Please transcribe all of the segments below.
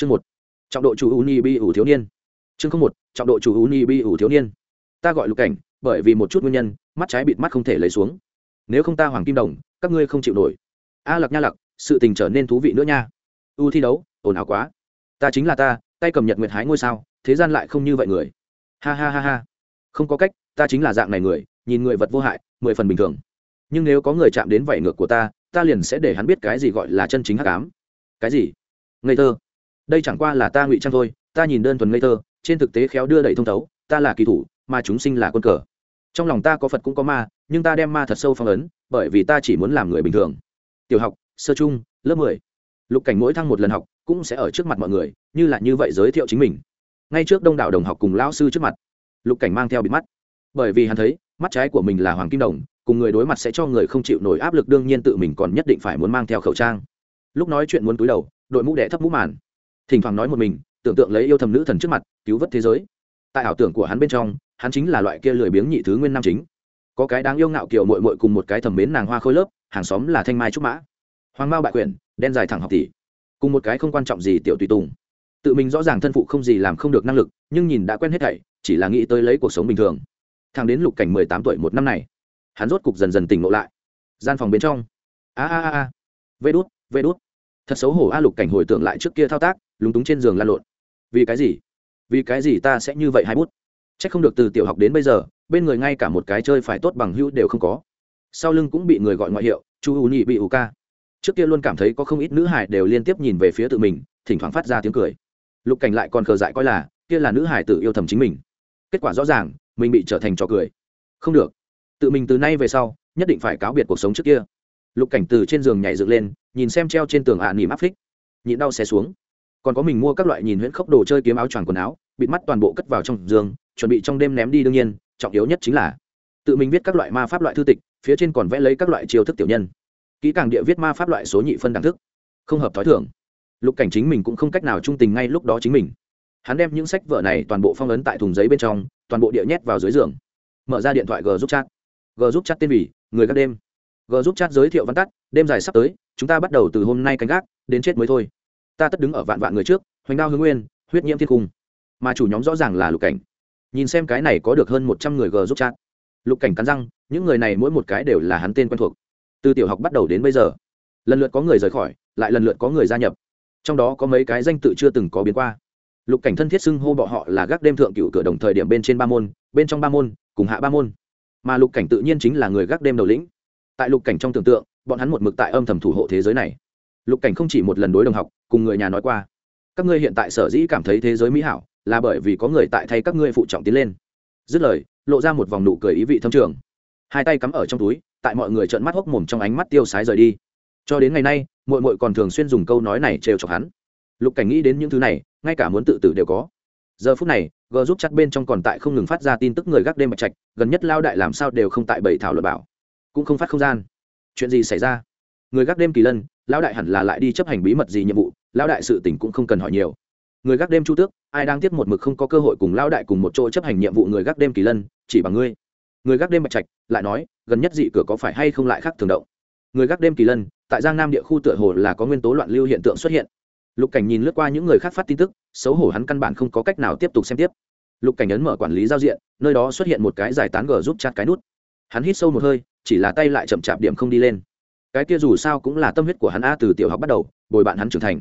chương một, trọng độ chủ uni bi ủ thiếu niên. Chương không một, trọng độ chủ uni bi ủ thiếu niên. Ta gọi lục cảnh, bởi vì một chút nguyên nhân, mắt trái bịt mắt không thể lấy xuống. Nếu không ta hoàng kim đồng, các ngươi không chịu nổi. A lặc nha lặc sự tình trở nên thú vị nữa nha. U thi đấu, ồn ào quá. Ta chính là ta, tay cầm nhật nguyệt hái ngôi sao, thế gian lại không như vậy người. Ha ha ha ha. Không có cách, ta chính là dạng này người, nhìn người vật vô hại, mười phần bình thường. Nhưng nếu có người chạm đến vảy ngược của ta ta liền sẽ để hắn biết cái gì gọi là chân chính hắc ám. Cái gì? Ngây thơ đây chẳng qua là ta ngụy trang thôi, ta nhìn đơn thuần ngây thơ, trên thực tế khéo đưa đẩy thông thấu, ta là kỳ thủ, mà chúng sinh là quân cờ. Trong lòng ta có phật cũng có ma, nhưng ta đem ma thật sâu phong ấn, bởi vì ta chỉ muốn làm người bình thường. Tiểu học, sơ trung, lớp mười. Lục cảnh mỗi thăng một lần học, cũng sẽ ở trước mặt mọi người, như là như vậy giới thiệu chính mình. Ngay trước đông đảo đồng học cùng lão sư trước mặt, lục cảnh mang theo bịt mắt. Bởi vì hắn thấy, mắt trái của mình là hoàng kim đồng, cùng người đối mặt sẽ cho người không chịu nổi áp lực, đương nhiên tự mình còn nhất định phải muốn mang theo khẩu trang. Lúc nói chuyện muốn túi đầu, đội mũ đẻ thấp mũ màn thỉnh thoảng nói một mình, tưởng tượng lấy yêu thầm nữ thần trước mặt, cứu vớt thế giới. Tại ảo tưởng của hắn bên trong, hắn chính là loại kia lười biếng nhị thứ nguyên nam chính. Có cái đáng yêu ngạo kiểu mội mội cùng một cái thầm mến nàng hoa khôi lớp, hàng xóm là thanh mai trúc mã. Hoàng mao bại quyển đen dài thẳng học tỷ. Cùng một cái không quan trọng gì tiểu tùy tùng. Tự mình rõ ràng thân phụ không gì làm không được năng lực, nhưng nhìn đã quen hết thảy, chỉ là nghĩ tới lấy cuộc sống bình thường. Thang đến lục cảnh mười tám tuổi một năm này, hắn rốt cục dần dần tỉnh ngộ lại. Gian phòng bên trong. A a a a. Vê đốt vê đốt thật xấu hổ a, lục cảnh hồi tưởng lại trước kia thao tác lúng túng trên giường lan lộn. Vì cái gì? Vì cái gì ta sẽ như vậy hai bút? C h ắ c không được từ tiểu học đến bây giờ, bên người ngay cả một cái chơi phải tốt bằng hữu đều không có. Sau lưng cũng bị người gọi ngoại hiệu, chu u nhị bị u ca. Trước kia luôn cảm thấy có không ít nữ hải đều liên tiếp nhìn về phía tự mình, thỉnh thoảng phát ra tiếng cười. Lục cảnh lại còn khờ dại coi là, kia là nữ hải tự yêu thầm chính mình. Kết quả rõ ràng, mình bị trở thành trò cười. Không được. Tự mình từ nay về sau, nhất định phải cáo biệt cuộc sống trước kia. Lục cảnh từ trên giường nhảy dựng lên, nhìn xem treo trên tường ạ à nỉm áp phích. Nhịn đau xé xuống còn có mình mua các loại nhìn huyễn khốc đồ chơi kiếm áo choàng quần áo, bịt mắt toàn bộ cất vào trong giường, chuẩn bị trong đêm ném đi đương nhiên, trọng yếu nhất chính là tự mình viết các loại ma pháp loại thư tịch, phía trên còn vẽ lấy các loại chiêu thức tiểu nhân. Kỹ càng địa viết ma pháp loại số nhị phân đẳng thức, không hợp t h i thưởng lục cảnh chính mình cũng không cách nào trung tình ngay lúc đó chính mình. Hắn đem những sách vở này toàn bộ phong ấn tại thùng giấy bên trong, toàn bộ địa nhét vào dưới giường. Mở ra điện thoại g giúp chat. G giúp chat tên vì, người các đêm. G giúp chat giới thiệu văn tắt, đêm dài sắp tới, chúng ta bắt đầu từ hôm nay canh gác, đến chết mới thôi ta tất đứng ở vạn vạn người trước, hoành đao hướng nguyên, huyết nhiễm thiên cung mà chủ nhóm rõ ràng là lục cảnh. Nhìn xem cái này có được hơn một trăm người g giúp chat. Lục cảnh cắn răng, những người này mỗi một cái đều là hắn tên quen thuộc. Từ tiểu học bắt đầu đến bây giờ, lần lượt có người rời khỏi, lại lần lượt có người gia nhập. Trong đó có mấy cái danh tự chưa từng có biến qua. Lục cảnh thân thiết xưng hô bọ họ là gác đêm thượng cựu cửa đồng thời điểm bên trên ba môn, bên trong ba môn, cùng hạ ba môn. Mà lục cảnh tự nhiên chính là người gác đêm đầu lĩnh. Tại lục cảnh trong tưởng tượng, bọn hắn một mực tại âm thầm thủ hộ thế giới này. Lục cảnh không chỉ một lần đối đồng học cùng người nhà nói qua. Các ngươi hiện tại sở dĩ cảm thấy thế giới mỹ hảo, là bởi vì có người tại thay các ngươi phụ trọng tiến lên. Dứt lời, lộ ra một vòng nụ cười ý vị thâm trường. Hai tay cắm ở trong túi, tại mọi người trợn mắt hốc mồm trong ánh mắt tiêu sái rời đi. Cho đến ngày nay mội mội còn thường xuyên dùng câu nói này trêu chọc hắn. Lục cảnh nghĩ đến những thứ này, ngay cả muốn tự tử đều có. Giờ phút này g giúp chặt bên trong còn tại không ngừng phát ra tin tức người gác đêm bạch trạch, gần nhất lao đại làm sao đều không tại bảy thảo luật bảo. Cũng không phát không gian. Chuyện gì xảy ra? Người gác đêm kỳ lân, lão đại hẳn là lại đi chấp hành bí mật gì nhiệm vụ? Lão đại sự tình cũng không cần hỏi nhiều. Người gác đêm chu tước, ai đang tiếp một mực không có cơ hội cùng lão đại cùng một chỗ chấp hành nhiệm vụ người gác đêm kỳ lân, chỉ bằng ngươi. Người gác đêm bạch trạch lại nói, gần nhất dị cửa có phải hay không lại khác thường động? Người gác đêm kỳ lân, tại giang nam địa khu tựa hồ là có nguyên tố loạn lưu hiện tượng xuất hiện. Lục cảnh nhìn lướt qua những người khác phát tin tức, xấu hổ hắn căn bản không có cách nào tiếp tục xem tiếp. Lục cảnh ấn mở quản lý giao diện, nơi đó xuất hiện một cái giải tán g giúp chặt cái nút. Hắn hít sâu một hơi, chỉ là tay lại chậm chạp điểm không đi lên. Cái kia dù sao cũng là tâm huyết của hắn a từ tiểu học bắt đầu, bồi bạn hắn trưởng thành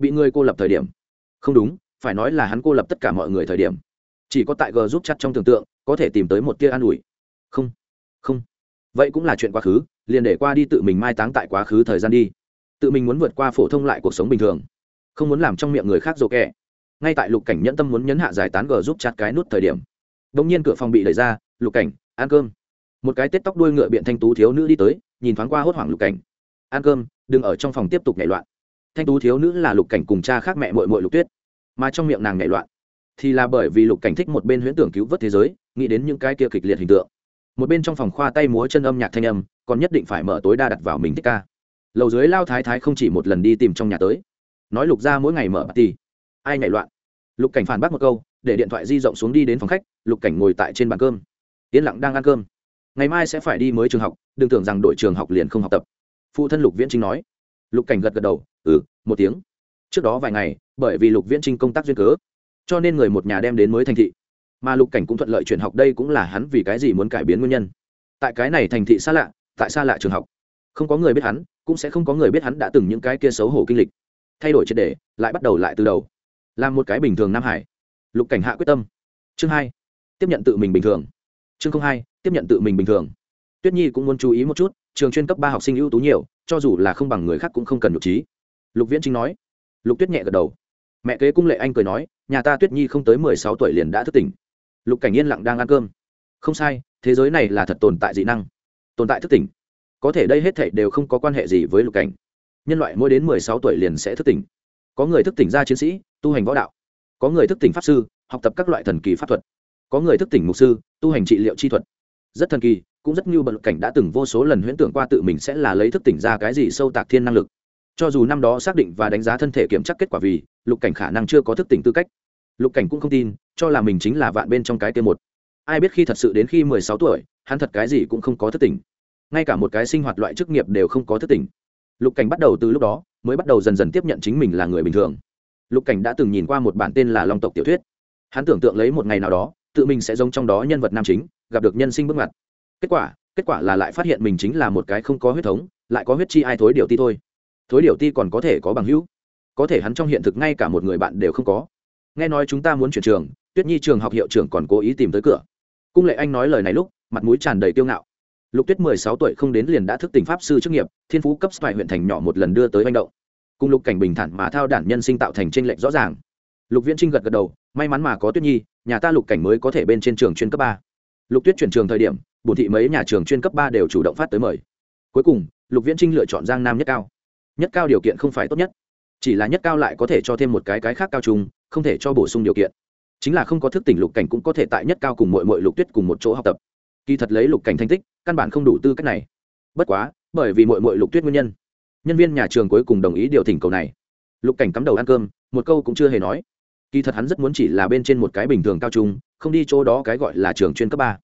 bị người cô lập thời điểm. Không đúng, phải nói là hắn cô lập tất cả mọi người thời điểm. Chỉ có tại g giúp chặt trong tưởng tượng, có thể tìm tới một tia an ủi. Không không. Vậy cũng là chuyện quá khứ, liền để qua đi tự mình mai táng tại quá khứ thời gian đi. Tự mình muốn vượt qua phổ thông lại cuộc sống bình thường. Không muốn làm trong miệng người khác dồ kẹ. Ngay tại lục cảnh nhẫn tâm muốn nhấn hạ giải tán g giúp chặt cái nút thời điểm. Đ ỗ n g nhiên cửa phòng bị đẩy ra, lục cảnh, ăn cơm. Một cái tết tóc đuôi ngựa biện thanh tú thiếu nữ đi tới, nhìn thoáng qua hốt hoảng lục cảnh. Ăn cơm, đừng ở trong phòng tiếp tục nhảy loạn thanh tú thiếu nữ là lục cảnh cùng cha khác mẹ mội mội lục tuyết. Mà trong miệng nàng nhảy loạn, thì là bởi vì lục cảnh thích một bên huyễn tưởng cứu vớt thế giới, nghĩ đến những cái kia kịch liệt hình tượng. Một bên trong phòng khoa tay múa chân âm nhạc thanh âm, còn nhất định phải mở tối đa đặt vào mình thích ca. Lầu dưới lao thái thái không chỉ một lần đi tìm trong nhà tới. Nói lục ra mỗi ngày mở bà ti ai nhảy loạn? Lục cảnh phản bác một câu, để điện thoại di rộng xuống đi đến phòng khách, lục cảnh ngồi tại trên bàn cơm. Yên lặng đang ăn cơm. Ngày mai sẽ phải đi mới trường học, đừng tưởng rằng đội trường học liền không học tập. Phụ thân lục viễn chính nói. Lục cảnh gật gật đầu ừ một tiếng. Trước đó vài ngày bởi vì lục viễn trinh công tác duyên cớ cho nên người một nhà đem đến mới thành thị. Mà lục cảnh cũng thuận lợi chuyển học đây cũng là hắn vì cái gì muốn cải biến nguyên nhân. Tại cái này thành thị xa lạ tại xa lạ trường học. Không có người biết hắn cũng sẽ không có người biết hắn đã từng những cái kia xấu hổ kinh lịch. Thay đổi triệt đề, lại bắt đầu lại từ đầu. Làm một cái bình thường nam hải. Lục cảnh hạ quyết tâm. Chương hai tiếp nhận tự mình bình thường. Chương hai tiếp nhận tự mình bình thường. Tuyết nhi cũng muốn chú ý một chút trường chuyên cấp ba học sinh ưu tú nhiều cho dù là không bằng người khác cũng không cần nhục trí lục viễn chính nói. Lục tuyết nhẹ gật đầu. Mẹ kế cung lệ anh cười nói, nhà ta tuyết nhi không tới mười sáu tuổi liền đã thức tỉnh. Lục cảnh yên lặng đang ăn cơm. Không sai, thế giới này là thật tồn tại dị năng. Tồn tại thức tỉnh. Có thể đây hết thảy đều không có quan hệ gì với lục cảnh. Nhân loại mỗi đến mười sáu tuổi liền sẽ thức tỉnh. Có người thức tỉnh ra chiến sĩ, tu hành võ đạo. Có người thức tỉnh pháp sư, học tập các loại thần kỳ pháp thuật. Có người thức tỉnh mục sư, tu hành trị liệu chi thuật. Rất thần kỳ, cũng rất như bận cảnh đã từng vô số lần huyễn tưởng qua tự mình sẽ là lấy thức tỉnh ra cái gì sâu tạc thiên năng lực cho dù năm đó xác định và đánh giá thân thể kiểm tra kết quả vì, lục cảnh khả năng chưa có thức tỉnh tư cách. Lục cảnh cũng không tin, cho là mình chính là vạn bên trong cái t một. Ai biết khi thật sự đến khi mười sáu tuổi, hắn thật cái gì cũng không có thức tỉnh. Ngay cả một cái sinh hoạt loại chức nghiệp đều không có thức tỉnh. Lục cảnh bắt đầu từ lúc đó, mới bắt đầu dần dần tiếp nhận chính mình là người bình thường. Lục cảnh đã từng nhìn qua một bản tên là long tộc tiểu thuyết. Hắn tưởng tượng lấy một ngày nào đó, tự mình sẽ giống trong đó nhân vật nam chính, gặp được nhân sinh bước ngoặt. Kết quả kết quả là lại phát hiện mình chính là một cái không có huyết thống, lại có huyết chi ai thối điều ti thôi thối điều ti còn có thể có bằng hữu. Có thể hắn trong hiện thực ngay cả một người bạn đều không có. Nghe nói chúng ta muốn chuyển trường, tuyết nhi trường học hiệu trưởng còn cố ý tìm tới cửa. Cung lệ anh nói lời này lúc, mặt mũi tràn đầy kiêu ngạo. Lục tuyết mười sáu tuổi không đến liền đã thức tỉnh pháp sư chức nghiệp, thiên phú cấp xoài huyện thành nhỏ một lần đưa tới manh động. Cùng lục cảnh bình thản mà thao đản nhân sinh tạo thành tranh lệch rõ ràng. Lục viễn trinh gật gật đầu, may mắn mà có tuyết nhi, nhà ta lục cảnh mới có thể bên trên trường chuyên cấp ba. Lục tuyết chuyển trường thời điểm bùn thị mấy nhà trường chuyên cấp ba đều chủ động phát tới mời. Cuối cùng, lục viễn trinh lựa chọn giang nam nhất cao nhất cao điều kiện không phải tốt nhất. Chỉ là nhất cao lại có thể cho thêm một cái cái khác cao trung, không thể cho bổ sung điều kiện. Chính là không có thức tỉnh lục cảnh cũng có thể tại nhất cao cùng mọi mọi lục tuyết cùng một chỗ học tập. Kỳ thật lấy lục cảnh thành tích, căn bản không đủ tư cách này. Bất quá, bởi vì mọi mọi lục tuyết nguyên nhân nhân viên nhà trường cuối cùng đồng ý điều thỉnh cầu này. Lục cảnh cắm đầu ăn cơm, một câu cũng chưa hề nói. Kỳ thật hắn rất muốn chỉ là bên trên một cái bình thường cao trung, không đi chỗ đó cái gọi là trường chuyên cấp ba.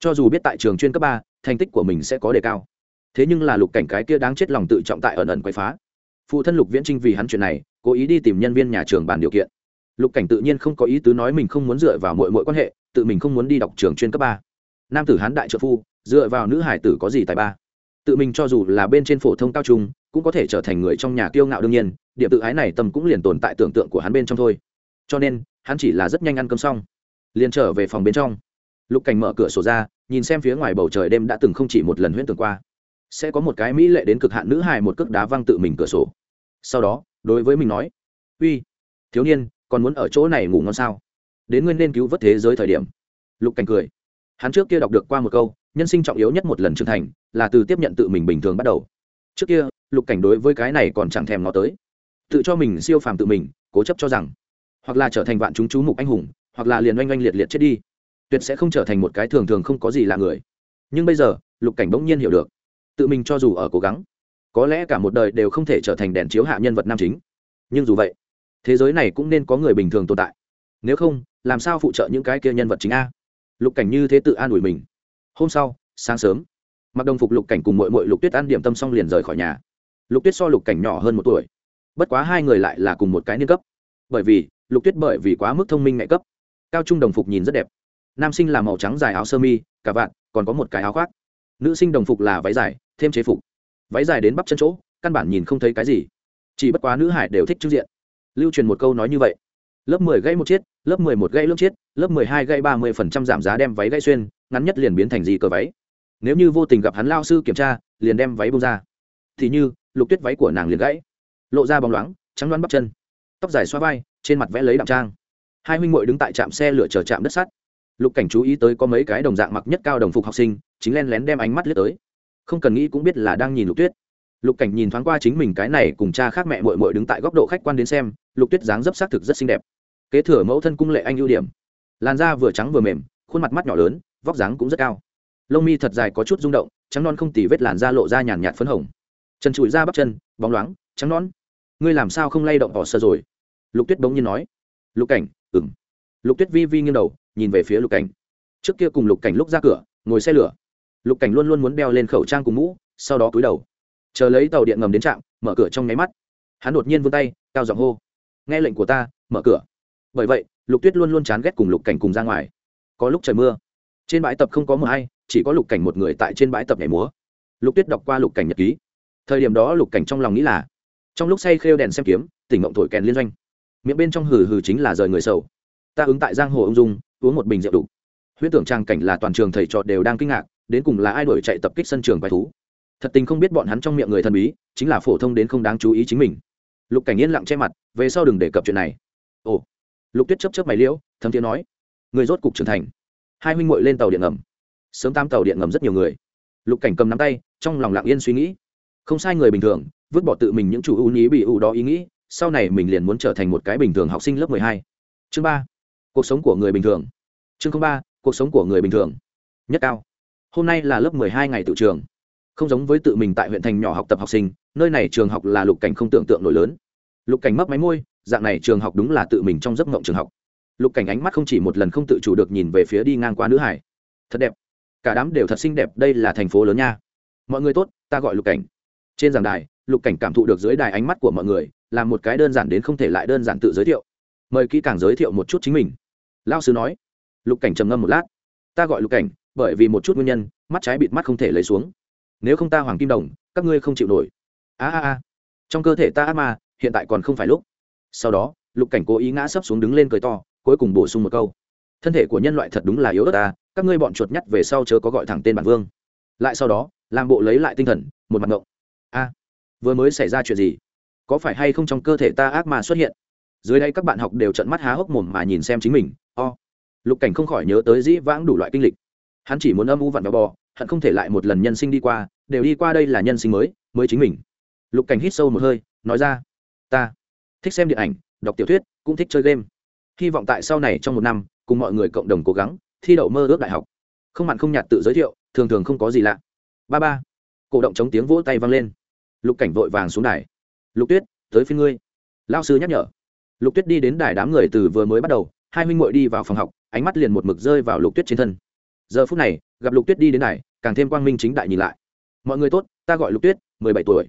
Cho dù biết tại trường chuyên cấp ba, thành tích của mình sẽ có đề cao thế nhưng là lục cảnh cái kia đáng chết lòng tự trọng tại ẩn ẩn quậy phá. Phụ thân lục viễn trinh vì hắn chuyện này, cố ý đi tìm nhân viên nhà trường bàn điều kiện. Lục cảnh tự nhiên không có ý tứ nói mình không muốn dựa vào mọi mọi quan hệ, tự mình không muốn đi đọc trường chuyên cấp ba. Nam tử hán đại trợ phu, dựa vào nữ hải tử có gì tài ba? Tự mình cho dù là bên trên phổ thông cao trung, cũng có thể trở thành người trong nhà kiêu ngạo đương nhiên, điểm tự ái này tâm cũng liền tồn tại tưởng tượng của hắn bên trong thôi. Cho nên, hắn chỉ là rất nhanh ăn cơm xong, liền trở về phòng bên trong. Lục cảnh mở cửa sổ ra, nhìn xem phía ngoài bầu trời đêm đã từng không chỉ một lần huyễn tưởng qua sẽ có một cái mỹ lệ đến cực hạn nữ hài một cước đá văng tự mình cửa sổ. Sau đó, đối với mình nói, uy, thiếu niên, còn muốn ở chỗ này ngủ ngon sao? Đến nguyên nên cứu vớt thế giới thời điểm. Lục cảnh cười. Hắn trước kia đọc được qua một câu, nhân sinh trọng yếu nhất một lần trưởng thành, là từ tiếp nhận tự mình bình thường bắt đầu. Trước kia, lục cảnh đối với cái này còn chẳng thèm ngó tới. Tự cho mình siêu phàm tự mình, cố chấp cho rằng, hoặc là trở thành vạn chúng chú mục anh hùng, hoặc là liền oanh oanh liệt liệt chết đi, tuyệt sẽ không trở thành một cái thường thường không có gì là người. Nhưng bây giờ, lục cảnh bỗng nhiên hiểu được tự mình cho dù ở cố gắng, có lẽ cả một đời đều không thể trở thành đèn chiếu hạ nhân vật nam chính. Nhưng dù vậy, thế giới này cũng nên có người bình thường tồn tại. Nếu không, làm sao phụ trợ những cái kia nhân vật chính a? Lục cảnh như thế tự an ủi mình. Hôm sau, sáng sớm mặc đồng phục lục cảnh cùng mội mội lục tuyết ăn điểm tâm xong liền rời khỏi nhà. Lục tuyết so lục cảnh nhỏ hơn một tuổi, bất quá hai người lại là cùng một cái niên cấp. Bởi vì, lục tuyết bởi vì quá mức thông minh mẹ cấp. Cao trung đồng phục nhìn rất đẹp. Nam sinh là màu trắng dài áo sơ mi cả vạn còn có một cái áo khoác. Nữ sinh đồng phục là váy dài thêm chế phục. Váy dài đến bắp chân chỗ căn bản nhìn không thấy cái gì. Chỉ bất quá nữ hải đều thích trưng diện. Lưu truyền một câu nói như vậy. Lớp mười gây một chiếc, lớp mười một gây lưỡng chiếc, lớp mười hai gây ba mươi phần trăm giảm giá đem váy gãy xuyên ngắn nhất liền biến thành gì cờ váy. Nếu như vô tình gặp hắn lao sư kiểm tra liền đem váy bông ra. Thì như lục tuyết váy của nàng liền gãy. Lộ ra bóng loáng trắng loáng bắp chân. Tóc dài xoa vai trên mặt vẽ lấy đạm trang. Hai huynh muội đứng tại trạm xe lửa chờ trạm đất sắt. Lục cảnh chú ý tới có mấy cái đồng dạng mặc nhất cao đồng phục học sinh chính len lén đem ánh mắt lướt tới không cần nghĩ cũng biết là đang nhìn lục tuyết. Lục cảnh nhìn thoáng qua chính mình cái này cùng cha khác mẹ mội mội đứng tại góc độ khách quan đến xem, lục tuyết dáng dấp xác thực rất xinh đẹp. Kế thừa mẫu thân cung lệ anh ưu điểm. Làn da vừa trắng vừa mềm, khuôn mặt mắt nhỏ lớn, vóc dáng cũng rất cao. Lông mi thật dài có chút rung động, trắng non không tỉ vết làn da lộ ra nhàn nhạt phấn hồng. Chân trụi ra bắp chân, bóng loáng, trắng non. Ngươi làm sao không lay động bỏ sơ rồi? Lục tuyết bỗng nhiên nói. Lục cảnh ừng lục tuyết vi vi nghiêng đầu, nhìn về phía lục cảnh. Trước kia cùng lục cảnh lúc ra cửa, ngồi xe lửa lục cảnh luôn luôn muốn đeo lên khẩu trang cùng mũ, sau đó cúi đầu, chờ lấy tàu điện ngầm đến trạm, mở cửa trong nháy mắt. Hắn đột nhiên vươn tay, cao giọng hô, nghe lệnh của ta, mở cửa. Bởi vậy, lục tuyết luôn luôn chán ghét cùng lục cảnh cùng ra ngoài. Có lúc trời mưa, trên bãi tập không có mưa hay, chỉ có lục cảnh một người tại trên bãi tập nhảy múa. Lục tuyết đọc qua lục cảnh nhật ký. Thời điểm đó lục cảnh trong lòng nghĩ là, trong lúc say khêu đèn xem kiếm, tỉnh mộng thổi kèn liên doanh. Miệng bên trong hừ hừ chính là rời người sầu. Ta ứng tại giang hồ ung dung, uống một bình rượu đục huyễn tưởng trang cảnh là toàn trường thầy trò đều đang kinh ngạc đến cùng là ai đổi chạy tập kích sân trường quái thú? Thật tình không biết bọn hắn trong miệng người thần bí chính là phổ thông đến không đáng chú ý chính mình. Lục cảnh yên lặng che mặt, về sau đừng đề cập chuyện này. Ồ. Lục tuyết chấp chấp mày liễu, thấm tiếng nói, người rốt cục trưởng thành. Hai huynh muội lên tàu điện ngầm. Sớm tam tàu điện ngầm rất nhiều người. Lục cảnh cầm nắm tay, trong lòng lặng yên suy nghĩ. Không sai người bình thường, vứt bỏ tự mình những chủ ưu nhí bị ưu đó ý nghĩ, sau này mình liền muốn trở thành một cái bình thường học sinh lớp mười hai. Chương ba. Cuộc sống của người bình thường. Chương ba, cuộc sống của người bình thường. Nhất cao hôm nay là lớp mười hai ngày tự trường. Không giống với tự mình tại huyện thành nhỏ học tập học sinh, nơi này trường học là lục cảnh không tưởng tượng nổi lớn. Lục cảnh mấp máy môi, dạng này trường học đúng là tự mình trong giấc mộng trường học. Lục cảnh ánh mắt không chỉ một lần không tự chủ được nhìn về phía đi ngang qua nữ hải. Thật đẹp. Cả đám đều thật xinh đẹp, đây là thành phố lớn nha. Mọi người tốt, ta gọi lục cảnh. Trên giảng đài, lục cảnh cảm thụ được dưới đài ánh mắt của mọi người, là một cái đơn giản đến không thể lại đơn giản tự giới thiệu. Mời kỹ càng giới thiệu một chút chính mình. Lao sư nói. Lục cảnh trầm ngâm một lát. Ta gọi lục cảnh bởi vì một chút nguyên nhân, mắt trái bịt mắt không thể lấy xuống. Nếu không ta hoàng kim đồng, các ngươi không chịu nổi. A a a. Trong cơ thể ta ác ma, hiện tại còn không phải lúc. Sau đó, lục cảnh cố ý ngã sấp xuống đứng lên cười to, cuối cùng bổ sung một câu. Thân thể của nhân loại thật đúng là yếu ớt ta, các ngươi bọn chuột nhắt về sau chớ có gọi thẳng tên bản vương. Lại sau đó làm bộ lấy lại tinh thần, một mặt ngộng. A, vừa mới xảy ra chuyện gì? Có phải hay không trong cơ thể ta ác ma xuất hiện? Dưới đây các bạn học đều trận mắt há hốc mồm mà nhìn xem chính mình. O、oh. lục cảnh không khỏi nhớ tới dĩ vãng đủ loại kinh lịch hắn chỉ muốn âm u vặn vào bò, hận không thể lại một lần nhân sinh đi qua, đều đi qua đây là nhân sinh mới mới chính mình. Lục cảnh hít sâu một hơi, nói ra, ta thích xem điện ảnh, đọc tiểu thuyết, cũng thích chơi game. Hy vọng tại sau này trong một năm, cùng mọi người cộng đồng cố gắng, thi đậu mơ ước đại học. Không mặn không nhạt tự giới thiệu, thường thường không có gì lạ. Ba ba, cổ động chống tiếng vỗ tay vang lên. Lục cảnh vội vàng xuống đài. Lục tuyết, tới phía ngươi. Lao sư nhắc nhở. Lục tuyết đi đến đài đám người từ vừa mới bắt đầu, hai huynh muội đi vào phòng học, ánh mắt liền một mực rơi vào lục tuyết trên thân giờ phút này, gặp lục tuyết đi đến này, càng thêm quang minh chính đại nhìn lại. Mọi người tốt, ta gọi lục tuyết, mười bảy tuổi.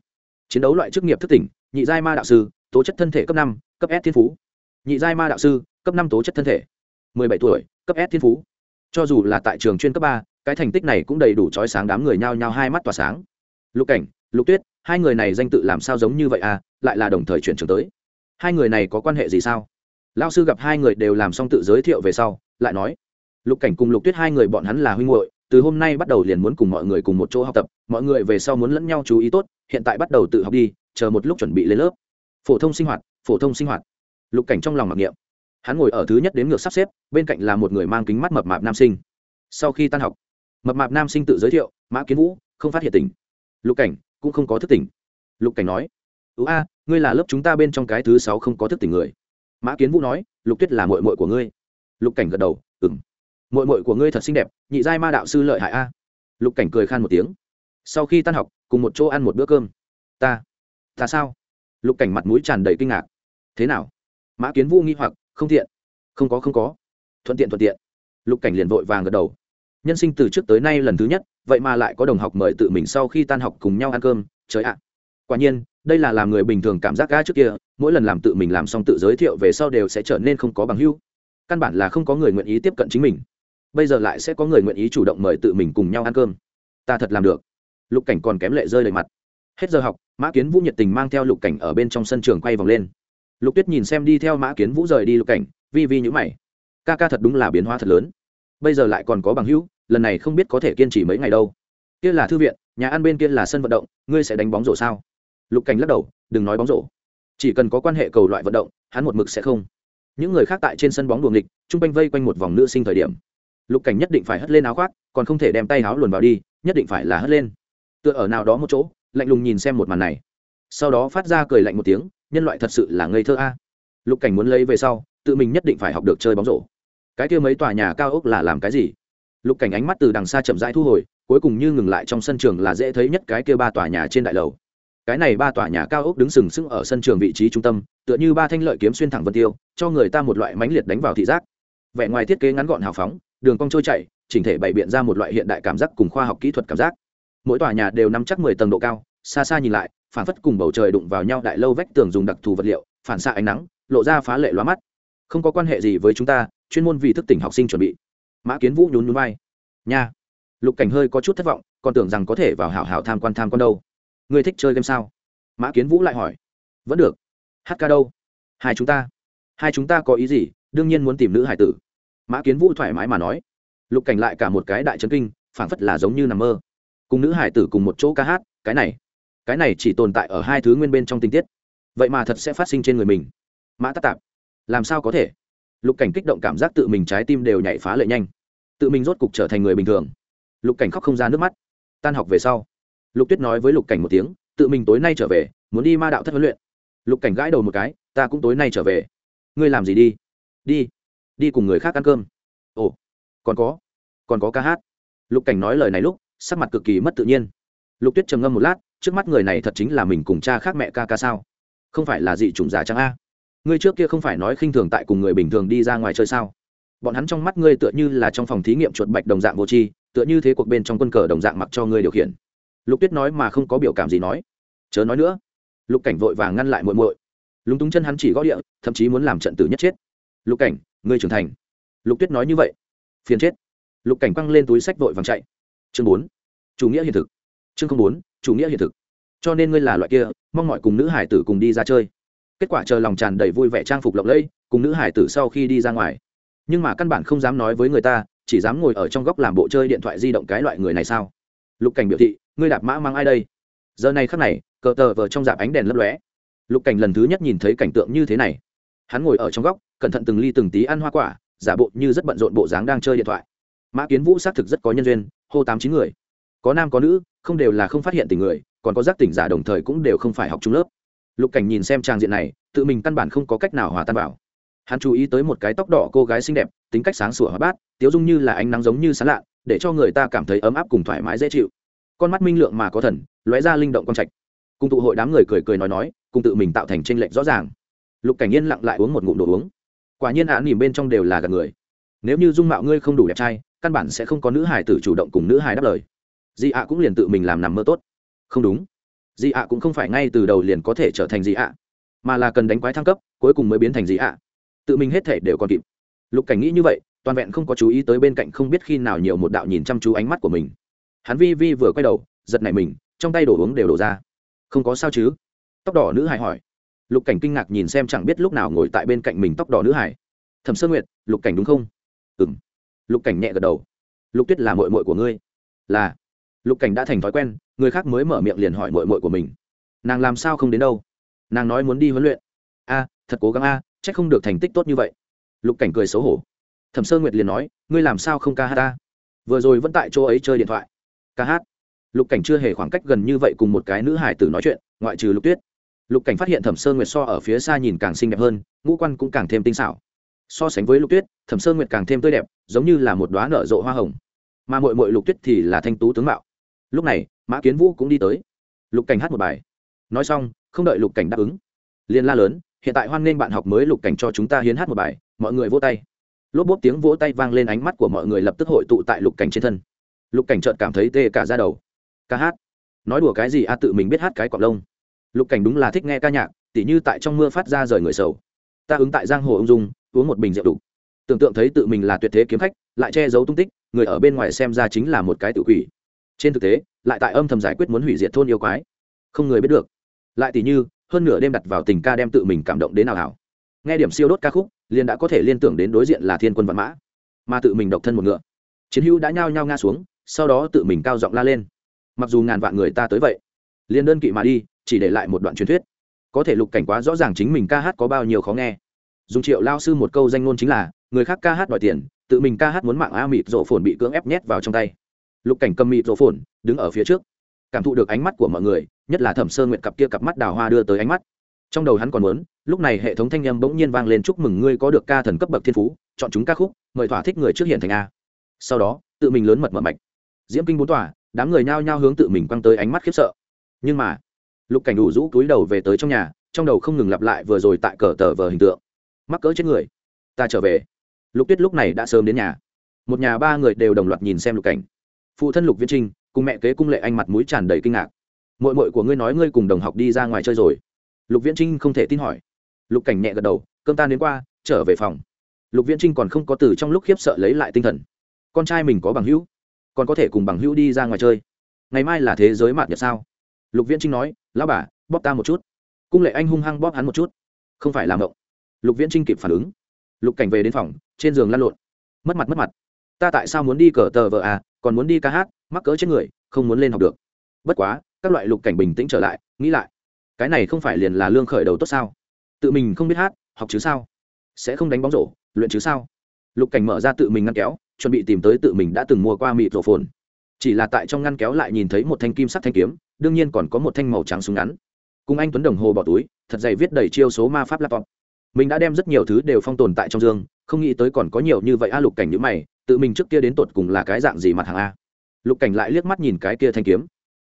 Chiến đấu loại chức nghiệp thức tỉnh, nhị giai ma đạo sư, tố chất thân thể cấp năm, cấp s thiên phú. Nhị giai ma đạo sư, cấp năm tố chất thân thể. mười bảy tuổi, cấp s thiên phú. Cho dù là tại trường chuyên cấp ba, cái thành tích này cũng đầy đủ trói sáng đám người nhao nhao hai mắt tỏa sáng. Lục cảnh, lục tuyết, hai người này danh tự làm sao giống như vậy à lại là đồng thời chuyển trường tới. Hai người này có quan hệ gì sao? Lao sư gặp hai người đều làm xong tự giới thiệu về sau, lại nói lục cảnh cùng lục tuyết hai người bọn hắn là huynh hội từ hôm nay bắt đầu liền muốn cùng mọi người cùng một chỗ học tập, mọi người về sau muốn lẫn nhau chú ý tốt, hiện tại bắt đầu tự học đi, chờ một lúc chuẩn bị lên lớp. Phổ thông sinh hoạt, phổ thông sinh hoạt. Lục cảnh trong lòng mặc niệm. Hắn ngồi ở thứ nhất đến ngược sắp xếp, bên cạnh là một người mang kính mắt mập mạp nam sinh. Sau khi tan học, mập mạp nam sinh tự giới thiệu, mã kiến vũ, không phát hiện tỉnh. Lục cảnh cũng không có thức tỉnh. Lục cảnh nói ưu a, ngươi là lớp chúng ta bên trong cái thứ sáu không có thức tỉnh người. Mã kiến vũ nói, lục tuyết là mội mội của ngươi. Lục cảnh gật đầu ừng mội mội của ngươi thật xinh đẹp, nhị giai ma đạo sư lợi hại a. Lục cảnh cười khan một tiếng. Sau khi tan học, cùng một chỗ ăn một bữa cơm. Ta ta sao? Lục cảnh mặt mũi tràn đầy kinh ngạc. Thế nào? Mã kiến vũ nghi hoặc, không thiện không có không có. Thuận tiện thuận tiện. Lục cảnh liền vội vàng gật đầu. Nhân sinh từ trước tới nay lần thứ nhất, vậy mà lại có đồng học mời tự mình sau khi tan học cùng nhau ăn cơm. Trời ạ. Quả nhiên, đây là làm người bình thường cảm giác ga trước kia, mỗi lần làm tự mình làm xong tự giới thiệu về sau đều sẽ trở nên không có bằng hưu căn bản là không có người nguyện ý tiếp cận chính mình bây giờ lại sẽ có người nguyện ý chủ động mời tự mình cùng nhau ăn cơm. Ta thật làm được. Lục cảnh còn kém lệ rơi đầy mặt. Hết giờ học, mã kiến vũ nhiệt tình mang theo lục cảnh ở bên trong sân trường quay vòng lên. Lục tuyết nhìn xem đi theo mã kiến vũ rời đi lục cảnh, vi vi nhữ mày. Ca ca thật đúng là biến hóa thật lớn. Bây giờ lại còn có bằng hữu, lần này không biết có thể kiên trì mấy ngày đâu. Kia là thư viện, nhà ăn bên kia là sân vận động, ngươi sẽ đánh bóng rổ sao? Lục cảnh lắc đầu, đừng nói bóng rổ. Chỉ cần có quan hệ cầu loại vận động, hắn một mực sẽ không. Những người khác tại trên sân bóng đùa nghịch, chung quanh vây quanh một vòng nữ sinh thời điểm lục cảnh nhất định phải hất lên áo khoác, còn không thể đem tay áo luồn vào đi, nhất định phải là hất lên. Tựa ở nào đó một chỗ, lạnh lùng nhìn xem một màn này. Sau đó phát ra cười lạnh một tiếng, nhân loại thật sự là ngây thơ a. Lục cảnh muốn lấy về sau, tự mình nhất định phải học được chơi bóng rổ. Cái kia mấy tòa nhà cao ốc là làm cái gì? Lục cảnh ánh mắt từ đằng xa chậm rãi thu hồi, cuối cùng như ngừng lại trong sân trường là dễ thấy nhất cái kia ba tòa nhà trên đại lầu. Cái này ba tòa nhà cao ốc đứng sừng sững ở sân trường vị trí trung tâm, tựa như ba thanh lợi kiếm xuyên thẳng vân tiêu, cho người ta một loại mãnh liệt đánh vào thị giác. Vẻ ngoài thiết kế ngắn gọn hào phóng đường cong trôi chảy, chỉnh thể bày biện ra một loại hiện đại cảm giác cùng khoa học kỹ thuật cảm giác. Mỗi tòa nhà đều nắm chắc mười tầng độ cao, xa xa nhìn lại, phản phất cùng bầu trời đụng vào nhau đại lâu vách tường dùng đặc thù vật liệu, phản xạ ánh nắng, lộ ra phá lệ loa mắt. Không có quan hệ gì với chúng ta, chuyên môn vì thức tỉnh học sinh chuẩn bị. Mã kiến vũ nhún nhún vai. Nha. Lục cảnh hơi có chút thất vọng, còn tưởng rằng có thể vào hảo hảo tham quan tham quan đâu. Ngươi thích chơi game sao? Mã kiến vũ lại hỏi. Vẫn được. Hát ca đâu? Hai chúng ta. Hai chúng ta có ý gì? Đương nhiên muốn tìm nữ hải tử mã kiến vũ thoải mái mà nói, lục cảnh lại cả một cái đại chấn kinh, phảng phất là giống như nằm mơ. Cùng nữ hải tử cùng một chỗ ca hát, cái này cái này chỉ tồn tại ở hai thứ nguyên bên trong tình tiết. Vậy mà thật sẽ phát sinh trên người mình. Mã tắc tạp, làm sao có thể? Lục cảnh kích động cảm giác tự mình trái tim đều nhảy phá lệ nhanh. Tự mình rốt cục trở thành người bình thường. Lục cảnh khóc không ra nước mắt. Tan học về sau, lục tuyết nói với lục cảnh một tiếng, tự mình tối nay trở về, muốn đi ma đạo thất huấn luyện. Lục cảnh gãi đầu một cái, ta cũng tối nay trở về. Ngươi làm gì đi? Đi đi cùng người khác ăn cơm. Ồ, còn có còn có ca hát. Lục cảnh nói lời này lúc, sắc mặt cực kỳ mất tự nhiên. Lục tuyết trầm ngâm một lát, trước mắt người này thật chính là mình cùng cha khác mẹ ca ca sao? Không phải là dị chủng giả trang a? Ngươi trước kia không phải nói khinh thường tại cùng người bình thường đi ra ngoài chơi sao? Bọn hắn trong mắt ngươi tựa như là trong phòng thí nghiệm chuột bạch đồng dạng vô tri, tựa như thế cuộc bên trong quân cờ đồng dạng mặc cho ngươi điều khiển. Lục tuyết nói mà không có biểu cảm gì nói. Chớ nói nữa. Lục cảnh vội vàng ngăn lại muội muội. Lúng túng chân hắn chỉ gõ địa, thậm chí muốn làm trận tử nhất chết. Lục cảnh ngươi trưởng thành. Lục tuyết nói như vậy. Phiền chết. Lục cảnh quăng lên túi sách vội vàng chạy. Chương bốn. Chủ nghĩa hiện thực. Chương không bốn, chủ nghĩa hiện thực. Cho nên ngươi là loại kia, mong mọi cùng nữ hải tử cùng đi ra chơi. Kết quả chờ lòng tràn đầy vui vẻ trang phục lộng lẫy, cùng nữ hải tử sau khi đi ra ngoài. Nhưng mà căn bản không dám nói với người ta, chỉ dám ngồi ở trong góc làm bộ chơi điện thoại di động cái loại người này sao? Lục cảnh biểu thị, ngươi đạp mã mang ai đây? Giờ này khắc này, cờ tờ vờ trong dạp ánh đèn lấp lóe. Lục cảnh lần thứ nhất nhìn thấy cảnh tượng như thế này. Hắn ngồi ở trong góc cẩn thận từng ly từng tí ăn hoa quả, giả bộ như rất bận rộn bộ dáng đang chơi điện thoại. Mã kiến vũ xác thực rất có nhân duyên, hô tám chín người. Có nam có nữ, không đều là không phát hiện tình người, còn có giác tỉnh giả đồng thời cũng đều không phải học trung lớp. Lục cảnh nhìn xem trang diện này, tự mình căn bản không có cách nào hòa tan vào. Hắn chú ý tới một cái tóc đỏ cô gái xinh đẹp, tính cách sáng sủa hóa bát, tiếu dung như là ánh nắng giống như sán lạ, để cho người ta cảm thấy ấm áp cùng thoải mái dễ chịu. Con mắt minh lượng mà có thần, lóe ra linh động con trạch. Cùng tụ hội đám người cười cười nói nói, cùng tự mình tạo thành tranh lệch rõ ràng. Lục cảnh yên lặng lại uống một ngụm đồ uống quả nhiên ạ nỉm bên trong đều là gạt người. Nếu như dung mạo ngươi không đủ đẹp trai, căn bản sẽ không có nữ hài tử chủ động cùng nữ hài đáp lời. Dị ạ cũng liền tự mình làm nằm mơ tốt. Không đúng. Dị ạ cũng không phải ngay từ đầu liền có thể trở thành dị ạ, mà là cần đánh quái thăng cấp, cuối cùng mới biến thành dị ạ. Tự mình hết thể đều còn kịp. Lục cảnh nghĩ như vậy, toàn vẹn không có chú ý tới bên cạnh không biết khi nào nhiều một đạo nhìn chăm chú ánh mắt của mình. Hắn vi vi vừa quay đầu, giật nảy mình, trong tay đổ uống đều đổ ra. Không có sao chứ? Tóc đỏ nữ hải hỏi lục cảnh kinh ngạc nhìn xem chẳng biết lúc nào ngồi tại bên cạnh mình tóc đỏ nữ hải. Thẩm sơn nguyệt, lục cảnh đúng không? Ừ m lục cảnh nhẹ gật đầu. Lục tuyết là mội mội của ngươi. Là. Lục cảnh đã thành thói quen, người khác mới mở miệng liền hỏi mội mội của mình. Nàng làm sao không đến đâu? Nàng nói muốn đi huấn luyện. A, thật cố gắng a c h ắ c không được thành tích tốt như vậy. Lục cảnh cười xấu hổ. Thẩm sơn nguyệt liền nói, ngươi làm sao không ca hát ta? Vừa rồi vẫn tại chỗ ấy chơi điện thoại. Ca hát? Lục cảnh chưa hề khoảng cách gần như vậy cùng một cái nữ hải tử nói chuyện, ngoại trừ lục tuyết lục cảnh phát hiện thẩm sơn nguyệt so ở phía xa nhìn càng xinh đẹp hơn, ngũ quan cũng càng thêm tinh xảo. So sánh với lục tuyết, thẩm sơn nguyệt càng thêm tươi đẹp, giống như là một đoá nở rộ hoa hồng. Mà mội mội lục tuyết thì là thanh tú tướng mạo. Lúc này, mã kiến vũ cũng đi tới. Lục cảnh hát một bài. Nói xong, không đợi lục cảnh đáp ứng. Liên la lớn, hiện tại hoan nghênh bạn học mới lục cảnh cho chúng ta hiến hát một bài, mọi người vỗ tay. Lốp bốp tiếng vỗ tay vang lên ánh mắt của mọi người lập tức hội tụ tại lục cảnh trên thân. Lục cảnh trợn cảm thấy tê cả ra đầu. Ca hát. Nói đùa cái gì a tự mình biết hát cái cọc lông lục cảnh đúng là thích nghe ca nhạc, tỉ như tại trong mưa phát ra rời người sầu. Ta ứng tại giang hồ ung dung, uống một bình rượu đục tưởng tượng thấy tự mình là tuyệt thế kiếm khách, lại che giấu tung tích, người ở bên ngoài xem ra chính là một cái tự quỷ. Trên thực tế, lại tại âm thầm giải quyết muốn hủy diệt thôn yêu quái. Không người biết được. Lại tỉ như, hơn nửa đêm đặt vào tình ca đem tự mình cảm động đến nào hảo nghe điểm siêu đốt ca khúc, liền đã có thể liên tưởng đến đối diện là thiên quân văn mã. Mà tự mình độc thân một ngựa. Chiến hữu đã nhao nhao ngã xuống, sau đó tự mình cao giọng la lên. Mặc dù ngàn vạn người ta tới vậy, liền đơn kỵ mà đi chỉ để lại một đoạn truyền thuyết. Có thể lục cảnh quá rõ ràng chính mình ca hát có bao nhiêu khó nghe. Dùng triệu lao sư một câu danh ngôn chính là, người khác ca hát đòi tiền, tự mình ca hát muốn mạng a mịt rổ phồn bị cưỡng ép nhét vào trong tay. Lục cảnh cầm mịt rổ phồn, đứng ở phía trước. Cảm thụ được ánh mắt của mọi người, nhất là thẩm Sơ nguyện cặp kia cặp mắt đào hoa đưa tới ánh mắt. Trong đầu hắn còn muốn, lúc này hệ thống thanh â m bỗng nhiên vang lên chúc mừng ngươi có được ca thần cấp bậc thiên phú, chọn chúng ca khúc, mời thỏa thích người trước hiện thành a. Sau đó, tự mình lớn mật mở mạch. Diễm kinh bốn tòa, đám người nhao nhao hướng tự mình quăng tới ánh mắt khiếp sợ. Nhưng mà lục cảnh đủ rũ túi đầu về tới trong nhà, trong đầu không ngừng lặp lại vừa rồi tại cờ tờ vờ hình tượng. Mắc cỡ chết người. Ta trở về. Lục tuyết lúc này đã sớm đến nhà. Một nhà ba người đều đồng loạt nhìn xem lục cảnh. Phụ thân lục viễn trinh cùng mẹ kế cung lệ anh mặt mũi tràn đầy kinh ngạc. Mội mội của ngươi nói ngươi cùng đồng học đi ra ngoài chơi rồi. Lục viễn trinh không thể tin hỏi. Lục cảnh nhẹ gật đầu, cơm ta đến qua, trở về phòng. Lục viễn trinh còn không có từ trong lúc khiếp sợ lấy lại tinh thần. Con trai mình có bằng hữu, còn có thể cùng bằng hữu đi ra ngoài chơi. Ngày mai là thế giới mạt nhật sao? Lục viễn trinh nói, lão bà, bóp ta một chút. Cung lệ anh hung hăng bóp hắn một chút. Không phải làm động lục viễn trinh kịp phản ứng. Lục cảnh về đến phòng, trên giường lăn lộn. Mất mặt mất mặt. Ta tại sao muốn đi cờ tờ vợ à còn muốn đi ca hát, mắc cỡ chết người, không muốn lên học được. Bất quá, các loại lục cảnh bình tĩnh trở lại, nghĩ lại, cái này không phải liền là lương khởi đầu tốt sao? Tự mình không biết hát, học chứ sao? Sẽ không đánh bóng rổ, luyện chứ sao? Lục cảnh mở ra tự mình ngăn kéo, chuẩn bị tìm tới tự mình đã từng mua qua mịt rổ phồn. Chỉ là tại trong ngăn kéo lại nhìn thấy một thanh kim sắt thanh kiếm đương nhiên còn có một thanh màu trắng súng ngắn. Cùng anh tuấn đồng hồ bỏ túi, thật dày viết đầy chiêu số ma pháp laptop. Mình đã đem rất nhiều thứ đều phong tồn tại trong dương, không nghĩ tới còn có nhiều như vậy a, lục cảnh nhữ mày, tự mình trước kia đến tột cùng là cái dạng gì mặt hàng a? Lục cảnh lại liếc mắt nhìn cái kia thanh kiếm.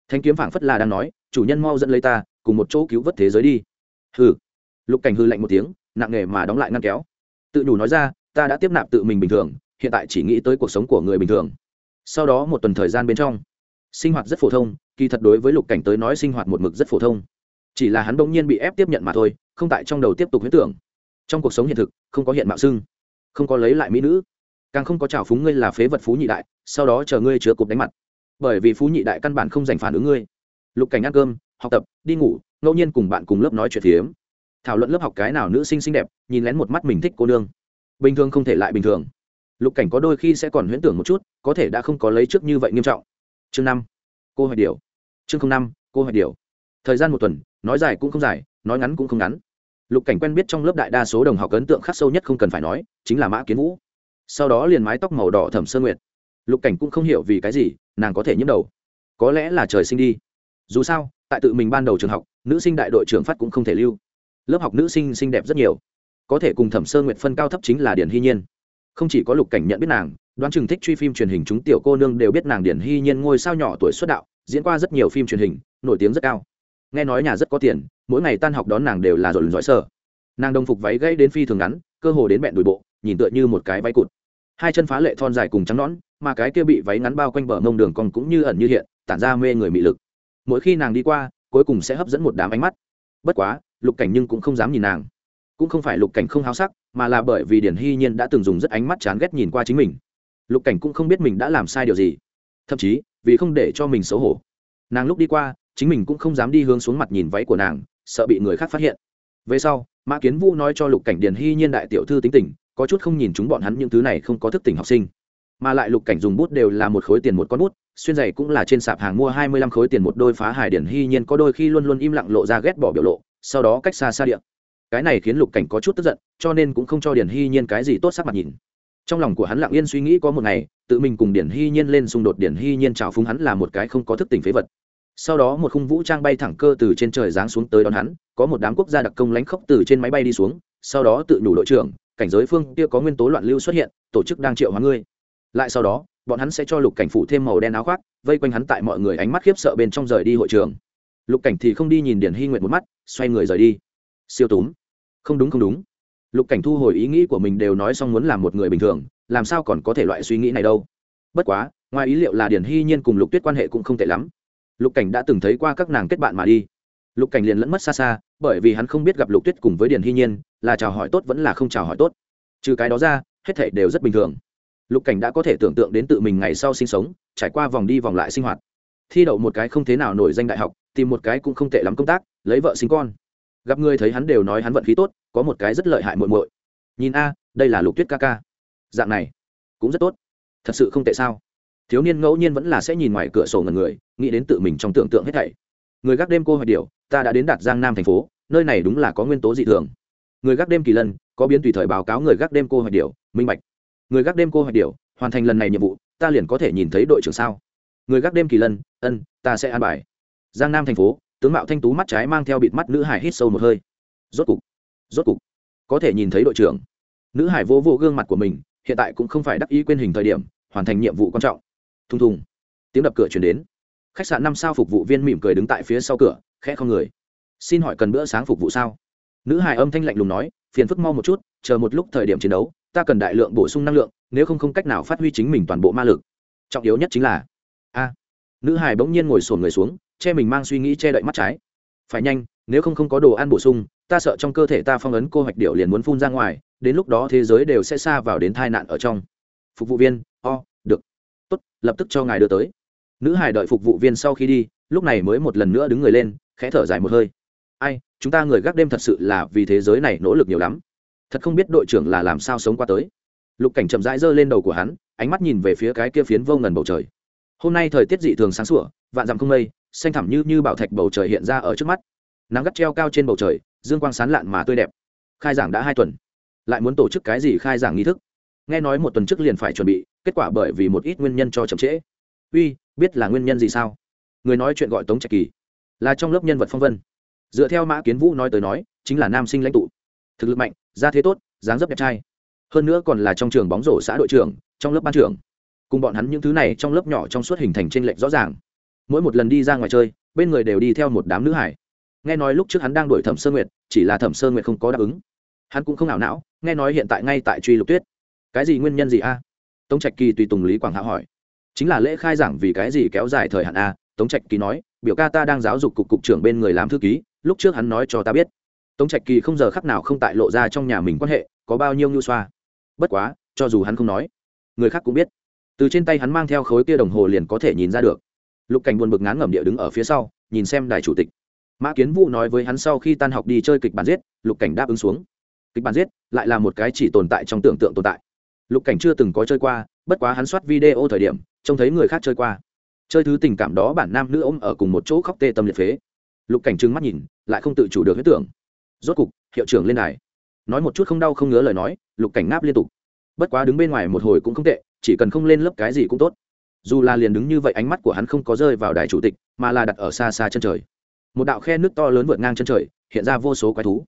Thanh kiếm phảng phất là đang nói, chủ nhân mau dẫn lấy ta, cùng một chỗ cứu vớt thế giới đi. Hừ. Lục cảnh hư lạnh một tiếng, nặng nề mà đóng lại ngăn kéo. Tự nhủ nói ra, ta đã tiếp nạp tự mình bình thường, hiện tại chỉ nghĩ tới cuộc sống của người bình thường. Sau đó một tuần thời gian bên trong, sinh hoạt rất phổ thông kỳ thật đối với lục cảnh tới nói sinh hoạt một mực rất phổ thông. Chỉ là hắn bỗng nhiên bị ép tiếp nhận mà thôi, không tại trong đầu tiếp tục huyết tưởng. Trong cuộc sống hiện thực, không có hiện mạo xưng, không có lấy lại mỹ nữ, càng không có trào phúng ngươi là phế vật phú nhị đại, sau đó chờ ngươi chứa cục đánh mặt. Bởi vì phú nhị đại căn bản không dành phản ứng ngươi. Lục cảnh ăn cơm, học tập, đi ngủ, ngẫu nhiên cùng bạn cùng lớp nói chuyện phiếm. Thảo luận lớp học cái nào nữ sinh xinh đẹp, nhìn lén một mắt mình thích cô nương. Bình thường không thể lại bình thường. Lục cảnh có đôi khi sẽ còn huyễn tưởng một chút, có thể đã không có lấy trước như vậy nghiêm trọng. Chương năm, cô hỏi điều chương năm, cô hỏi điều thời gian một tuần, nói dài cũng không dài, nói ngắn cũng không ngắn. Lục cảnh quen biết trong lớp đại đa số đồng học ấn tượng khắc sâu nhất không cần phải nói, chính là mã kiến vũ. Sau đó liền mái tóc màu đỏ thẩm sơ nguyệt. Lục cảnh cũng không hiểu vì cái gì, nàng có thể nhiễm đầu. Có lẽ là trời sinh đi. Dù sao, tại tự mình ban đầu trường học, nữ sinh đại đội trưởng phát cũng không thể lưu. Lớp học nữ sinh xinh đẹp rất nhiều. Có thể cùng thẩm sơ nguyệt phân cao thấp chính là điển hy nhiên. Không chỉ có lục cảnh nhận biết nàng, đoán chừng thích truy phim truyền hình chúng tiểu cô nương đều biết nàng điển hy nhiên ngôi sao nhỏ tuổi xuất đạo diễn qua rất nhiều phim truyền hình, nổi tiếng rất cao. Nghe nói nhà rất có tiền, mỗi ngày tan học đón nàng đều là dồn giỏi sở nàng đồng phục váy gãy đến phi thường ngắn, cơ hồ đến bẹn đùi bộ, nhìn tựa như một cái váy cụt. Hai chân phá lệ thon dài cùng trắng nõn, mà cái kia bị váy ngắn bao quanh bờ mông đường còn cũng như ẩn như hiện, tản ra mê người mị lực. Mỗi khi nàng đi qua, cuối cùng sẽ hấp dẫn một đám ánh mắt. Bất quá, lục cảnh nhưng cũng không dám nhìn nàng. Cũng không phải lục cảnh không háo sắc, mà là bởi vì điển hy nhiên đã từng dùng rất ánh mắt chán ghét nhìn qua chính mình. Lục cảnh cũng không biết mình đã làm sai điều gì. Thậm chí vì không để cho mình xấu hổ. Nàng lúc đi qua, chính mình cũng không dám đi hướng xuống mặt nhìn váy của nàng, sợ bị người khác phát hiện. Về sau, mã kiến vũ nói cho lục cảnh điền hy nhiên đại tiểu thư tính tình, có chút không nhìn chúng bọn hắn những thứ này không có thức tỉnh học sinh. Mà lại lục cảnh dùng bút đều là một khối tiền một con bút, xuyên giày cũng là trên sạp hàng mua hai mươi lăm khối tiền một đôi phá hải điển hy nhiên có đôi khi luôn luôn im lặng lộ ra ghét bỏ biểu lộ, sau đó cách xa xa điện cái này khiến lục cảnh có chút tức giận, cho nên cũng không cho điển hy nhiên cái gì tốt sắc mặt nhìn trong lòng của hắn lặng yên suy nghĩ có một ngày, tự mình cùng điển hy nhiên lên xung đột, điển hy nhiên trào phúng hắn là một cái không có thức tỉnh phế vật. Sau đó một khung vũ trang bay thẳng cơ từ trên trời giáng xuống tới đón hắn, có một đám quốc gia đặc công lánh khóc từ trên máy bay đi xuống, sau đó tự nhủ đội trưởng, cảnh giới phương kia có nguyên tố loạn lưu xuất hiện, tổ chức đang triệu hóa ngươi. Lại sau đó, bọn hắn sẽ cho lục cảnh phủ thêm màu đen áo khoác, vây quanh hắn tại mọi người ánh mắt khiếp sợ bên trong rời đi hội trường. Lục cảnh thì không đi nhìn điển hy nguyện một mắt, xoay người rời đi. Siêu túm. Không đúng không đúng lục cảnh thu hồi ý nghĩ của mình đều nói xong muốn làm một người bình thường, làm sao còn có thể loại suy nghĩ này đâu? Bất quá, ngoài ý liệu là điển hy nhiên cùng lục tuyết quan hệ cũng không tệ lắm. Lục cảnh đã từng thấy qua các nàng kết bạn mà đi. Lục cảnh liền lẫn mất xa xa, bởi vì hắn không biết gặp lục tuyết cùng với điển hy nhiên, là chào hỏi tốt vẫn là không chào hỏi tốt. Trừ cái đó ra, hết thể đều rất bình thường. Lục cảnh đã có thể tưởng tượng đến tự mình ngày sau sinh sống, trải qua vòng đi vòng lại sinh hoạt. Thi đậu một cái không thế nào nổi danh đại học, tìm một cái cũng không tệ lắm công tác, lấy vợ sinh con gặp người thấy hắn đều nói hắn vận khí tốt, có một cái rất lợi hại muội muội. Nhìn a, đây là lục tuyết ca ca. Dạng này, cũng rất tốt. Thật sự không tệ sao? Thiếu niên ngẫu nhiên vẫn là sẽ nhìn ngoài cửa sổ ngần người, nghĩ đến tự mình trong tưởng tượng hết thảy. Người gác đêm cô hỏi điều ta đã đến đạt giang nam thành phố, nơi này đúng là có nguyên tố dị thường. Người gác đêm kỳ lân, có biến tùy thời báo cáo người gác đêm cô hỏi điều minh bạch. Người gác đêm cô hỏi điều hoàn thành lần này nhiệm vụ, ta liền có thể nhìn thấy đội trưởng sao? Người gác đêm kỳ lân, ân, ta sẽ an bài. Giang nam thành phố tướng mạo thanh tú mắt trái mang theo bịt mắt nữ hải hít sâu một hơi. Rốt cục rốt cục, có thể nhìn thấy đội trưởng. Nữ hải vô vô gương mặt của mình, hiện tại cũng không phải đắc ý quên hình thời điểm, hoàn thành nhiệm vụ quan trọng. Thùng thùng, tiếng đập cửa chuyển đến. Khách sạn năm sao phục vụ viên mỉm cười đứng tại phía sau cửa, khẽ không người. Xin hỏi cần bữa sáng phục vụ sao? Nữ hải âm thanh lạnh lùng nói, phiền phức mau một chút, chờ một lúc thời điểm chiến đấu, ta cần đại lượng bổ sung năng lượng, nếu không không cách nào phát huy chính mình toàn bộ ma lực. Trọng yếu nhất chính là, a. Nữ hải bỗng nhiên ngồi sồn người xuống che mình mang suy nghĩ che đậy mắt trái. Phải nhanh nếu không không có đồ ăn bổ sung ta sợ trong cơ thể ta phong ấn cô hoạch điệu liền muốn phun ra ngoài đến lúc đó thế giới đều sẽ xa vào đến tai nạn ở trong. Phục vụ viên o、oh, được. Tốt lập tức cho ngài đưa tới. Nữ hải đợi phục vụ viên sau khi đi lúc này mới một lần nữa đứng người lên khẽ thở dài một hơi. Ai chúng ta người gác đêm thật sự là vì thế giới này nỗ lực nhiều lắm. Thật không biết đội trưởng là làm sao sống qua tới. Lục cảnh chậm rãi giơ lên đầu của hắn ánh mắt nhìn về phía cái kia phiến vô ngần bầu trời. Hôm nay thời tiết dị thường sáng sủa vạn dặm không mây xanh thẳm như như bảo thạch bầu trời hiện ra ở trước mắt. Nắng gắt treo cao trên bầu trời, dương quang sán lạn mà tươi đẹp. Khai giảng đã hai tuần, lại muốn tổ chức cái gì khai giảng nghi thức? Nghe nói một tuần trước liền phải chuẩn bị, kết quả bởi vì một ít nguyên nhân cho chậm trễ. Uy, biết là nguyên nhân gì sao? Người nói chuyện gọi tống trạch kỳ, là trong lớp nhân vật phong vân. Dựa theo mã kiến vũ nói tới nói, chính là nam sinh lãnh tụ. Thực lực mạnh, gia thế tốt, dáng dấp đẹp trai. Hơn nữa còn là trong trường bóng rổ xã đội trưởng, trong lớp ban trưởng. Cùng bọn hắn những thứ này trong lớp nhỏ trong suốt hình thành trên lệnh rõ ràng mỗi một lần đi ra ngoài chơi, bên người đều đi theo một đám nữ hải. Nghe nói lúc trước hắn đang đuổi thẩm sơ nguyệt, chỉ là thẩm sơ nguyệt không có đáp ứng. Hắn cũng không ảo não, nghe nói hiện tại ngay tại truy lục tuyết. Cái gì nguyên nhân gì a? Tống trạch kỳ tùy tùng lý quảng hạ hỏi. Chính là lễ khai giảng vì cái gì kéo dài thời hạn a? Tống trạch kỳ nói, biểu ca ta đang giáo dục cục cục trưởng bên người làm thư ký, lúc trước hắn nói cho ta biết. Tống trạch kỳ không giờ khắc nào không tại lộ ra trong nhà mình quan hệ, có bao nhiêu nhu xoa. Bất quá, cho dù hắn không nói, người khác cũng biết. Từ trên tay hắn mang theo khối kia đồng hồ liền có thể nhìn ra được lục cảnh buồn bực ngán ngẩm địa đứng ở phía sau, nhìn xem đài chủ tịch. Mã kiến vũ nói với hắn sau khi tan học đi chơi kịch bản giết, lục cảnh đáp ứng xuống. Kịch bản giết lại là một cái chỉ tồn tại trong tưởng tượng tồn tại. Lục cảnh chưa từng có chơi qua, bất quá hắn soát video thời điểm, trông thấy người khác chơi qua. Chơi thứ tình cảm đó bản nam nữ ôm ở cùng một chỗ khóc tê tâm liệt phế. Lục cảnh trừng mắt nhìn, lại không tự chủ được huyết tưởng. Rốt cục, hiệu trưởng lên đài. Nói một chút không đau không ngứa lời nói, lục cảnh ngáp liên tục. Bất quá đứng bên ngoài một hồi cũng không tệ, chỉ cần không lên lớp cái gì cũng tốt dù là liền đứng như vậy ánh mắt của hắn không có rơi vào đài chủ tịch, mà là đặt ở xa xa chân trời. Một đạo khe nước to lớn vượt ngang chân trời, hiện ra vô số quái thú.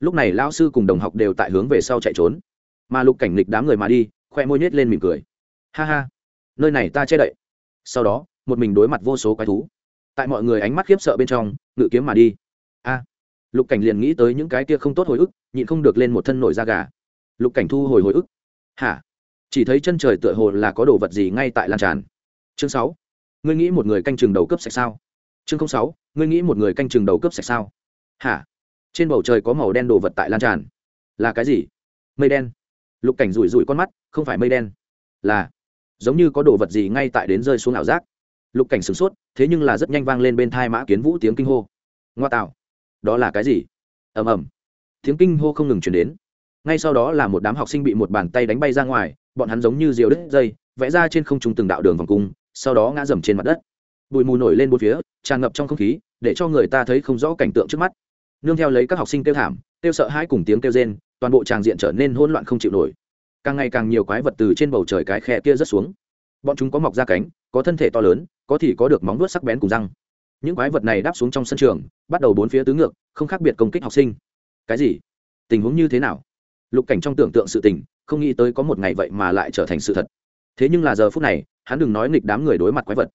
Lúc này lao sư cùng đồng học đều tại hướng về sau chạy trốn. Mà lục cảnh lịch đám người mà đi, khoe môi nhét lên mỉm cười. Ha ha, nơi này ta che đậy. Sau đó, một mình đối mặt vô số quái thú. Tại mọi người ánh mắt khiếp sợ bên trong, ngự kiếm mà đi. A, lục cảnh liền nghĩ tới những cái kia không tốt hồi ức, nhịn không được lên một thân nổi da gà. Lục cảnh thu hồi hồi ức. Hả? Chỉ thấy chân trời tựa hồ là có đồ vật gì ngay tại lan tràn chương sáu. Ngươi nghĩ một người canh chừng đầu cướp sạch sao? Chương sáu, ngươi nghĩ một người canh chừng đầu cướp sạch sao? Hả? Trên bầu trời có màu đen đồ vật tại lan tràn. Là cái gì? Mây đen. Lục cảnh rủi rủi con mắt, không phải mây đen. Là, giống như có đồ vật gì ngay tại đến rơi xuống ảo giác. Lục cảnh sửng sốt, thế nhưng là rất nhanh vang lên bên thai mã kiến vũ tiếng kinh hô. Ngoa tạo. Đó là cái gì? Ầm ầm. Tiếng kinh hô không ngừng chuyển đến. Ngay sau đó là một đám học sinh bị một bàn tay đánh bay ra ngoài, bọn hắn giống như diều đứt dây, vẽ ra trên không trung từng đạo đường vòng cung sau đó ngã dầm trên mặt đất. Bụi mù nổi lên bốn phía, tràn ngập trong không khí, để cho người ta thấy không rõ cảnh tượng trước mắt. Nương theo lấy các học sinh kêu thảm, kêu sợ hãi cùng tiếng kêu rên, toàn bộ tràng diện trở nên hỗn loạn không chịu nổi. Càng ngày càng nhiều quái vật từ trên bầu trời cái khe kia rớt xuống. Bọn chúng có mọc ra cánh, có thân thể to lớn, có thì có được móng vuốt sắc bén cùng răng. Những quái vật này đáp xuống trong sân trường, bắt đầu bốn phía tứ ngược, không khác biệt công kích học sinh. Cái gì? Tình huống như thế nào? Lục cảnh trong tưởng tượng sự tình, không nghĩ tới có một ngày vậy mà lại trở thành sự thật thế nhưng là giờ phút này, hắn đừng nói nghịch đám người đối mặt quái vật.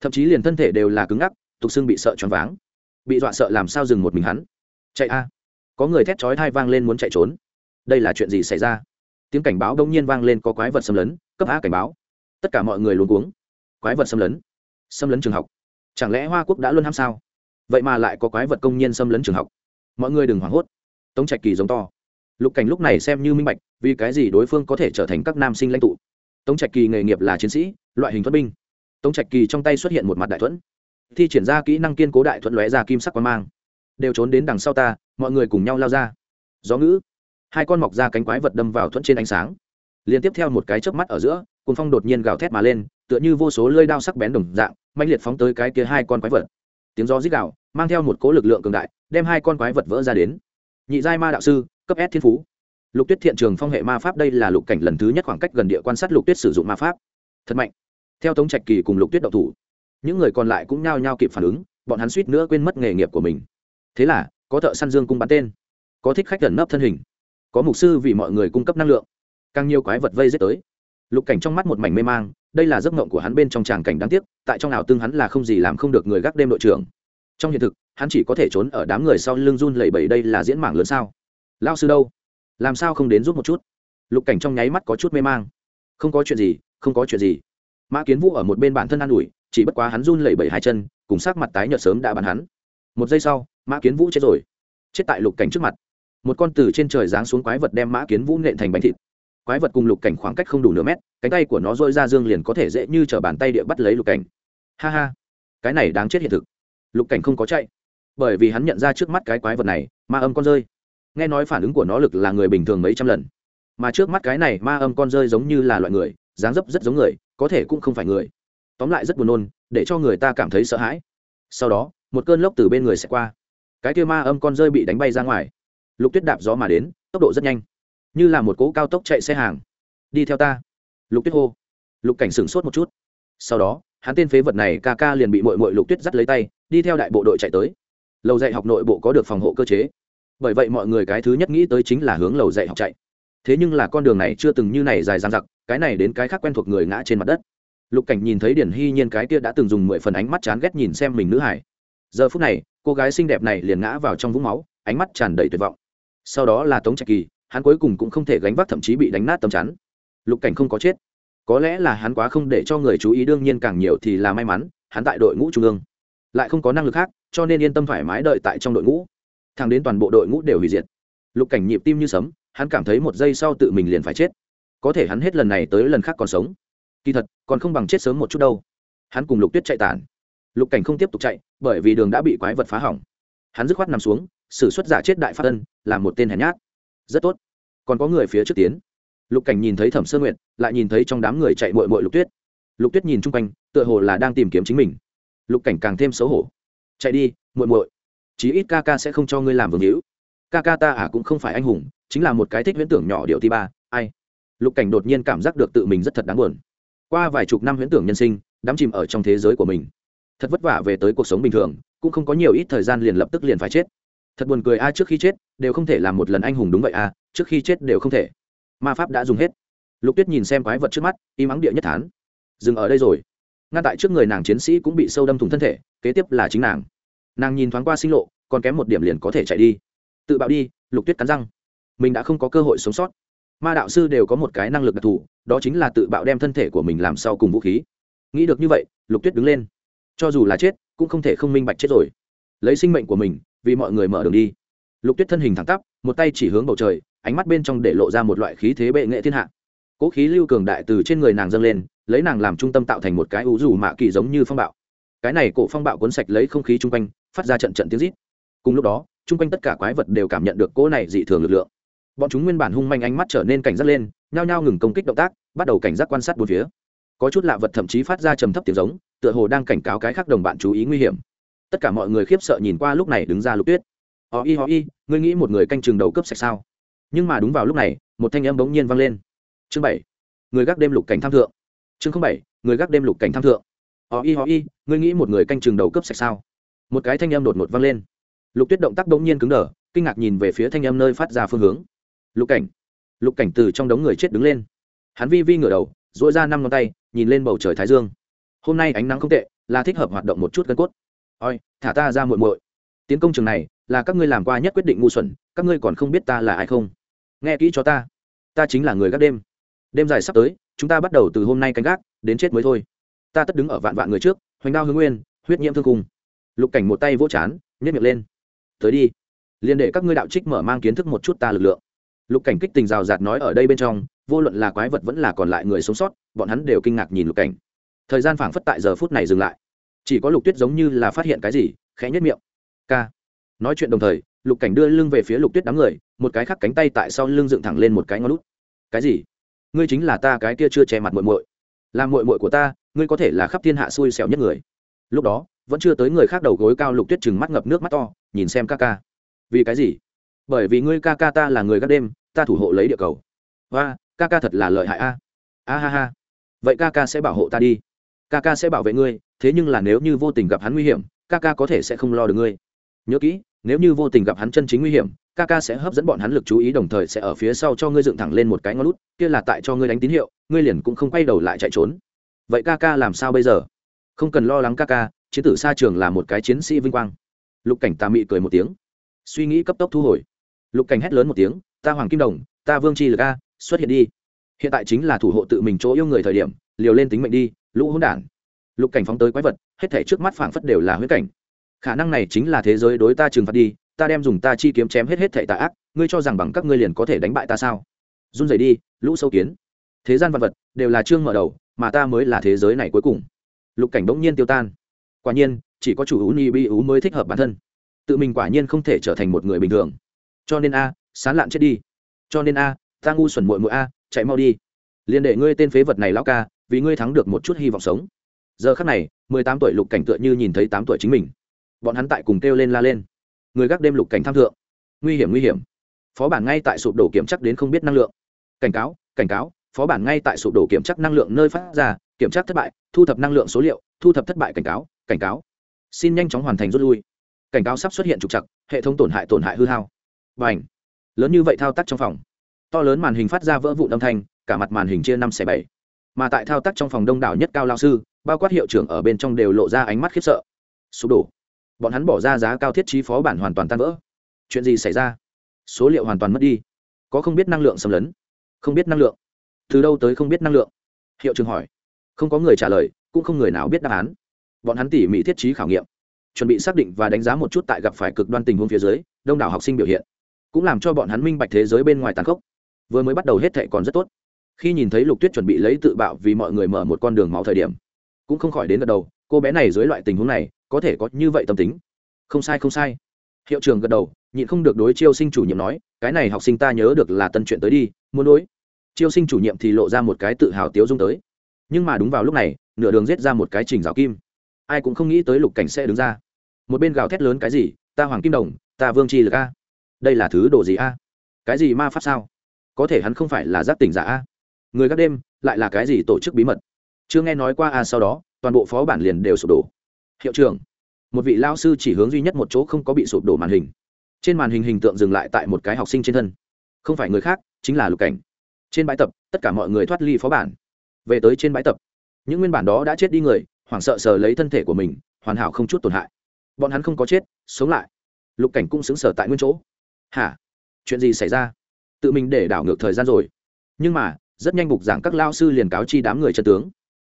Thậm chí liền thân thể đều là cứng ngắc, tục xưng bị sợ choáng váng. Bị dọa sợ làm sao dừng một mình hắn? Chạy a. Có người thét chói thai vang lên muốn chạy trốn. Đây là chuyện gì xảy ra? Tiếng cảnh báo đông nhiên vang lên, có quái vật xâm lấn, cấp a cảnh báo. Tất cả mọi người luôn cuống. Quái vật xâm lấn. Xâm lấn trường học. Chẳng lẽ hoa quốc đã luôn ham sao? Vậy mà lại có quái vật công nhân xâm lấn trường học. Mọi người đừng hoảng hốt. Tống trạch kỳ giống to. Lục cảnh lúc này xem như minh bạch, vì cái gì đối phương có thể trở thành các nam sinh lãnh tụ? Tống trạch kỳ nghề nghiệp là chiến sĩ, loại hình thuẫn binh. Tống trạch kỳ trong tay xuất hiện một mặt đại thuẫn. Thi triển ra kỹ năng kiên cố đại thuẫn lóe ra kim sắc quang mang. Đều trốn đến đằng sau ta, mọi người cùng nhau lao ra. Gió ngữ. Hai con mọc ra cánh quái vật đâm vào thuẫn trên ánh sáng. Liên tiếp theo một cái chớp mắt ở giữa cùng phong đột nhiên gào thét mà lên, tựa như vô số lơi đao sắc bén đồng dạng mạnh liệt phóng tới cái kia hai con quái vật. Tiếng gió rít gào, mang theo một cố lực lượng cường đại, đem hai con quái vật vỡ ra đến. Nhị giai ma đạo sư, cấp s thiên phú lục tuyết thiện trường phong hệ ma pháp đây là lục cảnh lần thứ nhất khoảng cách gần địa quan sát lục tuyết sử dụng ma pháp. Thật mạnh. Theo tống trạch kỳ cùng lục tuyết đậu thủ, những người còn lại cũng nhao nhao kịp phản ứng, bọn hắn suýt nữa quên mất nghề nghiệp của mình. Thế là, có thợ săn dương cung bắn tên, có thích khách gần nấp thân hình, có mục sư vì mọi người cung cấp năng lượng, càng nhiều quái vật vây giết tới. Lục cảnh trong mắt một mảnh mê mang, đây là giấc mộng của hắn bên trong tràng cảnh đáng tiếc, tại trong ảo tương hắn là không gì làm không được người gác đêm đội trưởng. Trong hiện thực, hắn chỉ có thể trốn ở đám người sau lưng run lẩy bẩy đây là diễn mảng lớn sao? Lao sư đâu? Làm sao không đến giúp một chút? Lục cảnh trong nháy mắt có chút mê mang. Không có chuyện gì, không có chuyện gì. Mã kiến vũ ở một bên bản thân an ủi, chỉ bất quá hắn run lẩy bẩy hai chân, cùng sắc mặt tái nhợt sớm đã bắn hắn. Một giây sau, mã kiến vũ chết rồi. Chết tại lục cảnh trước mặt. Một con từ trên trời giáng xuống quái vật đem mã kiến vũ nện thành bánh thịt. Quái vật cùng lục cảnh khoảng cách không đủ nửa mét, cánh tay của nó dôi ra dương liền có thể dễ như t bàn tay địa bắt lấy lục cảnh. Ha ha, cái này đáng chết hiện thực. Lục cảnh không có chạy. Bởi vì hắn nhận ra trước mắt cái quái vật này, ma âm con rơi nghe nói phản ứng của nó lực là người bình thường mấy trăm lần. Mà trước mắt cái này ma âm con rơi giống như là loại người, dáng dấp rất giống người, có thể cũng không phải người. Tóm lại rất buồn nôn, để cho người ta cảm thấy sợ hãi. Sau đó, một cơn lốc từ bên người sẽ qua. Cái kia ma âm con rơi bị đánh bay ra ngoài. Lục tuyết đạp gió mà đến, tốc độ rất nhanh. Như là một cỗ cao tốc chạy xe hàng. Đi theo ta. Lục tuyết hô. Lục cảnh sửng sốt một chút. Sau đó, hắn tên phế vật này ca ca liền bị mội mội lục tuyết dắt lấy tay, đi theo đại bộ đội chạy tới. Lầu dạy học nội bộ có được phòng hộ cơ chế bởi vậy mọi người cái thứ nhất nghĩ tới chính là hướng lầu dạy học chạy. Thế nhưng là con đường này chưa từng như này dài dang dặc, cái này đến cái khác quen thuộc người ngã trên mặt đất. Lục cảnh nhìn thấy điển hy nhiên cái kia đã từng dùng mười phần ánh mắt chán ghét nhìn xem mình nữ hải. Giờ phút này, cô gái xinh đẹp này liền ngã vào trong vũng máu, ánh mắt tràn đầy tuyệt vọng. Sau đó là tống trạch kỳ, hắn cuối cùng cũng không thể gánh vác thậm chí bị đánh nát tầm chắn lục cảnh không có chết. Có lẽ là hắn quá không để cho người chú ý, đương nhiên càng nhiều thì là may mắn, hắn tại đội ngũ trung ương. Lại không có năng lực khác, cho nên yên tâm thoải mái đợi tại trong đội ngũ thẳng đến toàn bộ đội ngũ đều hủy diệt. Lục cảnh nhịp tim như sấm, hắn cảm thấy một giây sau tự mình liền phải chết. Có thể hắn hết lần này tới lần khác còn sống. Kỳ thật, còn không bằng chết sớm một chút đâu. Hắn cùng lục tuyết chạy tản. Lục cảnh không tiếp tục chạy, bởi vì đường đã bị quái vật phá hỏng. Hắn dứt khoát nằm xuống s ử suất giả chết đại phát tân làm một tên hèn nhát. Rất tốt. Còn có người phía trước tiến. Lục cảnh nhìn thấy thẩm sơ nguyện lại nhìn thấy trong đám người chạy mội mội lục tuyết. Lục tuyết nhìn chung quanh, tựa hồ là đang tìm kiếm chính mình. Lục cảnh càng thêm xấu hổ. Chạy đi, muội muội chí ít ca ca sẽ không cho ngươi làm vương hữu. Ca ca ta à cũng không phải anh hùng, chính là một cái thích huyễn tưởng nhỏ điệu ti ba, ai? Lục cảnh đột nhiên cảm giác được tự mình rất thật đáng buồn. Qua vài chục năm huyễn tưởng nhân sinh, đắm chìm ở trong thế giới của mình. Thật vất vả về tới cuộc sống bình thường, cũng không có nhiều ít thời gian liền lập tức liền phải chết. Thật buồn cười a, trước khi chết, đều không thể làm một lần anh hùng đúng vậy a, trước khi chết đều không thể. Ma pháp đã dùng hết. Lục tuyết nhìn xem quái vật trước mắt, im ắng địa nhất thán. Dừng ở đây rồi. Ngay tại trước người nàng chiến sĩ cũng bị sâu đâm thủng thân thể, kế tiếp là chính nàng nàng nhìn thoáng qua sinh lộ, còn kém một điểm liền có thể chạy đi. Tự bạo đi, lục tuyết cắn răng. Mình đã không có cơ hội sống sót. Ma đạo sư đều có một cái năng lực đặc thù, đó chính là tự bạo đem thân thể của mình làm sau cùng vũ khí. Nghĩ được như vậy, lục tuyết đứng lên. Cho dù là chết, cũng không thể không minh bạch chết rồi. Lấy sinh mệnh của mình, vì mọi người mở đường đi. Lục tuyết thân hình thẳng tắp, một tay chỉ hướng bầu trời, ánh mắt bên trong để lộ ra một loại khí thế bệ nghệ thiên hạ. Cỗ khí lưu cường đại từ trên người nàng dâng lên, lấy nàng làm trung tâm tạo thành một cái ủ rủ mạ kỳ giống như phong bạo. Cái này cổ phong bạo cuốn sạch lấy không khí chung quanh phát ra trận trận tiếng rít. Cùng lúc đó, chung quanh tất cả quái vật đều cảm nhận được cỗ này dị thường lực lượng. Bọn chúng nguyên bản hung manh ánh mắt trở nên cảnh giác lên, nhao nhao ngừng công kích động tác, bắt đầu cảnh giác quan sát bốn phía. Có chút lạ vật thậm chí phát ra trầm thấp tiếng giống, tựa hồ đang cảnh cáo cái khác đồng bạn chú ý nguy hiểm. Tất cả mọi người khiếp sợ nhìn qua lúc này đứng ra lục tuyết. Họ y họ y ngươi nghĩ một người canh chừng đầu cấp sạch sao? Nhưng mà đúng vào lúc này, một thanh âm bỗng nhiên vang lên. Chương bảy, người gác đêm lục cảnh tham thượng. Chương bảy, người gác đêm lục cảnh tham thượng. Họ y họ y ngươi nghĩ một người canh chừng đầu cấp sạch sao? Một cái thanh âm đột ngột vang lên. Lục tuyết động tác bỗng nhiên cứng đờ, kinh ngạc nhìn về phía thanh âm nơi phát ra phương hướng. Lục cảnh. Lục cảnh từ trong đống người chết đứng lên. Hắn vi vi ngửa đầu dỗi ra năm ngón tay, nhìn lên bầu trời thái dương. Hôm nay ánh nắng không tệ, là thích hợp hoạt động một chút gân cốt. Oi thả ta ra muội muội. Tiến công trường này, là các ngươi làm qua nhất quyết định ngu xuẩn, các ngươi còn không biết ta là ai không? Nghe kỹ cho ta. Ta chính là người gác đêm. Đêm dài sắp tới, chúng ta bắt đầu từ hôm nay canh gác, đến chết mới thôi. Ta tất đứng ở vạn vạn người trước, hoành đao hướng nguyên, huyết nhiễm thương cung lục cảnh một tay vỗ chán nhét miệng lên. Tới đi, liền để các ngươi đạo trích mở mang kiến thức một chút ta lực lượng. Lục cảnh kích tình rào rạt nói ở đây bên trong, vô luận là quái vật vẫn là còn lại người sống sót, bọn hắn đều kinh ngạc nhìn lục cảnh. Thời gian phảng phất tại giờ phút này dừng lại. Chỉ có lục tuyết giống như là phát hiện cái gì, khẽ nhất miệng. K nói chuyện đồng thời, lục cảnh đưa lưng về phía lục tuyết đám người, một cái khác cánh tay tại sau lưng dựng thẳng lên một cái ngón lút cái gì? Ngươi chính là ta cái kia chưa che mặt muội muội. Làm muội muội của ta, ngươi có thể là khắp thiên hạ xui xẻo nhất người. Lúc đó vẫn chưa tới người khác đầu gối cao lục tuyết chừng mắt ngập nước mắt to, nhìn xem ca ca. Vì cái gì? Bởi vì ngươi ca ca ta là người gác đêm, ta thủ hộ lấy địa cầu. Và ca ca thật là lợi hại a. A ha ha. Vậy ca ca sẽ bảo hộ ta đi. Ca ca sẽ bảo vệ ngươi, thế nhưng là nếu như vô tình gặp hắn nguy hiểm, ca ca có thể sẽ không lo được ngươi. Nhớ kỹ, nếu như vô tình gặp hắn chân chính nguy hiểm, ca ca sẽ hấp dẫn bọn hắn lực chú ý đồng thời sẽ ở phía sau cho ngươi dựng thẳng lên một cái ngón lút kia là tại cho ngươi đánh tín hiệu, ngươi liền cũng không quay đầu lại chạy trốn. Vậy ca ca làm sao bây giờ? Không cần lo lắng ca ca chiến tử xa trường là một cái chiến sĩ vinh quang. Lục cảnh tà mị cười một tiếng. Suy nghĩ cấp tốc thu hồi. Lục cảnh hét lớn một tiếng, ta hoàng kim đồng, ta vương tri lực a, xuất hiện đi. Hiện tại chính là thủ hộ tự mình chỗ yêu người thời điểm, liều lên tính mệnh đi, lũ hỗn đản. Lục cảnh phóng tới quái vật, hết thể trước mắt phảng phất đều là huyết cảnh. Khả năng này chính là thế giới đối ta trừng phạt đi, ta đem dùng ta chi kiếm chém hết hết thể tạ ác, ngươi cho rằng bằng các ngươi liền có thể đánh bại ta sao? Run rẩy đi, lũ sâu kiến. Thế gian vật vật đều là chương mở đầu, mà ta mới là thế giới này cuối cùng. Lục cảnh bỗng nhiên tiêu tan quả nhiên, chỉ có chủ ú ni bi ú mới thích hợp bản thân. Tự mình quả nhiên không thể trở thành một người bình thường. Cho nên a, sán lạn chết đi. Cho nên a, ta ngu xuẩn muội mội a, chạy mau đi. Liền để ngươi tên phế vật này lão ca, vì ngươi thắng được một chút hy vọng sống. Giờ khắc này, mười tám tuổi lục cảnh tựa như nhìn thấy tám tuổi chính mình. Bọn hắn tại cùng kêu lên la lên. Người gác đêm lục cảnh tham thượng. Nguy hiểm nguy hiểm. Phó bản ngay tại sụp đổ kiểm chắc đến không biết năng lượng. Cảnh cáo cảnh cáo, phó bản ngay tại sụp đổ kiểm chắc năng lượng nơi phát ra, kiểm tra thất bại, thu thập năng lượng số liệu, thu thập thất bại cảnh cáo cảnh cáo. Xin nhanh chóng hoàn thành rút lui. Cảnh cáo sắp xuất hiện trục chặt hệ thống tổn hại tổn hại hư hao. Và ảnh lớn như vậy thao tác trong phòng, to lớn màn hình phát ra vỡ vụ âm thanh, cả mặt màn hình chia năm xẻ bảy. Mà tại thao tác trong phòng đông đảo nhất cao lao sư, bao quát hiệu trưởng ở bên trong đều lộ ra ánh mắt khiếp sợ. Sụp đổ. Bọn hắn bỏ ra giá cao thiết trí phó bản hoàn toàn tan vỡ. Chuyện gì xảy ra? Số liệu hoàn toàn mất đi. Có không biết năng lượng xâm lấn? Không biết năng lượng. Từ đâu tới không biết năng lượng? Hiệu trưởng hỏi. Không có người trả lời, cũng không người nào biết đáp án bọn hắn tỉ mỉ thiết trí khảo nghiệm, chuẩn bị xác định và đánh giá một chút tại gặp phải cực đoan tình huống phía dưới, đông đảo học sinh biểu hiện, cũng làm cho bọn hắn minh bạch thế giới bên ngoài tàn khốc. Vừa mới bắt đầu hết thệ còn rất tốt. Khi nhìn thấy lục tuyết chuẩn bị lấy tự bạo vì mọi người mở một con đường máu thời điểm, cũng không khỏi đến gật đầu, cô bé này dưới loại tình huống này, có thể có như vậy tâm tính. Không sai không sai. Hiệu trường gật đầu, nhịn không được đối chiêu sinh chủ nhiệm nói, cái này học sinh ta nhớ được là tân chuyện tới đi, muốn đối. Chiêu sinh chủ nhiệm thì lộ ra một cái tự hào tiếu dung tới. Nhưng mà đúng vào lúc này, nửa đường giết ra một cái trình rào kim ai cũng không nghĩ tới lục cảnh sẽ đứng ra. Một bên gào thét lớn cái gì? Ta hoàng kim đồng, ta vương chi lực a. Đây là thứ đồ gì a? Cái gì ma pháp sao? Có thể hắn không phải là giáp tỉnh giả a. Người gác đêm, lại là cái gì tổ chức bí mật? Chưa nghe nói qua a sau đó, toàn bộ phó bản liền đều sụp đổ. Hiệu trưởng, một vị lao sư chỉ hướng duy nhất một chỗ không có bị sụp đổ màn hình. Trên màn hình hình tượng dừng lại tại một cái học sinh trên thân. Không phải người khác, chính là lục cảnh. Trên bãi tập, tất cả mọi người thoát ly phó bản. Về tới trên bãi tập. Những nguyên bản đó đã chết đi người hoảng sợ sờ lấy thân thể của mình, hoàn hảo không chút tổn hại. Bọn hắn không có chết, sống lại. Lục cảnh cũng xứng sở tại nguyên chỗ. Hả? Chuyện gì xảy ra? Tự mình để đảo ngược thời gian rồi. Nhưng mà, rất nhanh bục giảng các lao sư liền cáo chi đám người chân tướng.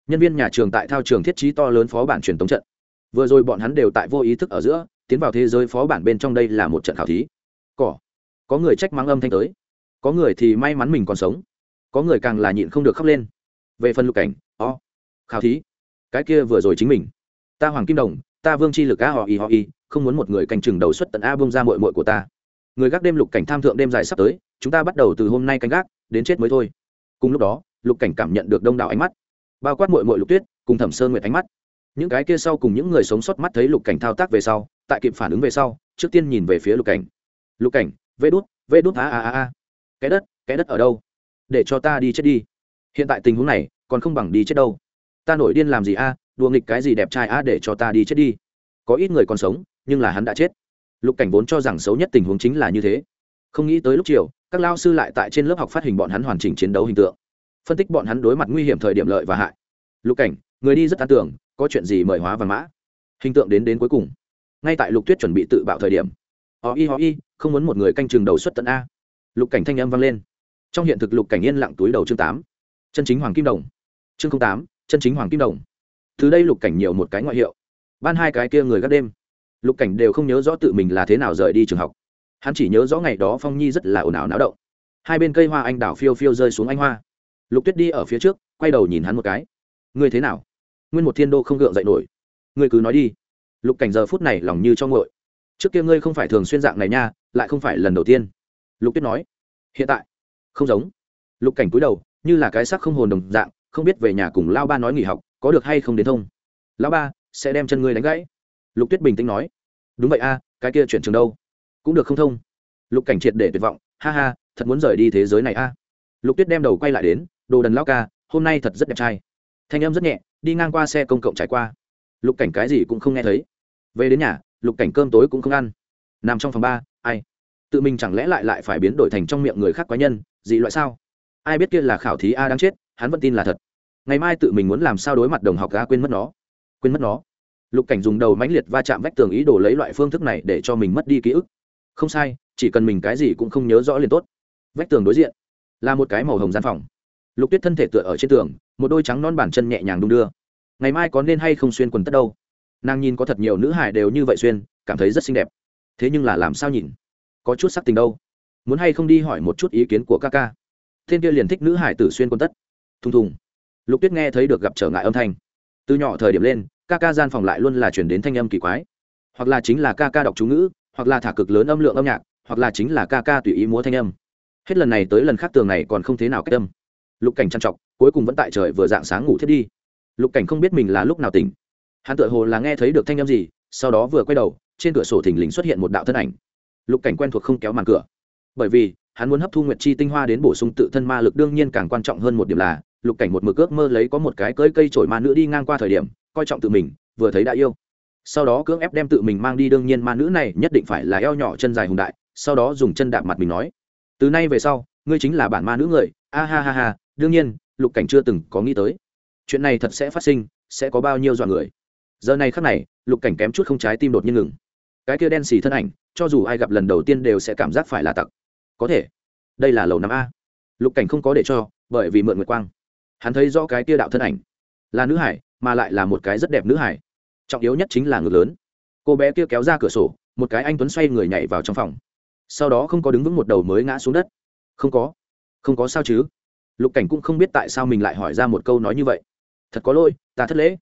Nhân viên nhà trường tại thao trường thiết trí to lớn phó bản truyền tống trận. Vừa rồi bọn hắn đều tại vô ý thức ở giữa, tiến vào thế giới phó bản bên trong đây là một trận khảo thí. Cỏ. Có người trách mắng âm thanh tới. Có người thì may mắn mình còn sống. Có người càng là nhịn không được khóc lên. Về phần lục cảnh, o. Khảo thí cái kia vừa rồi chính mình. Ta hoàng kim đồng, ta vương chi lực a họ y họ y không muốn một người canh chừng đầu xuất tận a bông ra mội mội của ta. Người gác đêm lục cảnh tham thượng đêm dài sắp tới, chúng ta bắt đầu từ hôm nay canh gác, đến chết mới thôi. Cùng lúc đó, lục cảnh cảm nhận được đông đảo ánh mắt, bao quát mội mội lục tuyết, cùng thẩm sơn nguyệt ánh mắt. Những cái kia sau cùng những người sống sót mắt thấy lục cảnh thao tác về sau, tại kịp phản ứng về sau, trước tiên nhìn về phía lục cảnh. Lục cảnh, vê đút vê đút, a a a a. Cái đất cái đất ở đâu? Để cho ta đi chết đi. Hiện tại tình huống này, còn không bằng đi chết đâu ta nổi điên làm gì a, đùa nghịch cái gì đẹp trai a, để cho ta đi chết đi. Có ít người còn sống, nhưng là hắn đã chết. Lục cảnh vốn cho rằng xấu nhất tình huống chính là như thế. Không nghĩ tới lúc chiều, các lao sư lại tại trên lớp học phát hình bọn hắn hoàn chỉnh chiến đấu hình tượng. Phân tích bọn hắn đối mặt nguy hiểm thời điểm lợi và hại. Lục cảnh, người đi rất an tưởng, có chuyện gì mời hóa và mã. Hình tượng đến đến cuối cùng. Ngay tại lục tuyết chuẩn bị tự bạo thời điểm. Họ y họ y, không muốn một người canh trường đầu xuất tận a. Lục cảnh thanh âm vang lên. Trong hiện thực lục cảnh yên lặng túi đầu chương tám. Chân chính hoàng kim đồng. Chương tám chân chính hoàng kim đồng. Từ đây lục cảnh nhiều một cái ngoại hiệu. Ban hai cái kia người gác đêm. Lục cảnh đều không nhớ rõ tự mình là thế nào rời đi trường học. Hắn chỉ nhớ rõ ngày đó phong nhi rất là ồn ào náo động. Hai bên cây hoa anh đào phiêu phiêu rơi xuống anh hoa. Lục tuyết đi ở phía trước, quay đầu nhìn hắn một cái. Ngươi thế nào? Nguyên một thiên đô không gượng dậy nổi. Ngươi cứ nói đi. Lục cảnh giờ phút này lòng như cho ngội trước kia ngươi không phải thường xuyên dạng này nha, lại không phải lần đầu tiên. Lục tuyết nói. Hiện tại, không giống. Lục cảnh cúi đầu, như là cái sắc không hồn đồng dạng không biết về nhà cùng lao ba nói nghỉ học, có được hay không đến thông. Lao ba, sẽ đem chân ngươi đánh gãy. Lục tuyết bình tĩnh nói. Đúng vậy a, cái kia chuyển trường đâu? Cũng được không thông. Lục cảnh triệt để tuyệt vọng. Ha ha, thật muốn rời đi thế giới này a. Lục tuyết đem đầu quay lại đến. Đồ đần lao ca, hôm nay thật rất đẹp trai. Thanh âm rất nhẹ, đi ngang qua xe công cộng trải qua. Lục cảnh cái gì cũng không nghe thấy. Về đến nhà, lục cảnh cơm tối cũng không ăn. Nằm trong phòng ba, ai? Tự mình chẳng lẽ lại lại phải biến đổi thành trong miệng người khác quái nhân, dị loại sao? Ai biết kia là khảo thí a đang chết hắn vẫn tin là thật. Ngày mai tự mình muốn làm sao đối mặt đồng học ga quên mất nó. Quên mất nó. Lục cảnh dùng đầu mãnh liệt va chạm vách tường ý đồ lấy loại phương thức này để cho mình mất đi ký ức. Không sai, chỉ cần mình cái gì cũng không nhớ rõ liền tốt. Vách tường đối diện, là một cái màu hồng gian phòng. Lục tuyết thân thể tựa ở trên tường, một đôi trắng non bản chân nhẹ nhàng đung đưa. Ngày mai có nên hay không xuyên quần tất đâu? Nàng nhìn có thật nhiều nữ hải đều như vậy xuyên, cảm thấy rất xinh đẹp. Thế nhưng là làm sao nhìn? Có chút sắc tình đâu. Muốn hay không đi hỏi một chút ý kiến của ca ca? Thiên kia liền thích nữ hải tử xuyên quần tất thùng thùng. Lục tuyết nghe thấy được gặp trở ngại âm thanh. Từ nhỏ thời điểm lên, ca ca gian phòng lại luôn là chuyển đến thanh âm kỳ quái. Hoặc là chính là ca ca đọc chú ngữ, hoặc là thả cực lớn âm lượng âm nhạc, hoặc là chính là ca ca tùy ý múa thanh âm. Hết lần này tới lần khác tường này còn không thế nào cách âm lục cảnh trăn trọc, cuối cùng vẫn tại trời vừa dạng sáng ngủ thiết đi. Lục cảnh không biết mình là lúc nào tỉnh. Hắn tự hồ là nghe thấy được thanh âm gì, sau đó vừa quay đầu, trên cửa sổ thình lình xuất hiện một đạo thân ảnh. Lục cảnh quen thuộc không kéo màn cửa. Bởi vì, hắn muốn hấp thu nguyệt chi tinh hoa đến bổ sung tự thân ma lực đương nhiên càng quan trọng hơn một điểm là lục cảnh một mực ước mơ lấy có một cái cơi cây trổi ma nữ đi ngang qua thời điểm, coi trọng tự mình, vừa thấy đã yêu. Sau đó cưỡng ép đem tự mình mang đi, đương nhiên ma nữ này nhất định phải là eo nhỏ chân dài hùng đại, sau đó dùng chân đạp mặt mình nói, từ nay về sau, ngươi chính là bản ma nữ người. A ha ha ha, đương nhiên, lục cảnh chưa từng có nghĩ tới. Chuyện này thật sẽ phát sinh, sẽ có bao nhiêu dọa người. Giờ này khắc này, lục cảnh kém chút không trái tim đột nhiên ngừng. Cái kia đen xì thân ảnh, cho dù ai gặp lần đầu tiên đều sẽ cảm giác phải là tặc. Có thể, đây là lầu năm a. Lục cảnh không có để cho, bởi vì mượn nguyệt quang hắn thấy rõ cái tia đạo thân ảnh, là nữ hải, mà lại là một cái rất đẹp nữ hải. Trọng yếu nhất chính là ngực lớn. Cô bé kia kéo ra cửa sổ, một cái anh tuấn xoay người nhảy vào trong phòng. Sau đó không có đứng vững một đầu mới ngã xuống đất. Không có. Không có sao chứ? Lục cảnh cũng không biết tại sao mình lại hỏi ra một câu nói như vậy. Thật có lỗi, ta thất lễ.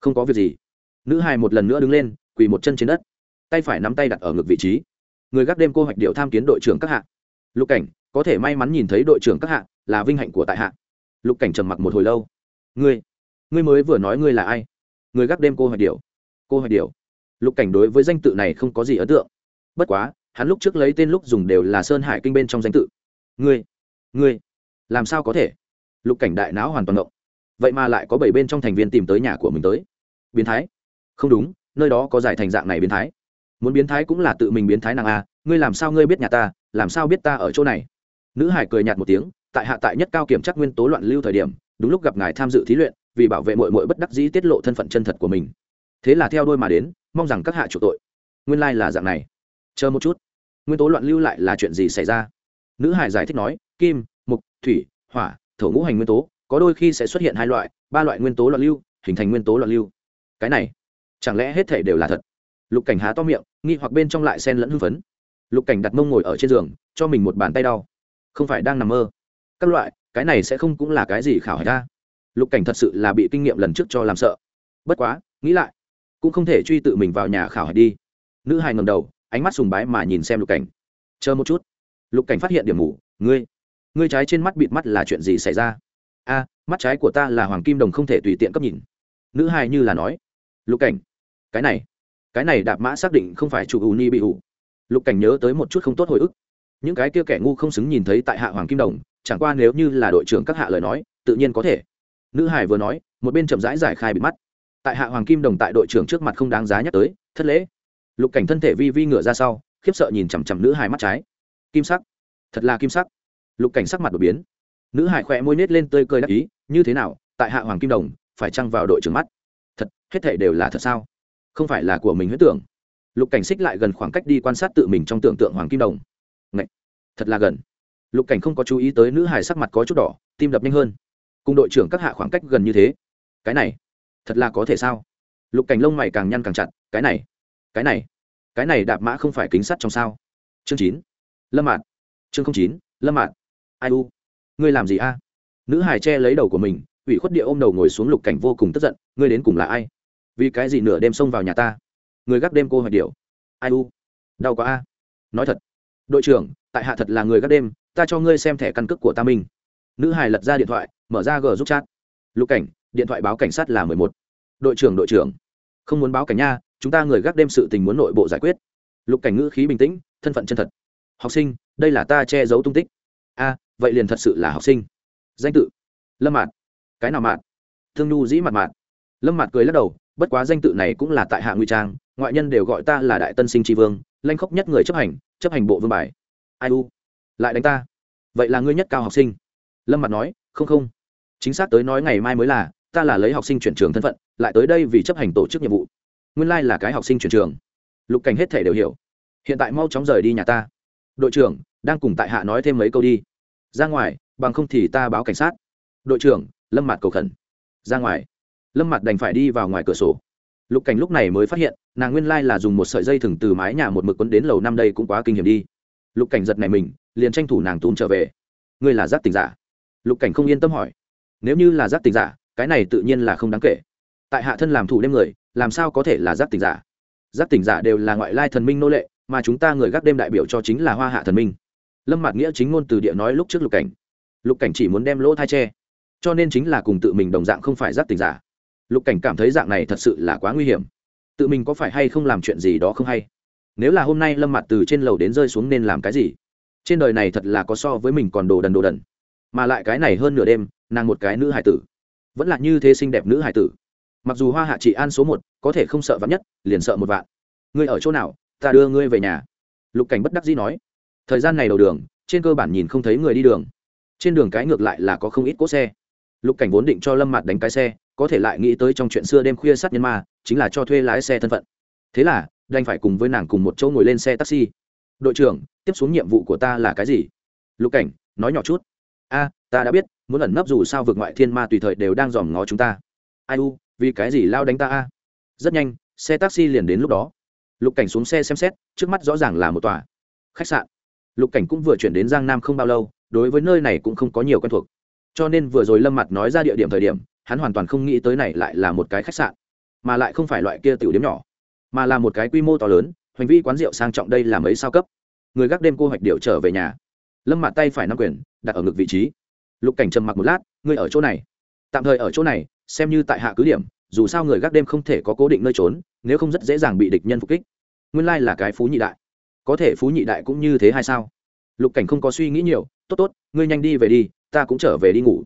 Không có việc gì. Nữ hài một lần nữa đứng lên, quỳ một chân trên đất. Tay phải nắm tay đặt ở ngực vị trí. Người gác đêm cô hoạch điệu tham kiến đội trưởng các hạ. Lục cảnh, có thể may mắn nhìn thấy đội trưởng các hạ là vinh hạnh của tại hạ lục cảnh trầm mặc một hồi lâu. Ngươi ngươi mới vừa nói ngươi là ai? Người gác đêm cô hoạch điệu cô hoạch điệu lục cảnh đối với danh tự này không có gì ấn tượng. Bất quá hắn lúc trước lấy tên lúc dùng đều là sơn hải kinh bên trong danh tự. Ngươi ngươi làm sao có thể? Lục cảnh đại não hoàn toàn ngộng vậy mà lại có bảy bên trong thành viên tìm tới nhà của mình tới. Biến thái. Không đúng nơi đó có giải thành dạng này biến thái. Muốn biến thái cũng là tự mình biến thái nàng a à, ngươi làm sao ngươi biết nhà ta làm sao biết ta ở chỗ này? Nữ hải cười nhạt một tiếng tại hạ tại nhất cao kiểm chắc nguyên tố loạn lưu thời điểm, đúng lúc gặp ngài tham dự thí luyện, vì bảo vệ mội mội bất đắc dĩ tiết lộ thân phận chân thật của mình. Thế là theo đôi mà đến, mong rằng các hạ chủ tội. Nguyên lai là dạng này. Chờ một chút. Nguyên tố loạn lưu lại là chuyện gì xảy ra? Nữ hải giải thích nói, kim, mục, thủy, hỏa, thổ ngũ hành nguyên tố, có đôi khi sẽ xuất hiện hai loại, ba loại nguyên tố loạn lưu, hình thành nguyên tố loạn lưu. Cái này, chẳng lẽ hết thể đều là thật? Lục cảnh há to miệng, nghi hoặc bên trong lại sen lẫn hưng phấn. Lục cảnh đặt mông ngồi ở trên giường, cho mình một bàn tay đau. Không phải đang nằm mơ các loại, cái này sẽ không cũng là cái gì khảo hạch ra lục cảnh thật sự là bị kinh nghiệm lần trước cho làm sợ. Bất quá, nghĩ lại, cũng không thể truy tự mình vào nhà khảo hạch đi. Nữ hài ngầm đầu, ánh mắt sùng bái mà nhìn xem lục cảnh. Chờ một chút. Lục cảnh phát hiện điểm mù, ngươi ngươi trái trên mắt bịt mắt là chuyện gì xảy ra? A, mắt trái của ta là hoàng kim đồng không thể tùy tiện cấp nhìn. Nữ hài như là nói. Lục cảnh, cái này cái này đạp mã xác định không phải chủ ù ni bị ủ. Lục cảnh nhớ tới một chút không tốt hồi ức. Những cái kia kẻ ngu không xứng nhìn thấy tại hạ hoàng kim đồng chẳng qua nếu như là đội trưởng các hạ lời nói, tự nhiên có thể. Nữ hải vừa nói, một bên chậm rãi giải khai bị mắt. Tại hạ hoàng kim đồng tại đội trưởng trước mặt không đáng giá nhắc tới, thất lễ. Lục cảnh thân thể vi vi ngửa ra sau, khiếp sợ nhìn chằm chằm nữ hải mắt trái. Kim sắc. Thật là kim sắc. Lục cảnh sắc mặt đột biến. Nữ hải khỏe môi nết lên tươi cười đắc ý, như thế nào, tại hạ hoàng kim đồng, phải chăng vào đội trưởng mắt? Thật, hết thể đều là thật sao? Không phải là của mình huyết tưởng. Lục cảnh xích lại gần khoảng cách đi quan sát tự mình trong tưởng tượng hoàng kim đồng. Ngậy! thật là gần lục cảnh không có chú ý tới nữ hải sắc mặt có chút đỏ, tim đập nhanh hơn. Cùng đội trưởng các hạ khoảng cách gần như thế. Cái này, thật là có thể sao? Lục cảnh lông mày càng nhăn càng chặt, cái này cái này cái này đạp mã không phải kính sắt trong sao? Chương chín, lâm mạn chương chín, lâm mạn ai u? Ngươi làm gì a? Nữ hải che lấy đầu của mình, ủy khuất địa ôm đầu ngồi xuống lục cảnh vô cùng tức giận, ngươi đến cùng là ai? Vì cái gì nửa đêm xông vào nhà ta? Người gác đêm cô hỏi điều ai u? Đau quá a. Nói thật, đội trưởng, tại hạ thật là người gác đêm ta cho ngươi xem thẻ căn cước của ta minh nữ hải lật ra điện thoại, mở ra g giúp chat. Lục cảnh, điện thoại báo cảnh sát là mười một. Đội trưởng đội trưởng. Không muốn báo cảnh nha, chúng ta người gác đêm sự tình muốn nội bộ giải quyết. Lục cảnh ngữ khí bình tĩnh, thân phận chân thật. Học sinh, đây là ta che giấu tung tích. A, vậy liền thật sự là học sinh. Danh tự. Lâm mạt. Cái nào mạt? Thương nhu dĩ mặt mạt. Lâm mạt cười lắc đầu, bất quá danh tự này cũng là tại hạ nguy trang, ngoại nhân đều gọi ta là đại tân sinh tri vương, lanh khóc nhất người chấp hành chấp hành bộ vương bài. Ai u? Lại đánh ta. Vậy là ngươi nhất cao học sinh. Lâm mặt nói, không không. Chính xác tới nói ngày mai mới là, ta là lấy học sinh chuyển trường thân phận, lại tới đây vì chấp hành tổ chức nhiệm vụ. Nguyên lai là cái học sinh chuyển trường. Lục cảnh hết thể đều hiểu. Hiện tại mau chóng rời đi nhà ta. Đội trưởng, đang cùng tại hạ nói thêm mấy câu đi. Ra ngoài, bằng không thì ta báo cảnh sát. Đội trưởng, lâm mặt cầu khẩn. Ra ngoài. Lâm mặt đành phải đi vào ngoài cửa sổ. Lục cảnh lúc này mới phát hiện, nàng nguyên lai là dùng một sợi dây thừng từ mái nhà một mực quấn đến lầu năm đây cũng quá kinh hiểm đi lục cảnh giật này mình, liền tranh thủ nàng túm trở về. Ngươi là giác tình giả? Lục cảnh không yên tâm hỏi. Nếu như là giác tình giả, cái này tự nhiên là không đáng kể. Tại hạ thân làm thủ đêm người, làm sao có thể là giác tình giả? Giác tình giả đều là ngoại lai thần minh nô lệ, mà chúng ta người gác đêm đại biểu cho chính là hoa hạ thần minh. Lâm mạc nghĩa chính ngôn từ địa nói lúc trước lục cảnh. Lục cảnh chỉ muốn đem lỗ thai tre cho nên chính là cùng tự mình đồng dạng không phải giác tình giả. Lục cảnh cảm thấy dạng này thật sự là quá nguy hiểm. Tự mình có phải hay không làm chuyện gì đó không hay? Nếu là hôm nay lâm mặt từ trên lầu đến rơi xuống nên làm cái gì? Trên đời này thật là có so với mình còn đồ đần đồ đần. Mà lại cái này hơn nửa đêm, nàng một cái nữ hải tử. Vẫn là như thế xinh đẹp nữ hải tử. Mặc dù hoa hạ trị an số một, có thể không sợ vắn nhất, liền sợ một vạn. Ngươi ở chỗ nào? Ta đưa ngươi về nhà. Lục cảnh bất đắc dĩ nói. Thời gian này đầu đường, trên cơ bản nhìn không thấy người đi đường. Trên đường cái ngược lại là có không ít cỗ xe. Lục cảnh vốn định cho lâm mặt đánh cái xe, có thể lại nghĩ tới trong chuyện xưa đêm khuya sát nhân ma, chính là cho thuê lái xe thân phận. Thế là đành phải cùng với nàng cùng một chỗ ngồi lên xe taxi. Đội trưởng, tiếp xuống nhiệm vụ của ta là cái gì? Lục cảnh, nói nhỏ chút. A, ta đã biết, muốn ẩn nấp dù sao vượt ngoại thiên ma tùy thời đều đang dòm ngó chúng ta. Ai u, vì cái gì lao đánh ta a? Rất nhanh, xe taxi liền đến lúc đó. Lục cảnh xuống xe xem xét, trước mắt rõ ràng là một tòa khách sạn. Lục cảnh cũng vừa chuyển đến giang nam không bao lâu, đối với nơi này cũng không có nhiều quen thuộc. Cho nên vừa rồi lâm mặt nói ra địa điểm thời điểm, hắn hoàn toàn không nghĩ tới này lại là một cái khách sạn, mà lại không phải loại kia tiểu điểm nhỏ mà là một cái quy mô to lớn hoành vi quán rượu sang trọng đây là mấy sao cấp. Người gác đêm cô hoạch điệu trở về nhà. Lâm mặt tay phải nắm quyền, đặt ở ngực vị trí. Lục cảnh trầm mặc một lát, ngươi ở chỗ này. Tạm thời ở chỗ này, xem như tại hạ cứ điểm, dù sao người gác đêm không thể có cố định nơi trốn, nếu không rất dễ dàng bị địch nhân phục kích. Nguyên lai là cái phú nhị đại. Có thể phú nhị đại cũng như thế hay sao? Lục cảnh không có suy nghĩ nhiều, tốt tốt, ngươi nhanh đi về đi, ta cũng trở về đi ngủ.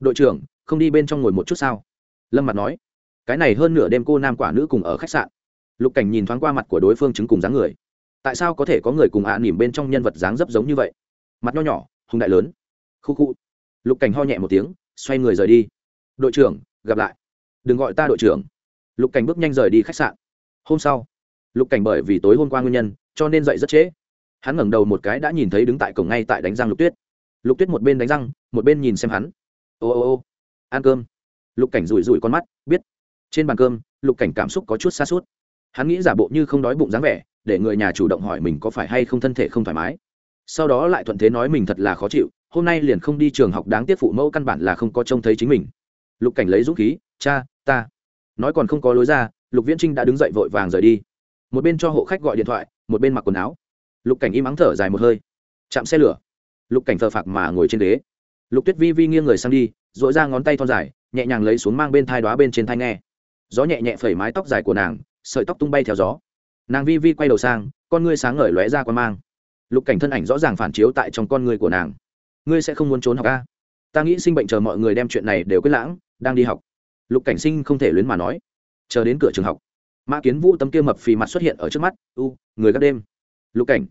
Đội trưởng, không đi bên trong ngồi một chút sao? Lâm mặt nói. Cái này hơn nửa đêm cô nam quả nữ cùng ở khách sạn lục cảnh nhìn thoáng qua mặt của đối phương chứng cùng dáng người. Tại sao có thể có người cùng ạ à nỉm bên trong nhân vật dáng dấp giống như vậy? Mặt nho nhỏ, hùng đại lớn. Khu khu. Lục cảnh ho nhẹ một tiếng, xoay người rời đi. Đội trưởng, gặp lại. Đừng gọi ta đội trưởng. Lục cảnh bước nhanh rời đi khách sạn. Hôm sau, lục cảnh bởi vì tối hôm qua nguyên nhân, cho nên dậy rất trễ. Hắn ngẩng đầu một cái đã nhìn thấy đứng tại cổng ngay tại đánh răng lục tuyết. Lục tuyết một bên đánh răng, một bên nhìn xem hắn. Ô ô ô, ăn cơm. Lục cảnh rủi rủi con mắt, biết. Trên bàn cơm, lục cảnh cảm xúc có chút xa suốt hắn nghĩ giả bộ như không đói bụng dáng vẻ, để người nhà chủ động hỏi mình có phải hay không thân thể không thoải mái. Sau đó lại thuận thế nói mình thật là khó chịu, hôm nay liền không đi trường học đáng tiếc phụ mẫu căn bản là không có trông thấy chính mình. Lục cảnh lấy dũng khí, cha, ta. Nói còn không có lối ra, lục viễn trinh đã đứng dậy vội vàng rời đi. Một bên cho hộ khách gọi điện thoại, một bên mặc quần áo. Lục cảnh im ắng thở dài một hơi. Chạm xe lửa. Lục cảnh thờ phạc mà ngồi trên ghế. Lục tuyết vi vi nghiêng người sang đi dội ra ngón tay thon dài, nhẹ nhàng lấy xuống mang bên thai đoá bên trên thai nghe. Gió nhẹ nhẹ phẩy mái tóc dài của nàng sợi tóc tung bay theo gió. Nàng vi vi quay đầu sang, con ngươi sáng ngời lóe ra con mang. Lục cảnh thân ảnh rõ ràng phản chiếu tại trong con ngươi của nàng. Ngươi sẽ không muốn trốn học ca ta nghĩ sinh bệnh chờ mọi người đem chuyện này đều quyết lãng, đang đi học. Lục cảnh sinh không thể luyến mà nói. Chờ đến cửa trường học, mã kiến vũ tấm kia mập phì mặt xuất hiện ở trước mắt. U, người gác đêm. Lục cảnh,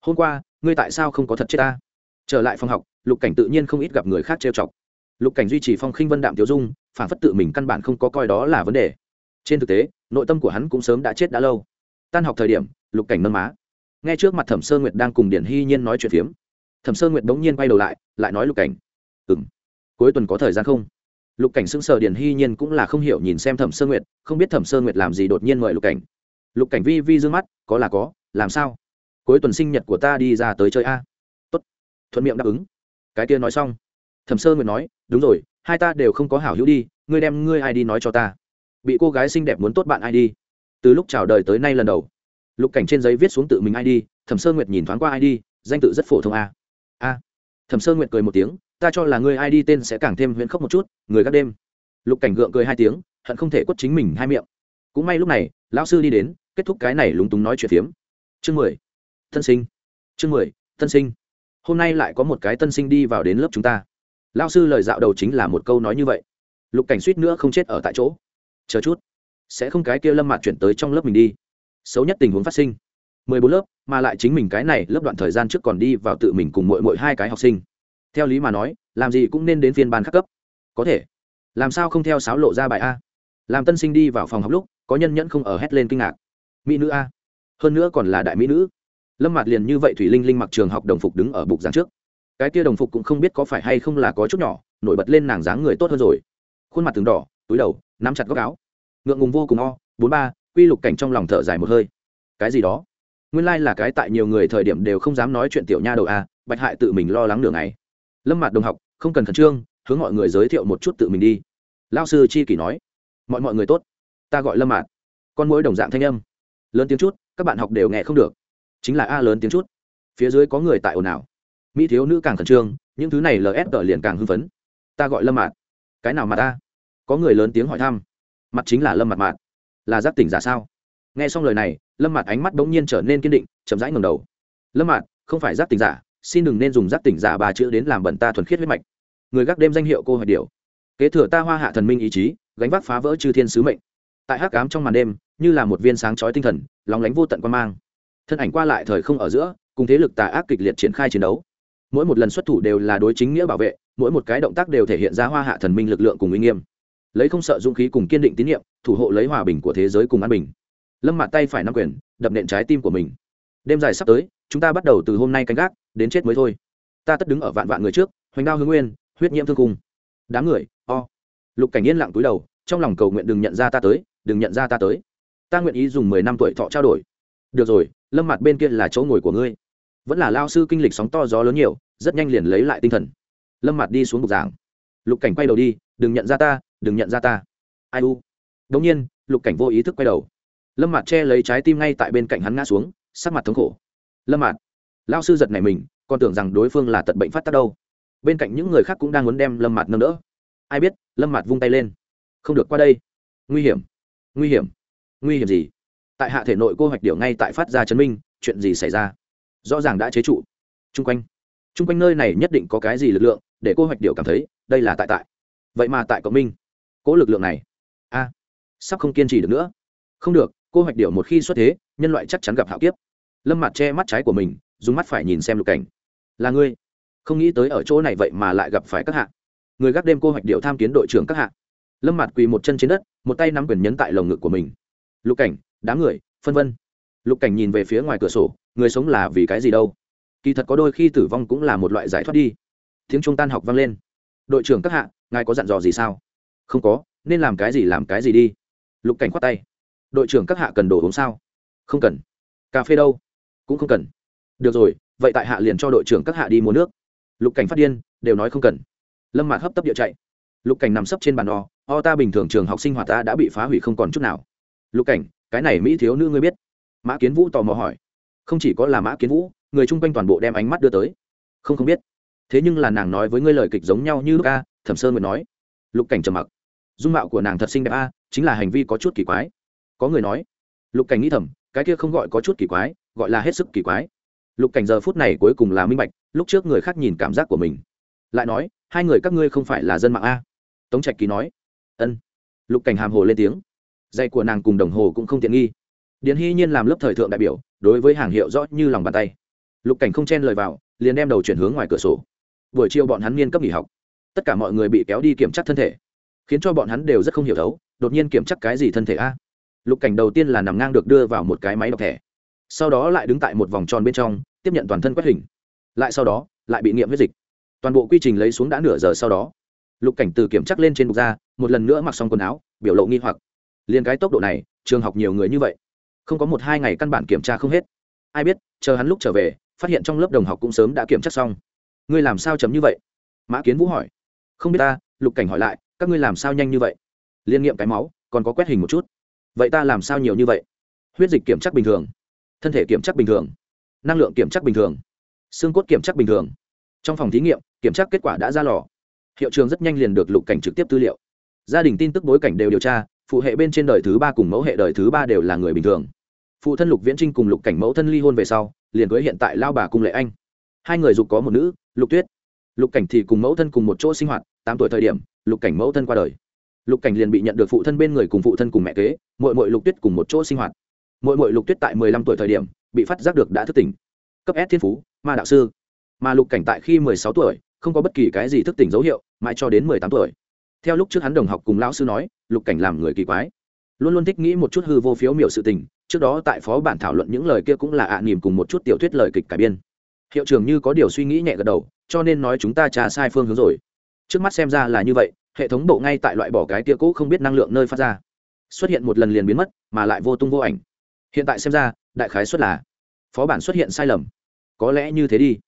hôm qua, ngươi tại sao không có thật chết ta? Trở lại phòng học, lục cảnh tự nhiên không ít gặp người khác trêu chọc. Lục cảnh duy trì phong khinh vân đạm tiêu dung, phản phất tự mình căn bản không có coi đó là vấn đề. Trên thực tế nội tâm của hắn cũng sớm đã chết đã lâu. Tan học thời điểm, lục cảnh nâng má. Nghe trước mặt thẩm sơ nguyệt đang cùng điển hy nhiên nói chuyện phiếm. Thẩm sơ nguyệt bỗng nhiên quay đầu lại lại nói lục cảnh. Ừ m cuối tuần có thời gian không? Lục cảnh xưng sờ, điển hy nhiên cũng là không hiểu nhìn xem thẩm sơ nguyệt, không biết thẩm sơ nguyệt làm gì đột nhiên mời lục cảnh. Lục cảnh vi vi d ư ơ n g mắt, có là có, làm sao? Cuối tuần sinh nhật của ta đi ra tới chơi a. Tốt. Thuận miệng đáp ứng. Cái kia nói xong. Thẩm sơ nguyệt nói, đúng rồi, hai ta đều không có hảo hữu đi, ngươi đem ngươi ai đi nói cho ta bị cô gái xinh đẹp muốn tốt bạn ai đi. Từ lúc chào đời tới nay lần đầu, lục cảnh trên giấy viết xuống tự mình ai đi, thẩm sơ nguyệt nhìn thoáng qua ai đi, danh tự rất phổ thông a. A. Thẩm sơ nguyệt cười một tiếng, ta cho là người ai đi tên sẽ càng thêm huyễn khốc một chút, người gác đêm. Lục cảnh gượng cười hai tiếng, hận không thể quất chính mình hai miệng. Cũng may lúc này, lão sư đi đến, kết thúc cái này lúng túng nói chuyện phiếm. Chương mười. Tân sinh. Chương mười tân sinh. Hôm nay lại có một cái tân sinh đi vào đến lớp chúng ta. Lão sư lời dạo đầu chính là một câu nói như vậy. Lục cảnh suýt nữa không chết ở tại chỗ chờ chút. Sẽ không cái kia lâm mạt chuyển tới trong lớp mình đi. Xấu nhất tình huống phát sinh. Mười bốn lớp, mà lại chính mình cái này lớp đoạn thời gian trước còn đi vào tự mình cùng mỗi mỗi hai cái học sinh. Theo lý mà nói, làm gì cũng nên đến phiên bàn khắc cấp. Có thể. Làm sao không theo sáo lộ ra bài a? Làm tân sinh đi vào phòng học lúc, có nhân nhẫn không ở hét lên kinh ngạc. Mỹ nữ a. Hơn nữa còn là đại mỹ nữ. Lâm mạt liền như vậy thủy linh linh mặc trường học đồng phục đứng ở bục giảng trước. Cái kia đồng phục cũng không biết có phải hay không là có chút nhỏ, nổi bật lên nàng dáng người tốt hơn rồi. Khuôn mặt từng đỏ, túi đầu, nắm chặt góc áo ngượng ngùng vô cùng o, bốn ba, quy lục cảnh trong lòng thở dài một hơi. Cái gì đó? Nguyên lai là cái tại nhiều người thời điểm đều không dám nói chuyện tiểu nha đầu a, bạch hại tự mình lo lắng nửa ngày. lâm mặt đồng học, không cần khẩn trương, hướng mọi người giới thiệu một chút tự mình đi. Lao sư chi kỷ nói, mọi mọi người tốt, ta gọi lâm mạt. Con mỗi đồng dạng thanh âm. Lớn tiếng chút, các bạn học đều nghe không được. Chính là a lớn tiếng chút. Phía dưới có người tại ồn ào. Mỹ thiếu nữ càng khẩn trương, những thứ này lsg liền càng hưng phấn. Ta gọi lâm mạt. Cái nào mà ta? Có người lớn tiếng hỏi thăm mặt chính là lâm mặt mạt. Là giác tỉnh giả sao? Nghe xong lời này lâm mặt ánh mắt bỗng nhiên trở nên kiên định chậm rãi ngầm đầu. Lâm mặt, không phải giác tỉnh giả xin đừng nên dùng giác tỉnh giả bà chữ đến làm bẩn ta thuần khiết huyết mạch. Người gác đêm danh hiệu cô hoạch điều kế thừa ta hoa hạ thần minh ý chí gánh vác phá vỡ chư thiên sứ mệnh. Tại hắc cám trong màn đêm như là một viên sáng chói tinh thần lóng lánh vô tận quan mang. Thân ảnh qua lại thời không ở giữa cùng thế lực tà ác kịch liệt triển khai chiến đấu. Mỗi một lần xuất thủ đều là đối chính nghĩa bảo vệ mỗi một cái động tác đều thể hiện ra hoa hạ thần minh lực lượng cùng uy nghiêm lấy không sợ dũng khí cùng kiên định tín nhiệm, thủ hộ lấy hòa bình của thế giới cùng an bình. Lâm mặt tay phải nắm quyền, đập nện trái tim của mình. Đêm dài sắp tới, chúng ta bắt đầu từ hôm nay canh gác, đến chết mới thôi. Ta tất đứng ở vạn vạn người trước, hoành đao hương nguyên, huyết nhiễm thương cung. Đám người, o. Lục cảnh yên lặng túi đầu, trong lòng cầu nguyện đừng nhận ra ta tới, đừng nhận ra ta tới. Ta nguyện ý dùng mười năm tuổi thọ trao đổi. Được rồi, lâm mặt bên kia là chỗ ngồi của ngươi. Vẫn là lao sư kinh lịch sóng to gió lớn nhiều, rất nhanh liền lấy lại tinh thần. Lâm mặt đi xuống bục giảng. Lục cảnh quay đầu đi, đừng nhận ra ta đừng nhận ra ta. Ai u? Đống nhiên, lục cảnh vô ý thức quay đầu. Lâm mặt che lấy trái tim ngay tại bên cạnh hắn ngã xuống, sắc mặt thống khổ. Lâm mặt lao sư giật này mình, còn tưởng rằng đối phương là tận bệnh phát tác đâu. Bên cạnh những người khác cũng đang muốn đem lâm mặt nâng đỡ. Ai biết? Lâm mặt vung tay lên. Không được qua đây. Nguy hiểm. Nguy hiểm. Nguy hiểm gì? Tại hạ thể nội cô hoạch điệu ngay tại phát ra chấn minh, chuyện gì xảy ra? Rõ ràng đã chế trụ. Chung quanh. Chung quanh nơi này nhất định có cái gì lực lượng để cô hoạch điệu cảm thấy đây là tại tại. Vậy mà tại cộng minh cố lực lượng này. A, sắp không kiên trì được nữa. Không được, cô hoạch điệu một khi xuất thế, nhân loại chắc chắn gặp hạo kiếp. Lâm mặt che mắt trái của mình, dùng mắt phải nhìn xem lục cảnh. Là ngươi. Không nghĩ tới ở chỗ này vậy mà lại gặp phải các hạ. Người gác đêm cô hoạch điệu tham kiến đội trưởng các hạ. Lâm mặt quỳ một chân trên đất, một tay nắm quyền nhấn tại lồng ngực của mình. Lục cảnh, đám người, phân vân. Lục cảnh nhìn về phía ngoài cửa sổ, người sống là vì cái gì đâu? Kỳ thật có đôi khi tử vong cũng là một loại giải thoát đi. Tiếng trung tan học vang lên. Đội trưởng các hạ, ngài có dặn dò gì sao? Không có, nên làm cái gì làm cái gì đi. Lục cảnh khoát tay. Đội trưởng các hạ cần đồ uống sao? Không cần. Cà phê đâu? Cũng không cần. Được rồi, vậy tại hạ liền cho đội trưởng các hạ đi mua nước. Lục cảnh phát điên, đều nói không cần. Lâm mạc hấp tấp địa chạy. Lục cảnh nằm sấp trên bàn o o ta bình thường trường học sinh hoạt ta đã bị phá hủy không còn chút nào. Lục cảnh, cái này mỹ thiếu nữ ngươi biết? Mã kiến vũ tò mò hỏi. Không chỉ có là mã kiến vũ, người chung quanh toàn bộ đem ánh mắt đưa tới. Không không biết. Thế nhưng là nàng nói với ngươi lời kịch giống nhau như lúc ca thẩm sơn mới nói. Lục cảnh trầm mặc dung mạo của nàng thật xinh đẹp a à, chính là hành vi có chút kỳ quái. Có người nói, lục cảnh nghĩ thầm, cái kia không gọi có chút kỳ quái, gọi là hết sức kỳ quái. Lục cảnh giờ phút này cuối cùng là minh bạch, lúc trước người khác nhìn cảm giác của mình. Lại nói, hai người các ngươi không phải là dân mạng a? Tống trạch ký nói, ân. Lục cảnh hàm hồ lên tiếng dây của nàng cùng đồng hồ cũng không tiện nghi. Điền hy nhiên làm lớp thời thượng đại biểu, đối với hàng hiệu rõ như lòng bàn tay. Lục cảnh không chen lời vào, liền đem đầu chuyển hướng ngoài cửa sổ. Buổi chiều bọn hắn niên cấp nghỉ học. Tất cả mọi người bị kéo đi kiểm tra thân thể khiến cho bọn hắn đều rất không hiểu thấu, đột nhiên kiểm tra cái gì thân thể a? Lục cảnh đầu tiên là nằm ngang được đưa vào một cái máy đọc thẻ. Sau đó lại đứng tại một vòng tròn bên trong, tiếp nhận toàn thân quét hình. Lại sau đó, lại bị nghiệm huyết dịch. Toàn bộ quy trình lấy xuống đã nửa giờ sau đó. Lục cảnh từ kiểm chắc lên trên bục ra, một lần nữa mặc xong quần áo, biểu lộ nghi hoặc. Liền cái tốc độ này, trường học nhiều người như vậy. Không có một hai ngày căn bản kiểm tra không hết. Ai biết, chờ hắn lúc trở về, phát hiện trong lớp đồng học cũng sớm đã kiểm tra xong. Ngươi làm sao chấm như vậy? Mã kiến vũ hỏi. Không biết ta, lục cảnh hỏi lại các ngươi làm sao nhanh như vậy? Liên nghiệm cái máu, còn có quét hình một chút. Vậy ta làm sao nhiều như vậy? Huyết dịch kiểm tra bình thường. Thân thể kiểm tra bình thường. Năng lượng kiểm tra bình thường. Xương cốt kiểm tra bình thường. Trong phòng thí nghiệm, kiểm tra kết quả đã ra lò. Hiệu trường rất nhanh liền được lục cảnh trực tiếp tư liệu. Gia đình tin tức bối cảnh đều điều tra, phụ hệ bên trên đời thứ ba cùng mẫu hệ đời thứ ba đều là người bình thường. Phụ thân lục viễn trinh cùng lục cảnh mẫu thân ly hôn về sau, liền cưới hiện tại lao bà cung lệ anh. Hai người dục có một nữ, lục tuyết lục cảnh thì cùng mẫu thân cùng một chỗ sinh hoạt, tám tuổi thời điểm, lục cảnh mẫu thân qua đời. Lục cảnh liền bị nhận được phụ thân bên người cùng phụ thân cùng mẹ kế mội mội lục tuyết cùng một chỗ sinh hoạt. Mội mội lục tuyết tại mười lăm tuổi thời điểm, bị phát giác được đã thức tỉnh. Cấp s thiên phú, ma đạo sư. Mà lục cảnh tại khi mười sáu tuổi, không có bất kỳ cái gì thức tỉnh dấu hiệu, mãi cho đến mười tám tuổi. Theo lúc trước hắn đồng học cùng lão sư nói, lục cảnh làm người kỳ quái. Luôn luôn thích nghĩ một chút hư vô phiếu miểu sự tình, trước đó tại phó bản thảo luận những lời kia cũng là ạ à nỉm cùng một chút tiểu thuyết lời kịch cải biên. Hiệu trưởng như có điều suy nghĩ nhẹ gật đầu cho nên nói chúng ta trà sai phương hướng rồi. Trước mắt xem ra là như vậy, hệ thống bộ ngay tại loại bỏ cái tia cũ không biết năng lượng nơi phát ra. Xuất hiện một lần liền biến mất, mà lại vô tung vô ảnh. Hiện tại xem ra, đại khái xuất là phó bản xuất hiện sai lầm. Có lẽ như thế đi.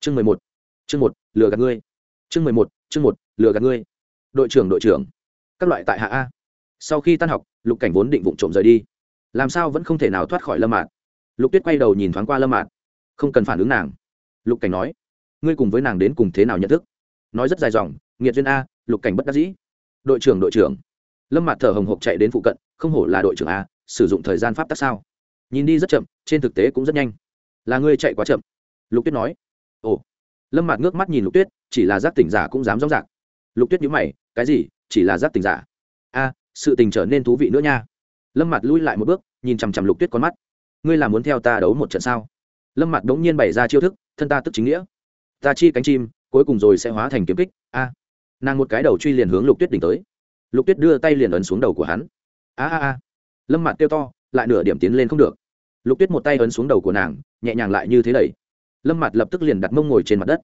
Chương mười một. Chương một, lừa gạt ngươi. Chương mười một, chương một, lừa gạt ngươi. Đội trưởng đội trưởng. Các loại tại hạ a. Sau khi tan học, lục cảnh vốn định vụ trộm rời đi. Làm sao vẫn không thể nào thoát khỏi lâm mạc lục tuyết quay đầu nhìn thoáng qua lâm mạc không cần phản ứng nàng. Lục cảnh nói ngươi cùng với nàng đến cùng thế nào nhận thức? Nói rất dài dòng, nghiệt duyên a, lục cảnh bất đắc dĩ. Đội trưởng đội trưởng. Lâm mạt thở hồng hộc chạy đến phụ cận, không hổ là đội trưởng a, sử dụng thời gian pháp tắc sao? Nhìn đi rất chậm, trên thực tế cũng rất nhanh. Là ngươi chạy quá chậm. Lục tuyết nói. Ồ. Lâm mạt ngước mắt nhìn lục tuyết, chỉ là giác tỉnh giả cũng dám rõ rạc lục tuyết nhíu mày, cái gì? Chỉ là giác tỉnh giả? A, sự tình trở nên thú vị nữa nha. Lâm mạt lui lại một bước, nhìn chằm chằm lục tuyết con mắt. Ngươi là muốn theo ta đấu một trận sao? Lâm mạt đống nhiên bày ra chiêu thức, thân ta tức chính nghĩa ta chi cánh chim, cuối cùng rồi sẽ hóa thành kiếm kích. A, nàng một cái đầu truy liền hướng lục tuyết đỉnh tới. Lục tuyết đưa tay liền ấn xuống đầu của hắn. A a a. Lâm mặt kêu to, lại nửa điểm tiến lên không được. Lục tuyết một tay ấn xuống đầu của nàng, nhẹ nhàng lại như thế đẩy. Lâm mặt lập tức liền đặt mông ngồi trên mặt đất.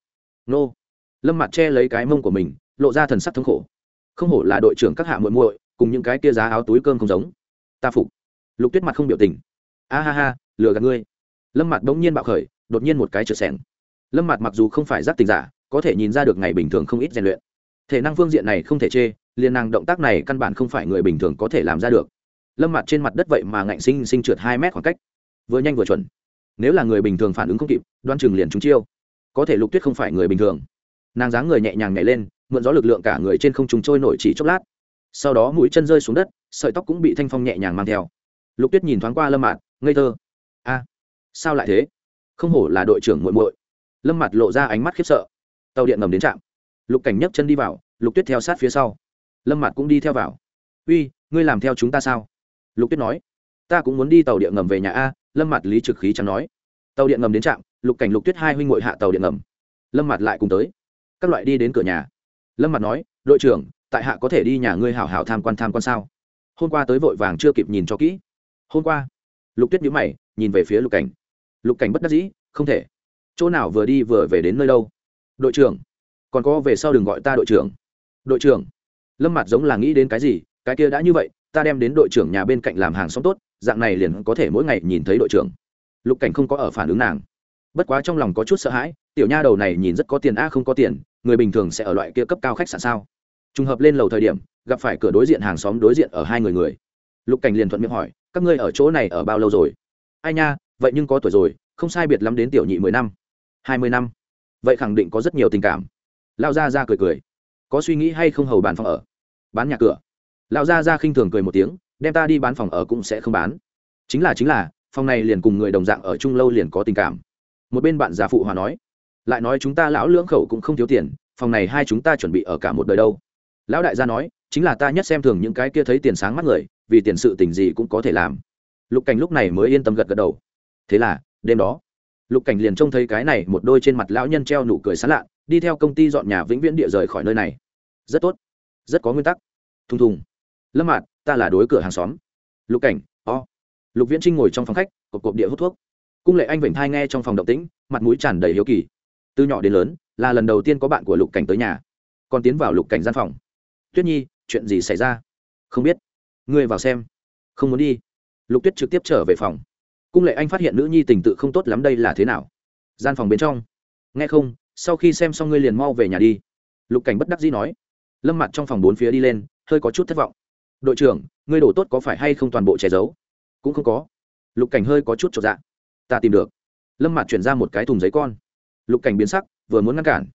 Nô. Lâm mặt che lấy cái mông của mình, lộ ra thần sắc thống khổ. Không hổ là đội trưởng các hạ muội muội, cùng những cái kia giá áo túi cơm không giống. Ta phục. Lục tuyết mặt không biểu tình. A, ha ha, lừa gạt ngươi. Lâm mặt bỗng nhiên bạo khởi, đột nhiên một cái trượt sẻng lâm mặt mặc dù không phải giác tình giả, có thể nhìn ra được ngày bình thường không ít rèn luyện. Thể năng phương diện này không thể chê, liền nàng động tác này căn bản không phải người bình thường có thể làm ra được. Lâm mặt trên mặt đất vậy mà ngạnh sinh sinh trượt hai mét khoảng cách. Vừa nhanh vừa chuẩn. Nếu là người bình thường phản ứng không kịp đoan chừng liền trúng chiêu. Có thể lục tuyết không phải người bình thường. Nàng dáng người nhẹ nhàng nhảy lên, mượn gió lực lượng cả người trên không trùng trôi nổi chỉ chốc lát. Sau đó mũi chân rơi xuống đất, sợi tóc cũng bị thanh phong nhẹ nhàng mang theo. Lục tuyết nhìn thoáng qua lâm mạt, ngây thơ. A, sao lại thế? Không hổ là đội trưởng muội muội lâm mặt lộ ra ánh mắt khiếp sợ. Tàu điện ngầm đến trạm. Lục cảnh nhấc chân đi vào, lục tuyết theo sát phía sau. Lâm mặt cũng đi theo vào. Uy, ngươi làm theo chúng ta sao? Lục tuyết nói. Ta cũng muốn đi tàu điện ngầm về nhà a. Lâm mặt lý trực khí chẳng nói. Tàu điện ngầm đến trạm, lục cảnh, lục tuyết hai huynh ngội hạ tàu điện ngầm. Lâm mặt lại cùng tới. Các loại đi đến cửa nhà. Lâm mặt nói, đội trưởng, tại hạ có thể đi nhà ngươi hảo hảo tham quan tham quan sao? Hôm qua tới vội vàng chưa kịp nhìn cho kỹ. Hôm qua? Lục tuyết nhíu mày, nhìn về phía lục cảnh. Lục cảnh bất đắc dĩ, không thể chỗ nào vừa đi vừa về đến nơi đâu? Đội trưởng, còn có về sau đừng gọi ta đội trưởng. Đội trưởng, lâm mặt giống là nghĩ đến cái gì? Cái kia đã như vậy, ta đem đến đội trưởng nhà bên cạnh làm hàng xóm tốt, dạng này liền có thể mỗi ngày nhìn thấy đội trưởng. Lục cảnh không có ở phản ứng nàng. Bất quá trong lòng có chút sợ hãi, tiểu nha đầu này nhìn rất có tiền, a, không có tiền, người bình thường sẽ ở loại kia cấp cao khách sạn sao? Trùng hợp lên lầu thời điểm, gặp phải cửa đối diện hàng xóm đối diện ở hai người người. Lục cảnh liền thuận miệng hỏi, các ngươi ở chỗ này ở bao lâu rồi? Ai nha, vậy nhưng có tuổi rồi, không sai biệt lắm đến tiểu nhị mười năm hai mươi năm. Vậy khẳng định có rất nhiều tình cảm. Lao ra ra cười cười. Có suy nghĩ hay không hầu bán phòng ở? Bán nhà cửa. Lão ra ra khinh thường cười một tiếng, đem ta đi bán phòng ở cũng sẽ không bán. Chính là chính là, phòng này liền cùng người đồng dạng ở chung lâu liền có tình cảm. Một bên bạn già phụ hòa nói. Lại nói chúng ta lão lưỡng khẩu cũng không thiếu tiền, phòng này hai chúng ta chuẩn bị ở cả một đời đâu. Lão đại gia nói, chính là ta nhất xem thường những cái kia thấy tiền sáng mắt người, vì tiền sự tình gì cũng có thể làm. Lục cảnh lúc này mới yên tâm gật gật đầu. Thế là, đêm đó lục cảnh liền trông thấy cái này, một đôi trên mặt lão nhân treo nụ cười sán lạ, đi theo công ty dọn nhà vĩnh viễn địa rời khỏi nơi này. Rất tốt, rất có nguyên tắc. Thùng thùng. Lâm mạt, ta là đối cửa hàng xóm. Lục cảnh, o. Lục viễn trinh ngồi trong phòng khách cột cột địa hút thuốc. Cung lệ anh vểnh thai nghe trong phòng động tĩnh, mặt mũi tràn đầy hiếu kỳ. Từ nhỏ đến lớn, là lần đầu tiên có bạn của lục cảnh tới nhà. Còn tiến vào lục cảnh gian phòng. Tuyết nhi, chuyện gì xảy ra? Không biết. Ngươi vào xem. Không muốn đi. Lục tuyết trực tiếp trở về phòng cung lệ anh phát hiện nữ nhi tình tự không tốt lắm đây là thế nào? Gian phòng bên trong. Nghe không, sau khi xem xong ngươi liền mau về nhà đi. Lục cảnh bất đắc dĩ nói. Lâm mặt trong phòng bốn phía đi lên, hơi có chút thất vọng. Đội trưởng, ngươi đổ tốt có phải hay không toàn bộ che giấu? Cũng không có. Lục cảnh hơi có chút trọn dạ. Ta tìm được. Lâm mặt chuyển ra một cái thùng giấy con. Lục cảnh biến sắc, vừa muốn ngăn cản.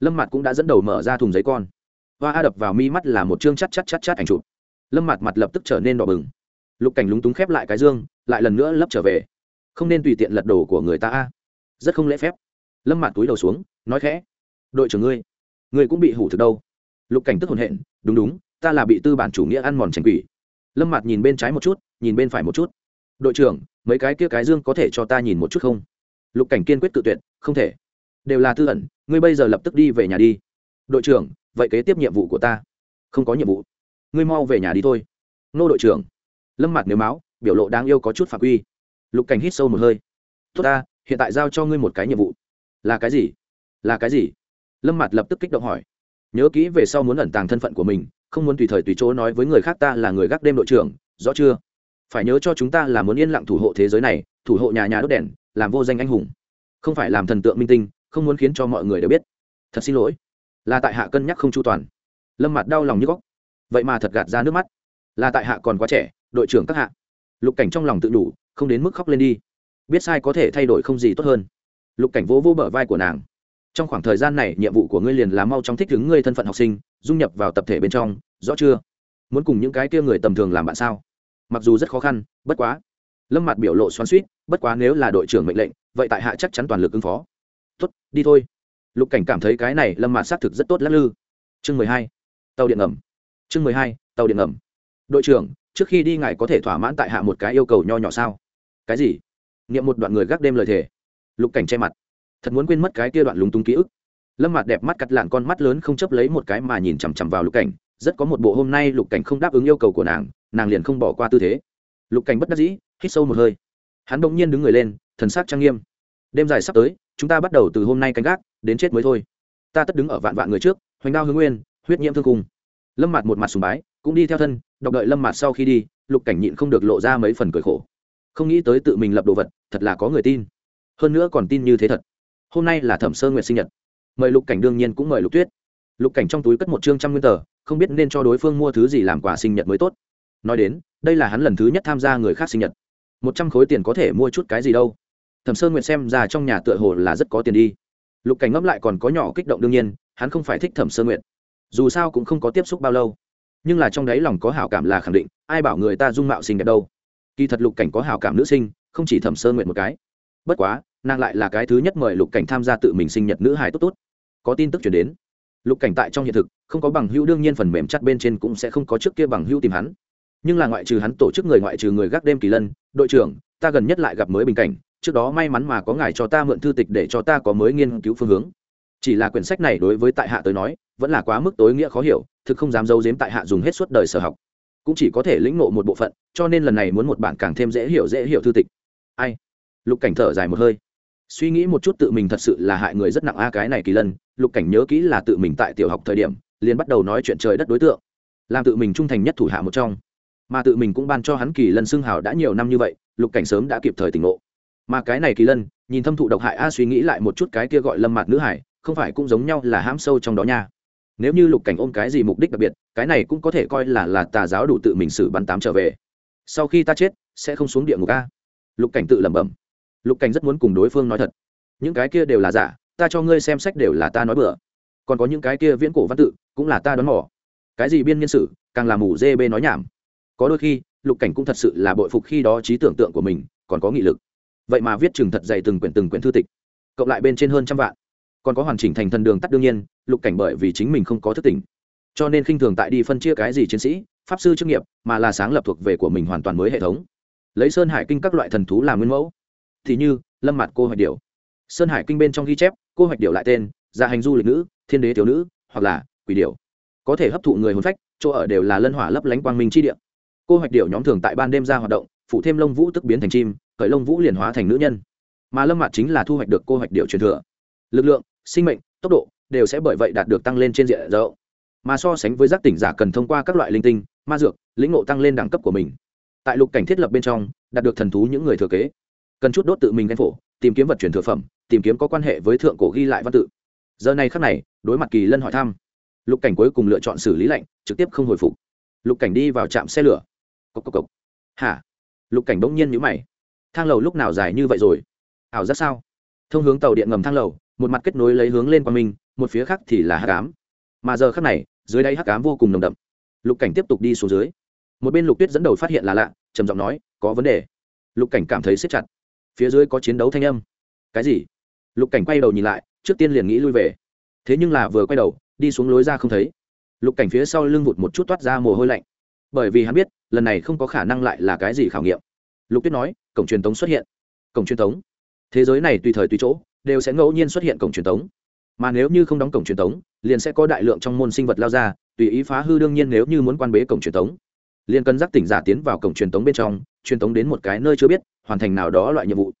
Lâm mặt cũng đã dẫn đầu mở ra thùng giấy con. Và a đập vào mi mắt là một chương chắc chắc chắc chắc ảnh chụp. Lâm mặt mặt lập tức trở nên đỏ bừng lục cảnh lúng túng khép lại cái dương, lại lần nữa lấp trở về. Không nên tùy tiện lật đồ của người ta a. Rất không lễ phép. Lâm mặt túi đầu xuống, nói khẽ. Đội trưởng ngươi ngươi cũng bị hủ thực đâu? Lục cảnh tức hồn hện, đúng đúng, ta là bị tư bản chủ nghĩa ăn mòn tranh quỷ. Lâm mặt nhìn bên trái một chút, nhìn bên phải một chút. Đội trưởng, mấy cái kia cái dương có thể cho ta nhìn một chút không? Lục cảnh kiên quyết tự tuyệt, không thể. Đều là tư ẩn, ngươi bây giờ lập tức đi về nhà đi. Đội trưởng, vậy kế tiếp nhiệm vụ của ta. Không có nhiệm vụ. Ngươi mau về nhà đi thôi. Nô đội trưởng lâm mặt nếu máu, biểu lộ đáng yêu có chút phạm quy. Lục cảnh hít sâu một hơi. Tốt ta, hiện tại giao cho ngươi một cái nhiệm vụ. Là cái gì? Là cái gì? Lâm mặt lập tức kích động hỏi. Nhớ kỹ về sau muốn ẩn tàng thân phận của mình, không muốn tùy thời tùy chỗ nói với người khác ta là người gác đêm đội trưởng, rõ chưa? Phải nhớ cho chúng ta là muốn yên lặng thủ hộ thế giới này, thủ hộ nhà nhà đốt đèn, làm vô danh anh hùng. Không phải làm thần tượng minh tinh, không muốn khiến cho mọi người đều biết. Thật xin lỗi. Là tại hạ cân nhắc không chu toàn. Lâm mặt đau lòng như góc. Vậy mà thật gạt ra nước mắt. Là tại hạ còn quá trẻ đội trưởng các hạ. Lục cảnh trong lòng tự đủ, không đến mức khóc lên đi. Biết sai có thể thay đổi không gì tốt hơn. Lục cảnh vỗ vỗ bờ vai của nàng. Trong khoảng thời gian này, nhiệm vụ của ngươi liền là mau chóng thích ứng ngươi thân phận học sinh, dung nhập vào tập thể bên trong, rõ chưa? Muốn cùng những cái kia người tầm thường làm bạn sao? Mặc dù rất khó khăn, bất quá. Lâm mặt biểu lộ xoắn suýt bất quá nếu là đội trưởng mệnh lệnh, vậy tại hạ chắc chắn toàn lực ứng phó. Tốt, đi thôi. Lục cảnh cảm thấy cái này lâm mặt xác thực rất tốt lắc lư. Chương mười hai, tàu điện ngầm. Chương mười hai, tàu điện ngầm. Đội trưởng trước khi đi ngài có thể thỏa mãn tại hạ một cái yêu cầu nho nhỏ sao? Cái gì? Nghiệm một đoạn người gác đêm lời thề. Lục cảnh che mặt. Thật muốn quên mất cái kia đoạn lúng túng ký ức. Lâm mặt đẹp mắt cắt lạn con mắt lớn không chấp lấy một cái mà nhìn chằm chằm vào lục cảnh. Rất có một bộ hôm nay lục cảnh không đáp ứng yêu cầu của nàng nàng liền không bỏ qua tư thế. Lục cảnh bất đắc dĩ, hít sâu một hơi. Hắn bỗng nhiên đứng người lên, thần sắc trang nghiêm. Đêm dài sắp tới, chúng ta bắt đầu từ hôm nay canh gác, đến chết mới thôi. Ta tất đứng ở vạn vạn người trước, hoành đao hướng nguyên, huyết nhiễm thương cung. Lâm mặt một mặt sùng bái cũng đi theo thân, đọc đợi lâm mặt sau khi đi, lục cảnh nhịn không được lộ ra mấy phần cười khổ. Không nghĩ tới tự mình lập đồ vật, thật là có người tin. Hơn nữa còn tin như thế thật. Hôm nay là thẩm sơ nguyệt sinh nhật. Mời lục cảnh đương nhiên cũng mời lục tuyết. Lục cảnh trong túi cất một chương trăm nguyên tờ, không biết nên cho đối phương mua thứ gì làm quà sinh nhật mới tốt. Nói đến, đây là hắn lần thứ nhất tham gia người khác sinh nhật. Một trăm khối tiền có thể mua chút cái gì đâu. Thẩm sơn nguyệt xem ra trong nhà tựa hồ là rất có tiền đi. Lục cảnh ngẫm lại còn có nhỏ kích động đương nhiên, hắn không phải thích thẩm sơn nguyệt. Dù sao cũng không có tiếp xúc bao lâu nhưng là trong đáy lòng có hảo cảm là khẳng định, ai bảo người ta dung mạo xinh đẹp đâu. Kỳ thật lục cảnh có hảo cảm nữ sinh, không chỉ thẩm sơn nguyện một cái. Bất quá, nàng lại là cái thứ nhất mời lục cảnh tham gia tự mình sinh nhật nữ hài tốt tốt. Có tin tức chuyển đến. Lục cảnh tại trong hiện thực, không có bằng hữu đương nhiên phần mềm chắt bên trên cũng sẽ không có trước kia bằng hữu tìm hắn. Nhưng là ngoại trừ hắn tổ chức người ngoại trừ người gác đêm kỳ lân, đội trưởng, ta gần nhất lại gặp mới bình cảnh, trước đó may mắn mà có ngài cho ta mượn thư tịch để cho ta có mới nghiên cứu phương hướng chỉ là quyển sách này đối với tại hạ tới nói, vẫn là quá mức tối nghĩa khó hiểu, thực không dám giấu giếm tại hạ dùng hết suốt đời sở học. Cũng chỉ có thể lĩnh ngộ một bộ phận, cho nên lần này muốn một bản càng thêm dễ hiểu dễ hiểu thư tịch. Ai? Lục cảnh thở dài một hơi. Suy nghĩ một chút tự mình thật sự là hại người rất nặng a cái này kỳ lân, lục cảnh nhớ kỹ là tự mình tại tiểu học thời điểm, liền bắt đầu nói chuyện trời đất đối tượng. Làm tự mình trung thành nhất thủ hạ một trong. Mà tự mình cũng ban cho hắn kỳ lân xưng hào đã nhiều năm như vậy, lục cảnh sớm đã kịp thời tỉnh ngộ. Mà cái này kỳ lân, nhìn thâm thụ độc hại a suy nghĩ lại một chút cái kia gọi lâm mạt nữ hải không phải cũng giống nhau là hãm sâu trong đó nha. Nếu như lục cảnh ôm cái gì mục đích đặc biệt cái này cũng có thể coi là là tà giáo đủ tự mình xử bắn tám trở về. Sau khi ta chết sẽ không xuống địa ngục a. Lục cảnh tự lẩm bẩm. Lục cảnh rất muốn cùng đối phương nói thật. Những cái kia đều là giả ta cho ngươi xem sách đều là ta nói bừa. Còn có những cái kia viễn cổ văn tự cũng là ta đoán mỏ cái gì biên nhân sử, càng là mù dê bê nói nhảm. Có đôi khi lục cảnh cũng thật sự là bội phục khi đó trí tưởng tượng của mình còn có nghị lực. Vậy mà viết chừng thật dày từng quyển từng quyển thư tịch. Cộng lại bên trên hơn trăm vạn còn có hoàn chỉnh thành thần đường tắt đương nhiên, lục cảnh bởi vì chính mình không có thức tỉnh. Cho nên khinh thường tại đi phân chia cái gì chiến sĩ, pháp sư chức nghiệp, mà là sáng lập thuộc về của mình hoàn toàn mới hệ thống. Lấy sơn hải kinh các loại thần thú làm nguyên mẫu. Thì như, lâm mặt cô hoạch điệu sơn hải kinh bên trong ghi chép, cô hoạch điệu lại tên, gia hành du lịch nữ, thiên đế thiếu nữ, hoặc là quỷ điệu có thể hấp thụ người hồn phách, chỗ ở đều là lân hỏa lấp lánh quang minh chi địa. Cô hoạch điệu nhóm thường tại ban đêm ra hoạt động, phụ thêm lông vũ tức biến thành chim khởi lông vũ liền hóa thành nữ nhân. Mà lâm mặt chính là thu hoạch được cô hoạch điệu truyền thừa lực lượng, sinh mệnh, tốc độ đều sẽ bởi vậy đạt được tăng lên trên diện rộng. Mà so sánh với giác tỉnh giả cần thông qua các loại linh tinh, ma dược, lĩnh ngộ tăng lên đẳng cấp của mình. Tại lục cảnh thiết lập bên trong, đạt được thần thú những người thừa kế. Cần chút đốt tự mình ghen phổ, tìm kiếm vật chuyển thừa phẩm, tìm kiếm có quan hệ với thượng cổ ghi lại văn tự. Giờ này khắc này, đối mặt kỳ lân hỏi thăm, lục cảnh cuối cùng lựa chọn xử lý lạnh, trực tiếp không hồi phục. Lục cảnh đi vào trạm xe lửa. Cốc cốc cốc. hả? Lục cảnh bỗng nhiên nhữ mày. Thang lầu lúc nào dài như vậy rồi? Ảo giác sao? Thông hướng tàu điện ngầm thang lầu một mặt kết nối lấy hướng lên qua mình, một phía khác thì là hắc ám. Mà giờ khắc này, dưới đây hắc ám vô cùng nồng đậm. Lục cảnh tiếp tục đi xuống dưới. Một bên lục tuyết dẫn đầu phát hiện là lạ, trầm giọng nói, có vấn đề. Lục cảnh cảm thấy siết chặt. Phía dưới có chiến đấu thanh âm. Cái gì? Lục cảnh quay đầu nhìn lại, trước tiên liền nghĩ lui về. Thế nhưng là vừa quay đầu, đi xuống lối ra không thấy. Lục cảnh phía sau lưng vụt một chút toát ra mồ hôi lạnh. Bởi vì hắn biết, lần này không có khả năng lại là cái gì khảo nghiệm. Lục tuyết nói, cổng truyền tống xuất hiện. Cổng truyền tống? Thế giới này tùy thời tùy chỗ đều sẽ ngẫu nhiên xuất hiện cổng truyền thống mà nếu như không đóng cổng truyền thống liền sẽ có đại lượng trong môn sinh vật lao ra, tùy ý phá hư đương nhiên nếu như muốn quan bế cổng truyền thống liền cần giác tỉnh giả tiến vào cổng truyền thống bên trong, truyền thống đến một cái nơi chưa biết, hoàn thành nào đó loại nhiệm vụ.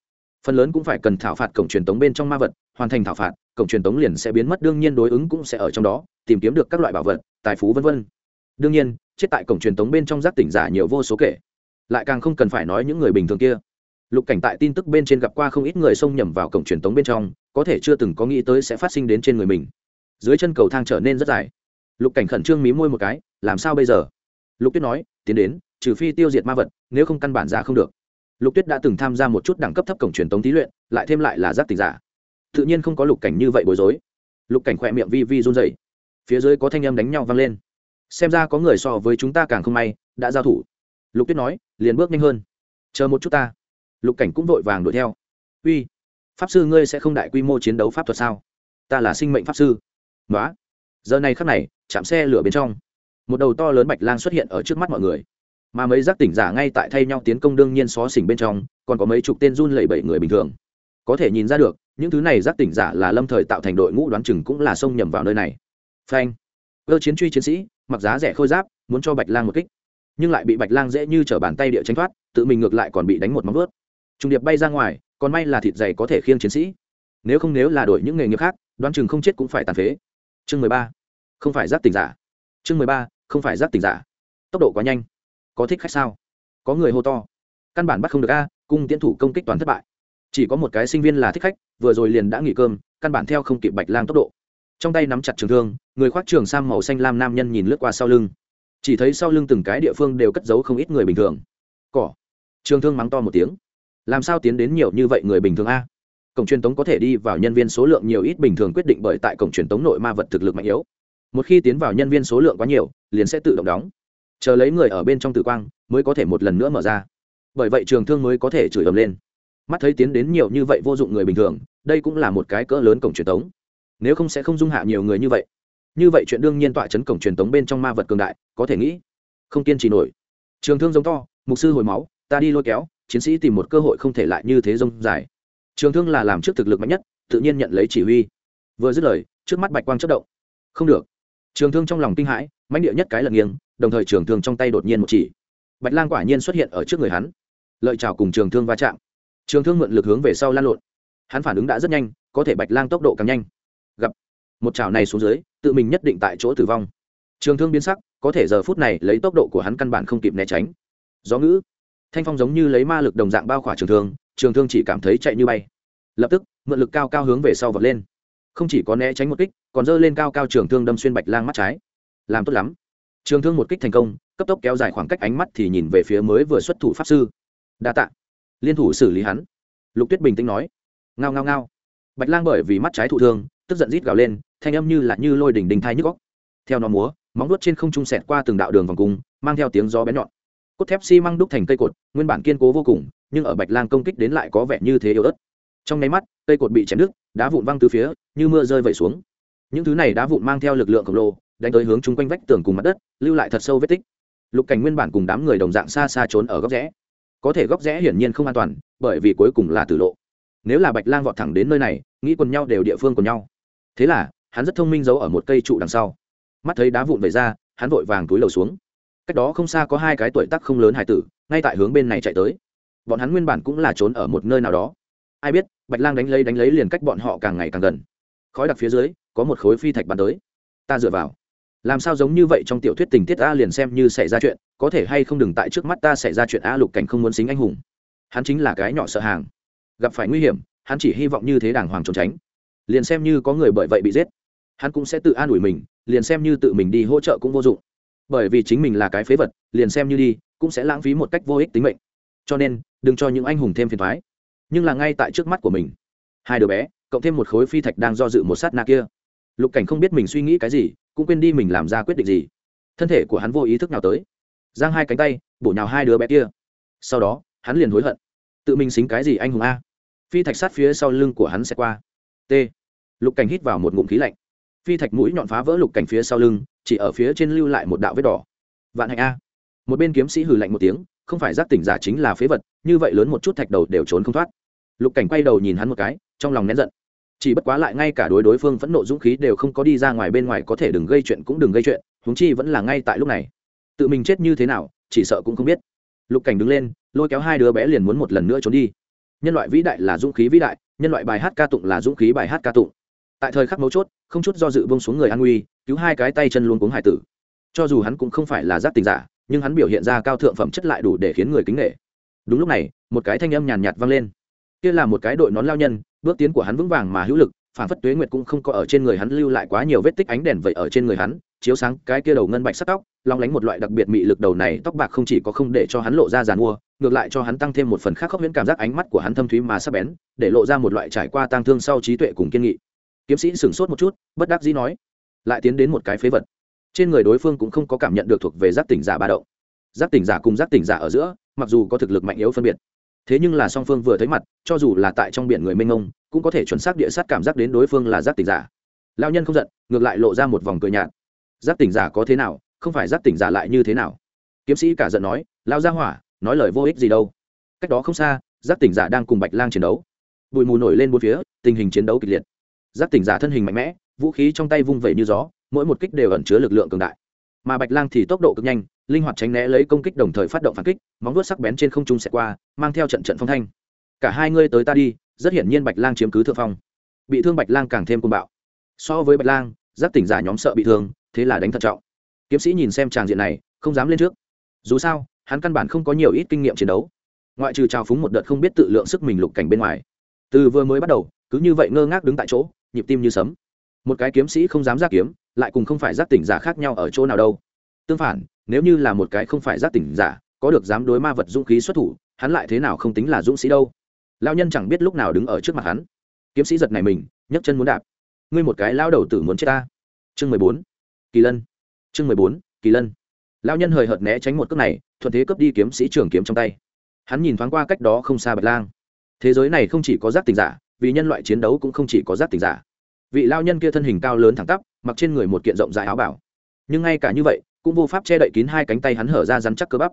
Phần lớn cũng phải cần thảo phạt cổng truyền thống bên trong ma vật, hoàn thành thảo phạt, cổng truyền thống liền sẽ biến mất, đương nhiên đối ứng cũng sẽ ở trong đó, tìm kiếm được các loại bảo vật, tài phú v v đương nhiên, chết tại cổng truyền thống bên trong giác tỉnh giả nhiều vô số kể. Lại càng không cần phải nói những người bình thường kia lục cảnh tại tin tức bên trên gặp qua không ít người xông nhầm vào cổng truyền tống bên trong, có thể chưa từng có nghĩ tới sẽ phát sinh đến trên người mình. Dưới chân cầu thang trở nên rất dài. Lục cảnh khẩn trương mí môi một cái, làm sao bây giờ? Lục tuyết nói, tiến đến, trừ phi tiêu diệt ma vật, nếu không căn bản ra không được. Lục tuyết đã từng tham gia một chút đẳng cấp thấp cổng truyền tống thí luyện, lại thêm lại là giác tình giả. Tự nhiên không có lục cảnh như vậy bối rối. Lục cảnh khỏe miệng vi vi run dày phía dưới có thanh âm đánh nhau vang lên. Xem ra có người so với chúng ta càng không may, đã giao thủ. Lục tuyết nói, liền bước nhanh hơn. Chờ một chút ta lục cảnh cũng vội vàng đuổi theo. Uy, pháp sư ngươi sẽ không đại quy mô chiến đấu pháp thuật sao? Ta là sinh mệnh pháp sư. Nói giờ này khắc này, chạm xe lửa bên trong, một đầu to lớn bạch lang xuất hiện ở trước mắt mọi người. Mà mấy giác tỉnh giả ngay tại thay nhau tiến công đương nhiên xó xỉnh bên trong, còn có mấy chục tên run lẩy bẩy người bình thường. Có thể nhìn ra được, những thứ này giác tỉnh giả là lâm thời tạo thành đội ngũ đoán chừng cũng là xông nhầm vào nơi này. Phanh. Cơ chiến truy chiến sĩ, mặc giá rẻ khôi giáp, muốn cho bạch lang một kích, nhưng lại bị bạch lang dễ như t r ở bàn tay địa tranh thoát, tự mình ngược lại còn bị đánh một móng vớt trùng điệp bay ra ngoài, còn may là thịt dày có thể khiêng chiến sĩ. Nếu không nếu là đổi những nghề nghiệp khác, đoán chừng không chết cũng phải tàn phế. Chương mười ba. Không phải giáp tình giả. Chương mười ba, không phải giáp tình giả. Tốc độ quá nhanh. Có thích khách sao? Có người hô to. Căn bản bắt không được a, cung tiến thủ công kích toàn thất bại. Chỉ có một cái sinh viên là thích khách, vừa rồi liền đã nghỉ cơm, căn bản theo không kịp bạch lang tốc độ. Trong tay nắm chặt trường thương, người khoác trường sam màu xanh lam nam nhân nhìn lướt qua sau lưng. Chỉ thấy sau lưng từng cái địa phương đều cất giấu không ít người bình thường. Cỏ. Trường thương mắng to một tiếng làm sao tiến đến nhiều như vậy người bình thường a? Cổng truyền tống có thể đi vào nhân viên số lượng nhiều ít bình thường quyết định bởi tại cổng truyền tống nội ma vật thực lực mạnh yếu. Một khi tiến vào nhân viên số lượng quá nhiều, liền sẽ tự động đóng. Chờ lấy người ở bên trong tử quang, mới có thể một lần nữa mở ra. Bởi vậy trường thương mới có thể chửi ầm lên. Mắt thấy tiến đến nhiều như vậy vô dụng người bình thường, đây cũng là một cái cỡ lớn cổng truyền tống. Nếu không sẽ không dung hạ nhiều người như vậy. Như vậy chuyện đương nhiên tọa chấn cổng truyền tống bên trong ma vật cường đại, có thể nghĩ, không kiên trì nổi. Trường thương giống to, mục sư hồi máu, ta đi lôi kéo chiến sĩ tìm một cơ hội không thể lại như thế rông dài. Trường thương là làm trước thực lực mạnh nhất, tự nhiên nhận lấy chỉ huy. Vừa dứt lời, trước mắt bạch quang chất động. Không được. Trường thương trong lòng kinh hãi, mãnh địa nhất cái lật nghiêng, đồng thời trường thương trong tay đột nhiên một chỉ. Bạch lang quả nhiên xuất hiện ở trước người hắn. Lợi chào cùng trường thương va chạm. Trường thương mượn lực hướng về sau lan lộn. Hắn phản ứng đã rất nhanh, có thể bạch lang tốc độ càng nhanh. Gặp. Một chảo này xuống dưới, tự mình nhất định tại chỗ tử vong. Trường thương biến sắc, có thể giờ phút này lấy tốc độ của hắn căn bản không kịp né tránh. Gió ngữ thanh phong giống như lấy ma lực đồng dạng bao khỏa trường thương trường thương chỉ cảm thấy chạy như bay. Lập tức, mượn lực cao cao hướng về sau vật lên. Không chỉ có né tránh một kích, còn dơ lên cao cao trường thương đâm xuyên bạch lang mắt trái. Làm tốt lắm. Trường thương một kích thành công, cấp tốc kéo dài khoảng cách ánh mắt thì nhìn về phía mới vừa xuất thủ pháp sư. Đa tạ. Liên thủ xử lý hắn. Lục tuyết bình tĩnh nói. Ngao ngao ngao. Bạch lang bởi vì mắt trái thụ thương, tức giận rít gào lên, thanh âm như là như lôi đỉnh đình thai nhức góc theo nó múa, móng đuốt trên không trung sẹt qua từng đạo đường vòng cung, mang theo tiếng gió bén nhọn cốt thép xi măng đúc thành cây cột, nguyên bản kiên cố vô cùng, nhưng ở bạch lang công kích đến lại có vẻ như thế yếu ớt. Trong nháy mắt, cây cột bị chém đứt, đá vụn văng từ phía, như mưa rơi vẩy xuống. Những thứ này đá vụn mang theo lực lượng khổng lồ, đánh tới hướng chung quanh vách tường cùng mặt đất, lưu lại thật sâu vết tích. Lục cảnh nguyên bản cùng đám người đồng dạng xa xa trốn ở góc rẽ. Có thể góc rẽ hiển nhiên không an toàn, bởi vì cuối cùng là tử lộ. Nếu là bạch lang vọt thẳng đến nơi này, nghĩ quần nhau đều địa phương của nhau. Thế là, hắn rất thông minh giấu ở một cây trụ đằng sau. Mắt thấy đá vụn về ra, hắn vội vàng túi lầu xuống cách đó không xa có hai cái tuổi tác không lớn hải tử, ngay tại hướng bên này chạy tới. Bọn hắn nguyên bản cũng là trốn ở một nơi nào đó. Ai biết, bạch lang đánh lấy đánh lấy liền cách bọn họ càng ngày càng gần. Khói đặc phía dưới, có một khối phi thạch bắn tới. Ta dựa vào. Làm sao giống như vậy trong tiểu thuyết tình tiết a liền xem như xảy ra chuyện, có thể hay không đừng tại trước mắt ta xảy ra chuyện a lục cảnh không muốn xính anh hùng. Hắn chính là cái nhỏ sợ hàng. Gặp phải nguy hiểm, hắn chỉ hy vọng như thế đàng hoàng trốn tránh. Liền xem như có người bởi vậy bị giết, hắn cũng sẽ tự an ủi mình, liền xem như tự mình đi hỗ trợ cũng vô dụng bởi vì chính mình là cái phế vật, liền xem như đi, cũng sẽ lãng phí một cách vô ích tính mệnh. Cho nên, đừng cho những anh hùng thêm phiền thoái nhưng là ngay tại trước mắt của mình, hai đứa bé, cộng thêm một khối phi thạch đang do dự một sát na kia. Lục cảnh không biết mình suy nghĩ cái gì, cũng quên đi mình làm ra quyết định gì. Thân thể của hắn vô ý thức nào tới. Giang hai cánh tay, bổ nhào hai đứa bé kia. Sau đó, hắn liền hối hận. Tự mình xính cái gì anh hùng a? Phi thạch sát phía sau lưng của hắn sẽ qua. T. Lục cảnh hít vào một ngụm khí lạnh. Phi thạch mũi nhọn phá vỡ lục cảnh phía sau lưng chỉ ở phía trên lưu lại một đạo vết đỏ. Vạn hạnh a. Một bên kiếm sĩ hừ lạnh một tiếng, không phải giác tỉnh giả chính là phế vật, như vậy lớn một chút thạch đầu đều trốn không thoát. Lục cảnh quay đầu nhìn hắn một cái, trong lòng nén giận. Chỉ bất quá lại ngay cả đối đối phương phẫn nộ dũng khí đều không có đi ra ngoài bên ngoài có thể đừng gây chuyện cũng đừng gây chuyện, huống chi vẫn là ngay tại lúc này. Tự mình chết như thế nào, chỉ sợ cũng không biết. Lục cảnh đứng lên, lôi kéo hai đứa bé liền muốn một lần nữa trốn đi. Nhân loại vĩ đại là dũng khí vĩ đại, nhân loại bài hát ca tụng là dũng khí bài hát ca tụng tại thời khắc mấu chốt, không chút do dự bông xuống người an nguy cứu hai cái tay chân luôn cuống hải tử. Cho dù hắn cũng không phải là giáp tình giả, nhưng hắn biểu hiện ra cao thượng phẩm chất lại đủ để khiến người kính nghệ đúng lúc này, một cái thanh âm nhàn nhạt vang lên. Kia là một cái đội nón lao nhân, bước tiến của hắn vững vàng mà hữu lực, phản phất tuế nguyệt cũng không có ở trên người hắn lưu lại quá nhiều vết tích ánh đèn vậy ở trên người hắn, chiếu sáng cái kia đầu ngân bạch sắc tóc, long lánh một loại đặc biệt mị lực đầu này, tóc bạc không chỉ có không để cho hắn lộ ra giàn mua, ngược lại cho hắn tăng thêm một phần khác khốc huyễn cảm giác ánh mắt của hắn thâm thúy mà sắc bén, để lộ ra một loại trải qua tang thương sau trí tuệ cùng kiên nghị kiếm sĩ sửng sốt một chút, bất đắc dĩ nói, lại tiến đến một cái phế vật. Trên người đối phương cũng không có cảm nhận được thuộc về giác tỉnh giả ba động. Giác tỉnh giả cùng giác tỉnh giả ở giữa, mặc dù có thực lực mạnh yếu phân biệt, thế nhưng là song phương vừa thấy mặt, cho dù là tại trong biển người mênh mông, cũng có thể chuẩn xác địa sát cảm giác đến đối phương là giác tỉnh giả. Lao nhân không giận, ngược lại lộ ra một vòng cười nhạt. Giác tỉnh giả có thế nào, không phải giác tỉnh giả lại như thế nào? Kiếm sĩ cả giận nói lao ra hỏa, nói lời vô ích gì đâu. Cách đó không xa, giác tỉnh giả đang cùng bạch lang chiến đấu. Bụi mù nổi lên bốn phía, tình hình chiến đấu kịch liệt giác tỉnh giả thân hình mạnh mẽ, vũ khí trong tay vung vẩy như gió, mỗi một kích đều ẩn chứa lực lượng cường đại. Mà bạch lang thì tốc độ cực nhanh, linh hoạt tránh né lấy công kích đồng thời phát động phản kích, móng vuốt sắc bén trên không trung xẹt qua, mang theo trận trận phong thanh. Cả hai ngươi tới ta đi, rất hiển nhiên bạch lang chiếm cứ thượng phong. Bị thương bạch lang càng thêm côn bạo. So với bạch lang, giác tỉnh giả nhóm sợ bị thương, thế là đánh thận trọng. Kiếm sĩ nhìn xem tràng diện này, không dám lên trước. Dù sao, hắn căn bản không có nhiều ít kinh nghiệm chiến đấu. Ngoại trừ trào phúng một đợt không biết tự lượng sức mình lục cảnh bên ngoài. Từ vừa mới bắt đầu, cứ như vậy ngơ ngác đứng tại chỗ nhịp tim như sấm. Một cái kiếm sĩ không dám ra kiếm, lại cùng không phải giác tỉnh giả khác nhau ở chỗ nào đâu. Tương phản, nếu như là một cái không phải giác tỉnh giả, có được dám đối ma vật dũng khí xuất thủ, hắn lại thế nào không tính là dũng sĩ đâu. Lao nhân chẳng biết lúc nào đứng ở trước mặt hắn. Kiếm sĩ giật này mình, nhấc chân muốn đạp. Ngươi một cái lao đầu tử muốn chết ta. Chương mười bốn. Kỳ lân. Chương mười bốn, kỳ lân. Lao nhân hời hợt né tránh một cước này, thuận thế cướp đi kiếm sĩ trường kiếm trong tay. Hắn nhìn thoáng qua cách đó không xa bạch lang. Thế giới này không chỉ có giác tình giả vì nhân loại chiến đấu cũng không chỉ có giác tình giả. Vị lao nhân kia thân hình cao lớn thẳng tắp, mặc trên người một kiện rộng dài áo bảo. Nhưng ngay cả như vậy, cũng vô pháp che đậy kín hai cánh tay hắn hở ra rắn chắc cơ bắp.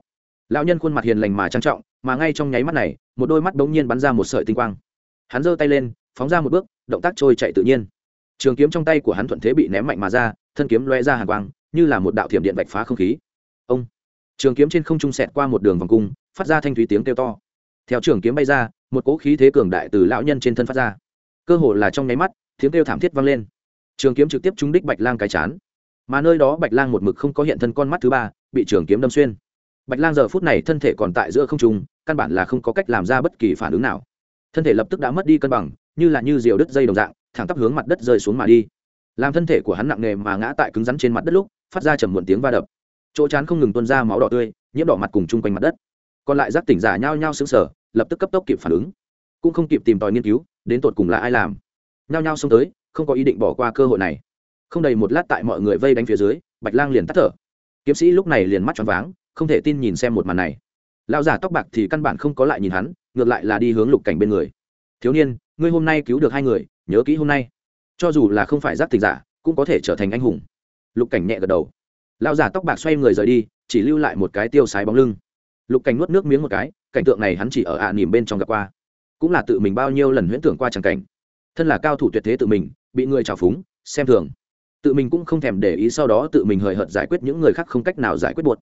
Lão nhân khuôn mặt hiền lành mà trang trọng, mà ngay trong nháy mắt này, một đôi mắt bỗng nhiên bắn ra một sợi tinh quang. Hắn giơ tay lên, phóng ra một bước, động tác trôi chạy tự nhiên. Trường kiếm trong tay của hắn thuận thế bị ném mạnh mà ra, thân kiếm loe ra hàng quang, như là một đạo thiểm điện bạch phá không khí. Ông! Trường kiếm trên không trung sẹt qua một đường vòng cung, phát ra thanh thúy tiếng kêu to. Theo trường kiếm bay ra một cỗ khí thế cường đại từ lão nhân trên thân phát ra. Cơ hồ là trong nháy mắt, tiếng kêu thảm thiết vang lên. Trường kiếm trực tiếp trúng đích bạch lang cái chán. Mà nơi đó bạch lang một mực không có hiện thân con mắt thứ ba, bị trường kiếm đâm xuyên. Bạch lang giờ phút này thân thể còn tại giữa không trung, căn bản là không có cách làm ra bất kỳ phản ứng nào. Thân thể lập tức đã mất đi cân bằng, như là như diều đứt dây đồng dạng, thẳng tắp hướng mặt đất rơi xuống mà đi. Làm thân thể của hắn nặng nề mà ngã tại cứng rắn trên mặt đất lúc, phát ra trầm muộn tiếng va đập. Chỗ chán không ngừng tuôn ra máu đỏ tươi, nhiễm đỏ mặt cùng chung quanh mặt đất. Còn lại giác tỉnh giả nhao nhao sững sờ lập tức cấp tốc kịp phản ứng. Cũng không kịp tìm tòi nghiên cứu, đến tột cùng là ai làm. Nhao nhao xông tới, không có ý định bỏ qua cơ hội này. Không đầy một lát tại mọi người vây đánh phía dưới, bạch lang liền tắt thở. Kiếm sĩ lúc này liền mắt tròn váng, không thể tin nhìn xem một màn này. Lão giả tóc bạc thì căn bản không có lại nhìn hắn, ngược lại là đi hướng lục cảnh bên người. Thiếu niên, ngươi hôm nay cứu được hai người, nhớ kỹ hôm nay. Cho dù là không phải giác tình giả, cũng có thể trở thành anh hùng. Lục cảnh nhẹ gật đầu. Lão giả tóc bạc xoay người rời đi, chỉ lưu lại một cái tiêu sái bóng lưng. Lục cảnh nuốt nước miếng một cái cảnh tượng này hắn chỉ ở ạ à nỉm bên trong gặp qua. Cũng là tự mình bao nhiêu lần huyễn tưởng qua chẳng cảnh. Thân là cao thủ tuyệt thế tự mình, bị người trào phúng, xem thường. Tự mình cũng không thèm để ý sau đó tự mình hời hợt giải quyết những người khác không cách nào giải quyết buộc.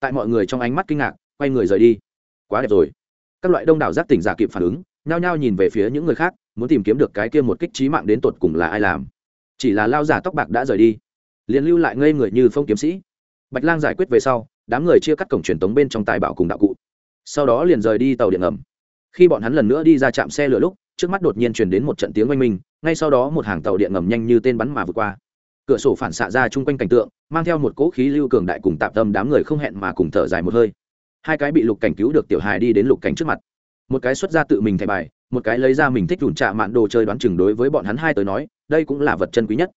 Tại mọi người trong ánh mắt kinh ngạc, quay người rời đi. Quá đẹp rồi. Các loại đông đảo giác tỉnh giả kịp phản ứng, nhao nhao nhìn về phía những người khác, muốn tìm kiếm được cái kia một kích trí mạng đến tột cùng là ai làm. Chỉ là lao giả tóc bạc đã rời đi. Liền lưu lại ngây người như phong kiếm sĩ. Bạch lang giải quyết về sau, đám người chia cắt cổng truyền tống bên trong tài bảo cùng đạo cụ sau đó liền rời đi tàu điện ngầm. Khi bọn hắn lần nữa đi ra trạm xe lửa lúc, trước mắt đột nhiên truyền đến một trận tiếng oanh minh, ngay sau đó một hàng tàu điện ngầm nhanh như tên bắn mà vượt qua. Cửa sổ phản xạ ra chung quanh cảnh tượng, mang theo một cỗ khí lưu cường đại cùng tạm tâm đám người không hẹn mà cùng thở dài một hơi. Hai cái bị lục cảnh cứu được tiểu hài đi đến lục cảnh trước mặt. Một cái xuất ra tự mình thẻ bài, một cái lấy ra mình thích đùn trạ mạn đồ chơi đoán chừng đối với bọn hắn hai tới nói, đây cũng là vật chân quý nhất.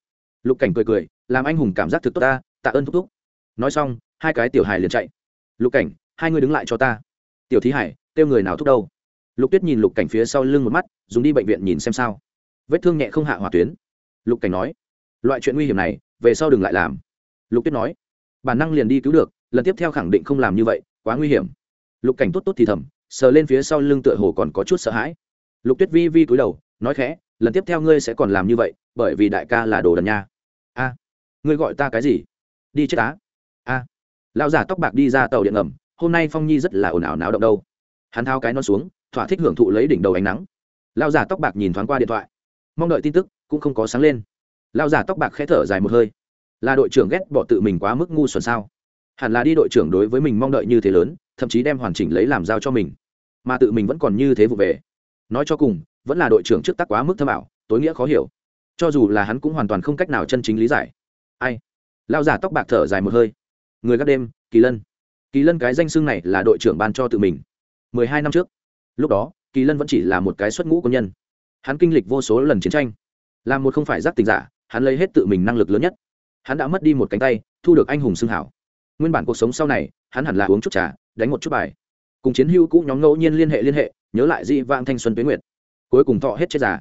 Lục cảnh cười cười, làm anh hùng cảm giác thực tốt ta, tạ ơn thúc thúc. Nói xong, hai cái tiểu hài liền chạy. Lục cảnh, hai người đứng lại cho ta tiểu thí hải, kêu người nào thúc đâu? Lục tuyết nhìn lục cảnh phía sau lưng một mắt, dùng đi bệnh viện nhìn xem sao. Vết thương nhẹ không hạ hỏa tuyến. Lục cảnh nói, loại chuyện nguy hiểm này, về sau đừng lại làm. Lục tuyết nói, bản năng liền đi cứu được, lần tiếp theo khẳng định không làm như vậy, quá nguy hiểm. Lục cảnh tốt tốt thì thầm, sờ lên phía sau lưng tựa hồ còn có chút sợ hãi. Lục tuyết vi vi cúi đầu, nói khẽ, lần tiếp theo ngươi sẽ còn làm như vậy, bởi vì đại ca là đồ đần nha. A, ngươi gọi ta cái gì? Đi chết á. A, lão giả tóc bạc đi ra tàu điện ngầm hôm nay phong nhi rất là ồn ào náo động đâu. Hắn thao cái nó xuống, thỏa thích hưởng thụ lấy đỉnh đầu ánh nắng. Lão giả tóc bạc nhìn thoáng qua điện thoại. Mong đợi tin tức cũng không có sáng lên. Lão giả tóc bạc khẽ thở dài một hơi. Là đội trưởng ghét bỏ tự mình quá mức ngu xuẩn sao? Hẳn là đi đội trưởng đối với mình mong đợi như thế lớn, thậm chí đem hoàn chỉnh lấy làm giao cho mình. Mà tự mình vẫn còn như thế vụ về. Nói cho cùng, vẫn là đội trưởng trước tắc quá mức thâm ảo, tối nghĩa khó hiểu. Cho dù là hắn cũng hoàn toàn không cách nào chân chính lý giải. Ai? Lao giả tóc bạc thở dài một hơi. Người gác đêm, kỳ lân kỳ lân cái danh xưng này là đội trưởng ban cho tự mình. Mười hai năm trước, lúc đó, kỳ lân vẫn chỉ là một cái xuất ngũ quân nhân. Hắn kinh lịch vô số lần chiến tranh. Là một không phải giác tình giả, hắn lấy hết tự mình năng lực lớn nhất. Hắn đã mất đi một cánh tay, thu được anh hùng xưng hảo. Nguyên bản cuộc sống sau này, hắn hẳn là uống chút trà, đánh một chút bài. Cùng chiến hữu cũ nhóm ngẫu nhiên liên hệ liên hệ, nhớ lại di vang thanh xuân tuyến nguyệt. Cuối cùng thọ hết chết già.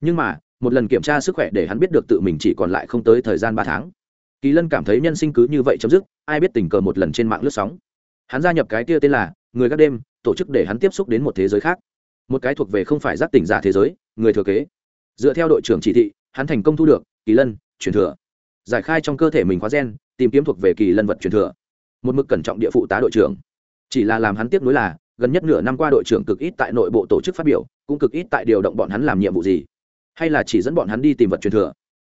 Nhưng mà, một lần kiểm tra sức khỏe để hắn biết được tự mình chỉ còn lại không tới thời gian ba tháng. Kỳ lân cảm thấy nhân sinh cứ như vậy chấm dứt, ai biết tình cờ một lần trên mạng lướt sóng hắn gia nhập cái kia tên là người gác đêm, tổ chức để hắn tiếp xúc đến một thế giới khác. Một cái thuộc về không phải giác tỉnh giả thế giới, người thừa kế. Dựa theo đội trưởng chỉ thị, hắn thành công thu được kỳ lân truyền thừa. Giải khai trong cơ thể mình khóa gen, tìm kiếm thuộc về kỳ lân vật truyền thừa. Một mực cẩn trọng địa phụ tá đội trưởng. Chỉ là làm hắn tiếp nối là, gần nhất nửa năm qua đội trưởng cực ít tại nội bộ tổ chức phát biểu, cũng cực ít tại điều động bọn hắn làm nhiệm vụ gì. Hay là chỉ dẫn bọn hắn đi tìm vật truyền thừa.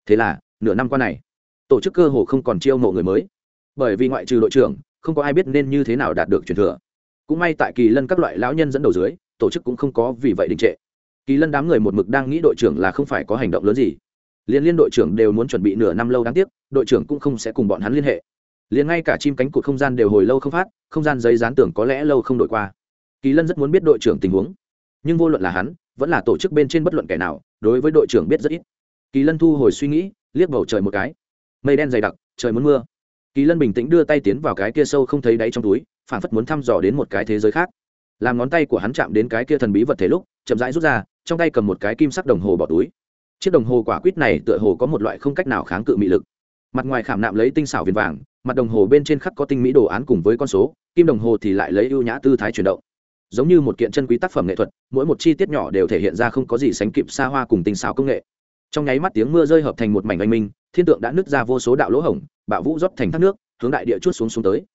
Thế là, nửa năm qua này, tổ chức cơ hồ không còn chiêu mộ người mới. Bởi vì ngoại trừ đội trưởng không có ai biết nên như thế nào đạt được truyền thừa. Cũng may tại kỳ lân các loại lão nhân dẫn đầu dưới, tổ chức cũng không có vì vậy đình trệ. Kỳ lân đám người một mực đang nghĩ đội trưởng là không phải có hành động lớn gì. Liên liên đội trưởng đều muốn chuẩn bị nửa năm lâu đáng tiếc, đội trưởng cũng không sẽ cùng bọn hắn liên hệ. Liền ngay cả chim cánh cụt không gian đều hồi lâu không phát, không gian giấy dán tưởng có lẽ lâu không đổi qua. Kỳ lân rất muốn biết đội trưởng tình huống. Nhưng vô luận là hắn, vẫn là tổ chức bên trên bất luận kẻ nào, đối với đội trưởng biết rất ít. Kỳ lân thu hồi suy nghĩ, liếc bầu trời một cái. Mây đen dày đặc, trời muốn mưa kỳ lân bình tĩnh đưa tay tiến vào cái kia sâu không thấy đáy trong túi phản phất muốn thăm dò đến một cái thế giới khác. Làm ngón tay của hắn chạm đến cái kia thần bí vật thể lúc, chậm rãi rút ra, trong tay cầm một cái kim sắc đồng hồ bỏ túi. Chiếc đồng hồ quả quýt này tựa hồ có một loại không cách nào kháng cự mị lực. Mặt ngoài khảm nạm lấy tinh xảo viền vàng, mặt đồng hồ bên trên khắc có tinh mỹ đồ án cùng với con số, kim đồng hồ thì lại lấy ưu nhã tư thái chuyển động. Giống như một kiện chân quý tác phẩm nghệ thuật, mỗi một chi tiết nhỏ đều thể hiện ra không có gì sánh kịp xa hoa cùng tinh xảo công nghệ trong nháy mắt tiếng mưa rơi hợp thành một mảnh oanh minh, thiên tượng đã nứt ra vô số đạo lỗ hổng, bạo vũ rót thành thác nước, hướng đại địa chút xuống xuống tới.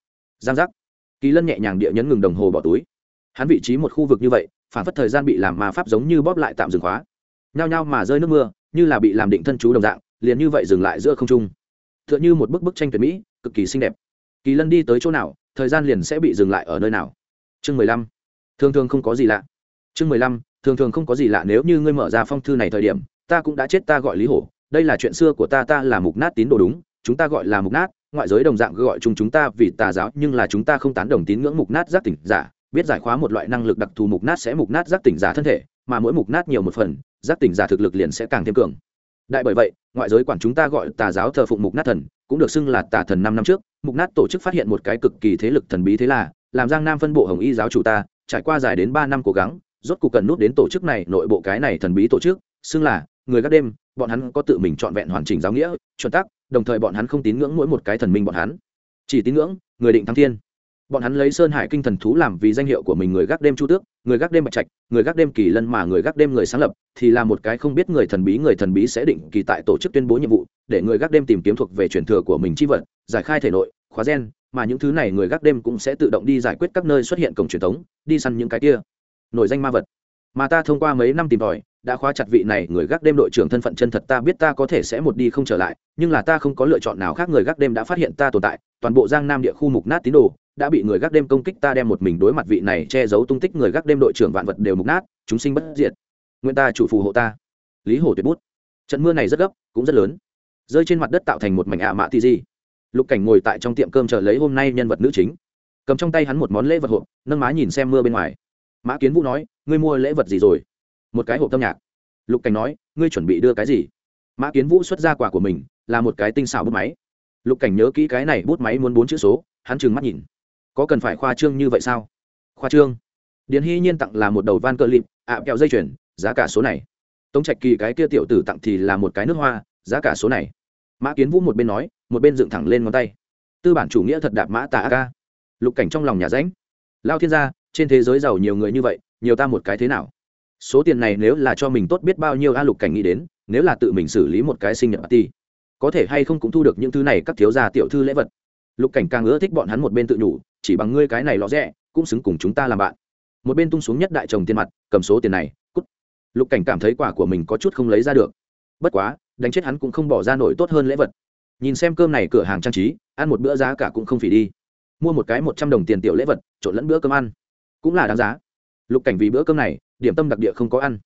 Giang giác. Kỳ lân nhẹ nhàng địa nhấn ngừng đồng hồ bỏ túi. Hắn vị trí một khu vực như vậy, phản phất thời gian bị làm mà pháp giống như bóp lại tạm dừng khóa. Nhao nhao mà rơi nước mưa, như là bị làm định thân chú đồng dạng, liền như vậy dừng lại giữa không trung. T h ư ợ n h ư một bức bức tranh tuyệt mỹ, cực kỳ xinh đẹp. Kỳ lân đi tới chỗ nào, thời gian liền sẽ bị dừng lại ở nơi nào? Chương mười lăm. Thường thường không có gì lạ. Chương mười lăm, thường thường không có gì lạ nếu như ngươi mở ra phong thư này thời điểm ta cũng đã chết, ta gọi lý hổ. Đây là chuyện xưa của ta ta là mục nát tín đồ đúng, chúng ta gọi là mục nát. Ngoại giới đồng dạng gọi chúng chúng ta vì tà giáo, nhưng là chúng ta không tán đồng tín ngưỡng mục nát giác tỉnh giả. Biết giải khóa một loại năng lực đặc thù mục nát sẽ mục nát giác tỉnh giả thân thể, mà mỗi mục nát nhiều một phần, giác tỉnh giả thực lực liền sẽ càng thêm cường. Đại bởi vậy, ngoại giới quản chúng ta gọi tà giáo thờ phụng mục nát thần, cũng được xưng là tà thần năm năm trước. Mục nát tổ chức phát hiện một cái cực kỳ thế lực thần bí thế là, làm giang nam phân bộ hồng y giáo chủ ta, trải qua dài đến ba năm cố gắng, rốt cuộc cần nút đến tổ chức này, nội bộ cái này thần bí tổ chức, xưng là người gác đêm, bọn hắn có tự mình trọn vẹn hoàn chỉnh giáo nghĩa, chuẩn tắc, đồng thời bọn hắn không tín ngưỡng mỗi một cái thần minh bọn hắn. Chỉ tín ngưỡng, người định thăng thiên. Bọn hắn lấy sơn hải kinh thần thú làm vì danh hiệu của mình người gác đêm chu tước, người gác đêm bạch trạch, người gác đêm kỳ lân mà người gác đêm người sáng lập, thì là một cái không biết người thần bí, người thần bí sẽ định kỳ tại tổ chức tuyên bố nhiệm vụ, để người gác đêm tìm kiếm thuộc về truyền thừa của mình chi vật, giải khai thể nội, khóa gen, mà những thứ này người gác đêm cũng sẽ tự động đi giải quyết các nơi xuất hiện cổng truyền thống, đi săn những cái kia. Nổi danh ma vật mà ta thông qua mấy năm tìm tòi, đã khóa chặt vị này, người gác đêm đội trưởng thân phận chân thật ta biết ta có thể sẽ một đi không trở lại, nhưng là ta không có lựa chọn nào khác, người gác đêm đã phát hiện ta tồn tại, toàn bộ giang nam địa khu mục nát tín đồ, đã bị người gác đêm công kích, ta đem một mình đối mặt vị này che giấu tung tích người gác đêm đội trưởng vạn vật đều mục nát, chúng sinh bất diệt. Nguyên ta chủ phù hộ ta. Lý hồ tuyệt bút. Trận mưa này rất gấp, cũng rất lớn. Rơi trên mặt đất tạo thành một mảnh ạ mạ tì di. Lục cảnh ngồi tại trong tiệm cơm chờ lấy hôm nay nhân vật nữ chính. Cầm trong tay hắn một món lễ vật hộp, nâng má nhìn xem mưa bên ngoài mã kiến vũ nói, ngươi mua lễ vật gì rồi? Một cái hộp âm nhạc. Lục cảnh nói, ngươi chuẩn bị đưa cái gì? Mã kiến vũ xuất ra quả của mình, là một cái tinh xảo bút máy. Lục cảnh nhớ kỹ cái này bút máy muốn bốn chữ số, hắn trừng mắt nhìn. Có cần phải khoa trương như vậy sao? Khoa trương. Điền hy nhiên tặng là một đầu van cơ lịp ạ, kẹo dây chuyền, giá cả số này. Tống trạch kỳ cái kia tiểu tử tặng thì là một cái nước hoa, giá cả số này. Mã kiến vũ một bên nói, một bên dựng thẳng lên ngón tay. Tư bản chủ nghĩa thật đạp mã tà ca. Lục cảnh trong lòng nhà ránh lao thiên gia trên thế giới giàu nhiều người như vậy, nhiều ta một cái thế nào? Số tiền này nếu là cho mình tốt biết bao nhiêu a lục cảnh nghĩ đến, nếu là tự mình xử lý một cái sinh nhật ti có thể hay không cũng thu được những thứ này các thiếu gia tiểu thư lễ vật. Lục cảnh càng ưa thích bọn hắn một bên tự nhủ, chỉ bằng ngươi cái này lọ rẽ cũng xứng cùng chúng ta làm bạn. Một bên tung xuống nhất đại chồng tiền mặt, cầm số tiền này, cút. Lục cảnh cảm thấy quả của mình có chút không lấy ra được. Bất quá, đánh chết hắn cũng không bỏ ra nổi tốt hơn lễ vật. Nhìn xem cơm này cửa hàng trang trí, ăn một bữa giá cả cũng không phỉ đi. Mua một cái một trăm đồng tiền tiểu lễ vật, trộn lẫn bữa cơm ăn cũng là đáng giá. Lục cảnh vì bữa cơm này, điểm tâm đặc địa không có ăn.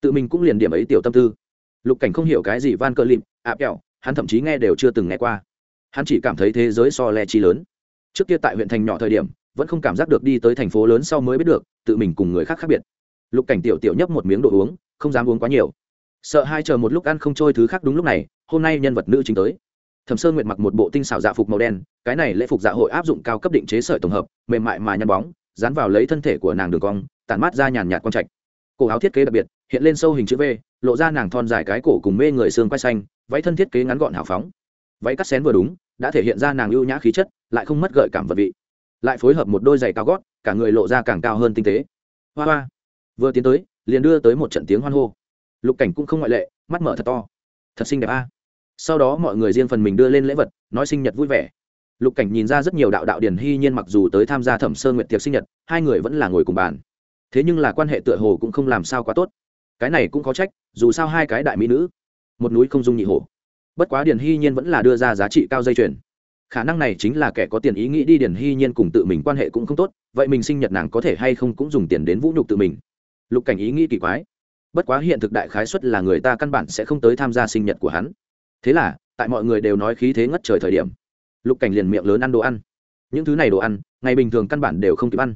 Tự mình cũng liền điểm ấy tiểu tâm tư. Lục cảnh không hiểu cái gì van cơ lịm ạ kẹo, hắn thậm chí nghe đều chưa từng nghe qua. Hắn chỉ cảm thấy thế giới so le chi lớn. Trước kia tại huyện thành nhỏ thời điểm, vẫn không cảm giác được đi tới thành phố lớn sau mới biết được, tự mình cùng người khác khác biệt. Lục cảnh tiểu tiểu nhấp một miếng đồ uống, không dám uống quá nhiều. Sợ hai chờ một lúc ăn không trôi thứ khác đúng lúc này, hôm nay nhân vật nữ chính tới. Thẩm sơn nguyện mặc một bộ tinh xảo dạ phục màu đen, cái này lễ phục dạ hội áp dụng cao cấp định chế sợi tổng hợp, mềm mại mà nhăn bóng dán vào lấy thân thể của nàng đường cong, tản mát ra nhàn nhạt quang trạch. Cổ áo thiết kế đặc biệt, hiện lên sâu hình chữ v, lộ ra nàng thon dài cái cổ cùng mê người xương quay xanh, váy thân thiết kế ngắn gọn hào phóng. Váy cắt xén vừa đúng, đã thể hiện ra nàng ưu nhã khí chất, lại không mất gợi cảm vật vị. Lại phối hợp một đôi giày cao gót, cả người lộ ra càng cao hơn tinh tế. Hoa hoa. Vừa tiến tới, liền đưa tới một trận tiếng hoan hô. Lục cảnh cũng không ngoại lệ, mắt mở thật to. Thật xinh đẹp a. Sau đó mọi người riêng phần mình đưa lên lễ vật, nói sinh nhật vui vẻ lục cảnh nhìn ra rất nhiều đạo đạo điển hy nhiên mặc dù tới tham gia thẩm sơn nguyện tiệc sinh nhật, hai người vẫn là ngồi cùng bàn. Thế nhưng là quan hệ tựa hồ cũng không làm sao quá tốt. Cái này cũng có trách, dù sao hai cái đại mỹ nữ, một núi không dung nhị hổ. Bất quá điển hy nhiên vẫn là đưa ra giá trị cao dây chuyền. Khả năng này chính là kẻ có tiền ý nghĩ đi điển hy nhiên cùng tự mình quan hệ cũng không tốt, vậy mình sinh nhật nàng có thể hay không cũng dùng tiền đến vũ nhục tự mình? Lục cảnh ý nghĩ kỳ quái. Bất quá hiện thực đại khái xuất là người ta căn bản sẽ không tới tham gia sinh nhật của hắn. Thế là, tại mọi người đều nói khí thế ngất trời thời điểm lục cảnh liền miệng lớn ăn đồ ăn. Những thứ này đồ ăn, ngày bình thường căn bản đều không kịp ăn.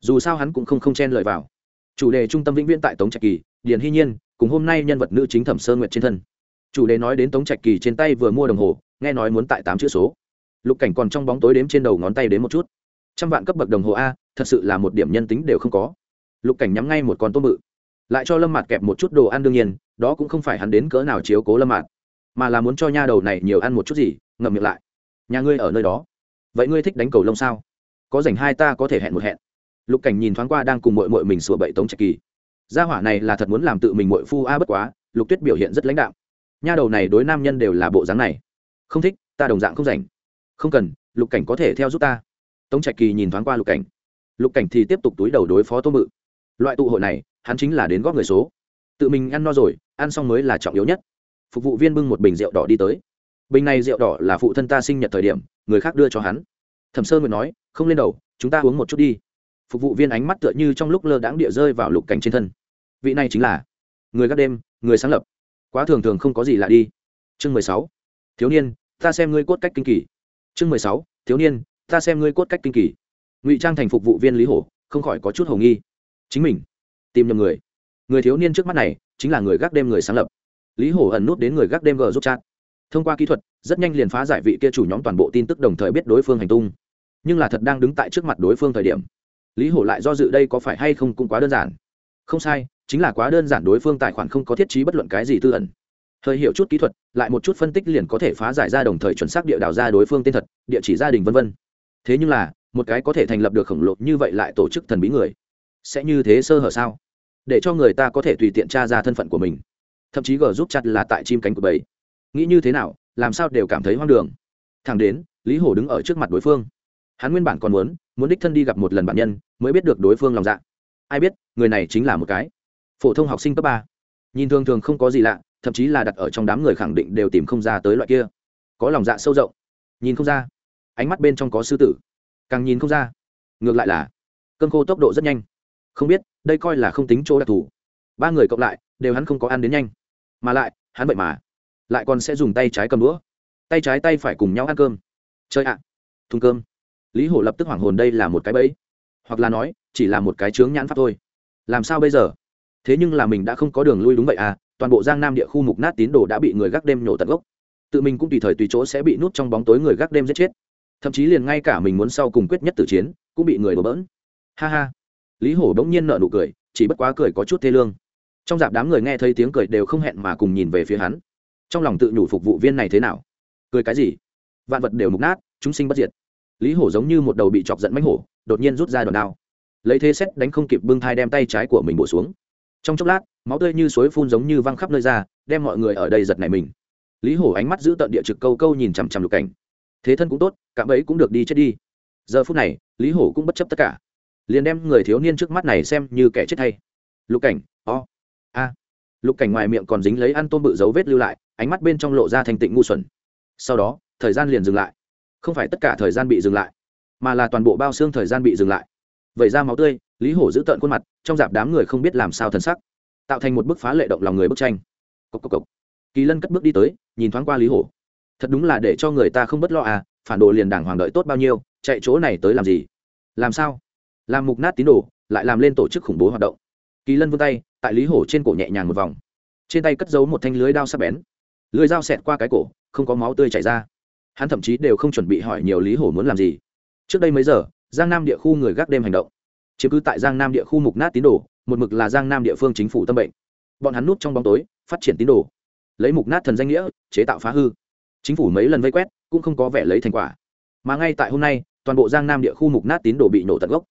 Dù sao hắn cũng không không chen lời vào. Chủ đề trung tâm vĩnh viễn tại tống trạch kỳ điền hy nhiên, cùng hôm nay nhân vật nữ chính thẩm Sơ nguyệt trên thân. Chủ đề nói đến tống trạch kỳ trên tay vừa mua đồng hồ, nghe nói muốn tại tám chữ số. Lục cảnh còn trong bóng tối đếm trên đầu ngón tay đến một chút. Trăm vạn cấp bậc đồng hồ a, thật sự là một điểm nhân tính đều không có. Lục cảnh nhắm ngay một con tôm bự. Lại cho lâm mạt kẹp một chút đồ ăn đương nhiên, đó cũng không phải hắn đến cỡ nào chiếu cố lâm mạt, mà là muốn cho nha đầu này nhiều ăn một chút gì, ngậm miệng lại nhà ngươi ở nơi đó. Vậy ngươi thích đánh cầu lông sao? Có rảnh hai ta có thể hẹn một hẹn. Lục cảnh nhìn thoáng qua đang cùng mội mội mình sửa bậy tống trạch kỳ. Gia hỏa này là thật muốn làm tự mình mội phu a bất quá, lục tuyết biểu hiện rất lãnh đạo nha đầu này đối nam nhân đều là bộ dáng này. Không thích, ta đồng dạng không rảnh. Không cần, lục cảnh có thể theo giúp ta. Tống trạch kỳ nhìn thoáng qua lục cảnh. Lục cảnh thì tiếp tục túi đầu đối phó tô mự. Loại tụ hội này, hắn chính là đến góp người số. Tự mình ăn no rồi, ăn xong mới là trọng yếu nhất. Phục vụ viên bưng một bình rượu đỏ đi tới bình này rượu đỏ là phụ thân ta sinh nhật thời điểm, người khác đưa cho hắn. Thẩm sơn nguyệt nói, không lên đầu, chúng ta uống một chút đi. Phục vụ viên ánh mắt tựa như trong lúc lơ đãng địa rơi vào lục cảnh trên thân. Vị này chính là người gác đêm, người sáng lập. Quá thường thường không có gì lạ đi. Chương mười sáu. Thiếu niên, ta xem ngươi cốt cách kinh kỳ. Chương mười sáu. Thiếu niên, ta xem ngươi cốt cách kinh kỳ. Ngụy trang thành phục vụ viên lý hổ, không khỏi có chút h ầ nghi. Chính mình, tìm nhầm người. Người thiếu niên trước mắt này, chính là người gác đêm người sáng lập. Lý hổ ẩn nút đến người gác đêm g giúp chat thông qua kỹ thuật, rất nhanh liền phá giải vị kia chủ nhóm toàn bộ tin tức đồng thời biết đối phương hành tung. Nhưng là thật đang đứng tại trước mặt đối phương thời điểm, lý hổ lại do dự đây có phải hay không cũng quá đơn giản. Không sai, chính là quá đơn giản đối phương tài khoản không có thiết trí bất luận cái gì tư ẩn. Hơi hiểu chút kỹ thuật, lại một chút phân tích liền có thể phá giải ra đồng thời chuẩn xác địa đào ra đối phương tên thật, địa chỉ gia đình v v thế nhưng là, một cái có thể thành lập được khổng lồ như vậy lại tổ chức thần bí người, sẽ như thế sơ hở sao? Để cho người ta có thể tùy tiện tra ra thân phận của mình. Thậm chí g giúp chặt là tại chim cánh của bầy nghĩ như thế nào, làm sao đều cảm thấy hoang đường. Thẳng đến, lý hổ đứng ở trước mặt đối phương. Hắn nguyên bản còn muốn muốn đích thân đi gặp một lần bản nhân, mới biết được đối phương lòng dạ. Ai biết, người này chính là một cái phổ thông học sinh cấp ba. Nhìn thường thường không có gì lạ, thậm chí là đặt ở trong đám người khẳng định đều tìm không ra tới loại kia. Có lòng dạ sâu rộng. Nhìn không ra. Ánh mắt bên trong có sư tử. Càng nhìn không ra. Ngược lại là, cơn khô tốc độ rất nhanh. Không biết, đây coi là không tính chỗ đặc thù. Ba người cộng lại, đều hắn không có ăn đến nhanh. Mà lại, hắn vậy mà lại còn sẽ dùng tay trái cầm đũa. Tay trái tay phải cùng nhau ăn cơm. Chơi ạ. À, thùng cơm. Lý hổ lập tức hoảng hồn đây là một cái bẫy. Hoặc là nói chỉ là một cái chướng nhãn pháp thôi. Làm sao bây giờ? Thế nhưng là mình đã không có đường lui đúng vậy à toàn bộ giang nam địa khu mục nát tín đồ đã bị người gác đêm nhổ tận gốc. Tự mình cũng tùy thời tùy chỗ sẽ bị nút trong bóng tối người gác đêm giết chết. Thậm chí liền ngay cả mình muốn sau cùng quyết nhất tử chiến cũng bị người đổ bỡn. Ha ha. Lý hổ bỗng nhiên nợ nụ cười chỉ bất quá cười có chút thê lương. Trong dạp đám người nghe thấy tiếng cười đều không hẹn mà cùng nhìn về phía hắn trong lòng tự nhủ phục vụ viên này thế nào? Cười cái gì? Vạn vật đều mục nát, chúng sinh bất diệt. Lý hổ giống như một đầu bị chọc giận mánh hổ, đột nhiên rút ra đòn đao. Lấy thế xét đánh không kịp bưng thai đem tay trái của mình bổ xuống. Trong chốc lát, máu tươi như suối phun giống như văng khắp nơi ra, đem mọi người ở đây giật nảy mình. Lý hổ ánh mắt giữ tận địa trực câu câu nhìn chằm chằm lục cảnh. Thế thân cũng tốt, cạm ấy cũng được đi chết đi. Giờ phút này, lý hổ cũng bất chấp tất cả. Liền đem người thiếu niên trước mắt này xem như kẻ chết thay. Lục cảnh, o、oh lục cảnh ngoài miệng còn dính lấy ăn tôm bự dấu vết lưu lại, ánh mắt bên trong lộ ra thành tịnh ngu xuẩn. Sau đó, thời gian liền dừng lại. Không phải tất cả thời gian bị dừng lại, mà là toàn bộ bao xương thời gian bị dừng lại. Vậy ra máu tươi, lý hổ giữ tợn khuôn mặt, trong dạp đám người không biết làm sao thần sắc, tạo thành một bức phá lệ động lòng người bức tranh. Cốc cốc cốc. kỳ lân cất bước đi tới, nhìn thoáng qua lý hổ. Thật đúng là để cho người ta không bất lo à phản đồ liền đảng hoàng đợi tốt bao nhiêu, chạy chỗ này tới làm gì? Làm sao? Làm mục nát tín đồ, lại làm lên tổ chức khủng bố hoạt động kỳ lân vươn tay, tại lý hổ trên cổ nhẹ nhàng một vòng. Trên tay cất giấu một thanh lưới đao sắc bén. Lưới dao xẹt qua cái cổ, không có máu tươi chảy ra. Hắn thậm chí đều không chuẩn bị hỏi nhiều lý hổ muốn làm gì. Trước đây mấy giờ, giang nam địa khu người gác đêm hành động. Chiếm cứ tại giang nam địa khu mục nát tín đồ, một mực là giang nam địa phương chính phủ tâm bệnh. Bọn hắn núp trong bóng tối, phát triển tín đồ. Lấy mục nát thần danh nghĩa, chế tạo phá hư. Chính phủ mấy lần vây quét, cũng không có vẻ lấy thành quả. Mà ngay tại hôm nay, toàn bộ giang nam địa khu mục nát tín đồ bị nổ tận gốc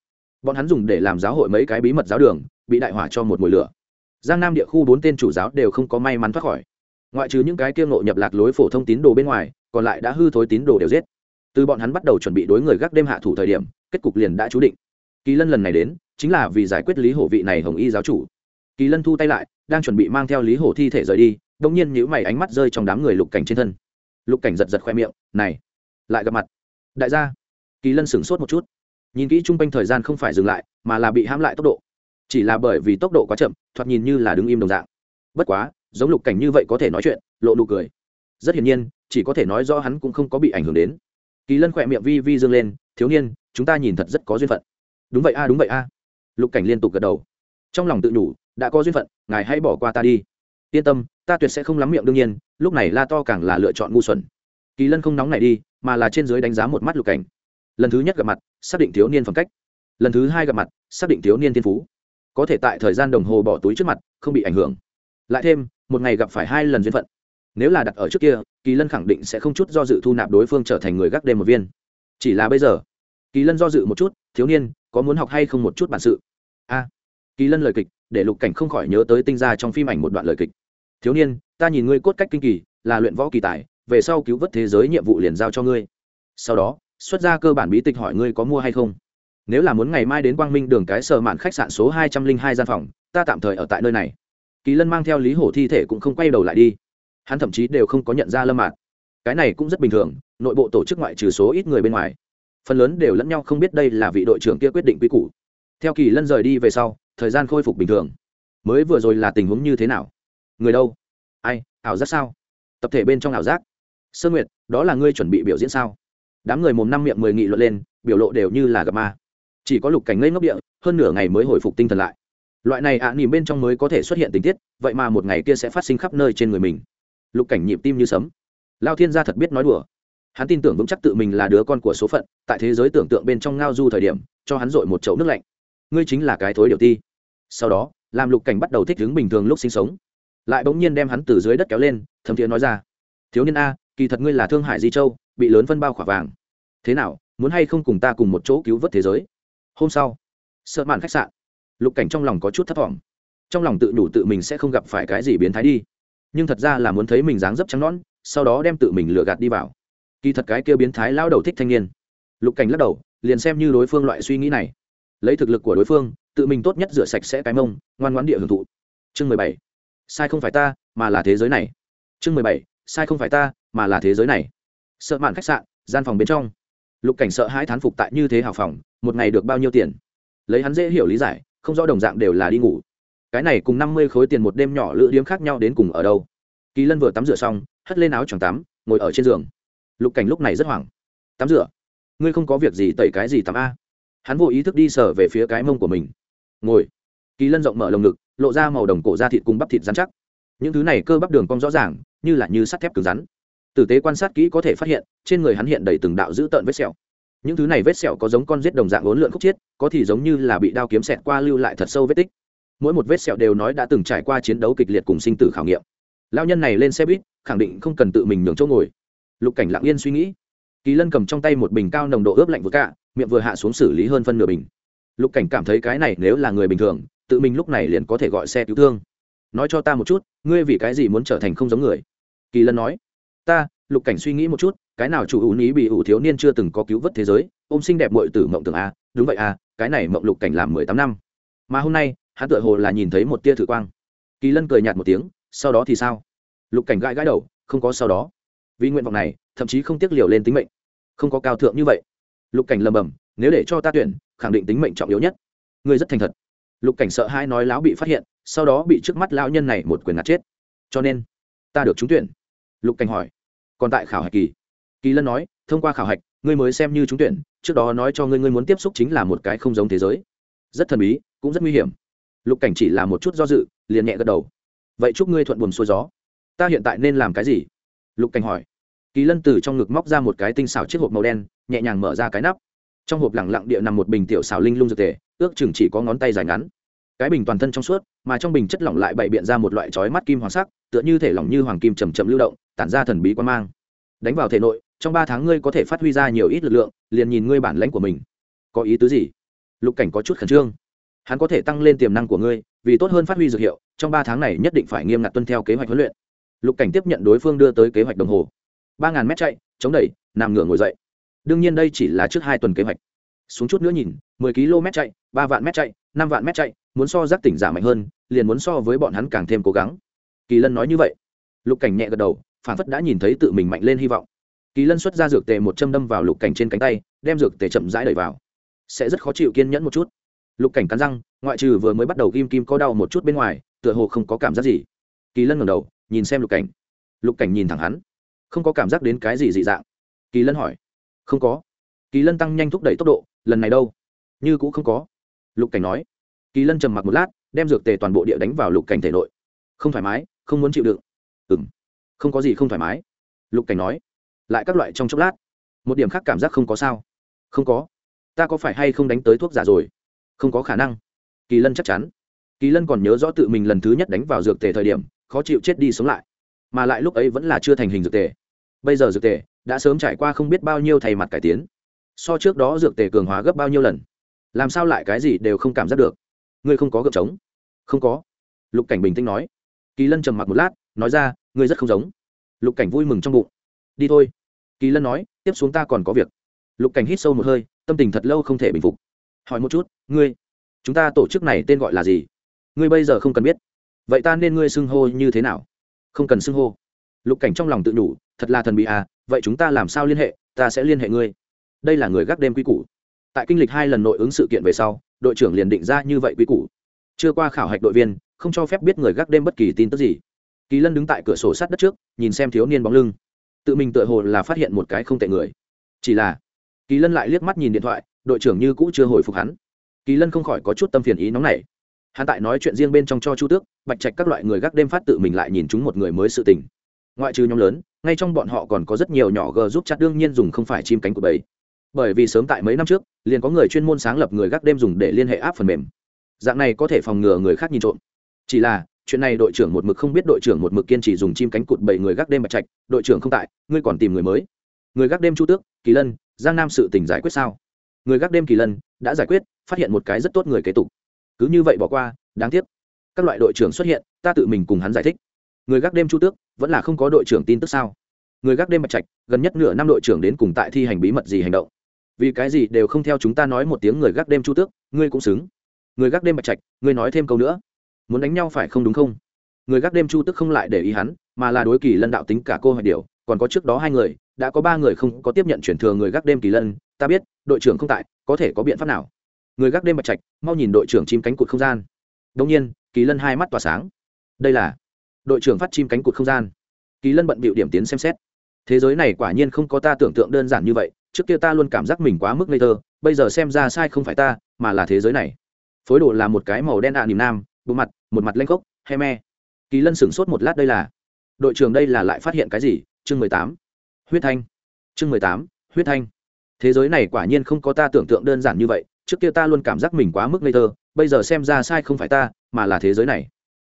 bọn hắn dùng để làm giáo hội mấy cái bí mật giáo đường, bị đại hỏa cho một mùi lửa. Giang nam địa khu bốn tên chủ giáo đều không có may mắn thoát khỏi. Ngoại trừ những cái kiêng nộ nhập lạc lối phổ thông tín đồ bên ngoài, còn lại đã hư thối tín đồ đều giết. Từ bọn hắn bắt đầu chuẩn bị đối người gác đêm hạ thủ thời điểm, kết cục liền đã chú định. Kỳ lân lần này đến, chính là vì giải quyết lý hổ vị này hồng y giáo chủ. Kỳ lân thu tay lại, đang chuẩn bị mang theo lý hổ thi thể rời đi đông nhiên nhữ mày ánh mắt rơi trong đám người lục cảnh trên thân. Lục cảnh giật giật khoe miệng, này, lại gặp mặt. Đại gia. Kỳ lân sửng sốt một chút nhìn kỹ chung quanh thời gian không phải dừng lại, mà là bị hãm lại tốc độ. Chỉ là bởi vì tốc độ quá chậm, thoạt nhìn như là đứng im đồng dạng. Bất quá, giống lục cảnh như vậy có thể nói chuyện, lộ nụ cười. Rất hiển nhiên, chỉ có thể nói rõ hắn cũng không có bị ảnh hưởng đến. Kỳ lân khỏe miệng vi vi dương lên, thiếu niên, chúng ta nhìn thật rất có duyên phận. Đúng vậy a, đúng vậy a. Lục cảnh liên tục gật đầu. Trong lòng tự nhủ, đã có duyên phận, ngài hãy bỏ qua ta đi. Yên tâm, ta tuyệt sẽ không lắm miệng đương nhiên, lúc này la to càng là lựa chọn ngu xuẩn. Kỳ lân không nóng này đi, mà là trên dưới đánh giá một mắt lục cảnh. Lần thứ nhất gặp mặt xác định thiếu niên phẩm cách. Lần thứ hai gặp mặt, xác định thiếu niên thiên phú. Có thể tại thời gian đồng hồ bỏ túi trước mặt, không bị ảnh hưởng. Lại thêm, một ngày gặp phải hai lần duyên phận. Nếu là đặt ở trước kia, kỳ lân khẳng định sẽ không chút do dự thu nạp đối phương trở thành người gác đêm một viên. Chỉ là bây giờ, kỳ lân do dự một chút, thiếu niên, có muốn học hay không một chút bản sự? A. Kỳ lân lời kịch, để lục cảnh không khỏi nhớ tới tinh ra trong phim ảnh một đoạn lời kịch. Thiếu niên, ta nhìn ngươi cốt cách kinh kỳ, là luyện võ kỳ tài, về sau cứu vớt thế giới nhiệm vụ liền giao cho ngươi. Sau đó xuất ra cơ bản bí tịch hỏi ngươi có mua hay không. Nếu là muốn ngày mai đến quang minh đường cái sở mạn khách sạn số hai trăm linh hai gian phòng, ta tạm thời ở tại nơi này. Kỳ lân mang theo lý hổ thi thể cũng không quay đầu lại đi. Hắn thậm chí đều không có nhận ra lâm mạn. Cái này cũng rất bình thường, nội bộ tổ chức ngoại trừ số ít người bên ngoài. Phần lớn đều lẫn nhau không biết đây là vị đội trưởng kia quyết định quy củ. Theo kỳ lân rời đi về sau, thời gian khôi phục bình thường. Mới vừa rồi là tình huống như thế nào? Người đâu? Ai, ảo giác sao? Tập thể bên trong ảo giác. Sơ nguyệt, đó là ngươi chuẩn bị biểu diễn sao? Đám người mồm năm miệng mười nghị luận lên biểu lộ đều như là gặp ma. Chỉ có lục cảnh ngây ngốc địa hơn nửa ngày mới hồi phục tinh thần lại. Loại này ạ à, nỉm bên trong mới có thể xuất hiện tình tiết vậy mà một ngày kia sẽ phát sinh khắp nơi trên người mình. Lục cảnh nhịp tim như sấm. Lao thiên gia thật biết nói đùa. Hắn tin tưởng vững chắc tự mình là đứa con của số phận tại thế giới tưởng tượng bên trong ngao du thời điểm cho hắn dội một chậu nước lạnh. Ngươi chính là cái thối điều ti. Sau đó làm lục cảnh bắt đầu thích ứng bình thường lúc sinh sống. Lại bỗng nhiên đem hắn từ dưới đất kéo lên thấm thiế nói ra. Thiếu niên a kỳ thật ngươi là thương hải di châu bị lớn phân bao khỏa vàng. Thế nào, muốn hay không cùng ta cùng một chỗ cứu vớt thế giới? Hôm sau, sợ mạn khách sạn. Lục cảnh trong lòng có chút thấp t trong lòng tự đủ tự mình sẽ không gặp phải cái gì biến thái đi. Nhưng thật ra là muốn thấy mình dáng dấp trắng nón sau đó đem tự mình lừa gạt đi vào. Kỳ thật cái kia biến thái lao đầu thích thanh niên. Lục cảnh lắc đầu, liền xem như đối phương loại suy nghĩ này. Lấy thực lực của đối phương, tự mình tốt nhất rửa sạch sẽ cái mông, ngoan ngoãn địa hưởng thụ. Chương mười bảy. Sai không phải ta, mà là thế giới này. Chương mười bảy. Sai không phải ta, mà là thế giới này sợ mạn khách sạn, gian phòng bên trong. Lục cảnh sợ hai thán phục tại như thế hào phòng, một ngày được bao nhiêu tiền? Lấy hắn dễ hiểu lý giải, không rõ đồng dạng đều là đi ngủ. Cái này cùng năm mươi khối tiền một đêm nhỏ lựa điếm khác nhau đến cùng ở đâu? Kỳ lân vừa tắm rửa xong, hất lên áo choàng tắm, ngồi ở trên giường. Lục cảnh lúc này rất hoảng. Tắm rửa? Ngươi không có việc gì tẩy cái gì tắm a? Hắn vô ý thức đi sở về phía cái mông của mình. Ngồi. Kỳ lân rộng mở lồng ngực, lộ ra màu đồng cổ da thịt cùng bắp thịt rắn chắc. Những thứ này cơ bắp đường cong rõ ràng, như là như sắt thép cứng rắn tử tế quan sát kỹ có thể phát hiện, trên người hắn hiện đầy từng đạo dữ tợn vết sẹo. Những thứ này vết sẹo có giống con giết đồng dạng ốn lượn khúc chiết, có thì giống như là bị đao kiếm xẹt qua lưu lại thật sâu vết tích. Mỗi một vết sẹo đều nói đã từng trải qua chiến đấu kịch liệt cùng sinh tử khảo nghiệm. Lao nhân này lên xe buýt, khẳng định không cần tự mình nhường chỗ ngồi. Lục cảnh lặng yên suy nghĩ. Kỳ lân cầm trong tay một bình cao nồng độ ướp lạnh vừa cạ, miệng vừa hạ xuống xử lý hơn phân nửa bình. Lục cảnh cảm thấy cái này nếu là người bình thường, tự mình lúc này liền có thể gọi xe cứu thương. Nói cho ta một chút, ngươi vì cái gì muốn trở thành không giống người? Kỳ lân nói ta, lục cảnh suy nghĩ một chút, cái nào chủ ưu ý bị ủ thiếu niên chưa từng có cứu vớt thế giới, ôm xinh đẹp mội tử mộng tưởng a đúng vậy a cái này mộng lục cảnh làm mười tám năm. Mà hôm nay, hắn tự hồ là nhìn thấy một tia thử quang. Kỳ lân cười nhạt một tiếng, sau đó thì sao? Lục cảnh gãi gãi đầu, không có sau đó. Vì nguyện vọng này, thậm chí không tiếc liều lên tính mệnh. Không có cao thượng như vậy. Lục cảnh lầm bầm, nếu để cho ta tuyển, khẳng định tính mệnh trọng yếu nhất. Ngươi rất thành thật. Lục cảnh sợ hai nói láo bị phát hiện, sau đó bị trước mắt lão nhân này một quyền ngạt chết. Cho nên, ta được trúng tuyển lục cảnh hỏi. Còn tại khảo hạch kỳ. Kỳ lân nói, thông qua khảo hạch, ngươi mới xem như trúng tuyển, trước đó nói cho ngươi ngươi muốn tiếp xúc chính là một cái không giống thế giới. Rất thần bí, cũng rất nguy hiểm. Lục cảnh chỉ là một chút do dự, liền nhẹ gật đầu. Vậy chúc ngươi thuận buồm xuôi gió. Ta hiện tại nên làm cái gì? Lục cảnh hỏi. Kỳ lân từ trong ngực móc ra một cái tinh xảo chiếc hộp màu đen, nhẹ nhàng mở ra cái nắp. Trong hộp lẳng lặng địa nằm một bình tiểu xảo linh lung dược tề, ước chừng chỉ có ngón tay dài ngắn. Cái bình toàn thân trong suốt, mà trong bình chất lỏng lại bày biện ra một loại trói mắt kim hoàng sắc, tựa như thể lỏng như hoàng kim chầm chậm lưu động tản ra thần bí quan mang. Đánh vào thể nội, trong ba tháng ngươi có thể phát huy ra nhiều ít lực lượng, liền nhìn ngươi bản lãnh của mình. Có ý tứ gì? Lục cảnh có chút khẩn trương. Hắn có thể tăng lên tiềm năng của ngươi, vì tốt hơn phát huy dược hiệu, trong ba tháng này nhất định phải nghiêm ngặt tuân theo kế hoạch huấn luyện. Lục cảnh tiếp nhận đối phương đưa tới kế hoạch đồng hồ. Ba ngàn mét chạy, chống đẩy, nằm ngửa ngồi dậy. Đương nhiên đây chỉ là trước hai tuần kế hoạch. Xuống chút nữa nhìn, mười km chạy, ba vạn mét chạy, năm vạn mét chạy, muốn so giác tỉnh giả mạnh hơn, liền muốn so với bọn hắn càng thêm cố gắng. Kỳ lân nói như vậy. Lục cảnh nhẹ gật đầu phản phất đã nhìn thấy tự mình mạnh lên hy vọng. Kỳ lân xuất ra dược tề một châm đâm vào lục cảnh trên cánh tay, đem dược tề chậm rãi đẩy vào. Sẽ rất khó chịu kiên nhẫn một chút. Lục cảnh cắn răng, ngoại trừ vừa mới bắt đầu kim kim có đau một chút bên ngoài, tựa hồ không có cảm giác gì. Kỳ lân ngẩng đầu, nhìn xem lục cảnh. Lục cảnh nhìn thẳng hắn. Không có cảm giác đến cái gì dị dạng. Kỳ lân hỏi. Không có. Kỳ lân tăng nhanh thúc đẩy tốc độ, lần này đâu? Như cũng không có. Lục cảnh nói. Kỳ lân trầm mặc một lát, đem dược tề toàn bộ địa đánh vào lục cảnh thể nội. Không thoải mái, không muốn chịu đựng. Ừ không có gì không thoải mái. Lục cảnh nói, lại các loại trong chốc lát. Một điểm khác cảm giác không có sao. Không có. Ta có phải hay không đánh tới thuốc giả rồi? Không có khả năng. Kỳ lân chắc chắn. Kỳ lân còn nhớ rõ tự mình lần thứ nhất đánh vào dược tề thời điểm, khó chịu chết đi sống lại. Mà lại lúc ấy vẫn là chưa thành hình dược tề. Bây giờ dược tề đã sớm trải qua không biết bao nhiêu thay mặt cải tiến. So trước đó dược tề cường hóa gấp bao nhiêu lần? Làm sao lại cái gì đều không cảm giác được? Ngươi không có gợp trống. Không có. Lục cảnh bình tĩnh nói. Kỳ lân trầm mặc một lát, nói ra ngươi rất không giống. Lục cảnh vui mừng trong bụng. Đi thôi. Kỳ lân nói, tiếp xuống ta còn có việc. Lục cảnh hít sâu một hơi, tâm tình thật lâu không thể bình phục. Hỏi một chút, ngươi, chúng ta tổ chức này tên gọi là gì? Ngươi bây giờ không cần biết. Vậy ta nên ngươi xưng hô như thế nào? Không cần xưng hô. Lục cảnh trong lòng tự nhủ, thật là thần bị à vậy chúng ta làm sao liên hệ? Ta sẽ liên hệ ngươi. Đây là người gác đêm quy củ. Tại kinh lịch hai lần nội ứng sự kiện về sau, đội trưởng liền định ra như vậy quy củ. Chưa qua khảo hạch đội viên, không cho phép biết người gác đêm bất kỳ tin tức gì kỳ lân đứng tại cửa sổ sát đất trước, nhìn xem thiếu niên bóng lưng. Tự mình tựa hồ là phát hiện một cái không tệ người. Chỉ là, kỳ lân lại liếc mắt nhìn điện thoại, đội trưởng như cũ chưa hồi phục hắn. Kỳ lân không khỏi có chút tâm phiền ý nóng này hắn tại nói chuyện riêng bên trong cho chu tước, bạch trạch các loại người gác đêm phát tự mình lại nhìn chúng một người mới sự tình. Ngoại trừ nhóm lớn, ngay trong bọn họ còn có rất nhiều nhỏ g giúp chặt đương nhiên dùng không phải chim cánh của bầy. Bởi vì sớm tại mấy năm trước, liền có người chuyên môn sáng lập người gác đêm dùng để liên hệ áp phần mềm. Dạng này có thể phòng ngừa người khác nhìn trộm. Chỉ là chuyện này đội trưởng một mực không biết đội trưởng một mực kiên trì dùng chim cánh cụt bảy người gác đêm bạch trạch, đội trưởng không tại, ngươi còn tìm người mới. Người gác đêm chu tước, kỳ lân, giang nam sự tình giải quyết sao? Người gác đêm kỳ lân đã giải quyết, phát hiện một cái rất tốt người kế tục. Cứ như vậy bỏ qua, đáng tiếc. Các loại đội trưởng xuất hiện, ta tự mình cùng hắn giải thích. Người gác đêm chu tước, vẫn là không có đội trưởng tin tức sao? Người gác đêm bạch trạch, gần nhất nửa năm đội trưởng đến cùng tại thi hành bí mật gì hành động? Vì cái gì đều không theo chúng ta nói một tiếng người gác đêm chu tước, ngươi cũng xứng. Người gác đêm bạch trạch, ngươi nói thêm câu nữa muốn đánh nhau phải không đúng không? Người gác đêm chu tức không lại để ý hắn, mà là đối kỳ lân đạo tính cả cô hoạch điều còn có trước đó hai người, đã có ba người không có tiếp nhận chuyển thừa người gác đêm kỳ lân, ta biết, đội trưởng không tại, có thể có biện pháp nào? Người gác đêm bạch trạch, mau nhìn đội trưởng chim cánh cụt không gian. Đông nhiên, kỳ lân hai mắt tỏa sáng. Đây là đội trưởng phát chim cánh cụt không gian. Kỳ lân bận bịu điểm tiến xem xét. Thế giới này quả nhiên không có ta tưởng tượng đơn giản như vậy, trước kia ta luôn cảm giác mình quá mức ngây thơ, bây giờ xem ra sai không phải ta, mà là thế giới này. Phối đồ là một cái màu đen ạ à nam, bộ mặt một mặt lanh khốc, he me. Kỳ lân sửng sốt một lát đây là, đội trưởng đây là lại phát hiện cái gì? Chương mười tám. Huyết thanh. Chương mười tám, huyết thanh. Thế giới này quả nhiên không có ta tưởng tượng đơn giản như vậy, trước kia ta luôn cảm giác mình quá mức ngây thơ, bây giờ xem ra sai không phải ta, mà là thế giới này.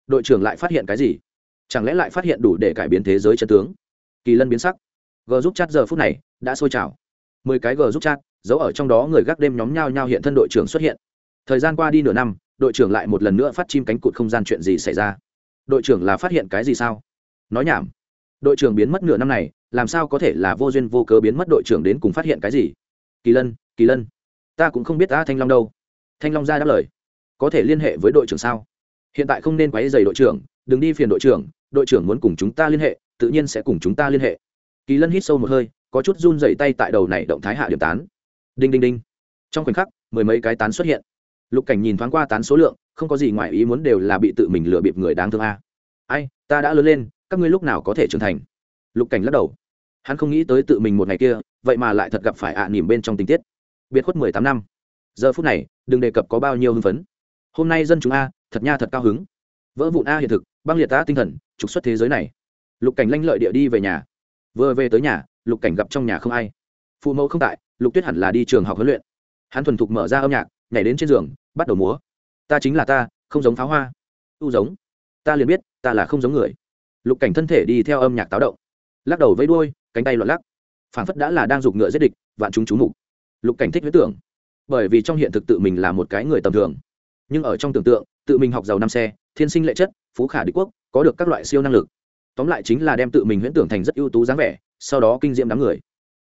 Đội trưởng lại phát hiện cái gì? Chẳng lẽ lại phát hiện đủ để cải biến thế giới chân tướng? Kỳ lân biến sắc. G giúp chat giờ phút này đã sôi trào. Mười cái g giúp chat giấu ở trong đó người gác đêm nhóm nhau nhau hiện thân đội trưởng xuất hiện. Thời gian qua đi nửa năm đội trưởng lại một lần nữa phát chim cánh cụt không gian chuyện gì xảy ra? Đội trưởng là phát hiện cái gì sao? Nói nhảm. Đội trưởng biến mất nửa năm này, làm sao có thể là vô duyên vô cớ biến mất đội trưởng đến cùng phát hiện cái gì? Kỳ lân kỳ lân, ta cũng không biết ta thanh long đâu. Thanh long ra đáp lời. Có thể liên hệ với đội trưởng sao? Hiện tại không nên quáy dày đội trưởng, đừng đi phiền đội trưởng đội trưởng muốn cùng chúng ta liên hệ, tự nhiên sẽ cùng chúng ta liên hệ. Kỳ lân hít sâu một hơi, có chút run dày tay tại đầu này động thái hạ điểm tán. Đinh đinh đinh. Trong khoảnh khắc, mười mấy cái tán xuất hiện lục cảnh nhìn thoáng qua tán số lượng, không có gì ngoài ý muốn đều là bị tự mình lừa bịp người đáng thương a. Ai, ta đã lớn lên, các ngươi lúc nào có thể trưởng thành? Lục cảnh lắc đầu. Hắn không nghĩ tới tự mình một ngày kia, vậy mà lại thật gặp phải ạ à nỉm bên trong tình tiết. Biệt khuất mười tám năm. Giờ phút này, đừng đề cập có bao nhiêu hưng phấn. Hôm nay dân chúng a, thật nha thật cao hứng. Vỡ vụn a hiện thực, băng liệt ta tinh thần, trục xuất thế giới này. Lục cảnh lanh lợi địa đi về nhà. Vừa về tới nhà, lục cảnh gặp trong nhà không ai. Phụ mẫu không tại, lục tuyết hẳn là đi trường học huấn luyện. Hắn thuần thục mở ra âm nhạc, nhảy đến trên giường bắt đầu múa. Ta chính là ta, không giống pháo hoa. Tu giống. Ta liền biết, ta là không giống người. Lục cảnh thân thể đi theo âm nhạc táo động. Lắc đầu với đuôi, cánh tay loạn lắc. Phản phất đã là đang giục ngựa giết địch, vạn chúng chú mục. Lục cảnh thích huyết tưởng. Bởi vì trong hiện thực tự mình là một cái người tầm thường. Nhưng ở trong tưởng tượng, tự mình học giàu năm xe, thiên sinh lệ chất, phú khả đế quốc, có được các loại siêu năng lực. Tóm lại chính là đem tự mình huyễn tưởng thành rất ưu tú dáng vẻ, sau đó kinh diễm đám người.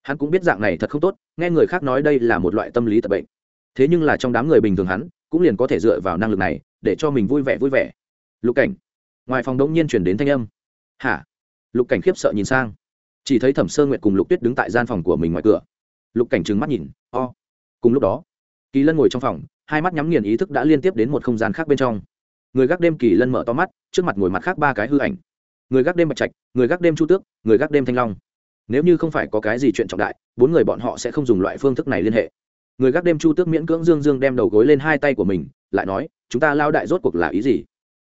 Hắn cũng biết dạng này thật không tốt, nghe người khác nói đây là một loại tâm lý tập bệnh. Thế nhưng là trong đám người bình thường hắn cũng liền có thể dựa vào năng lực này để cho mình vui vẻ vui vẻ. Lục cảnh. Ngoài phòng Đông nhiên chuyển đến thanh âm. Hả? Lục cảnh khiếp sợ nhìn sang. Chỉ thấy thẩm sơ nguyệt cùng lục tuyết đứng tại gian phòng của mình ngoài cửa. Lục cảnh trừng mắt nhìn, o、oh. cùng lúc đó, kỳ lân ngồi trong phòng, hai mắt nhắm nghiền ý thức đã liên tiếp đến một không gian khác bên trong. Người gác đêm kỳ lân mở to mắt, trước mặt ngồi mặt khác ba cái hư ảnh. Người gác đêm bạch trạch, người gác đêm chu tước, người gác đêm thanh long. Nếu như không phải có cái gì chuyện trọng đại, bốn người bọn họ sẽ không dùng loại phương thức này liên hệ người gác đêm chu tước miễn cưỡng dương dương đem đầu gối lên hai tay của mình, lại nói, chúng ta lao đại rốt cuộc là ý gì?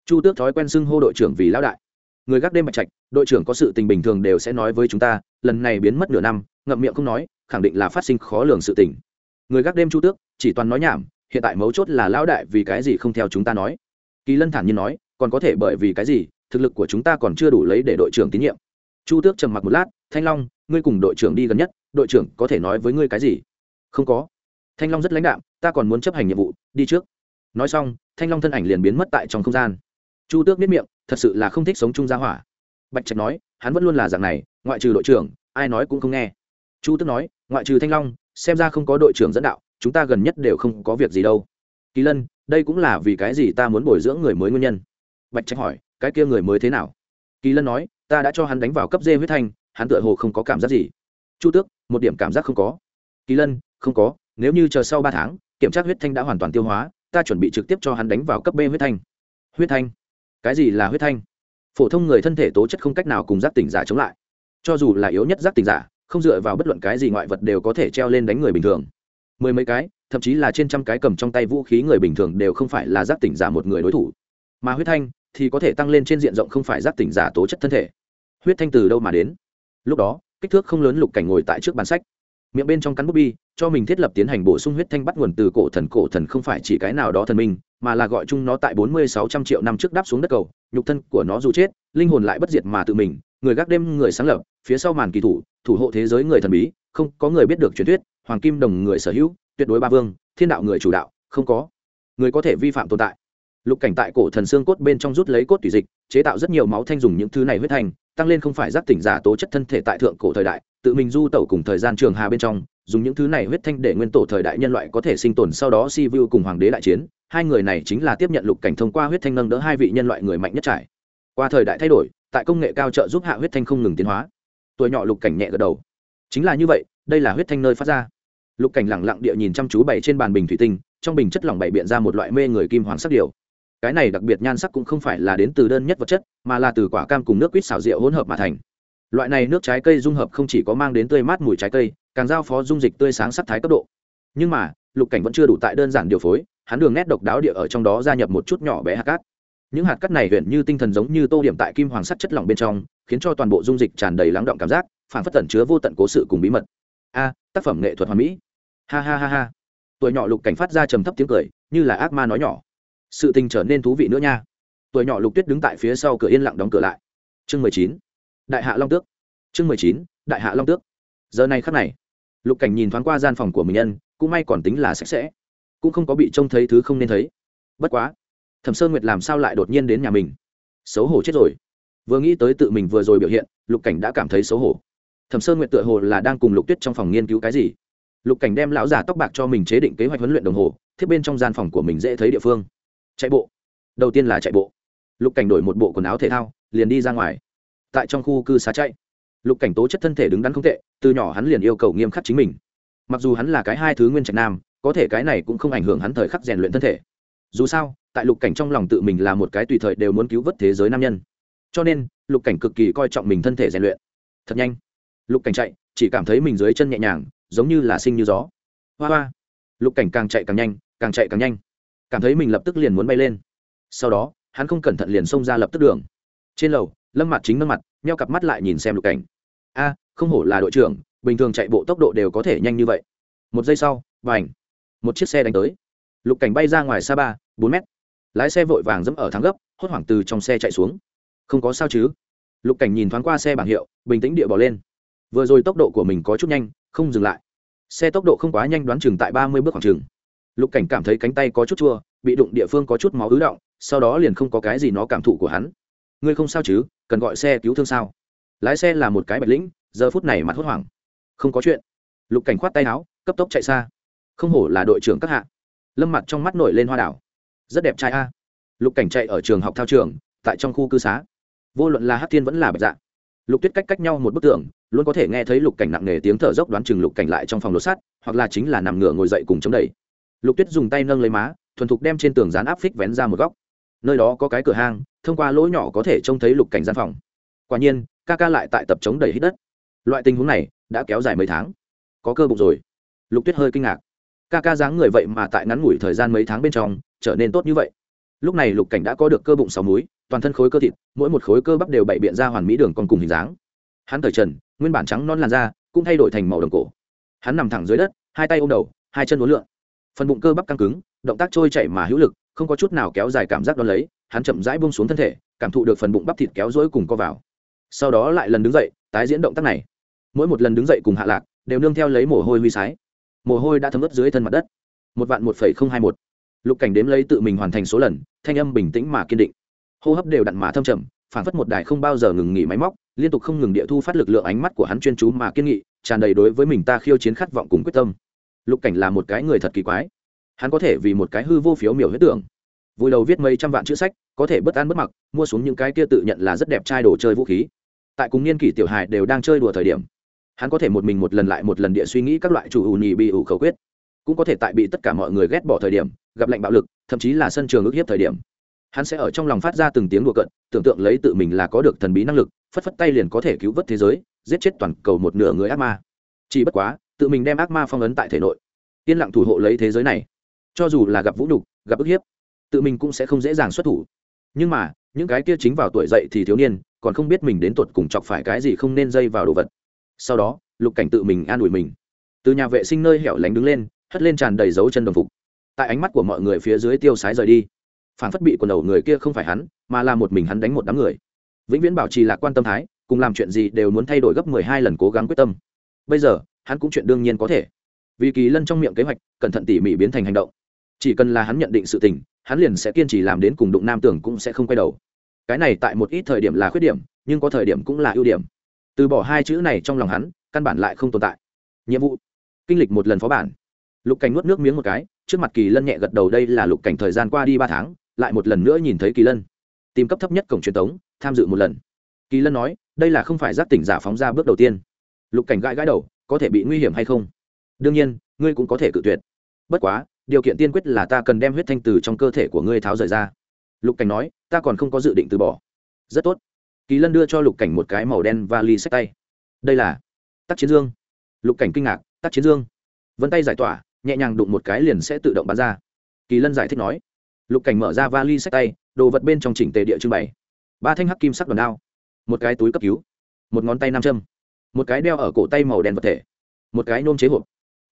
Chu tước thói quen xưng hô đội trưởng vì lao đại. Người gác đêm bạch trạch, đội trưởng có sự tình bình thường đều sẽ nói với chúng ta, lần này biến mất nửa năm, ngậm miệng không nói, khẳng định là phát sinh khó lường sự tình. Người gác đêm chu tước, chỉ toàn nói nhảm, hiện tại mấu chốt là lão đại vì cái gì không theo chúng ta nói. Kỳ lân thản nhiên nói, còn có thể bởi vì cái gì, thực lực của chúng ta còn chưa đủ lấy để đội trưởng tín nhiệm. Chu tước trầm mặc một lát, thanh long, ngươi cùng đội trưởng đi gần nhất, đội trưởng có thể nói với ngươi cái gì? Không có thanh long rất lãnh đạm, ta còn muốn chấp hành nhiệm vụ, đi trước. Nói xong, thanh long thân ảnh liền biến mất tại trong không gian. Chu tước biết miệng, thật sự là không thích sống chung gia hỏa. Bạch trạch nói, hắn vẫn luôn là dạng này, ngoại trừ đội trưởng, ai nói cũng không nghe. Chu tước nói, ngoại trừ thanh long, xem ra không có đội trưởng dẫn đạo, chúng ta gần nhất đều không có việc gì đâu. Kỳ lân, đây cũng là vì cái gì ta muốn bồi dưỡng người mới nguyên nhân? Bạch trạch hỏi, cái kia người mới thế nào? Kỳ lân nói, ta đã cho hắn đánh vào cấp dê huyết thanh, hắn tựa hồ không có cảm giác gì. Chu tước, một điểm cảm giác không có. Kỳ lân, không có nếu như chờ sau ba tháng, kiểm tra huyết thanh đã hoàn toàn tiêu hóa, ta chuẩn bị trực tiếp cho hắn đánh vào cấp b huyết thanh. Huyết thanh? Cái gì là huyết thanh? Phổ thông người thân thể tố chất không cách nào cùng giác tỉnh giả chống lại. Cho dù là yếu nhất giác tỉnh giả, không dựa vào bất luận cái gì ngoại vật đều có thể treo lên đánh người bình thường. Mười mấy cái, thậm chí là trên trăm cái cầm trong tay vũ khí người bình thường đều không phải là giác tỉnh giả một người đối thủ. Mà huyết thanh thì có thể tăng lên trên diện rộng không phải giác tỉnh giả tố chất thân thể. Huyết thanh từ đâu mà đến? Lúc đó, kích thước không lớn lục cảnh ngồi tại trước bàn sách. Miệng bên trong cắn bút bi cho mình thiết lập tiến hành bổ sung huyết thanh bắt nguồn từ cổ thần. Cổ thần không phải chỉ cái nào đó thần minh, mà là gọi chung nó tại bốn mươi sáu trăm triệu năm trước đáp xuống đất cầu. Nhục thân của nó dù chết, linh hồn lại bất diệt mà tự mình. Người gác đêm, người sáng lập, phía sau màn kỳ thủ thủ hộ thế giới người thần bí. Không có người biết được truyền thuyết, hoàng kim đồng người sở hữu, tuyệt đối ba vương, thiên đạo người chủ đạo, không có người có thể vi phạm tồn tại. Lục cảnh tại cổ thần xương cốt bên trong rút lấy cốt tùy dịch, chế tạo rất nhiều máu thanh dùng những thứ này huyết thanh, tăng lên không phải giác tỉnh giả tố chất thân thể tại thượng cổ thời đại tự mình du tẩu cùng thời gian trường hà bên trong, dùng những thứ này huyết thanh để nguyên tổ thời đại nhân loại có thể sinh tồn sau đó si vu cùng hoàng đế đại chiến. Hai người này chính là tiếp nhận lục cảnh thông qua huyết thanh nâng đỡ hai vị nhân loại người mạnh nhất trải. Qua thời đại thay đổi, tại công nghệ cao trợ giúp hạ huyết thanh không ngừng tiến hóa. Tuổi nhỏ lục cảnh nhẹ gật đầu. Chính là như vậy, đây là huyết thanh nơi phát ra. Lục cảnh lẳng lặng địa nhìn chăm chú bày trên bàn bình thủy tinh, trong bình chất lỏng bày biện ra một loại mê người kim hoàng sắc điều cái này đặc biệt nhan sắc cũng không phải là đến từ đơn nhất vật chất, mà là từ quả cam cùng nước quýt xào rượu hỗn hợp mà thành loại này nước trái cây dung hợp không chỉ có mang đến tươi mát mùi trái cây, càng giao phó dung dịch tươi sáng sắc thái cấp độ. Nhưng mà, lục cảnh vẫn chưa đủ tại đơn giản điều phối, hắn đường nét độc đáo địa ở trong đó gia nhập một chút nhỏ bé hạt cát. Những hạt cát này huyện như tinh thần giống như tô điểm tại kim hoàng sắt chất lỏng bên trong, khiến cho toàn bộ dung dịch tràn đầy lắng động cảm giác, phản phất tẩn chứa vô tận cố sự cùng bí mật. A, tác phẩm nghệ thuật hoàn mỹ. Ha ha ha ha. Tuổi nhỏ lục cảnh phát ra trầm thấp tiếng cười, như là ác ma nói nhỏ. Sự tình trở nên thú vị nữa nha. Tuổi nhỏ lục tuyết đứng tại phía sau cửa yên lặng đóng cửa lại. Chương mười chín đại hạ long tước. Chương mười chín, đại hạ long tước. Giờ này khắc này, lục cảnh nhìn thoáng qua gian phòng của mình nhân, cũng may còn tính là sạch sẽ. Cũng không có bị trông thấy thứ không nên thấy. Bất quá, thẩm sơn nguyệt làm sao lại đột nhiên đến nhà mình? Xấu hổ chết rồi. Vừa nghĩ tới tự mình vừa rồi biểu hiện, lục cảnh đã cảm thấy xấu hổ. Thẩm sơn nguyệt tựa hồ là đang cùng lục tuyết trong phòng nghiên cứu cái gì. Lục cảnh đem lão già tóc bạc cho mình chế định kế hoạch huấn luyện đồng hồ, thiết bên trong gian phòng của mình dễ thấy địa phương. Chạy bộ. Đầu tiên là chạy bộ. Lục cảnh đổi một bộ quần áo thể thao, liền đi ra ngoài tại trong khu cư xá chạy. Lục cảnh tố chất thân thể đứng đắn không tệ, từ nhỏ hắn liền yêu cầu nghiêm khắc chính mình. Mặc dù hắn là cái hai thứ nguyên trạch nam, có thể cái này cũng không ảnh hưởng hắn thời khắc rèn luyện thân thể. Dù sao, tại lục cảnh trong lòng tự mình là một cái tùy thời đều muốn cứu vớt thế giới nam nhân. Cho nên, lục cảnh cực kỳ coi trọng mình thân thể rèn luyện. Thật nhanh. Lục cảnh chạy, chỉ cảm thấy mình dưới chân nhẹ nhàng, giống như là sinh như gió. Hoa hoa. Lục cảnh càng chạy càng nhanh, càng chạy càng nhanh. Cảm thấy mình lập tức liền muốn bay lên. Sau đó, hắn không cẩn thận liền xông ra lập tức đường. Trên lầu lâm mặt chính nâng mặt, nheo cặp mắt lại nhìn xem lục cảnh. A, không hổ là đội trưởng, bình thường chạy bộ tốc độ đều có thể nhanh như vậy. Một giây sau và ảnh một chiếc xe đánh tới. Lục cảnh bay ra ngoài xa ba, bốn mét. Lái xe vội vàng dẫm ở thắng gấp, hốt hoảng từ trong xe chạy xuống. Không có sao chứ? Lục cảnh nhìn thoáng qua xe bảng hiệu, bình tĩnh địa bỏ lên. Vừa rồi tốc độ của mình có chút nhanh, không dừng lại. Xe tốc độ không quá nhanh đoán chừng tại ba mươi bước khoảng chừng. Lục cảnh cảm thấy cánh tay có chút chua, bị đụng địa phương có chút máu ứ động, sau đó liền không có cái gì nó cảm thụ của hắn ngươi không sao chứ, cần gọi xe cứu thương sao? Lái xe là một cái bạch lĩnh, giờ phút này mặt hốt hoảng. Không có chuyện. Lục cảnh khoát tay áo, cấp tốc chạy xa. Không hổ là đội trưởng các hạ. Lâm mặt trong mắt nổi lên hoa đảo. Rất đẹp trai a. Lục cảnh chạy ở trường học thao trường, tại trong khu cư xá. Vô luận là hát thiên vẫn là bạch dạ. Lục tuyết cách cách nhau một bức tường, luôn có thể nghe thấy lục cảnh nặng nề tiếng thở dốc đoán chừng lục cảnh lại trong phòng lột sắt, hoặc là chính là nằm ngửa ngồi dậy cùng chống đẩy. Lục tuyết dùng tay nâng lấy má, thuần thục đem trên tường dán áp phích vén ra một góc nơi đó có cái cửa hang, thông qua lỗ nhỏ có thể trông thấy lục cảnh gian phòng. Quả nhiên, ca ca lại tại tập chống đầy hít đất. Loại tình huống này đã kéo dài mấy tháng. Có cơ bụng rồi. Lục tuyết hơi kinh ngạc. Ca ca dáng người vậy mà tại ngắn ngủi thời gian mấy tháng bên trong trở nên tốt như vậy. Lúc này lục cảnh đã có được cơ bụng sáu múi, toàn thân khối cơ thịt, mỗi một khối cơ bắp đều bày biện ra hoàn mỹ đường còn cùng hình dáng. Hắn thời trần, nguyên bản trắng non làn da cũng thay đổi thành màu đồng cổ. Hắn nằm thẳng dưới đất, hai tay ôm đầu, hai chân uốn lượn. Phần bụng cơ bắp căng cứng, động tác trôi chảy mà hữu lực không có chút nào kéo dài cảm giác đón lấy, hắn chậm rãi bông xuống thân thể, cảm thụ được phần bụng bắp thịt kéo rỗi cùng co vào. Sau đó lại lần đứng dậy, tái diễn động tác này. Mỗi một lần đứng dậy cùng hạ lạc, đều nương theo lấy mồ hôi huy sái. Mồ hôi đã thấm ướt dưới thân mặt đất. Một vạn một phẩy không hai một. Lục cảnh đếm lấy tự mình hoàn thành số lần, thanh âm bình tĩnh mà kiên định. Hô hấp đều đặn mà thâm trầm, phản phất một đài không bao giờ ngừng nghỉ máy móc, liên tục không ngừng địa thu phát lực lượng ánh mắt của hắn chuyên chú mà kiên nghị, tràn đầy đối với mình ta khiêu chiến khát vọng cùng quyết tâm. Lục cảnh là một cái người thật kỳ quái hắn có thể vì một cái hư vô phiếu miểu huyết tưởng. Vui đầu viết mấy trăm vạn chữ sách, có thể bất an bất mặc, mua xuống những cái kia tự nhận là rất đẹp trai đồ chơi vũ khí. Tại cùng niên kỷ tiểu hài đều đang chơi đùa thời điểm, hắn có thể một mình một lần lại một lần địa suy nghĩ các loại chủ ù nhì bị ủ khẩu quyết. Cũng có thể tại bị tất cả mọi người ghét bỏ thời điểm, gặp lệnh bạo lực, thậm chí là sân trường ức hiếp thời điểm, hắn sẽ ở trong lòng phát ra từng tiếng đùa cận tưởng tượng lấy tự mình là có được thần bí năng lực, phất phất tay liền có thể cứu vớt thế giới, giết chết toàn cầu một nửa người ác ma. Chỉ bất quá, tự mình đem ác ma phong ấn tại thể nội, yên lặng thủ hộ lấy thế giới này cho dù là gặp vũ nhục, gặp ức hiếp, tự mình cũng sẽ không dễ dàng xuất thủ. Nhưng mà, những cái kia chính vào tuổi dậy thì thiếu niên, còn không biết mình đến tuột cùng chọc phải cái gì không nên dây vào đồ vật. Sau đó, lục cảnh tự mình an ủi mình. Từ nhà vệ sinh nơi hẻo lánh đứng lên, hất lên tràn đầy dấu chân đồng phục. Tại ánh mắt của mọi người phía dưới tiêu sái rời đi. Phản phất bị quần đầu người kia không phải hắn, mà là một mình hắn đánh một đám người. Vĩnh viễn bảo trì lạc quan tâm thái, cùng làm chuyện gì đều muốn thay đổi gấp mười hai lần cố gắng quyết tâm. Bây giờ, hắn cũng chuyện đương nhiên có thể vì kỳ lân trong miệng kế hoạch, cẩn thận tỉ mỉ biến thành hành động. Chỉ cần là hắn nhận định sự tình, hắn liền sẽ kiên trì làm đến cùng đụng nam tưởng cũng sẽ không quay đầu. Cái này tại một ít thời điểm là khuyết điểm, nhưng có thời điểm cũng là ưu điểm. Từ bỏ hai chữ này trong lòng hắn, căn bản lại không tồn tại. Nhiệm vụ. Kinh lịch một lần phó bản. Lục cảnh nuốt nước miếng một cái, trước mặt kỳ lân nhẹ gật đầu đây là lục cảnh thời gian qua đi ba tháng, lại một lần nữa nhìn thấy kỳ lân. Tìm cấp thấp nhất cổng truyền thống, tham dự một lần. Kỳ lân nói, đây là không phải giác tỉnh giả phóng ra bước đầu tiên. Lục cảnh gãi gãi đầu, có thể bị nguy hiểm hay không? Đương nhiên, ngươi cũng có thể cự tuyệt. Bất quá, điều kiện tiên quyết là ta cần đem huyết thanh từ trong cơ thể của ngươi tháo rời ra. Lục cảnh nói, ta còn không có dự định từ bỏ. Rất tốt. Kỳ lân đưa cho lục cảnh một cái màu đen và ly sách tay. Đây là tắc chiến dương. Lục cảnh kinh ngạc, tắc chiến dương. Vân tay giải tỏa, nhẹ nhàng đụng một cái liền sẽ tự động bắn ra. Kỳ lân giải thích nói. Lục cảnh mở ra vali sách tay, đồ vật bên trong chỉnh tề địa trưng bày. Ba thanh hắc kim sắc đòn đao. Một cái túi cấp cứu. Một ngón tay nam châm. Một cái đeo ở cổ tay màu đen vật thể. Một cái nôm chế hộp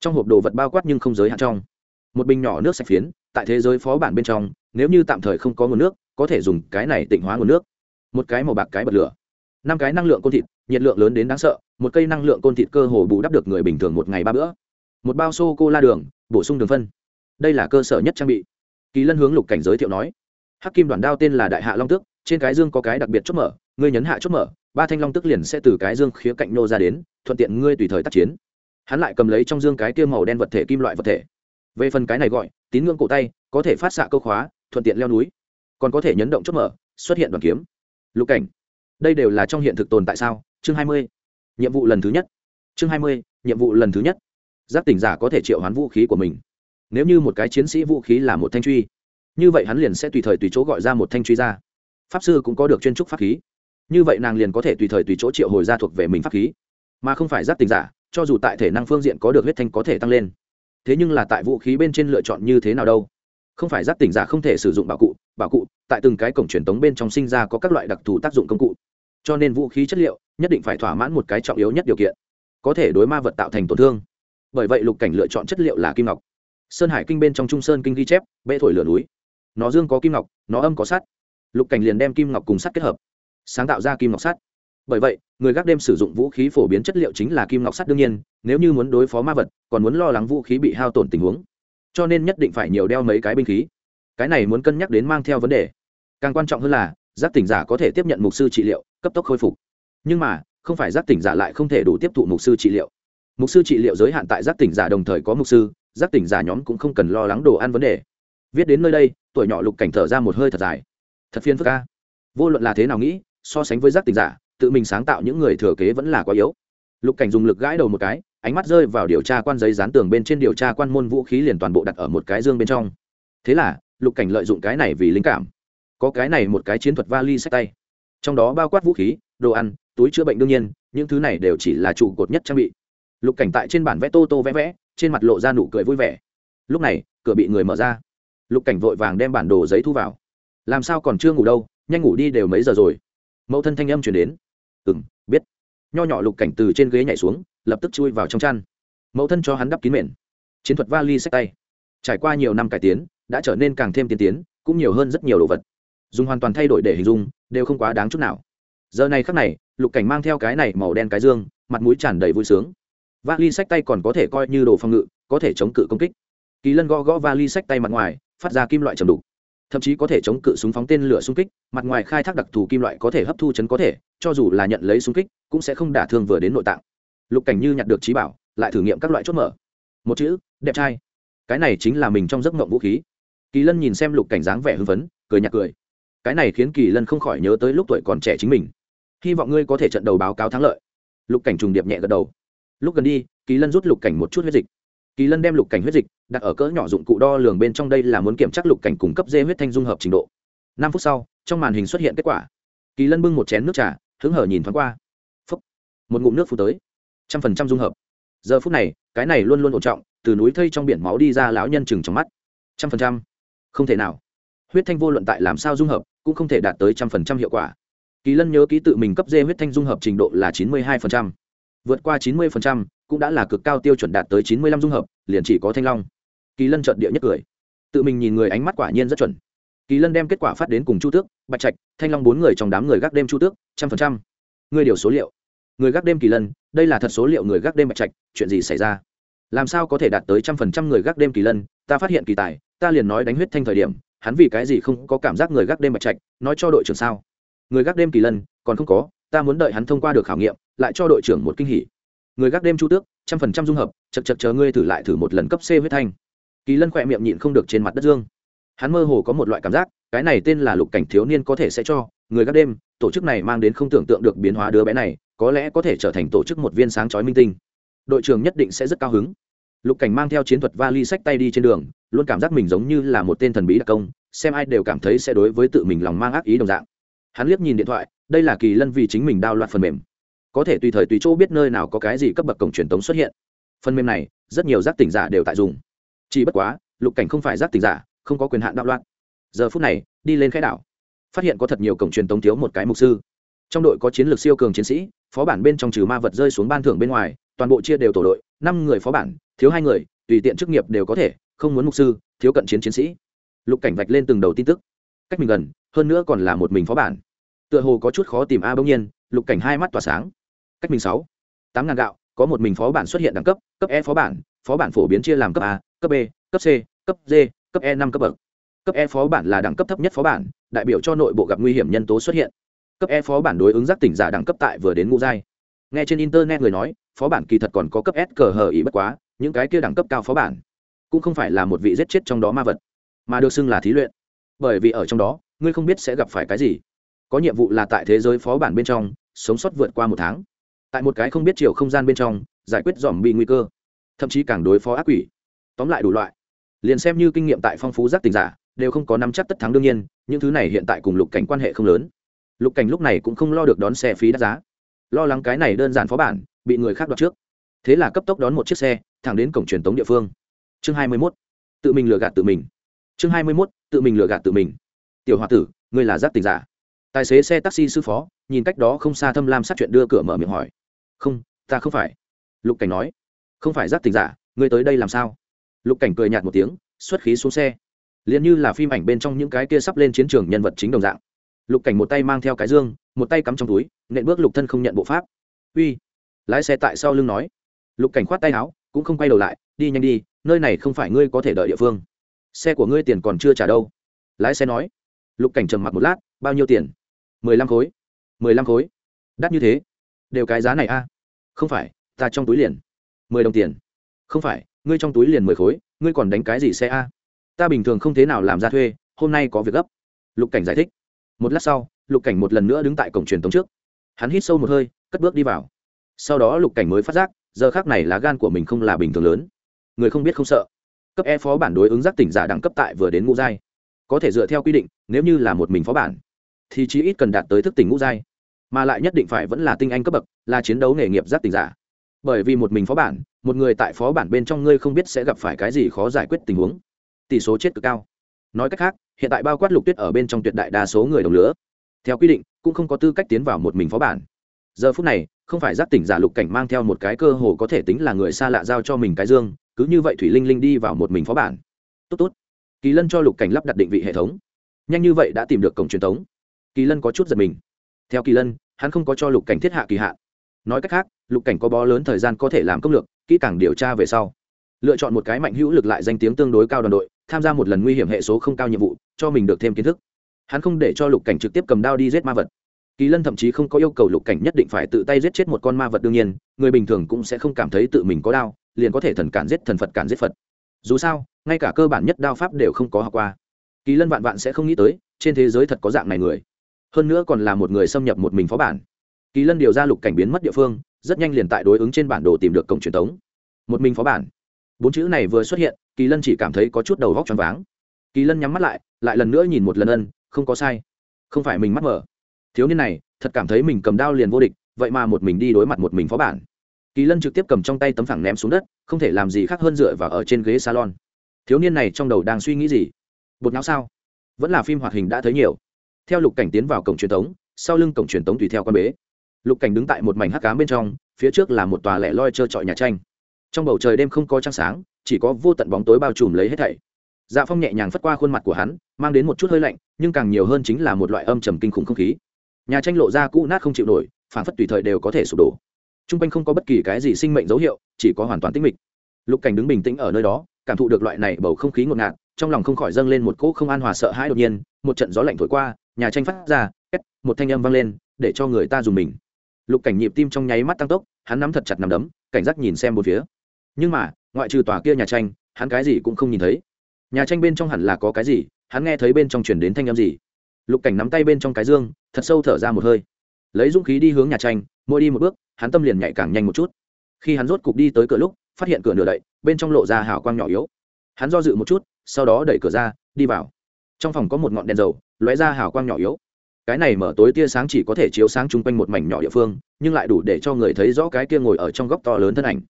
trong hộp đồ vật bao quát nhưng không giới hạn trong. Một bình nhỏ nước sạch phiến, tại thế giới phó bản bên trong, nếu như tạm thời không có nguồn nước, có thể dùng cái này tịnh hóa nguồn nước. Một cái màu bạc cái bật lửa. Năm cái năng lượng côn thịt, nhiệt lượng lớn đến đáng sợ, một cây năng lượng côn thịt cơ hồ bù đắp được người bình thường một ngày ba bữa. Một bao sô cô la đường, bổ sung đường phân. Đây là cơ sở nhất trang bị. Kỳ lân hướng lục cảnh giới thiệu nói. Hắc kim đoàn đao tên là đại hạ long tước, trên cái dương có cái đặc biệt chốt mở, ngươi nhấn hạ chốt mở, ba thanh long tức liền sẽ từ cái dương khía cạnh nô ra đến, thuận tiện ngươi tùy thời tác chiến hắn lại cầm lấy trong dương cái kia màu đen vật thể kim loại vật thể. Về phần cái này gọi, tín ngưỡng cổ tay, có thể phát xạ câu khóa, thuận tiện leo núi. Còn có thể nhấn động chốt mở, xuất hiện đoàn kiếm. Lục cảnh. Đây đều là trong hiện thực tồn tại sao? Chương hai mươi. Nhiệm vụ lần thứ nhất. Chương hai mươi, nhiệm vụ lần thứ nhất. Giác tỉnh giả có thể triệu hoán vũ khí của mình. Nếu như một cái chiến sĩ vũ khí là một thanh truy, như vậy hắn liền sẽ tùy thời tùy chỗ gọi ra một thanh truy ra. Pháp sư cũng có được chuyên trúc pháp khí. Như vậy nàng liền có thể tùy thời tùy chỗ triệu hồi ra thuộc về mình pháp khí. Mà không phải giác tỉnh giả cho dù tại thể năng phương diện có được huyết thanh có thể tăng lên. Thế nhưng là tại vũ khí bên trên lựa chọn như thế nào đâu? Không phải giác tỉnh giả không thể sử dụng bảo cụ bảo cụ, tại từng cái cổng truyền tống bên trong sinh ra có các loại đặc thù tác dụng công cụ. Cho nên vũ khí chất liệu nhất định phải thỏa mãn một cái trọng yếu nhất điều kiện, có thể đối ma vật tạo thành tổn thương. Bởi vậy lục cảnh lựa chọn chất liệu là kim ngọc. Sơn hải kinh bên trong trung sơn kinh ghi chép, bệ thổi lửa núi. Nó dương có kim ngọc, nó âm có sắt. Lục cảnh liền đem kim ngọc cùng sắt kết hợp, sáng tạo ra kim ngọc sắt bởi vậy, người gác đêm sử dụng vũ khí phổ biến chất liệu chính là kim ngọc sắt đương nhiên, nếu như muốn đối phó ma vật, còn muốn lo lắng vũ khí bị hao tổn tình huống. Cho nên nhất định phải nhiều đeo mấy cái binh khí. Cái này muốn cân nhắc đến mang theo vấn đề. Càng quan trọng hơn là, giác tỉnh giả có thể tiếp nhận mục sư trị liệu, cấp tốc khôi phục. Nhưng mà, không phải giác tỉnh giả lại không thể đủ tiếp thụ mục sư trị liệu. Mục sư trị liệu giới hạn tại giác tỉnh giả đồng thời có mục sư, giác tỉnh giả nhóm cũng không cần lo lắng đồ ăn vấn đề. Viết đến nơi đây, tuổi nhỏ lục cảnh thở ra một hơi thật dài. Thật phiên phức ca vô luận là thế nào nghĩ, so sánh với giác tỉnh giả tự mình sáng tạo những người thừa kế vẫn là quá yếu. Lục cảnh dùng lực gãi đầu một cái, ánh mắt rơi vào điều tra quan giấy dán tường bên trên điều tra quan môn vũ khí liền toàn bộ đặt ở một cái dương bên trong. Thế là, lục cảnh lợi dụng cái này vì linh cảm. Có cái này một cái chiến thuật vali sách tay. Trong đó bao quát vũ khí, đồ ăn, túi chữa bệnh đương nhiên, những thứ này đều chỉ là trụ cột nhất trang bị. Lục cảnh tại trên bản vẽ tô tô vẽ vẽ, trên mặt lộ ra nụ cười vui vẻ. Lúc này, cửa bị người mở ra. Lục cảnh vội vàng đem bản đồ giấy thu vào. Làm sao còn chưa ngủ đâu, nhanh ngủ đi đều mấy giờ rồi. Mẫu thân thanh âm chuyển đến ừ m biết. Nho nhỏ lục cảnh từ trên ghế nhảy xuống, lập tức chui vào trong chăn. Mẫu thân cho hắn đắp kín mền. Chiến thuật vali sách tay. Trải qua nhiều năm cải tiến, đã trở nên càng thêm tiên tiến, cũng nhiều hơn rất nhiều đồ vật. Dùng hoàn toàn thay đổi để hình dung, đều không quá đáng chút nào. Giờ này khắc này, lục cảnh mang theo cái này màu đen cái dương, mặt mũi tràn đầy vui sướng. Vali sách tay còn có thể coi như đồ phòng ngự, có thể chống cự công kích. Kỳ lân gõ gõ vali sách tay mặt ngoài, phát ra kim loại trầm đục thậm chí có thể chống cự súng phóng tên lửa xung kích, mặt ngoài khai thác đặc thù kim loại có thể hấp thu chấn có thể, cho dù là nhận lấy xung kích, cũng sẽ không đả thương vừa đến nội tạng. Lục cảnh như nhặt được trí bảo, lại thử nghiệm các loại chốt mở. Một chữ, đẹp trai. Cái này chính là mình trong giấc mộng vũ khí. Kỳ lân nhìn xem lục cảnh dáng vẻ hưng phấn, cười nhạt cười. Cái này khiến kỳ lân không khỏi nhớ tới lúc tuổi còn trẻ chính mình. Hy vọng ngươi có thể trận đầu báo cáo thắng lợi. Lục cảnh trùng điệp nhẹ gật đầu. Lúc gần đi, kỳ lân rút lục cảnh một chút huyết dịch kỳ lân đem lục cảnh huyết dịch đặt ở cỡ nhỏ dụng cụ đo lường bên trong đây là muốn kiểm tra lục cảnh cung cấp dê huyết thanh dung hợp trình độ. Năm phút sau, trong màn hình xuất hiện kết quả. Kỳ lân bưng một chén nước trà, hứng hở nhìn thoáng qua. Phúc. một ngụm nước phù tới. Trăm phần trăm dung hợp. Giờ phút này, cái này luôn luôn ổn trọng, từ núi thây trong biển máu đi ra lão nhân chừng trong mắt. Trăm phần trăm. Không thể nào. Huyết thanh vô luận tại làm sao dung hợp, cũng không thể đạt tới trăm phần trăm hiệu quả. Kỳ lân nhớ ký tự mình cấp dê huyết thanh dung hợp trình độ là chín mươi hai phần trăm. Vượt qua chín mươi phần trăm cũng đã là cực cao tiêu chuẩn đạt tới chín mươi lăm dung hợp, liền chỉ có thanh long. Kỳ lân trợn địa nhất cười. Tự mình nhìn người ánh mắt quả nhiên rất chuẩn. Kỳ lân đem kết quả phát đến cùng chu tước, bạch trạch, thanh long bốn người trong đám người gác đêm chu tước, trăm phần trăm. Người điều số liệu. Người gác đêm kỳ lân, đây là thật số liệu người gác đêm bạch trạch, chuyện gì xảy ra? Làm sao có thể đạt tới trăm phần trăm người gác đêm kỳ lân? Ta phát hiện kỳ tài, ta liền nói đánh huyết thanh thời điểm, hắn vì cái gì không có cảm giác người gác đêm bạch trạch, nói cho đội trưởng sao? Người gác đêm kỳ lân, còn không có, ta muốn đợi hắn thông qua được khảo nghiệm, lại cho đội trưởng một kinh hỉ người gác đêm chu tước, trăm phần trăm dung hợp, chật chật chờ ngươi thử lại thử một lần cấp c huyết thanh. Kỳ lân khỏe miệng nhịn không được trên mặt đất dương. Hắn mơ hồ có một loại cảm giác, cái này tên là lục cảnh thiếu niên có thể sẽ cho, người gác đêm, tổ chức này mang đến không tưởng tượng được biến hóa đứa bé này, có lẽ có thể trở thành tổ chức một viên sáng chói minh tinh. Đội trưởng nhất định sẽ rất cao hứng. Lục cảnh mang theo chiến thuật vali sách tay đi trên đường, luôn cảm giác mình giống như là một tên thần bí đặc công, xem ai đều cảm thấy sẽ đối với tự mình lòng mang ác ý đồng dạng. Hắn liếc nhìn điện thoại, đây là kỳ lân vì chính mình đao loạt phần mềm có thể tùy thời tùy chỗ biết nơi nào có cái gì cấp bậc cổng truyền tống xuất hiện. Phần mềm này, rất nhiều giác tỉnh giả đều tại dùng. Chỉ bất quá, lục cảnh không phải giác tỉnh giả, không có quyền hạn đạo loạn. Giờ phút này, đi lên khai đảo. Phát hiện có thật nhiều cổng truyền tống thiếu một cái mục sư. Trong đội có chiến lược siêu cường chiến sĩ, phó bản bên trong trừ ma vật rơi xuống ban thưởng bên ngoài, toàn bộ chia đều tổ đội, năm người phó bản, thiếu hai người, tùy tiện chức nghiệp đều có thể, không muốn mục sư, thiếu cận chiến chiến sĩ. Lục cảnh vạch lên từng đầu tin tức. Cách mình gần, hơn nữa còn là một mình phó bản. Tựa hồ có chút khó tìm a bỗng nhiên, lục cảnh hai mắt tỏa sáng cách mình sáu, tám ngàn gạo, có một mình phó bản xuất hiện đẳng cấp cấp e phó bản phó bản phổ biến chia làm cấp a, cấp b, cấp c, cấp d, cấp e năm cấp bậc. Cấp e phó bản là đẳng cấp thấp nhất phó bản, đại biểu cho nội bộ gặp nguy hiểm nhân tố xuất hiện. Cấp e phó bản đối ứng giác tỉnh giả đẳng cấp tại vừa đến ngũ giai. Nghe trên internet người nói, phó bản kỳ thật còn có cấp s cờ hờ ý bất quá, những cái kia đẳng cấp cao phó bản cũng không phải là một vị giết chết trong đó ma vật, mà được xưng là thí luyện. Bởi vì ở trong đó, ngươi không biết sẽ gặp phải cái gì. Có nhiệm vụ là tại thế giới phó bản bên trong, sống sót vượt qua một tháng tại một cái không biết chiều không gian bên trong, giải quyết dòm bị nguy cơ, thậm chí càng đối phó ác quỷ. Tóm lại đủ loại. Liền xem như kinh nghiệm tại phong phú giác tình giả, đều không có nắm chắc tất thắng đương nhiên, những thứ này hiện tại cùng lục cảnh quan hệ không lớn. Lục cảnh lúc này cũng không lo được đón xe phí đắt giá. Lo lắng cái này đơn giản phó bản, bị người khác đoạt trước. Thế là cấp tốc đón một chiếc xe, thẳng đến cổng truyền tống địa phương. Chương hai mươi mốt. Tự mình lừa gạt tự mình. Chương hai mươi mốt, tự mình lừa gạt tự mình. Tiểu h o a tử, ngươi là giác tình giả tài xế xe taxi sư phó, nhìn cách đó không xa thâm lam sát chuyện đưa cửa mở miệng hỏi. Không, ta không phải. Lục cảnh nói. Không phải giác tình giả, ngươi tới đây làm sao? Lục cảnh cười nhạt một tiếng, xuất khí xuống xe. Liền như là phim ảnh bên trong những cái kia sắp lên chiến trường nhân vật chính đồng dạng. Lục cảnh một tay mang theo cái dương, một tay cắm trong túi, nện bước lục thân không nhận bộ pháp. Uy. Lái xe tại sau lưng nói. Lục cảnh khoát tay áo, cũng không quay đầu lại, đi nhanh đi, nơi này không phải ngươi có thể đợi địa phương. Xe của ngươi tiền còn chưa trả đâu. Lái xe nói. Lục cảnh trầm mặc một lát bao nhiêu tiền? mười lăm khối. mười lăm khối. Đắt như thế. Đều cái giá này a không phải, ta trong túi liền. mười đồng tiền. Không phải, ngươi trong túi liền mười khối, ngươi còn đánh cái gì xe a? Ta bình thường không thế nào làm ra thuê, hôm nay có việc gấp. Lục cảnh giải thích. Một lát sau, lục cảnh một lần nữa đứng tại cổng truyền tống trước. Hắn hít sâu một hơi, cất bước đi vào. Sau đó lục cảnh mới phát giác, giờ khác này lá gan của mình không là bình thường lớn. Người không biết không sợ. Cấp e phó bản đối ứng giác tỉnh giả đẳng cấp tại vừa đến ngũ giai. Có thể dựa theo quy định, nếu như là một mình phó bản thì chí ít cần đạt tới thức tỉnh ngũ giai. Mà lại nhất định phải vẫn là tinh anh cấp bậc, là chiến đấu nghề nghiệp giác tỉnh giả. Bởi vì một mình phó bản, một người tại phó bản bên trong ngươi không biết sẽ gặp phải cái gì khó giải quyết tình huống. Tỷ số chết cực cao. Nói cách khác, hiện tại bao quát lục tuyết ở bên trong tuyệt đại đa số người đồng lứa. Theo quy định, cũng không có tư cách tiến vào một mình phó bản. Giờ phút này, không phải giác tỉnh giả lục cảnh mang theo một cái cơ hồ có thể tính là người xa lạ giao cho mình cái dương, cứ như vậy thủy linh linh đi vào một mình phó bản. Tốt tốt. Kỳ lân cho lục cảnh lắp đặt định vị hệ thống. Nhanh như vậy đã tìm được cổng truyền thống kỳ lân có chút giật mình. Theo kỳ lân, hắn không có cho lục cảnh thiết hạ kỳ hạn. Nói cách khác, lục cảnh có bó lớn thời gian có thể làm công lược, kỹ càng điều tra về sau. Lựa chọn một cái mạnh hữu lực lại danh tiếng tương đối cao đoàn đội, tham gia một lần nguy hiểm hệ số không cao nhiệm vụ, cho mình được thêm kiến thức. Hắn không để cho lục cảnh trực tiếp cầm đao đi giết ma vật. Kỳ lân thậm chí không có yêu cầu lục cảnh nhất định phải tự tay giết chết một con ma vật đương nhiên, người bình thường cũng sẽ không cảm thấy tự mình có đao, liền có thể thần cản giết thần phật cản giết phật. Dù sao, ngay cả cơ bản nhất đao pháp đều không có học qua. Kỳ lân vạn vạn sẽ không nghĩ tới, trên thế giới thật có dạng này người hơn nữa còn là một người xâm nhập một mình phó bản. Kỳ lân điều ra lục cảnh biến mất địa phương, rất nhanh liền tại đối ứng trên bản đồ tìm được cổng truyền thống một mình phó bản. Bốn chữ này vừa xuất hiện, kỳ lân chỉ cảm thấy có chút đầu vóc choáng váng. Kỳ lân nhắm mắt lại lại lần nữa nhìn một lần ân, không có sai. Không phải mình mắt mở. Thiếu niên này, thật cảm thấy mình cầm đao liền vô địch, vậy mà một mình đi đối mặt một mình phó bản. Kỳ lân trực tiếp cầm trong tay tấm phẳng ném xuống đất, không thể làm gì khác hơn dựa vào ở trên ghế salon. Thiếu niên này trong đầu đang suy nghĩ gì? Bột não sao? Vẫn là phim hoạt hình đã thấy nhiều theo lục cảnh tiến vào cổng truyền thống sau lưng cổng truyền thống tùy theo con bế. Lục cảnh đứng tại một mảnh hắc cám bên trong, phía trước là một tòa lẻ loi trơ trọi nhà tranh. Trong bầu trời đêm không có trăng sáng, chỉ có vô tận bóng tối bao trùm lấy hết thảy. Dạ phong nhẹ nhàng phất qua khuôn mặt của hắn, mang đến một chút hơi lạnh, nhưng càng nhiều hơn chính là một loại âm trầm kinh khủng không khí. Nhà tranh lộ ra cũ nát không chịu nổi phản phất tùy thời đều có thể sụp đổ. T r u n g quanh không có bất kỳ cái gì sinh mệnh dấu hiệu, chỉ có hoàn toàn tĩnh mịch. Lục cảnh đứng bình tĩnh ở nơi đó, cảm thụ được loại này bầu không khí ngột ngạt, trong lòng không khỏi dâng lên một cỗ không an hòa sợ hãi đột nhiên, một trận gió lạnh thổi qua nhà tranh phát ra, két, một thanh âm vang lên, để cho người ta dùng mình. Lục cảnh nhịp tim trong nháy mắt tăng tốc, hắn nắm thật chặt nằm đấm, cảnh giác nhìn xem một phía. Nhưng mà, ngoại trừ tòa kia nhà tranh, hắn cái gì cũng không nhìn thấy. Nhà tranh bên trong hẳn là có cái gì, hắn nghe thấy bên trong chuyển đến thanh âm gì. Lục cảnh nắm tay bên trong cái dương, thật sâu thở ra một hơi. Lấy dũng khí đi hướng nhà tranh, mỗi đi một bước, hắn tâm liền nhạy càng nhanh một chút. Khi hắn rốt cục đi tới cửa lúc, phát hiện cửa nửa đậy, bên trong lộ ra hào quang nhỏ yếu. Hắn do dự một chút, sau đó đẩy cửa ra, đi vào trong phòng có một ngọn đèn dầu, lóe ra hào quang nhỏ yếu. Cái này mở tối tia sáng chỉ có thể chiếu sáng chung quanh một mảnh nhỏ địa phương, nhưng lại đủ để cho người thấy rõ cái kia ngồi ở trong góc to lớn thân ảnh.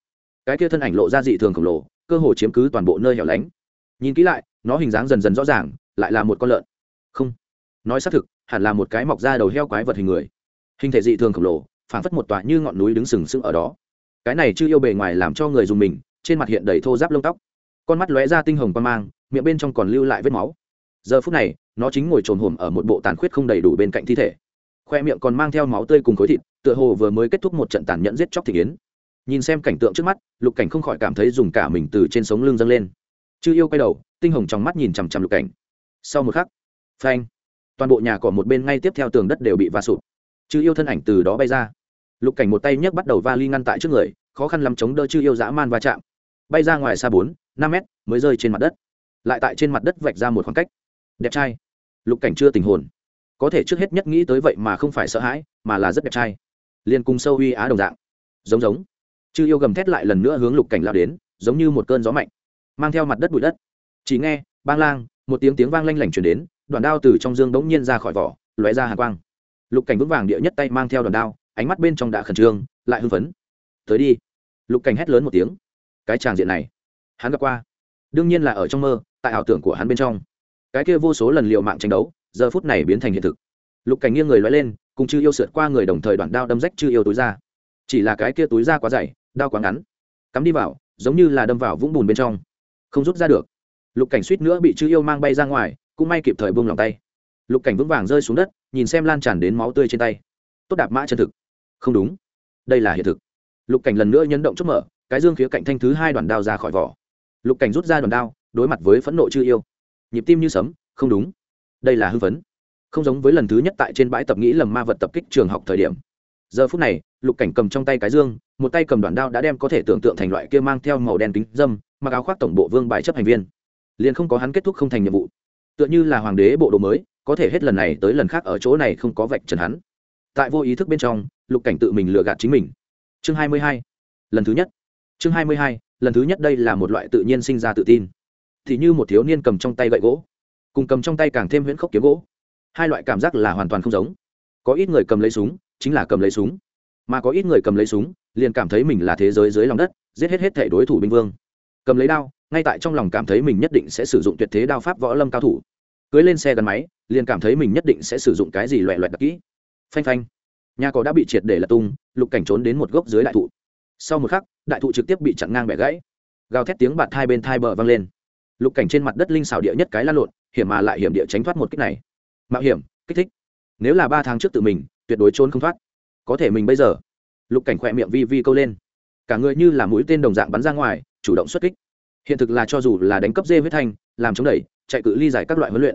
Cái kia thân ảnh lộ ra dị thường khổng lồ, cơ hồ chiếm cứ toàn bộ nơi hẻo lánh. Nhìn kỹ lại, nó hình dáng dần dần rõ ràng, lại là một con lợn. Không. Nói xác thực, hẳn là một cái mọc ra đầu heo quái vật hình người. Hình thể dị thường khổng lồ, phảng phất một tòa như ngọn núi đứng sừng sững ở đó. Cái này chưa yêu bề ngoài làm cho người dùng mình, trên mặt hiện đầy thô giáp lông tóc. Con mắt lóe ra tinh hồng quan mang, miệng bên trong còn lưu lại vết máu giờ phút này, nó chính ngồi trồn hồm ở một bộ tàn khuyết không đầy đủ bên cạnh thi thể. Khoe miệng còn mang theo máu tươi cùng khối thịt, tựa hồ vừa mới kết thúc một trận tàn nhẫn giết chóc thị kiến. Nhìn xem cảnh tượng trước mắt, lục cảnh không khỏi cảm thấy dùng cả mình từ trên sống lưng dâng lên. Chư yêu quay đầu, tinh hồng trong mắt nhìn chằm chằm lục cảnh. Sau một khắc, phanh, toàn bộ nhà cỏ một bên ngay tiếp theo tường đất đều bị va sụp. Chư yêu thân ảnh từ đó bay ra. Lục cảnh một tay nhấc bắt đầu va ly ngăn tại trước người, khó khăn lắm chống đỡ chư yêu dã man va chạm. Bay ra ngoài xa bốn, năm mét, mới rơi trên mặt đất. Lại tại trên mặt đất vạch ra một khoảng cách đẹp trai. Lục cảnh chưa tình hồn. Có thể trước hết nhất nghĩ tới vậy mà không phải sợ hãi, mà là rất đẹp trai. Liền cùng sâu uy á đồng dạng. Giống giống. Chư yêu gầm thét lại lần nữa hướng lục cảnh lao đến, giống như một cơn gió mạnh, mang theo mặt đất bụi đất. Chỉ nghe, bang lang, một tiếng tiếng vang lanh lảnh chuyển đến, đoàn đao từ trong dương bỗng nhiên ra khỏi vỏ, lóe ra hàng quang. Lục cảnh vững vàng địa nhất tay mang theo đoàn đao, ánh mắt bên trong đã khẩn trương, lại hưng phấn. Tới đi. Lục cảnh hét lớn một tiếng. Cái tràng diện này, hắn gặp qua. Đương nhiên là ở trong mơ, tại ảo tưởng của hắn bên trong cái kia vô số lần liệu mạng tranh đấu, giờ phút này biến thành hiện thực. Lục cảnh nghiêng người loay lên, cùng chư yêu sượt qua người đồng thời đoạn đao đâm rách chư yêu túi ra. Chỉ là cái kia túi ra quá dày, đao quá ngắn. Cắm đi vào, giống như là đâm vào vũng bùn bên trong. Không rút ra được. Lục cảnh suýt nữa bị chư yêu mang bay ra ngoài, cũng may kịp thời buông lòng tay. Lục cảnh vững vàng rơi xuống đất, nhìn xem lan tràn đến máu tươi trên tay. Tốt đạp mã chân thực. Không đúng. Đây là hiện thực. Lục cảnh lần nữa nhấn động chốt mở, cái dương khía cạnh thanh thứ hai đoàn đao ra khỏi vỏ. Lục cảnh rút ra đoàn đao, đối mặt với phẫn nộ chư yêu nhịp tim như sấm, không đúng. Đây là hưng phấn. Không giống với lần thứ nhất tại trên bãi tập nghĩ lầm ma vật tập kích trường học thời điểm. Giờ phút này, lục cảnh cầm trong tay cái dương, một tay cầm đoạn đao đã đem có thể tưởng tượng thành loại kia mang theo màu đen kính dâm, mặc áo khoác tổng bộ vương bài chấp hành viên. Liền không có hắn kết thúc không thành nhiệm vụ. Tựa như là hoàng đế bộ đồ mới, có thể hết lần này tới lần khác ở chỗ này không có vạch trần hắn. Tại vô ý thức bên trong, lục cảnh tự mình lừa gạt chính mình. Chương hai mươi hai. Lần thứ nhất. Chương hai mươi hai. Lần thứ nhất đây là một loại tự nhiên sinh ra tự tin thì như một thiếu niên cầm trong tay gậy gỗ, cùng cầm trong tay càng thêm huyễn khốc kiếm gỗ. Hai loại cảm giác là hoàn toàn không giống. Có ít người cầm lấy súng, chính là cầm lấy súng. Mà có ít người cầm lấy súng, liền cảm thấy mình là thế giới dưới lòng đất, giết hết hết thể đối thủ binh vương. Cầm lấy đao, ngay tại trong lòng cảm thấy mình nhất định sẽ sử dụng tuyệt thế đao pháp võ lâm cao thủ. Cưới lên xe gắn máy, liền cảm thấy mình nhất định sẽ sử dụng cái gì loẹ loẹt đặc kỹ. Phanh phanh. Nhà cỏ đã bị triệt để lật tung, lục cảnh trốn đến một gốc dưới đại thụ. Sau một khắc, đại thụ trực tiếp bị chặn ngang bẻ gãy. Gào thét tiếng bạt hai bên thai bờ vang lên lục cảnh trên mặt đất linh xảo địa nhất cái lan lộn, hiểm mà lại hiểm địa tránh thoát một kích này. Mạo hiểm, kích thích. Nếu là ba tháng trước tự mình, tuyệt đối trốn không thoát. Có thể mình bây giờ. Lục cảnh khỏe miệng vi vi câu lên. Cả người như là mũi tên đồng dạng bắn ra ngoài, chủ động xuất kích. Hiện thực là cho dù là đánh cấp dê huyết thanh, làm chống đẩy, chạy cự ly giải các loại huấn luyện.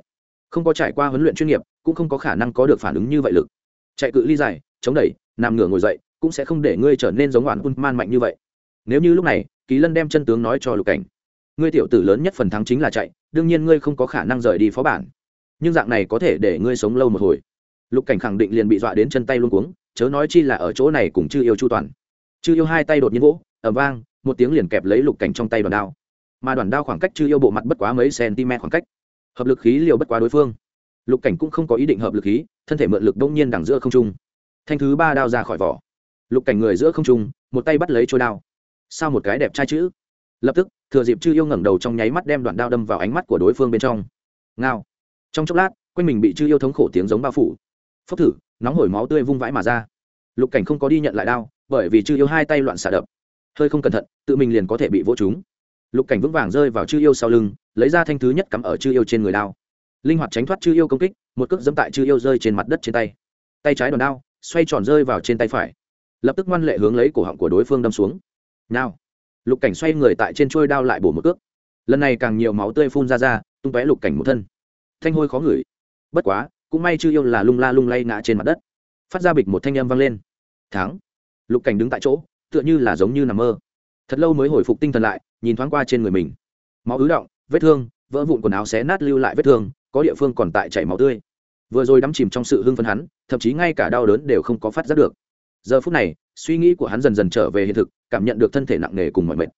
Không có trải qua huấn luyện chuyên nghiệp, cũng không có khả năng có được phản ứng như vậy lực. Chạy cự ly dài chống đẩy, nằm ngửa ngồi dậy, cũng sẽ không để ngươi trở nên giống hoàn man mạnh như vậy. Nếu như lúc này ký lân đem chân tướng nói cho lục cảnh ngươi tiểu tử lớn nhất phần thắng chính là chạy, đương nhiên ngươi không có khả năng rời đi phó bản. Nhưng dạng này có thể để ngươi sống lâu một hồi. Lục cảnh khẳng định liền bị dọa đến chân tay luôn cuống, chớ nói chi là ở chỗ này cùng chư yêu chu toàn. Chư yêu hai tay đột nhiên vỗ ẩm vang, một tiếng liền kẹp lấy lục cảnh trong tay đoàn đao. Mà đoàn đao khoảng cách chư yêu bộ mặt bất quá mấy cm khoảng cách. Hợp lực khí liều bất quá đối phương. Lục cảnh cũng không có ý định hợp lực khí, thân thể mượn lực đông nhiên đằng giữa không trung. Thanh thứ ba đao ra khỏi vỏ. Lục cảnh người giữa không trung, một tay bắt lấy trôi đao. Sao một cái đẹp trai chữ? Lập tức, thừa dịp chư yêu ngẩng đầu trong nháy mắt đem đoạn đao đâm vào ánh mắt của đối phương bên trong. Ngao. Trong chốc lát, quanh mình bị chư yêu thống khổ tiếng giống bao phủ. Phốc thử, nóng hổi máu tươi vung vãi mà ra. Lục cảnh không có đi nhận lại đao, bởi vì chư yêu hai tay loạn xạ đập. Hơi không cẩn thận, tự mình liền có thể bị vỗ chúng. lục cảnh vững vàng rơi vào chư yêu sau lưng, lấy ra thanh thứ nhất cắm ở chư yêu trên người đao. Linh hoạt tránh thoát chư yêu công kích, một cước dẫm tại chư yêu rơi trên mặt đất trên tay. Tay trái đòn đao, xoay tròn rơi vào trên tay phải. Lập tức ngoan lệ hướng lấy cổ họng của đối phương đâm xuống. Nào lục cảnh xoay người tại trên trôi đao lại bổ một cước. Lần này càng nhiều máu tươi phun ra ra, tung tóe lục cảnh một thân. Thanh hôi khó ngửi. Bất quá, cũng may chư yêu là lung la lung lay ngã trên mặt đất. Phát ra bịch một thanh âm vang lên. Thắng. Lục cảnh đứng tại chỗ, tựa như là giống như nằm mơ. Thật lâu mới hồi phục tinh thần lại, nhìn thoáng qua trên người mình. Máu ứ động, vết thương, vỡ vụn quần áo xé nát lưu lại vết thương, có địa phương còn tại chảy máu tươi. Vừa rồi đắm chìm trong sự hưng phấn hắn, thậm chí ngay cả đau đớn đều không có phát giác được giờ phút này, suy nghĩ của hắn dần dần trở về hiện thực, cảm nhận được thân thể nặng nề cùng mọi mệt.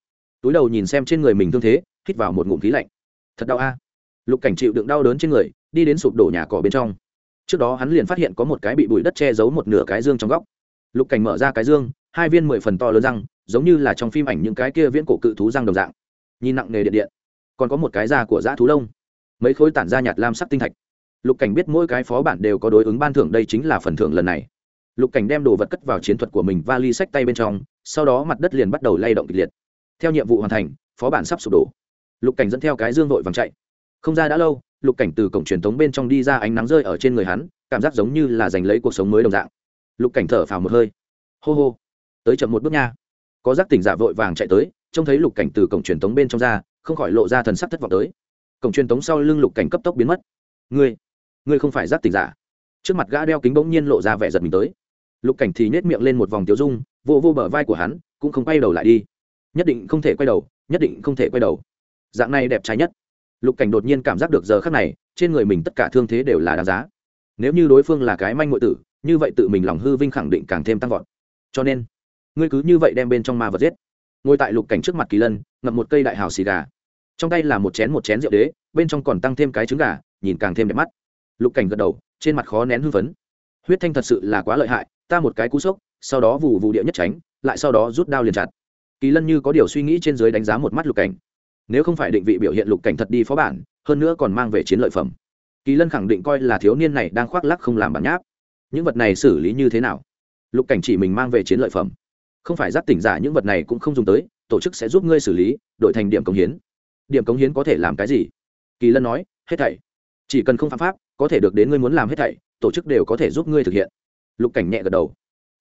Túi đầu nhìn xem trên người mình thương thế, hít vào một ngụm khí lạnh. Thật đau a. Lục cảnh chịu đựng đau đớn trên người, đi đến sụp đổ nhà cỏ bên trong. Trước đó hắn liền phát hiện có một cái bị bụi đất che giấu một nửa cái dương trong góc. Lục cảnh mở ra cái dương, hai viên mười phần to lớn răng, giống như là trong phim ảnh những cái kia viễn cổ cự thú răng đồng dạng. Nhìn nặng nề điện điện. Còn có một cái da của dã thú lông. Mấy khối tản da nhạt lam sắc tinh thạch. Lục cảnh biết mỗi cái phó bản đều có đối ứng ban thưởng, đây chính là phần thưởng lần này lục cảnh đem đồ vật cất vào chiến thuật của mình và ly sách tay bên trong, sau đó mặt đất liền bắt đầu lay động kịch liệt. Theo nhiệm vụ hoàn thành, phó bản sắp sụp đổ. Lục cảnh dẫn theo cái dương vội vàng chạy. Không ra đã lâu, lục cảnh từ cổng truyền thống bên trong đi ra ánh nắng rơi ở trên người hắn, cảm giác giống như là giành lấy cuộc sống mới đồng dạng. Lục cảnh thở phào một hơi. Hô hô. Tới chậm một bước nha. Có giác tỉnh giả vội vàng chạy tới, trông thấy lục cảnh từ cổng truyền thống bên trong ra, không khỏi lộ ra thần sắc thất vọng tới. Cổng truyền thống sau lưng lục cảnh cấp tốc biến mất. Ngươi ngươi không phải giác tỉnh giả. Trước mặt gã đeo kính bỗng nhiên lộ ra vẻ giật mình tới lục cảnh thì nhét miệng lên một vòng tiêu dung, vô vô bờ vai của hắn, cũng không quay đầu lại đi. Nhất định không thể quay đầu, nhất định không thể quay đầu. Dạng này đẹp trai nhất. Lục cảnh đột nhiên cảm giác được giờ khắc này, trên người mình tất cả thương thế đều là đáng giá. Nếu như đối phương là cái manh ngội tử, như vậy tự mình lòng hư vinh khẳng định càng thêm tăng vọt. Cho nên, ngươi cứ như vậy đem bên trong ma vật giết. Ngồi tại lục cảnh trước mặt kỳ lân, ngậm một cây đại hào xì gà. Trong tay là một chén một chén rượu đế, bên trong còn tăng thêm cái trứng gà, nhìn càng thêm đẹp mắt. Lục cảnh gật đầu, trên mặt khó nén hư phấn. Huyết thanh thật sự là quá lợi hại ta một cái cú sốc, sau đó vụ vụ địa nhất tránh, lại sau đó rút đao liền chặt. Kỳ lân như có điều suy nghĩ trên dưới đánh giá một mắt lục cảnh. Nếu không phải định vị biểu hiện lục cảnh thật đi phó bản, hơn nữa còn mang về chiến lợi phẩm. Kỳ lân khẳng định coi là thiếu niên này đang khoác lắc không làm bản nháp. Những vật này xử lý như thế nào? Lục cảnh chỉ mình mang về chiến lợi phẩm. Không phải giáp tỉnh giả những vật này cũng không dùng tới, tổ chức sẽ giúp ngươi xử lý, đổi thành điểm cống hiến. Điểm cống hiến có thể làm cái gì? Kỳ lân nói, hết thảy. Chỉ cần không phạm pháp, có thể được đến ngươi muốn làm hết thảy, tổ chức đều có thể giúp ngươi thực hiện lục cảnh nhẹ gật đầu.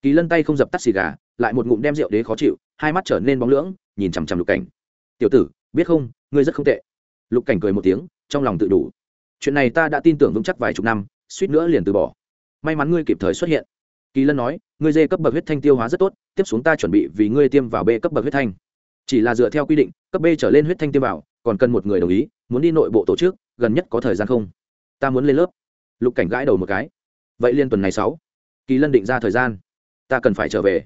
Kỳ lân tay không dập tắt xì gà, lại một ngụm đem rượu đế khó chịu, hai mắt trở nên bóng lưỡng, nhìn chằm chằm lục cảnh. Tiểu tử, biết không, ngươi rất không tệ. Lục cảnh cười một tiếng, trong lòng tự đủ. Chuyện này ta đã tin tưởng vững chắc vài chục năm, suýt nữa liền từ bỏ. May mắn ngươi kịp thời xuất hiện. Kỳ lân nói, ngươi dê cấp bậc huyết thanh tiêu hóa rất tốt, tiếp xuống ta chuẩn bị vì ngươi tiêm vào b cấp bậc huyết thanh. Chỉ là dựa theo quy định, cấp b trở lên huyết thanh tiêm vào, còn cần một người đồng ý, muốn đi nội bộ tổ chức, gần nhất có thời gian không? Ta muốn lên lớp. Lục cảnh gãi đầu một cái. Vậy liên tuần này sáu kỳ lân định ra thời gian. Ta cần phải trở về.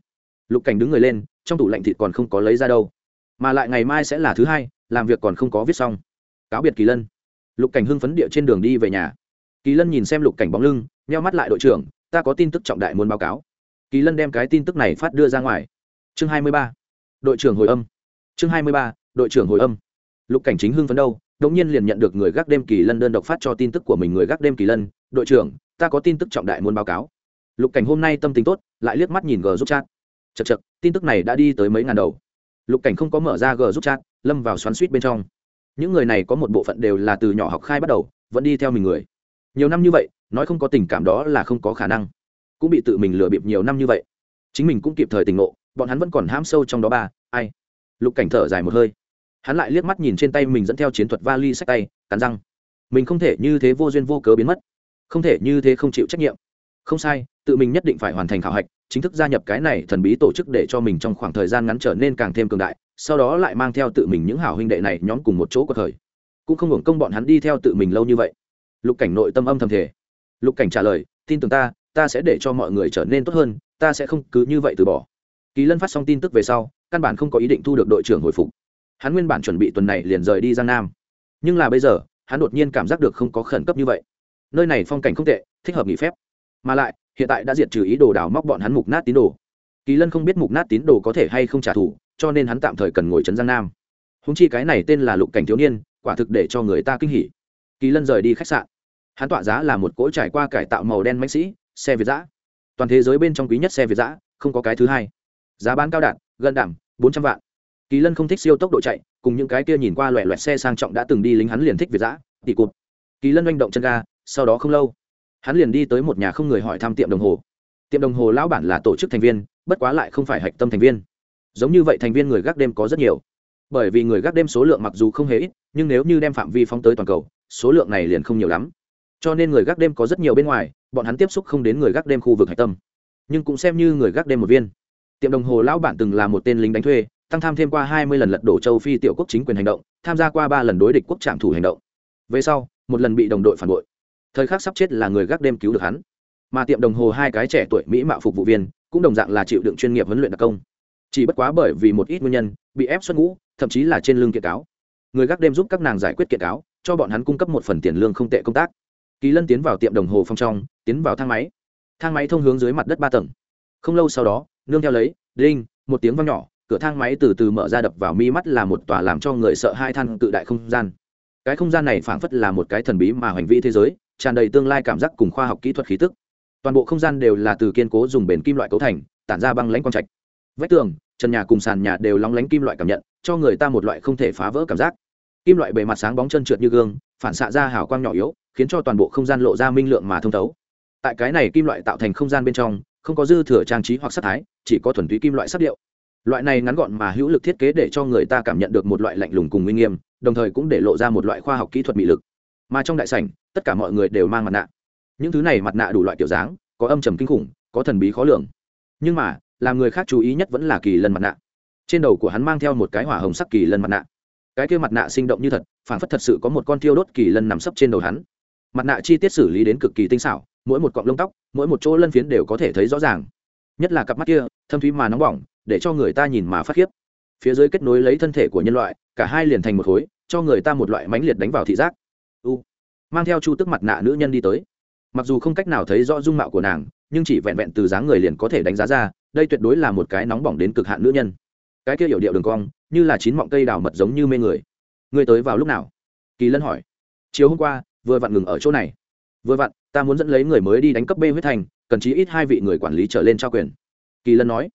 Lục cảnh đứng người lên, trong tủ lạnh thịt còn không có lấy ra đâu. Mà lại ngày mai sẽ là thứ hai, làm việc còn không có viết xong. Cáo biệt kỳ lân. Lục cảnh hưng phấn địa trên đường đi về nhà. Kỳ lân nhìn xem lục cảnh bóng lưng, nheo mắt lại đội trưởng, ta có tin tức trọng đại muốn báo cáo. Kỳ lân đem cái tin tức này phát đưa ra ngoài. Chương hai mươi ba. Đội trưởng hồi âm. Chương hai mươi ba, đội trưởng hồi âm. Lục cảnh chính hưng phấn đâu đống nhiên liền nhận được người gác đêm kỳ lân đơn độc phát cho tin tức của mình người gác đêm kỳ lân. Đội trưởng, ta có tin tức trọng đại muốn báo cáo lục cảnh hôm nay tâm tình tốt, lại liếc mắt nhìn g giúp chat. Chật chật tin tức này đã đi tới mấy ngàn đầu. Lục cảnh không có mở ra g giúp chat, lâm vào xoắn suýt bên trong. Những người này có một bộ phận đều là từ nhỏ học khai bắt đầu, vẫn đi theo mình người. Nhiều năm như vậy, nói không có tình cảm đó là không có khả năng. Cũng bị tự mình lừa bịp nhiều năm như vậy. Chính mình cũng kịp thời tỉnh ngộ, bọn hắn vẫn còn hãm sâu trong đó ba, ai? Lục cảnh thở dài một hơi. Hắn lại liếc mắt nhìn trên tay mình dẫn theo chiến thuật vali sách tay, cắn răng. Mình không thể như thế vô duyên vô cớ biến mất. Không thể như thế không chịu trách nhiệm không sai, tự mình nhất định phải hoàn thành khảo hạch, chính thức gia nhập cái này thần bí tổ chức để cho mình trong khoảng thời gian ngắn trở nên càng thêm cường đại, sau đó lại mang theo tự mình những hảo huynh đệ này nhóm cùng một chỗ cuộc thời cũng không hưởng công bọn hắn đi theo tự mình lâu như vậy. Lục cảnh nội tâm âm thầm thể lục cảnh trả lời, tin tưởng ta ta sẽ để cho mọi người trở nên tốt hơn, ta sẽ không cứ như vậy từ bỏ. Kỳ lân phát xong tin tức về sau, căn bản không có ý định thu được đội trưởng hồi phục. Hắn nguyên bản chuẩn bị tuần này liền rời đi giang nam. Nhưng là bây giờ, hắn đột nhiên cảm giác được không có khẩn cấp như vậy. Nơi này phong cảnh không tệ, thích hợp nghỉ phép mà lại, hiện tại đã diệt trừ ý đồ đào móc bọn hắn mục nát tín đồ. Kỳ lân không biết mục nát tín đồ có thể hay không trả thù, cho nên hắn tạm thời cần ngồi trấn giang nam. Húng chi cái này tên là lục cảnh thiếu niên, quả thực để cho người ta kinh hỉ. Kỳ lân rời đi khách sạn. Hắn tọa giá là một cỗ trải qua cải tạo màu đen mạnh sĩ, xe việt giã. Toàn thế giới bên trong quý nhất xe việt giã, không có cái thứ hai. Giá bán cao đạt, gần đảm bốn trăm vạn. Kỳ lân không thích siêu tốc độ chạy, cùng những cái kia nhìn qua loẹ loẹt xe sang trọng đã từng đi lính hắn liền thích việt giã, tỉ cụp kỳ lân manh động chân ga, sau đó không lâu hắn liền đi tới một nhà không người hỏi thăm tiệm đồng hồ. Tiệm đồng hồ lão bản là tổ chức thành viên, bất quá lại không phải hạch tâm thành viên. Giống như vậy thành viên người gác đêm có rất nhiều. Bởi vì người gác đêm số lượng mặc dù không hề ít, nhưng nếu như đem phạm vi phóng tới toàn cầu, số lượng này liền không nhiều lắm. Cho nên người gác đêm có rất nhiều bên ngoài, bọn hắn tiếp xúc không đến người gác đêm khu vực hạch tâm. Nhưng cũng xem như người gác đêm một viên. Tiệm đồng hồ lão bản từng là một tên lính đánh thuê, tăng tham thêm qua hai mươi lần lật đổ châu phi tiểu quốc chính quyền hành động, tham gia qua ba lần đối địch quốc trạm thủ hành động. Về sau, một lần bị đồng đội phản bội thời khắc sắp chết là người gác đêm cứu được hắn. Mà tiệm đồng hồ hai cái trẻ tuổi mỹ mạo phục vụ viên cũng đồng dạng là chịu đựng chuyên nghiệp huấn luyện đặc công. Chỉ bất quá bởi vì một ít nguyên nhân, bị ép xuất ngũ, thậm chí là trên lương kiện cáo. Người gác đêm giúp các nàng giải quyết kiện cáo, cho bọn hắn cung cấp một phần tiền lương không tệ công tác. Kỳ lân tiến vào tiệm đồng hồ phong trong, tiến vào thang máy. Thang máy thông hướng dưới mặt đất ba tầng. Không lâu sau đó, nương theo lấy, đinh, một tiếng vang nhỏ, cửa thang máy từ từ mở ra đập vào mi mắt là một tòa làm cho người sợ hai than cự đại không gian. Cái không gian này phảng phất là một cái thần bí mà hoành vi thế giới tràn đầy tương lai cảm giác cùng khoa học kỹ thuật khí tức. Toàn bộ không gian đều là từ kiên cố dùng bền kim loại cấu thành, tản ra băng lãnh quang trạch. Vách tường, trần nhà cùng sàn nhà đều lóng lánh kim loại cảm nhận, cho người ta một loại không thể phá vỡ cảm giác. Kim loại bề mặt sáng bóng chân trượt như gương, phản xạ ra hào quang nhỏ yếu, khiến cho toàn bộ không gian lộ ra minh lượng mà thông thấu. Tại cái này kim loại tạo thành không gian bên trong, không có dư thừa trang trí hoặc sắc thái, chỉ có thuần túy kim loại sắc điệu. Loại này ngắn gọn mà hữu lực thiết kế để cho người ta cảm nhận được một loại lạnh lùng cùng uy nghiêm, đồng thời cũng để lộ ra một loại khoa học kỹ thuật bị lực mà trong đại sảnh, tất cả mọi người đều mang mặt nạ. Những thứ này mặt nạ đủ loại kiểu dáng, có âm trầm kinh khủng, có thần bí khó lường. Nhưng mà, làm người khác chú ý nhất vẫn là kỳ lân mặt nạ. Trên đầu của hắn mang theo một cái hỏa hồng sắc kỳ lân mặt nạ. Cái kia mặt nạ sinh động như thật, phản phất thật sự có một con tiêu đốt kỳ lân nằm sấp trên đầu hắn. Mặt nạ chi tiết xử lý đến cực kỳ tinh xảo, mỗi một cọng lông tóc, mỗi một chỗ lân phiến đều có thể thấy rõ ràng. Nhất là cặp mắt kia, thâm thúy mà nóng bỏng, để cho người ta nhìn mà phát khiếp. Phía dưới kết nối lấy thân thể của nhân loại, cả hai liền thành một khối, cho người ta một loại mãnh liệt đánh vào thị giác u. Mang theo chu tức mặt nạ nữ nhân đi tới. Mặc dù không cách nào thấy rõ dung mạo của nàng, nhưng chỉ vẹn vẹn từ dáng người liền có thể đánh giá ra, đây tuyệt đối là một cái nóng bỏng đến cực hạn nữ nhân. Cái kia hiểu điệu đường cong, như là chín mọng cây đào mật giống như mê người. Ngươi tới vào lúc nào? Kỳ lân hỏi. Chiều hôm qua, vừa vặn ngừng ở chỗ này. Vừa vặn, ta muốn dẫn lấy người mới đi đánh cấp b huyết thanh, cần chí ít hai vị người quản lý trở lên trao quyền. Kỳ lân nói.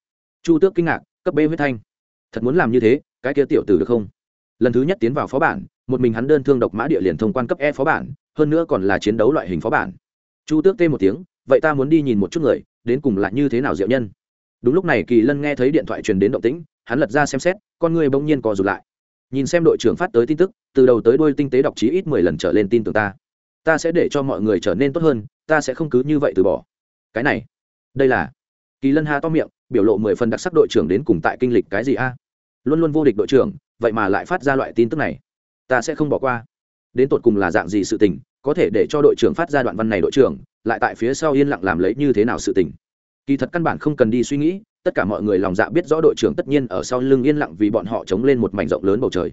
Chu tước kinh ngạc, cấp b huyết thanh. Thật muốn làm như thế, cái kia tiểu tử được không? Lần thứ nhất tiến vào phó bản, một mình hắn đơn thương độc mã địa liền thông quan cấp e phó bản, hơn nữa còn là chiến đấu loại hình phó bản. Chu tước tê một tiếng, vậy ta muốn đi nhìn một chút người, đến cùng là như thế nào diệu nhân? Đúng lúc này kỳ lân nghe thấy điện thoại truyền đến động tĩnh, hắn lật ra xem xét, con người bỗng nhiên co rụt lại. Nhìn xem đội trưởng phát tới tin tức, từ đầu tới đôi tinh tế đọc chí ít mười lần trở lên tin tưởng ta. Ta sẽ để cho mọi người trở nên tốt hơn, ta sẽ không cứ như vậy từ bỏ. Cái này, đây là kỳ lân ha to miệng, biểu lộ mười phần đặc sắc đội trưởng đến cùng tại kinh lịch cái gì a? Luôn luôn vô địch đội trưởng vậy mà lại phát ra loại tin tức này. Ta sẽ không bỏ qua. Đến tột cùng là dạng gì sự tình, có thể để cho đội trưởng phát ra đoạn văn này đội trưởng, lại tại phía sau yên lặng làm lấy như thế nào sự tình. Kỳ thật căn bản không cần đi suy nghĩ, tất cả mọi người lòng dạ biết rõ đội trưởng tất nhiên ở sau lưng yên lặng vì bọn họ chống lên một mảnh rộng lớn bầu trời.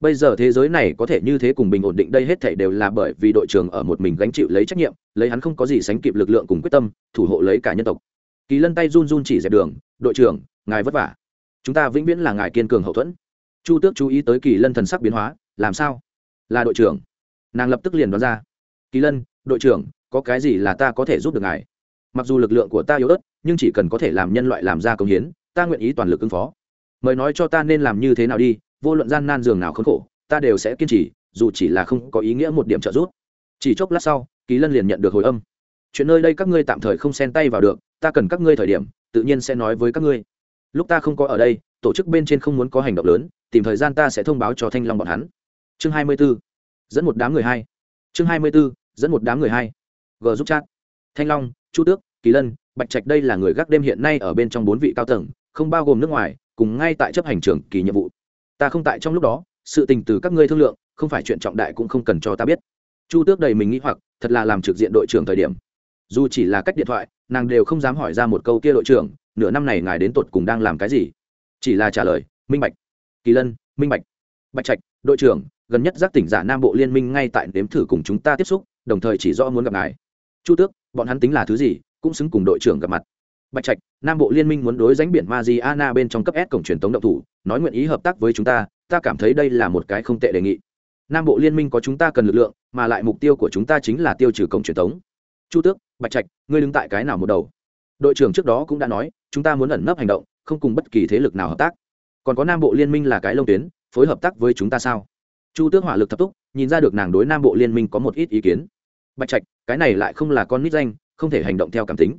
Bây giờ thế giới này có thể như thế cùng bình ổn định đây hết thảy đều là bởi vì đội trưởng ở một mình gánh chịu lấy trách nhiệm, lấy hắn không có gì sánh kịp lực lượng cùng quyết tâm, thủ hộ lấy cả nhân tộc. Kỳ lân tay run run chỉ dẹp đường, đội trưởng, ngài vất vả. Chúng ta vĩnh viễn là ngài kiên cường hậu thuẫn chu tước chú ý tới kỳ lân thần sắc biến hóa, làm sao? Là đội trưởng? Nàng lập tức liền đoán ra. Kỳ lân, đội trưởng, có cái gì là ta có thể giúp được ngài? Mặc dù lực lượng của ta yếu ớt, nhưng chỉ cần có thể làm nhân loại làm ra công hiến, ta nguyện ý toàn lực ứng phó. Mời nói cho ta nên làm như thế nào đi, vô luận gian nan giường nào khốn khổ, ta đều sẽ kiên trì, dù chỉ là không có ý nghĩa một điểm trợ giúp. Chỉ chốc lát sau, kỳ lân liền nhận được hồi âm. Chuyện nơi đây các ngươi tạm thời không xen tay vào được, ta cần các ngươi thời điểm, tự nhiên sẽ nói với các ngươi. Lúc ta không có ở đây tổ chức bên trên không muốn có hành động lớn, tìm thời gian ta sẽ thông báo cho thanh long bọn hắn. Chương hai mươi 24. dẫn một đám người hai. Chương hai mươi 24. dẫn một đám người hai. G giúp chat. Thanh long, chu tước, kỳ lân, bạch trạch đây là người gác đêm hiện nay ở bên trong bốn vị cao tầng, không bao gồm nước ngoài, cùng ngay tại chấp hành trưởng kỳ nhiệm vụ. Ta không tại trong lúc đó, sự tình từ các ngươi thương lượng, không phải chuyện trọng đại cũng không cần cho ta biết. Chu tước đầy mình nghĩ hoặc, thật là làm trực diện đội trưởng thời điểm. Dù chỉ là cách điện thoại, nàng đều không dám hỏi ra một câu kia đội trưởng, nửa năm này ngài đến tột cùng đang làm cái gì chỉ là trả lời, minh bạch, kỳ lân, minh bạch bạch trạch, đội trưởng, gần nhất giác tỉnh giả nam bộ liên minh ngay tại nếm thử cùng chúng ta tiếp xúc, đồng thời chỉ rõ muốn gặp ngài. Chu tước, bọn hắn tính là thứ gì, cũng xứng cùng đội trưởng gặp mặt. Bạch trạch, nam bộ liên minh muốn đối ránh biển mariana bên trong cấp s cổng truyền tống động thủ, nói nguyện ý hợp tác với chúng ta ta cảm thấy đây là một cái không tệ đề nghị. Nam bộ liên minh có chúng ta cần lực lượng, mà lại mục tiêu của chúng ta chính là tiêu trừ cổng truyền tống. Chu tước, bạch trạch, ngươi đứng tại cái nào một đầu? Đội trưởng trước đó cũng đã nói, chúng ta muốn ẩn nấp hành động không cùng bất kỳ thế lực nào hợp tác còn có nam bộ liên minh là cái lông tuyến phối hợp tác với chúng ta sao chu tước hỏa lực thập túc nhìn ra được nàng đối nam bộ liên minh có một ít ý kiến bạch trạch cái này lại không là con nít danh không thể hành động theo cảm tính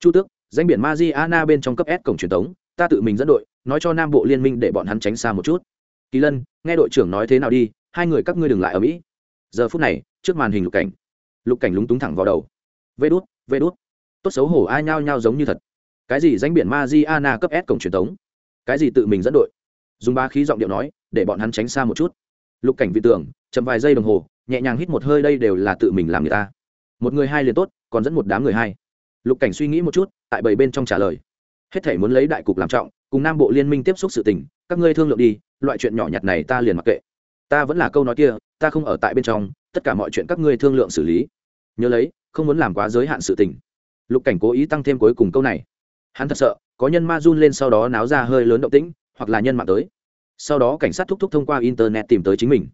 chu tước danh biển Mariana bên trong cấp S cổng truyền thống, ta tự mình dẫn đội, nói cho Nam Bộ Liên minh để bọn hắn tránh xa một chút. Kỳ Lân, nghe đội trưởng nói thế nào đi, hai người các ngươi đừng lại ở mỹ. Giờ phút này, trước màn hình lục cảnh, lục cảnh lúng túng thẳng vào đầu. Vê đốt vê đốt Tốt xấu hổ ai nhao nhao giống như thật. Cái gì danh biển Mariana cấp S cổng truyền thống? Cái gì tự mình dẫn đội? Dùng ba khí giọng điệu nói, để bọn hắn tránh xa một chút. Lục cảnh vị tưởng, chậm vài giây đồng hồ, nhẹ nhàng hít một hơi đây đều là tự mình làm người ta. Một người hai liền tốt, còn dẫn một đám người hai lục cảnh suy nghĩ một chút tại bảy bên trong trả lời hết thể muốn lấy đại cục làm trọng cùng nam bộ liên minh tiếp xúc sự tình các ngươi thương lượng đi loại chuyện nhỏ nhặt này ta liền mặc kệ ta vẫn là câu nói kia ta không ở tại bên trong tất cả mọi chuyện các ngươi thương lượng xử lý nhớ lấy không muốn làm quá giới hạn sự tình lục cảnh cố ý tăng thêm cuối cùng câu này hắn thật sợ, có nhân ma run lên sau đó náo ra hơi lớn động tĩnh, hoặc là nhân mạng tới. Sau đó cảnh sát thúc thúc thông qua internet tìm tới chính mình.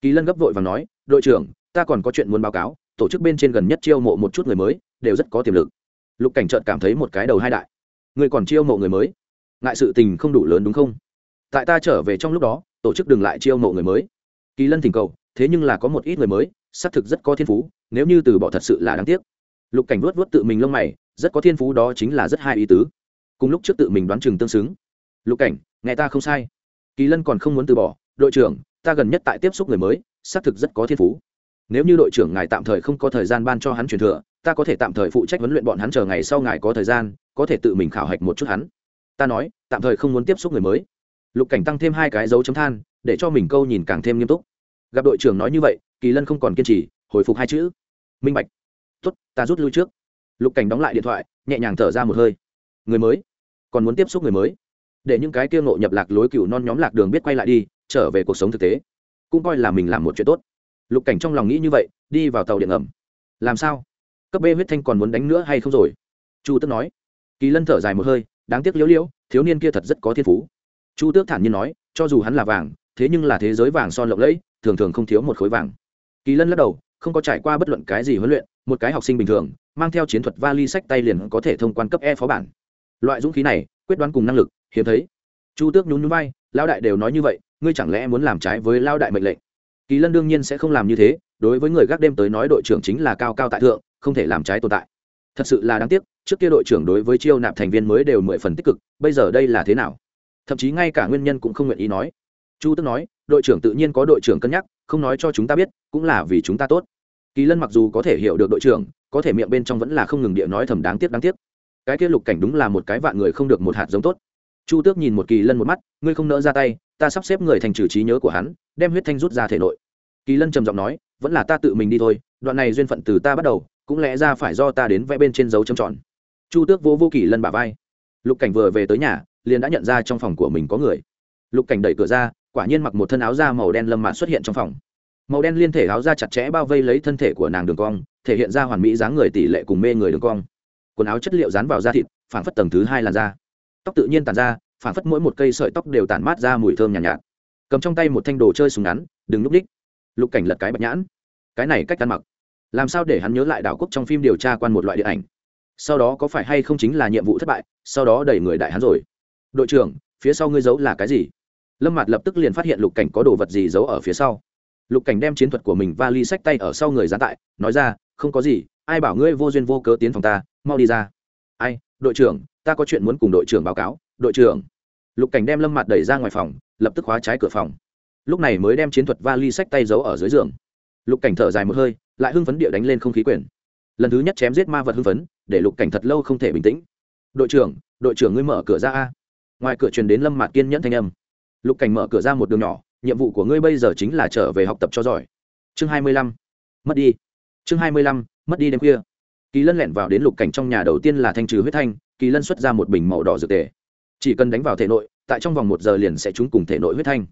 Kỳ lân gấp vội và nói, đội trưởng, ta còn có chuyện muốn báo cáo, tổ chức bên trên gần nhất chiêu mộ một chút người mới, đều rất có tiềm lực. Lục cảnh trợn cảm thấy một cái đầu hai đại. Người còn chiêu mộ người mới? Ngại sự tình không đủ lớn đúng không? Tại ta trở về trong lúc đó, tổ chức đừng lại chiêu mộ người mới. Kỳ lân thỉnh cầu, thế nhưng là có một ít người mới, xác thực rất có thiên phú, nếu như từ bỏ thật sự là đáng tiếc. Lục cảnh vuốt vuốt tự mình lông mày rất có thiên phú đó chính là rất hai ý tứ. Cùng lúc trước tự mình đoán chừng tương xứng. Lục cảnh, nghe ta không sai. Kỳ lân còn không muốn từ bỏ, đội trưởng, ta gần nhất tại tiếp xúc người mới, xác thực rất có thiên phú. Nếu như đội trưởng ngài tạm thời không có thời gian ban cho hắn truyền thừa, ta có thể tạm thời phụ trách huấn luyện bọn hắn chờ ngày sau ngài có thời gian, có thể tự mình khảo hạch một chút hắn. Ta nói, tạm thời không muốn tiếp xúc người mới. Lục cảnh tăng thêm hai cái dấu chấm than, để cho mình câu nhìn càng thêm nghiêm túc. Gặp đội trưởng nói như vậy, kỳ lân không còn kiên trì, hồi phục hai chữ. Minh bạch. Tốt, ta rút lui trước lục cảnh đóng lại điện thoại, nhẹ nhàng thở ra một hơi. Người mới? Còn muốn tiếp xúc người mới? Để những cái kia ngộ nhập lạc lối cựu non nhóm lạc đường biết quay lại đi, trở về cuộc sống thực tế. Cũng coi là mình làm một chuyện tốt. Lục cảnh trong lòng nghĩ như vậy, đi vào tàu điện ngầm. Làm sao? Cấp b huyết thanh còn muốn đánh nữa hay không rồi? Chu tước nói. Kỳ lân thở dài một hơi, đáng tiếc liễu liễu, thiếu niên kia thật rất có thiên phú. Chu tước thản nhiên nói, cho dù hắn là vàng, thế nhưng là thế giới vàng son lộng lẫy, thường thường không thiếu một khối vàng. Kỳ lân lắc đầu, không có trải qua bất luận cái gì huấn luyện, một cái học sinh bình thường mang theo chiến thuật vali sách tay liền có thể thông quan cấp e phó bản. Loại dũng khí này, quyết đoán cùng năng lực, hiếm thấy. Chu tước nhún nhún vai lao đại đều nói như vậy, ngươi chẳng lẽ muốn làm trái với lao đại mệnh lệnh? Kỳ lân đương nhiên sẽ không làm như thế, đối với người gác đêm tới nói đội trưởng chính là cao cao tại thượng, không thể làm trái tồn tại. Thật sự là đáng tiếc, trước kia đội trưởng đối với chiêu nạp thành viên mới đều mười phần tích cực, bây giờ đây là thế nào? Thậm chí ngay cả nguyên nhân cũng không nguyện ý nói. Chu tức nói, đội trưởng tự nhiên có đội trưởng cân nhắc, không nói cho chúng ta biết, cũng là vì chúng ta tốt kỳ lân mặc dù có thể hiểu được đội trưởng, có thể miệng bên trong vẫn là không ngừng địa nói thầm đáng tiếc đáng tiếc. Cái kia lục cảnh đúng là một cái vạn người không được một hạt giống tốt. Chu tước nhìn một kỳ lân một mắt, ngươi không nỡ ra tay, ta sắp xếp người thành trừ trí nhớ của hắn, đem huyết thanh rút ra thể nội. Kỳ lân trầm giọng nói, vẫn là ta tự mình đi thôi, đoạn này duyên phận từ ta bắt đầu, cũng lẽ ra phải do ta đến vẽ bên trên dấu trầm tròn. Chu tước vô vô kỳ lân bà vai. Lục cảnh vừa về tới nhà, liền đã nhận ra trong phòng của mình có người. Lục cảnh đẩy cửa ra, quả nhiên mặc một thân áo da màu đen lâm mạn xuất hiện trong phòng màu đen liên thể áo da chặt chẽ bao vây lấy thân thể của nàng đường cong thể hiện ra hoàn mỹ dáng người tỷ lệ cùng mê người đường cong. Quần áo chất liệu dán vào da thịt phản phất tầng thứ hai làn da. Tóc tự nhiên tàn ra phản phất mỗi một cây sợi tóc đều tản mát ra mùi thơm nhàn nhạt, nhạt. Cầm trong tay một thanh đồ chơi súng ngắn đừng núp đích. Lục cảnh lật cái bạch nhãn. Cái này cách ăn mặc. Làm sao để hắn nhớ lại đảo quốc trong phim điều tra quan một loại điện ảnh? Sau đó có phải hay không chính là nhiệm vụ thất bại sau đó đẩy người đại hắn rồi. Đội trưởng phía sau ngươi giấu là cái gì? Lâm mặt lập tức liền phát hiện lục cảnh có đồ vật gì giấu ở phía sau lục cảnh đem chiến thuật của mình và ly sách tay ở sau người gián tại, nói ra, không có gì, ai bảo ngươi vô duyên vô cớ tiến phòng ta, mau đi ra. Ai, đội trưởng, ta có chuyện muốn cùng đội trưởng báo cáo, đội trưởng. Lục cảnh đem lâm mặt đẩy ra ngoài phòng, lập tức khóa trái cửa phòng. Lúc này mới đem chiến thuật va ly sách tay giấu ở dưới giường. Lục cảnh thở dài một hơi, lại hưng phấn địa đánh lên không khí quyền. Lần thứ nhất chém giết ma vật hưng phấn, để lục cảnh thật lâu không thể bình tĩnh. Đội trưởng đội trưởng ngươi mở cửa ra a. Ngoài cửa truyền đến lâm mạt kiên nhẫn thanh âm. Lục cảnh mở cửa ra một đường nhỏ nhiệm vụ của ngươi bây giờ chính là trở về học tập cho giỏi. Chương hai mươi lăm, mất đi. Chương hai mươi lăm, mất đi đêm khuya. Kỳ lân lẻn vào đến lục cảnh trong nhà đầu tiên là thanh trừ huyết thanh, kỳ lân xuất ra một bình màu đỏ dược tề. Chỉ cần đánh vào thể nội, tại trong vòng một giờ liền sẽ trúng cùng thể nội huyết thanh.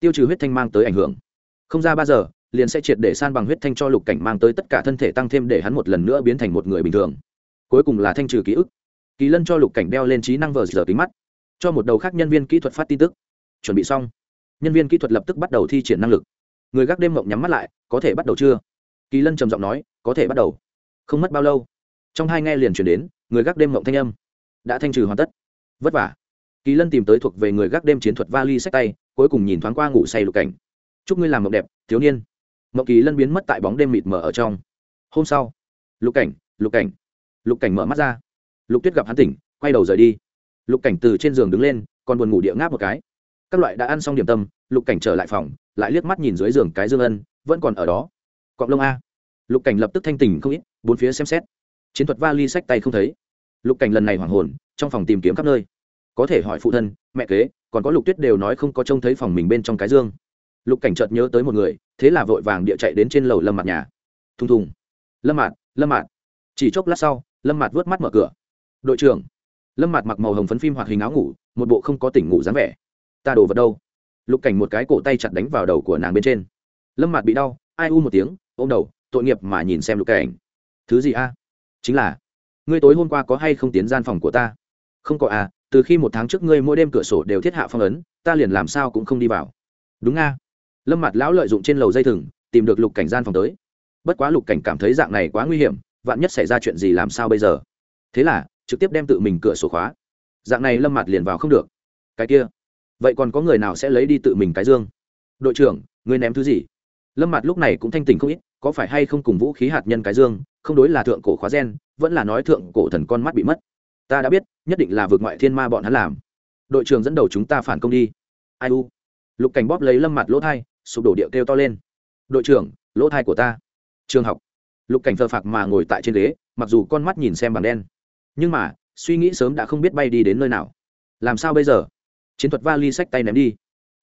Tiêu trừ huyết thanh mang tới ảnh hưởng. Không ra ba giờ, liền sẽ triệt để san bằng huyết thanh cho lục cảnh mang tới tất cả thân thể tăng thêm để hắn một lần nữa biến thành một người bình thường. Cuối cùng là thanh trừ ký ức. Kỳ lân cho lục cảnh đeo lên trí năng vờ giờ kính mắt, cho một đầu khác nhân viên kỹ thuật phát tin tức. Chuẩn bị xong nhân viên kỹ thuật lập tức bắt đầu thi triển năng lực. Người gác đêm mộng nhắm mắt lại, có thể bắt đầu chưa? Kỳ lân trầm giọng nói, có thể bắt đầu. Không mất bao lâu. Trong hai nghe liền chuyển đến, người gác đêm mộng thanh âm. Đã thanh trừ hoàn tất. Vất vả. Kỳ lân tìm tới thuộc về người gác đêm chiến thuật vali sách tay, cuối cùng nhìn thoáng qua ngủ say lục cảnh. Chúc ngươi làm mộng đẹp, thiếu niên. Mộng kỳ lân biến mất tại bóng đêm mịt mờ ở trong. Hôm sau, lục cảnh lục cảnh. Lục cảnh mở mắt ra. Lục tuyết gặp hắn tỉnh, quay đầu rời đi. Lục cảnh từ trên giường đứng lên, còn buồn ngủ địa ngáp một cái các loại đã ăn xong điểm tâm, lục cảnh trở lại phòng, lại liếc mắt nhìn dưới giường cái dương ân, vẫn còn ở đó. Cọng lông a. Lục cảnh lập tức thanh tỉnh không ít, bốn phía xem xét. Chiến thuật vali sách tay không thấy. Lục cảnh lần này hoảng hồn, trong phòng tìm kiếm khắp nơi. Có thể hỏi phụ thân, mẹ kế, còn có lục tuyết đều nói không có trông thấy phòng mình bên trong cái dương. Lục cảnh chợt nhớ tới một người, thế là vội vàng địa chạy đến trên lầu lâm mặt nhà. Thùng thùng. Lâm mạt lâm mạt. Chỉ chốc lát sau, lâm mạt vớt mắt mở cửa. Đội trưởng. Lâm mạt mặc màu hồng phấn phim hoạt hình áo ngủ, một bộ không có tỉnh ngủ dáng vẻ ta đổ vật đâu? Lục cảnh một cái cổ tay chặt đánh vào đầu của nàng bên trên. Lâm mặt bị đau, ai u một tiếng, ôm đầu, tội nghiệp mà nhìn xem lục cảnh. Thứ gì a? Chính là, ngươi tối hôm qua có hay không tiến gian phòng của ta? Không có à từ khi một tháng trước ngươi mỗi đêm cửa sổ đều thiết hạ phong ấn, ta liền làm sao cũng không đi vào. Đúng nga lâm mặt lão lợi dụng trên lầu dây thừng, tìm được lục cảnh gian phòng tới. Bất quá lục cảnh cảm thấy dạng này quá nguy hiểm, vạn nhất xảy ra chuyện gì làm sao bây giờ? Thế là, trực tiếp đem tự mình cửa sổ khóa. Dạng này lâm mặt liền vào không được. Cái kia vậy còn có người nào sẽ lấy đi tự mình cái dương? Đội trưởng, ngươi ném thứ gì? Lâm mặt lúc này cũng thanh tình không ít, có phải hay không cùng vũ khí hạt nhân cái dương, không đối là thượng cổ khóa gen, vẫn là nói thượng cổ thần con mắt bị mất. Ta đã biết, nhất định là vượt ngoại thiên ma bọn hắn làm. Đội trưởng dẫn đầu chúng ta phản công đi. Ai u? Lục cảnh bóp lấy lâm mặt lỗ thai, sụp đổ điệu kêu to lên. Đội trưởng, lỗ thai của ta. Trường học. Lục cảnh thờ phạc mà ngồi tại trên ghế, mặc dù con mắt nhìn xem bằng đen. Nhưng mà, suy nghĩ sớm đã không biết bay đi đến nơi nào. Làm sao bây giờ? Chiến thuật vali sách tay ném đi.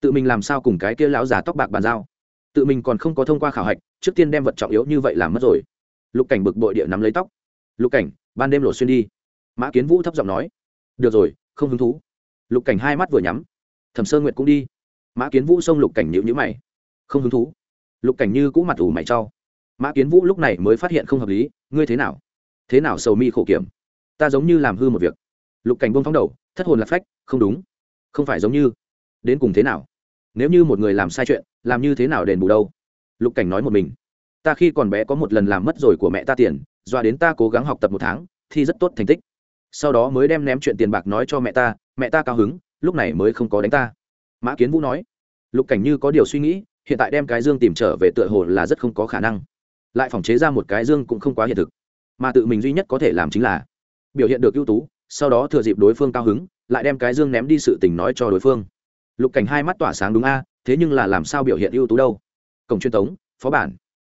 Tự mình làm sao cùng cái kia lão già tóc bạc bàn giao? Tự mình còn không có thông qua khảo hạch trước tiên đem vật trọng yếu như vậy làm mất rồi. Lục cảnh bực bội địa nắm lấy tóc. Lục cảnh ban đêm lộ xuyên đi. Mã kiến vũ thấp giọng nói. Được rồi không hứng thú. Lục cảnh hai mắt vừa nhắm. Thẩm sơ nguyệt cũng đi. Mã kiến vũ xông lục cảnh nhịu nhữ mày. Không hứng thú. Lục cảnh như cũ mặt ủ mày trao, mã kiến vũ lúc này mới phát hiện không hợp lý. Ngươi thế nào? Thế nào sầu mi khổ kiểm? Ta giống như làm hư một việc. Lục cảnh bông phóng đầu. Thất hồn lạc phách không đúng không phải giống như. Đến cùng thế nào? Nếu như một người làm sai chuyện, làm như thế nào đền bù đâu? Lục cảnh nói một mình. Ta khi còn bé có một lần làm mất rồi của mẹ ta tiền, doa đến ta cố gắng học tập một tháng, thi rất tốt thành tích. Sau đó mới đem ném chuyện tiền bạc nói cho mẹ ta mẹ ta cao hứng, lúc này mới không có đánh ta. Mã kiến vũ nói. Lục cảnh như có điều suy nghĩ, hiện tại đem cái dương tìm trở về tựa hồ là rất không có khả năng. Lại phòng chế ra một cái dương cũng không quá hiện thực. Mà tự mình duy nhất có thể làm chính là biểu hiện được ưu tú, sau đó thừa dịp đối phương cao hứng lại đem cái dương ném đi sự tình nói cho đối phương. Lục cảnh hai mắt tỏa sáng đúng a, thế nhưng là làm sao biểu hiện ưu tú đâu? Cổng truyền tống, phó bản.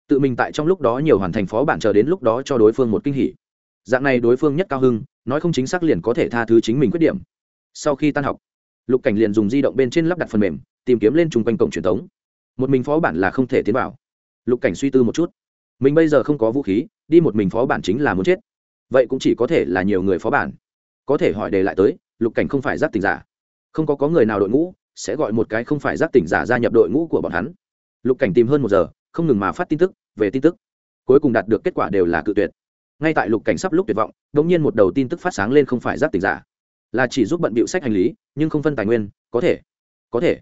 Tự mình tại trong lúc đó nhiều hoàn thành phó bản chờ đến lúc đó cho đối phương một kinh hỉ. Dạng này đối phương nhất cao hưng, nói không chính xác liền có thể tha thứ chính mình khuyết điểm. Sau khi tan học, lục cảnh liền dùng di động bên trên lắp đặt phần mềm, tìm kiếm lên chung quanh cổng truyền thống một mình phó bản là không thể tiến vào. Lục cảnh suy tư một chút. Mình bây giờ không có vũ khí, đi một mình phó bản chính là muốn chết. Vậy cũng chỉ có thể là nhiều người phó bản. Có thể hỏi đề lại tới lục cảnh không phải giác tỉnh giả. Không có có người nào đội ngũ sẽ gọi một cái không phải giác tỉnh giả gia nhập đội ngũ của bọn hắn. Lục cảnh tìm hơn một giờ, không ngừng mà phát tin tức, về tin tức. Cuối cùng đạt được kết quả đều là cự tuyệt. Ngay tại lục cảnh sắp lúc tuyệt vọng đ ỗ n g nhiên một đầu tin tức phát sáng lên không phải giác tỉnh giả. Là chỉ giúp bận bịu sách hành lý, nhưng không phân tài nguyên, có thể. Có thể.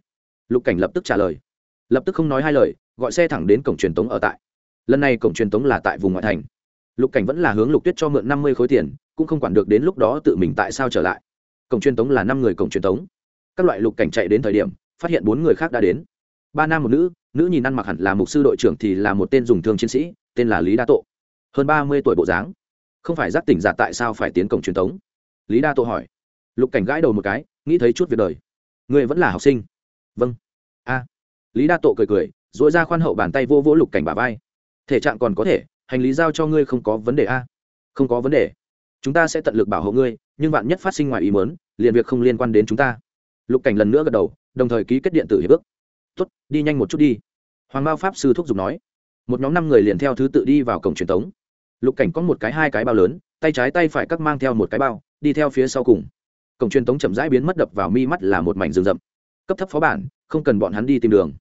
Lục cảnh lập tức trả lời. Lập tức không nói hai lời, gọi xe thẳng đến cổng truyền tống ở tại. Lần này cổng truyền tống là tại vùng ngoại thành. Lục cảnh vẫn là hướng lục tuyết cho mượn năm mươi khối tiền, cũng không quản được đến lúc đó tự mình tại sao trở lại cổng truyền tống là năm người cổng truyền tống. Các loại lục cảnh chạy đến thời điểm, phát hiện bốn người khác đã đến. Ba nam một nữ nữ nhìn ăn mặc hẳn là mục sư đội trưởng thì là một tên dùng thương chiến sĩ, tên là lý đa tộ hơn ba mươi tuổi bộ dáng. Không phải giác tỉnh giả tại sao phải tiến cổng truyền thống lý đa tộ hỏi. Lục cảnh gãi đầu một cái, nghĩ thấy chút việc đời. Người vẫn là học sinh. Vâng. A. Lý đa tộ cười cười dội ra khoan hậu bàn tay vô vỗ lục cảnh bà vai. Thể trạng còn có thể, hành lý giao cho ngươi không có vấn đề a. Không có vấn đề chúng ta sẽ tận lực bảo hộ ngươi, nhưng bạn nhất phát sinh ngoài ý mớn liền việc không liên quan đến chúng ta. Lục cảnh lần nữa gật đầu, đồng thời ký kết điện tử hiệp ước. Tuất đi nhanh một chút đi. Hoàng mao pháp sư thúc giục nói. Một nhóm năm người liền theo thứ tự đi vào cổng truyền thống lục cảnh có một cái, hai cái bao lớn, tay trái tay phải cắt mang theo một cái bao, đi theo phía sau cùng. Cổng truyền thống chậm rãi biến mất đập vào mi mắt là một mảnh rừng rậm. Cấp thấp phó bản, không cần bọn hắn đi tìm đường.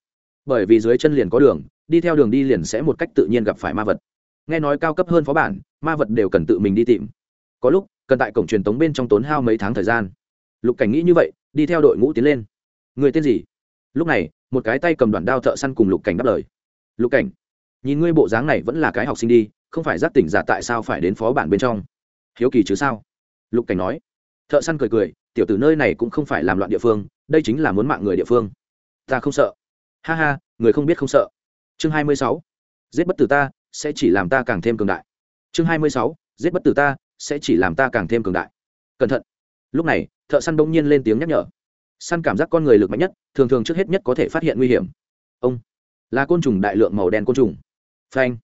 Bởi vì dưới chân liền có đường, đi theo đường đi liền sẽ một cách tự nhiên gặp phải ma vật. Nghe nói cao cấp hơn phó bản, ma vật đều cần tự mình đi tìm có lúc, cần tại cổng truyền tống bên trong tốn hao mấy tháng thời gian. Lục cảnh nghĩ như vậy, đi theo đội ngũ tiến lên. Người tên gì? Lúc này, một cái tay cầm đoạn đao thợ săn cùng lục cảnh đáp lời. Lục cảnh, nhìn ngươi bộ dáng này vẫn là cái học sinh đi, không phải giác tỉnh giả tại sao phải đến phó bản bên trong? Hiếu kỳ chứ sao? Lục cảnh nói. Thợ săn cười cười, tiểu tử nơi này cũng không phải làm loạn địa phương, đây chính là muốn mạng người địa phương. Ta không sợ. Ha ha, người không biết không sợ. Chương hai mươi sáu. Giết bất tử ta, sẽ chỉ làm ta càng thêm cường đại. Chương hai mươi sáu. Giết bất tử ta sẽ chỉ làm ta càng thêm cường đại. Cẩn thận. Lúc này, thợ săn bỗng nhiên lên tiếng nhắc nhở. Săn cảm giác con người lực mạnh nhất, thường thường trước hết nhất có thể phát hiện nguy hiểm. Ông. Là côn trùng đại lượng màu đen côn trùng. Phanh.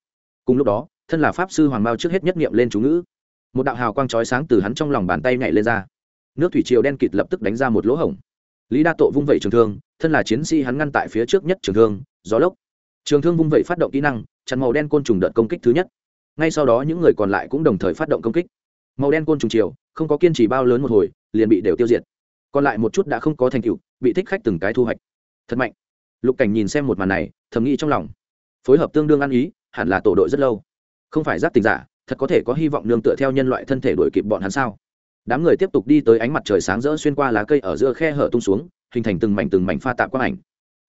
Cùng lúc đó, thân là pháp sư hoàng mao trước hết nhất nghiệm lên chú ngữ. Một đạo hào quang chói sáng từ hắn trong lòng bàn tay nhảy lên ra. Nước thủy triều đen kịt lập tức đánh ra một lỗ hổng. Lý đa tộ vung vẩy trường thương, thân là chiến sĩ hắn ngăn tại phía trước nhất trường thương, gió lốc. Trường thương vung vẩy phát động kỹ năng, chặn màu đen côn trùng đợt công kích thứ nhất. Ngay sau đó những người còn lại cũng đồng thời phát động công kích màu đen côn trùng chiều, không có kiên trì bao lớn một hồi, liền bị đều tiêu diệt. Còn lại một chút đã không có thành tựu, bị thích khách từng cái thu hoạch. Thật mạnh. Lục cảnh nhìn xem một màn này, thầm nghĩ trong lòng. Phối hợp tương đương ăn ý, hẳn là tổ đội rất lâu. Không phải giáp tình giả, thật có thể có hy vọng nương tựa theo nhân loại thân thể đuổi kịp bọn hắn sao? Đám người tiếp tục đi tới ánh mặt trời sáng rỡ xuyên qua lá cây ở giữa khe hở tung xuống, hình thành từng mảnh từng mảnh pha tạp quang ảnh.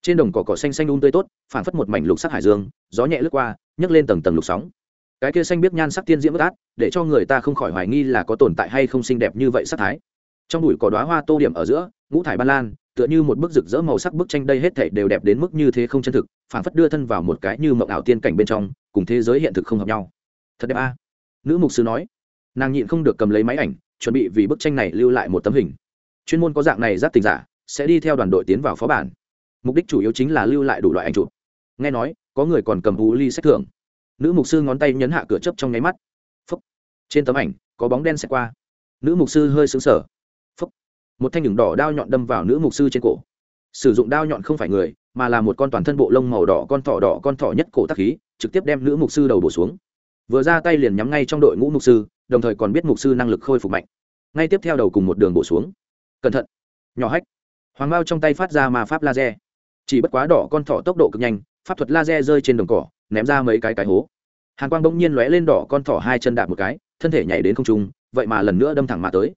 Trên đồng cỏ cỏ xanh xanh un um tươi tốt phản phất một mảnh lục sắc hải dương, gió nhẹ lướt qua, nhấc lên tầng tầng lục sóng cái kia xanh biết nhan sắc tiên diễm bất át, để cho người ta không khỏi hoài nghi là có tồn tại hay không xinh đẹp như vậy sắc thái. Trong bụi cỏ đoá hoa tô điểm ở giữa, ngũ thải ban lan, tựa như một bức rực rỡ màu sắc bức tranh đây hết thảy đều đẹp đến mức như thế không chân thực, phảng phất đưa thân vào một cái như mộng ảo tiên cảnh bên trong, cùng thế giới hiện thực không hợp nhau. Thật đẹp a. Nữ mục sư nói. Nàng nhịn không được cầm lấy máy ảnh, chuẩn bị vì bức tranh này lưu lại một tấm hình. Chuyên môn có dạng này giáp tình giả, sẽ đi theo đoàn đội tiến vào phó bản. Mục đích chủ yếu chính là lưu lại đủ loại ảnh chụp. Nghe nói, có người còn cầm vũ ly xét thưởng nữ mục sư ngón tay nhấn hạ cửa chấp trong nháy mắt. Phấp trên tấm ảnh, có bóng đen xẹt qua. Nữ mục sư hơi xứng sở phấp một thanh đường đỏ đao nhọn đâm vào nữ mục sư trên cổ. Sử dụng đao nhọn không phải người, mà là một con toàn thân bộ lông màu đỏ con thỏ đỏ con thỏ nhất cổ tắc khí, trực tiếp đem nữ mục sư đầu bổ xuống. Vừa ra tay liền nhắm ngay trong đội ngũ mục sư, đồng thời còn biết mục sư năng lực khôi phục mạnh. Ngay tiếp theo đầu cùng một đường bổ xuống. Cẩn thận. Nhỏ hách. Hoàng bao trong tay phát ra mà pháp laser. Chỉ bất quá đỏ con thỏ tốc độ cực nhanh, pháp thuật laser rơi trên đồng cỏ ném ra mấy cái cái hố. Hàn quang bỗng nhiên lóe lên đỏ con thỏ hai chân đạp một cái, thân thể nhảy đến không trung, vậy mà lần nữa đâm thẳng mà tới.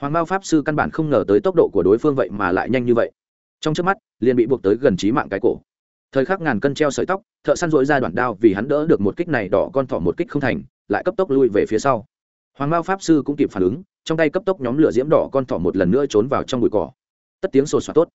Hoàng mao pháp sư căn bản không ngờ tới tốc độ của đối phương vậy mà lại nhanh như vậy. Trong trước mắt, liền bị buộc tới gần trí mạng cái cổ. Thời khắc ngàn cân treo sợi tóc, thợ săn dội ra đoạn đao vì hắn đỡ được một kích này đỏ con thỏ một kích không thành, lại cấp tốc lui về phía sau. Hoàng mao pháp sư cũng kịp phản ứng, trong tay cấp tốc nhóm lửa diễm đỏ con thỏ một lần nữa trốn vào trong bụi cỏ. Tất tiếng sột soạt tốt.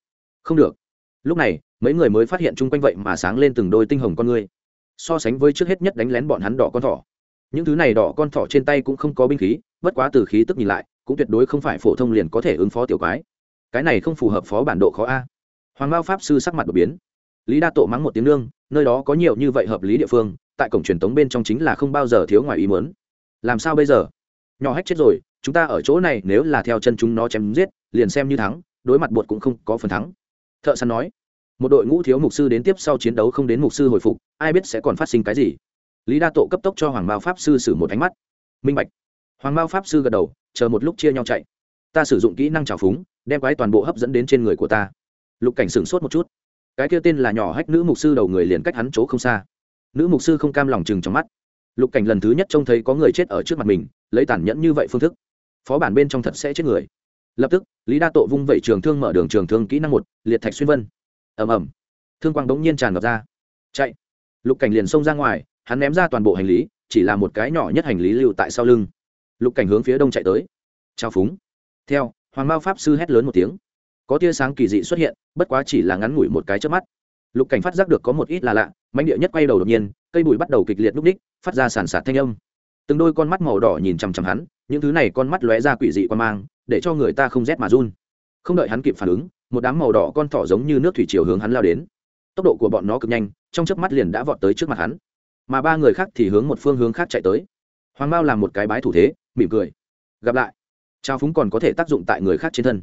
Không được. Lúc này, mấy người mới phát hiện chung quanh vậy mà sáng lên từng đôi tinh hồng con người so sánh với trước hết nhất đánh lén bọn hắn đỏ con thỏ. Những thứ này đỏ con thỏ trên tay cũng không có binh khí, bất quá từ khí tức nhìn lại, cũng tuyệt đối không phải phổ thông liền có thể ứng phó tiểu quái. Cái này không phù hợp phó bản độ khó a. Hoàng mao pháp sư sắc mặt đột biến. Lý đa tổ mắng một tiếng nương, nơi đó có nhiều như vậy hợp lý địa phương, tại cổng truyền tống bên trong chính là không bao giờ thiếu ngoài ý mớn làm sao bây giờ? Nhỏ hách chết rồi, chúng ta ở chỗ này nếu là theo chân chúng nó chém giết, liền xem như thắng, đối mặt bột cũng không có phần thắng. Thợ săn nói một đội ngũ thiếu mục sư đến tiếp sau chiến đấu không đến mục sư hồi phục, ai biết sẽ còn phát sinh cái gì. Lý đa tổ cấp tốc cho hoàng mao pháp sư xử một ánh mắt. Minh bạch. Hoàng mao pháp sư gật đầu, chờ một lúc chia nhau chạy. Ta sử dụng kỹ năng trào phúng, đem quái toàn bộ hấp dẫn đến trên người của ta. Lục cảnh sửng sốt một chút. Cái kia tên là nhỏ hách nữ mục sư đầu người liền cách hắn chỗ không xa. Nữ mục sư không cam lòng chừng trong mắt. Lục cảnh lần thứ nhất trông thấy có người chết ở trước mặt mình, lấy tàn nhẫn như vậy phương thức. Phó bản bên trong thật sẽ chết người. Lập tức, lý đa tộ vung vẩy trường thương mở đường trường thương kỹ năng một, liệt thạch xuyên vân ầm ầm. Thương quang đống nhiên tràn ngập ra. Chạy. Lục cảnh liền xông ra ngoài, hắn ném ra toàn bộ hành lý, chỉ là một cái nhỏ nhất hành lý lưu tại sau lưng. Lục cảnh hướng phía đông chạy tới. Trao phúng. Theo, hoàng mao pháp sư hét lớn một tiếng. Có tia sáng kỳ dị xuất hiện, bất quá chỉ là ngắn ngủi một cái trước mắt. Lục cảnh phát giác được có một ít là lạ, mãnh địa nhất quay đầu đột nhiên, cây bụi bắt đầu kịch liệt núp ních, phát ra sàn sạt thanh âm. Từng đôi con mắt màu đỏ nhìn chằm chằm hắn, những thứ này con mắt lóe ra quỷ dị quan mang, để cho người ta không rét mà run. Không đợi hắn kịp phản ứng một đám màu đỏ con thỏ giống như nước thủy chiều hướng hắn lao đến. Tốc độ của bọn nó cực nhanh, trong chớp mắt liền đã vọt tới trước mặt hắn. Mà ba người khác thì hướng một phương hướng khác chạy tới. Hoàng mao làm một cái bái thủ thế, mỉm cười. Gặp lại. Trao phúng còn có thể tác dụng tại người khác trên thân.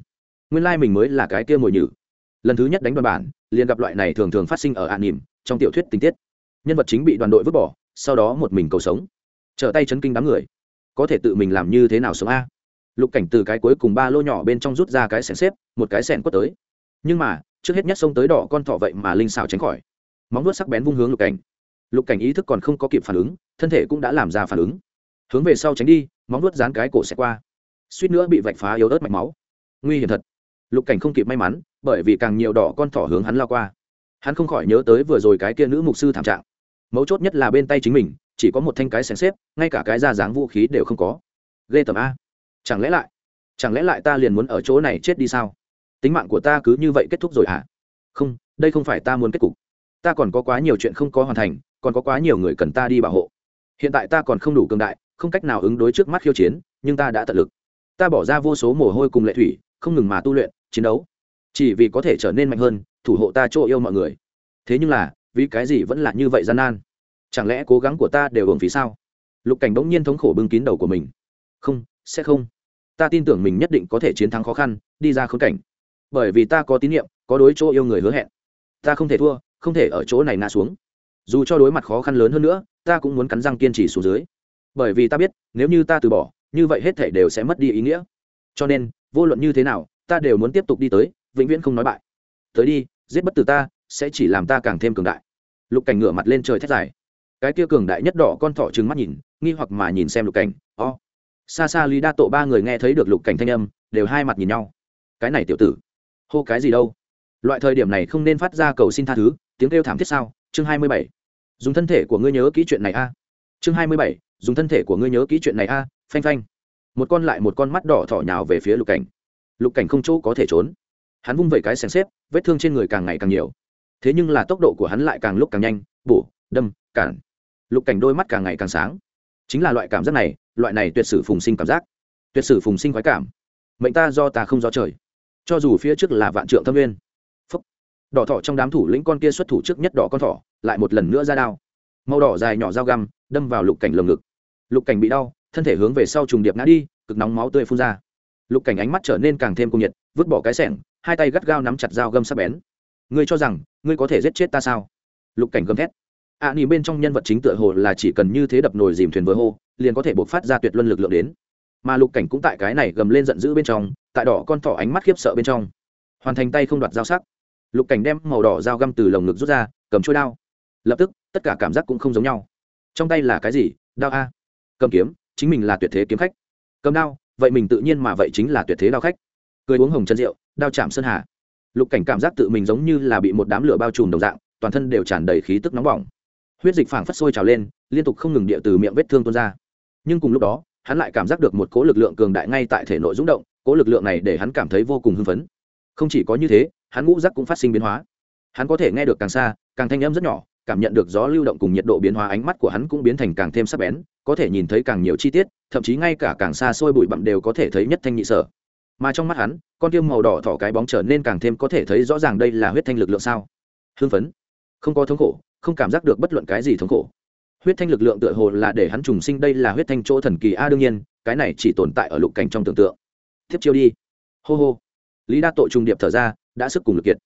Nguyên lai、like、mình mới là cái kia mồi nhử. Lần thứ nhất đánh đoàn bản, liền gặp loại này thường thường phát sinh ở an nỉm, trong tiểu thuyết tình tiết. Nhân vật chính bị đoàn đội vứt bỏ, sau đó một mình cầu sống. Trở tay chấn kinh đám người. Có thể tự mình làm như thế nào sống a? Lục cảnh từ cái cuối cùng ba lô nhỏ bên trong rút ra cái sẻn xếp, một cái sẻn quất tới. Nhưng mà, trước hết nhất xông tới đỏ con thỏ vậy mà linh xào tránh khỏi. Móng vuốt sắc bén vung hướng lục cảnh. Lục cảnh ý thức còn không có kịp phản ứng, thân thể cũng đã làm ra phản ứng. Hướng về sau tránh đi, móng vuốt dán cái cổ sẽ qua. Suýt nữa bị vạch phá yếu ớt mạch máu. Nguy hiểm thật. Lục cảnh không kịp may mắn, bởi vì càng nhiều đỏ con thỏ hướng hắn lao qua. Hắn không khỏi nhớ tới vừa rồi cái kia nữ mục sư thảm trạng. Mấu chốt nhất là bên tay chính mình, chỉ có một thanh cái xén xếp, ngay cả cái ra dáng vũ khí đều không có. Ghê tầm a chẳng lẽ lại, chẳng lẽ lại ta liền muốn ở chỗ này chết đi sao? Tính mạng của ta cứ như vậy kết thúc rồi hả? Không, đây không phải ta muốn kết cục. Ta còn có quá nhiều chuyện không có hoàn thành, còn có quá nhiều người cần ta đi bảo hộ. Hiện tại ta còn không đủ cường đại, không cách nào ứng đối trước mắt khiêu chiến, nhưng ta đã tận lực. Ta bỏ ra vô số mồ hôi cùng lệ thủy, không ngừng mà tu luyện, chiến đấu. Chỉ vì có thể trở nên mạnh hơn, thủ hộ ta chỗ yêu mọi người. Thế nhưng là, vì cái gì vẫn là như vậy gian nan? Chẳng lẽ cố gắng của ta đều hưởng phí sao? Lục cảnh bỗng nhiên thống khổ bưng kín đầu của mình. Không, sẽ không ta tin tưởng mình nhất định có thể chiến thắng khó khăn, đi ra khốn cảnh. Bởi vì ta có tín nhiệm, có đối chỗ yêu người hứa hẹn. Ta không thể thua, không thể ở chỗ này ngã xuống. Dù cho đối mặt khó khăn lớn hơn nữa, ta cũng muốn cắn răng kiên trì xuống dưới. Bởi vì ta biết, nếu như ta từ bỏ, như vậy hết thể đều sẽ mất đi ý nghĩa. Cho nên, vô luận như thế nào, ta đều muốn tiếp tục đi tới, vĩnh viễn không nói bại. Tới đi, giết bất tử ta, sẽ chỉ làm ta càng thêm cường đại. Lục cảnh ngửa mặt lên trời thét dài. Cái kia cường đại nhất đỏ con thỏ trừng mắt nhìn, nghi hoặc mà nhìn xem lục cảnh. O、oh xa xa lý đa tổ ba người nghe thấy được lục cảnh thanh âm, đều hai mặt nhìn nhau. Cái này tiểu tử, hô cái gì đâu? Loại thời điểm này không nên phát ra cầu xin tha thứ, tiếng kêu thảm thiết sao? Chương hai mươi bảy. Dùng thân thể của ngươi nhớ kỹ chuyện này a. Chương hai mươi bảy. Dùng thân thể của ngươi nhớ kỹ chuyện này a, phanh phanh. Một con lại một con mắt đỏ thỏ nhào về phía lục cảnh. Lục cảnh không chỗ có thể trốn. Hắn vung vẩy cái xẻng xếp, vết thương trên người càng ngày càng nhiều. Thế nhưng là tốc độ của hắn lại càng lúc càng nhanh. Bổ, đâm, cản. Lục cảnh đôi mắt càng ngày càng sáng chính là loại cảm giác này, loại này tuyệt sử phùng sinh cảm giác. Tuyệt sử phùng sinh khoái cảm. Mệnh ta do ta không do trời. Cho dù phía trước là vạn trượng thâm nguyên. Phúc. Đỏ thọ trong đám thủ lĩnh con kia xuất thủ trước nhất đỏ con thỏ, lại một lần nữa ra đao. Màu đỏ dài nhỏ dao găm, đâm vào lục cảnh lồng ngực. Lục cảnh bị đau, thân thể hướng về sau trùng điệp ngã đi, cực nóng máu tươi phun ra. Lục cảnh ánh mắt trở nên càng thêm cung nhiệt, vứt bỏ cái sẻng, hai tay gắt gao nắm chặt dao găm sắc bén. Ngươi cho rằng, ngươi có thể giết chết ta sao? Lục cảnh gầm thét ạ à, nỉ bên trong nhân vật chính tựa hồ là chỉ cần như thế đập nồi dìm thuyền với hô liền có thể buộc phát ra tuyệt luân lực lượng đến. Mà lục cảnh cũng tại cái này gầm lên giận dữ bên trong tại đỏ con thỏ ánh mắt khiếp sợ bên trong. Hoàn thành tay không đoạt dao sắc. Lục cảnh đem màu đỏ dao găm từ lồng ngực rút ra cầm trôi đao. Lập tức tất cả cảm giác cũng không giống nhau. Trong tay là cái gì? Đao a. Cầm kiếm chính mình là tuyệt thế kiếm khách. Cầm đao vậy mình tự nhiên mà vậy chính là tuyệt thế đao khách. Cười uống hồng chân rượu đao chạm sơn hà. Lục cảnh cảm giác tự mình giống như là bị một đám lửa bao trùm đồng dạng toàn thân đều tràn đầy khí tức nóng bỏng huyết dịch phảng phất sôi trào lên, liên tục không ngừng địa từ miệng vết thương tuôn ra. Nhưng cùng lúc đó, hắn lại cảm giác được một cỗ lực lượng cường đại ngay tại thể nội rung động, cỗ lực lượng này để hắn cảm thấy vô cùng hưng phấn. Không chỉ có như thế, hắn ngũ giác cũng phát sinh biến hóa. Hắn có thể nghe được càng xa, càng thanh âm rất nhỏ, cảm nhận được gió lưu động cùng nhiệt độ biến hóa, ánh mắt của hắn cũng biến thành càng thêm sắc bén, có thể nhìn thấy càng nhiều chi tiết, thậm chí ngay cả càng xa xôi bụi bặm đều có thể thấy nhất thanh nhị sở. Mà trong mắt hắn, con tiêm màu đỏ thỏ cái bóng trở nên càng thêm có thể thấy rõ ràng đây là huyết thanh lực lượng sao. Hưng phấn. Không có thống khổ không cảm giác được bất luận cái gì thống khổ. Huyết thanh lực lượng tựa hồ là để hắn trùng sinh, đây là huyết thanh chỗ thần kỳ a đương nhiên, cái này chỉ tồn tại ở lục cảnh trong tưởng tượng. Tiếp chiêu đi. Hô hô. Lý đa tội trùng điệp thở ra, đã sức cùng lực kiệt.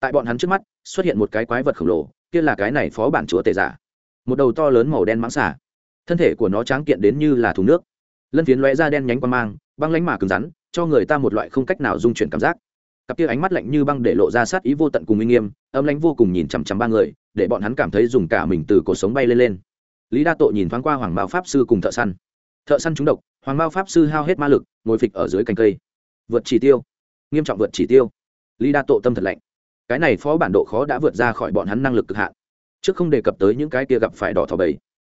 Tại bọn hắn trước mắt, xuất hiện một cái quái vật khổng lồ, kia là cái này phó bản chúa tể giả. Một đầu to lớn màu đen mãng xả thân thể của nó tráng kiện đến như là thùng nước. Lân phiến lóe ra đen nhánh qua mang, băng lánh mà cứng rắn, cho người ta một loại không cách nào dung chuyển cảm giác. Cặp kia ánh mắt lạnh như băng để lộ ra sát ý vô tận cùng uy nghiêm, âm lãnh vô cùng nhìn chằm chằm ba người để bọn hắn cảm thấy dùng cả mình từ cuộc sống bay lên lên. Lý đa tội nhìn thoáng qua hoàng mao pháp sư cùng thợ săn. Thợ săn trúng độc, hoàng mao pháp sư hao hết ma lực, ngồi phịch ở dưới cành cây. Vượt chỉ tiêu. Nghiêm trọng vượt chỉ tiêu. Lý đa tội tâm thật lạnh. Cái này phó bản độ khó đã vượt ra khỏi bọn hắn năng lực cực hạn. Trước không đề cập tới những cái kia gặp phải đỏ thỏ bầy.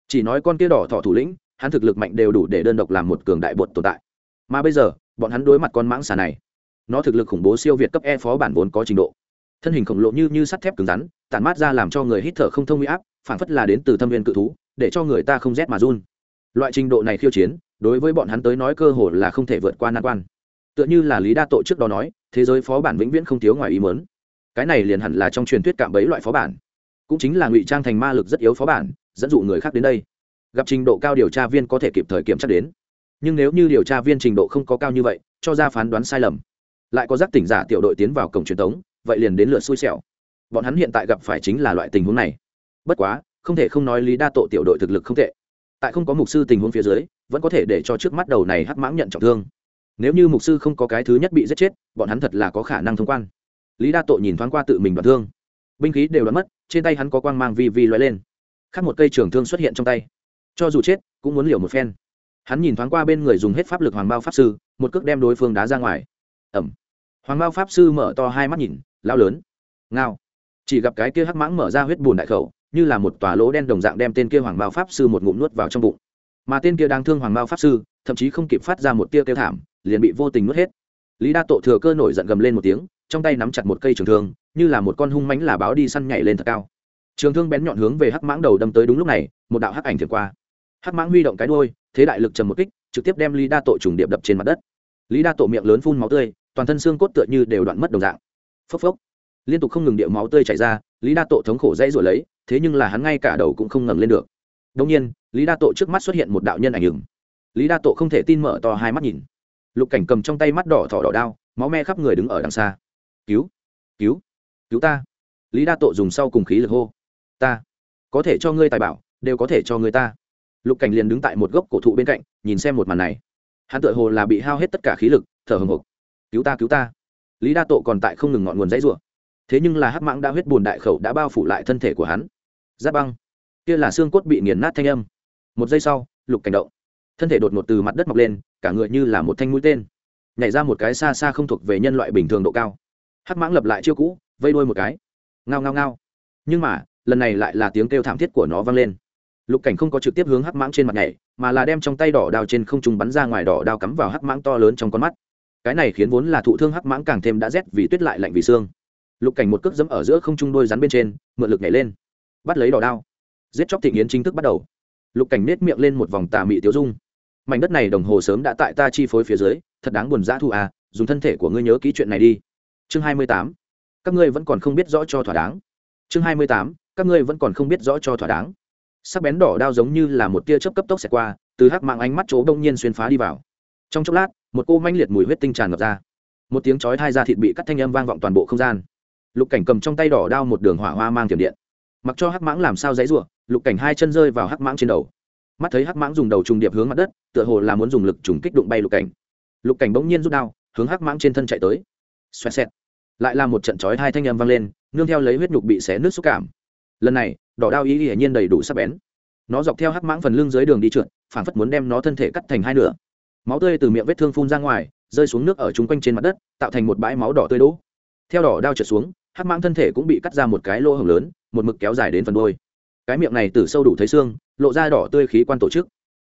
Chỉ nói con kia đỏ thỏ thủ lĩnh, hắn thực lực mạnh đều đủ để đơn độc làm một cường đại bột tồn tại. Mà bây giờ, bọn hắn đối mặt con mãng xà này, nó thực lực khủng bố siêu việt cấp e phó bản vốn có trình độ. Thân hình khổng lồ như như sắt thép cứng rắn tản mát ra làm cho người hít thở không thông huy áp phản phất là đến từ thâm viên cự thú, để cho người ta không rét mà run. Loại trình độ này khiêu chiến, đối với bọn hắn tới nói cơ hội là không thể vượt qua nan quan. Tựa như là lý đa tội trước đó nói, thế giới phó bản vĩnh viễn không thiếu ngoài ý mớn cái này liền hẳn là trong truyền thuyết cạm bẫy loại phó bản. Cũng chính là ngụy trang thành ma lực rất yếu phó bản, dẫn dụ người khác đến đây. Gặp trình độ cao điều tra viên có thể kịp thời kiểm tra đến. Nhưng nếu như điều tra viên trình độ không có cao như vậy, cho ra phán đoán sai lầm. Lại có giác tỉnh giả tiểu đội tiến vào cổng truyền thống vậy liền đến lượt xui xẻo bọn hắn hiện tại gặp phải chính là loại tình huống này. Bất quá, không thể không nói lý đa tội tiểu đội thực lực không tệ. Tại không có mục sư tình huống phía dưới, vẫn có thể để cho trước mắt đầu này hắc mãng nhận trọng thương. Nếu như mục sư không có cái thứ nhất bị giết chết, bọn hắn thật là có khả năng thông quan. Lý đa tội nhìn thoáng qua tự mình đoạn thương. Binh khí đều đã mất, trên tay hắn có quang mang vi vi loại lên. Khắc một cây trường thương xuất hiện trong tay. Cho dù chết, cũng muốn liều một phen. Hắn nhìn thoáng qua bên người dùng hết pháp lực hoàng bao pháp sư, một cước đem đối phương đá ra ngoài. Ẩm. Hoàng bao pháp sư mở to hai mắt nhìn, lao lớn. Ngao chỉ gặp cái kia hắc mãng mở ra huyết bùn đại khẩu, như là một tòa lỗ đen đồng dạng đem tên kia hoàng mao pháp sư một ngụm nuốt vào trong bụng. Mà tên kia đang thương hoàng mao pháp sư, thậm chí không kịp phát ra một tia kêu thảm, liền bị vô tình nuốt hết. Lý đa tổ thừa cơ nổi giận gầm lên một tiếng, trong tay nắm chặt một cây trường thương, như là một con hung mánh là báo đi săn nhảy lên thật cao. Trường thương bén nhọn hướng về hắc mãng đầu đâm tới đúng lúc này, một đạo hắc ảnh thiệt qua. Hắc mãng huy động cái đuôi, thế đại lực trầm một kích, trực tiếp đem lý đa tổ trùng điệp đập trên mặt đất. Lý đa tổ miệng lớn phun máu tươi, toàn thân xương cốt tựa như đều đoạn mất đồng dạng. Phốc phốc liên tục không ngừng điệu máu tươi chảy ra, lý đa tổ thống khổ dãy rồi lấy, thế nhưng là hắn ngay cả đầu cũng không ngẩng lên được. Đông nhiên, lý đa tổ trước mắt xuất hiện một đạo nhân ảnh hưởng lý đa tổ không thể tin mở to hai mắt nhìn. Lục cảnh cầm trong tay mắt đỏ thỏ đỏ đao, máu me khắp người đứng ở đằng xa. Cứu cứu cứu ta. Lý đa tổ dùng sau cùng khí lực hô. Ta, có thể cho ngươi tài bảo, đều có thể cho người ta. Lục cảnh liền đứng tại một gốc cổ thụ bên cạnh, nhìn xem một màn này. Hắn tự hồ là bị hao hết tất cả khí lực, thở hồng hộc. Cứu ta cứu ta. Lý đa tổ còn tại không ngừng ngọn nguồn dãy rủa thế nhưng là hắc mãng đã huyết bùn đại khẩu đã bao phủ lại thân thể của hắn. Giáp băng. Kia là xương cốt bị nghiền nát thanh âm. Một giây sau, lục cảnh động. Thân thể đột ngột từ mặt đất mọc lên, cả người như là một thanh mũi tên. Nhảy ra một cái xa xa không thuộc về nhân loại bình thường độ cao. Hắc mãng lập lại chiêu cũ, vây đuôi một cái. Ngao ngao ngao. Nhưng mà, lần này lại là tiếng kêu thảm thiết của nó vang lên. Lục cảnh không có trực tiếp hướng hắc mãng trên mặt nhảy, mà là đem trong tay đỏ đao trên không trung bắn ra ngoài đỏ đao cắm vào hắc mãng to lớn trong con mắt. Cái này khiến vốn là thụ thương hắc mãng càng thêm đã rét vì tuyết lại lạnh vì xương lục cảnh một cước dẫm ở giữa không trung đôi rắn bên trên, mượn lực nhảy lên. Bắt lấy đỏ đao. Giết chóc thị nghiến chính thức bắt đầu. Lục cảnh nết miệng lên một vòng tà mị tiêu dung. Mảnh đất này đồng hồ sớm đã tại ta chi phối phía dưới, thật đáng buồn dã thu à dùng thân thể của ngươi nhớ ký chuyện này đi. Chương hai mươi tám. Các ngươi vẫn còn không biết rõ cho thỏa đáng. Chương hai mươi tám. Các ngươi vẫn còn không biết rõ cho thỏa đáng. Sắc bén đỏ đao giống như là một tia chớp cấp tốc xẹt qua, từ hắc mạng ánh mắt chỗ đông nhiên xuyên phá đi vào. Trong chốc lát, một cô manh liệt mùi huyết tinh tràn ngập ra. Một tiếng chói thai ra thịt bị cắt thanh âm vang vọng toàn bộ không gian lục cảnh cầm trong tay đỏ đao một đường hỏa hoa mang tiềm điện. Mặc cho hắc mãng làm sao dãy ruộng lục cảnh hai chân rơi vào hắc mãng trên đầu. Mắt thấy hắc mãng dùng đầu trùng điệp hướng mặt đất, tựa hồ là muốn dùng lực trùng kích đụng bay lục cảnh. Lục cảnh bỗng nhiên rút đao, hướng hắc mãng trên thân chạy tới. Xoẹt xẹt. Lại là một trận chói hai thanh âm vang lên, nương theo lấy huyết nhục bị xé nước xúc cảm. Lần này, đỏ đao ý hiển nhiên đầy đủ sắc bén. Nó dọc theo hắc mãng phần lưng dưới đường đi trượt phản phất muốn đem nó thân thể cắt thành hai nửa. Máu tươi từ miệng vết thương phun ra ngoài, rơi xuống nước ở chung quanh trên mặt đất, tạo thành một bãi máu đỏ tươi đỗ. Theo đỏ đao trượt xuống hắc mãng thân thể cũng bị cắt ra một cái lỗ hồng lớn, một mực kéo dài đến phần đôi cái miệng này từ sâu đủ thấy xương, lộ ra đỏ tươi khí quan tổ chức.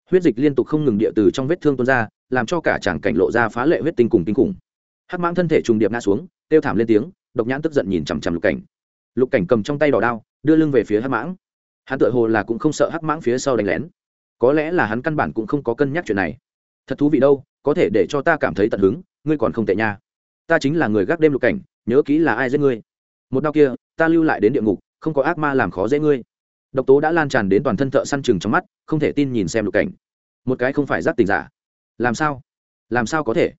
Huyết dịch liên tục không ngừng địa từ trong vết thương tuôn ra, làm cho cả chàng cảnh lộ ra phá lệ huyết tinh cùng kinh khủng. Hắc mãng thân thể trùng điệp ngã xuống, kêu thảm lên tiếng, độc nhãn tức giận nhìn chằm chằm lục cảnh. Lục cảnh cầm trong tay đỏ đao, đưa lưng về phía hắc mãng. Hắn tự hồ là cũng không sợ hắc mãng phía sau đánh lén. Có lẽ là hắn căn bản cũng không có cân nhắc chuyện này. Thật thú vị đâu, có thể để cho ta cảm thấy tận hứng, ngươi còn không tệ nha. Ta chính là người gác đêm lục cảnh, nhớ kỹ là ai giết ngươi một đau kia, ta lưu lại đến địa ngục, không có ác ma làm khó dễ ngươi. Độc tố đã lan tràn đến toàn thân thợ săn chừng trong mắt, không thể tin nhìn xem lục cảnh. Một cái không phải giác tình giả. Làm sao? Làm sao có thể?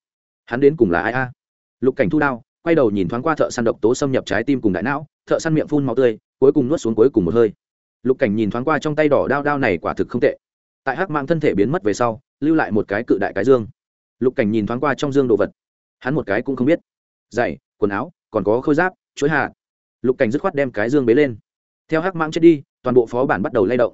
Hắn đến cùng là ai a? Lục cảnh thu đao, quay đầu nhìn thoáng qua thợ săn độc tố xâm nhập trái tim cùng đại não, thợ săn miệng phun máu tươi, cuối cùng nuốt xuống cuối cùng một hơi. Lục cảnh nhìn thoáng qua trong tay đỏ đao đao này quả thực không tệ. Tại hắc mang thân thể biến mất về sau, lưu lại một cái cự đại cái dương. Lục cảnh nhìn thoáng qua trong dương đồ vật. Hắn một cái cũng không biết. Giày quần áo, còn có khôi giáp chuối hạ lục cảnh dứt khoát đem cái dương bế lên. Theo hắc mang chết đi, toàn bộ phó bản bắt đầu lay động.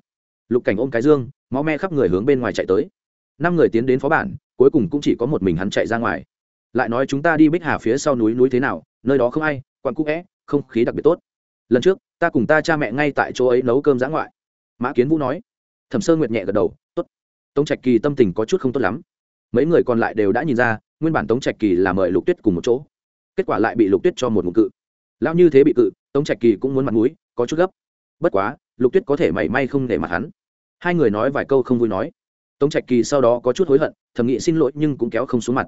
Lục cảnh ôm cái dương, máu me khắp người hướng bên ngoài chạy tới. Năm người tiến đến phó bản, cuối cùng cũng chỉ có một mình hắn chạy ra ngoài. Lại nói chúng ta đi bích hà phía sau núi núi thế nào, nơi đó không ai, quặn cũ vẽ không khí đặc biệt tốt. Lần trước, ta cùng ta cha mẹ ngay tại chỗ ấy nấu cơm giã ngoại. Mã kiến vũ nói. Thẩm sơ nguyệt nhẹ gật đầu, tốt. Tống trạch kỳ tâm tình có chút không tốt lắm. Mấy người còn lại đều đã nhìn ra, nguyên bản tống trạch kỳ là mời lục tuyết cùng một chỗ. Kết quả lại bị lục tuyết cho một ngụ cự. Lão như thế bị cự tống trạch kỳ cũng muốn mặt mũi, có chút gấp. Bất quá, lục tuyết có thể mảy may không để mặt hắn. Hai người nói vài câu không vui nói. Tống trạch kỳ sau đó có chút hối hận, thầm nghĩ xin lỗi nhưng cũng kéo không xuống mặt.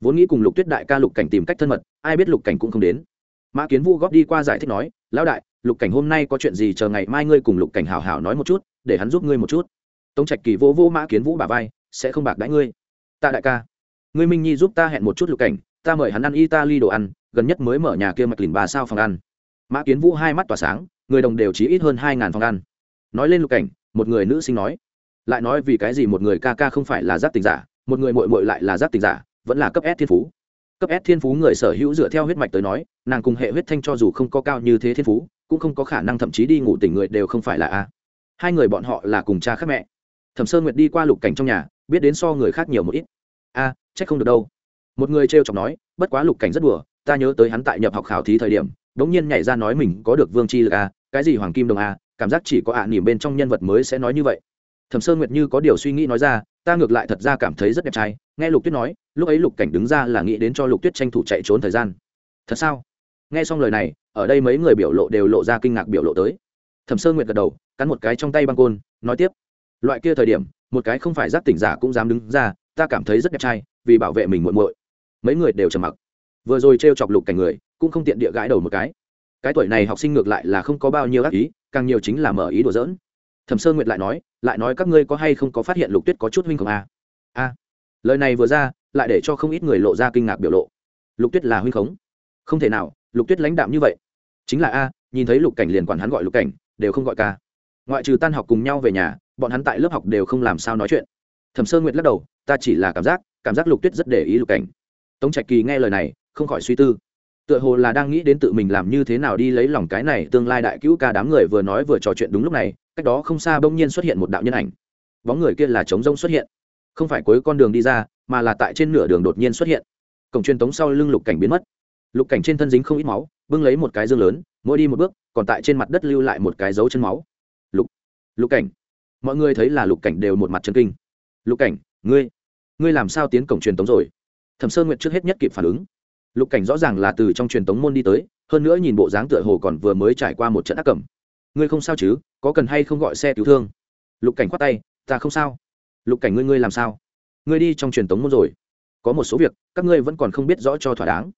Vốn nghĩ cùng lục tuyết đại ca lục cảnh tìm cách thân mật, ai biết lục cảnh cũng không đến. Mã kiến vũ góp đi qua giải thích nói, lão đại, lục cảnh hôm nay có chuyện gì chờ ngày mai ngươi cùng lục cảnh hào hào nói một chút, để hắn giúp ngươi một chút. Tống trạch kỳ vô vô mã kiến vũ bà vai, sẽ không bạc đãi ngươi. Tạ đại ca, ngươi minh nhi giúp ta hẹn một chút lục cảnh, ta mời hắn ăn italy đồ ăn, gần nhất mới mở nhà kia mạch lìn bà sao phòng ăn mã kiến vũ hai mắt tỏa sáng người đồng đều chỉ ít hơn hai ngàn phòng ăn. Nói lên lục cảnh một người nữ sinh nói. Lại nói vì cái gì một người ca ca không phải là giáp tình giả một người mội mội lại là giáp tình giả vẫn là cấp s thiên phú. Cấp s thiên phú người sở hữu dựa theo huyết mạch tới nói nàng cùng hệ huyết thanh cho dù không có cao như thế thiên phú cũng không có khả năng thậm chí đi ngủ tỉnh người đều không phải là a. Hai người bọn họ là cùng cha khác mẹ. Thẩm sơn nguyệt đi qua lục cảnh trong nhà biết đến so người khác nhiều một ít. A à, trách không được đâu. Một người t r chọc nói bất quá lục cảnh rất đùa ta nhớ tới hắn tại nhập học khảo thí thời điểm đống nhiên nhảy ra nói mình có được vương chi lực a cái gì hoàng kim đồng a cảm giác chỉ có ạ à nỉm bên trong nhân vật mới sẽ nói như vậy. Thẩm sơn nguyệt như có điều suy nghĩ nói ra, ta ngược lại thật ra cảm thấy rất đẹp trai, nghe lục tuyết nói, lúc ấy lục cảnh đứng ra là nghĩ đến cho lục tuyết tranh thủ chạy trốn thời gian. Thật sao? Nghe xong lời này, ở đây mấy người biểu lộ đều lộ ra kinh ngạc biểu lộ tới. Thẩm sơn nguyệt gật đầu, cắn một cái trong tay băng côn, nói tiếp. Loại kia thời điểm, một cái không phải giác tỉnh giả cũng dám đứng ra, ta cảm thấy rất đẹp trai, vì bảo vệ mình muộn muội. Mấy người đều trầm mặc. Vừa rồi t chọc lục cảnh người cũng không tiện địa gãi đầu một cái. Cái tuổi này học sinh ngược lại là không có bao nhiêu ác ý, càng nhiều chính là mở ý đùa dỡn thẩm sơn nguyệt lại nói lại nói các ngươi có hay không có phát hiện lục tuyết có chút huynh không a à? a. Lời này vừa ra, lại để cho không ít người lộ ra kinh ngạc biểu lộ. Lục tuyết là huynh khống không thể nào, lục tuyết lãnh đạm như vậy. Chính là a, nhìn thấy lục cảnh liền quản hắn gọi lục cảnh, đều không gọi ca. Ngoại trừ tan học cùng nhau về nhà, bọn hắn tại lớp học đều không làm sao nói chuyện. Thẩm sơn nguyệt lắc đầu, ta chỉ là cảm giác cảm giác lục tuyết rất để ý lục cảnh. Tống trạch kỳ nghe lời này, không khỏi suy tư tựa hồ là đang nghĩ đến tự mình làm như thế nào đi lấy lòng cái này tương lai đại cứu ca đám người vừa nói vừa trò chuyện đúng lúc này, cách đó không xa bỗng nhiên xuất hiện một đạo nhân ảnh. Bóng người kia là trống rông xuất hiện. Không phải cuối con đường đi ra, mà là tại trên nửa đường đột nhiên xuất hiện. Cổng truyền tống sau lưng lục cảnh biến mất. Lục cảnh trên thân dính không ít máu, bưng lấy một cái dương lớn, mỗi đi một bước, còn tại trên mặt đất lưu lại một cái dấu chân máu. Lục lục cảnh. Mọi người thấy là lục cảnh đều một mặt chân kinh. Lục cảnh, ngươi ngươi làm sao tiến cổng truyền tống rồi? Thẩm sơn nguyện trước hết nhất kịp phản ứng lục cảnh rõ ràng là từ trong truyền tống môn đi tới, hơn nữa nhìn bộ dáng tựa hồ còn vừa mới trải qua một trận ác cẩm ngươi không sao chứ? Có cần hay không gọi xe cứu thương? Lục cảnh khoát tay, ta không sao. Lục cảnh ngươi ngươi làm sao? Ngươi đi trong truyền tống môn rồi. Có một số việc, các ngươi vẫn còn không biết rõ cho thỏa đáng.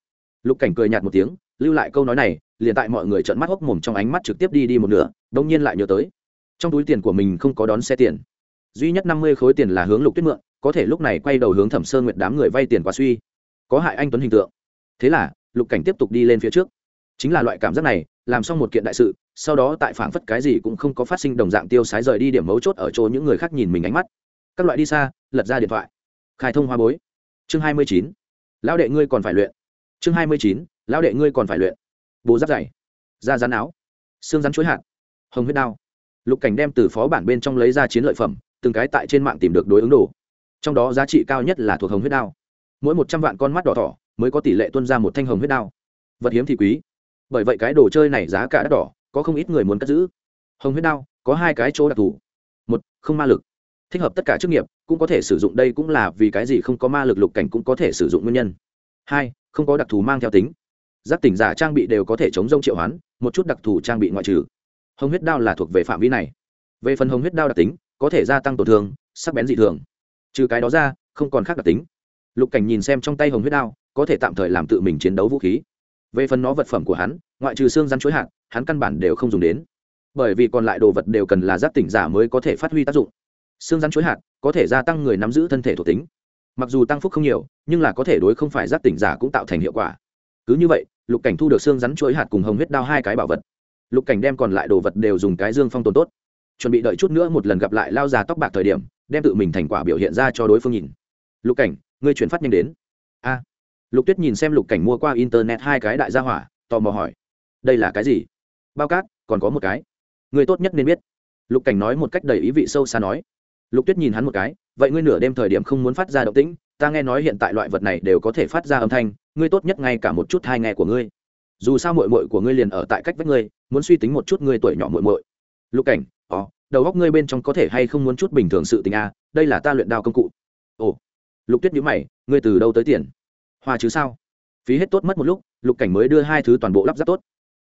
Lục cảnh cười nhạt một tiếng, lưu lại câu nói này, liền tại mọi người trợn mắt hốc mồm trong ánh mắt trực tiếp đi đi một nửa đông nhiên lại nhớ tới. Trong túi tiền của mình không có đón xe tiền. Duy nhất năm mươi khối tiền là hướng lục tuyết mượn, có thể lúc này quay đầu hướng thẩm sơn nguyệt đám người vay tiền quá suy. Có hại anh tuấn hình tượng thế là, lục cảnh tiếp tục đi lên phía trước. Chính là loại cảm giác này, làm xong một kiện đại sự, sau đó tại phảng phất cái gì cũng không có phát sinh đồng dạng tiêu sái rời đi điểm mấu chốt ở chỗ những người khác nhìn mình ánh mắt. Các loại đi xa, lật ra điện thoại. Khai thông hoa bối. Chương hai mươi chín. Lão đệ ngươi còn phải luyện. Chương hai mươi chín. Lão đệ ngươi còn phải luyện. Bố giáp dày. Da rán áo. Xương rắn chuối hạt. Hồng huyết đao. Lục cảnh đem từ phó bản bên trong lấy ra chiến lợi phẩm, từng cái tại trên mạng tìm được đối ứng đồ. Trong đó giá trị cao nhất là thuộc hồng huyết đao. Mỗi một trăm vạn con mắt đỏ thỏ mới có tỷ lệ tuân ra một thanh hồng huyết đao. Vật hiếm thì quý. Bởi vậy cái đồ chơi này giá cả đắt đỏ, có không ít người muốn cất giữ. Hồng huyết đao, có hai cái chỗ đặc thù. Một, không ma lực. Thích hợp tất cả chức nghiệp, cũng có thể sử dụng đây cũng là vì cái gì không có ma lực lục cảnh cũng có thể sử dụng nguyên nhân. Hai, không có đặc thù mang theo tính. Giáp tỉnh giả trang bị đều có thể chống rông triệu hoán, một chút đặc thù trang bị ngoại trừ. Hồng huyết đao là thuộc về phạm vi này. Về phần hồng huyết đao đặc tính, có thể gia tăng tổn thương, sắc bén dị thường. Trừ cái đó ra, không còn khác đặc tính. Lục cảnh nhìn xem trong tay hồng huyết đao có thể tạm thời làm tự mình chiến đấu vũ khí. Về phần nó vật phẩm của hắn, ngoại trừ xương rắn chuối hạt, hắn căn bản đều không dùng đến. Bởi vì còn lại đồ vật đều cần là giáp tỉnh giả mới có thể phát huy tác dụng. Xương rắn chuối hạt có thể gia tăng người nắm giữ thân thể thuộc tính. Mặc dù tăng phúc không nhiều, nhưng là có thể đối không phải giáp tỉnh giả cũng tạo thành hiệu quả. Cứ như vậy, lục cảnh thu được xương rắn chuối hạt cùng hồng huyết đao hai cái bảo vật. Lục cảnh đem còn lại đồ vật đều dùng cái dương phong tồn tốt. Chuẩn bị đợi chút nữa một lần gặp lại lao già tóc bạc thời điểm, đem tự mình thành quả biểu hiện ra cho đối phương nhìn. Lục cảnh, ngươi chuyển phát nhanh đến. A lục tuyết nhìn xem lục cảnh mua qua internet hai cái đại gia hỏa tò mò hỏi đây là cái gì? Bao cát còn có một cái. Ngươi tốt nhất nên biết. Lục cảnh nói một cách đầy ý vị sâu xa nói. Lục tuyết nhìn hắn một cái vậy ngươi nửa đêm thời điểm không muốn phát ra động tĩnh ta nghe nói hiện tại loại vật này đều có thể phát ra âm thanh ngươi tốt nhất ngay cả một chút hai nghe của ngươi. Dù sao mội mội của ngươi liền ở tại cách vách ngươi muốn suy tính một chút ngươi tuổi nhỏ mội mội lục cảnh ó, đầu góc ngươi bên trong có thể hay không muốn chút bình thường sự tình a à, đây là ta luyện đao công cụ. Ồ. Lục tuyết nhữ mày ngươi từ đâu tới tiền? Hoa chứ sao? Phí hết tốt mất một lúc, lục cảnh mới đưa hai thứ toàn bộ lắp ráp tốt.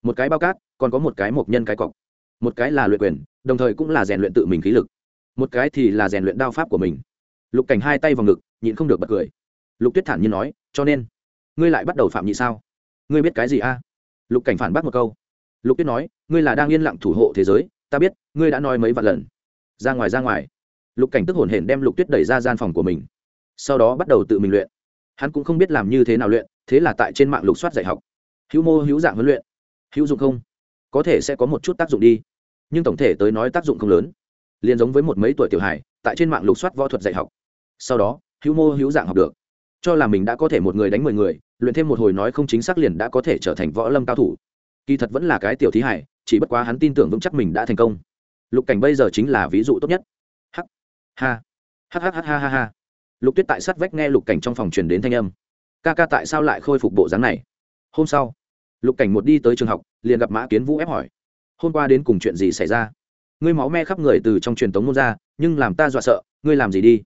Một cái bao cát, còn có một cái mộc nhân cái cọc. Một cái là luyện quyền, đồng thời cũng là rèn luyện tự mình khí lực. Một cái thì là rèn luyện đao pháp của mình. Lục cảnh hai tay vào ngực, nhịn không được bật cười. Lục tuyết thản nhiên nói, cho nên, ngươi lại bắt đầu phạm nhị sao? Ngươi biết cái gì a? Lục cảnh phản bác một câu. Lục tuyết nói, ngươi là đang yên lặng thủ hộ thế giới, ta biết, ngươi đã nói mấy vạn lần. Ra ngoài ra ngoài. Lục cảnh tức hồn hển đem lục tuyết đẩy ra gian phòng của mình. Sau đó bắt đầu tự mình luyện hắn cũng không biết làm như thế nào luyện, thế là tại trên mạng lục soát dạy học. Hữu mô, hữu dạng huấn luyện, hữu dụng không? Có thể sẽ có một chút tác dụng đi, nhưng tổng thể tới nói tác dụng không lớn. Liền giống với một mấy tuổi tiểu hài, tại trên mạng lục soát võ thuật dạy học. Sau đó, hữu mô, hữu dạng học được. Cho là mình đã có thể một người đánh mười người, luyện thêm một hồi nói không chính xác liền đã có thể trở thành võ lâm cao thủ. Kỳ thật vẫn là cái tiểu thí hải chỉ bất quá hắn tin tưởng vững chắc mình đã thành công. Lục cảnh bây giờ chính là ví dụ tốt nhất. H ha. H h ha ha ha lục tuyết tại sát vách nghe lục cảnh trong phòng truyền đến thanh âm. Ca ca tại sao lại khôi phục bộ dáng này? Hôm sau. Lục cảnh một đi tới trường học, liền gặp mã kiến vũ ép hỏi. Hôm qua đến cùng chuyện gì xảy ra? Ngươi máu me khắp người từ trong truyền tống môn ra, nhưng làm ta dọa sợ, ngươi làm gì đi?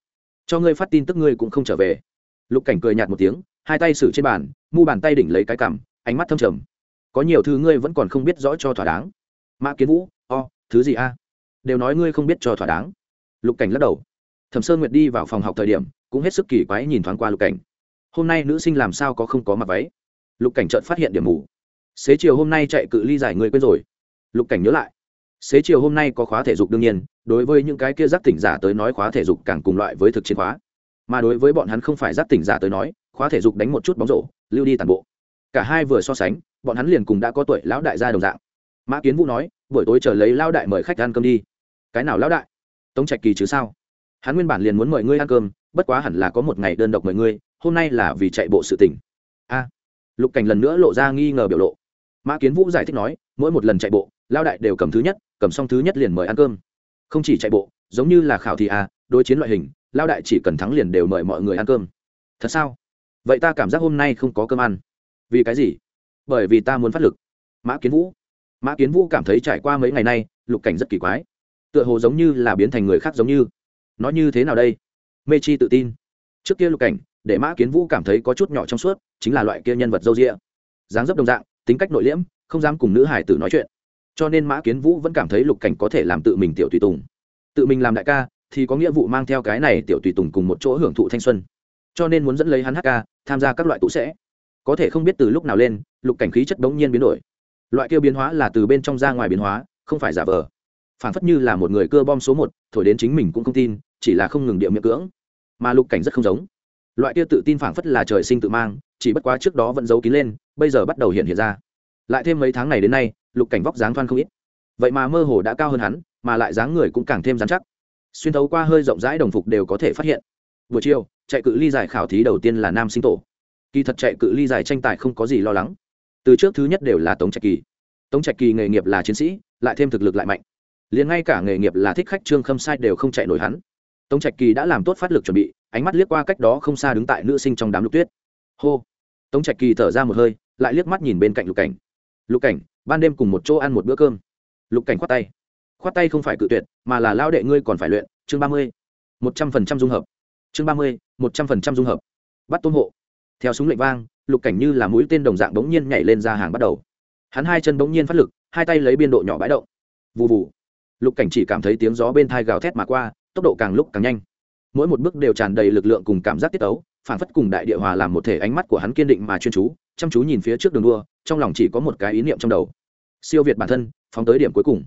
Cho ngươi phát tin tức ngươi cũng không trở về. Lục cảnh cười nhạt một tiếng, hai tay xử trên bàn, mu bàn tay đỉnh lấy cái cằm, ánh mắt thâm trầm. Có nhiều thứ ngươi vẫn còn không biết rõ cho thỏa đáng. Mã kiến vũ, o, thứ gì a? Đều nói ngươi không biết cho thỏa đáng. Lục cảnh lắc đầu. Thẩm sơn nguyệt đi vào phòng học thời điểm cũng hết sức kỳ quái nhìn thoáng qua lục cảnh. Hôm nay nữ sinh làm sao có không có mặc váy? Lục cảnh chợt phát hiện điểm mù. Xế chiều hôm nay chạy cự ly giải người quên rồi. Lục cảnh nhớ lại. Xế chiều hôm nay có khóa thể dục đương nhiên, đối với những cái kia giác tỉnh giả tới nói khóa thể dục càng cùng loại với thực chiến khóa. Mà đối với bọn hắn không phải giác tỉnh giả tới nói, khóa thể dục đánh một chút bóng rổ, lưu đi tàn bộ. Cả hai vừa so sánh, bọn hắn liền cùng đã có tuổi lão đại gia đồng dạng. Mã kiến vũ nói, buổi tối chờ lấy lão đại mời khách ăn cơm đi. Cái nào lão đại? Tống trạch kỳ chứ sao? Hắn nguyên bản liền muốn mời ngươi ăn cơm bất quá hẳn là có một ngày đơn độc mời ngươi, hôm nay là vì chạy bộ sự tỉnh a. Lục cảnh lần nữa lộ ra nghi ngờ biểu lộ. Mã kiến vũ giải thích nói, mỗi một lần chạy bộ lao đại đều cầm thứ nhất, cầm xong thứ nhất liền mời ăn cơm. Không chỉ chạy bộ, giống như là khảo thị a, đối chiến loại hình lao đại chỉ cần thắng liền đều mời mọi người ăn cơm. Thật sao? Vậy ta cảm giác hôm nay không có cơm ăn. Vì cái gì? Bởi vì ta muốn phát lực. Mã kiến vũ. Mã kiến vũ cảm thấy trải qua mấy ngày nay, lục cảnh rất kỳ quái. Tựa hồ giống như là biến thành người khác giống như. Nói như thế nào đây? Mê chi tự tin. Trước kia lục cảnh, để mã kiến vũ cảm thấy có chút nhỏ trong suốt, chính là loại kia nhân vật dâu rịa dáng dấp đồng dạng, tính cách nội liễm, không dám cùng nữ hải tử nói chuyện. Cho nên mã kiến vũ vẫn cảm thấy lục cảnh có thể làm tự mình tiểu tùy tùng. Tự mình làm đại ca, thì có nghĩa vụ mang theo cái này tiểu tùy tùng cùng một chỗ hưởng thụ thanh xuân. Cho nên muốn dẫn lấy hắn hát ca, tham gia các loại tụ sẽ. Có thể không biết từ lúc nào lên, lục cảnh khí chất bỗng nhiên biến đổi. Loại kia biến hóa là từ bên trong ra ngoài biến hóa, không phải giả vờ. Phản phất như là một người cưa bom số một, thổi đến chính mình cũng không tin chỉ là không ngừng điệu miệng cưỡng. Mà lục cảnh rất không giống. Loại kia tự tin phảng phất là trời sinh tự mang, chỉ bất quá trước đó vẫn giấu kín lên, bây giờ bắt đầu hiện hiện ra. Lại thêm mấy tháng này đến nay, lục cảnh vóc dáng thoan không ít. Vậy mà mơ hồ đã cao hơn hắn, mà lại dáng người cũng càng thêm dán chắc. Xuyên thấu qua hơi rộng rãi đồng phục đều có thể phát hiện. Buổi chiều, chạy cự ly giải khảo thí đầu tiên là nam sinh tổ. Kỳ thật chạy cự ly giải tranh tài không có gì lo lắng. Từ trước thứ nhất đều là tống trạch kỳ. Tống trạch kỳ nghề nghiệp là chiến sĩ, lại thêm thực lực lại mạnh. Liền ngay cả nghề nghiệp là thích khách trương khâm sai đều không chạy nổi hắn tống trạch kỳ đã làm tốt phát lực chuẩn bị, ánh mắt liếc qua cách đó không xa đứng tại nữ sinh trong đám lục tuyết. Hô! Tống trạch kỳ thở ra một hơi, lại liếc mắt nhìn bên cạnh lục cảnh. Lục cảnh, ban đêm cùng một chỗ ăn một bữa cơm. Lục cảnh khoát tay. Khoát tay không phải cự tuyệt, mà là lao đệ ngươi còn phải luyện, chương ba mươi. Một trăm phần trăm dung hợp. Chương ba mươi, một trăm phần trăm dung hợp. Bắt tôn hộ. Theo súng lệnh vang, lục cảnh như là mũi tên đồng dạng bỗng nhiên nhảy lên ra hàng bắt đầu. Hắn hai chân bỗng nhiên phát lực, hai tay lấy biên độ nhỏ bãi động. Vụ vụ lục cảnh chỉ cảm thấy tiếng gió bên thai gào thét mà qua tốc độ càng lúc càng nhanh. Mỗi một bước đều tràn đầy lực lượng cùng cảm giác tiết tấu, phản phất cùng đại địa hòa làm một thể ánh mắt của hắn kiên định mà chuyên chú chăm chú nhìn phía trước đường đua trong lòng chỉ có một cái ý niệm trong đầu. Siêu việt bản thân phóng tới điểm cuối cùng.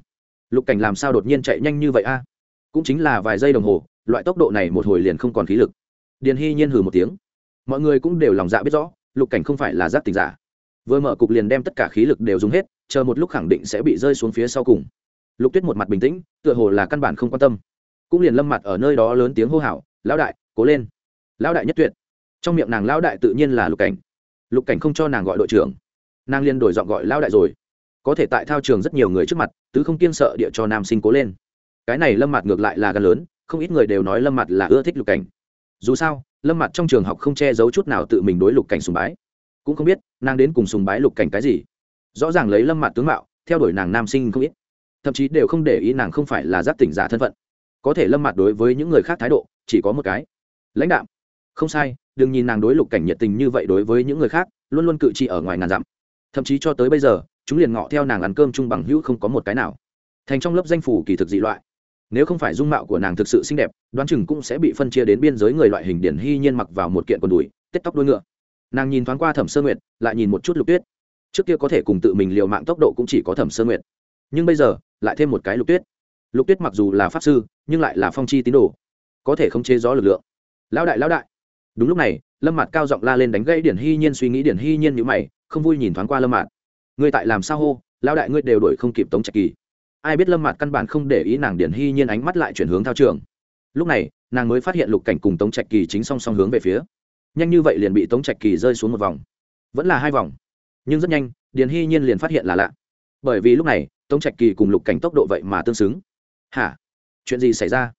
Lục cảnh làm sao đột nhiên chạy nhanh như vậy a? Cũng chính là vài giây đồng hồ loại tốc độ này một hồi liền không còn khí lực. Điền hy nhiên hừ một tiếng. Mọi người cũng đều lòng dạ biết rõ lục cảnh không phải là giáp tình giả. Vừa mở cục liền đem tất cả khí lực đều dùng hết chờ một lúc khẳng định sẽ bị rơi xuống phía sau cùng. Lục tuyết một mặt bình tĩnh tựa hồ là căn bản không quan tâm cũng liền lâm mặt ở nơi đó lớn tiếng hô hào, lão đại, cố lên. Lão đại nhất tuyệt. Trong miệng nàng lão đại tự nhiên là lục cảnh. Lục cảnh không cho nàng gọi đội trưởng. Nàng liên đổi giọng gọi lão đại rồi. Có thể tại thao trường rất nhiều người trước mặt, tứ không kiên sợ địa cho nam sinh cố lên. Cái này lâm mặt ngược lại là gần lớn, không ít người đều nói lâm mặt là ưa thích lục cảnh. Dù sao, lâm mặt trong trường học không che giấu chút nào tự mình đối lục cảnh sùng bái. Cũng không biết, nàng đến cùng sùng bái lục cảnh cái gì. Rõ ràng lấy lâm mặt tướng mạo, theo đuổi nàng nam sinh không ít. Thậm chí đều không để ý nàng không phải là giáp tỉnh giả thân phận có thể lâm mặt đối với những người khác thái độ, chỉ có một cái. Lãnh đạo không sai, đừng nhìn nàng đối lục cảnh nhiệt tình như vậy đối với những người khác, luôn luôn cự trị ở ngoài ngàn dặm. Thậm chí cho tới bây giờ, chúng liền ngọ theo nàng ăn cơm chung bằng hữu không có một cái nào. Thành trong lớp danh phủ kỳ thực dị loại. Nếu không phải dung mạo của nàng thực sự xinh đẹp, đoán chừng cũng sẽ bị phân chia đến biên giới người loại hình điển hy nhiên mặc vào một kiện quần đùi, tết tóc đuôi ngựa. Nàng nhìn thoáng qua thẩm sơ nguyệt, lại nhìn một chút lục tuyết. Trước kia có thể cùng tự mình liều mạng tốc độ cũng chỉ có thẩm sơ nguyệt. Nhưng bây giờ, lại thêm một cái lục tuyết lục tuyết mặc dù là pháp sư, nhưng lại là phong chi tín đồ, có thể không chế gió lực lượng. Lão đại lão đại. Đúng lúc này, lâm mặt cao giọng la lên đánh gãy điển hy nhiên, suy nghĩ điển hy nhiên như mày, không vui nhìn thoáng qua lâm mạt. Ngươi tại làm sao hô? Lão đại ngươi đều đổi không kịp tống trạch kỳ. Ai biết lâm mạt căn bản không để ý nàng điển hy nhiên ánh mắt lại chuyển hướng thao trường. Lúc này, nàng mới phát hiện lục cảnh cùng tống trạch kỳ chính song song hướng về phía. Nhanh như vậy liền bị tống trạch kỳ rơi xuống một vòng. Vẫn là hai vòng. Nhưng rất nhanh, điển hy nhiên liền phát hiện là lạ. Bởi vì lúc này, tống trạch kỳ cùng lục cảnh tốc độ vậy mà tương xứng hả? Chuyện gì xảy ra?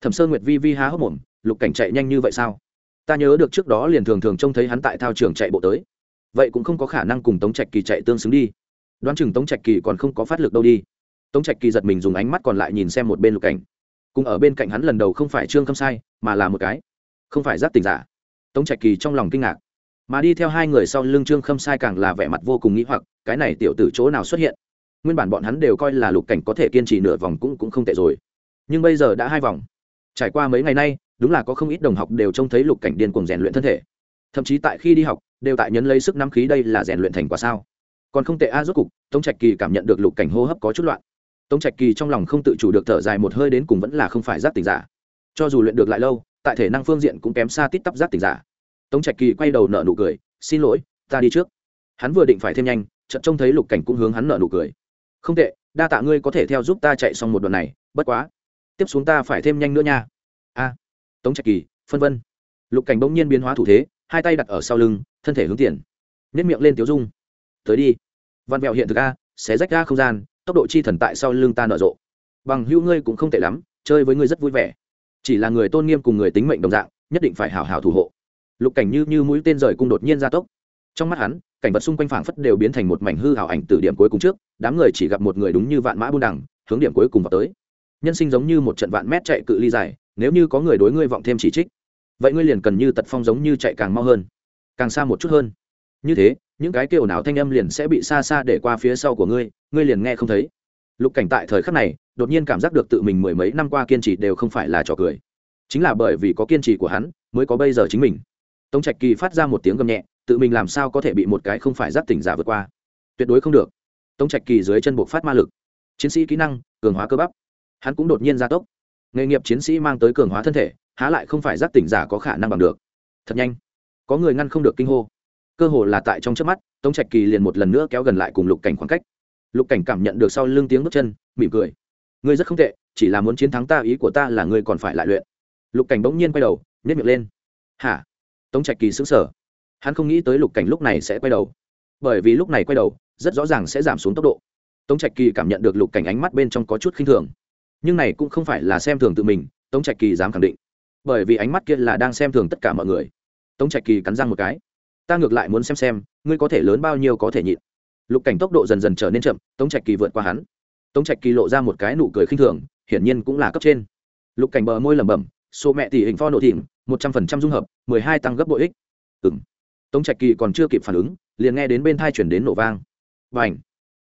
Thẩm sơn nguyệt vi vi há hốc mồm, lục cảnh chạy nhanh như vậy sao? Ta nhớ được trước đó liền thường thường trông thấy hắn tại thao trường chạy bộ tới. Vậy cũng không có khả năng cùng tống trạch kỳ chạy tương xứng đi. Đoán chừng tống trạch kỳ còn không có phát lực đâu đi. Tống trạch kỳ giật mình dùng ánh mắt còn lại nhìn xem một bên lục cảnh. Cùng ở bên cạnh hắn lần đầu không phải trương khâm sai, mà là một cái. Không phải giác tình giả. Tống trạch kỳ trong lòng kinh ngạc. Mà đi theo hai người sau lưng trương khâm sai càng là vẻ mặt vô cùng nghĩ hoặc, cái này tiểu tử chỗ nào xuất hiện? Nguyên bản bọn hắn đều coi là lục cảnh có thể kiên trì nửa vòng cũng cũng không tệ rồi. Nhưng bây giờ đã hai vòng. Trải qua mấy ngày nay, đúng là có không ít đồng học đều trông thấy lục cảnh điên cuồng rèn luyện thân thể. Thậm chí tại khi đi học, đều tại nhấn lấy sức nắm khí đây là rèn luyện thành quả sao. Còn không tệ a, rốt cục, tống trạch kỳ cảm nhận được lục cảnh hô hấp có chút loạn. Tống trạch kỳ trong lòng không tự chủ được thở dài một hơi đến cùng vẫn là không phải giác tỉnh giả. Cho dù luyện được lại lâu, tại thể năng phương diện cũng kém xa tít tắp giác tỉnh giả. Tống trạch kỳ quay đầu nợ nụ cười, xin lỗi, ta đi trước. Hắn vừa định phải thêm nhanh, chợt trông thấy lục cảnh cũng hướng hắn nợ nụ cười không tệ, đa tạ ngươi có thể theo giúp ta chạy xong một đoạn này, bất quá. Tiếp xuống ta phải thêm nhanh nữa nha. A. Tống trạch kỳ, phân vân. Lục cảnh bỗng nhiên biến hóa thủ thế, hai tay đặt ở sau lưng, thân thể hướng tiền. Nếp miệng lên tiếu dung. Tới đi. Văn vẹo hiện thực a, xé rách ra không gian, tốc độ chi thần tại sau lưng ta nở rộ. Bằng hữu ngươi cũng không tệ lắm, chơi với ngươi rất vui vẻ. Chỉ là người tôn nghiêm cùng người tính mệnh đồng dạng, nhất định phải hào hào thủ hộ. Lục cảnh như như mũi tên rời cung đột nhiên ra tốc. Trong mắt hắn cảnh vật xung quanh phảng phất đều biến thành một mảnh hư hào ảnh từ điểm cuối cùng trước, đám người chỉ gặp một người đúng như vạn mã buôn đằng, hướng điểm cuối cùng vào tới. Nhân sinh giống như một trận vạn mét chạy cự ly dài, nếu như có người đối ngươi vọng thêm chỉ trích, vậy ngươi liền cần như tật phong giống như chạy càng mau hơn, càng xa một chút hơn. Như thế, những cái kêu nào thanh âm liền sẽ bị xa xa để qua phía sau của ngươi ngươi liền nghe không thấy. Lục cảnh tại thời khắc này, đột nhiên cảm giác được tự mình mười mấy năm qua kiên trì đều không phải là trò cười. Chính là bởi vì có kiên trì của hắn, mới có bây giờ chính mình. Tống trạch kỳ phát ra một tiếng gầm nhẹ tự mình làm sao có thể bị một cái không phải giác tỉnh giả vượt qua? Tuyệt đối không được. Tống trạch kỳ dưới chân buộc phát ma lực. Chiến sĩ kỹ năng, cường hóa cơ bắp. Hắn cũng đột nhiên gia tốc. Nghề nghiệp chiến sĩ mang tới cường hóa thân thể, há lại không phải giác tỉnh giả có khả năng bằng được. Thật nhanh. Có người ngăn không được kinh hô. Cơ hồ là tại trong trước mắt, tống trạch kỳ liền một lần nữa kéo gần lại cùng lục cảnh khoảng cách. Lục cảnh cảm nhận được sau lưng tiếng bước chân, mỉm cười. Ngươi rất không tệ, chỉ là muốn chiến thắng ta, ý của ta là ngươi còn phải lại luyện. Lục cảnh bỗng nhiên quay đầu nhét miệng lên. Hả? Tống trạch kỳ xứng sở hắn không nghĩ tới lục cảnh lúc này sẽ quay đầu. Bởi vì lúc này quay đầu, rất rõ ràng sẽ giảm xuống tốc độ. Tống trạch kỳ cảm nhận được lục cảnh ánh mắt bên trong có chút khinh thường. Nhưng này cũng không phải là xem thường tự mình, tống trạch kỳ dám khẳng định. Bởi vì ánh mắt kia là đang xem thường tất cả mọi người. Tống trạch kỳ cắn răng một cái. Ta ngược lại muốn xem xem, ngươi có thể lớn bao nhiêu có thể nhịn. Lục cảnh tốc độ dần dần trở nên chậm, tống trạch kỳ vượt qua hắn. Tống trạch kỳ lộ ra một cái nụ cười khinh thường, hiển nhiên cũng là cấp trên. Lục cảnh bờ môi lẩm bẩm, số mẹ tỷ hình pho nội thịnh một trăm phần trăm dung hợp, mười hai tăng gấp bội ích. Ừng tống trạch kỳ còn chưa kịp phản ứng, liền nghe đến bên thai chuyển đến nổ vang. Và ảnh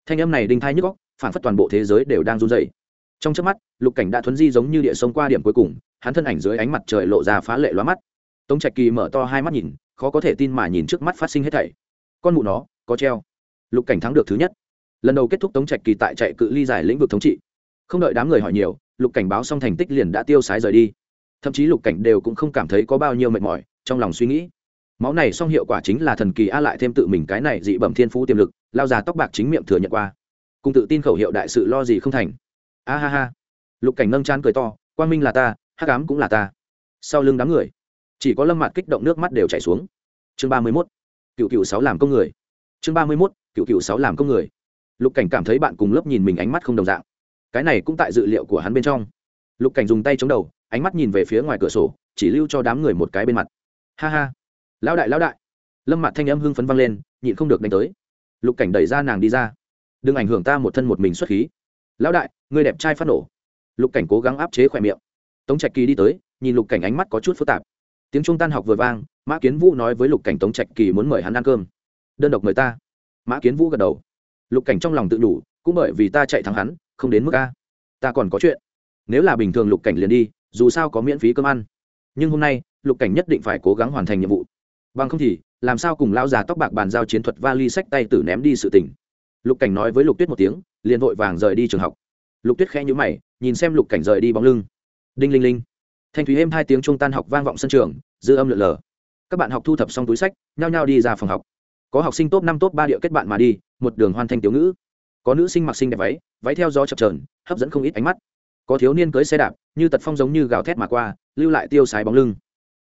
thanh âm này đinh thai nhức góc phản phất toàn bộ thế giới đều đang run dày trong trước mắt, lục cảnh đã thuấn di giống như địa sông qua điểm cuối cùng, hắn thân ảnh dưới ánh mặt trời lộ ra phá lệ loa mắt. Tống trạch kỳ mở to hai mắt nhìn, khó có thể tin mà nhìn trước mắt phát sinh hết thảy. Con mụ nó, có treo. Lục cảnh thắng được thứ nhất. Lần đầu kết thúc tống trạch kỳ tại chạy cự ly giải lĩnh vực thống trị. Không đợi đám người hỏi nhiều, lục cảnh báo xong thành tích liền đã tiêu sái rời đi. Thậm chí lục cảnh đều cũng không cảm thấy có bao nhiêu mệt mỏi, trong lòng suy nghĩ máu này xong hiệu quả chính là thần kỳ a lại thêm tự mình cái này dị bẩm thiên phú tiềm lực, lao già tóc bạc chính miệng thừa nhận qua. Cùng tự tin khẩu hiệu đại sự lo gì không thành. A ha ha. Lục cảnh nâng chán cười to, quang minh là ta hát cám cũng là ta. Sau lưng đám người, chỉ có lâm mặt kích động nước mắt đều chảy xuống. Chương ba mươi mốt cựu cựu sáu làm công người. Chương ba mươi mốt cựu cựu sáu làm công người. Lục cảnh cảm thấy bạn cùng lớp nhìn mình ánh mắt không đồng dạng. Cái này cũng tại dự liệu của hắn bên trong. Lục cảnh dùng tay chống đầu, ánh mắt nhìn về phía ngoài cửa sổ, chỉ lưu cho đám người một cái bên mặt. Ha ha lão đại lão đại. Lâm mặt thanh âm hưng phấn vang lên, nhịn không được đánh tới. Lục cảnh đẩy ra nàng đi ra. Đừng ảnh hưởng ta một thân một mình xuất khí. Lão đại người đẹp trai phát nổ. Lục cảnh cố gắng áp chế khỏe miệng. Tống trạch kỳ đi tới, nhìn lục cảnh ánh mắt có chút phức tạp. Tiếng trung tan học vừa vang, mã kiến vũ nói với lục cảnh tống trạch kỳ muốn mời hắn ăn cơm. Đơn độc mời ta. Mã kiến vũ gật đầu. Lục cảnh trong lòng tự đủ, cũng bởi vì ta chạy thắng hắn, không đến mức a. Ta còn có chuyện. Nếu là bình thường lục cảnh liền đi, dù sao có miễn phí cơm ăn. Nhưng hôm nay, lục cảnh nhất định phải cố gắng hoàn thành nhiệm vụ bằng không thì, làm sao cùng lão già tóc bạc bàn giao chiến thuật vali sách tay tử ném đi sự tỉnh lục cảnh nói với lục tuyết một tiếng, liền vội vàng rời đi trường học. Lục tuyết khẽ nhũ mày, nhìn xem lục cảnh rời đi bóng lưng. Đinh linh linh. Thanh thúy êm hai tiếng trung tan học vang vọng sân trường, dư âm lượn lờ. Các bạn học thu thập xong túi sách, nhao nhao đi ra phòng học. Có học sinh top năm, top ba địa kết bạn mà đi, một đường hoàn thành tiểu ngữ. Có nữ sinh mặc sinh đẹp váy váy theo gió chập trờn hấp dẫn không ít ánh mắt. Có thiếu niên cưới xe đạp, như tật phong giống như gào thét mà qua, lưu lại tiêu sái bóng lưng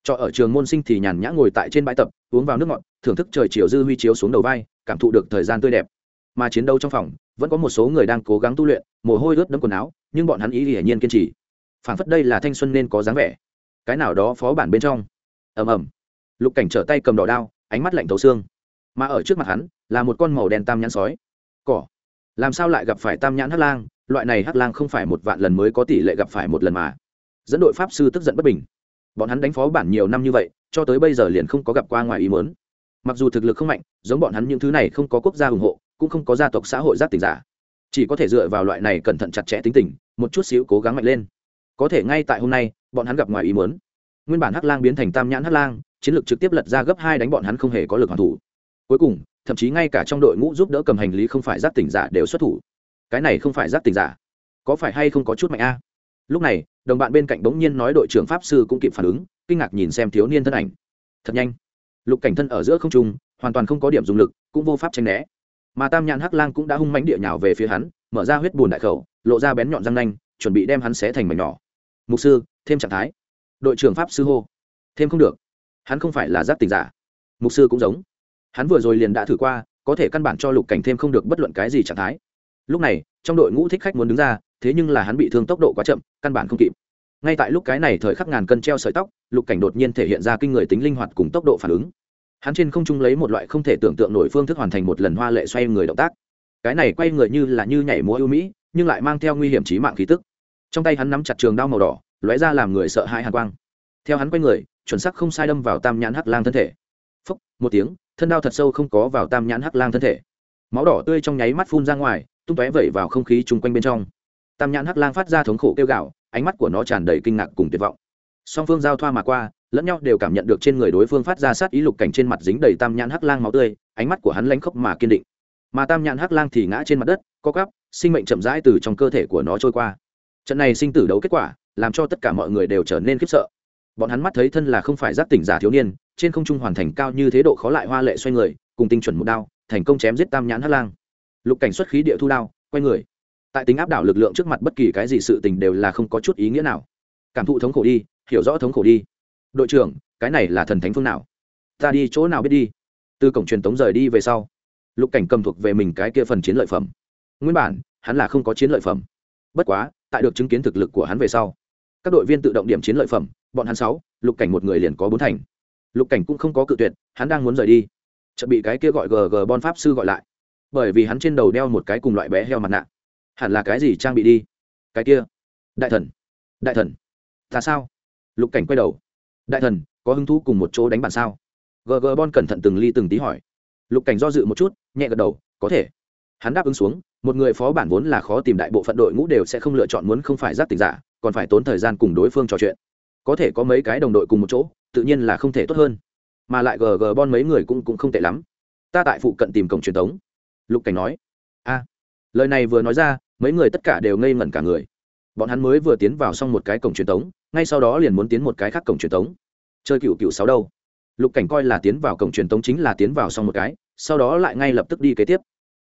trọ ở trường môn sinh thì nhàn nhã ngồi tại trên bãi tập, uống vào nước ngọt, thưởng thức trời chiều dư huy chiếu xuống đầu vai, cảm thụ được thời gian tươi đẹp. Mà chiến đấu trong phòng, vẫn có một số người đang cố gắng tu luyện, mồ hôi ướt đẫm quần áo, nhưng bọn hắn ý hiển nhiên kiên trì. Phản phất đây là thanh xuân nên có dáng vẻ. Cái nào đó phó bản bên trong. Ầm ầm. Lục cảnh trở tay cầm đỏ đao, ánh mắt lạnh thấu xương. Mà ở trước mặt hắn, là một con màu đen tam nhãn sói. Cỏ. Làm sao lại gặp phải tam nhãn hắc lang? Loại này hắc lang không phải một vạn lần mới có tỷ lệ gặp phải một lần mà. Dẫn đội pháp sư tức giận bất bình bọn hắn đánh phó bản nhiều năm như vậy, cho tới bây giờ liền không có gặp qua ngoài ý mớn mặc dù thực lực không mạnh, giống bọn hắn những thứ này không có quốc gia ủng hộ, cũng không có gia tộc xã hội giác tỉnh giả. Chỉ có thể dựa vào loại này cẩn thận chặt chẽ tính tình, một chút xíu cố gắng mạnh lên. Có thể ngay tại hôm nay, bọn hắn gặp ngoài ý mớn nguyên bản hắc lang biến thành tam nhãn hắc lang, chiến lược trực tiếp lật ra gấp hai đánh bọn hắn không hề có lực hoàn thủ. Cuối cùng, thậm chí ngay cả trong đội ngũ giúp đỡ cầm hành lý không phải giác tỉnh giả đều xuất thủ. Cái này không phải giác tỉnh giả. Có phải hay không có chút mạnh a? Lúc này, đồng bạn bên cạnh bỗng nhiên nói đội trưởng pháp sư cũng kịp phản ứng, kinh ngạc nhìn xem thiếu niên thân ảnh. Thật nhanh. Lục cảnh thân ở giữa không trung, hoàn toàn không có điểm dùng lực, cũng vô pháp tranh né. Mà tam nhãn hắc lang cũng đã hung mánh địa nhào về phía hắn, mở ra huyết bùn đại khẩu, lộ ra bén nhọn răng nanh, chuẩn bị đem hắn xé thành mảnh nhỏ. Mục sư, thêm trạng thái. Đội trưởng pháp sư hô. Thêm không được. Hắn không phải là giác tình giả. Mục sư cũng giống. Hắn vừa rồi liền đã thử qua, có thể căn bản cho lục cảnh thêm không được bất luận cái gì trạng thái. Lúc này, trong đội ngũ thích khách muốn đứng ra thế nhưng là hắn bị thương tốc độ quá chậm, căn bản không kịp. Ngay tại lúc cái này thời khắc ngàn cân treo sợi tóc, lục cảnh đột nhiên thể hiện ra kinh người tính linh hoạt cùng tốc độ phản ứng. Hắn trên không trung lấy một loại không thể tưởng tượng nổi phương thức hoàn thành một lần hoa lệ xoay người động tác. Cái này quay người như là như nhảy múa ưu mỹ, nhưng lại mang theo nguy hiểm trí mạng khí tức. Trong tay hắn nắm chặt trường đao màu đỏ, lóe ra làm người sợ hãi hàn quang. Theo hắn quay người, chuẩn sắc không sai đâm vào tam nhãn hắc lang thân thể. Phốc một tiếng, thân đao thật sâu không có vào tam nhãn hắc lang thân thể. Máu đỏ tươi trong nháy mắt phun ra ngoài, tung tóe vẩy vào không khí chung quanh bên trong tam nhãn hắc lang phát ra thống khổ kêu gạo ánh mắt của nó tràn đầy kinh ngạc cùng tuyệt vọng. Song phương giao thoa mà qua, lẫn nhau đều cảm nhận được trên người đối phương phát ra sát ý lục cảnh trên mặt dính đầy tam nhãn hắc lang máu tươi, ánh mắt của hắn lánh khốc mà kiên định. Mà tam nhãn hắc lang thì ngã trên mặt đất, co cắp sinh mệnh chậm rãi từ trong cơ thể của nó trôi qua. Trận này sinh tử đấu kết quả, làm cho tất cả mọi người đều trở nên khiếp sợ. Bọn hắn mắt thấy thân là không phải giác tỉnh giả thiếu niên, trên không trung hoàn thành cao như thế độ khó lại hoa lệ xoay người, cùng tinh chuẩn một đao, thành công chém giết tam nhãn hắc lang. Lục cảnh xuất khí địa thu đao, quay người tại tính áp đảo lực lượng trước mặt bất kỳ cái gì sự tình đều là không có chút ý nghĩa nào. Cảm thụ thống khổ đi, hiểu rõ thống khổ đi. Đội trưởng, cái này là thần thánh phương nào? Ta đi chỗ nào biết đi? Từ cổng truyền tống rời đi về sau, lục cảnh cầm thuộc về mình cái kia phần chiến lợi phẩm. Nguyên bản, hắn là không có chiến lợi phẩm. Bất quá, tại được chứng kiến thực lực của hắn về sau, các đội viên tự động điểm chiến lợi phẩm, bọn hắn sáu, lục cảnh một người liền có bốn thành. Lục cảnh cũng không có cự tuyệt, hắn đang muốn rời đi. Chợt bị cái kia gọi gg bon pháp sư gọi lại. Bởi vì hắn trên đầu đeo một cái cùng loại bé heo mặt nạ hẳn là cái gì trang bị đi? Cái kia. Đại thần. Đại thần. Ta sao? Lục cảnh quay đầu. Đại thần, có hứng thú cùng một chỗ đánh bàn sao? Gg bon cẩn thận từng ly từng tí hỏi. Lục cảnh do dự một chút, nhẹ gật đầu, có thể. Hắn đáp ứng xuống, một người phó bản vốn là khó tìm đại bộ phận đội ngũ đều sẽ không lựa chọn muốn không phải giác tình giả, còn phải tốn thời gian cùng đối phương trò chuyện. Có thể có mấy cái đồng đội cùng một chỗ, tự nhiên là không thể tốt hơn. Mà lại gg bon mấy người cũng cũng không tệ lắm. Ta tại phụ cận tìm cổng truyền thống. Lục cảnh nói. A, lời này vừa nói ra mấy người tất cả đều ngây ngẩn cả người. Bọn hắn mới vừa tiến vào xong một cái cổng truyền thống ngay sau đó liền muốn tiến một cái khác cổng truyền thống chơi cựu cựu sáu đâu? Lục cảnh coi là tiến vào cổng truyền thống chính là tiến vào xong một cái, sau đó lại ngay lập tức đi kế tiếp.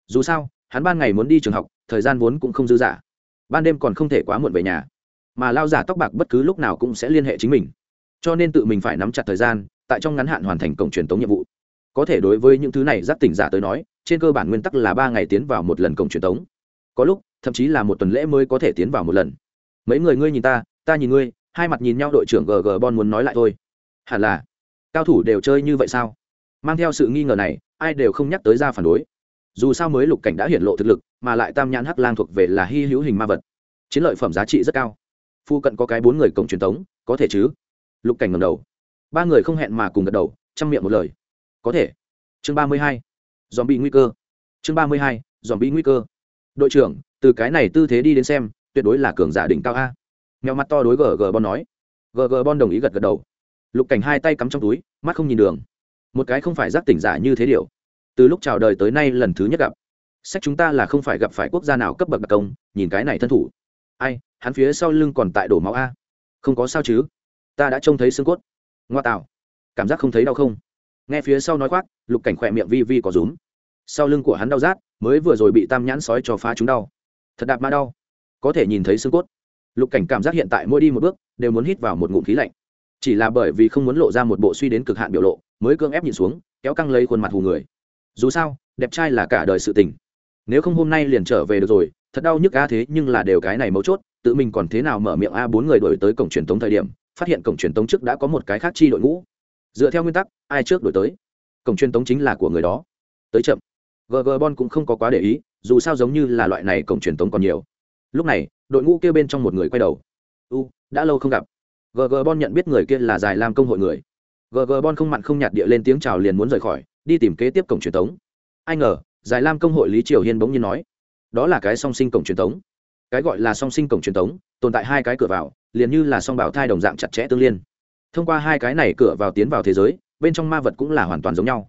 Dù sao, hắn ban ngày muốn đi trường học, thời gian vốn cũng không dư dả. Ban đêm còn không thể quá muộn về nhà. Mà lao giả tóc bạc bất cứ lúc nào cũng sẽ liên hệ chính mình. Cho nên tự mình phải nắm chặt thời gian, tại trong ngắn hạn hoàn thành cổng truyền tống nhiệm vụ. Có thể đối với những thứ này giác tỉnh giả tới nói, trên cơ bản nguyên tắc là ba ngày tiến vào một lần cổng truyền tống. Có lúc thậm chí là một tuần lễ mới có thể tiến vào một lần. Mấy người ngươi nhìn ta ta nhìn ngươi, hai mặt nhìn nhau đội trưởng gg bon muốn nói lại thôi. Hẳn là, cao thủ đều chơi như vậy sao? Mang theo sự nghi ngờ này, ai đều không nhắc tới ra phản đối. Dù sao mới lục cảnh đã hiển lộ thực lực, mà lại tam nhãn hắc lang thuộc về là hy hữu hình ma vật. Chiến lợi phẩm giá trị rất cao. Phu cận có cái bốn người cổng truyền thống có thể chứ? Lục cảnh ngầm đầu. Ba người không hẹn mà cùng gật đầu, chăm miệng một lời. Có thể. Chương ba mươi hai. Dòm bị nguy cơ. Chương ba mươi hai. Dòm bị nguy cơ. Đội trưởng từ cái này tư thế đi đến xem, tuyệt đối là cường giả đỉnh cao a. Mèo mặt to đối gg bon nói. Gg bon đồng ý gật gật đầu. Lục cảnh hai tay cắm trong túi, mắt không nhìn đường. Một cái không phải giác tỉnh giả như thế điều. Từ lúc chào đời tới nay lần thứ nhất gặp. Sách chúng ta là không phải gặp phải quốc gia nào cấp bậc đặc công, nhìn cái này thân thủ. Ai, hắn phía sau lưng còn tại đổ máu a. Không có sao chứ? Ta đã trông thấy xương cốt. Ngoa tạo. Cảm giác không thấy đau không? Nghe phía sau nói khoác, lục cảnh khỏe miệng vi vi có rúm. Sau lưng của hắn đau rát, mới vừa rồi bị tam nhãn sói cho phá chúng đau thật đạp ma đau. Có thể nhìn thấy xương cốt. Lục cảnh cảm giác hiện tại mỗi đi một bước, đều muốn hít vào một ngụm khí lạnh. Chỉ là bởi vì không muốn lộ ra một bộ suy đến cực hạn biểu lộ, mới cưỡng ép nhìn xuống, kéo căng lấy khuôn mặt hù người. Dù sao, đẹp trai là cả đời sự tình. Nếu không hôm nay liền trở về được rồi, thật đau nhức a thế nhưng là đều cái này mấu chốt, tự mình còn thế nào mở miệng a bốn người đổi tới cổng truyền thống thời điểm, phát hiện cổng truyền thống trước đã có một cái khác chi đội ngũ. Dựa theo nguyên tắc, ai trước đổi tới? Cổng truyền thống chính là của người đó. Tới chậm. Gg bon cũng không có quá để ý dù sao giống như là loại này cổng truyền tống còn nhiều. Lúc này, đội ngũ kia bên trong một người quay đầu. U, đã lâu không gặp. Gg bon nhận biết người kia là dài lam công hội người. Gg bon không mặn không nhạt địa lên tiếng chào liền muốn rời khỏi, đi tìm kế tiếp cổng truyền tống. Ai ngờ dài lam công hội lý triều hiên bỗng nhiên nói, đó là cái song sinh cổng truyền tống. Cái gọi là song sinh cổng truyền tống, tồn tại hai cái cửa vào, liền như là song bảo thai đồng dạng chặt chẽ tương liên. Thông qua hai cái này cửa vào tiến vào thế giới, bên trong ma vật cũng là hoàn toàn giống nhau.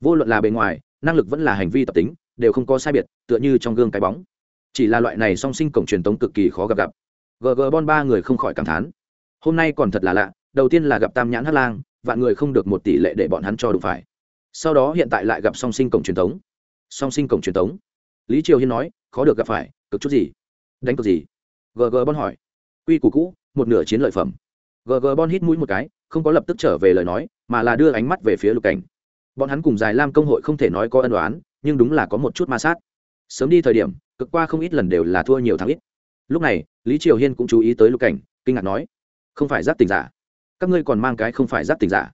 Vô luận là bề ngoài, năng lực vẫn là hành vi tập tính đều không có sai biệt, tựa như trong gương cái bóng. Chỉ là loại này song sinh cổng truyền tống cực kỳ khó gặp gặp. Gg bon ba người không khỏi cảm thán. Hôm nay còn thật là lạ, đầu tiên là gặp tam nhãn hát lang, vạn người không được một tỷ lệ để bọn hắn cho đủ phải. Sau đó hiện tại lại gặp song sinh cổng truyền tống. Song sinh cổng truyền tống. Lý triều hiên nói, khó được gặp phải, cực chút gì? Đánh cực gì? Gg bon hỏi. Quy củ cũ, một nửa chiến lợi phẩm. Gg bon hít mũi một cái, không có lập tức trở về lời nói, mà là đưa ánh mắt về phía lục cảnh. Bọn hắn cùng dài lam công hội không thể nói có ân đoán nhưng đúng là có một chút ma sát. Sớm đi thời điểm, cực qua không ít lần đều là thua nhiều thắng ít. Lúc này, lý triều hiên cũng chú ý tới lục cảnh, kinh ngạc nói, không phải giáp tình giả. Các ngươi còn mang cái không phải giáp tình giả.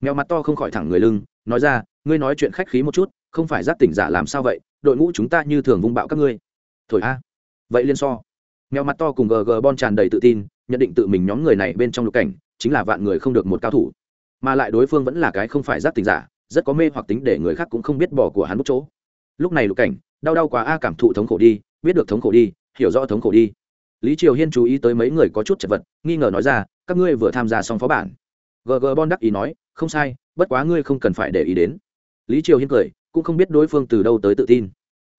Mèo mặt to không khỏi thẳng người lưng, nói ra, ngươi nói chuyện khách khí một chút, không phải giáp tình giả làm sao vậy? Đội ngũ chúng ta như thường vung bạo các ngươi. Thổi a, vậy liên so. Mèo mặt to cùng gg bon tràn đầy tự tin, nhận định tự mình nhóm người này bên trong lục cảnh chính là vạn người không được một cao thủ. Mà lại đối phương vẫn là cái không phải giáp tình giả, rất có mê hoặc tính để người khác cũng không biết bỏ của hắn một chỗ lúc này lục cảnh, đau đau quá a, cảm thụ thống khổ đi, biết được thống khổ đi, hiểu rõ thống khổ đi. Lý triều hiên chú ý tới mấy người có chút chật vật, nghi ngờ nói ra, các ngươi vừa tham gia xong phó bản. Gg bon đắc ý nói, không sai, bất quá ngươi không cần phải để ý đến. Lý triều hiên cười, cũng không biết đối phương từ đâu tới tự tin.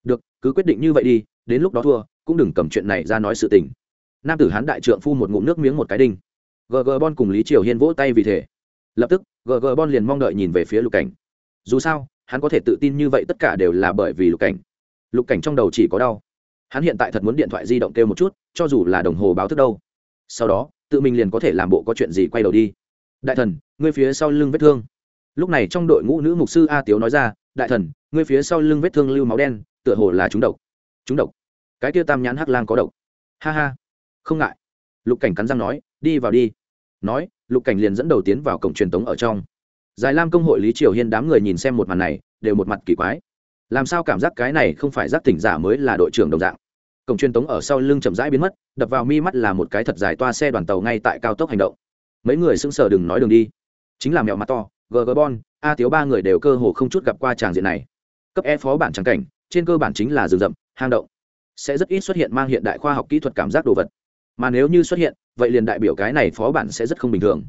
Được, cứ quyết định như vậy đi, đến lúc đó thua, cũng đừng cầm chuyện này ra nói sự tình. Nam tử hán đại trượng phu một ngụm nước miếng một cái đinh. Gg bon cùng lý triều hiên vỗ tay vì thế. Lập tức gg bon liền mong đợi nhìn về phía lục cảnh. Dù sao hắn có thể tự tin như vậy tất cả đều là bởi vì lục cảnh. Lục cảnh trong đầu chỉ có đau. Hắn hiện tại thật muốn điện thoại di động kêu một chút, cho dù là đồng hồ báo thức đâu. Sau đó, tự mình liền có thể làm bộ có chuyện gì quay đầu đi. Đại thần, ngươi phía sau lưng vết thương. Lúc này trong đội ngũ nữ mục sư a tiếu nói ra, đại thần, ngươi phía sau lưng vết thương lưu máu đen, tựa hồ là chúng độc. Chúng độc? Cái kia tam nhãn hắc lang có độc? Ha ha. Không ngại. Lục cảnh cắn răng nói, đi vào đi. Nói, lục cảnh liền dẫn đầu tiến vào cổng truyền tống ở trong giải lam công hội lý triều hiên đám người nhìn xem một màn này, đều một mặt kỳ quái. Làm sao cảm giác cái này không phải giác tỉnh giả mới là đội trưởng đồng dạng? Cổng truyền tống ở sau lưng chậm rãi biến mất, đập vào mi mắt là một cái thật dài toa xe đoàn tàu ngay tại cao tốc hành động. Mấy người sững sờ đừng nói đường đi. Chính là mẹo mặt to gg bon a tiếu ba người đều cơ hồ không chút gặp qua tràng diện này. Cấp e phó bản trắng cảnh, trên cơ bản chính là rừng rậm, hang động. Sẽ rất ít xuất hiện mang hiện đại khoa học kỹ thuật cảm giác đồ vật. Mà nếu như xuất hiện, vậy liền đại biểu cái này phó bản sẽ rất không bình thường.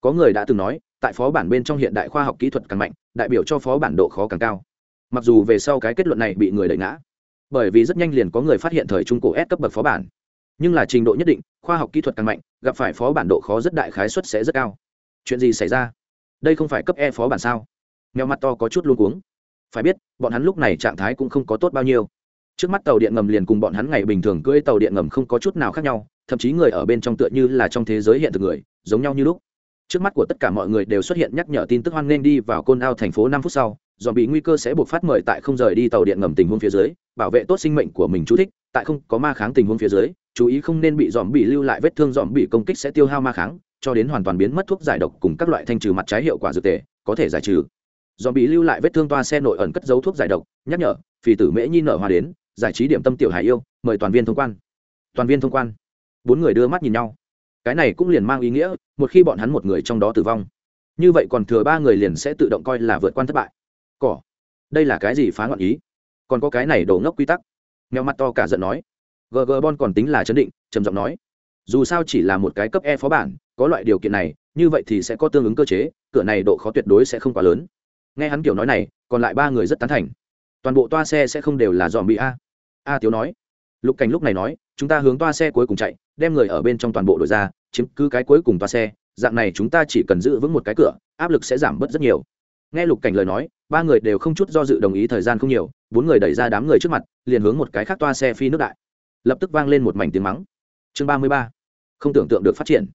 Có người đã từng nói tại phó bản bên trong hiện đại khoa học kỹ thuật càng mạnh, đại biểu cho phó bản độ khó càng cao. Mặc dù về sau cái kết luận này bị người đẩy ngã, bởi vì rất nhanh liền có người phát hiện thời trung cổ S cấp bậc phó bản. Nhưng là trình độ nhất định, khoa học kỹ thuật càng mạnh, gặp phải phó bản độ khó rất đại khái suất sẽ rất cao. Chuyện gì xảy ra? Đây không phải cấp e phó bản sao? Mèo mặt to có chút luôn cuống. Phải biết, bọn hắn lúc này trạng thái cũng không có tốt bao nhiêu. Trước mắt tàu điện ngầm liền cùng bọn hắn ngày bình thường cưỡi tàu điện ngầm không có chút nào khác nhau, thậm chí người ở bên trong tựa như là trong thế giới hiện thực người, giống nhau như lúc trước mắt của tất cả mọi người đều xuất hiện nhắc nhở tin tức hoan nghênh đi vào côn ao thành phố năm phút sau dòm bị nguy cơ sẽ buộc phát mời tại không rời đi tàu điện ngầm tình huống phía dưới, bảo vệ tốt sinh mệnh của mình chú thích, tại không có ma kháng tình huống phía dưới, chú ý không nên bị dòm bị lưu lại vết thương dòm bị công kích sẽ tiêu hao ma kháng, cho đến hoàn toàn biến mất thuốc giải độc cùng các loại thanh trừ mặt trái hiệu quả dược tề, có thể giải trừ. Dòm bị lưu lại vết thương toa xe nội ẩn cất dấu thuốc giải độc, nhắc nhở, phì tử mễ nhi nở hoa đến, giải trí điểm tâm tiểu hải yêu, mời toàn viên thông quan. Toàn viên thông quan. Bốn người đưa mắt nhìn nhau cái này cũng liền mang ý nghĩa, một khi bọn hắn một người trong đó tử vong, như vậy còn thừa ba người liền sẽ tự động coi là vượt quan thất bại. Cỏ, đây là cái gì phá loạn ý? Còn có cái này đổ ngốc quy tắc. Mèo mặt to cả giận nói. Gg bon còn tính là chấn định, trầm giọng nói. Dù sao chỉ là một cái cấp e phó bản, có loại điều kiện này, như vậy thì sẽ có tương ứng cơ chế, cửa này độ khó tuyệt đối sẽ không quá lớn. Nghe hắn kiểu nói này, còn lại ba người rất tán thành. Toàn bộ toa xe sẽ không đều là dòm bị a. A tiếu nói. Lục cảnh lúc này nói, chúng ta hướng toa xe cuối cùng chạy đem người ở bên trong toàn bộ đội ra, chiếm cứ cái cuối cùng toa xe, dạng này chúng ta chỉ cần giữ vững một cái cửa, áp lực sẽ giảm bớt rất nhiều. Nghe lục cảnh lời nói, ba người đều không chút do dự đồng ý thời gian không nhiều, bốn người đẩy ra đám người trước mặt, liền hướng một cái khác toa xe phi nước đại. Lập tức vang lên một mảnh tiếng mắng. Chương ba mươi ba, không tưởng tượng được phát triển.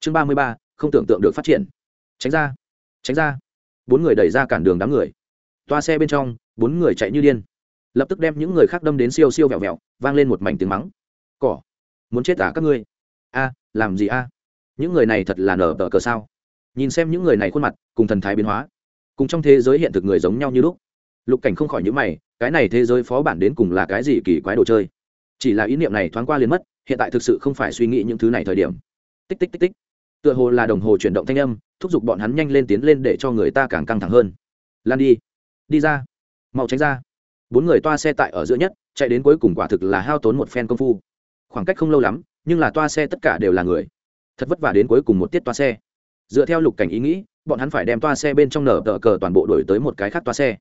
Chương ba mươi ba, không tưởng tượng được phát triển. Tránh ra tránh ra. Bốn người đẩy ra cản đường đám người. Toa xe bên trong, bốn người chạy như điên. Lập tức đem những người khác đâm đến siêu siêu vẹo vẹo, vang lên một mảnh tiếng mắng. Cỏ muốn chết cả các ngươi? A, làm gì a? Những người này thật là nở tờ cờ sao? Nhìn xem những người này khuôn mặt, cùng thần thái biến hóa, cùng trong thế giới hiện thực người giống nhau như lúc. Lục cảnh không khỏi những mày, cái này thế giới phó bản đến cùng là cái gì kỳ quái đồ chơi? Chỉ là ý niệm này thoáng qua liền mất, hiện tại thực sự không phải suy nghĩ những thứ này thời điểm. Tích tích tích tích. Tựa hồ là đồng hồ chuyển động thanh âm, thúc giục bọn hắn nhanh lên tiến lên để cho người ta càng căng thẳng hơn. Lan đi. Đi ra. Mau tránh ra. Bốn người toa xe tại ở giữa nhất, chạy đến cuối cùng quả thực là hao tốn một phen công phu khoảng cách không lâu lắm, nhưng là toa xe tất cả đều là người. Thật vất vả đến cuối cùng một tiết toa xe. Dựa theo lục cảnh ý nghĩ, bọn hắn phải đem toa xe bên trong nở tờ cờ toàn bộ đổi tới một cái khác toa xe.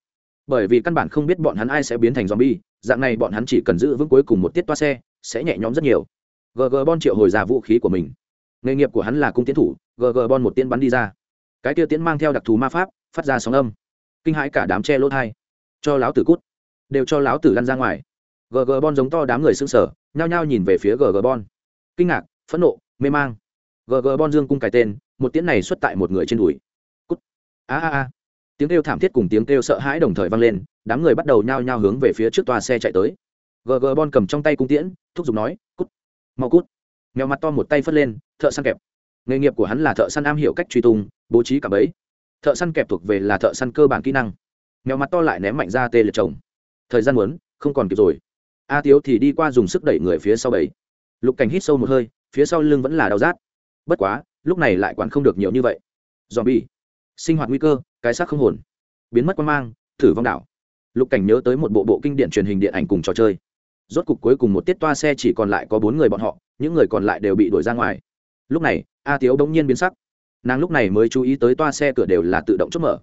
Bởi vì căn bản không biết bọn hắn ai sẽ biến thành zombie, dạng này bọn hắn chỉ cần giữ vững cuối cùng một tiết toa xe, sẽ nhẹ nhõm rất nhiều. Gg bon triệu hồi ra vũ khí của mình. Nghề nghiệp của hắn là cung tiến thủ gg bon một tiên bắn đi ra. Cái kia tiến mang theo đặc thù ma pháp, phát ra sóng âm. Kinh hãi cả đám che lỗ thai. Cho láo tử cút. Đều cho láo tử lăn ra ngoài gg bon giống to đám người xương sở nhao nhao nhìn về phía gg bon. Kinh ngạc, phẫn nộ, mê mang. Gg bon dương cung cài tên, một tiếng này xuất tại một người trên đùi. Cút. A a a. Tiếng kêu thảm thiết cùng tiếng kêu sợ hãi đồng thời vang lên, đám người bắt đầu nhao nhao hướng về phía trước toa xe chạy tới. Gg bon cầm trong tay cung tiễn, thúc giục nói, cút. Mau cút. Mèo mặt to một tay phất lên, thợ săn kẹp. Nghề nghiệp của hắn là thợ săn am hiểu cách truy tung, bố trí cả bẫy. Thợ săn kẹp thuộc về là thợ săn cơ bản kỹ năng. Mèo mặt to lại ném mạnh ra tê liệt chồng. Thời gian muốn, không còn kịp rồi a tiếu thì đi qua dùng sức đẩy người phía sau bảy. lục cảnh hít sâu một hơi, phía sau lưng vẫn là đau rát. Bất quá, lúc này lại quản không được nhiều như vậy. Dòm bi sinh hoạt nguy cơ, cái xác không hồn. Biến mất quan mang, thử vong đảo. Lục cảnh nhớ tới một bộ bộ kinh điển truyền hình điện ảnh cùng trò chơi. Rốt cục cuối cùng một tiết toa xe chỉ còn lại có bốn người bọn họ, những người còn lại đều bị đuổi ra ngoài. Lúc này, a tiếu bỗng nhiên biến sắc. Nàng lúc này mới chú ý tới toa xe cửa đều là tự động chốt mở.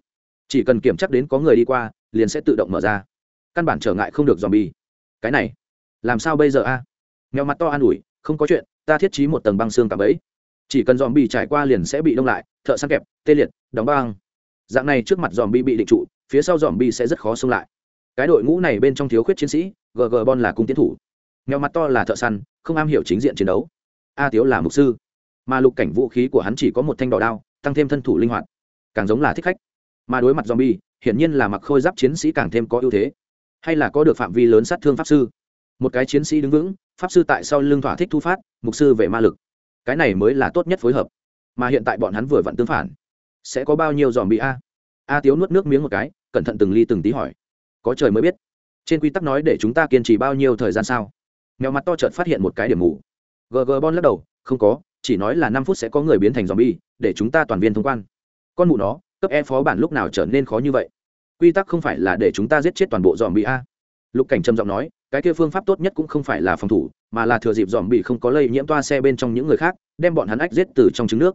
Chỉ cần kiểm chắc đến có người đi qua, liền sẽ tự động mở ra. Căn bản trở ngại không được dòm bi cái này làm sao bây giờ a? À? mèo mặt to an ủi, không có chuyện, ta thiết trí một tầng băng xương cảm ấy. Chỉ cần dòm bi trải qua liền sẽ bị đông lại, thợ săn kẹp, tê liệt, đóng băng. Dạng này trước mặt dòm bi bị định trụ, phía sau dòm bi sẽ rất khó xông lại. Cái đội ngũ này bên trong thiếu khuyết chiến sĩ gg bon là cung tiến thủ. Mèo mặt to là thợ săn, không am hiểu chính diện chiến đấu. A tiếu là mục sư. Mà lục cảnh vũ khí của hắn chỉ có một thanh đỏ đao, tăng thêm thân thủ linh hoạt. Càng giống là thích khách. Mà đối mặt zombie, hiển nhiên là mặc khôi giáp chiến sĩ càng thêm có ưu thế hay là có được phạm vi lớn sát thương pháp sư? Một cái chiến sĩ đứng vững, pháp sư tại sau lưng thỏa thích thu phát, mục sư về ma lực. Cái này mới là tốt nhất phối hợp. Mà hiện tại bọn hắn vừa vặn tương phản. Sẽ có bao nhiêu dòm bị a? A tiếu nuốt nước miếng một cái, cẩn thận từng ly từng tí hỏi. Có trời mới biết. Trên quy tắc nói để chúng ta kiên trì bao nhiêu thời gian sao? Mèo mặt to chợt phát hiện một cái điểm mù. Gg bon lắc đầu, không có, chỉ nói là năm phút sẽ có người biến thành dòm bi để chúng ta toàn viên thông quan. Con mụ nó, cấp e phó bản lúc nào trở nên khó như vậy? Quy tắc không phải là để chúng ta giết chết toàn bộ dòm bị a. Lục cảnh trầm giọng nói, cái kia phương pháp tốt nhất cũng không phải là phòng thủ, mà là thừa dịp dòm bị không có lây nhiễm toa xe bên trong những người khác, đem bọn hắn ách giết từ trong trứng nước.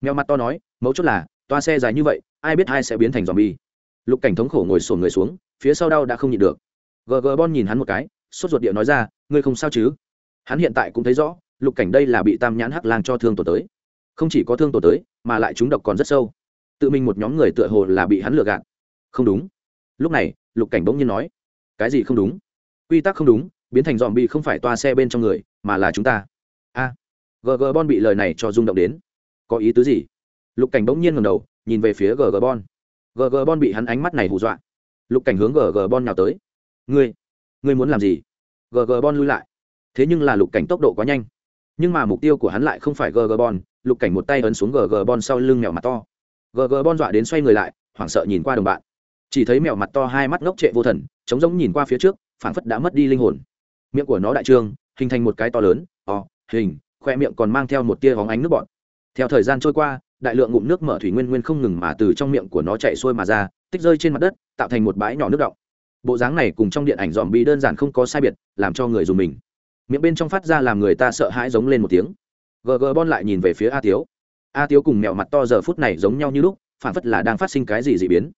Mèo mặt to nói, mấu chốt là, toa xe dài như vậy, ai biết ai sẽ biến thành dòm bi lục cảnh thống khổ ngồi sổn người xuống, phía sau đau đã không nhịn được. Gờ gờ bon nhìn hắn một cái, sốt ruột địa nói ra, ngươi không sao chứ? Hắn hiện tại cũng thấy rõ, lục cảnh đây là bị tam nhãn hắc lang cho thương tổ tới. Không chỉ có thương tổ tới, mà lại chúng độc còn rất sâu. Tự mình một nhóm người tựa hồ là bị hắn lừa gạt không đúng. Lúc này lục cảnh bỗng nhiên nói cái gì không đúng? Quy tắc không đúng biến thành dòm bị không phải toa xe bên trong người mà là chúng ta. A. À, gg bon bị lời này cho rung động đến. Có ý tứ gì? Lục cảnh bỗng nhiên ngầm đầu nhìn về phía gg bon. Gg bon bị hắn ánh mắt này hù dọa. Lục cảnh hướng gg bon nào tới. Ngươi ngươi muốn làm gì? Gg bon lui lại. Thế nhưng là lục cảnh tốc độ quá nhanh. Nhưng mà mục tiêu của hắn lại không phải gg bon. Lục cảnh một tay ấn xuống gg bon sau lưng mèo mặt to. Gg bon dọa đến xoay người lại hoảng sợ nhìn qua đồng bạn chỉ thấy mèo mặt to hai mắt ngốc trệ vô thần chống giống nhìn qua phía trước, phảng phất đã mất đi linh hồn. Miệng của nó đại trương, hình thành một cái to lớn, o, hình, khoe miệng còn mang theo một tia hóng ánh nước bọt. Theo thời gian trôi qua, đại lượng ngụm nước mở thủy nguyên nguyên không ngừng mà từ trong miệng của nó chạy xuôi mà ra, tích rơi trên mặt đất, tạo thành một bãi nhỏ nước động bộ dáng này cùng trong điện ảnh dòm bi đơn giản không có sai biệt, làm cho người dùng mình. Miệng bên trong phát ra làm người ta sợ hãi giống lên một tiếng. Gờ gờ bon lại nhìn về phía a tiếu. A tiếu cùng mèo mặt to giờ phút này giống nhau như lúc phản phất là đang phát sinh cái gì dị biến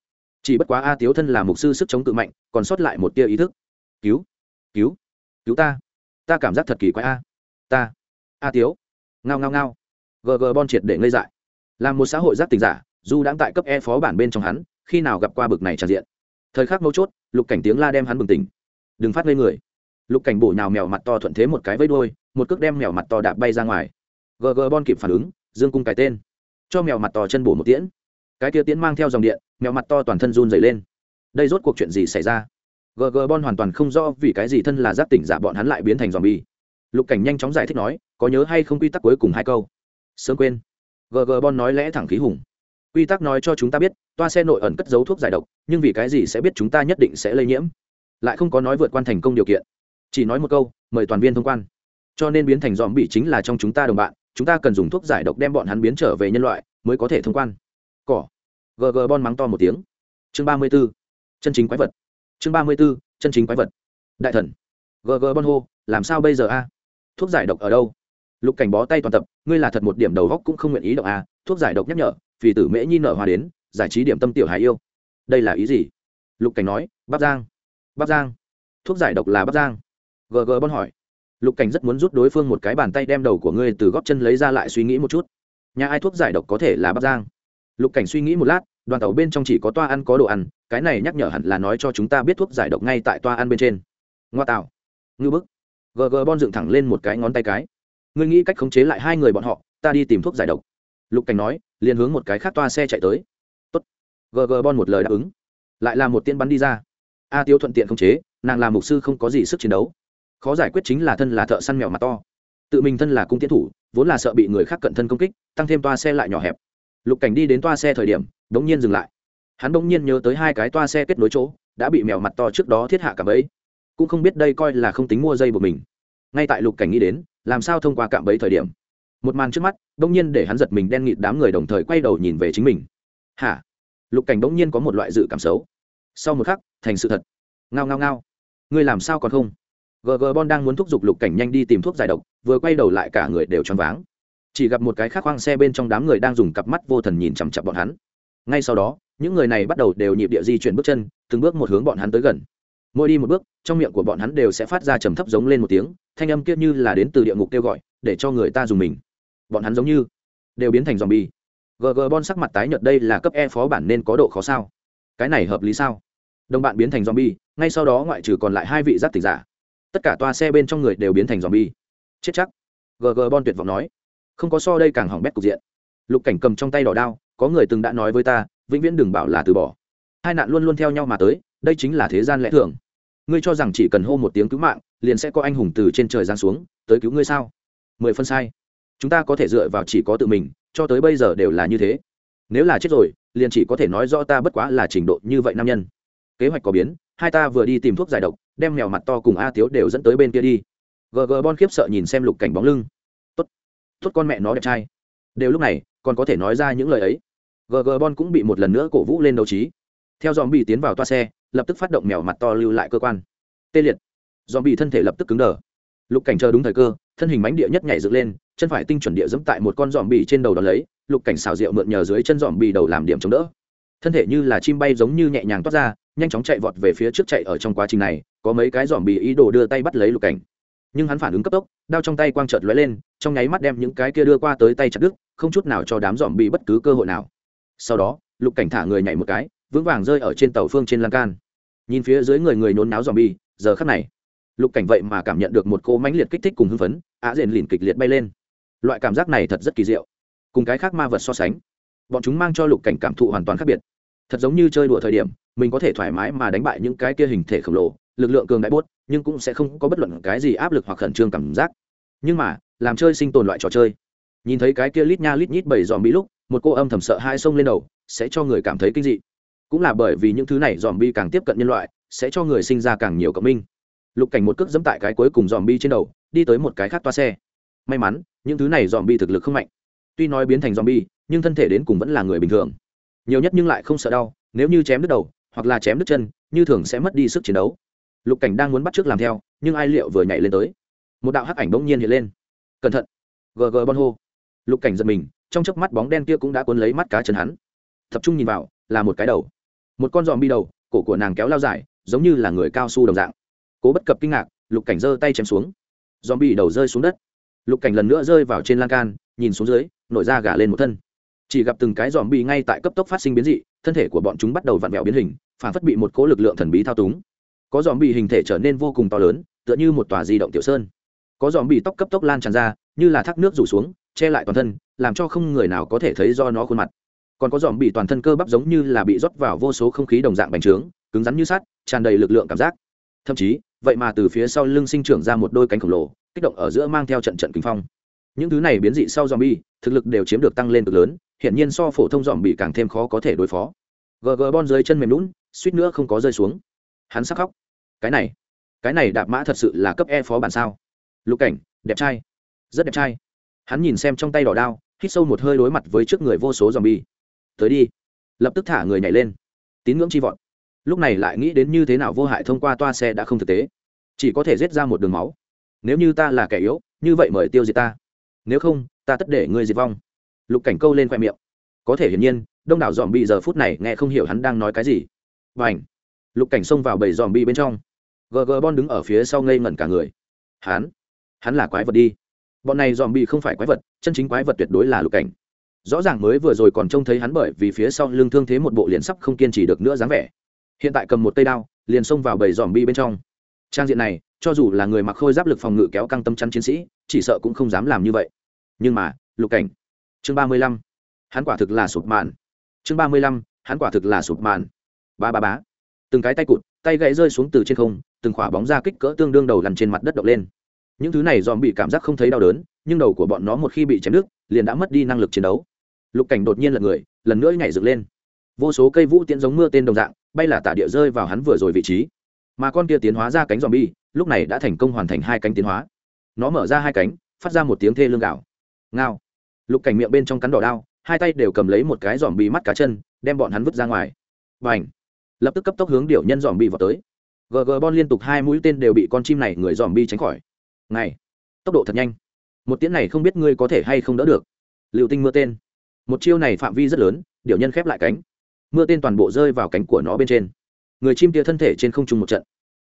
chỉ bất quá a tiếu thân là mục sư sức chống tự mạnh, còn sót lại một tia ý thức. Cứu cứu cứu ta. Ta cảm giác thật kỳ quái a. Ta, a tiếu. Ngao ngao ngao. Gg bon triệt để ngây dại. Là một xã hội giác tình giả, dù đang tại cấp e phó bản bên trong hắn, khi nào gặp qua bực này tràn diện. Thời khắc mấu chốt, lục cảnh tiếng la đem hắn bừng tỉnh. Đừng phát ngây người. Lục cảnh bổ nhào mèo mặt to thuận thế một cái với đôi một cước đem mèo mặt to đạp bay ra ngoài. Gg bon kịp phản ứng, dương cung cái tên. Cho mèo mặt to chân bổ một tiễn cái tia tiễn mang theo dòng điện, mèo mặt to toàn thân run dày lên. Đây rốt cuộc chuyện gì xảy ra? Gg bon hoàn toàn không rõ vì cái gì thân là giác tỉnh giả bọn hắn lại biến thành dòm bi lục cảnh nhanh chóng giải thích nói, có nhớ hay không quy tắc cuối cùng hai câu? Sớm quên. Gg bon nói lẽ thẳng khí hùng. Quy tắc nói cho chúng ta biết, toa xe nội ẩn cất giấu thuốc giải độc, nhưng vì cái gì sẽ biết chúng ta nhất định sẽ lây nhiễm? Lại không có nói vượt quan thành công điều kiện. Chỉ nói một câu, mời toàn viên thông quan. Cho nên biến thành dòm bị chính là trong chúng ta đồng bạn, chúng ta cần dùng thuốc giải độc đem bọn hắn biến trở về nhân loại, mới có thể thông quan cỏ. Gg bon mắng to một tiếng. Chương ba mươi b ố chân chính quái vật. Chương ba mươi b ố chân chính quái vật. Đại thần. Gg bon hô, làm sao bây giờ a? Thuốc giải độc ở đâu? Lục cảnh bó tay toàn tập, ngươi là thật một điểm đầu góc cũng không nguyện ý động a. Thuốc giải độc nhắc nhở vì tử mễ nhi nở hòa đến, giải trí điểm tâm tiểu hải yêu. Đây là ý gì? Lục cảnh nói bắc giang bắc giang thuốc giải độc là bắc giang gg bon hỏi. Lục cảnh rất muốn rút đối phương một cái bàn tay đem đầu của ngươi từ góp chân lấy ra lại suy nghĩ một chút. Nhà ai thuốc giải độc có thể là bắc giang lục cảnh suy nghĩ một lát, đoàn tàu bên trong chỉ có toa ăn có đồ ăn, cái này nhắc nhở hẳn là nói cho chúng ta biết thuốc giải độc ngay tại toa ăn bên trên. Ngoa tạo. Ngư bức. Gg bon dựng thẳng lên một cái ngón tay cái. Ngươi nghĩ cách khống chế lại hai người bọn họ, ta đi tìm thuốc giải độc. Lục cảnh nói, liền hướng một cái khác toa xe chạy tới. Tốt. gg bon một lời đáp ứng. Lại là một tiên bắn đi ra. A tiêu thuận tiện khống chế, nàng là mục sư không có gì sức chiến đấu. Khó giải quyết chính là thân là thợ săn mèo mà to. Tự mình thân là cung tiến thủ, vốn là sợ bị người khác cận thân công kích, tăng thêm toa xe lại nhỏ hẹp lục cảnh đi đến toa xe thời điểm đ ố n g nhiên dừng lại. Hắn đ ố n g nhiên nhớ tới hai cái toa xe kết nối chỗ, đã bị mèo mặt to trước đó thiết hạ cả bẫy. Cũng không biết đây coi là không tính mua dây của mình. Ngay tại lục cảnh nghĩ đến, làm sao thông qua cạm bẫy thời điểm. Một màn trước mắt đ ỗ n g nhiên để hắn giật mình đen nghịt đám người đồng thời quay đầu nhìn về chính mình. Hả? Lục cảnh đ ỗ n g nhiên có một loại dự cảm xấu. Sau một khắc, thành sự thật. Ngao ngao ngao. Ngươi làm sao còn không? Gg bon đang muốn thúc giục lục cảnh nhanh đi tìm thuốc giải độc, vừa quay đầu lại cả người đều choáng váng chỉ gặp một cái khác khoang xe bên trong đám người đang dùng cặp mắt vô thần nhìn chằm chặp bọn hắn. Ngay sau đó những người này bắt đầu đều nhịp địa di chuyển bước chân từng bước một hướng bọn hắn tới gần. Mỗi đi một bước trong miệng của bọn hắn đều sẽ phát ra trầm thấp giống lên một tiếng thanh âm kia như là đến từ địa ngục kêu gọi để cho người ta dùng mình. Bọn hắn giống như đều biến thành dòm bi gg bon sắc mặt tái nhợt đây là cấp e phó bản nên có độ khó sao? Cái này hợp lý sao? Đồng bạn biến thành zombie, ngay sau đó ngoại trừ còn lại hai vị giác tịch giả. Tất cả toa xe bên trong người đều biến thành zombie. chết chắc. Gg bon tuyệt vọng nói không có so đây càng hỏng bét cục diện. Lục cảnh cầm trong tay đỏ đao, có người từng đã nói với ta, vĩnh viễn đừng bảo là từ bỏ. Hai nạn luôn luôn theo nhau mà tới, đây chính là thế gian lẽ thường. Ngươi cho rằng chỉ cần hô một tiếng cứu mạng, liền sẽ có anh hùng từ trên trời giáng xuống, tới cứu ngươi sao? Mười phân sai. Chúng ta có thể dựa vào chỉ có tự mình, cho tới bây giờ đều là như thế. Nếu là chết rồi, liền chỉ có thể nói rõ ta bất quá là trình độ như vậy nam nhân. Kế hoạch có biến, hai ta vừa đi tìm thuốc giải độc, đem mèo mặt to cùng a tiếu đều dẫn tới bên kia đi. Gg bon khiếp sợ nhìn xem lục cảnh bóng lưng tốt con mẹ nó đẹp trai. Đều lúc này, còn có thể nói ra những lời ấy. Gg bon cũng bị một lần nữa cổ vũ lên đấu trí. Theo dòm bị tiến vào toa xe, lập tức phát động mèo mặt to lưu lại cơ quan. Tê liệt. Dòm bị thân thể lập tức cứng đờ. Lục cảnh chờ đúng thời cơ, thân hình mánh địa nhất nhảy dựng lên, chân phải tinh chuẩn địa dẫm tại một con dòm bị trên đầu đó lấy, lục cảnh xào rượu mượn nhờ dưới chân dòm bị đầu làm điểm chống đỡ. Thân thể như là chim bay giống như nhẹ nhàng toát ra, nhanh chóng chạy vọt về phía trước chạy ở trong quá trình này, có mấy cái dòm bị ý đồ đưa tay bắt lấy lục cảnh nhưng hắn phản ứng cấp tốc, đao trong tay quang trợt lóe lên, trong nháy mắt đem những cái kia đưa qua tới tay chặt đứt, không chút nào cho đám dòm bị bất cứ cơ hội nào. Sau đó, lục cảnh thả người nhảy một cái, vững vàng rơi ở trên tàu phương trên lan can. Nhìn phía dưới người người nôn náo dòm bi giờ khắc này, lục cảnh vậy mà cảm nhận được một cô mãnh liệt kích thích cùng hưng phấn, á rền lìn kịch liệt bay lên. Loại cảm giác này thật rất kỳ diệu. Cùng cái khác ma vật so sánh, bọn chúng mang cho lục cảnh cảm thụ hoàn toàn khác biệt. Thật giống như chơi đùa thời điểm mình có thể thoải mái mà đánh bại những cái kia hình thể khổng lồ, lực lượng cường đại bốt nhưng cũng sẽ không có bất luận cái gì áp lực hoặc khẩn trương cảm giác. Nhưng mà, làm chơi sinh tồn loại trò chơi. Nhìn thấy cái kia lít nha lít nhít bảy dòm bi lúc, một cô âm thầm sợ hai sông lên đầu, sẽ cho người cảm thấy kinh dị. Cũng là bởi vì những thứ này dòm bi càng tiếp cận nhân loại, sẽ cho người sinh ra càng nhiều cộng minh. Lục cảnh một cước dẫm tại cái cuối cùng dòm bi trên đầu, đi tới một cái khác toa xe. May mắn, những thứ này dòm bi thực lực không mạnh. Tuy nói biến thành dòm bi nhưng thân thể đến cùng vẫn là người bình thường. Nhiều nhất nhưng lại không sợ đau, nếu như chém đứt đầu hoặc là chém đứt chân, như thường sẽ mất đi sức chiến đấu. Lục cảnh đang muốn bắt trước làm theo, nhưng ai liệu vừa nhảy lên tới. Một đạo hắc ảnh bỗng nhiên hiện lên. Cẩn thận! Gg bon hô. Lục cảnh giật mình, trong chớp mắt bóng đen kia cũng đã cuốn lấy mắt cá chân hắn. Tập trung nhìn vào, là một cái đầu. Một con dòm bi đầu, cổ của nàng kéo lao dài, giống như là người cao su đồng dạng. Cố bất cập kinh ngạc, lục cảnh giơ tay chém xuống. Dòm bi đầu rơi xuống đất. Lục cảnh lần nữa rơi vào trên lan can, nhìn xuống dưới, nổi da gà lên một thân. Chỉ gặp từng cái dòm bi ngay tại cấp tốc phát sinh biến dị thân thể của bọn chúng bắt đầu vặn vẹo biến hình phản phất bị một cố lực lượng thần bí thao túng. Có dòm bị hình thể trở nên vô cùng to lớn, tựa như một tòa di động tiểu sơn. Có dòm bị tóc cấp tốc lan tràn ra, như là thác nước rủ xuống, che lại toàn thân, làm cho không người nào có thể thấy do nó khuôn mặt. Còn có dòm bị toàn thân cơ bắp giống như là bị rót vào vô số không khí đồng dạng bành trướng, cứng rắn như sắt, tràn đầy lực lượng cảm giác. Thậm chí, vậy mà từ phía sau lưng sinh trưởng ra một đôi cánh khổng lồ, kích động ở giữa mang theo trận trận kinh phong. Những thứ này biến dị sau dòm bi thực lực đều chiếm được tăng lên cực lớn hiện nhiên so phổ thông dòm bị càng thêm khó có thể đối phó. Gg bon dưới chân mềm lún suýt nữa không có rơi xuống. Hắn sắc khóc. Cái này cái này đạp mã thật sự là cấp e phó bản sao? Lục cảnh, đẹp trai. Rất đẹp trai. Hắn nhìn xem trong tay đỏ đao, hít sâu một hơi đối mặt với trước người vô số dòm bi tới đi. Lập tức thả người nhảy lên. Tín ngưỡng chi vọt lúc này lại nghĩ đến như thế nào vô hại thông qua toa xe đã không thực tế. Chỉ có thể giết ra một đường máu. Nếu như ta là kẻ yếu, như vậy mời tiêu diệt ta. Nếu không ta tất để ngươi diệt vong. Lục cảnh câu lên khoe miệng. Có thể hiển nhiên, đông đảo dòm bị giờ phút này nghe không hiểu hắn đang nói cái gì. Và ảnh lục cảnh xông vào bầy dòm bị bên trong. Gg bon đứng ở phía sau ngây ngẩn cả người. Hắn? Hắn là quái vật đi. Bọn này dòm bị không phải quái vật, chân chính quái vật tuyệt đối là lục cảnh. Rõ ràng mới vừa rồi còn trông thấy hắn bởi vì phía sau lưng thương thế một bộ liền sắp không kiên trì được nữa dáng vẻ. Hiện tại cầm một tay đao, liền xông vào bầy dòm bi bên trong. Trang diện này, cho dù là người mặc khôi giáp lực phòng ngự kéo căng tâm chắn chiến sĩ, chỉ sợ cũng không dám làm như vậy nhưng mà, lục cảnh. Chương ba mươi lăm. Hắn quả thực là sụp màn chương ba mươi lăm, hắn quả thực là sụp màn ba ba bá từng cái tay cụt, tay gãy rơi xuống từ trên không, từng khỏa bóng ra kích cỡ tương đương đầu lằn trên mặt đất động lên. Những thứ này dòm bị cảm giác không thấy đau đớn, nhưng đầu của bọn nó một khi bị chém nước liền đã mất đi năng lực chiến đấu. Lục cảnh đột nhiên lật người, lần nữa nhảy dựng lên. Vô số cây vũ tiễn giống mưa tên đồng dạng, bay là tả địa rơi vào hắn vừa rồi vị trí. Mà con kia tiến hóa ra cánh dòm bi, lúc này đã thành công hoàn thành hai cánh tiến hóa. Nó mở ra hai cánh, phát ra một tiếng thê lương gạo ngao. Lục cảnh miệng bên trong cắn đỏ đao, hai tay đều cầm lấy một cái dòm bị mắt cá chân, đem bọn hắn vứt ra ngoài. Và ảnh lập tức cấp tốc hướng điệu nhân dòm bị vào tới gg bon liên tục hai mũi tên đều bị con chim này người dòm bi tránh khỏi. Này! Tốc độ thật nhanh. Một tiếng này không biết ngươi có thể hay không đỡ được. Liệu tinh mưa tên. Một chiêu này phạm vi rất lớn điệu nhân khép lại cánh. Mưa tên toàn bộ rơi vào cánh của nó bên trên. Người chim tia thân thể trên không trung một trận.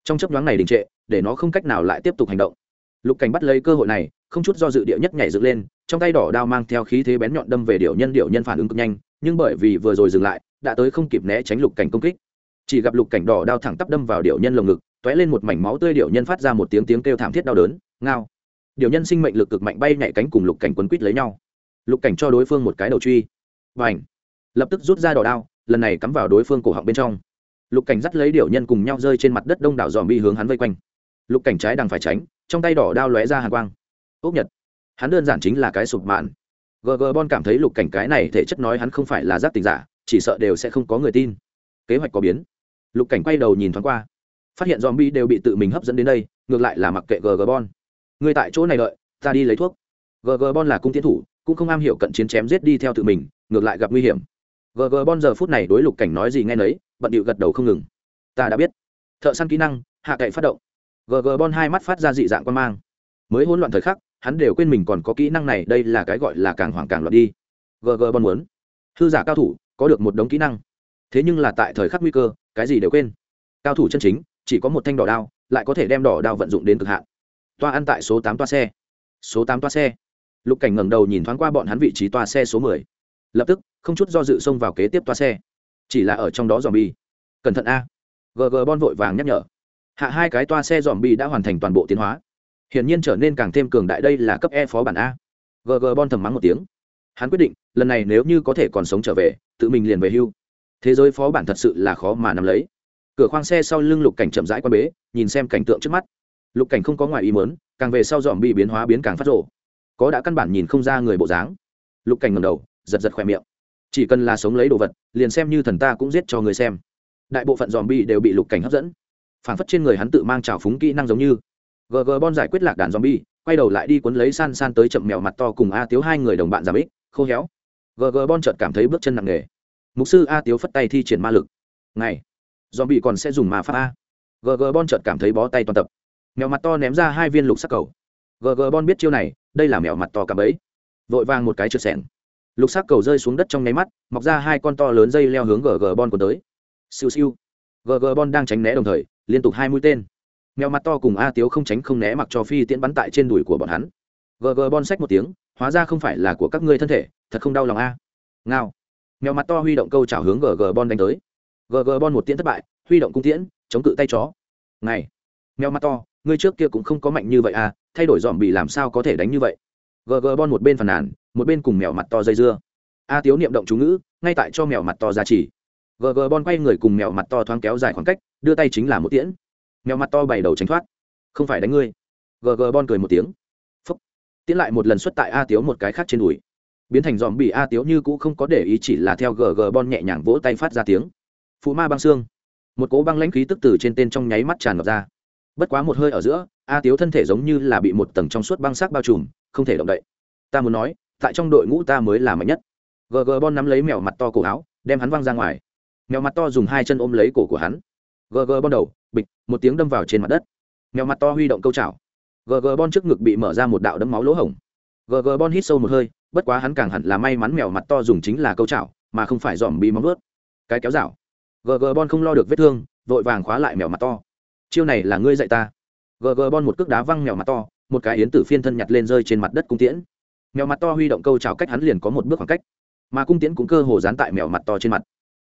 Trong chấp nhoáng này đình trệ, để nó không cách nào lại tiếp tục hành động. Lục cảnh bắt lấy cơ hội này không chút do dự địa nhất nhảy dựng lên, trong tay đỏ đao mang theo khí thế bén nhọn đâm về điệu nhân điệu nhân phản ứng cực nhanh, nhưng bởi vì vừa rồi dừng lại, đã tới không kịp né tránh lục cảnh công kích. Chỉ gặp lục cảnh đỏ đao thẳng tắp đâm vào điệu nhân lồng ngực t ó é lên một mảnh máu tươi điệu nhân phát ra một tiếng tiếng kêu thảm thiết đau đớn, ngao. Điệu nhân sinh mệnh lực cực mạnh bay nhảy cánh cùng lục cảnh quấn quýt lấy nhau. Lục cảnh cho đối phương một cái đầu truy. Và ảnh lập tức rút ra đỏ đao, lần này cắm vào đối phương cổ họng bên trong. Lục cảnh dắt lấy điệu nhân cùng nhau rơi trên mặt đất đông đảo dòm bi hướng hắn vây quanh. Lục cảnh trái đằng phải tránh, trong tay đỏ đao lóe ra hàng quang ốc nhật. Hắn đơn giản chính là cái sụp mạn. Gg bon cảm thấy lục cảnh cái này thể chất nói hắn không phải là giác tình giả, chỉ sợ đều sẽ không có người tin. Kế hoạch có biến. Lục cảnh quay đầu nhìn thoáng qua. Phát hiện dòm bi đều bị tự mình hấp dẫn đến đây, ngược lại là mặc kệ gg bon. Người tại chỗ này đợi, ta đi lấy thuốc. Gg bon là cung tiến thủ, cũng không am hiểu cận chiến chém giết đi theo tự mình, ngược lại gặp nguy hiểm. Gg bon giờ phút này đối lục cảnh nói gì nghe nấy, bận điệu gật đầu không ngừng. Ta đã biết. Thợ săn kỹ năng, hạ cậy phát động. Gg bon hai mắt phát ra dị dạng quan mang. Mới hỗn loạn thời khắc hắn đều quên mình còn có kỹ năng này, đây là cái gọi là càng hoảng càng loạn đi. Gg bon muốn. Hư giả cao thủ, có được một đống kỹ năng. Thế nhưng là tại thời khắc nguy cơ, cái gì đều quên. Cao thủ chân chính, chỉ có một thanh đỏ đao, lại có thể đem đỏ đao vận dụng đến cực hạn. Toa ăn tại số tám toa xe. Số tám toa xe. Lục cảnh ngẩng đầu nhìn thoáng qua bọn hắn vị trí toa xe số mười. Lập tức, không chút do dự xông vào kế tiếp toa xe. Chỉ là ở trong đó dòm bi cẩn thận a. Gg bon vội vàng nhắc nhở. Hạ hai cái toa xe dòm bi đã hoàn thành toàn bộ tiến hóa hiển nhiên trở nên càng thêm cường đại đây là cấp e phó bản a. Gg bon thầm mắng một tiếng. Hắn quyết định, lần này nếu như có thể còn sống trở về, tự mình liền về hưu. Thế giới phó bản thật sự là khó mà nắm lấy. Cửa khoang xe sau lưng lục cảnh chậm rãi qua bế, nhìn xem cảnh tượng trước mắt. Lục cảnh không có ngoài ý mớn càng về sau dòm bị biến hóa biến càng phát rộ. Có đã căn bản nhìn không ra người bộ dáng. Lục cảnh ngầm đầu, giật giật khỏe miệng. Chỉ cần là sống lấy đồ vật, liền xem như thần ta cũng giết cho người xem. Đại bộ phận dòm bi đều bị lục cảnh hấp dẫn. Phản phất trên người hắn tự mang trào phúng kỹ năng giống như gg bon giải quyết lạc đàn zombie, quay đầu lại đi cuốn lấy san san tới chậm mèo mặt to cùng a tiếu hai người đồng bạn giảm ích khô héo. Gg bon chợt cảm thấy bước chân nặng nề. Mục sư a tiếu phất tay thi triển ma lực. Ngày zombie còn sẽ dùng ma pháp a. Gg bon chợt cảm thấy bó tay toàn tập. Mèo mặt to ném ra hai viên lục sắc cầu. Gg bon biết chiêu này đây là mèo mặt to cảm ấy vội vàng một cái trượt sẻng lục sắc cầu rơi xuống đất trong nháy mắt mọc ra hai con to lớn dây leo hướng gg bon cuốn tới. Siêu siêu. Gg bon đang tránh né đồng thời liên tục hai mũi tên mèo mặt to cùng a tiếu không tránh không né mặc cho phi tiễn bắn tại trên đùi của bọn hắn. Gg bon sách một tiếng, hóa ra không phải là của các ngươi thân thể, thật không đau lòng a. Ngao. Mèo mặt to huy động câu trả hướng gg bon đánh tới. Gg bon một tiễn thất bại, huy động cung tiễn, chống cự tay chó. Này. Mèo mặt to, ngươi trước kia cũng không có mạnh như vậy à thay đổi dòm bị làm sao có thể đánh như vậy? Gg bon một bên phàn nàn, một bên cùng mèo mặt to dây dưa. A tiếu niệm động chú ngữ, ngay tại cho mèo mặt to ra chỉ. Gg bon quay người cùng mèo mặt to thoáng kéo dài khoảng cách, đưa tay chính là một tiễn mèo mặt to bày đầu tránh thoát. Không phải đánh ngươi. Gg bon cười một tiếng. Phúc. Tiễn lại một lần xuất tại a tiếu một cái khác trên đùi. Biến thành dòm bị a tiếu như cũ không có để ý, chỉ là theo gg bon nhẹ nhàng vỗ tay phát ra tiếng. Phụ ma băng xương. Một cố băng lãnh khí tức từ trên tên trong nháy mắt tràn ngập ra. Bất quá một hơi ở giữa, a tiếu thân thể giống như là bị một tầng trong suốt băng sắc bao trùm, không thể động đậy. Ta muốn nói, tại trong đội ngũ ta mới là mạnh nhất. Gg bon nắm lấy mèo mặt to cổ áo, đem hắn văng ra ngoài. Mèo mặt to dùng hai chân ôm lấy cổ của hắn gg bon đầu, bịch, một tiếng đâm vào trên mặt đất. Mèo mặt to huy động câu chảo. Gg bon trước ngực bị mở ra một đạo đấm máu lỗ hổng. Gg bon hít sâu một hơi, bất quá hắn càng hẳn là may mắn mèo mặt to dùng chính là câu chảo, mà không phải dòm bi móng vớt cái kéo rảo. Gg bon không lo được vết thương, vội vàng khóa lại mèo mặt to. Chiêu này là ngươi dạy ta. Gg bon một cước đá văng mèo mặt to, một cái yến tử phiên thân nhặt lên rơi trên mặt đất cung tiễn. Mèo mặt to huy động câu chảo cách hắn liền có một bước khoảng cách, mà cung tiễn cũng cơ hồ dán tại mèo mặt to trên mặt.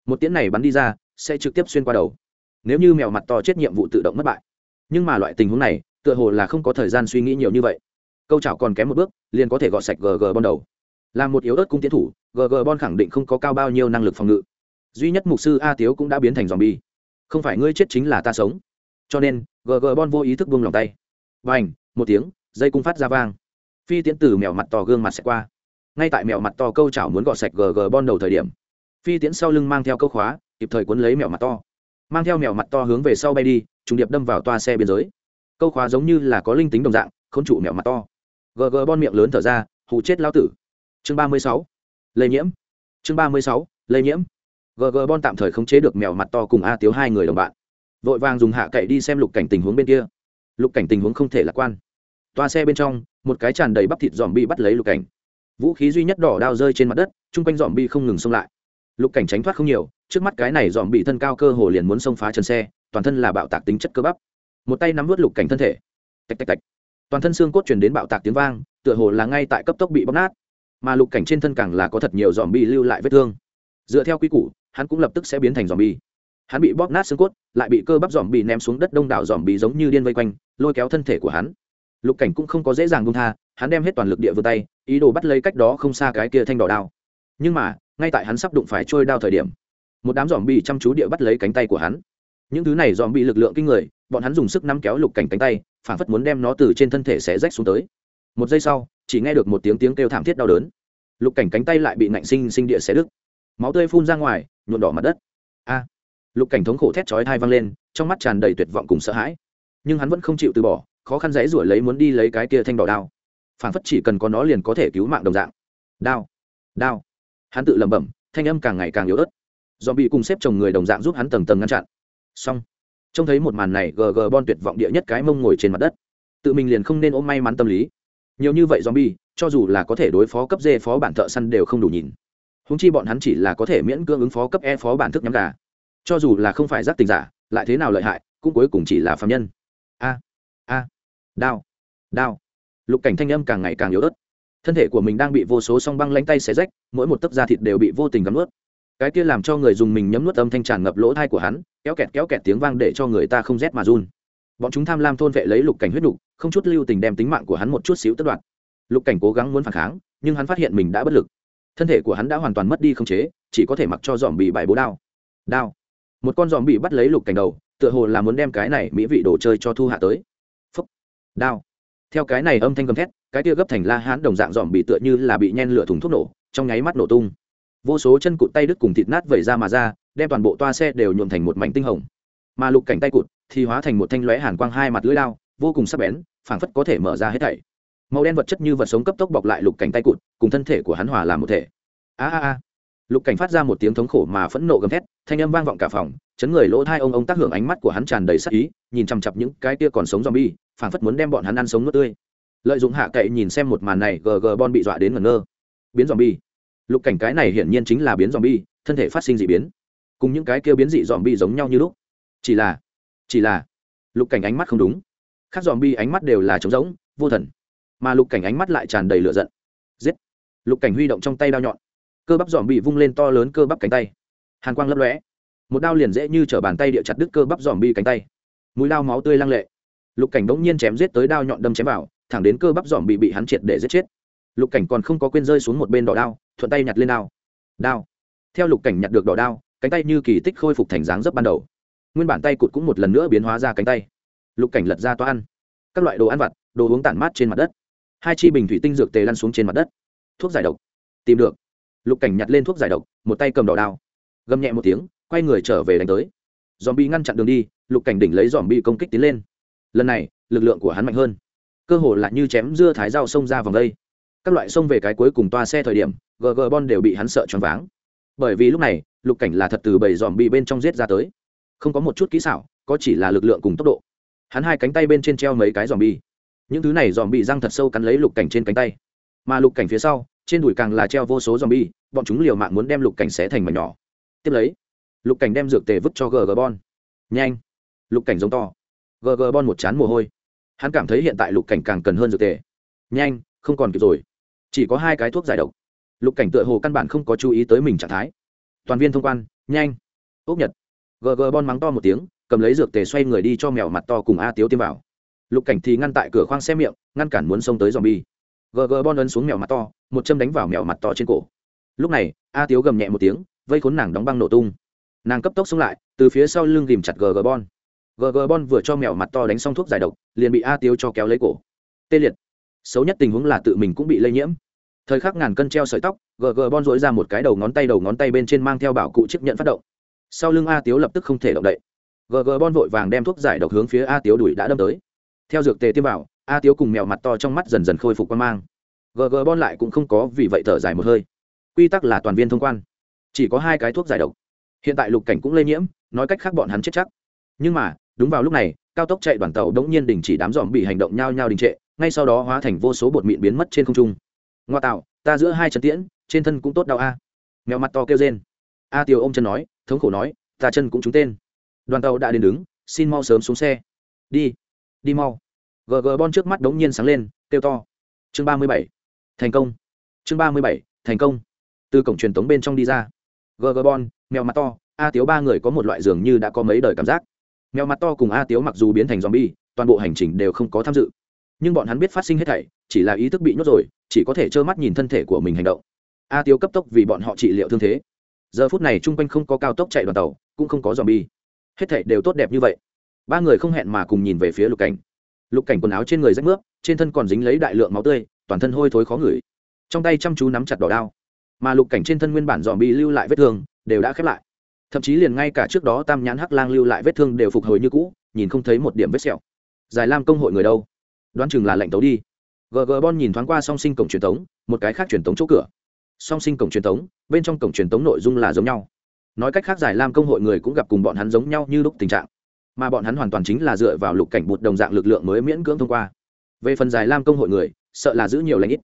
Một tiễn này bắn đi ra, sẽ trực tiếp xuyên qua đầu nếu như mèo mặt to chết nhiệm vụ tự động mất bại. Nhưng mà loại tình huống này, tựa hồ là không có thời gian suy nghĩ nhiều như vậy. Câu chảo còn kém một bước, liền có thể gọt sạch gg bon đầu. Là một yếu ớt cung tiến thủ gg bon khẳng định không có cao bao nhiêu năng lực phòng ngự. Duy nhất mục sư a tiếu cũng đã biến thành dòm bi không phải ngươi chết chính là ta sống. Cho nên gg bon vô ý thức buông lòng tay. Và h một tiếng, dây cung phát ra vang. Phi tiến từ mèo mặt to gương mặt sẽ qua. Ngay tại mèo mặt to câu chảo muốn gọt sạch gg bon đầu thời điểm, phi tiến sau lưng mang theo câu khóa, kịp thời cuốn lấy mèo mặt to mang theo mèo mặt to hướng về sau bay đi, trùng điệp đâm vào toa xe biên giới. Câu khóa giống như là có linh tính đồng dạng k h ố n trụ mèo mặt to. Gg bon miệng lớn thở ra hụ chết lao tử. Chương ba mươi sáu. Lây nhiễm. Chương ba mươi sáu. Lây nhiễm. Gg bon tạm thời khống chế được mèo mặt to cùng a tiếu hai người đồng bạn. Vội vàng dùng hạ cậy đi xem lục cảnh tình huống bên kia. Lục cảnh tình huống không thể lạc quan. Toa xe bên trong, một cái tràn đầy bắp thịt dòm bi bắt lấy lục cảnh. Vũ khí duy nhất đỏ đao rơi trên mặt đất, chung quanh dòm bi không ngừng xông lại lục cảnh tránh thoát không nhiều, trước mắt cái này dòm bị thân cao cơ hồ liền muốn xông phá chân xe, toàn thân là bạo tạc tính chất cơ bắp. Một tay nắm vớt lục cảnh thân thể. Tạch tạch tạch. Toàn thân xương cốt chuyển đến bạo tạc tiếng vang, tựa hồ là ngay tại cấp tốc bị bóc nát. Mà lục cảnh trên thân càng là có thật nhiều dòm bị lưu lại vết thương. Dựa theo quy củ, hắn cũng lập tức sẽ biến thành dòm bi hắn bị bóp nát xương cốt, lại bị cơ bắp dòm bị ném xuống đất đông đảo dòm bị giống như điên vây quanh, lôi kéo thân thể của hắn. Lục cảnh cũng không có dễ dàng buông tha, hắn đem hết toàn lực địa vừa tay, ý đồ bắt lấy cách đó không xa cái kia thanh đỏ đao. Nhưng mà ngay tại hắn sắp đụng phải trôi đao thời điểm, một đám dòm bị chăm chú địa bắt lấy cánh tay của hắn. Những thứ này dòm bị lực lượng kinh người, bọn hắn dùng sức nắm kéo lục cảnh cánh tay, phản phất muốn đem nó từ trên thân thể xé rách xuống tới. Một giây sau, chỉ nghe được một tiếng tiếng kêu thảm thiết đau đớn. Lục cảnh cánh tay lại bị nạnh sinh sinh địa xé đứt. Máu tươi phun ra ngoài nhuộn đỏ mặt đất. A! Lục cảnh thống khổ thét chói thai văng lên, trong mắt tràn đầy tuyệt vọng cùng sợ hãi. Nhưng hắn vẫn không chịu từ bỏ, khó khăn dãy rủi lấy muốn đi lấy cái kia thanh đỏ đao. Phản phất chỉ cần có nó liền có thể cứu mạng đồng dạng. Đao! Đao! Hắn tự lẩm bẩm, thanh âm càng ngày càng yếu ớt. Do bị cùng xếp chồng người đồng dạng giúp hắn tầng tầng ngăn chặn. Xong, trông thấy một màn này gg bon tuyệt vọng địa nhất cái mông ngồi trên mặt đất. Tự mình liền không nên ôm may mắn tâm lý. Nhiều như vậy zombie, cho dù là có thể đối phó cấp d, phó bản thợ săn đều không đủ nhìn. Húng chi bọn hắn chỉ là có thể miễn cưỡng ứng phó cấp e phó bản thức nhắm gà. Cho dù là không phải giác tình giả, lại thế nào lợi hại, cũng cuối cùng chỉ là phạm nhân. A a, đao đao. Lục cảnh thanh âm càng ngày càng yếu ớt thân thể của mình đang bị vô số song băng lanh tay xé rách, mỗi một tấc da thịt đều bị vô tình cắm ướt cái kia làm cho người dùng mình nhấm nuốt âm thanh tràn ngập lỗ thai của hắn, kéo kẹt kéo kẹt tiếng vang để cho người ta không rét mà run. Bọn chúng tham lam thôn vệ lấy lục cảnh huyết đục không chút lưu tình đem tính mạng của hắn một chút xíu tất đoạt. Lục cảnh cố gắng muốn phản kháng, nhưng hắn phát hiện mình đã bất lực. Thân thể của hắn đã hoàn toàn mất đi không chế, chỉ có thể mặc cho dòm bị bại bố đao. Đao. Một con dòm bị bắt lấy lục cảnh đầu, tựa hồ là muốn đem cái này mỹ vị đồ chơi cho thu hạ tới. Phúc. Đao. Theo cái này âm thanh gầm thét cái tia gấp thành la hán đồng dạng dòm bị tựa như là bị nhen lửa thùng thuốc nổ, trong nháy mắt nổ tung. Vô số chân cụt tay đứt cùng thịt nát vẩy ra mà ra, đem toàn bộ toa xe đều nhuộm thành một mảnh tinh hồng. Mà lục cảnh tay cụt thì hóa thành một thanh lóe hàn quang hai mặt lưỡi lao vô cùng sắc bén, phảng phất có thể mở ra hết thảy. Màu đen vật chất như vật sống cấp tốc bọc lại lục cảnh tay cụt, cùng thân thể của hắn hòa làm một thể. A a a. Lục cảnh phát ra một tiếng thống khổ mà phẫn nộ gầm thét, thanh âm vang vọng cả phòng, chấn người lỗ thai ông ông tác hưởng ánh mắt của hắn tràn đầy sắc ý, nhìn chằm chặp những cái kia còn sống zombie, phảng phất muốn đem bọn hắn ăn sống nước tươi lợi dụng hạ cậy nhìn xem một màn này gg bon bị dọa đến ngẩn ngơ. Biến zombie. Lục cảnh cái này hiển nhiên chính là biến zombie, thân thể phát sinh dị biến. Cùng những cái kia biến dị zombie giống nhau như lúc. Chỉ là chỉ là, lục cảnh ánh mắt không đúng. Khác bi ánh mắt đều là trống rỗng, vô thần. Mà lục cảnh ánh mắt lại tràn đầy lửa giận. Giết. Lục cảnh huy động trong tay đao nhọn. Cơ bắp dòm bị vung lên to lớn cơ bắp cánh tay. Hàn quang lấp lóe. Một đao liền dễ như t r ở bàn tay địa chặt đứt cơ bắp dòm bi cánh tay. Mũi đao máu tươi lăng lệ. Lục cảnh bỗng nhiên chém giết tới đao nhọn đâm chém vào thẳng đến cơ bắp dòm bị bị hắn triệt để giết chết. Lục cảnh còn không có quên rơi xuống một bên đỏ đao, thuận tay nhặt lên đao. Đao. Theo lục cảnh nhặt được đỏ đao, cánh tay như kỳ tích khôi phục thành dáng dấp ban đầu. Nguyên bản tay cụt cũng một lần nữa biến hóa ra cánh tay. Lục cảnh lật ra toa ăn. Các loại đồ ăn vặt, đồ uống tản mát trên mặt đất. Hai chi bình thủy tinh dược tề lăn xuống trên mặt đất. Thuốc giải độc. Tìm được. Lục cảnh nhặt lên thuốc giải độc, một tay cầm đỏ đao. Gầm nhẹ một tiếng, quay người trở về đánh tới. Dòm bị ngăn chặn đường đi, lục cảnh đỉnh lấy dòm bị công kích tiến lên. Lần này, lực lượng của hắn mạnh hơn cơ hồ là như chém dưa thái rau xông ra vòng đây. Các loại xông về cái cuối cùng toa xe thời điểm gg bon đều bị hắn sợ choáng váng. Bởi vì lúc này, lục cảnh là thật từ bầy dòm bị bên trong giết ra tới. Không có một chút kỹ xảo, có chỉ là lực lượng cùng tốc độ. Hắn hai cánh tay bên trên treo mấy cái dòm bi những thứ này dòm bị răng thật sâu cắn lấy lục cảnh trên cánh tay. Mà lục cảnh phía sau, trên đùi càng là treo vô số dòm bi bọn chúng liều mạng muốn đem lục cảnh xé thành mảnh nhỏ. Tiếp lấy, lục cảnh đem dược tề vứt cho gg bon. Nhanh! Lục cảnh giống to. Gg bon một chán mồ hôi hắn cảm thấy hiện tại lục cảnh càng cần hơn dược tề. Nhanh, không còn kịp rồi. Chỉ có hai cái thuốc giải độc. Lục cảnh tựa hồ căn bản không có chú ý tới mình trạng thái. Toàn viên thông quan, nhanh. Ốc nhật. Gg bon mắng to một tiếng, cầm lấy dược tề xoay người đi cho mèo mặt to cùng a tiếu tiêm vào. Lục cảnh thì ngăn tại cửa khoang xe miệng, ngăn cản muốn xông tới dòm bi gg bon ấn xuống mèo mặt to, một châm đánh vào mèo mặt to trên cổ. Lúc này, a tiếu gầm nhẹ một tiếng, vây khốn nàng đóng băng nổ tung. Nàng cấp tốc xông lại, từ phía sau lưng ghìm chặt gg bon gg bon vừa cho mèo mặt to đánh xong thuốc giải độc, liền bị a tiếu cho kéo lấy cổ. Tê liệt. Xấu nhất tình huống là tự mình cũng bị lây nhiễm. Thời khắc ngàn cân treo sợi tóc gg bon dối ra một cái đầu ngón tay đầu ngón tay bên trên mang theo bảo cụ chiếc nhận phát động. Sau lưng a tiếu lập tức không thể động đậy. Gg bon vội vàng đem thuốc giải độc hướng phía a tiếu đuổi đã đâm tới. Theo dược tề tiêm vào, a tiếu cùng mèo mặt to trong mắt dần dần khôi phục quan mang. Gg bon lại cũng không có vì vậy thở dài một hơi. Quy tắc là toàn viên thông quan. Chỉ có hai cái thuốc giải độc. Hiện tại lục cảnh cũng lây nhiễm, nói cách khác bọn hắn chết chắc. Nhưng mà đúng vào lúc này, cao tốc chạy đoàn tàu đống nhiên đình chỉ đám dòm bị hành động nhao nhao đình trệ, ngay sau đó hóa thành vô số bột mịn biến mất trên không trung. Ngoa tạo, ta giữa hai chân tiễn, trên thân cũng tốt đau a. Mèo mặt to kêu rên. A tiều ô m chân nói, thống khổ nói, ta chân cũng trúng tên. Đoàn tàu đã đến đứng, xin mau sớm xuống xe. Đi đi mau. Gg bon trước mắt đống nhiên sáng lên, kêu to. Chương ba mươi bảy. Thành công. Chương ba mươi bảy, thành công. Từ cổng truyền tống bên trong đi ra. Gg bon, mèo mặt to, a tiếu ba người có một loại giường như đã có mấy đời cảm giác mèo mặt to cùng a tiếu mặc dù biến thành z o m bi e toàn bộ hành trình đều không có tham dự. Nhưng bọn hắn biết phát sinh hết thảy, chỉ là ý thức bị nhốt rồi, chỉ có thể trơ mắt nhìn thân thể của mình hành động. A tiếu cấp tốc vì bọn họ trị liệu thương thế. Giờ phút này chung quanh không có cao tốc chạy đoàn tàu, cũng không có dòm bi hết thảy đều tốt đẹp như vậy. Ba người không hẹn mà cùng nhìn về phía lục cảnh. Lục cảnh quần áo trên người rách nước trên thân còn dính lấy đại lượng máu tươi, toàn thân hôi thối khó ngửi. Trong tay chăm chú nắm chặt đỏ đao. Mà lục cảnh trên thân nguyên bản dòm bi lưu lại vết thương, đều đã khép lại thậm chí liền ngay cả trước đó tam nhãn hắc lang lưu lại vết thương đều phục hồi như cũ, nhìn không thấy một điểm vết sẹo. Giải lam công hội người đâu? Đoán chừng là lệnh tấu đi. Gg bon nhìn thoáng qua song sinh cổng truyền thống, một cái khác truyền thống chỗ cửa. Song sinh cổng truyền thống, bên trong cổng truyền thống nội dung là giống nhau. Nói cách khác giải lam công hội người cũng gặp cùng bọn hắn giống nhau như lúc tình trạng. Mà bọn hắn hoàn toàn chính là dựa vào lục cảnh bụt đồng dạng lực lượng mới miễn cưỡng thông qua. Về phần giải lam công hội người, sợ là giữ nhiều lãnh ít.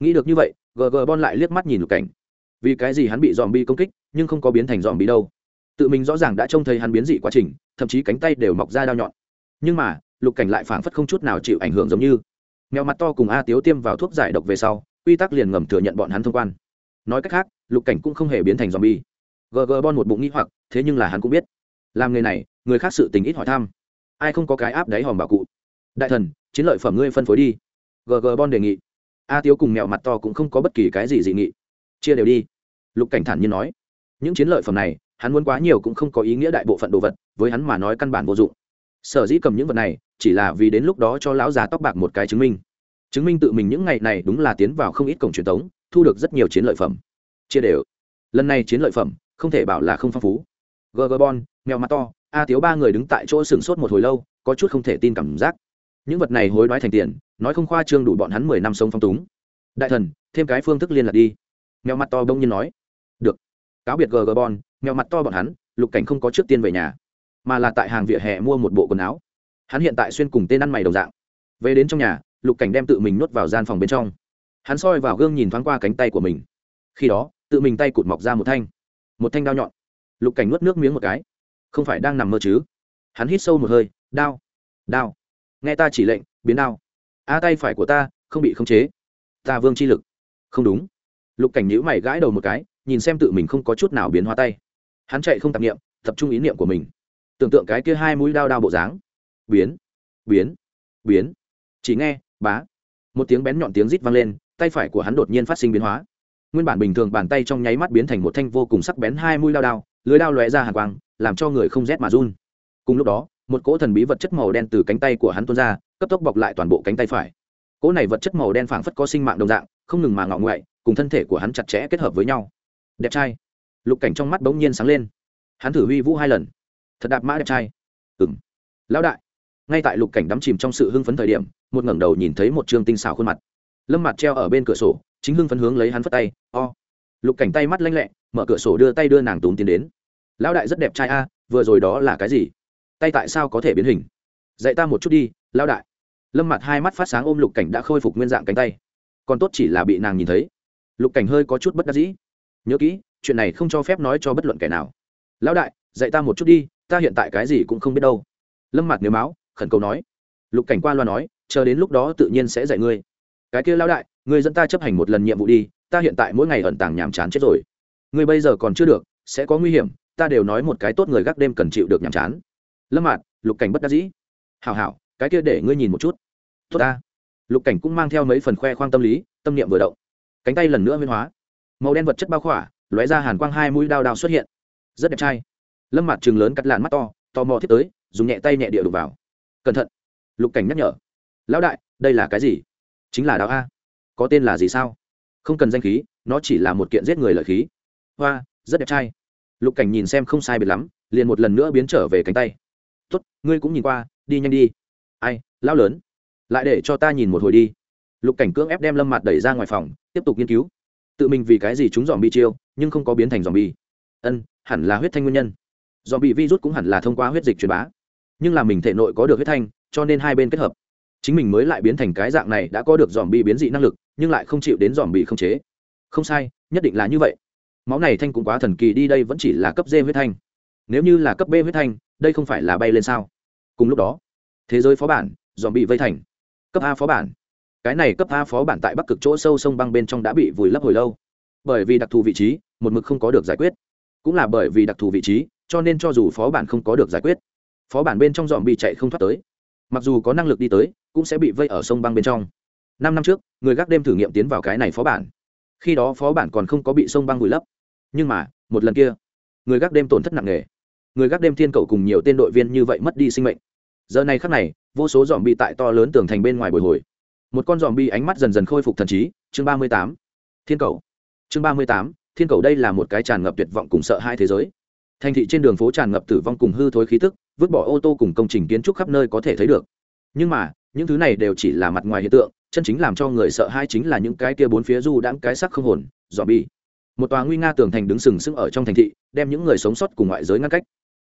Nghĩ được như vậy gg bon lại liếc mắt nhìn lục cảnh. Vì cái gì hắn bị dòm bi công kích, nhưng không có biến thành dòm bi đâu? Tự mình rõ ràng đã trông thấy hắn biến dị quá trình, thậm chí cánh tay đều mọc ra đao nhọn. Nhưng mà, lục cảnh lại phảng phất không chút nào chịu ảnh hưởng giống như. Mèo mặt to cùng a tiếu tiêm vào thuốc giải độc về sau, quy tắc liền ngầm thừa nhận bọn hắn thông quan. Nói cách khác, lục cảnh cũng không hề biến thành dòm bi gg bon một bụng nghĩ hoặc, thế nhưng là hắn cũng biết. Làm người này, người khác sự tình ít hỏi thăm. Ai không có cái áp đáy hòm bảo cụ? Đại thần, chiến lợi phẩm ngươi phân phối đi. Gg bon đề nghị. A tiếu cùng mèo mặt to cũng không có bất kỳ cái gì dị nghị. Chia đều đi. Lục cảnh thản nhiên nói. Những chiến lợi phẩm này hắn muốn quá nhiều cũng không có ý nghĩa đại bộ phận đồ vật, với hắn mà nói căn bản vô dụng. Sở dĩ cầm những vật này, chỉ là vì đến lúc đó cho lão già tóc bạc một cái chứng minh. Chứng minh tự mình những ngày này đúng là tiến vào không ít cổng truyền thống thu được rất nhiều chiến lợi phẩm. Chia đều. Lần này chiến lợi phẩm, không thể bảo là không phong phú. Gg bon mèo mặt to, a tiếu ba người đứng tại chỗ sửng sốt một hồi lâu, có chút không thể tin cảm giác. Những vật này hối đoái thành tiền, nói không khoa trương đủ bọn hắn mười năm sống phong túng. Đại thần, thêm cái phương thức liên lạc đi. Mèo mặt to bỗng nhiên nói. Được cáo biệt gg bon, mèo mặt to bọn hắn, lục cảnh không có trước tiên về nhà, mà là tại hàng vỉa hè mua một bộ quần áo. Hắn hiện tại xuyên cùng tên ăn mày đồng dạng. Về đến trong nhà, lục cảnh đem tự mình nuốt vào gian phòng bên trong. Hắn soi vào gương nhìn thoáng qua cánh tay của mình. Khi đó, tự mình tay cụt mọc ra một thanh một thanh đao nhọn. Lục cảnh nuốt nước miếng một cái. Không phải đang nằm mơ chứ? Hắn hít sâu một hơi, đao đao. Nghe ta chỉ lệnh, biến đao. A, tay phải của ta không bị khống chế. Ta vương chi lực. Không đúng. Lục cảnh nhữ mày gãi đầu một cái nhìn xem tự mình không có chút nào biến hóa tay. Hắn chạy không tạp nghiệm tập trung ý niệm của mình. Tưởng tượng cái kia hai mũi đao đao bộ dáng. Biến biến biến. Chỉ nghe, bá. Một tiếng bén nhọn tiếng rít vang lên, tay phải của hắn đột nhiên phát sinh biến hóa. Nguyên bản bình thường bàn tay trong nháy mắt biến thành một thanh vô cùng sắc bén hai mũi đao đao, lưới đao lóe ra hàng quang, làm cho người không rét mà run. Cùng lúc đó, một cỗ thần bí vật chất màu đen từ cánh tay của hắn tuôn ra, cấp tốc bọc lại toàn bộ cánh tay phải. Cỗ này vật chất màu đen phảng phất có sinh mạng đồng dạng, không ngừng mà ngọ ngoại cùng thân thể của hắn chặt chẽ kết hợp với nhau đẹp trai. Lục cảnh trong mắt bỗng nhiên sáng lên. Hắn thử huy vũ hai lần. Thật đạp mã đẹp trai. Ừng lão đại. Ngay tại lục cảnh đắm chìm trong sự hưng phấn thời điểm, một ngẩng đầu nhìn thấy một trường tinh xảo khuôn mặt. Lâm mặt treo ở bên cửa sổ, chính hưng phấn hướng lấy hắn phất tay, o. Lục cảnh tay mắt lanh lẹ, mở cửa sổ đưa tay đưa nàng túm tiến đến. Lão đại rất đẹp trai a, vừa rồi đó là cái gì? Tay tại sao có thể biến hình? Dạy ta một chút đi, lão đại. Lâm mặt hai mắt phát sáng ôm lục cảnh đã khôi phục nguyên dạng cánh tay. Còn tốt chỉ là bị nàng nhìn thấy. Lục cảnh hơi có chút bất đắc dĩ nhớ kỹ, chuyện này không cho phép nói cho bất luận kẻ nào. Lão đại, dạy ta một chút đi, ta hiện tại cái gì cũng không biết đâu. Lâm mặt nếu máu khẩn cầu nói. Lục cảnh qua loa nói, chờ đến lúc đó tự nhiên sẽ dạy ngươi. Cái kia lão đại, ngươi dẫn ta chấp hành một lần nhiệm vụ đi, ta hiện tại mỗi ngày ẩn tàng nhàm chán chết rồi. Ngươi bây giờ còn chưa được, sẽ có nguy hiểm, ta đều nói một cái tốt người gác đêm cần chịu được nhàm chán. Lâm mạt, lục cảnh bất đắc dĩ. Hào hào cái kia để ngươi nhìn một chút. Tốt ta. Lục cảnh cũng mang theo mấy phần khoe khoang tâm lý, tâm niệm vừa động. Cánh tay lần nữa nguyên hóa màu đen vật chất bao khỏa, lóe ra hàn quang hai mũi đao đao xuất hiện. Rất đẹp trai. Lâm mặt chừng lớn cắt làn mắt to, tò mò thiết tới, dùng nhẹ tay nhẹ địa đục vào. Cẩn thận. Lục cảnh nhắc nhở. Lão đại, đây là cái gì? Chính là đao a. Có tên là gì sao? Không cần danh khí, nó chỉ là một kiện giết người lợi khí. Hoa, rất đẹp trai. Lục cảnh nhìn xem không sai biệt lắm, liền một lần nữa biến trở về cánh tay. Tốt, ngươi cũng nhìn qua, đi nhanh đi. Ai, lão lớn. Lại để cho ta nhìn một hồi đi. Lục cảnh cưỡng ép đem lâm mặt đẩy ra ngoài phòng, tiếp tục nghiên cứu tự mình vì cái gì chúng dòm bi chiêu, nhưng không có biến thành dòm bi. Ân, hẳn là huyết thanh nguyên nhân. Dòm bị virus cũng hẳn là thông qua huyết dịch truyền bá. Nhưng là mình thể nội có được huyết thanh, cho nên hai bên kết hợp. Chính mình mới lại biến thành cái dạng này đã có được dòm bị biến dị năng lực, nhưng lại không chịu đến dòm bị không chế. Không sai, nhất định là như vậy. Máu này thanh cũng quá thần kỳ đi đây vẫn chỉ là cấp d huyết thanh. Nếu như là cấp b huyết thanh, đây không phải là bay lên sao? Cùng lúc đó, thế giới phó bản, dòm bị vây thành. Cấp a phó bản cái này cấp a phó bản tại bắc cực chỗ sâu sông băng bên trong đã bị vùi lấp hồi lâu. Bởi vì đặc thù vị trí, một mực không có được giải quyết. Cũng là bởi vì đặc thù vị trí, cho nên cho dù phó bản không có được giải quyết, phó bản bên trong dòm bị chạy không thoát tới. Mặc dù có năng lực đi tới, cũng sẽ bị vây ở sông băng bên trong. Năm năm trước, người gác đêm thử nghiệm tiến vào cái này phó bản. Khi đó phó bản còn không có bị sông băng vùi lấp. Nhưng mà, một lần kia, người gác đêm tổn thất nặng nề. Người gác đêm thiên cầu cùng nhiều tên đội viên như vậy mất đi sinh mệnh. Giờ này khắc này, vô số dòm bị tại to lớn tường thành bên ngoài bồi hồi một con dòm bi ánh mắt dần dần khôi phục thần trí, chương ba mươi tám, thiên cầu. Chương ba mươi tám, thiên cầu đây là một cái tràn ngập tuyệt vọng cùng sợ hai thế giới. Thành thị trên đường phố tràn ngập tử vong cùng hư thối khí tức, vứt bỏ ô tô cùng công trình kiến trúc khắp nơi có thể thấy được. Nhưng mà, những thứ này đều chỉ là mặt ngoài hiện tượng, chân chính làm cho người sợ hai chính là những cái kia bốn phía du đãng cái sắc không hồn, dòm bi. Một tòa nguy nga tường thành đứng sừng sững ở trong thành thị, đem những người sống sót cùng ngoại giới ngăn cách.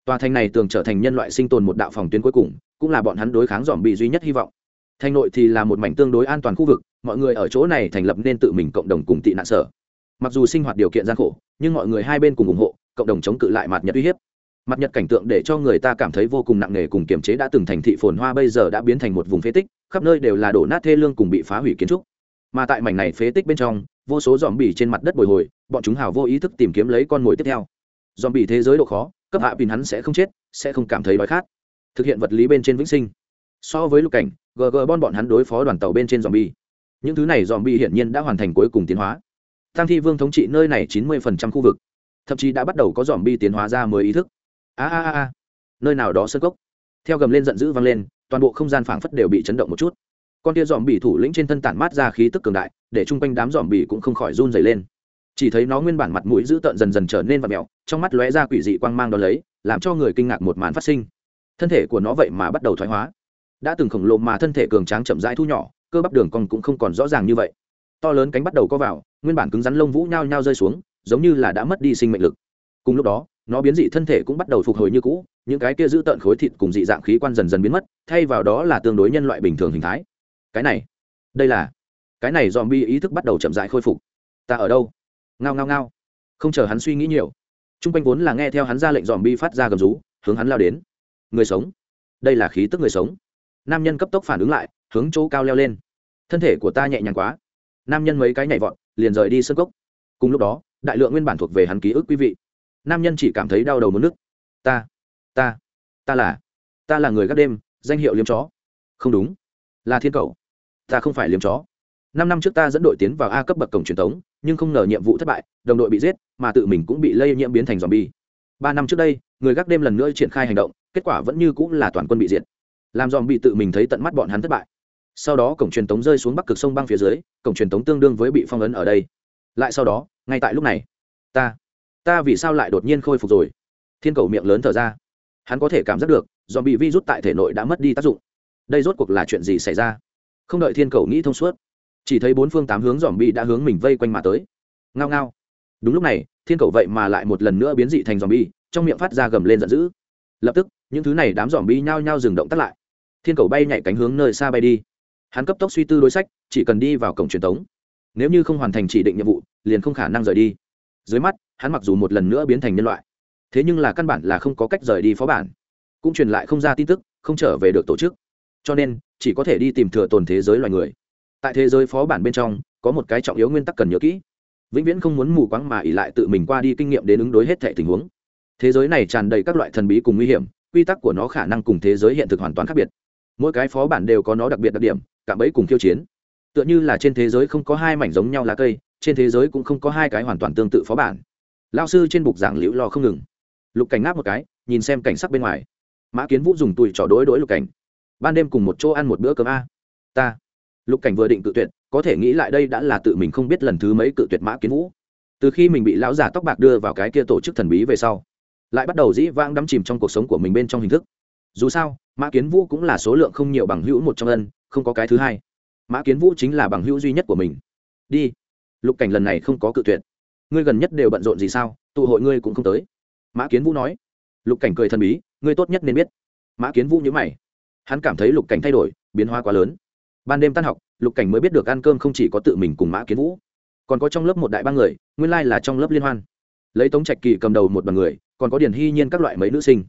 Tòa thành này tường trở thành nhân loại sinh tồn một đạo phòng tuyến cuối cùng, cũng là bọn hắn đối kháng dòm bị duy nhất hy vọng thành nội thì là một mảnh tương đối an toàn khu vực, mọi người ở chỗ này thành lập nên tự mình cộng đồng cùng tị nạn sở. Mặc dù sinh hoạt điều kiện gian khổ, nhưng mọi người hai bên cùng ủng hộ, cộng đồng chống cự lại mặt nhật uy hiếp. Mặt nhật cảnh tượng để cho người ta cảm thấy vô cùng nặng nề cùng kiềm chế đã từng thành thị phồn hoa bây giờ đã biến thành một vùng phế tích, khắp nơi đều là đổ nát thê lương cùng bị phá hủy kiến trúc. Mà tại mảnh này phế tích bên trong, vô số dòm bỉ trên mặt đất bồi hồi, bọn chúng hào vô ý thức tìm kiếm lấy con mồi tiếp theo. Dòm bỉ thế giới độ khó, cấp hạ pin hắn sẽ không chết, sẽ không cảm thấy đói khát. Thực hiện vật lý bên trên vĩnh sinh. So với lục cảnh gg bon bọn hắn đối phó đoàn tàu bên trên dòm bi những thứ này dòm bi hiển nhiên đã hoàn thành cuối cùng tiến hóa. Tăng thi vương thống trị nơi này chín mươi khu vực, thậm chí đã bắt đầu có dòm bi tiến hóa ra mới ý thức. A a a a. Nơi nào đó sân gốc theo gầm lên giận dữ vang lên, toàn bộ không gian phảng phất đều bị chấn động một chút. Con tia dòm bị thủ lĩnh trên thân tản mát ra khí tức cường đại, để chung quanh đám dòm bị cũng không khỏi run dày lên. Chỉ thấy nó nguyên bản mặt mũi dữ tợn dần dần trở nên và mẹo trong mắt lóe ra quỷ dị quang mang đ ó lấy, làm cho người kinh ngạc một màn phát sinh. Thân thể của nó vậy mà bắt đầu thoái hóa đã từng khổng lồ mà thân thể cường tráng chậm rãi thu nhỏ, cơ bắp đường cong cũng không còn rõ ràng như vậy. To lớn cánh bắt đầu co vào, nguyên bản cứng rắn lông vũ nhao nhao rơi xuống, giống như là đã mất đi sinh mệnh lực. Cùng lúc đó, nó biến dị thân thể cũng bắt đầu phục hồi như cũ, những cái kia giữ tợn khối thịt cùng dị dạng khí quan dần dần biến mất, thay vào đó là tương đối nhân loại bình thường hình thái. Cái này, đây là, cái này dòm bi ý thức bắt đầu chậm rãi khôi phục. Ta ở đâu? Ngao ngao ngao. Không chờ hắn suy nghĩ nhiều t r u n g quanh vốn là nghe theo hắn ra lệnh dòm bi phát ra gầm rú, hướng hắn lao đến. Người sống. Đây là khí tức người sống nam nhân cấp tốc phản ứng lại, hướng chỗ cao leo lên. Thân thể của ta nhẹ nhàng quá. Nam nhân mấy cái nhảy vọt, liền rời đi sân cốc. Cùng lúc đó, đại lượng nguyên bản thuộc về hắn ký ức quý vị. Nam nhân chỉ cảm thấy đau đầu mất nước ta ta ta là ta là người gác đêm, danh hiệu liếm chó. Không đúng, là thiên cầu. Ta không phải liếm chó. Năm năm trước ta dẫn đội tiến vào a cấp bậc cổng truyền thống, nhưng không ngờ nhiệm vụ thất bại, đồng đội bị giết, mà tự mình cũng bị lây nhiễm biến thành z o m bi e ba năm trước đây, người gác đêm lần nữa triển khai hành động, kết quả vẫn như cũng là toàn quân bị diệt làm dòm bị tự mình thấy tận mắt bọn hắn thất bại. Sau đó cổng truyền tống rơi xuống bắc cực sông băng phía dưới, cổng truyền tống tương đương với bị phong ấn ở đây. Lại sau đó, ngay tại lúc này, ta ta vì sao lại đột nhiên khôi phục rồi? Thiên cầu miệng lớn thở ra. Hắn có thể cảm giác được, dòm bị virus tại thể nội đã mất đi tác dụng. Đây rốt cuộc là chuyện gì xảy ra? Không đợi thiên cầu nghĩ thông suốt, chỉ thấy bốn phương tám hướng dòm Bị đã hướng mình vây quanh mà tới. Ngao ngao. Đúng lúc này, thiên cầu vậy mà lại một lần nữa biến dị thành dòm bi trong miệng phát ra gầm lên giận dữ. Lập tức, những thứ này đám dòm bi nhao nhao dừng động tắt lại thiên cầu bay nhảy cánh hướng nơi xa bay đi. Hắn cấp tốc suy tư đối sách, chỉ cần đi vào cổng truyền thống nếu như không hoàn thành chỉ định nhiệm vụ, liền không khả năng rời đi. Dưới mắt, hắn mặc dù một lần nữa biến thành nhân loại, thế nhưng là căn bản là không có cách rời đi phó bản. Cũng truyền lại không ra tin tức, không trở về được tổ chức. Cho nên, chỉ có thể đi tìm thừa tồn thế giới loài người. Tại thế giới phó bản bên trong, có một cái trọng yếu nguyên tắc cần nhớ kỹ. Vĩnh viễn không muốn mù quáng mà ỉ lại tự mình qua đi kinh nghiệm đến ứng đối hết thệ tình huống. Thế giới này tràn đầy các loại thần bí cùng nguy hiểm, quy tắc của nó khả năng cùng thế giới hiện thực hoàn toàn khác biệt mỗi cái phó bản đều có nó đặc biệt đặc điểm cả bấy cùng khiêu chiến. Tựa như là trên thế giới không có hai mảnh giống nhau lá cây, trên thế giới cũng không có hai cái hoàn toàn tương tự phó bản. Lao sư trên bục giảng liễu lo không ngừng. Lục cảnh ngáp một cái, nhìn xem cảnh sắc bên ngoài. Mã kiến vũ dùng tùi trỏ đối đối lục cảnh. Ban đêm cùng một chỗ ăn một bữa cơm a. Ta. Lục cảnh vừa định tự tuyệt, có thể nghĩ lại đây đã là tự mình không biết lần thứ mấy cự tuyệt mã kiến vũ. Từ khi mình bị lão già tóc bạc đưa vào cái kia tổ chức thần bí về sau, lại bắt đầu dĩ vãng đắm chìm trong cuộc sống của mình bên trong hình thức dù sao, mã kiến vũ cũng là số lượng không nhiều bằng hữu một trong ân, không có cái thứ hai. Mã kiến vũ chính là bằng hữu duy nhất của mình. Đi. Lục cảnh lần này không có cự tuyệt. Ngươi gần nhất đều bận rộn gì sao? Tụ hội ngươi cũng không tới. Mã kiến vũ nói. Lục cảnh cười thần bí, ngươi tốt nhất nên biết. Mã kiến vũ nhớ mày. Hắn cảm thấy lục cảnh thay đổi, biến hóa quá lớn. Ban đêm tan học, lục cảnh mới biết được ăn cơm không chỉ có tự mình cùng mã kiến vũ, còn có trong lớp một đại ba người, nguyên lai là trong lớp liên hoan. Lấy tống trạch kỳ cầm đầu một đoàn người, còn có điển hy nhiên các loại mấy nữ sinh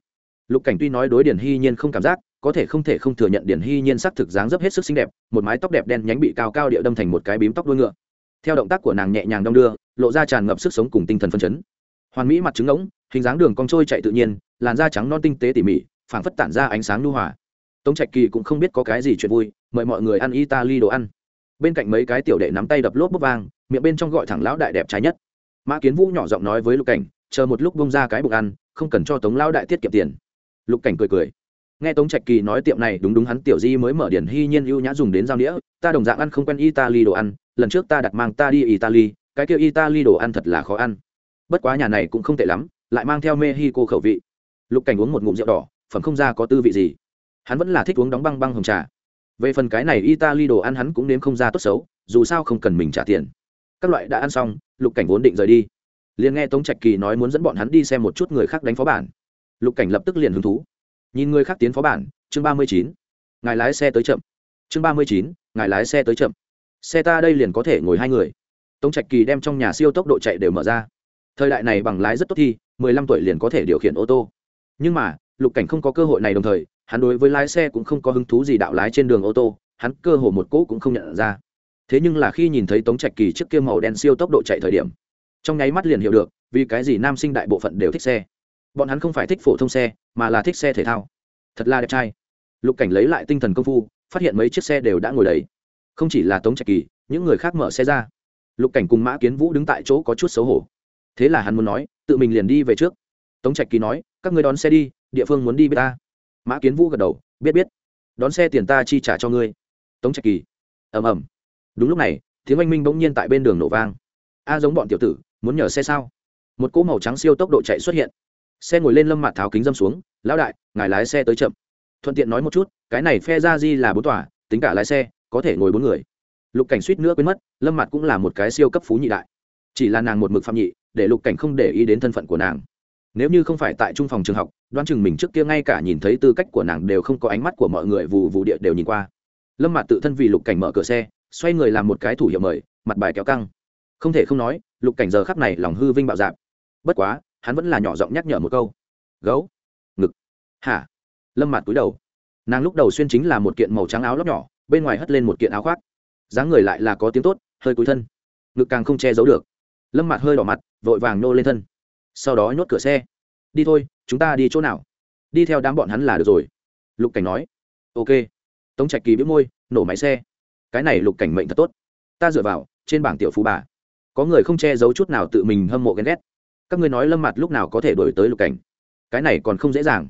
lục cảnh tuy nói đối điển hy nhiên không cảm giác, có thể không thể không thừa nhận điển hy nhiên sắc thực dáng dấp hết sức xinh đẹp, một mái tóc đẹp đen nhánh bị cao cao địa đâm thành một cái bím tóc đuôi ngựa. Theo động tác của nàng nhẹ nhàng đong đưa, lộ ra tràn ngập sức sống cùng tinh thần phân chấn. Hoàn mỹ mặt trứng ống hình dáng đường cong trôi chạy tự nhiên, làn da trắng non tinh tế tỉ mỉ, phảng phất tản ra ánh sáng nhu hòa. Tống trạch kỳ cũng không biết có cái gì chuyện vui, mời mọi người ăn italy đồ ăn. Bên cạnh mấy cái tiểu đệ nắm tay đập lốp bốc vang, miệng bên trong gọi thẳng lão đại đẹp trái nhất. Mã kiến vũ nhỏ giọng nói với lục cảnh, chờ một lúc bông ra cái bụng ăn, không cần cho tống Lão đại tiết kiệm tiền lục cảnh cười cười. Nghe tống trạch kỳ nói tiệm này đúng đúng hắn tiểu di mới mở điển hy nhiên ưu nhã dùng đến giao đĩa, ta đồng dạng ăn không quen italy đồ ăn, lần trước ta đặt mang ta đi italy, cái kia italy đồ ăn thật là khó ăn. Bất quá nhà này cũng không tệ lắm, lại mang theo mexico khẩu vị. Lục cảnh uống một ngụm rượu đỏ, phẩm không ra có tư vị gì. Hắn vẫn là thích uống đóng băng băng hồng trà. Về phần cái này italy đồ ăn hắn cũng nếm không ra tốt xấu, dù sao không cần mình trả tiền. Các loại đã ăn xong, lục cảnh vốn định rời đi. Liền nghe tống trạch kỳ nói muốn dẫn bọn hắn đi xem một chút người khác đánh phó bản lục cảnh lập tức liền hứng thú. Nhìn người khác tiến phó bản, chương ba mươi chín, ngài lái xe tới chậm. Chương ba mươi chín, ngài lái xe tới chậm. Xe ta đây liền có thể ngồi hai người. Tống trạch kỳ đem trong nhà siêu tốc độ chạy đều mở ra. Thời đại này bằng lái rất tốt thi, mười lăm tuổi liền có thể điều khiển ô tô. Nhưng mà, lục cảnh không có cơ hội này đồng thời, hắn đối với lái xe cũng không có hứng thú gì đạo lái trên đường ô tô, hắn cơ hồ một cỗ cũng không nhận ra. Thế nhưng là khi nhìn thấy tống trạch kỳ trước kia màu đen siêu tốc độ chạy thời điểm, trong nháy mắt liền hiểu được vì cái gì nam sinh đại bộ phận đều thích xe bọn hắn không phải thích phổ thông xe, mà là thích xe thể thao. Thật là đẹp trai. Lục cảnh lấy lại tinh thần công phu, phát hiện mấy chiếc xe đều đã ngồi đấy không chỉ là tống trạch kỳ, những người khác mở xe ra. Lục cảnh cùng mã kiến vũ đứng tại chỗ có chút xấu hổ. Thế là hắn muốn nói, tự mình liền đi về trước. Tống trạch kỳ nói, các người đón xe đi, địa phương muốn đi biết ta. Mã kiến vũ gật đầu, biết biết. Đón xe tiền ta chi trả cho ngươi. Tống trạch kỳ, ầm ầm. Đúng lúc này tiếng oanh minh bỗng nhiên tại bên đường nổ vang. A, giống bọn tiểu tử, muốn nhờ xe sao? Một cỗ màu trắng siêu tốc độ chạy xuất hiện xe ngồi lên lâm mặt tháo kính dâm xuống, lão đại, ngài lái xe tới chậm. Thuận tiện nói một chút, cái này phe ra di là bốn tòa, tính cả lái xe, có thể ngồi bốn người. Lục cảnh suýt nữa quên mất, lâm mặt cũng là một cái siêu cấp phú nhị đại. Chỉ là nàng một mực phạm nhị, để lục cảnh không để ý đến thân phận của nàng. Nếu như không phải tại trung phòng trường học, đoán chừng mình trước kia ngay cả nhìn thấy tư cách của nàng đều không có ánh mắt của mọi người vụ vụ địa đều nhìn qua. Lâm mặt tự thân vì lục cảnh mở cửa xe, xoay người làm một cái thủ hiệu mời, mặt bài kéo căng. Không thể không nói, lục cảnh giờ khắp này lòng hư vinh bạo dạp bất quá hắn vẫn là nhỏ giọng nhắc nhở một câu. Gấu. Ngực. Hả? Lâm mặt túi đầu. Nàng lúc đầu xuyên chính là một kiện màu trắng áo lóc nhỏ, bên ngoài hất lên một kiện áo khoác. Dáng người lại là có tiếng tốt, hơi cúi thân. Ngực càng không che giấu được. Lâm mặt hơi đỏ mặt, vội vàng nô lên thân. Sau đó nhốt cửa xe. Đi thôi, chúng ta đi chỗ nào? Đi theo đám bọn hắn là được rồi. Lục cảnh nói. Ok. Tống trạch kỳ biếu môi, nổ máy xe. Cái này lục cảnh mệnh thật tốt. Ta dựa vào, trên bảng tiểu phú bà. Có người không che giấu chút nào tự mình hâm mộ ghen ghét các ngươi nói lâm mặt lúc nào có thể đổi tới lục cảnh? Cái này còn không dễ dàng.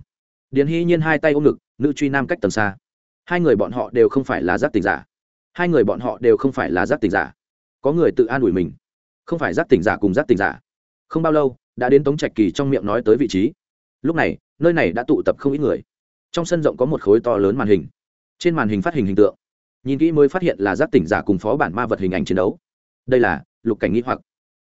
Điền hy nhiên hai tay ôm ngực, nữ truy nam cách tầm xa. Hai người bọn họ đều không phải là giác tình giả. Hai người bọn họ đều không phải là giác tình giả. Có người tự an ủi mình. Không phải giác tình giả cùng giác tình giả. Không bao lâu, đã đến tống trạch kỳ trong miệng nói tới vị trí. Lúc này, nơi này đã tụ tập không ít người. Trong sân rộng có một khối to lớn màn hình. Trên màn hình phát hình hình tượng. Nhìn kỹ mới phát hiện là giác tỉnh giả cùng phó bản ma vật hình ảnh chiến đấu. Đây là lục cảnh nghĩ hoặc.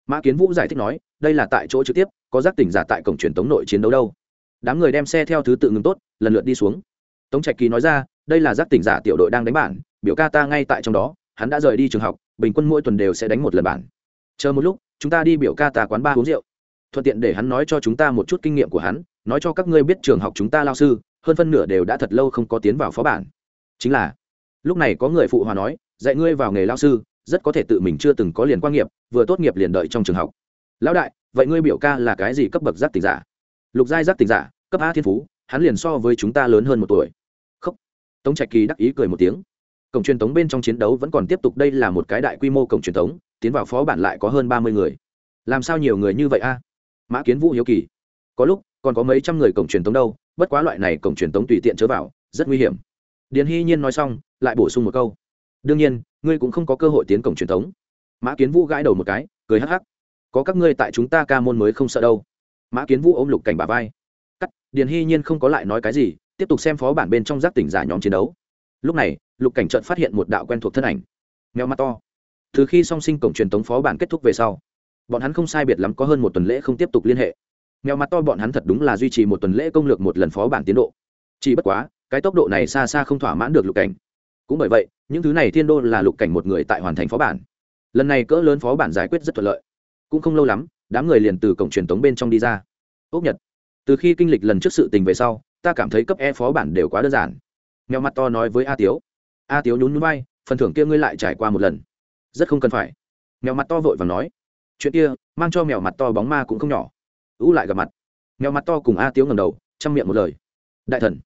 Mã kiến vũ giải thích nói đây là tại chỗ trực tiếp, có giác tỉnh giả tại cổng truyền tống nội chiến đấu đâu. Đám người đem xe theo thứ tự ngừng tốt, lần lượt đi xuống. Tống trạch kỳ nói ra, đây là giác tỉnh giả tiểu đội đang đánh bản, biểu ca ta ngay tại trong đó, hắn đã rời đi trường học, bình quân mỗi tuần đều sẽ đánh một lần bản. Chờ một lúc, chúng ta đi biểu ca ta quán ba uống rượu. Thuận tiện để hắn nói cho chúng ta một chút kinh nghiệm của hắn, nói cho các ngươi biết trường học chúng ta lao sư, hơn phân nửa đều đã thật lâu không có tiến vào phó bản. Chính là, lúc này có người phụ hòa nói, dạy ngươi vào nghề lao sư, rất có thể tự mình chưa từng có liền quan nghiệp, vừa tốt nghiệp liền đợi trong trường học lão đại, vậy ngươi biểu ca là cái gì cấp bậc giác tỉnh giả? Lục giai giác tỉnh giả, cấp a thiên phú, hắn liền so với chúng ta lớn hơn một tuổi. Khóc tống trạch kỳ đắc ý cười một tiếng. Cổng truyền tống bên trong chiến đấu vẫn còn tiếp tục, đây là một cái đại quy mô cổng truyền tống, tiến vào phó bản lại có hơn ba mươi người. Làm sao nhiều người như vậy a? Mã kiến vũ hiếu kỳ. Có lúc, còn có mấy trăm người cổng truyền tống đâu, bất quá loại này cổng truyền tống tùy tiện chớ vào, rất nguy hiểm. Điền hy nhiên nói xong, lại bổ sung một câu. Đương nhiên, ngươi cũng không có cơ hội tiến cổng truyền tống. Mã kiến vũ gãi đầu một cái, cười hắc hắc có các ngươi tại chúng ta ca môn mới không sợ đâu. Mã kiến vũ ôm lục cảnh bà vai. Cắt, điền hy nhiên không có lại nói cái gì, tiếp tục xem phó bản bên trong giác tỉnh giả nhóm chiến đấu. Lúc này, lục cảnh trợn phát hiện một đạo quen thuộc thân ảnh. Mèo mắt to. Từ khi song sinh cổng truyền tống phó bản kết thúc về sau, bọn hắn không sai biệt lắm có hơn một tuần lễ không tiếp tục liên hệ. Mèo mắt to bọn hắn thật đúng là duy trì một tuần lễ công lược một lần phó bản tiến độ. Chỉ bất quá, cái tốc độ này xa xa không thỏa mãn được lục cảnh. Cũng bởi vậy, những thứ này thiên đô là lục cảnh một người tại hoàn thành phó bản. Lần này cỡ lớn phó bản giải quyết rất thuận lợi cũng không lâu lắm, đám người liền từ cổng truyền tống bên trong đi ra. Ốc nhật, từ khi kinh lịch lần trước sự tình về sau, ta cảm thấy cấp e phó bản đều quá đơn giản. Mèo mặt to nói với a tiếu. A tiếu nhún nhún bay phần thưởng kia ngươi lại trải qua một lần. Rất không cần phải. Mèo mặt to vội và nói. Chuyện kia, mang cho mèo mặt to bóng ma cũng không nhỏ. Ú lại gặp mặt. Mèo mặt to cùng a tiếu ngầm đầu, chăm miệng một lời. Đại thần.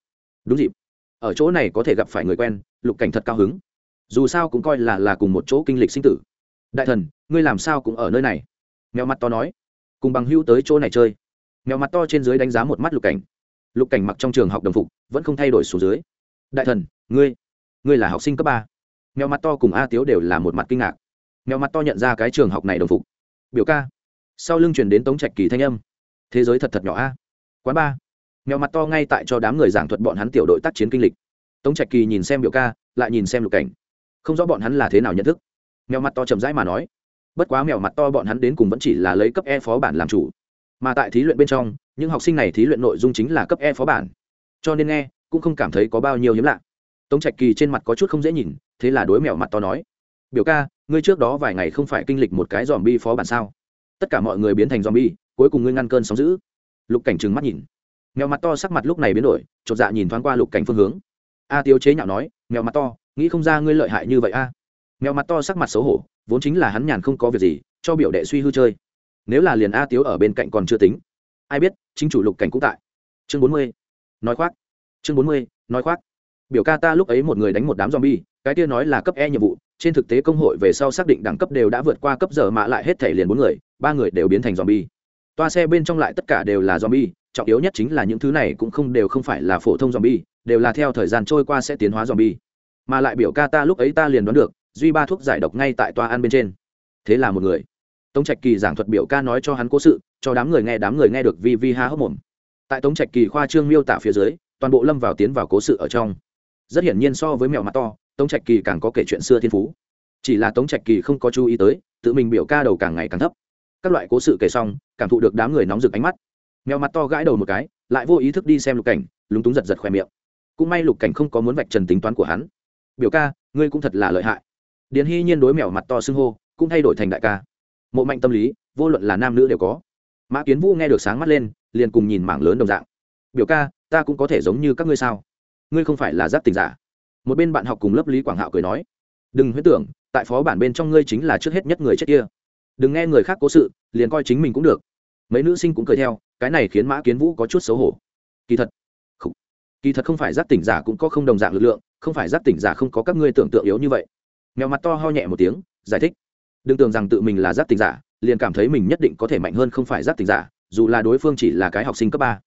Đúng dịp. Ở chỗ này có thể gặp phải người quen, lục cảnh thật cao hứng. Dù sao cũng coi là là cùng một chỗ kinh lịch sinh tử. Đại thần, ngươi làm sao cũng ở nơi này? Mèo mặt to nói, cùng bằng hữu tới chỗ này chơi. Mèo mặt to trên dưới đánh giá một mắt lục cảnh. Lục cảnh mặc trong trường học đồng phục, vẫn không thay đổi số dưới. Đại thần, ngươi ngươi là học sinh cấp ba. Mèo mặt to cùng a tiếu đều là một mặt kinh ngạc. Mèo mặt to nhận ra cái trường học này đồng phục. Biểu ca, sau lưng chuyển đến tống trạch kỳ thanh âm. Thế giới thật thật nhỏ a. Quán ba. Mèo mặt to ngay tại cho đám người giảng thuật bọn hắn tiểu đội tác chiến kinh lịch. Tống trạch kỳ nhìn xem biểu ca, lại nhìn xem lục cảnh. Không rõ bọn hắn là thế nào nhận thức. Mèo mặt to chậm rãi mà nói bất quá mèo mặt to bọn hắn đến cùng vẫn chỉ là lấy cấp e phó bản làm chủ. Mà tại thí luyện bên trong, những học sinh này thí luyện nội dung chính là cấp e phó bản. Cho nên nghe, cũng không cảm thấy có bao nhiêu hiếm lạ. Tống trạch kỳ trên mặt có chút không dễ nhìn, thế là đối mèo mặt to nói, biểu ca, ngươi trước đó vài ngày không phải kinh lịch một cái dòm bi phó bản sao? Tất cả mọi người biến thành dòm bi cuối cùng ngươi ngăn cơn sóng giữ lục cảnh trừng mắt nhìn. Mèo mặt to sắc mặt lúc này biến đổi, chột dạ nhìn thoáng qua lục cảnh phương hướng. A tiêu chế nhạo nói, mèo mặt to, nghĩ không ra ngươi lợi hại như vậy a. Mèo mặt to sắc mặt xấu hổ vốn chính là hắn nhàn không có việc gì, cho biểu đệ suy hư chơi. Nếu là liền a tiếu ở bên cạnh còn chưa tính. Ai biết, chính chủ lục cảnh cũng tại. Chương bốn mươi. Nói khoác. Chương bốn mươi, nói khoác. Biểu ca ta lúc ấy một người đánh một đám zombie, cái kia nói là cấp e nhiệm vụ, trên thực tế công hội về sau xác định đẳng cấp đều đã vượt qua cấp giờ mà lại hết thể liền bốn người, ba người đều biến thành zombie. Toa xe bên trong lại tất cả đều là zombie, trọng yếu nhất chính là những thứ này cũng không đều không phải là phổ thông zombie, đều là theo thời gian trôi qua sẽ tiến hóa zombie. Mà lại biểu ca ta lúc ấy ta liền đoán được duy ba thuốc giải độc ngay tại toa ăn bên trên. Thế là một người. Tống trạch kỳ giảng thuật biểu ca nói cho hắn cố sự, cho đám người nghe, đám người nghe được vi vi ha hốc mồm. Tại tống trạch kỳ khoa trương miêu tả phía dưới, toàn bộ lâm vào tiến vào cố sự ở trong. Rất hiển nhiên so với mèo mặt to, tống trạch kỳ càng có kể chuyện xưa thiên phú. Chỉ là tống trạch kỳ không có chú ý tới, tự mình biểu ca đầu càng ngày càng thấp. Các loại cố sự kể xong, cảm thụ được đám người nóng rực ánh mắt. Mèo mặt to gãi đầu một cái, lại vô ý thức đi xem lục cảnh, lúng túng giật giật khoe miệng. Cũng may lục cảnh không có muốn vạch trần tính toán của hắn. Biểu ca, ngươi cũng thật là lợi hại điền hy nhiên đối mèo mặt to xưng hô, cũng thay đổi thành đại ca. Mộ mạnh tâm lý, vô luận là nam nữ đều có. Mã kiến vũ nghe được sáng mắt lên, liền cùng nhìn mảng lớn đồng dạng. Biểu ca, ta cũng có thể giống như các ngươi sao? Ngươi không phải là giáp tình giả? Một bên bạn học cùng lớp lý quảng hạo cười nói. Đừng huyết tưởng, tại phó bản bên trong ngươi chính là trước hết nhất người chết kia. Đừng nghe người khác cố sự, liền coi chính mình cũng được. Mấy nữ sinh cũng cười theo, cái này khiến mã kiến vũ có chút xấu hổ. Kỳ thật không. kỳ thật không phải giác tỉnh giả cũng có không đồng dạng lực lượng, không phải giác tỉnh giả không có các ngươi tưởng tượng yếu như vậy mèo mặt to ho nhẹ một tiếng, giải thích. Đừng tưởng rằng tự mình là giác tình giả, liền cảm thấy mình nhất định có thể mạnh hơn không phải giác tình giả, dù là đối phương chỉ là cái học sinh cấp ba.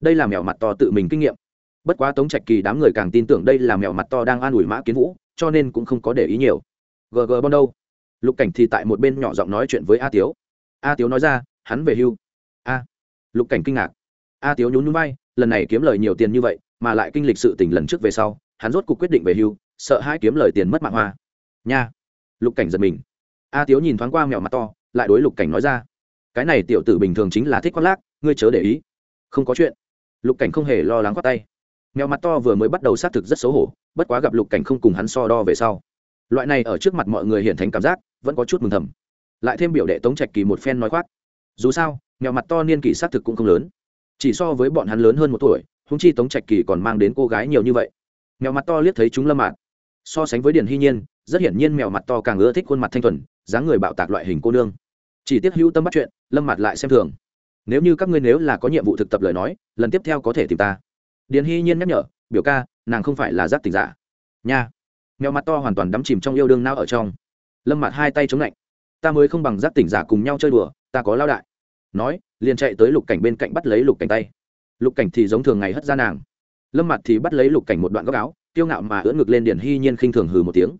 Đây là mèo mặt to tự mình kinh nghiệm. Bất quá tống trạch kỳ đám người càng tin tưởng đây là mèo mặt to đang an ủi mã kiến vũ, cho nên cũng không có để ý nhiều. Gg bon đâu? Lục cảnh thì tại một bên nhỏ giọng nói chuyện với a tiếu. A tiếu nói ra, hắn về hưu. A. Lục cảnh kinh ngạc. A tiếu nhún nhún bay lần này kiếm lời nhiều tiền như vậy, mà lại kinh lịch sự tình lần trước về sau, hắn rốt cuộc quyết định về hưu, sợ hai kiếm lời tiền mất mạng hoa nha. Lục cảnh giật mình. A tiếu nhìn thoáng qua mèo mặt to, lại đối lục cảnh nói ra. Cái này tiểu tử bình thường chính là thích khoác lác, ngươi chớ để ý. Không có chuyện. Lục cảnh không hề lo lắng khoác tay. Mèo mặt to vừa mới bắt đầu xác thực rất xấu hổ, bất quá gặp lục cảnh không cùng hắn so đo về sau. Loại này ở trước mặt mọi người hiện thành cảm giác, vẫn có chút mừng thầm. Lại thêm biểu đệ tống trạch kỳ một phen nói khoác. Dù sao, mèo mặt to niên kỷ xác thực cũng không lớn. Chỉ so với bọn hắn lớn hơn một tuổi húng chi tống trạch kỳ còn mang đến cô gái nhiều như vậy. Mèo mặt to liếc thấy chúng lâm mạn so sánh với điền hy nhiên, rất hiển nhiên mèo mặt to càng ưa thích khuôn mặt thanh thuần, dáng người bạo tạc loại hình cô nương. Chỉ tiếc hữu tâm bắt chuyện, lâm mặt lại xem thường. Nếu như các ngươi nếu là có nhiệm vụ thực tập lời nói, lần tiếp theo có thể tìm ta. Điền hy nhiên nhắc nhở, biểu ca, nàng không phải là giác tình giả. Nha. Mèo mặt to hoàn toàn đắm chìm trong yêu đương nao ở trong. Lâm mặt hai tay chống lạnh. Ta mới không bằng giác tỉnh giả cùng nhau chơi đùa, ta có lao đại. Nói, liền chạy tới lục cảnh bên cạnh bắt lấy lục cảnh tay. Lục cảnh thì giống thường ngày hất ra nàng. Lâm mặt thì bắt lấy lục cảnh một đoạn góc áo kiêu ngạo mà ưỡn ngực lên điển hy nhiên khinh thường hừ một tiếng.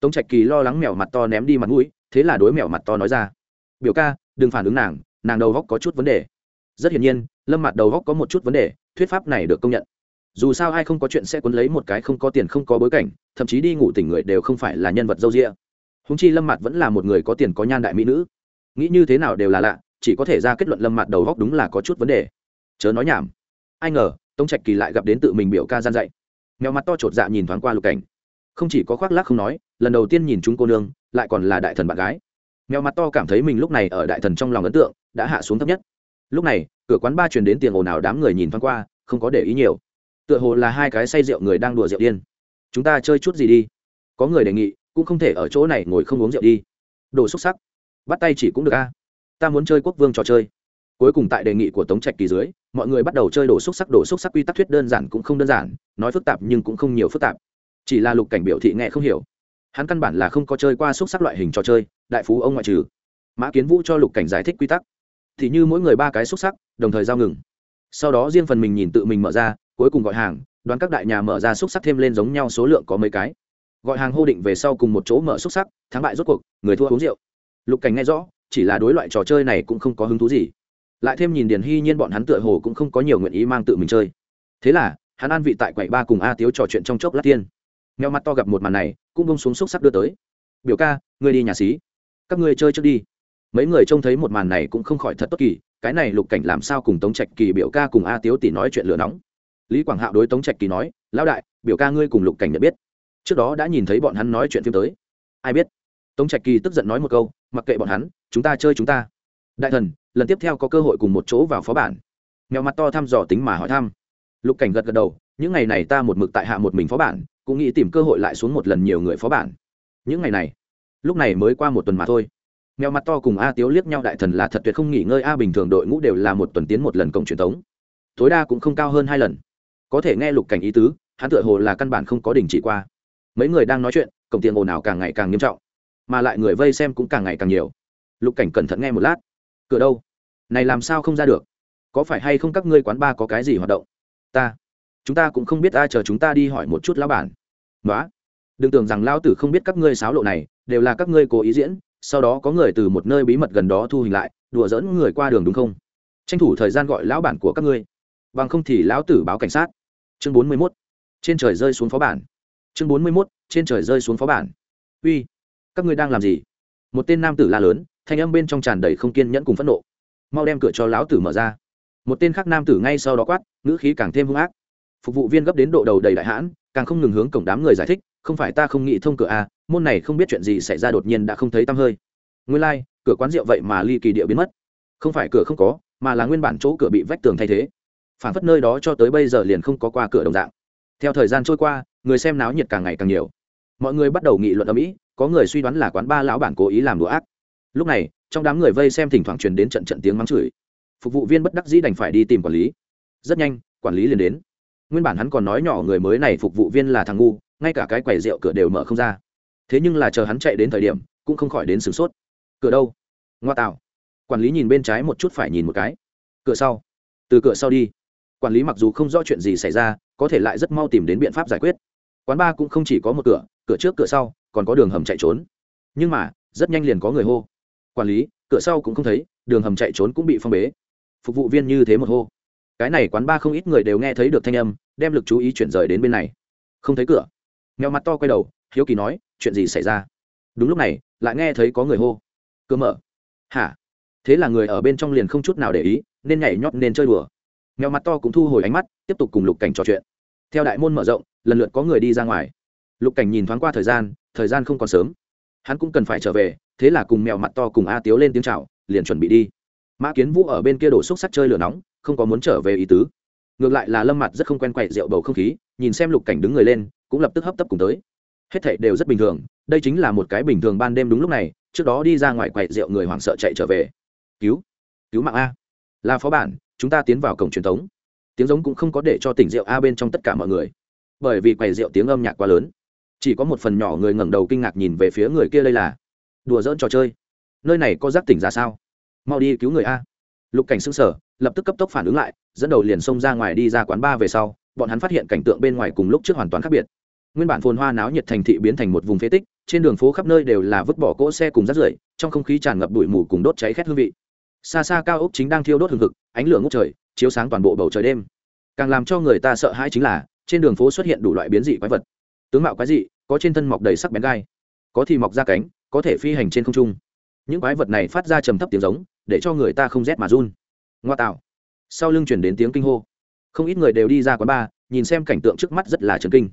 Tống trạch kỳ lo lắng mèo mặt to ném đi mặt mũi, thế là đối mèo mặt to nói ra. Biểu ca, đừng phản ứng nàng nàng đầu góc có chút vấn đề. Rất hiển nhiên, lâm mặt đầu góc có một chút vấn đề, thuyết pháp này được công nhận. Dù sao ai không có chuyện sẽ quấn lấy một cái không có tiền không có bối cảnh, thậm chí đi ngủ tỉnh người đều không phải là nhân vật dâu rĩa húng chi lâm mặt vẫn là một người có tiền có nhan đại mỹ nữ. Nghĩ như thế nào đều là lạ, chỉ có thể ra kết luận lâm mặt đầu góc đúng là có chút vấn đề. Chớ nói nhảm. Ai ngờ, tống trạch kỳ lại gặp đến tự mình biểu ca gian dạy mèo mặt to chột dạ nhìn thoáng qua lục cảnh. Không chỉ có khoác lác không nói, lần đầu tiên nhìn chúng cô nương, lại còn là đại thần bạn gái. Mèo mặt to cảm thấy mình lúc này ở đại thần trong lòng ấn tượng, đã hạ xuống thấp nhất. Lúc này, cửa quán ba truyền đến tiền ồn ào đám người nhìn thoáng qua, không có để ý nhiều. Tựa hồ là hai cái say rượu người đang đùa rượu điên. Chúng ta chơi chút gì đi? Có người đề nghị, cũng không thể ở chỗ này ngồi không uống rượu đi. Đồ xúc sắc. Bắt tay chỉ cũng được a. Ta muốn chơi quốc vương trò chơi cuối cùng tại đề nghị của tống trạch kỳ dưới, mọi người bắt đầu chơi đổ xúc sắc, đổ xúc sắc quy tắc thuyết đơn giản cũng không đơn giản, nói phức tạp nhưng cũng không nhiều phức tạp. Chỉ là lục cảnh biểu thị nghe không hiểu. Hắn căn bản là không có chơi qua xúc sắc loại hình trò chơi, đại phú ông ngoại trừ. Mã kiến vũ cho lục cảnh giải thích quy tắc. Thì như mỗi người ba cái xúc sắc, đồng thời giao ngừng. Sau đó riêng phần mình nhìn tự mình mở ra, cuối cùng gọi hàng, đoán các đại nhà mở ra xúc sắc thêm lên giống nhau số lượng có mấy cái. Gọi hàng hô định về sau cùng một chỗ mở xúc sắc, thắng bại rốt cuộc, người thua uống rượu. Lục cảnh nghe rõ, chỉ là đối loại trò chơi này cũng không có hứng thú gì lại thêm nhìn điền hy nhiên bọn hắn tựa hồ cũng không có nhiều nguyện ý mang tự mình chơi. Thế là, hắn an vị tại quầy ba cùng a tiếu trò chuyện trong chốc lát tiên. Mèo mặt to gặp một màn này, cũng bông xuống xúc sắc đưa tới. Biểu ca, ngươi đi nhà xí. Các ngươi chơi trước đi. Mấy người trông thấy một màn này cũng không khỏi thật tốt kỳ, cái này lục cảnh làm sao cùng tống trạch kỳ, biểu ca cùng a tiếu tỷ nói chuyện lửa nóng. Lý quảng hạo đối tống trạch kỳ nói, lão đại, biểu ca ngươi cùng lục cảnh nhận biết. Trước đó đã nhìn thấy bọn hắn nói chuyện phim tới. Ai biết? Tống trạch kỳ tức giận nói một câu, mặc kệ bọn hắn, chúng ta chơi chúng ta. Đại thần lần tiếp theo có cơ hội cùng một chỗ vào phó bản. Mèo mặt to thăm dò tính mà hỏi thăm. Lục cảnh gật gật đầu, những ngày này ta một mực tại hạ một mình phó bản, cũng nghĩ tìm cơ hội lại xuống một lần nhiều người phó bản. Những ngày này, lúc này mới qua một tuần mà thôi. Mèo mặt to cùng a tiếu liếc nhau đại thần là thật tuyệt không nghỉ ngơi a bình thường đội ngũ đều là một tuần tiến một lần cổng truyền thống. Tối đa cũng không cao hơn hai lần. Có thể nghe lục cảnh ý tứ, hắn tựa hồ là căn bản không có đình chỉ qua. Mấy người đang nói chuyện, cổng tiền ồn ào càng ngày càng nghiêm trọng, mà lại người vây xem cũng càng ngày càng nhiều. Lục cảnh cẩn thận nghe một lát. Cửa đâu? Này làm sao không ra được? Có phải hay không các ngươi quán ba có cái gì hoạt động? Ta, chúng ta cũng không biết ai chờ chúng ta đi hỏi một chút lão bản. Nói đừng tưởng rằng lão tử không biết các ngươi sáo lộ này, đều là các ngươi cố ý diễn, sau đó có người từ một nơi bí mật gần đó thu hình lại, đùa dỡn người qua đường đúng không? Tranh thủ thời gian gọi lão bản của các ngươi. Bằng không thì lão tử báo cảnh sát. Chương bốn mươi mốt, trên trời rơi xuống phó bản. Chương bốn mươi mốt, trên trời rơi xuống phó bản. Uy, các ngươi đang làm gì? Một tên nam tử la lớn, thanh âm bên trong tràn đầy không kiên nhẫn cùng phẫn nộ mau đem cửa cho lão tử mở ra. Một tên khác nam tử ngay sau đó quát ngữ khí càng thêm hung ác. Phục vụ viên gấp đến độ đầu đầy đại hãn càng không ngừng hướng cổng đám người giải thích không phải ta không nghĩ thông cửa a môn này không biết chuyện gì xảy ra đột nhiên đã không thấy tăm hơi. Nguyên lai、like, cửa quán rượu vậy mà ly kỳ địa biến mất. Không phải cửa không có mà là nguyên bản chỗ cửa bị vách tường thay thế. Phản phất nơi đó cho tới bây giờ liền không có qua cửa đồng dạng. Theo thời gian trôi qua người xem náo nhiệt càng ngày càng nhiều. Mọi người bắt đầu nghị luận ở mỹ có người suy đoán là quán ba lão bản cố ý làm đùa ác. Lúc này trong đám người vây xem thỉnh thoảng truyền đến trận trận tiếng mắng chửi. Phục vụ viên bất đắc dĩ đành phải đi tìm quản lý. Rất nhanh, quản lý liền đến. Nguyên bản hắn còn nói nhỏ người mới này phục vụ viên là thằng ngu, ngay cả cái quầy rượu cửa đều mở không ra. Thế nhưng là chờ hắn chạy đến thời điểm, cũng không khỏi đến sửng sốt. Cửa đâu? Ngoa tạo. Quản lý nhìn bên trái một chút phải nhìn một cái. Cửa sau. Từ cửa sau đi. Quản lý mặc dù không rõ chuyện gì xảy ra, có thể lại rất mau tìm đến biện pháp giải quyết. Quán ba cũng không chỉ có một cửa cửa trước, cửa sau, còn có đường hầm chạy trốn. Nhưng mà, rất nhanh liền có người hô quản lý, cửa sau cũng không thấy, đường hầm chạy trốn cũng bị phong bế. Phục vụ viên như thế một hô. Cái này quán ba không ít người đều nghe thấy được thanh âm, đem lực chú ý chuyển rời đến bên này. Không thấy cửa. Mèo mặt to quay đầu, hiếu kỳ nói, chuyện gì xảy ra? Đúng lúc này, lại nghe thấy có người hô. Cửa mở. Hả? Thế là người ở bên trong liền không chút nào để ý, nên nhảy nhót nên chơi đùa. Mèo mặt to cũng thu hồi ánh mắt, tiếp tục cùng lục cảnh trò chuyện. Theo đại môn mở rộng, lần lượt có người đi ra ngoài. Lục cảnh nhìn thoáng qua thời gian thời gian không còn sớm. Hắn cũng cần phải trở về thế là cùng mèo mặt to cùng a tiếu lên tiếng chào, liền chuẩn bị đi. Mã kiến vũ ở bên kia đổ xúc sắc chơi lửa nóng không có muốn trở về ý tứ. Ngược lại là lâm mặt rất không quen quậy rượu bầu không khí nhìn xem lục cảnh đứng người lên cũng lập tức hấp tấp cùng tới. Hết thảy đều rất bình thường đây chính là một cái bình thường ban đêm đúng lúc này trước đó đi ra ngoài quậy rượu người hoảng sợ chạy trở về. Cứu cứu mạng a. Là phó bản chúng ta tiến vào cổng truyền thống. Tiếng giống cũng không có để cho tỉnh rượu a bên trong tất cả mọi người. Bởi vì quầy rượu tiếng âm nhạc quá lớn. Chỉ có một phần nhỏ người ngẩng đầu kinh ngạc nhìn về phía người kia đây là đùa dỡn trò chơi. Nơi này có giác tỉnh ra sao? Mau đi cứu người a. Lục cảnh xưng sở lập tức cấp tốc phản ứng lại, dẫn đầu liền xông ra ngoài đi ra quán ba về sau, bọn hắn phát hiện cảnh tượng bên ngoài cùng lúc trước hoàn toàn khác biệt. Nguyên bản phồn hoa náo nhiệt thành thị biến thành một vùng phế tích, trên đường phố khắp nơi đều là vứt bỏ cỗ xe cùng rác rưởi, trong không khí tràn ngập bụi mù cùng đốt cháy khét hương vị. Xa xa cao ốc chính đang thiêu đốt hừng hực, ánh lửa ngốc trời, chiếu sáng toàn bộ bầu trời đêm. Càng làm cho người ta sợ hãi chính là, trên đường phố xuất hiện đủ loại biến dị quái vật. Tướng mạo quái dị, có trên thân mọc đầy sắc bén gai, có thì mọc ra cánh có thể phi hành trên không trung. Những quái vật này phát ra trầm thấp tiếng giống, để cho người ta không rét mà run. Ngoa tạo. Sau lưng chuyển đến tiếng kinh hô. Không ít người đều đi ra quán bar, nhìn xem cảnh tượng trước mắt rất là trấn kinh.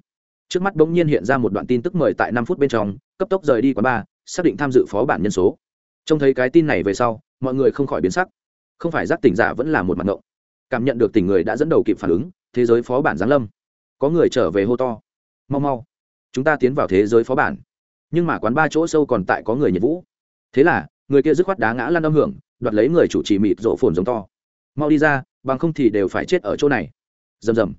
Trước mắt bỗng nhiên hiện ra một đoạn tin tức mời tại năm phút bên trong, cấp tốc rời đi quán bar, xác định tham dự phó bản nhân số. Trông thấy cái tin này về sau, mọi người không khỏi biến sắc. Không phải giác tỉnh giả vẫn là một mặt ngộng. Cảm nhận được tỉnh người đã dẫn đầu kịp phản ứng, thế giới phó bản giáng lâm. Có người trở về hô to. Mau mau, chúng ta tiến vào thế giới phó bản nhưng mà quán ba chỗ sâu còn tại có người nhiệt vũ. Thế là, người kia dứt khoát đá ngã lăn âm hưởng, đoạt lấy người chủ trì mịt rộ phồn giống to. Mau đi ra, bằng không thì đều phải chết ở chỗ này. Rầm rầm.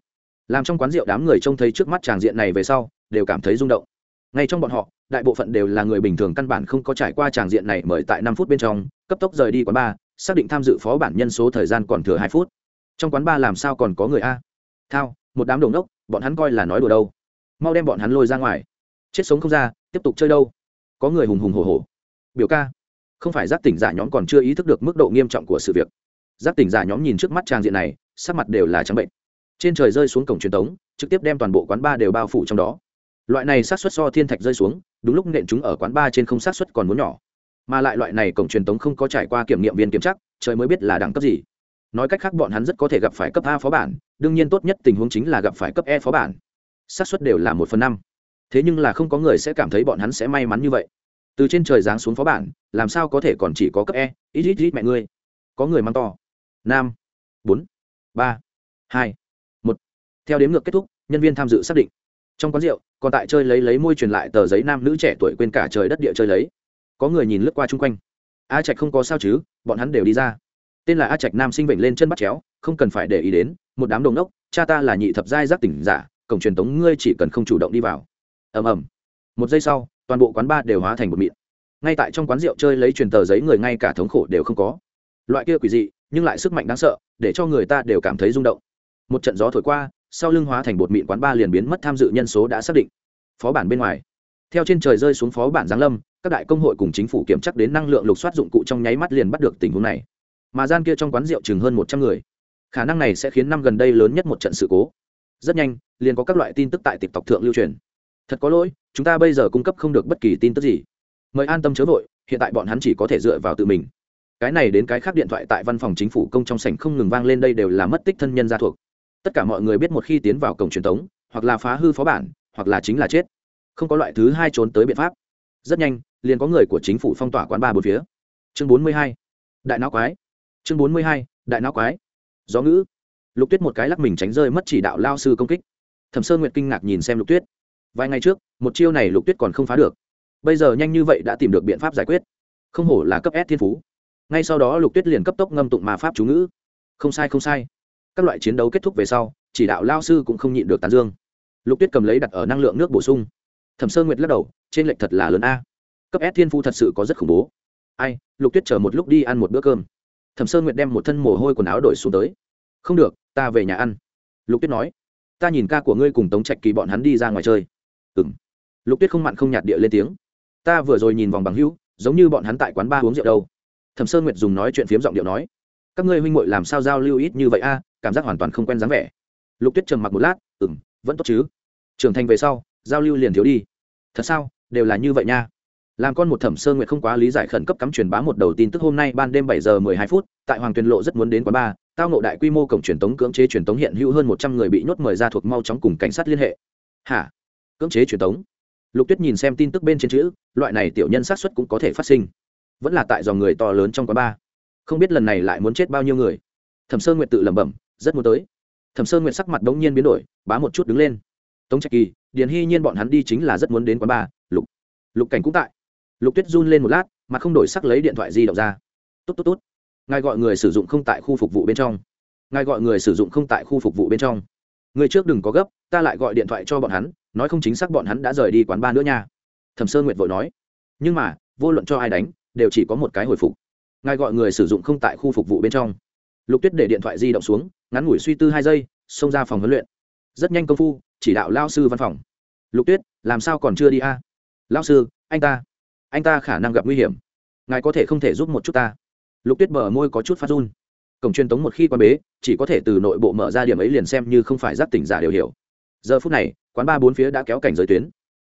Làm trong quán rượu đám người trông thấy trước mắt tràng diện này về sau, đều cảm thấy rung động. Ngay trong bọn họ, đại bộ phận đều là người bình thường căn bản không có trải qua tràng diện này mời tại năm phút bên trong, cấp tốc rời đi quán bar xác định tham dự phó bản nhân số thời gian còn thừa hai phút. Trong quán ba làm sao còn có người a? Thao, một đám đồng đốc, bọn hắn coi là nói đùa đâu. Mau đem bọn hắn lôi ra ngoài. Chết sống không ra tiếp tục chơi đâu? Có người hùng hùng hồ hồ biểu ca, không phải giác tỉnh giả nhóm còn chưa ý thức được mức độ nghiêm trọng của sự việc. Giác tỉnh giả nhóm nhìn trước mắt trang diện này, sắc mặt đều là trắng bệnh. Trên trời rơi xuống cổng truyền tống, trực tiếp đem toàn bộ quán ba đều bao phủ trong đó. Loại này sát xuất so thiên thạch rơi xuống, đúng lúc nện chúng ở quán ba trên không sát xuất còn muốn nhỏ. Mà lại loại này cổng truyền tống không có trải qua kiểm nghiệm viên kiểm chắc trời mới biết là đẳng cấp gì. Nói cách khác bọn hắn rất có thể gặp phải cấp a phó bản, đương nhiên tốt nhất tình huống chính là gặp phải cấp e phó bản. Xác suất đều là một phần năm thế nhưng là không có người sẽ cảm thấy bọn hắn sẽ may mắn như vậy. Từ trên trời giáng xuống phó bản, làm sao có thể còn chỉ có cấp e? Ít ít ít mẹ ngươi. Có người mang to. Năm bốn. Ba. Hai. Một. Theo đếm ngược kết thúc, nhân viên tham dự xác định. Trong quán rượu, còn tại chơi lấy lấy môi truyền lại tờ giấy nam nữ trẻ tuổi quên cả trời đất địa chơi lấy. Có người nhìn lướt qua chung quanh. A trạch không có sao chứ, bọn hắn đều đi ra. Tên là a trạch nam sinh bệnh lên chân bắt chéo, không cần phải để ý đến, một đám đồng đốc cha ta là nhị thập giai giác tỉnh giả, cổng truyền tống ngươi chỉ cần không chủ động đi vào ầm ầm. Một giây sau, toàn bộ quán bar đều hóa thành một mịn. Ngay tại trong quán rượu chơi lấy truyền tờ giấy người ngay cả thống khổ đều không có. Loại kia quỷ dị, nhưng lại sức mạnh đáng sợ, để cho người ta đều cảm thấy rung động. Một trận gió thổi qua, sau lưng hóa thành bột mịn quán ba liền biến mất, tham dự nhân số đã xác định. Phó bản bên ngoài. Theo trên trời rơi xuống phó bản giáng lâm, các đại công hội cùng chính phủ kiểm chắc đến năng lượng lục soát dụng cụ trong nháy mắt liền bắt được tình huống này. Mà gian kia trong quán rượu chừng hơn một trăm người. Khả năng này sẽ khiến năm gần đây lớn nhất một trận sự cố. Rất nhanh, liền có các loại tin tức tại tiktok thượng lưu truyền thật có lỗi, chúng ta bây giờ cung cấp không được bất kỳ tin tức gì. Mời an tâm chớ vội, hiện tại bọn hắn chỉ có thể dựa vào tự mình. Cái này đến cái khác điện thoại tại văn phòng chính phủ công trong sảnh không ngừng vang lên đây đều là mất tích thân nhân gia thuộc. Tất cả mọi người biết một khi tiến vào cổng truyền thống, hoặc là phá hư phó bản, hoặc là chính là chết. Không có loại thứ hai trốn tới biện pháp. Rất nhanh, liền có người của chính phủ phong tỏa quán ba bốn phía. Chương bốn mươi hai, đại não quái. Chương bốn mươi hai, đại não quái. Gió ngữ. Lục tuyết một cái lắc mình tránh rơi mất chỉ đạo lao sư công kích. Thẩm sơn nguyệt kinh ngạc nhìn xem lục tuyết vài ngày trước, một chiêu này lục tuyết còn không phá được. Bây giờ nhanh như vậy đã tìm được biện pháp giải quyết. Không hổ là cấp s thiên phú. Ngay sau đó lục tuyết liền cấp tốc ngâm tụng mà pháp chú ngữ. Không sai không sai. Các loại chiến đấu kết thúc về sau, chỉ đạo lao sư cũng không nhịn được tán dương. Lục tuyết cầm lấy đặt ở năng lượng nước bổ sung. Thẩm sơn nguyệt lắc đầu, trên lệch thật là lớn a. Cấp s thiên phu thật sự có rất khủng bố. Ai, lục tuyết chờ một lúc đi ăn một bữa cơm. Thẩm sơn nguyệt đem một thân mồ hôi quần áo đổi xuống tới. Không được, ta về nhà ăn. Lục tuyết nói, ta nhìn ca của ngươi cùng tống trạch kỳ bọn hắn đi ra ngoài chơi. Ừm. lục tuyết không mặn không nhạt địa lên tiếng. Ta vừa rồi nhìn vòng bằng hữu giống như bọn hắn tại quán ba uống rượu đâu. Thẩm sơn nguyệt dùng nói chuyện phiếm giọng điệu nói. Các ngươi huynh m làm sao giao lưu ít như vậy a cảm giác hoàn toàn không quen dáng vẻ. Lục tuyết trầm mặc một lát Ừm, vẫn tốt chứ. Trưởng thành về sau giao lưu liền thiếu đi. Thật sao đều là như vậy nha. Làm con một thẩm sơ nguyệt không quá lý giải khẩn cấp cắm truyền bá một đầu tin tức hôm nay ban đêm bảy giờ mười hai phút tại hoàng tuyền lộ rất muốn đến quán ba tao Ngộ đại quy mô cổng truyền tống cưỡng chế truyền tống hiện hữu hơn một trăm người bị nhốt mời ra thuộc mau chóng cùng cảnh sát liên hệ. Hả? Cưỡng chế truyền tống. Lục tuyết nhìn xem tin tức bên trên chữ, loại này tiểu nhân sát suất cũng có thể phát sinh. Vẫn là tại dòng người to lớn trong quán ba không biết lần này lại muốn chết bao nhiêu người. Thẩm sơn nguyệt tự lẩm bẩm, rất muốn tới. Thẩm sơn nguyệt sắc mặt đống nhiên biến đổi, bá một chút đứng lên. Tống trạch kỳ, điền hy nhiên bọn hắn đi chính là rất muốn đến quán ba lục. Lục cảnh cũng tại. Lục tuyết run lên một lát, mà không đổi sắc lấy điện thoại di động ra. Tốt tốt tốt. Ngài gọi người sử dụng không tại khu phục vụ bên trong. Ngài gọi người sử dụng không tại khu phục vụ bên trong người trước đừng có gấp, ta lại gọi điện thoại cho bọn hắn, nói không chính xác bọn hắn đã rời đi quán ba nữa nha. Thẩm sơn nguyệt vội nói. Nhưng mà, vô luận cho ai đánh, đều chỉ có một cái hồi phục. Ngài gọi người sử dụng không tại khu phục vụ bên trong. Lục tuyết để điện thoại di động xuống, ngắn ngủi suy tư hai giây, xông ra phòng huấn luyện. Rất nhanh công phu, chỉ đạo lao sư văn phòng. Lục tuyết, làm sao còn chưa đi a? À? lao sư, anh ta anh ta khả năng gặp nguy hiểm. Ngài có thể không thể giúp một chút ta. Lục tuyết bờ môi có chút phát run cổng truyền tống một khi quan bế, chỉ có thể từ nội bộ mở ra điểm ấy liền xem như không phải giác tỉnh giả đều hiểu. Giờ phút này, quán ba bốn phía đã kéo cảnh giới tuyến.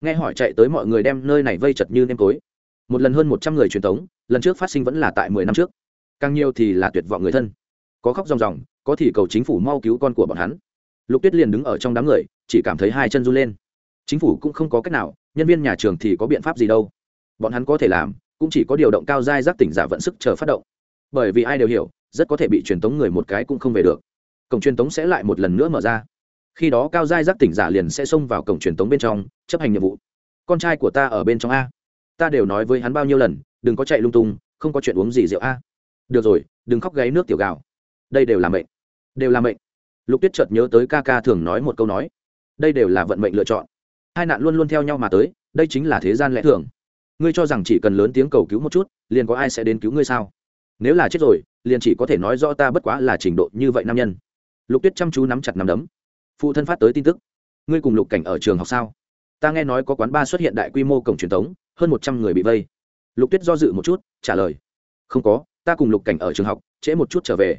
Nghe hỏi chạy tới mọi người đem nơi này vây chật như nêm tối một lần hơn một trăm người truyền tống, lần trước phát sinh vẫn là tại mười năm trước. Càng nhiều thì là tuyệt vọng người thân. Có khóc ròng ròng, có thì cầu chính phủ mau cứu con của bọn hắn. Lục tuyết liền đứng ở trong đám người, chỉ cảm thấy hai chân run lên. Chính phủ cũng không có cách nào, nhân viên nhà trường thì có biện pháp gì đâu. Bọn hắn có thể làm, cũng chỉ có điều động cao giai giác tỉnh giả vận sức chờ phát động. Bởi vì ai đều hiểu rất có thể bị truyền tống người một cái cũng không về được. Cổng truyền tống sẽ lại một lần nữa mở ra. Khi đó cao giai giác tỉnh giả liền sẽ xông vào cổng truyền tống bên trong, chấp hành nhiệm vụ. Con trai của ta ở bên trong a. Ta đều nói với hắn bao nhiêu lần, đừng có chạy lung tung, không có chuyện uống gì rượu a. Được rồi, đừng khóc gáy nước tiểu gạo. Đây đều là mệnh. Đều là mệnh. Lục tuyết chợt nhớ tới ca ca thường nói một câu nói. Đây đều là vận mệnh lựa chọn. Hai nạn luôn luôn theo nhau mà tới, đây chính là thế gian lẽ thường. Ngươi cho rằng chỉ cần lớn tiếng cầu cứu một chút, liền có ai sẽ đến cứu ngươi sao? Nếu là chết rồi, liền chỉ có thể nói rõ ta bất quá là trình độ như vậy nam nhân. Lục tuyết chăm chú nắm chặt nắm đấm. Phụ thân phát tới tin tức. Ngươi cùng lục cảnh ở trường học sao? Ta nghe nói có quán bar xuất hiện đại quy mô cổng truyền thống, hơn một trăm người bị vây. Lục tuyết do dự một chút, trả lời. Không có, ta cùng lục cảnh ở trường học, trễ một chút trở về.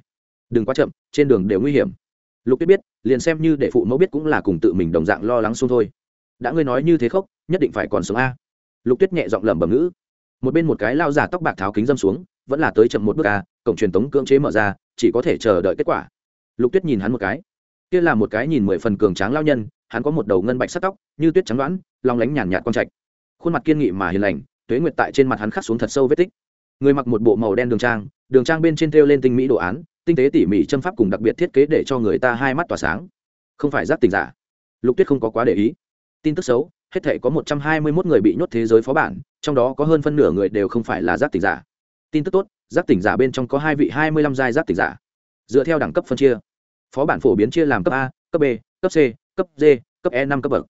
Đừng quá chậm, trên đường đều nguy hiểm. Lục tuyết biết, liền xem như để phụ mẫu biết cũng là cùng tự mình đồng dạng lo lắng xuống thôi. Đã ngươi nói như thế khóc nhất định phải còn sống a. Lục tuyết nhẹ giọng lẩm bẩm ngữ. Một bên một cái lao giả tóc bạc tháo kính dâm xuống vẫn là tới chậm một bước a cổng truyền tống cưỡng chế mở ra, chỉ có thể chờ đợi kết quả. Lục tuyết nhìn hắn một cái. Kia là một cái nhìn mười phần cường tráng lao nhân, hắn có một đầu ngân bạch sắt tóc, như tuyết trắng đoán lòng lánh nhàn nhạt quang trạch. Khuôn mặt kiên nghị mà hiền lành, tuế nguyệt tại trên mặt hắn khắc xuống thật sâu vết tích. Người mặc một bộ màu đen đường trang đường trang bên trên thêu lên tinh mỹ đồ án, tinh tế tỉ mỉ châm pháp cùng đặc biệt thiết kế để cho người ta hai mắt tỏa sáng. Không phải giác tình giả. Lục tuyết không có quá để ý. Tin tức xấu, hết thể có một trăm hai mươi 121 người bị nhốt thế giới phó bản, trong đó có hơn phân nửa người đều không phải là giác tình giả tin tức tốt giác tỉnh giả bên trong có hai vị hai mươi lăm giai giác tỉnh giả. Dựa theo đẳng cấp phân chia, phó bản phổ biến chia làm cấp a, cấp b, cấp c, cấp d, cấp e năm cấp bậc.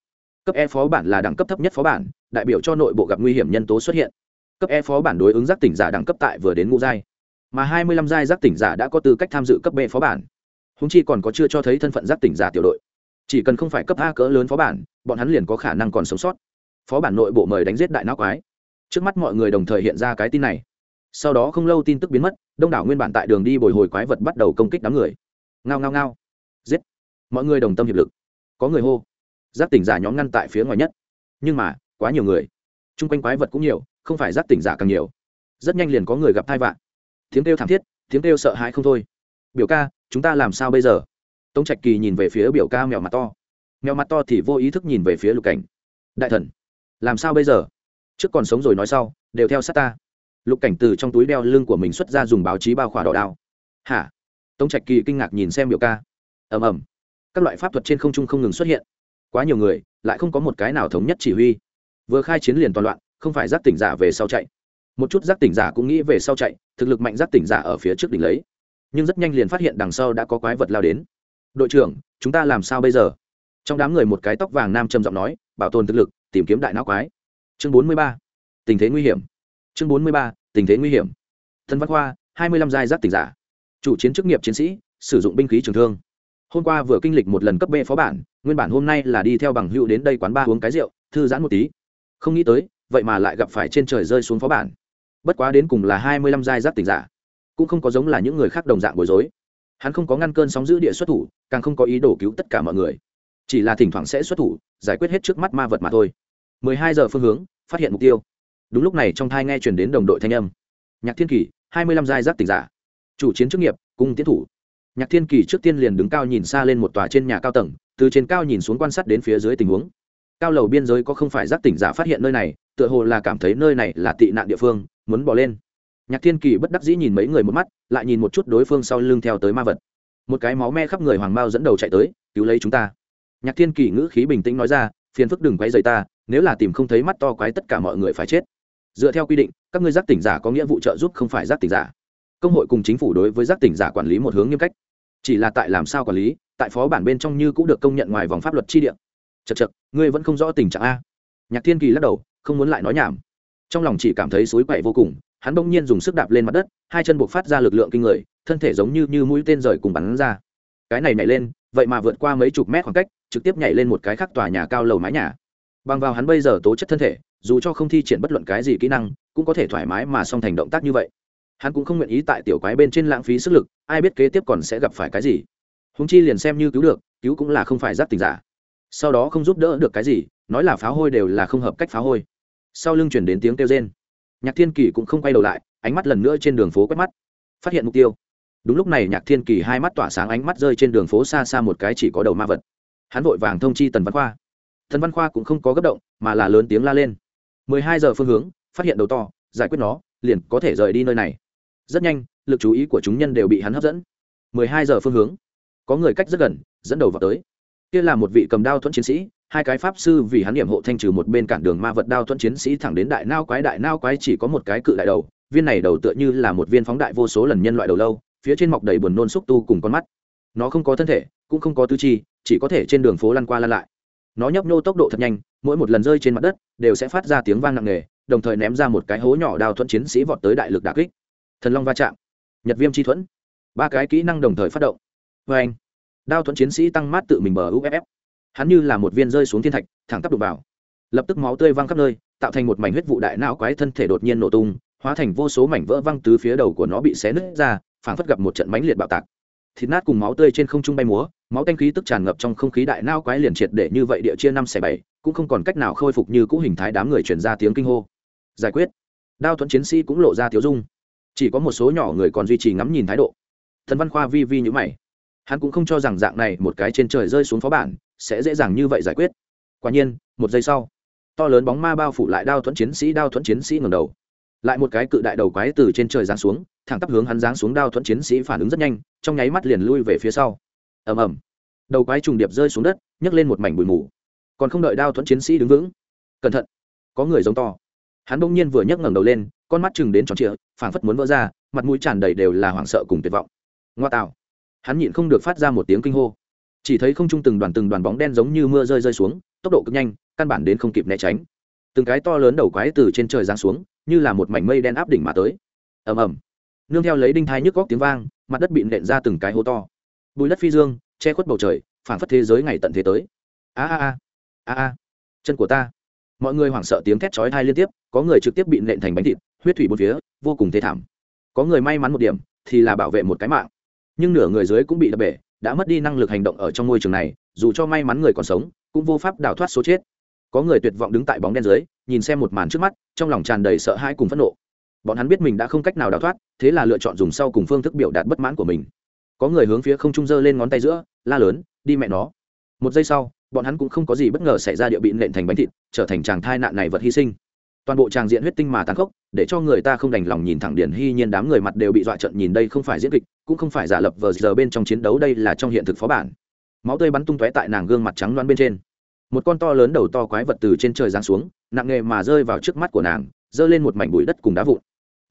Cấp e phó bản là đẳng cấp thấp nhất phó bản, đại biểu cho nội bộ gặp nguy hiểm nhân tố xuất hiện. Cấp e phó bản đối ứng giác tỉnh giả đẳng cấp tại vừa đến ngũ giai, mà hai mươi lăm giai giác tỉnh giả đã có tư cách tham dự cấp b phó bản. Húng chi còn có chưa cho thấy thân phận giác tỉnh giả tiểu đội. Chỉ cần không phải cấp a cỡ lớn phó bản, bọn hắn liền có khả năng còn sống sót. Phó bản nội bộ mời đánh giết đại não quái. Trước mắt mọi người đồng thời hiện ra cái tin này sau đó không lâu tin tức biến mất, đông đảo nguyên bản tại đường đi bồi hồi quái vật bắt đầu công kích đám người. Ngao ngao ngao. Giết. Mọi người đồng tâm hiệp lực. Có người hô. Giác tỉnh giả nhóm ngăn tại phía ngoài nhất. Nhưng mà, quá nhiều người. T r u n g quanh quái vật cũng nhiều, không phải giác tỉnh giả càng nhiều. Rất nhanh liền có người gặp thai vạn tiếng kêu thảm thiết, tiếng kêu sợ hãi không thôi. Biểu ca, chúng ta làm sao bây giờ? Tống trạch kỳ nhìn về phía biểu ca mèo mặt to. Mèo mặt to thì vô ý thức nhìn về phía lục cảnh. Đại thần, làm sao bây giờ? Trước còn sống rồi nói sau, đều theo sát ta lục cảnh từ trong túi đeo lưng của mình xuất ra dùng báo chí bao khỏa đỏ đao. Hả? Tống trạch kỳ kinh ngạc nhìn xem biểu ca. Ầm ầm. Các loại pháp thuật trên không trung không ngừng xuất hiện. Quá nhiều người, lại không có một cái nào thống nhất chỉ huy. Vừa khai chiến liền toàn loạn, không phải giác tỉnh giả về sau chạy. Một chút giác tỉnh giả cũng nghĩ về sau chạy, thực lực mạnh giác tỉnh giả ở phía trước đỉnh lấy. Nhưng rất nhanh liền phát hiện đằng sau đã có quái vật lao đến. Đội trưởng, chúng ta làm sao bây giờ? Trong đám người một cái tóc vàng nam trầm giọng nói, bảo tồn thực lực, tìm kiếm đại não quái. Chương bốn mươi ba. Tình thế nguy hiểm. Chương bốn mươi ba tình thế nguy hiểm. Thân văn khoa, hai mươi lăm giai giác tỉnh giả. Chủ chiến chức nghiệp chiến sĩ, sử dụng binh khí trường thương. Hôm qua vừa kinh lịch một lần cấp b phó bản, nguyên bản hôm nay là đi theo bằng hữu đến đây quán ba uống cái rượu, thư giãn một tí. Không nghĩ tới, vậy mà lại gặp phải trên trời rơi xuống phó bản. Bất quá đến cùng là hai mươi lăm giai giáp tỉnh giả, cũng không có giống là những người khác đồng dạng bối rối. Hắn không có ngăn cơn sóng giữ địa xuất thủ, càng không có ý đồ cứu tất cả mọi người. Chỉ là thỉnh thoảng sẽ xuất thủ, giải quyết hết trước mắt ma vật mà thôi. mười hai giờ phương hướng, phát hiện mục tiêu đúng lúc này trong thai nghe chuyển đến đồng đội thanh âm. Nhạc thiên kỳ, hai mươi lăm giai giáp tỉnh giả. Chủ chiến chức nghiệp, cung tiến thủ. Nhạc thiên kỳ trước tiên liền đứng cao nhìn xa lên một tòa trên nhà cao tầng, từ trên cao nhìn xuống quan sát đến phía dưới tình huống. Cao lầu biên giới có không phải giác tỉnh giả phát hiện nơi này, tựa hồ là cảm thấy nơi này là tị nạn địa phương, muốn bỏ lên. Nhạc thiên kỳ bất đắc dĩ nhìn mấy người một mắt, lại nhìn một chút đối phương sau lưng theo tới ma vật. Một cái máu me khắp người hoàng mao dẫn đầu chạy tới, cứu lấy chúng ta. Nhạc thiên kỳ ngữ khí bình tĩnh nói ra, phiền phức đừng quay dày ta, nếu là tìm không thấy mắt to quái tất cả mọi người phải chết dựa theo quy định, các ngươi giác tỉnh giả có nghĩa vụ trợ giúp không phải giác tỉnh giả. Công hội cùng chính phủ đối với giác tỉnh giả quản lý một hướng nghiêm cách. Chỉ là tại làm sao quản lý, tại phó bản bên trong như cũng được công nhận ngoài vòng pháp luật chi địa. Chật chật ngươi vẫn không rõ tình trạng a. Nhạc thiên kỳ lắc đầu, không muốn lại nói nhảm. Trong lòng chỉ cảm thấy suối quậy vô cùng, hắn bỗng nhiên dùng sức đạp lên mặt đất, hai chân buộc phát ra lực lượng kinh người, thân thể giống như như mũi tên rời cùng bắn ra. Cái này nhảy lên, vậy mà vượt qua mấy chục mét khoảng cách, trực tiếp nhảy lên một cái khác tòa nhà cao lầu mái nhà. Bằng vào hắn bây giờ tố chất thân thể dù cho không thi triển bất luận cái gì kỹ năng, cũng có thể thoải mái mà song thành động tác như vậy. Hắn cũng không nguyện ý tại tiểu quái bên trên lãng phí sức lực, ai biết kế tiếp còn sẽ gặp phải cái gì. Húng chi liền xem như cứu được, cứu cũng là không phải giáp tình giả. Sau đó không giúp đỡ được cái gì, nói là phá hôi đều là không hợp cách phá hôi. Sau lưng chuyển đến tiếng kêu rên. Nhạc thiên kỳ cũng không quay đầu lại, ánh mắt lần nữa trên đường phố quét mắt. Phát hiện mục tiêu. Đúng lúc này nhạc thiên kỳ hai mắt tỏa sáng ánh mắt rơi trên đường phố xa xa một cái chỉ có đầu ma vật. Hắn vội vàng thông chi tần văn khoa. Tần văn khoa cũng không có gấp động, mà là lớn tiếng la lên mười hai giờ phương hướng, phát hiện đầu to, giải quyết nó, liền có thể rời đi nơi này. Rất nhanh, lực chú ý của chúng nhân đều bị hắn hấp dẫn. mười hai giờ phương hướng. Có người cách rất gần, dẫn đầu vào tới. Kia là một vị cầm đao thuẫn chiến sĩ, hai cái pháp sư vì hắn điểm hộ thanh trừ một bên cản đường ma vật đao thuẫn chiến sĩ thẳng đến đại nao quái, đại nao quái chỉ có một cái cự đại đầu, viên này đầu tựa như là một viên phóng đại vô số lần nhân loại đầu lâu, phía trên mọc đầy buồn nôn xúc tu cùng con mắt. Nó không có thân thể, cũng không có tư chi, chỉ có thể trên đường phố lăn qua lăn lại nó nhấp nhô tốc độ thật nhanh, mỗi một lần rơi trên mặt đất, đều sẽ phát ra tiếng vang nặng nề, đồng thời ném ra một cái hố nhỏ đào thuẫn chiến sĩ vọt tới đại lực đà kích. Thần long va chạm, nhật viêm chi thuẫn. Ba cái kỹ năng đồng thời phát động. Vê anh. Đao thuẫn chiến sĩ tăng mát tự mình bờ uff hắn như là một viên rơi xuống thiên thạch, thẳng tắp đục vào. Lập tức máu tươi văng khắp nơi, tạo thành một mảnh huyết vụ đại não quái thân thể đột nhiên nổ tung, hóa thành vô số mảnh vỡ văng từ phía đầu của nó bị xé nứt ra, phảng phất gặp một trận mãnh liệt bạo tạc. Thịt nát cùng máu tươi trên không trung bay múa máu tanh khí tức tràn ngập trong không khí đại nao quái liền triệt để như vậy địa chia năm xẻ bảy, cũng không còn cách nào khôi phục như cũ hình thái đám người truyền ra tiếng kinh hô. Giải quyết. Đao thuẫn chiến sĩ cũng lộ ra thiếu dung. Chỉ có một số nhỏ người còn duy trì ngắm nhìn thái độ. Thần văn khoa vi vi như mày. Hắn cũng không cho rằng dạng này một cái trên trời rơi xuống phó bản sẽ dễ dàng như vậy giải quyết. Quả nhiên, một giây sau, to lớn bóng ma bao phủ lại đao thuẫn chiến sĩ, đao thuẫn chiến sĩ ngầm đầu. Lại một cái cự đại đầu quái từ trên trời giáng xuống, thẳng tắp hướng hắn giáng xuống, đao thuẫn chiến sĩ phản ứng rất nhanh, trong nháy mắt liền lui về phía sau ầm ầm. Đầu quái trùng điệp rơi xuống đất, nhấc lên một mảnh bụi mù. Còn không đợi đao thuẫn chiến sĩ đứng vững. Cẩn thận. Có người giống to. Hắn bỗng nhiên vừa nhấc ngẩng đầu lên, con mắt chừng đến tròn trịa, phảng phất muốn vỡ ra, mặt mũi tràn đầy đều là hoảng sợ cùng tuyệt vọng. Ngoa tạo. Hắn nhịn không được phát ra một tiếng kinh hô. Chỉ thấy không trung từng đoàn từng đoàn bóng đen giống như mưa rơi rơi xuống, tốc độ cực nhanh, căn bản đến không kịp né tránh. Từng cái to lớn đầu quái từ trên trời giáng xuống, như là một mảnh mây đen áp đỉnh mà tới. Ầm ầm. Nương theo lấy đinh thai nhức góc tiếng vang, mặt đất bị nện ra từng cái hố to bùi đất phi dương, che khuất bầu trời, phảng phất thế giới ngày tận thế tới. A a a a a, chân của ta. Mọi người hoảng sợ tiếng thét chói tai liên tiếp, có người trực tiếp bị nện thành bánh thịt, huyết thủy bốn phía, vô cùng thê thảm. Có người may mắn một điểm, thì là bảo vệ một cái mạng. Nhưng nửa người dưới cũng bị đập bể, đã mất đi năng lực hành động ở trong môi trường này, dù cho may mắn người còn sống, cũng vô pháp đào thoát số chết. Có người tuyệt vọng đứng tại bóng đen dưới, nhìn xem một màn trước mắt, trong lòng tràn đầy sợ hãi cùng phẫn nộ. Bọn hắn biết mình đã không cách nào đào thoát, thế là lựa chọn dùng sau cùng phương thức biểu đạt bất mãn của mình có người hướng phía không trung dơ lên ngón tay giữa, la lớn, đi mẹ nó. Một giây sau, bọn hắn cũng không có gì bất ngờ xảy ra địa bị nện thành bánh thịt, trở thành chàng thai nạn này vật hy sinh. Toàn bộ tràng diện huyết tinh mà tàn khốc, để cho người ta không đành lòng nhìn thẳng điển hy nhiên đám người mặt đều bị dọa trận nhìn đây không phải diễn kịch, cũng không phải giả lập vờ giờ bên trong chiến đấu đây là trong hiện thực phó bản. Máu tươi bắn tung tóe tại nàng gương mặt trắng loan bên trên. Một con to lớn đầu to quái vật từ trên trời giáng xuống, nặng nghề mà rơi vào trước mắt của nàng, giơ lên một mảnh bụi đất cùng đá vụn.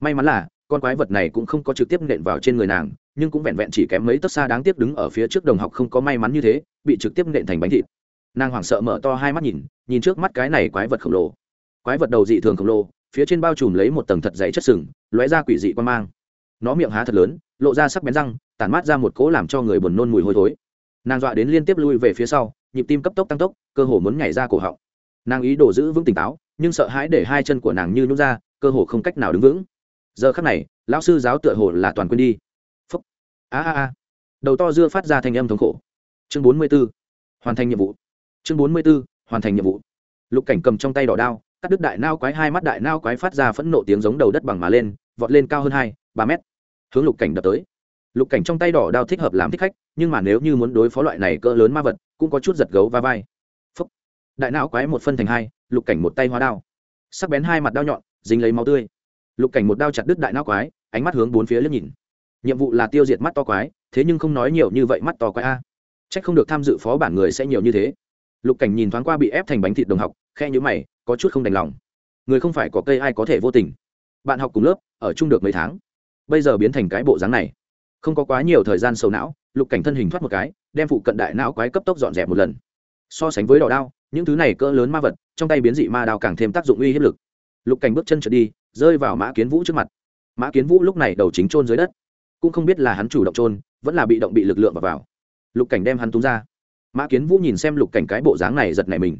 May mắn là, con quái vật này cũng không có trực tiếp nện vào trên người nàng nhưng cũng vẹn vẹn chỉ kém mấy tấc xa đáng tiếc đứng ở phía trước đồng học không có may mắn như thế, bị trực tiếp nện thành bánh thịt. Nàng hoảng sợ mở to hai mắt nhìn nhìn trước mắt cái này quái vật khổng lồ. Quái vật đầu dị thường khổng lồ, phía trên bao trùm lấy một tầng thật dày chất sừng, lóe ra quỷ dị quan mang. Nó miệng há thật lớn, lộ ra sắc bén răng, tản mát ra một cỗ làm cho người buồn nôn mùi hôi thối. Nàng dọa đến liên tiếp lui về phía sau, nhịp tim cấp tốc tăng tốc, cơ hồ muốn nhảy ra cổ họng. Nàng ý đồ giữ vững tỉnh táo, nhưng sợ hãi để hai chân của nàng như nhút ra, cơ hồ không cách nào đứng vững. Giờ khắc này, lão sư giáo tựa hồ là toàn quên đi a a a. Đầu to dưa phát ra thành âm thống khổ. Chương bốn mươi b ố hoàn thành nhiệm vụ. Chương bốn mươi b ố hoàn thành nhiệm vụ. Lục cảnh cầm trong tay đỏ đao, cắt đứt đại nao quái, hai mắt đại nao quái phát ra phẫn nộ tiếng giống đầu đất bằng mà lên, vọt lên cao hơn hai, ba mét. Hướng lục cảnh đập tới. Lục cảnh trong tay đỏ đao thích hợp làm thích khách, nhưng mà nếu như muốn đối phó loại này cỡ lớn ma vật, cũng có chút giật gấu va vai. Phúc. đại não quái một phân thành hai, lục cảnh một tay hóa đao. Sắc bén hai mặt đao nhọn, dính lấy máu tươi. Lục cảnh một đao chặt đứt đại não quái, ánh mắt hướng bốn phía liếc nhìn nhiệm vụ là tiêu diệt mắt to quái, thế nhưng không nói nhiều như vậy mắt to quái a. C h ắ c không được tham dự phó bản người sẽ nhiều như thế. Lục cảnh nhìn thoáng qua bị ép thành bánh thịt đồng học khe nhữ mày, có chút không đành lòng. Người không phải có cây ai có thể vô tình. Bạn học cùng lớp, ở chung được mấy tháng. Bây giờ biến thành cái bộ dáng này. Không có quá nhiều thời gian sầu não, lục cảnh thân hình thoát một cái, đem phụ cận đại não quái cấp tốc dọn dẹp một lần. So sánh với đỏ đao, những thứ này cỡ lớn ma vật, trong tay biến dị ma đao càng thêm tác dụng uy hiếp lực. Lục cảnh bước chân trượt đi, rơi vào mã kiến vũ trước mặt. Mã kiến vũ lúc này đầu chính trôn dưới đất cũng không biết là hắn chủ động trôn vẫn là bị động bị lực lượng vào, vào. lục cảnh đem hắn túng ra. Mã kiến vũ nhìn xem lục cảnh cái bộ dáng này giật này mình.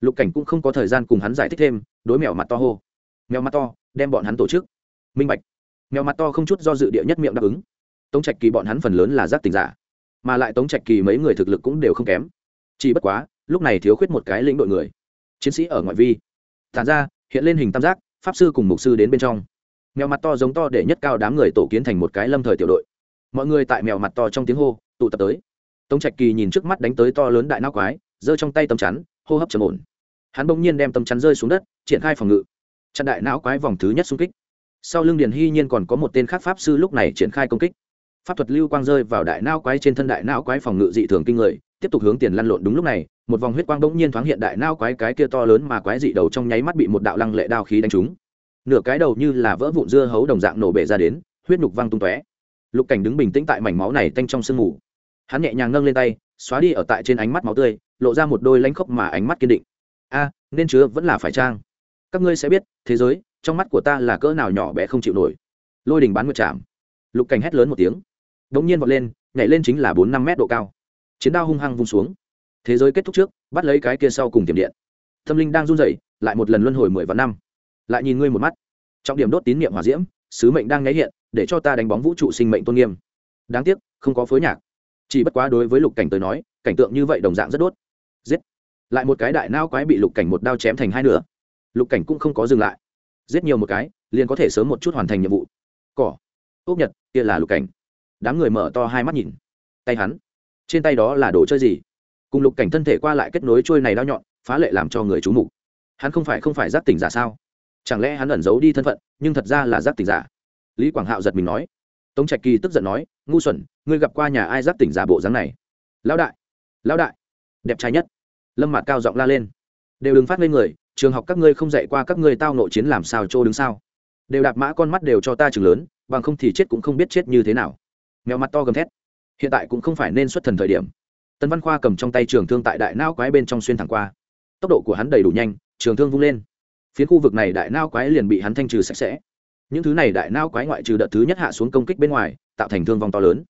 Lục cảnh cũng không có thời gian cùng hắn giải thích thêm đối mèo mặt to hô. Mèo mặt to đem bọn hắn tổ chức. Minh bạch. Mèo mặt to không chút do dự địa nhất miệng đáp ứng. Tống trạch kỳ bọn hắn phần lớn là giác tình giả mà lại tống trạch kỳ mấy người thực lực cũng đều không kém. Chỉ bất quá lúc này thiếu khuyết một cái lĩnh đội người. Chiến sĩ ở ngoại vi. Tàn ra hiện lên hình tam giác pháp sư cùng mục sư đến bên trong mèo mặt to giống to để nhất cao đám người tổ kiến thành một cái lâm thời tiểu đội. Mọi người tại mèo mặt to trong tiếng hô, tụ tập tới. Tống trạch kỳ nhìn trước mắt đánh tới to lớn đại nao quái, giơ trong tay tấm chắn, hô hấp trầm ổn. Hắn bỗng nhiên đem tấm chắn rơi xuống đất, triển khai phòng ngự. Chặn đại não quái vòng thứ nhất xung kích. Sau lưng điền hy nhiên còn có một tên khác pháp sư lúc này triển khai công kích. Pháp thuật lưu quang rơi vào đại não quái trên thân đại não quái phòng ngự dị thường kinh người, tiếp tục hướng tiền lăn lộn đúng lúc này, một vòng huyết quang bỗng nhiên thoáng hiện đại não quái cái kia to lớn mà quái dị đầu trong nháy mắt bị một đạo lăng lệ đao khí đánh trúng nửa cái đầu như là vỡ vụn dưa hấu đồng dạng nổ bể ra đến, huyết nhục văng tung tóe. Lục cảnh đứng bình tĩnh tại mảnh máu này tanh trong sương mù. Hắn nhẹ nhàng nâng lên tay, xóa đi ở tại trên ánh mắt máu tươi, lộ ra một đôi lãnh khốc mà ánh mắt kiên định. A, nên chứa vẫn là phải trang. Các ngươi sẽ biết, thế giới, trong mắt của ta là cỡ nào nhỏ bé không chịu nổi. Lôi đình bán nguyệt chạm lục cảnh hét lớn một tiếng. Đ ỗ n g nhiên vọt lên, nhảy lên chính là bốn năm mét độ cao. Chiến đao hung hăng vung xuống. Thế giới kết thúc trước, bắt lấy cái kia sau cùng tiềm điện. Tâm linh đang run rẩy, lại một lần luân hồi mười vạn năm lại nhìn ngươi một mắt. Trọng điểm đốt tín niệm hòa diễm, sứ mệnh đang nháy hiện, để cho ta đánh bóng vũ trụ sinh mệnh tôn nghiêm. Đáng tiếc, không có phối nhạc. Chỉ bất quá đối với lục cảnh tới nói, cảnh tượng như vậy đồng dạng rất đốt. Giết. Lại một cái đại nao quái bị lục cảnh một đao chém thành hai nửa. Lục cảnh cũng không có dừng lại. Giết nhiều một cái, liền có thể sớm một chút hoàn thành nhiệm vụ. Cỏ. Ốc nhật, kia là lục cảnh. Đám người mở to hai mắt nhìn. Tay hắn. Trên tay đó là đồ chơi gì? Cùng lục cảnh thân thể qua lại kết nối trôi này đao nhọn, phá lệ làm cho người chú mục. Hắn không phải không phải giác tỉnh giả sao? Chẳng lẽ hắn ẩn giấu đi thân phận, nhưng thật ra là giác tỉnh giả? Lý quảng hạo giật mình nói. Tống trạch kỳ tức giận nói, ngu xuẩn, ngươi gặp qua nhà ai giác tỉnh giả bộ dáng này? Lão đại lão đại. Đẹp trai nhất. Lâm mạt cao giọng la lên. Đều đừng phát lên người, trường học các ngươi không dạy qua các ngươi tao nội chiến làm sao trô đứng sao? Đều đạp mã con mắt đều cho ta chừng lớn, bằng không thì chết cũng không biết chết như thế nào. Mèo mặt to gầm thét. Hiện tại cũng không phải nên xuất thần thời điểm. Tần văn khoa cầm trong tay trường thương tại đại nao quái bên trong xuyên thẳng qua. Tốc độ của hắn đầy đủ nhanh, trường thương vung lên phiến khu vực này đại nao quái liền bị hắn thanh trừ sạch sẽ. Những thứ này đại nao quái ngoại trừ đợt thứ nhất hạ xuống công kích bên ngoài, tạo thành thương vong to lớn.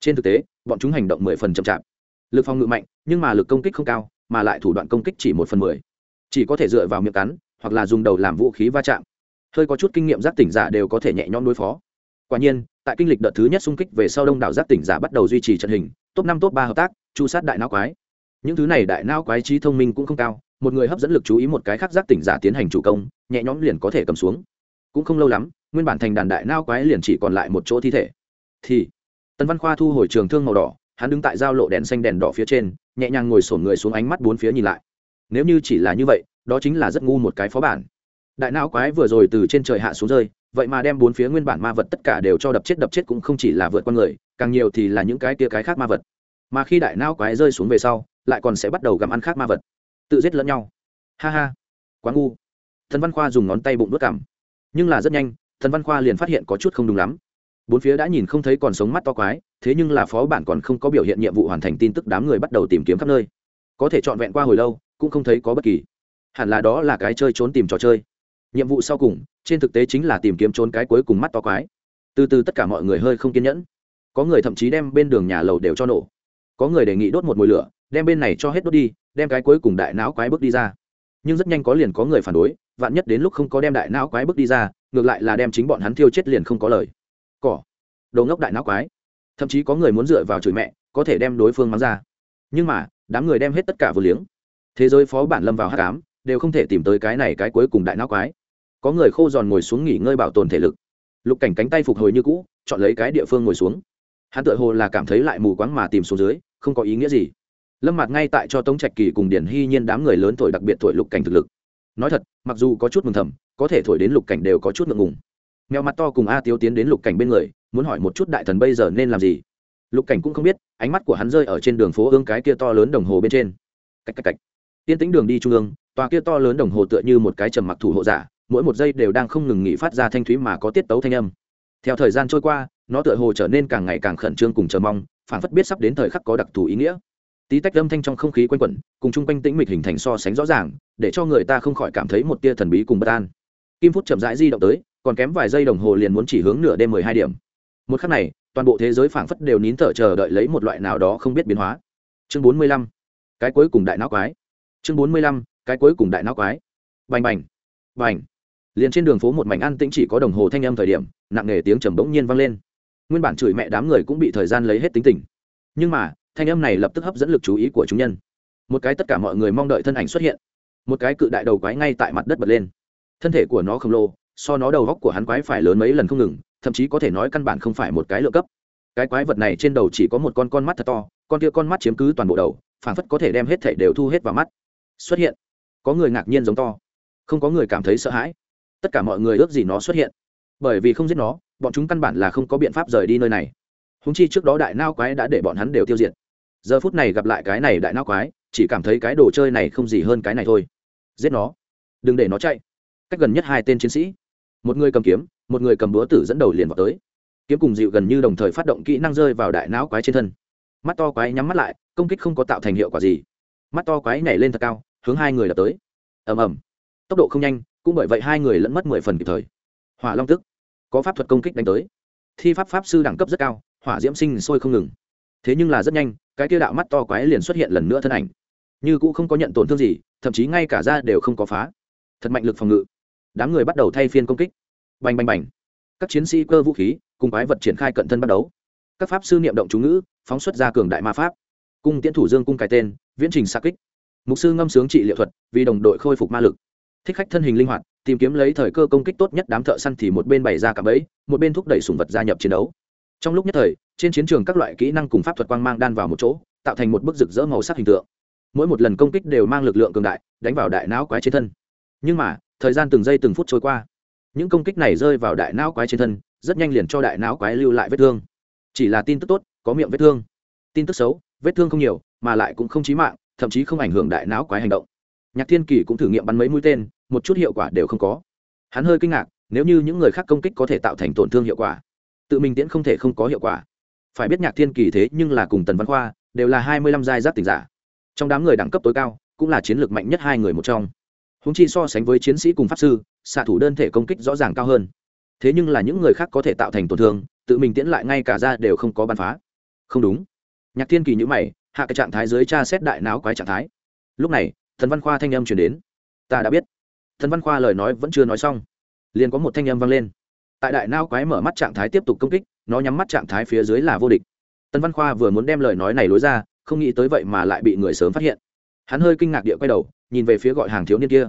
Trên thực tế, bọn chúng hành động mười phần chậm chạp. Lực phòng ngự mạnh, nhưng mà lực công kích không cao, mà lại thủ đoạn công kích chỉ một phần mười. Chỉ có thể dựa vào miệng cắn, hoặc là dùng đầu làm vũ khí va chạm. Hơi có chút kinh nghiệm giác tỉnh giả đều có thể nhẹ nhõm đối phó. Quả nhiên, tại kinh lịch đợt thứ nhất xung kích về sau đông đảo giác tỉnh giả bắt đầu duy trì trận hình, top năm, top ba hợp tác, chu sát đại não quái. Những thứ này đại não quái trí thông minh cũng không cao một người hấp dẫn lực chú ý một cái khác giác tỉnh giả tiến hành chủ công, nhẹ nhõm liền có thể cầm xuống. Cũng không lâu lắm, nguyên bản thành đàn đại não quái liền chỉ còn lại một chỗ thi thể. Thì tân văn khoa thu hồi trường thương màu đỏ, hắn đứng tại giao lộ đèn xanh đèn đỏ phía trên, nhẹ nhàng ngồi sổn người xuống ánh mắt bốn phía nhìn lại. Nếu như chỉ là như vậy, đó chính là rất ngu một cái phó bản. Đại não quái vừa rồi từ trên trời hạ xuống rơi, vậy mà đem bốn phía nguyên bản ma vật tất cả đều cho đập chết đập chết cũng không chỉ là vượt con người, càng nhiều thì là những cái tia cái khác ma vật. Mà khi đại não quái rơi xuống về sau, lại còn sẽ bắt đầu gặm ăn khác ma vật tự giết lẫn nhau. Ha ha. Quá ngu. Thần văn khoa dùng ngón tay bụng đốt cảm. Nhưng là rất nhanh, thần văn khoa liền phát hiện có chút không đúng lắm. Bốn phía đã nhìn không thấy còn sống mắt to quái, thế nhưng là phó bản còn không có biểu hiện nhiệm vụ hoàn thành tin tức đám người bắt đầu tìm kiếm khắp nơi. Có thể trọn vẹn qua hồi lâu, cũng không thấy có bất kỳ. Hẳn là đó là cái chơi trốn tìm trò chơi. Nhiệm vụ sau cùng, trên thực tế chính là tìm kiếm trốn cái cuối cùng mắt to quái. Từ từ tất cả mọi người hơi không kiên nhẫn. Có người thậm chí đem bên đường nhà lầu đều cho nổ. Có người đề nghị đốt một mùi lửa đem bên này cho hết đốt đi, đem cái cuối cùng đại não quái bước đi ra. Nhưng rất nhanh có liền có người phản đối, vạn nhất đến lúc không có đem đại não quái bước đi ra, ngược lại là đem chính bọn hắn thiêu chết liền không có lời. Cỏ, đồ ngốc đại não quái. Thậm chí có người muốn dựa vào chửi mẹ, có thể đem đối phương mắng ra. Nhưng mà, đám người đem hết tất cả vừa liếng. Thế giới phó bản lâm vào hát cám đều không thể tìm tới cái này cái cuối cùng đại não quái. Có người khô giòn ngồi xuống nghỉ ngơi bảo tồn thể lực. Lục cảnh cánh tay phục hồi như cũ, chọn lấy cái địa phương ngồi xuống. Hắn tự hồ là cảm thấy lại mù quáng mà tìm xuống dưới, không có ý nghĩa gì lâm mặt ngay tại cho tống trạch kỳ cùng điển hy nhiên đám người lớn tuổi đặc biệt tuổi lục cảnh thực lực. Nói thật, mặc dù có chút mừng thầm, có thể thổi đến lục cảnh đều có chút ngượng ngùng. Mèo mặt to cùng a tiếu tiến đến lục cảnh bên người, muốn hỏi một chút đại thần bây giờ nên làm gì. Lục cảnh cũng không biết, ánh mắt của hắn rơi ở trên đường phố ương cái kia to lớn đồng hồ bên trên. Cách cách cách tiên tính đường đi trung ương, tòa kia to lớn đồng hồ tựa như một cái trầm mặc thủ hộ giả, mỗi một giây đều đang không ngừng nghỉ phát ra thanh thúy mà có tiết tấu thanh âm. Theo thời gian trôi qua, nó tựa hồ trở nên càng ngày càng khẩn trương cùng chờ mong phản phất biết sắp đến thời khắc có đặc thù ý nghĩa tí tách âm thanh trong không khí quanh quẩn, cùng chung quanh tĩnh mịch hình thành so sánh rõ ràng, để cho người ta không khỏi cảm thấy một tia thần bí cùng bất an. Kim phút chậm rãi di động tới, còn kém vài giây đồng hồ liền muốn chỉ hướng nửa đêm mười hai điểm. Một khắc này, toàn bộ thế giới phảng phất đều nín thở chờ đợi lấy một loại nào đó không biết biến hóa. Chương bốn mươi lăm, cái cuối cùng đại não quái. Chương bốn mươi lăm, cái cuối cùng đại não quái. Bành bành bành. Liền trên đường phố một mảnh an tĩnh chỉ có đồng hồ thanh âm thời điểm, nặng nề tiếng trầm bỗng nhiên vang lên. Nguyên bản chửi mẹ đám người cũng bị thời gian lấy hết tính tình. Nhưng mà thanh âm này lập tức hấp dẫn lực chú ý của chúng nhân. Một cái tất cả mọi người mong đợi thân ảnh xuất hiện. Một cái cự đại đầu quái ngay tại mặt đất bật lên. Thân thể của nó khổng lồ, so nó đầu góc của hắn quái phải lớn mấy lần không ngừng, thậm chí có thể nói căn bản không phải một cái lựa cấp. Cái quái vật này trên đầu chỉ có một con con mắt thật to, con kia con mắt chiếm cứ toàn bộ đầu, phảng phất có thể đem hết thể đều thu hết vào mắt. Xuất hiện. Có người ngạc nhiên giống to. Không có người cảm thấy sợ hãi. Tất cả mọi người ước gì nó xuất hiện. Bởi vì không giết nó, bọn chúng căn bản là không có biện pháp rời đi nơi này. Húng chi trước đó đại nao quái đã để bọn hắn đều tiêu diệt giờ phút này gặp lại cái này đại nao quái, chỉ cảm thấy cái đồ chơi này không gì hơn cái này thôi. Giết nó. Đừng để nó chạy. Cách gần nhất hai tên chiến sĩ. Một người cầm kiếm, một người cầm búa tử dẫn đầu liền vào tới. Kiếm cùng dịu gần như đồng thời phát động kỹ năng rơi vào đại não quái trên thân. Mắt to quái nhắm mắt lại, công kích không có tạo thành hiệu quả gì. Mắt to quái nhảy lên thật cao, hướng hai người đập tới. Ầm ầm. Tốc độ không nhanh, cũng bởi vậy hai người lẫn mất mười phần kịp thời. Hỏa long tức. Có pháp thuật công kích đánh tới. Thi pháp pháp sư đẳng cấp rất cao, hỏa diễm sinh sôi không ngừng. Thế nhưng là rất nhanh cái kia đạo mắt to quái liền xuất hiện lần nữa thân ảnh. Như cũ không có nhận tổn thương gì, thậm chí ngay cả da đều không có phá. Thật mạnh lực phòng ngự. Đám người bắt đầu thay phiên công kích. Bành bành bành. Các chiến sĩ cơ vũ khí, cùng quái vật triển khai cận thân bắt đấu các pháp sư niệm động chú ngữ, phóng xuất ra cường đại ma pháp. Cung tiễn thủ dương cung cái tên, viễn trình xa kích. Mục sư ngâm sướng trị liệu thuật, vì đồng đội khôi phục ma lực. Thích khách thân hình linh hoạt, tìm kiếm lấy thời cơ công kích tốt nhất đám thợ săn thì một bên bày ra cả bẫy, một bên thúc đẩy sùng vật gia nhập chiến đấu. Trong lúc nhất thời trên chiến trường các loại kỹ năng cùng pháp thuật quang mang đan vào một chỗ, tạo thành một bức rực rỡ màu sắc hình tượng. Mỗi một lần công kích đều mang lực lượng cường đại, đánh vào đại não quái trên thân. Nhưng mà, thời gian từng giây từng phút trôi qua. Những công kích này rơi vào đại não quái trên thân, rất nhanh liền cho đại não quái lưu lại vết thương. Chỉ là tin tức tốt, có miệng vết thương. Tin tức xấu, vết thương không nhiều, mà lại cũng không chí mạng, thậm chí không ảnh hưởng đại não quái hành động. Nhạc thiên kỳ cũng thử nghiệm bắn mấy mũi tên, một chút hiệu quả đều không có. Hắn hơi kinh ngạc, nếu như những người khác công kích có thể tạo thành tổn thương hiệu quả, tự mình tiễn không thể không có hiệu quả phải biết nhạc thiên kỳ thế nhưng là cùng tần văn khoa, đều là hai mươi lăm giai giác tỉnh giả. Trong đám người đẳng cấp tối cao, cũng là chiến lược mạnh nhất hai người một trong. Húng chi so sánh với chiến sĩ cùng pháp sư, xạ thủ đơn thể công kích rõ ràng cao hơn. Thế nhưng là những người khác có thể tạo thành tổn thương, tự mình tiễn lại ngay cả ra đều không có bắn phá. Không đúng. Nhạc thiên kỳ nhữ mày, hạ cái trạng thái dưới tra xét đại não quái trạng thái. Lúc này thần văn khoa thanh âm chuyển đến. Ta đã biết. Thần văn khoa lời nói vẫn chưa nói xong. Liền có một thanh âm vang lên. Tại đại não quái mở mắt trạng thái tiếp tục công kích nó nhắm mắt trạng thái phía dưới là vô địch. Tân văn khoa vừa muốn đem lời nói này lối ra, không nghĩ tới vậy mà lại bị người sớm phát hiện. Hắn hơi kinh ngạc địa quay đầu, nhìn về phía gọi hàng thiếu niên kia.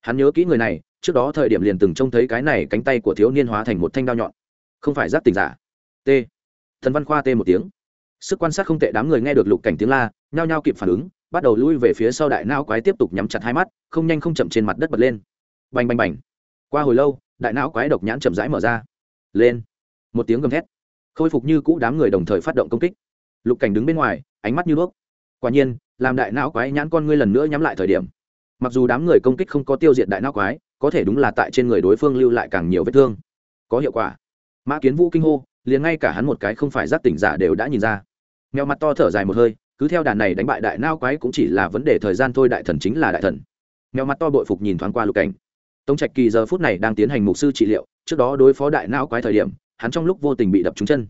Hắn nhớ kỹ người này, trước đó thời điểm liền từng trông thấy cái này cánh tay của thiếu niên hóa thành một thanh đao nhọn. Không phải giáp tình giả. T. Thần văn khoa t một tiếng. Sức quan sát không tệ đám người nghe được lục cảnh tiếng la, nhao nhao kịp phản ứng, bắt đầu lui về phía sau đại não quái tiếp tục nhắm chặt hai mắt, không nhanh không chậm trên mặt đất bật lên. Bành bành bành. Qua hồi lâu, đại não quái độc nhãn chậm rãi mở ra. Lên. Một tiếng gầm thét khôi phục như cũ đám người đồng thời phát động công kích. Lục cảnh đứng bên ngoài, ánh mắt như đuốc quả nhiên, làm đại não quái nhãn con ngươi lần nữa nhắm lại thời điểm. Mặc dù đám người công kích không có tiêu diệt đại não quái, có thể đúng là tại trên người đối phương lưu lại càng nhiều vết thương. Có hiệu quả. Mã kiến vũ kinh hô, liền ngay cả hắn một cái không phải giác tỉnh giả đều đã nhìn ra. Mèo mặt to thở dài một hơi, cứ theo đàn này đánh bại đại não quái cũng chỉ là vấn đề thời gian thôi đại thần chính là đại thần. Mèo mặt to bội phục nhìn thoáng qua lục cảnh. Tống trạch kỳ giờ phút này đang tiến hành mục sư trị liệu, trước đó đối phó đại não quái thời điểm hắn trong lúc vô tình bị đập trúng chân.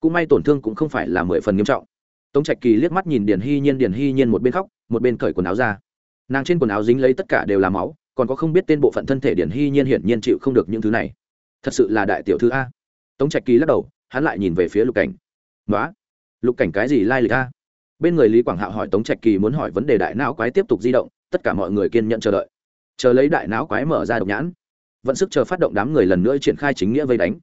Cũng may tổn thương cũng không phải là mười phần nghiêm trọng. Tống trạch kỳ liếc mắt nhìn điền hy nhiên, điền hy nhiên một bên khóc, một bên cởi quần áo ra. Nàng trên quần áo dính lấy tất cả đều là máu, còn có không biết tên bộ phận thân thể điền hy nhiên hiển nhiên chịu không được những thứ này. Thật sự là đại tiểu thư a. Tống trạch kỳ lắc đầu, hắn lại nhìn về phía lục cảnh. Nói lục cảnh cái gì lai lịch a? Bên người lý quảng hạo hỏi tống trạch kỳ muốn hỏi vấn đề đại não quái tiếp tục di động, tất cả mọi người kiên nhận chờ đợi. Chờ lấy đại não quái mở ra độc nhãn. Vận sức chờ phát động đám người lần nữa triển khai chính nghĩa vây đánh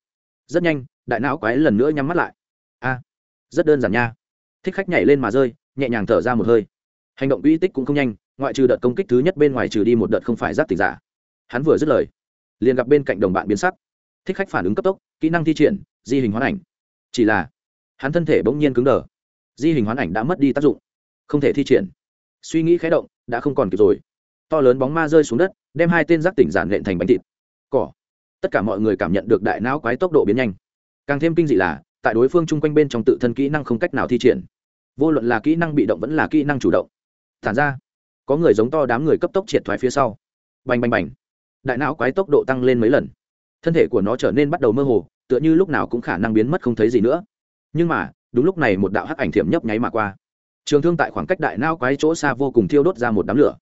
rất nhanh, đại não quái lần nữa nhắm mắt lại. A, rất đơn giản nha. Thích khách nhảy lên mà rơi, nhẹ nhàng thở ra một hơi. Hành động uy tích cũng không nhanh, ngoại trừ đợt công kích thứ nhất bên ngoài trừ đi một đợt không phải giáp tỉnh giả. Hắn vừa dứt lời, liền gặp bên cạnh đồng bạn biến sắc. Thích khách phản ứng cấp tốc, kỹ năng thi triển, di hình hoán ảnh. Chỉ là, hắn thân thể bỗng nhiên cứng đờ. Di hình hoán ảnh đã mất đi tác dụng, không thể thi triển. Suy nghĩ khé động, đã không còn kịp rồi. To lớn bóng ma rơi xuống đất, đem hai tên giác tỉnh giản nện thành bánh thịt. Cỏ tất cả mọi người cảm nhận được đại não quái tốc độ biến nhanh. Càng thêm kinh dị là, tại đối phương chung quanh bên trong tự thân kỹ năng không cách nào thi triển. Vô luận là kỹ năng bị động vẫn là kỹ năng chủ động. Thản ra, có người giống to đám người cấp tốc triệt thoái phía sau. Bành bành bành. Đại não quái tốc độ tăng lên mấy lần. Thân thể của nó trở nên bắt đầu mơ hồ, tựa như lúc nào cũng khả năng biến mất không thấy gì nữa. Nhưng mà, đúng lúc này một đạo hắc ảnh thiểm nhấp nháy mà qua. Trường thương tại khoảng cách đại não quái chỗ xa vô cùng thiêu đốt ra một đám lửa.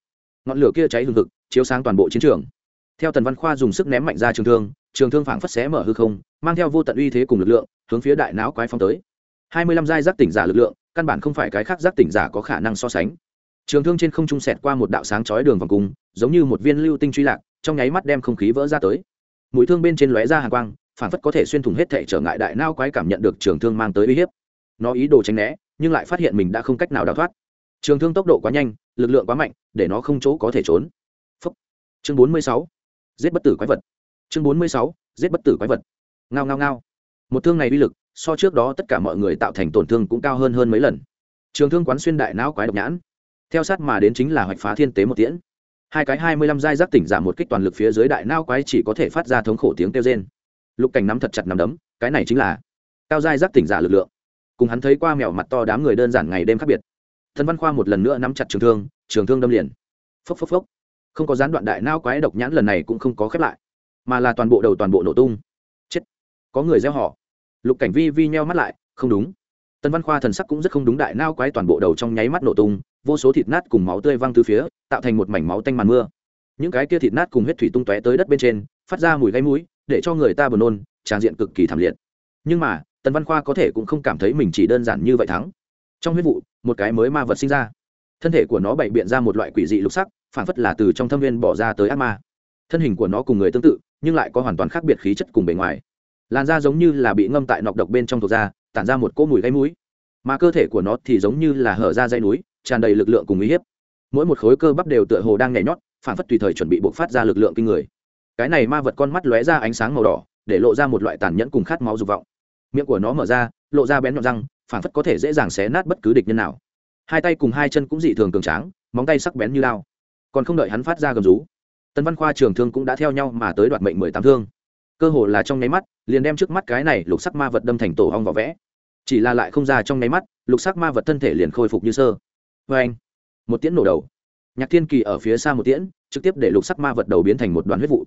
Ngọn lửa kia cháy hừng hực, chiếu sáng toàn bộ chiến trường theo tần văn khoa dùng sức ném mạnh ra trường thương trường thương phảng phất xé mở hư không, mang theo vô tận uy thế cùng lực lượng, hướng phía đại não quái phong tới. Hai mươi lăm giai giác tỉnh giả lực lượng, căn bản không phải cái khác giác tỉnh giả có khả năng so sánh. Trường thương trên không trung sẹt qua một đạo sáng chói đường vòng cung, giống như một viên lưu tinh truy lạc, trong nháy mắt đem không khí vỡ ra tới. Mũi thương bên trên lóe ra hàng quang, phảng phất có thể xuyên thủng hết thể trở ngại đại não quái cảm nhận được trường thương mang tới uy hiếp. Nó ý đồ tránh né, nhưng lại phát hiện mình đã không cách nào đào thoát. Trường thương tốc độ quá nhanh, lực lượng quá mạnh, để nó không chỗ có thể trốn. Phúc. chương bốn mươi sáu giết bất tử quái vật. Chương bốn mươi sáu, giết bất tử quái vật. Ngao ngao ngao. Một thương này uy lực, so trước đó tất cả mọi người tạo thành tổn thương cũng cao hơn hơn mấy lần. Trường thương quán xuyên đại não quái độc nhãn. Theo sát mà đến chính là hoạch phá thiên tế một tiễn. Hai cái hai mươi lăm giai giác tỉnh giảm một kích toàn lực phía dưới đại não quái chỉ có thể phát ra thống khổ tiếng kêu rên. Lục cảnh nắm thật chặt nắm đấm, cái này chính là cao giai giác tỉnh giả lực lượng. Cùng hắn thấy qua mèo mặt to đám người đơn giản ngày đêm khác biệt. Thần văn khoa một lần nữa nắm chặt trường thương trường thương đâm liền. Phốc phốc phốc không có gián đoạn đại nao quái độc nhãn lần này cũng không có khép lại, mà là toàn bộ đầu toàn bộ nổ tung. Chết. Có người gieo họ. Lục cảnh vi vi nheo mắt lại, không đúng. Tần văn khoa thần sắc cũng rất không đúng đại nao quái toàn bộ đầu trong nháy mắt nổ tung, vô số thịt nát cùng máu tươi văng từ phía, tạo thành một mảnh máu tanh màn mưa. Những cái kia thịt nát cùng huyết thủy tung tóe tới đất bên trên, phát ra mùi gáy mũi, để cho người ta buồn nôn, tràn diện cực kỳ thảm liệt. Nhưng mà, tần văn khoa có thể cũng không cảm thấy mình chỉ đơn giản như vậy thắng. Trong huyết vụ, một cái mới ma vật sinh ra. Thân thể của nó bày biện ra một loại quỷ dị lục sắc phản phất là từ trong thâm viên bỏ ra tới ác ma. Thân hình của nó cùng người tương tự, nhưng lại có hoàn toàn khác biệt khí chất cùng bề ngoài. Làn da giống như là bị ngâm tại nọc độc bên trong thuộc da, tản ra một cỗ mùi gáy mũi. Mà cơ thể của nó thì giống như là hở ra dây núi, tràn đầy lực lượng cùng uy hiếp. Mỗi một khối cơ bắp đều tựa hồ đang nhảy nhót phản phất tùy thời chuẩn bị buộc phát ra lực lượng kinh người. Cái này ma vật con mắt lóe ra ánh sáng màu đỏ, để lộ ra một loại tàn nhẫn cùng khát máu dục vọng. Miệng của nó mở ra, lộ ra bén nhọn răng phản phất có thể dễ dàng xé nát bất cứ địch nhân nào. Hai tay cùng hai chân cũng dị thường cường tráng, móng tay sắc bén như lao còn không đợi hắn phát ra gầm rú tân văn khoa trường thương cũng đã theo nhau mà tới đoạt mệnh mười tám thương. Cơ hồ là trong nháy mắt, liền đem trước mắt cái này lục sắc ma vật đâm thành tổ hong vỏ vẽ. Chỉ là lại không ra trong nháy mắt, lục sắc ma vật thân thể liền khôi phục như sơ. Vê anh, một tiễn nổ đầu. Nhạc thiên kỳ ở phía xa một tiễn, trực tiếp để lục sắc ma vật đầu biến thành một đoàn huyết vụ.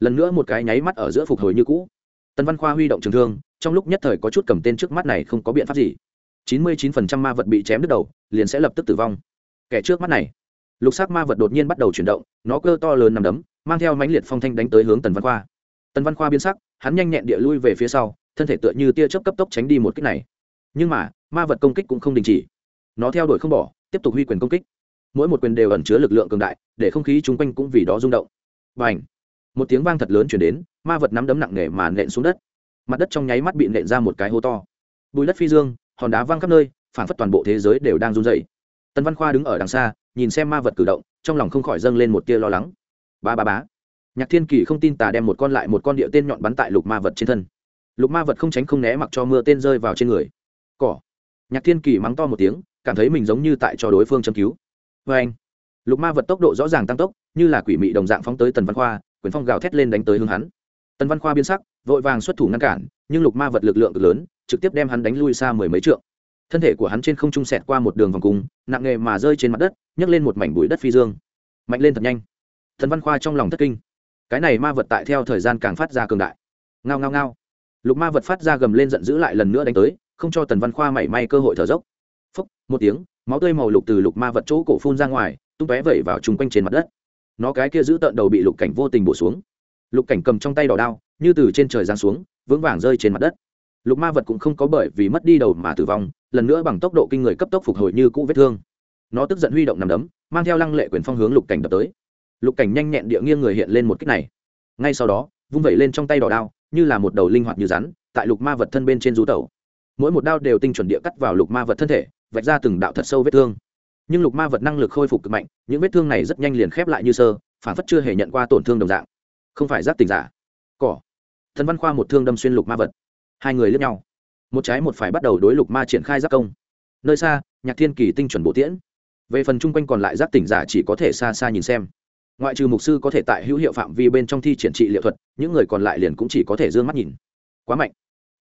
Lần nữa một cái nháy mắt ở giữa phục hồi như cũ. Tân văn khoa huy động trường thương, trong lúc nhất thời có chút cầm tên trước mắt này không có biện pháp gì. Chín mươi chín phần trăm ma vật bị chém đứt đầu, liền sẽ lập tức tử vong. Kẻ trước mắt này lục sắc ma vật đột nhiên bắt đầu chuyển động, nó cơ to lớn nằm đấm, mang theo mãnh liệt phong thanh đánh tới hướng tần văn khoa. Tần văn khoa biến sắc, hắn nhanh nhẹn địa lui về phía sau, thân thể tựa như tia chớp cấp tốc tránh đi một kích này. Nhưng mà, ma vật công kích cũng không đình chỉ. Nó theo đuổi không bỏ, tiếp tục huy quyền công kích. Mỗi một quyền đều ẩn chứa lực lượng cường đại, để không khí chung quanh cũng vì đó rung động. Và ảnh một tiếng vang thật lớn chuyển đến, ma vật nắm đấm nặng nề mà nện xuống đất. Mặt đất trong nháy mắt bị nện ra một cái hố to. Bùi đất phi dương, hòn đá văng khắp nơi phản phất toàn bộ thế giới đều đang run dày tần văn khoa đứng ở đằng xa nhìn xem ma vật cử động, trong lòng không khỏi dâng lên một tia lo lắng. Ba ba bá nhạc thiên kỳ không tin tà đem một con lại một con địa tên nhọn bắn tại lục ma vật trên thân. Lục ma vật không tránh không né mặc cho mưa tên rơi vào trên người. Cỏ. Nhạc thiên kỳ mắng to một tiếng, cảm thấy mình giống như tại cho đối phương châm cứu. Vê anh. Lục ma vật tốc độ rõ ràng tăng tốc, như là quỷ mị đồng dạng phóng tới tần văn khoa, quyền phong gào thét lên đánh tới hướng hắn. Tần văn khoa biến sắc, vội vàng xuất thủ ngăn cản, nhưng lục ma vật lực lượng cực lớn, trực tiếp đem hắn đánh lui xa mười mấy trượng thân thể của hắn trên không trung sẹt qua một đường vòng cung, nặng nghề mà rơi trên mặt đất, nhấc lên một mảnh bụi đất phi dương. Mạnh lên thật nhanh. Thần văn khoa trong lòng thất kinh. Cái này ma vật tại theo thời gian càng phát ra cường đại. Ngao ngao ngao. Lục ma vật phát ra gầm lên giận dữ lại lần nữa đánh tới, không cho tần văn khoa mảy may cơ hội thở dốc. Phúc một tiếng, máu tươi màu lục từ lục ma vật chỗ cổ phun ra ngoài, tung tóe vẩy vào chung quanh trên mặt đất. Nó cái kia giữ tợn đầu bị lục cảnh vô tình bổ xuống. Lục cảnh cầm trong tay đỏ đao, như từ trên trời giáng xuống, vững vàng rơi trên mặt đất. Lục ma vật cũng không có bởi vì mất đi đầu mà tử vong lần nữa bằng tốc độ kinh người cấp tốc phục hồi như cũ vết thương. Nó tức giận huy động nằm đấm, mang theo lăng lệ quyền phong hướng lục cảnh đập tới. Lục cảnh nhanh nhẹn địa nghiêng người hiện lên một cách này. Ngay sau đó, vung vẩy lên trong tay đỏ đao, như là một đầu linh hoạt như rắn, tại lục ma vật thân bên trên rú tẩu. Mỗi một đao đều tinh chuẩn địa cắt vào lục ma vật thân thể, vạch ra từng đạo thật sâu vết thương. Nhưng lục ma vật năng lực khôi phục cực mạnh, những vết thương này rất nhanh liền khép lại như sơ, phản phất chưa hề nhận qua tổn thương đồng dạng. Không phải giác tình giả. Cỏ. Thần văn khoa một thương đâm xuyên lục ma vật. Hai người lướt nhau một trái một phải bắt đầu đối lục ma triển khai giác công. Nơi xa, nhạc thiên kỳ tinh chuẩn bộ tiễn. Về phần chung quanh còn lại giác tỉnh giả chỉ có thể xa xa nhìn xem. Ngoại trừ mục sư có thể tại hữu hiệu phạm vi bên trong thi triển trị liệu thuật, những người còn lại liền cũng chỉ có thể d ư ơ n g mắt nhìn. Quá mạnh.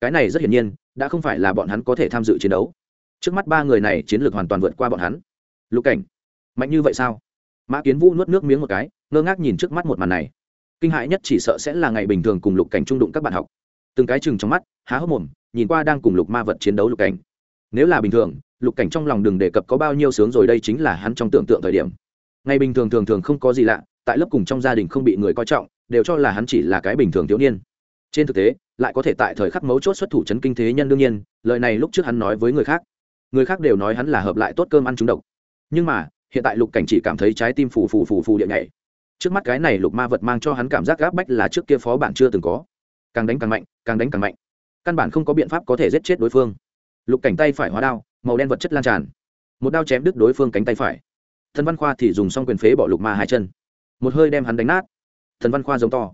Cái này rất hiển nhiên, đã không phải là bọn hắn có thể tham dự chiến đấu. Trước mắt ba người này chiến lược hoàn toàn vượt qua bọn hắn. Lục cảnh, mạnh như vậy sao? Mã kiến vũ nuốt nước miếng một cái, ngơ ngác nhìn trước mắt một màn này. Kinh hại nhất chỉ sợ sẽ là ngày bình thường cùng lục cảnh trung đụng các bạn học. Từng cái chừng trong mắt, há hốc mồm nhìn qua đang cùng lục ma vật chiến đấu lục cảnh. Nếu là bình thường, lục cảnh trong lòng đừng đề cập có bao nhiêu sướng rồi đây chính là hắn trong tưởng tượng thời điểm. Ngày bình thường thường thường không có gì lạ, tại lớp cùng trong gia đình không bị người coi trọng, đều cho là hắn chỉ là cái bình thường thiếu niên. Trên thực tế, lại có thể tại thời khắc mấu chốt xuất thủ chấn kinh thế nhân đương nhiên, lời này lúc trước hắn nói với người khác. Người khác đều nói hắn là hợp lại tốt cơm ăn trúng độc. Nhưng mà, hiện tại lục cảnh chỉ cảm thấy trái tim phù phù phù phù điện nhảy. Trước mắt cái này lục ma vật mang cho hắn cảm giác gáp bách là trước kia phó bản chưa từng có. Càng đánh càng mạnh, càng đánh càng mạnh căn bản không có biện pháp có thể giết chết đối phương. Lục cảnh tay phải hóa đao, màu đen vật chất lan tràn. Một đao chém đứt đối phương cánh tay phải. Thần văn khoa thì dùng xong quyền phế bỏ lục ma hai chân. Một hơi đem hắn đánh nát. Thần văn khoa giống to.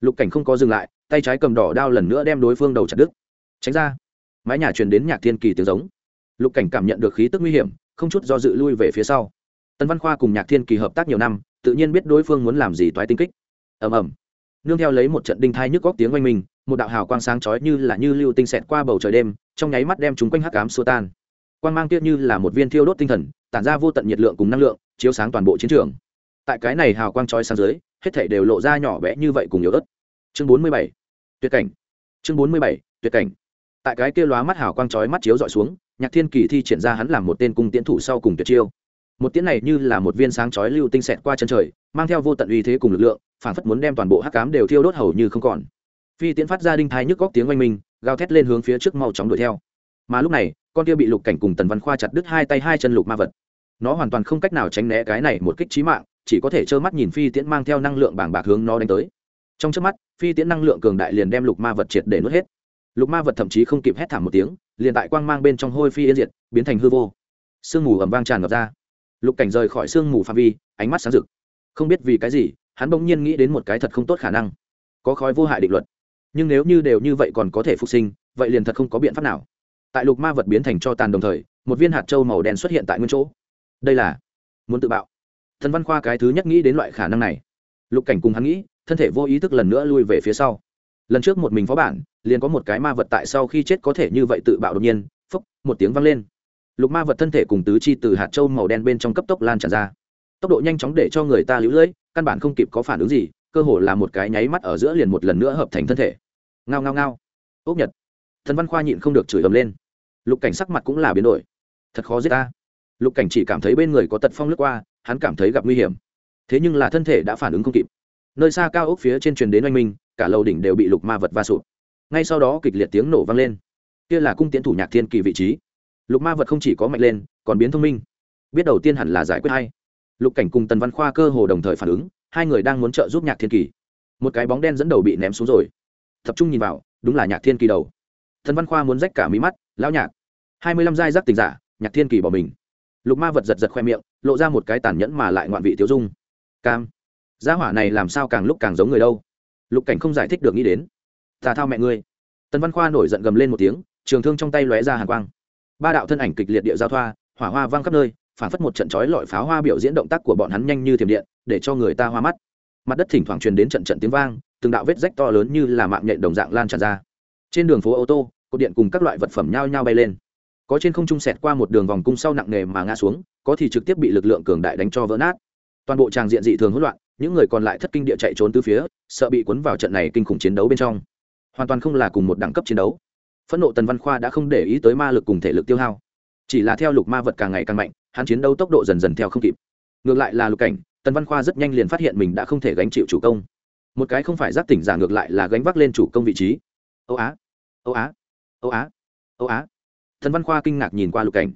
Lục cảnh không có dừng lại, tay trái cầm đỏ đao lần nữa đem đối phương đầu chặt đứt. Tránh ra. Mái nhà truyền đến nhạc thiên kỳ tiếng giống. Lục cảnh cảm nhận được khí tức nguy hiểm, không chút do dự lui về phía sau. Tân văn khoa cùng nhạc thiên kỳ hợp tác nhiều năm, tự nhiên biết đối phương muốn làm gì toái tinh kích. Ầm ầm. Nương theo lấy một trận đinh thai nhức góc tiếng oanh minh một đạo hào quang sáng chói như là như lưu tinh xẹt qua bầu trời đêm, trong nháy mắt đem chúng quanh hắc ám xua tan. Quang mang kia như là một viên thiêu đốt tinh thần, tản ra vô tận nhiệt lượng cùng năng lượng, chiếu sáng toàn bộ chiến trường. Tại cái này hào quang chói sáng dưới, hết thảy đều lộ ra nhỏ bé như vậy cùng yếu ớt. Chương bốn mươi bảy, tuyệt cảnh. Chương bốn mươi bảy, tuyệt cảnh. Tại cái kia lóa mắt hào quang chói mắt chiếu dọi xuống, nhạc thiên kỳ thi triển ra hắn làm một tên cung tiến thủ sau cùng tuyệt chiêu. Một tiễn này như là một viên sáng chói lưu tinh xẹt qua chân trời, mang theo vô tận uy thế cùng lực lượng, phản phất muốn đem toàn bộ hắc cám đều thiêu đốt hầu như không còn phi tiễn phát ra đinh thái nhức góc tiếng oanh minh, gào thét lên hướng phía trước mau chóng đuổi theo. Mà lúc này, con kia bị lục cảnh cùng tần văn khoa chặt đứt hai tay hai chân lục ma vật. Nó hoàn toàn không cách nào tránh né cái này một kích trí mạng, chỉ có thể trơ mắt nhìn phi tiễn mang theo năng lượng bảng bạc hướng nó đánh tới. Trong trước mắt, phi tiễn năng lượng cường đại liền đem lục ma vật triệt để nuốt hết. Lục ma vật thậm chí không kịp hét thảm một tiếng, liền tại quang mang bên trong hôi phi yên diệt, biến thành hư vô. Sương mù ẩm vang tràn ngập ra. Lục cảnh rời khỏi sương mù phạm vi, ánh mắt sáng rực. Không biết vì cái gì, hắn bỗng nhiên nghĩ đến một cái thật không tốt khả năng. Có khói vô hại định luật nhưng nếu như đều như vậy còn có thể phục sinh, vậy liền thật không có biện pháp nào. Tại lục ma vật biến thành cho tàn đồng thời, một viên hạt trâu màu đen xuất hiện tại nguyên chỗ. Đây là muốn tự bạo. Thần văn khoa cái thứ nhất nghĩ đến loại khả năng này. Lục cảnh cùng hắn nghĩ, thân thể vô ý thức lần nữa lui về phía sau. Lần trước một mình phó bản, liền có một cái ma vật tại sau khi chết có thể như vậy tự bạo đột nhiên phốc một tiếng vang lên. Lục ma vật thân thể cùng tứ chi từ hạt trâu màu đen bên trong cấp tốc lan tràn ra. Tốc độ nhanh chóng để cho người ta lũ lưỡi, căn bản không kịp có phản ứng gì, cơ hồ là một cái nháy mắt ở giữa liền một lần nữa hợp thành thân thể ngao ngao ngao. Ốc nhật. Thần văn khoa nhịn không được chửi ầm lên. Lục cảnh sắc mặt cũng là biến đổi. Thật khó giết ta. Lục cảnh chỉ cảm thấy bên người có tật phong lướt qua, hắn cảm thấy gặp nguy hiểm. Thế nhưng là thân thể đã phản ứng không kịp. Nơi xa cao ốc phía trên truyền đến oanh minh, cả lầu đỉnh đều bị lục ma vật va sụp. Ngay sau đó kịch liệt tiếng nổ vang lên. Kia là cung tiến thủ nhạc thiên kỳ vị trí. Lục ma vật không chỉ có mạnh lên, còn biến thông minh. Biết đầu tiên hẳn là giải quyết hay. Lục cảnh cùng tần văn khoa cơ hồ đồng thời phản ứng, hai người đang muốn trợ giúp nhạc thiên kỳ. Một cái bóng đen dẫn đầu bị ném xuống rồi tập trung nhìn vào, đúng là nhạc thiên kỳ đầu. Thần văn khoa muốn rách cả mí mắt, lão nhạc, hai mươi lăm giai giác tình giả, nhạc thiên kỳ bỏ mình. Lục ma vật giật giật khoe miệng, lộ ra một cái tàn nhẫn mà lại ngoạn vị tiêu dung. Cam, gia hỏa này làm sao càng lúc càng giống người đâu? Lục cảnh không giải thích được nghĩ đến. Tà thao mẹ ngươi. Tần văn khoa nổi giận gầm lên một tiếng, trường thương trong tay lóe ra hàng quang. Ba đạo thân ảnh kịch liệt địa giao thoa, hỏa hoa vang khắp nơi, phản phất một trận chói lọi pháo hoa biểu diễn động tác của bọn hắn nhanh như thiểm điện, để cho người ta hoa mắt. Mặt đất thỉnh thoảng truyền đến trận trận tiếng vang từng đạo vết rách to lớn như là mạng nhện đồng dạng lan tràn ra. Trên đường phố ô tô, cột điện cùng các loại vật phẩm nhao nhao bay lên. Có trên không trung sẹt qua một đường vòng cung sau nặng nề mà ngã xuống, có thì trực tiếp bị lực lượng cường đại đánh cho vỡ nát. Toàn bộ tràng diện dị thường hỗn loạn, những người còn lại thất kinh địa chạy trốn từ phía, sợ bị cuốn vào trận này kinh khủng chiến đấu bên trong. Hoàn toàn không là cùng một đẳng cấp chiến đấu. Phẫn nộ tần văn khoa đã không để ý tới ma lực cùng thể lực tiêu hao. Chỉ là theo lục ma vật càng ngày càng mạnh, hắn chiến đấu tốc độ dần dần theo không kịp. Ngược lại là lục cảnh, tần văn khoa rất nhanh liền phát hiện mình đã không thể gánh chịu chủ công một cái không phải giác tỉnh giả ngược lại là gánh vác lên chủ công vị trí. Âu á âu á âu á âu á. Thần văn khoa kinh ngạc nhìn qua lục cảnh.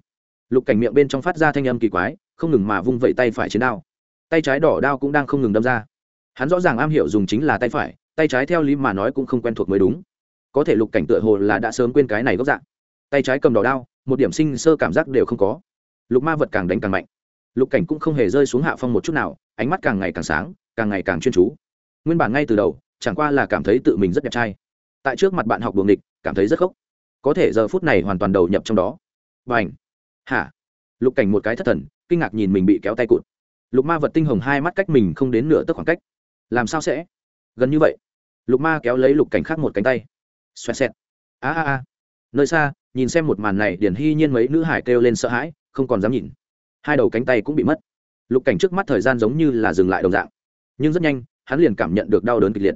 Lục cảnh miệng bên trong phát ra thanh âm kỳ quái, không ngừng mà vung vẩy tay phải chiến đao. Tay trái đỏ đao cũng đang không ngừng đâm ra. Hắn rõ ràng am hiểu dùng chính là tay phải, tay trái theo lý mà nói cũng không quen thuộc mới đúng. Có thể lục cảnh tựa hồ là đã sớm quên cái này gốc dạng. Tay trái cầm đỏ đao, một điểm sinh sơ cảm giác đều không có. Lục ma vật càng đánh càng mạnh. Lục cảnh cũng không hề rơi xuống hạ phong một chút nào, ánh mắt càng ngày càng sáng, càng ngày càng chuyên chú nguyên bản ngay từ đầu, chẳng qua là cảm thấy tự mình rất đẹp trai. Tại trước mặt bạn học buồng địch cảm thấy rất khóc có thể giờ phút này hoàn toàn đầu nhập trong đó. Và ảnh hả? Lục cảnh một cái thất thần, kinh ngạc nhìn mình bị kéo tay cụt. Lục ma vật tinh hồng hai mắt cách mình không đến nửa tấc khoảng cách. Làm sao sẽ? Gần như vậy. Lục ma kéo lấy lục cảnh khác một cánh tay. Xoẹt xẹt. A a a. Nơi xa, nhìn xem một màn này, điển hy nhiên mấy nữ hải kêu lên sợ hãi, không còn dám nhìn. Hai đầu cánh tay cũng bị mất. Lục cảnh trước mắt thời gian giống như là dừng lại đồng dạng. Nhưng rất nhanh hắn liền cảm nhận được đau đớn kịch liệt.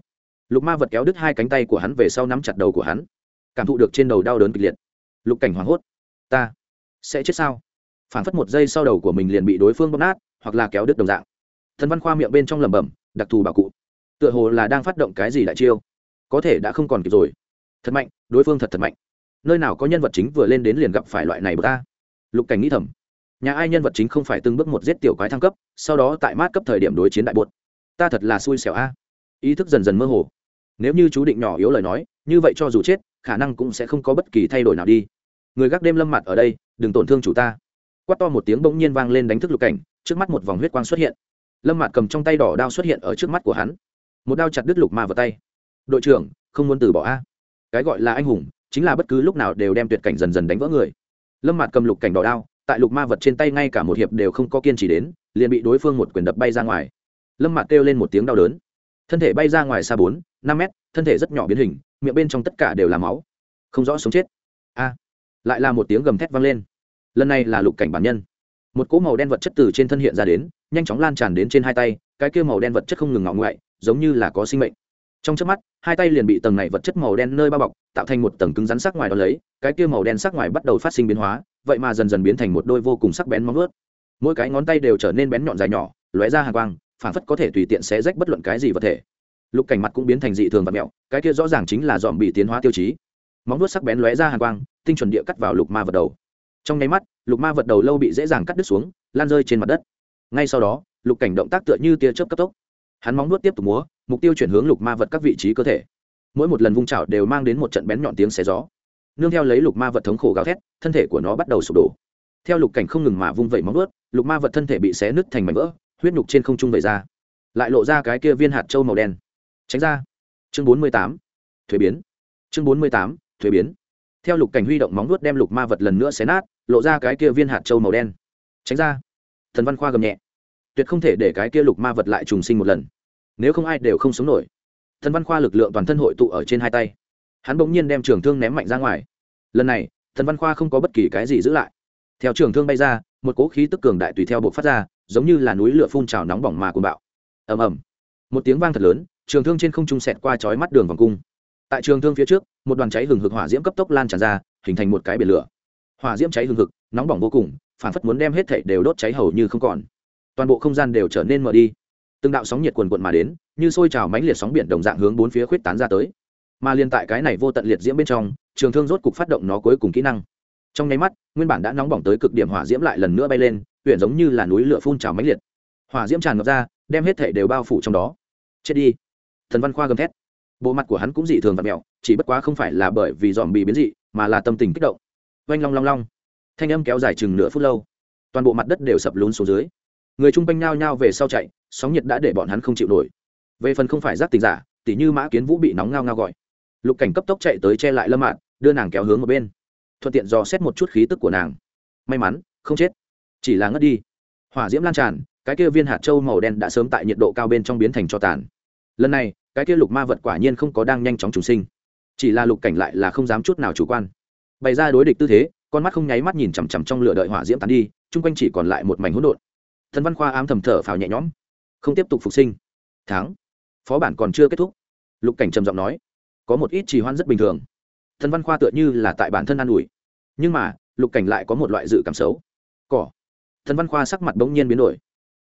Lục ma vật kéo đứt hai cánh tay của hắn về sau nắm chặt đầu của hắn, cảm thụ được trên đầu đau đớn kịch liệt. Lục cảnh hoảng hốt, ta sẽ chết sao? Phản phất một giây sau đầu của mình liền bị đối phương bóp nát, hoặc là kéo đứt đồng dạng. Thần văn khoa miệng bên trong lẩm bẩm, đặc thù bảo cụ. Tựa hồ là đang phát động cái gì đại chiêu. Có thể đã không còn kịp rồi. Thật mạnh, đối phương thật thật mạnh. Nơi nào có nhân vật chính vừa lên đến liền gặp phải loại này của ta lục cảnh nghĩ thầm, nhà ai nhân vật chính không phải từng bước một giết tiểu quái thăng cấp, sau đó tại mát cấp thời điểm đối chiến đại bột ta thật là xui xẻo a. Ý thức dần dần mơ hồ. Nếu như chú định nhỏ yếu lời nói, như vậy cho dù chết, khả năng cũng sẽ không có bất kỳ thay đổi nào đi. Người gác đêm lâm mặt ở đây, đừng tổn thương chủ ta. Quát to một tiếng bỗng nhiên vang lên đánh thức lục cảnh, trước mắt một vòng huyết quang xuất hiện. Lâm mặt cầm trong tay đỏ đao xuất hiện ở trước mắt của hắn. Một đao chặt đứt lục ma vào tay. Đội trưởng, không muốn từ bỏ a. Cái gọi là anh hùng, chính là bất cứ lúc nào đều đem tuyệt cảnh dần dần đánh vỡ người. Lâm mặt cầm lục cảnh đỏ đao, tại lục ma vật trên tay ngay cả một hiệp đều không có kiên trì đến, liền bị đối phương một quyền đập bay ra ngoài lâm mạc kêu lên một tiếng đau đớn. Thân thể bay ra ngoài xa bốn, năm mét, thân thể rất nhỏ biến hình, miệng bên trong tất cả đều là máu. Không rõ sống chết. A. Lại là một tiếng gầm thét vang lên. Lần này là lục cảnh bản nhân. Một cỗ màu đen vật chất từ trên thân hiện ra đến, nhanh chóng lan tràn đến trên hai tay, cái kia màu đen vật chất không ngừng ngọng ngoại, giống như là có sinh mệnh. Trong trước mắt, hai tay liền bị tầng này vật chất màu đen nơi bao bọc, tạo thành một tầng cứng rắn sắc ngoài đó lấy, cái kia màu đen sắc ngoài bắt đầu phát sinh biến hóa, vậy mà dần dần biến thành một đôi vô cùng sắc bén móng ướt mỗi cái ngón tay đều trở nên bén nhọn dài nhỏ, lóe ra hàng quang phản phất có thể tùy tiện xé rách bất luận cái gì vật thể. Lục cảnh mặt cũng biến thành dị thường và mẹo, cái kia rõ ràng chính là dòm bị tiến hóa tiêu chí. Móng nuốt sắc bén lóe ra hàng quang, tinh chuẩn địa cắt vào lục ma vật đầu. Trong nháy mắt, lục ma vật đầu lâu bị dễ dàng cắt đứt xuống, lan rơi trên mặt đất. Ngay sau đó, lục cảnh động tác tựa như tia chớp cấp tốc. Hắn móng nuốt tiếp tục múa, mục tiêu chuyển hướng lục ma vật các vị trí cơ thể. Mỗi một lần vung chảo đều mang đến một trận bén nhọn tiếng xé gió. Nương theo lấy lục ma vật thống khổ gào thét, thân thể của nó bắt đầu sụp đổ. Theo lục cảnh không ngừng mà vung vẩy móng nuốt lục ma vật thân thể bị xé nứt thành mảnh vỡ huyết nhục trên không trung vẩy ra, lại lộ ra cái kia viên hạt trâu màu đen. Tránh ra. Chương bốn mươi tám. Thuế biến. Chương bốn mươi tám. Thuế biến. Theo lục cảnh huy động móng nuốt đem lục ma vật lần nữa xé nát, lộ ra cái kia viên hạt trâu màu đen. Tránh ra. Thần văn khoa gầm nhẹ. Tuyệt không thể để cái kia lục ma vật lại trùng sinh một lần. Nếu không ai đều không sống nổi. Thần văn khoa lực lượng toàn thân hội tụ ở trên hai tay. Hắn bỗng nhiên đem trường thương ném mạnh ra ngoài. Lần này, thần văn khoa không có bất kỳ cái gì giữ lại. Theo trường thương bay ra, một cỗ khí tức cường đại tùy theo bộ phát ra giống như là núi lửa phun trào nóng bỏng mà cuồng bạo. Ầm ầm. Một tiếng vang thật lớn, trường thương trên không trung sẹt qua chói mắt đường vòng cung. Tại trường thương phía trước, một đoàn cháy hừng hực hỏa diễm cấp tốc lan tràn ra, hình thành một cái biển lửa. Hỏa diễm cháy hừng hực, nóng bỏng vô cùng, phản phất muốn đem hết thảy đều đốt cháy hầu như không còn. Toàn bộ không gian đều trở nên mờ đi. Từng đạo sóng nhiệt quần quận mà đến, như sôi trào mãnh liệt sóng biển đồng dạng hướng bốn phía khuyết tán ra tới. Mà liên tại cái này vô tận liệt diễm bên trong, trường thương rốt cục phát động nó cuối cùng kỹ năng. Trong nháy mắt, nguyên bản đã nóng bỏng tới cực điểm hỏa diễm lại lần nữa bay lên huyện giống như là núi lửa phun trào mãnh liệt. Hỏa diễm tràn ngập ra, đem hết thể đều bao phủ trong đó. Chết đi. Thần văn khoa gầm thét. Bộ mặt của hắn cũng dị thường và mẹo, chỉ bất quá không phải là bởi vì dòm bị biến dị, mà là tâm tình kích động. Oanh long long long. Thanh âm kéo dài chừng nửa phút lâu. Toàn bộ mặt đất đều sập lún xuống dưới. Người chung quanh nhao nhao về sau chạy, sóng nhiệt đã để bọn hắn không chịu nổi. Về phần không phải giác tình giả, tỉ như mã kiến vũ bị nóng ngao ngao gọi. Lục cảnh cấp tốc chạy tới che lại lâm mạng đưa nàng kéo hướng một bên. Thuận tiện dò xét một chút khí tức của nàng. May mắn, không chết chỉ là ngất đi. Hỏa diễm lan tràn, cái kia viên hạt trâu màu đen đã sớm tại nhiệt độ cao bên trong biến thành cho tàn. Lần này, cái kia lục ma vật quả nhiên không có đang nhanh chóng trùng sinh. Chỉ là lục cảnh lại là không dám chút nào chủ quan. Bày ra đối địch tư thế, con mắt không nháy mắt nhìn chằm chằm trong lửa đợi hỏa diễm tàn đi, chung quanh chỉ còn lại một mảnh hỗn độn. Thần văn khoa ám thầm thở phào nhẹ nhõm. Không tiếp tục phục sinh. Tháng phó bản còn chưa kết thúc. Lục cảnh trầm giọng nói. Có một ít trì hoãn rất bình thường. Thần văn khoa tựa như là tại bản thân an ủi. Nhưng mà, lục cảnh lại có một loại dự cảm xấu. Cỏ thần văn khoa sắc mặt bỗng nhiên biến đổi.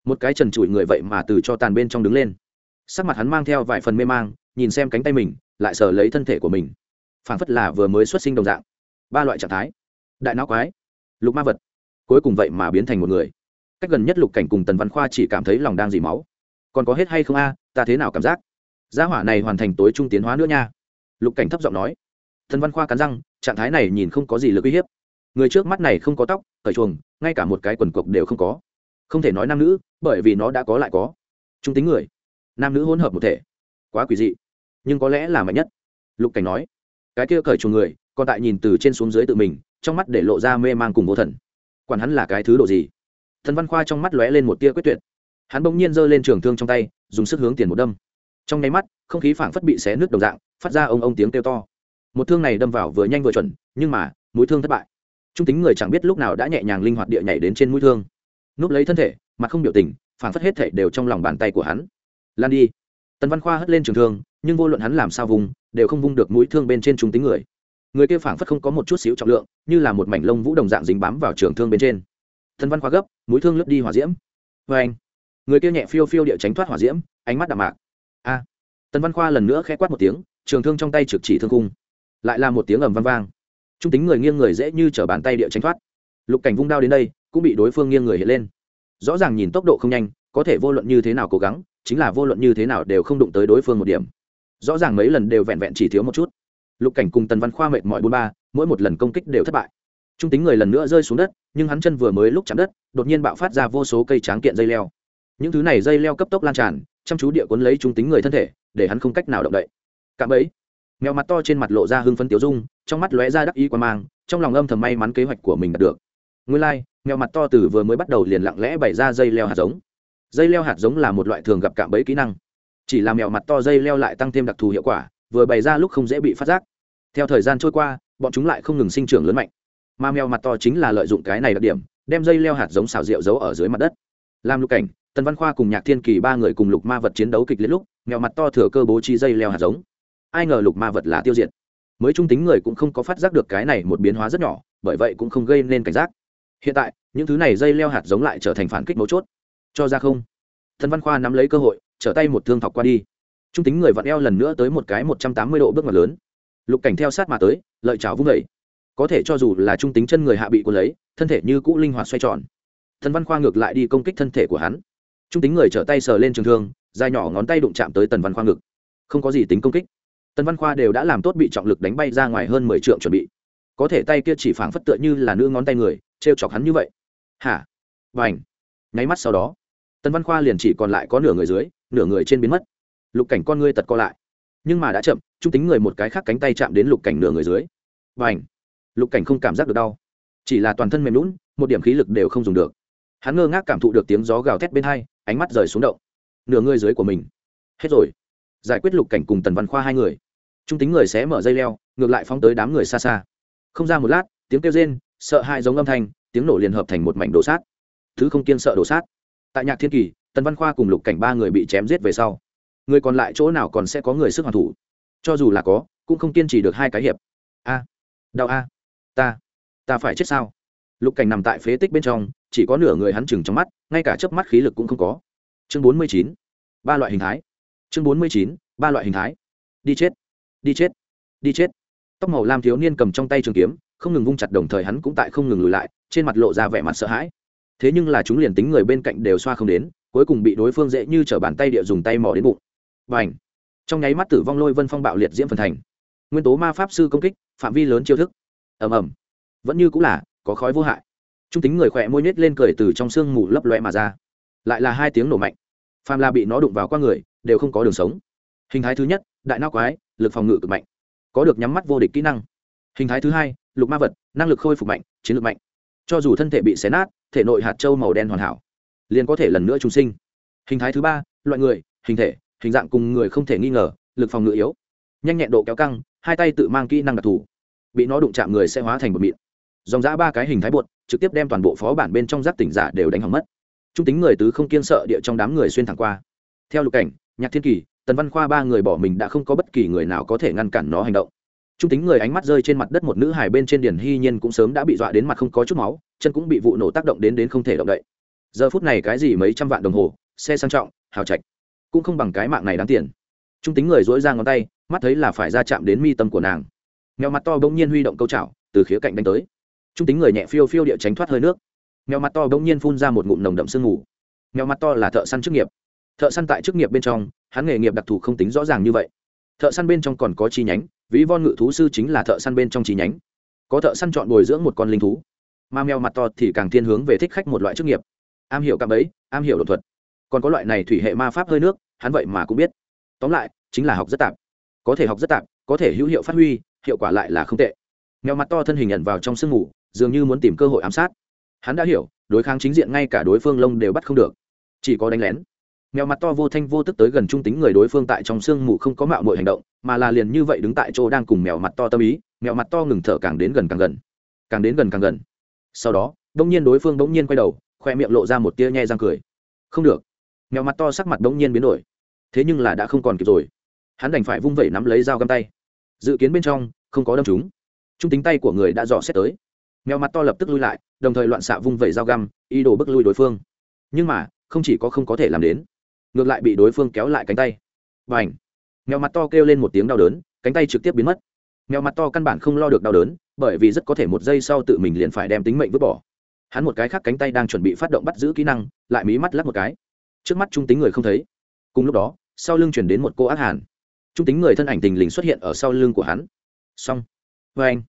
Một cái trần trụi người vậy mà từ cho tàn bên trong đứng lên. Sắc mặt hắn mang theo vài phần mê mang, nhìn xem cánh tay mình, lại sờ lấy thân thể của mình. Phảng phất là vừa mới xuất sinh đồng dạng. Ba loại trạng thái. Đại não quái, lục ma vật. Cuối cùng vậy mà biến thành một người. Cách gần nhất lục cảnh cùng tần văn khoa chỉ cảm thấy lòng đang dì máu. Còn có hết hay không a, ta thế nào cảm giác? Gia hỏa này hoàn thành tối trung tiến hóa nữa nha. Lục cảnh thấp giọng nói. Tần văn khoa cắn răng, trạng thái này nhìn không có gì lực uy hiếp người trước mắt này không có tóc, cởi chuồng, ngay cả một cái quần cộc đều không có. Không thể nói nam nữ, bởi vì nó đã có lại có. Trung tính người, nam nữ hỗn hợp một thể. Quá quỷ dị, nhưng có lẽ là mạnh nhất. Lục cảnh nói, cái kia cởi chuồng người, còn tại nhìn từ trên xuống dưới tự mình, trong mắt để lộ ra mê man cùng vô thần. Quản hắn là cái thứ độ gì? Thần văn khoa trong mắt lóe lên một tia quyết tuyệt. Hắn bỗng nhiên giơ lên trường thương trong tay, dùng sức hướng tiền một đâm. Trong nháy mắt, không khí phảng phất bị xé nước đồng dạng, phát ra ông ông tiếng kêu to. Một thương này đâm vào vừa nhanh vừa chuẩn, nhưng mà, mũi thương thất bại trung tính người chẳng biết lúc nào đã nhẹ nhàng linh hoạt địa nhảy đến trên mũi thương. Núp lấy thân thể, mặt không biểu tình, phảng phất hết thể đều trong lòng bàn tay của hắn. Lan đi. Tần văn khoa hất lên trường thương, nhưng vô luận hắn làm sao vùng, đều không vung được mũi thương bên trên trung tính người. Người kia phảng phất không có một chút xíu trọng lượng, như là một mảnh lông vũ đồng dạng dính bám vào trường thương bên trên. Tần văn khoa gấp, mũi thương lướt đi hỏa diễm. Vê anh. Người kia nhẹ phiêu phiêu địa tránh thoát hỏa diễm, ánh mắt đạm mạc. A. Tần văn khoa lần nữa khẽ quát một tiếng, trường thương trong tay trực chỉ thương cung. Lại là một tiếng ầm vang vang trung tính người nghiêng người dễ như trở bàn tay địa tránh thoát. Lục cảnh vung đao đến đây, cũng bị đối phương nghiêng người hiện lên. Rõ ràng nhìn tốc độ không nhanh, có thể vô luận như thế nào cố gắng, chính là vô luận như thế nào đều không đụng tới đối phương một điểm. Rõ ràng mấy lần đều vẹn vẹn chỉ thiếu một chút. Lục cảnh cùng tần văn khoa mệt mỏi bốn ba, mỗi một lần công kích đều thất bại. Trung tính người lần nữa rơi xuống đất, nhưng hắn chân vừa mới lúc chạm đất, đột nhiên bạo phát ra vô số cây tráng kiện dây leo. Những thứ này dây leo cấp tốc lan tràn, chăm chú địa cuốn lấy trung tính người thân thể, để hắn không cách nào động đậy. Cạm ấy mèo mặt to trên mặt lộ ra hưng phấn tiểu dung trong mắt lóe ra đắc ý quan mang trong lòng âm thầm may mắn kế hoạch của mình đạt được. Nguyên lai、like, mèo mặt to từ vừa mới bắt đầu liền lặng lẽ bày ra dây leo hạt giống. Dây leo hạt giống là một loại thường gặp cạm bẫy kỹ năng. Chỉ là mèo mặt to dây leo lại tăng thêm đặc thù hiệu quả vừa bày ra lúc không dễ bị phát giác. Theo thời gian trôi qua bọn chúng lại không ngừng sinh trưởng lớn mạnh. Mà mèo mặt to chính là lợi dụng cái này đặc điểm đem dây leo hạt giống xào rượu giấu ở dưới mặt đất. Làm lục cảnh tần văn khoa cùng nhạc thiên kỳ ba người cùng lục ma vật chiến đấu kịch liệt lúc mèo mặt to thừa cơ bố trí dây leo hạt giống ai ngờ lục ma vật là tiêu diệt. Mới trung tính người cũng không có phát giác được cái này một biến hóa rất nhỏ, bởi vậy cũng không gây nên cảnh giác. Hiện tại, những thứ này dây leo hạt giống lại trở thành phản kích mấu chốt. Cho ra không? Thần văn khoa nắm lấy cơ hội, trở tay một thương thọc qua đi. Trung tính người vặn eo lần nữa tới một cái một trăm tám mươi độ bước ngoặt lớn. Lục cảnh theo sát mà tới, lợi chảo vung vẩy có thể cho dù là trung tính chân người hạ bị quân lấy, thân thể như cũ linh hoạt xoay tròn. Thần văn khoa ngược lại đi công kích thân thể của hắn. Trung tính người trở tay sờ lên trường thương, dài nhỏ ngón tay đụng chạm tới tần văn khoa ngực. Không có gì tính công kích tần văn khoa đều đã làm tốt bị trọng lực đánh bay ra ngoài hơn mười triệu chuẩn bị. Có thể tay kia chỉ phảng phất tựa như là nữ ngón tay người t r e o chọc hắn như vậy. Hả? Và ảnh nháy mắt sau đó, tần văn khoa liền chỉ còn lại có nửa người dưới, nửa người trên biến mất. Lục cảnh con ngươi tật co lại. Nhưng mà đã chậm, trung tính người một cái khác cánh tay chạm đến lục cảnh nửa người dưới. Và ảnh lục cảnh không cảm giác được đau. Chỉ là toàn thân mềm lún một điểm khí lực đều không dùng được. Hắn ngơ ngác cảm thụ được tiếng gió gào thét bên hai, ánh mắt rời xuống động. Nửa người dưới của mình. Hết rồi giải quyết lục cảnh cùng tần văn khoa hai người. Trung tính người sẽ mở dây leo, ngược lại phóng tới đám người xa xa. Không ra một lát, tiếng kêu rên, sợ hai giống âm thanh, tiếng nổ liền hợp thành một mảnh đổ sát. Thứ không kiên sợ đổ sát. Tại nhạc thiên kỳ, tần văn khoa cùng lục cảnh ba người bị chém giết về sau, người còn lại chỗ nào còn sẽ có người sức hoàn thủ? Cho dù là có, cũng không kiên trì được hai cái hiệp. A, đau a, ta ta phải chết sao? Lục cảnh nằm tại phế tích bên trong, chỉ có nửa người hắn chừng trong mắt, ngay cả chớp mắt khí lực cũng không có. Chương bốn mươi chín, ba loại hình thái chương bốn mươi chín, ba loại hình thái. Đi chết đi chết đi chết. Tóc màu lam thiếu niên cầm trong tay trường kiếm, không ngừng vung chặt đồng thời hắn cũng tại không ngừng lùi lại, trên mặt lộ ra vẻ mặt sợ hãi. Thế nhưng là chúng liền tính người bên cạnh đều xoa không đến, cuối cùng bị đối phương dễ như t r ở bàn tay địa dùng tay mò đến bụng. Và ảnh trong nháy mắt tử vong lôi vân phong bạo liệt diễm phần thành. Nguyên tố ma pháp sư công kích, phạm vi lớn chiêu thức. Ầm ầm. Vẫn như cũng là, có khói vô hại. Trung tính người khỏe môi nhét lên cười từ trong sương mù lấp loe mà ra. Lại là hai tiếng nổ mạnh. Phàm là bị nó đụng vào qua người đều không có đường sống. Hình thái thứ nhất, đại nao quái, lực phòng ngự cực mạnh, có được nhắm mắt vô địch kỹ năng. Hình thái thứ hai, lục ma vật, năng lực khôi phục mạnh, chiến lược mạnh. Cho dù thân thể bị xé nát, thể nội hạt trâu màu đen hoàn hảo, liền có thể lần nữa trùng sinh. Hình thái thứ ba, loại người, hình thể, hình dạng cùng người không thể nghi ngờ, lực phòng ngự yếu. Nhanh nhẹn độ kéo căng, hai tay tự mang kỹ năng đặc thù. Bị nó đụng chạm người sẽ hóa thành một mịn. Dòng giã ba cái hình thái bột, trực tiếp đem toàn bộ phó bản bên trong giáp tỉnh giả đều đánh hỏng mất. Trung tính người tứ không kiên sợ địa trong đám người xuyên thẳng qua. Theo lục cảnh nhạc thiên kỳ, tần văn khoa ba người bỏ mình đã không có bất kỳ người nào có thể ngăn cản nó hành động. Trung tính người ánh mắt rơi trên mặt đất một nữ hài bên trên điển hy nhiên cũng sớm đã bị dọa đến mặt không có chút máu, chân cũng bị vụ nổ tác động đến đến không thể động đậy. Giờ phút này cái gì mấy trăm vạn đồng hồ, xe sang trọng, hào trạch, cũng không bằng cái mạng này đáng tiền. Trung tính người dỗi ra ngón tay, mắt thấy là phải ra chạm đến mi tâm của nàng. Mèo mặt to bỗng nhiên huy động câu chảo, từ khía cạnh đánh tới. Trung tính người nhẹ phiêu phiêu địa tránh thoát hơi nước. Mèo mặt to bỗng nhiên phun ra một ngụm nồng đậm sương ngủ mèo mặt to là thợ săn chức nghiệp thợ săn tại chức nghiệp bên trong, hắn nghề nghiệp đặc thù không tính rõ ràng như vậy. Thợ săn bên trong còn có chi nhánh, ví von ngự thú sư chính là thợ săn bên trong chi nhánh. Có thợ săn chọn bồi dưỡng một con linh thú. Mà mèo mặt to thì càng thiên hướng về thích khách một loại chức nghiệp. Am hiểu cạm ấy am hiểu đột thuật. Còn có loại này thủy hệ ma pháp hơi nước, hắn vậy mà cũng biết. Tóm lại, chính là học rất tạp. Có thể học rất tạp, có thể hữu hiệu phát huy, hiệu quả lại là không tệ. Mèo mặt to thân hình nhận vào trong sương mù, dường như muốn tìm cơ hội ám sát. Hắn đã hiểu, đối kháng chính diện ngay cả đối phương lông đều bắt không được. Chỉ có đánh lén mèo mặt to vô thanh vô tức tới gần trung tính người đối phương tại trong sương mù không có mạo mọi hành động, mà là liền như vậy đứng tại chỗ đang cùng mèo mặt to tâm ý, mèo mặt to ngừng thở càng đến gần càng gần, càng đến gần càng gần. Sau đó đông nhiên đối phương bỗng nhiên quay đầu, khoe miệng lộ ra một tia nhe răng cười. Không được. Mèo mặt to sắc mặt bỗng nhiên biến đổi. Thế nhưng là đã không còn kịp rồi. Hắn đành phải vung vẩy nắm lấy dao găm tay. Dự kiến bên trong, không có đâm chúng trung tính tay của người đã dò xét tới. Mèo mặt to lập tức lui lại, đồng thời loạn xạ vung vẩy dao găm, ý đồ bức lui đối phương. Nhưng mà, không chỉ có không có thể làm đến ngược lại bị đối phương kéo lại cánh tay. Và h mèo mặt to kêu lên một tiếng đau đớn, cánh tay trực tiếp biến mất. Mèo mặt to căn bản không lo được đau đớn, bởi vì rất có thể một giây sau tự mình liền phải đem tính mệnh vứt bỏ. Hắn một cái khác cánh tay đang chuẩn bị phát động bắt giữ kỹ năng, lại mí mắt lắc một cái. Trước mắt trung tính người không thấy. Cùng lúc đó, sau lưng chuyển đến một cô ác hàn. Trung tính người thân ảnh tình lình xuất hiện ở sau lưng của hắn. Xong. Vê anh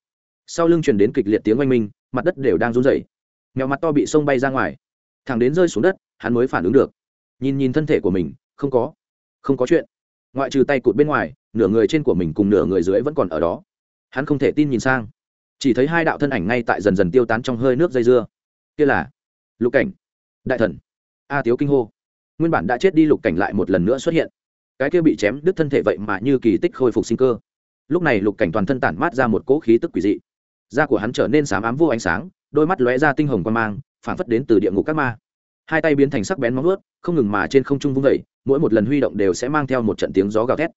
sau lưng chuyển đến kịch liệt tiếng oanh minh, mặt đất đều đang run rẩy. Mèo mặt to bị sông bay ra ngoài. Thẳng đến rơi xuống đất, hắn mới phản ứng được nhìn nhìn thân thể của mình, không có không có chuyện. Ngoại trừ tay cụt bên ngoài, nửa người trên của mình cùng nửa người dưới vẫn còn ở đó. Hắn không thể tin nhìn sang. Chỉ thấy hai đạo thân ảnh ngay tại dần dần tiêu tán trong hơi nước dây dưa. Kia là lục cảnh. Đại thần. A tiếu kinh hô. Nguyên bản đã chết đi lục cảnh lại một lần nữa xuất hiện. Cái kia bị chém đứt thân thể vậy mà như kỳ tích khôi phục sinh cơ. Lúc này lục cảnh toàn thân tản mát ra một cỗ khí tức quỷ dị. Da của hắn trở nên xám ám vô ánh sáng, đôi mắt lóe ra tinh hồng quan mang phản phất đến từ địa ngục các ma hai tay biến thành sắc bén móng ướt không ngừng mà trên không trung vung vẩy mỗi một lần huy động đều sẽ mang theo một trận tiếng gió gào thét.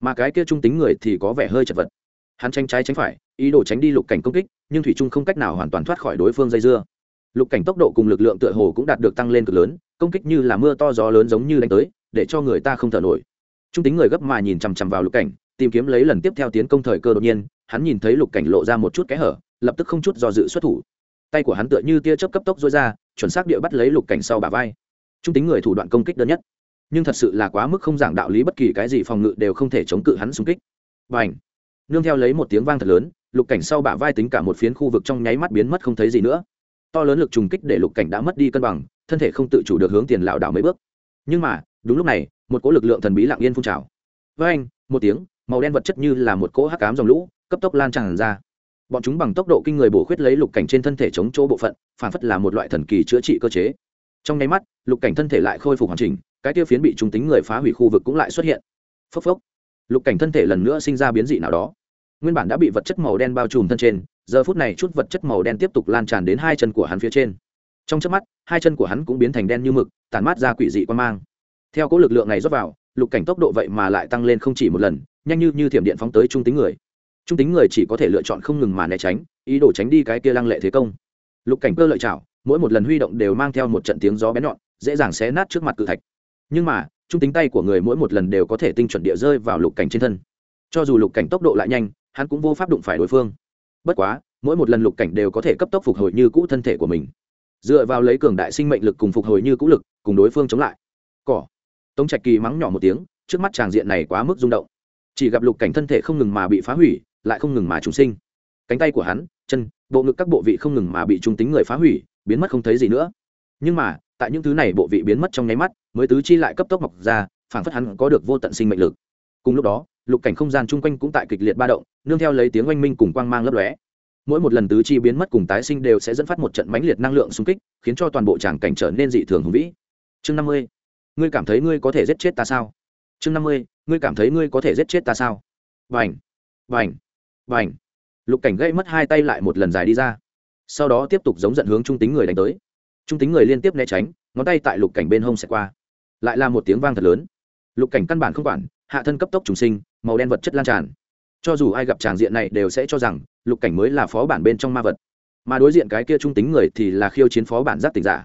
Mà cái kia trung tính người thì có vẻ hơi chật vật. Hắn tranh trái tránh phải, ý đồ tránh đi lục cảnh công kích, nhưng thủy trung không cách nào hoàn toàn thoát khỏi đối phương dây dưa. Lục cảnh tốc độ cùng lực lượng tựa hồ cũng đạt được tăng lên cực lớn, công kích như là mưa to gió lớn giống như đánh tới, để cho người ta không thở nổi. Trung tính người gấp mà nhìn chằm chằm vào lục cảnh, tìm kiếm lấy lần tiếp theo tiến công thời cơ đột nhiên, hắn nhìn thấy lục cảnh lộ ra một chút kẽ hở, lập tức không chút do dự xuất thủ tay của hắn tựa như tia chớp cấp tốc dối ra, chuẩn xác địa bắt lấy lục cảnh sau bả vai. Trung tính người thủ đoạn công kích đơn nhất. Nhưng thật sự là quá mức không giảng đạo lý bất kỳ cái gì phòng ngự đều không thể chống cự hắn xung kích. Và ảnh nương theo lấy một tiếng vang thật lớn, lục cảnh sau bả vai tính cả một phiến khu vực trong nháy mắt biến mất không thấy gì nữa. To lớn lực trùng kích để lục cảnh đã mất đi cân bằng, thân thể không tự chủ được hướng tiền lảo đảo mấy bước. Nhưng mà, đúng lúc này, một cỗ lực lượng thần bí lặng yên phun trào. Với anh một tiếng, màu đen vật chất như là một cỗ hắc cám dòng lũ, cấp tốc lan tràn ra bọn chúng bằng tốc độ kinh người bổ khuyết lấy lục cảnh trên thân thể chống chỗ bộ phận, phản phất là một loại thần kỳ chữa trị cơ chế. Trong nháy mắt, lục cảnh thân thể lại khôi phục hoàn chỉnh, cái tiêu phiến bị trung tính người phá hủy khu vực cũng lại xuất hiện. Phốc phốc. Lục cảnh thân thể lần nữa sinh ra biến dị nào đó. Nguyên bản đã bị vật chất màu đen bao trùm thân trên, giờ phút này chút vật chất màu đen tiếp tục lan tràn đến hai chân của hắn phía trên. Trong trước mắt, hai chân của hắn cũng biến thành đen như mực, tản mát ra quỷ dị quan mang. Theo cỗ lực lượng này rót vào, lục cảnh tốc độ vậy mà lại tăng lên không chỉ một lần, nhanh như như thiểm điện phóng tới trung tính người trung tính người chỉ có thể lựa chọn không ngừng mà né tránh, ý đồ tránh đi cái kia lăng lệ thế công. Lục cảnh cơ lợi chảo, mỗi một lần huy động đều mang theo một trận tiếng gió bén nhọn, dễ dàng xé nát trước mặt cự thạch. Nhưng mà, trung tính tay của người mỗi một lần đều có thể tinh chuẩn địa rơi vào lục cảnh trên thân. Cho dù lục cảnh tốc độ lại nhanh, hắn cũng vô pháp đụng phải đối phương. Bất quá, mỗi một lần lục cảnh đều có thể cấp tốc phục hồi như cũ thân thể của mình. Dựa vào lấy cường đại sinh mệnh lực cùng phục hồi như cũ lực, cùng đối phương chống lại. Cỏ. Tống trạch kỳ mắng nhỏ một tiếng, trước mắt tràng diện này quá mức rung động. Chỉ gặp lục cảnh thân thể không ngừng mà bị phá hủy lại không ngừng mà trùng sinh. Cánh tay của hắn, chân, bộ ngực các bộ vị không ngừng mà bị trung tính người phá hủy, biến mất không thấy gì nữa. Nhưng mà, tại những thứ này bộ vị biến mất trong nháy mắt, mới tứ chi lại cấp tốc mọc ra, phảng phất hắn có được vô tận sinh mệnh lực. Cùng lúc đó, lục cảnh không gian chung quanh cũng tại kịch liệt ba động, nương theo lấy tiếng oanh minh cùng quang mang lấp lóe. Mỗi một lần tứ chi biến mất cùng tái sinh đều sẽ dẫn phát một trận mãnh liệt năng lượng xung kích, khiến cho toàn bộ tràng cảnh trở nên dị thường hùng vĩ. Chương năm mươi, ngươi cảm thấy ngươi có thể giết chết ta sao? Chương năm mươi, ngươi cảm thấy ngươi có thể giết chết ta sao? Vành vành vành lục cảnh gây mất hai tay lại một lần dài đi ra. Sau đó tiếp tục giống giận hướng trung tính người đánh tới. Trung tính người liên tiếp né tránh, ngón tay tại lục cảnh bên hông xẹt qua. Lại là một tiếng vang thật lớn. Lục cảnh căn bản không quản, hạ thân cấp tốc trùng sinh, màu đen vật chất lan tràn. Cho dù ai gặp tràng diện này đều sẽ cho rằng, lục cảnh mới là phó bản bên trong ma vật. Mà đối diện cái kia trung tính người thì là khiêu chiến phó bản giác tỉnh giả.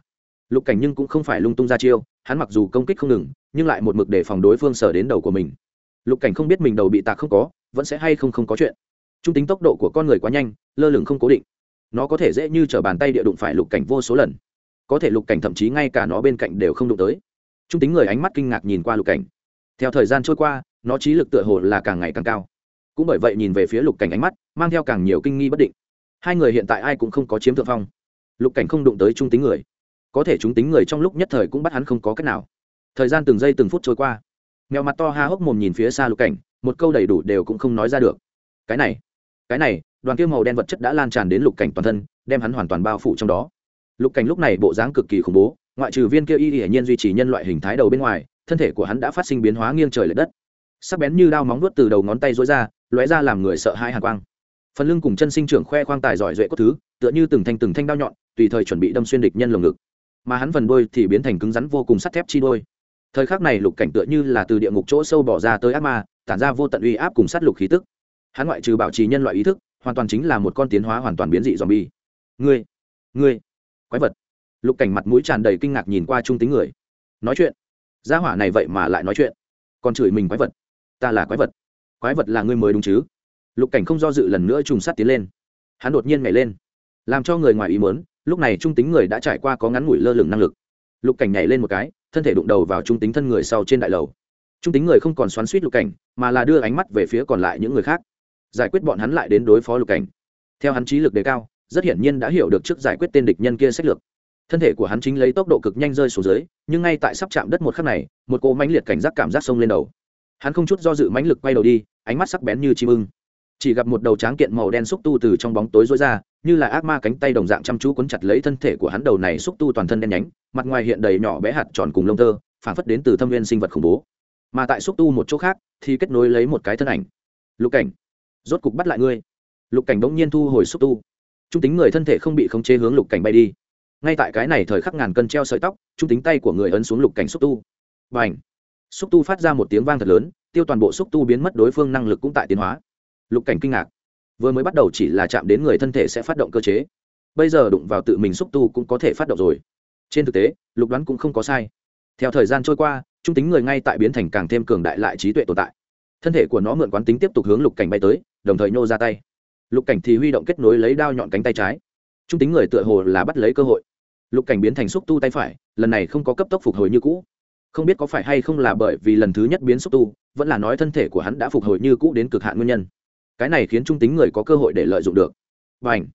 Lục cảnh nhưng cũng không phải lung tung ra chiêu, hắn mặc dù công kích không ngừng, nhưng lại một mực để phòng đối phương sở đến đầu của mình. Lục cảnh không biết mình đầu bị tạc không có, vẫn sẽ hay không không có chuyện trung tính tốc độ của con người quá nhanh, lơ lửng không cố định. Nó có thể dễ như t r ở bàn tay địa đụng phải lục cảnh vô số lần. Có thể lục cảnh thậm chí ngay cả nó bên cạnh đều không đụng tới. Trung tính người ánh mắt kinh ngạc nhìn qua lục cảnh. Theo thời gian trôi qua, nó trí lực tựa hồ là càng ngày càng cao. Cũng bởi vậy nhìn về phía lục cảnh ánh mắt, mang theo càng nhiều kinh nghi bất định. Hai người hiện tại ai cũng không có chiếm thượng phong. Lục cảnh không đụng tới trung tính người. Có thể chúng tính người trong lúc nhất thời cũng bắt hắn không có cách nào. Thời gian từng giây từng phút trôi qua. Mèo mặt to ha hốc mồm nhìn phía xa lục cảnh, một câu đầy đủ đều cũng không nói ra được. Cái này cái này, đoàn kia màu đen vật chất đã lan tràn đến lục cảnh toàn thân, đem hắn hoàn toàn bao phủ trong đó. Lục cảnh lúc này bộ dáng cực kỳ khủng bố, ngoại trừ viên kia y hiển nhiên duy trì nhân loại hình thái đầu bên ngoài, thân thể của hắn đã phát sinh biến hóa nghiêng trời l ệ đất. Sắc bén như đao móng nuốt từ đầu ngón tay rối ra, lóe ra làm người sợ hai hàn quang. Phần lưng cùng chân sinh trưởng khoe khoang tài giỏi duệ cốt thứ, tựa như từng thanh từng thanh đao nhọn, tùy thời chuẩn bị đâm xuyên địch nhân lồng ngực. Mà hắn phần đôi thì biến thành cứng rắn vô cùng sắt thép chi đôi thời khắc này lục cảnh tựa như là từ địa ngục chỗ sâu bỏ ra tới ác ma, tản ra vô tận uy áp cùng sát lục khí tức hắn ngoại trừ bảo trì nhân loại ý thức, hoàn toàn chính là một con tiến hóa hoàn toàn biến dị dòm bi ngươi ngươi, quái vật. Lục cảnh mặt mũi tràn đầy kinh ngạc nhìn qua trung tính người. Nói chuyện. Gia hỏa này vậy mà lại nói chuyện. Còn chửi mình quái vật. Ta là quái vật. Quái vật là ngươi mới đúng chứ? Lục cảnh không do dự lần nữa trùng sát tiến lên. Hắn đột nhiên nhảy lên. Làm cho người ngoài ý muốn, lúc này trung tính người đã trải qua có ngắn ngủi lơ lửng năng lực. Lục cảnh nhảy lên một cái, thân thể đụng đầu vào trung tính thân người sau trên đại lầu. Trung tính người không còn xoắn suýt lục cảnh, mà là đưa ánh mắt về phía còn lại những người khác giải quyết bọn hắn lại đến đối phó lục cảnh. Theo hắn trí lực đề cao, rất hiển nhiên đã hiểu được trước giải quyết tên địch nhân kia sách lược. Thân thể của hắn chính lấy tốc độ cực nhanh rơi xuống dưới, nhưng ngay tại sắp chạm đất một khắc này, một cỗ mãnh liệt cảnh giác cảm giác sông lên đầu. Hắn không chút do dự mãnh lực quay đầu đi, ánh mắt sắc bén như chim ưng. Chỉ gặp một đầu tráng kiện màu đen xúc tu từ trong bóng tối rối ra, như là ác ma cánh tay đồng dạng chăm chú quấn chặt lấy thân thể của hắn đầu này xúc tu toàn thân đen nhánh, mặt ngoài hiện đầy nhỏ bé hạt tròn cùng lông tơ, phản phất đến từ thâm viên sinh vật khủng bố. Mà tại xúc tu một chỗ khác, thì kết nối lấy một cái thân ảnh. Lục cảnh rốt cục bắt lại ngươi. Lục cảnh bỗng nhiên thu hồi xúc tu. Trung tính người thân thể không bị khống chế hướng lục cảnh bay đi. Ngay tại cái này thời khắc ngàn cân treo sợi tóc, trung tính tay của người ấn xuống lục cảnh xúc tu. Và ảnh xúc tu phát ra một tiếng vang thật lớn, tiêu toàn bộ xúc tu biến mất, đối phương năng lực cũng tại tiến hóa. Lục cảnh kinh ngạc. Vừa mới bắt đầu chỉ là chạm đến người thân thể sẽ phát động cơ chế. Bây giờ đụng vào tự mình xúc tu cũng có thể phát động rồi. Trên thực tế, lục đoán cũng không có sai. Theo thời gian trôi qua, trung tính người ngay tại biến thành càng thêm cường đại lại trí tuệ tồn tại. Thân thể của nó mượn quán tính tiếp tục hướng lục cảnh bay tới đồng thời nhô ra tay. Lục cảnh thì huy động kết nối lấy đao nhọn cánh tay trái. Trung tính người tựa hồ là bắt lấy cơ hội. Lục cảnh biến thành xúc tu tay phải, lần này không có cấp tốc phục hồi như cũ. Không biết có phải hay không là bởi vì lần thứ nhất biến xúc tu, vẫn là nói thân thể của hắn đã phục hồi như cũ đến cực hạn nguyên nhân. Cái này khiến trung tính người có cơ hội để lợi dụng được. Và ảnh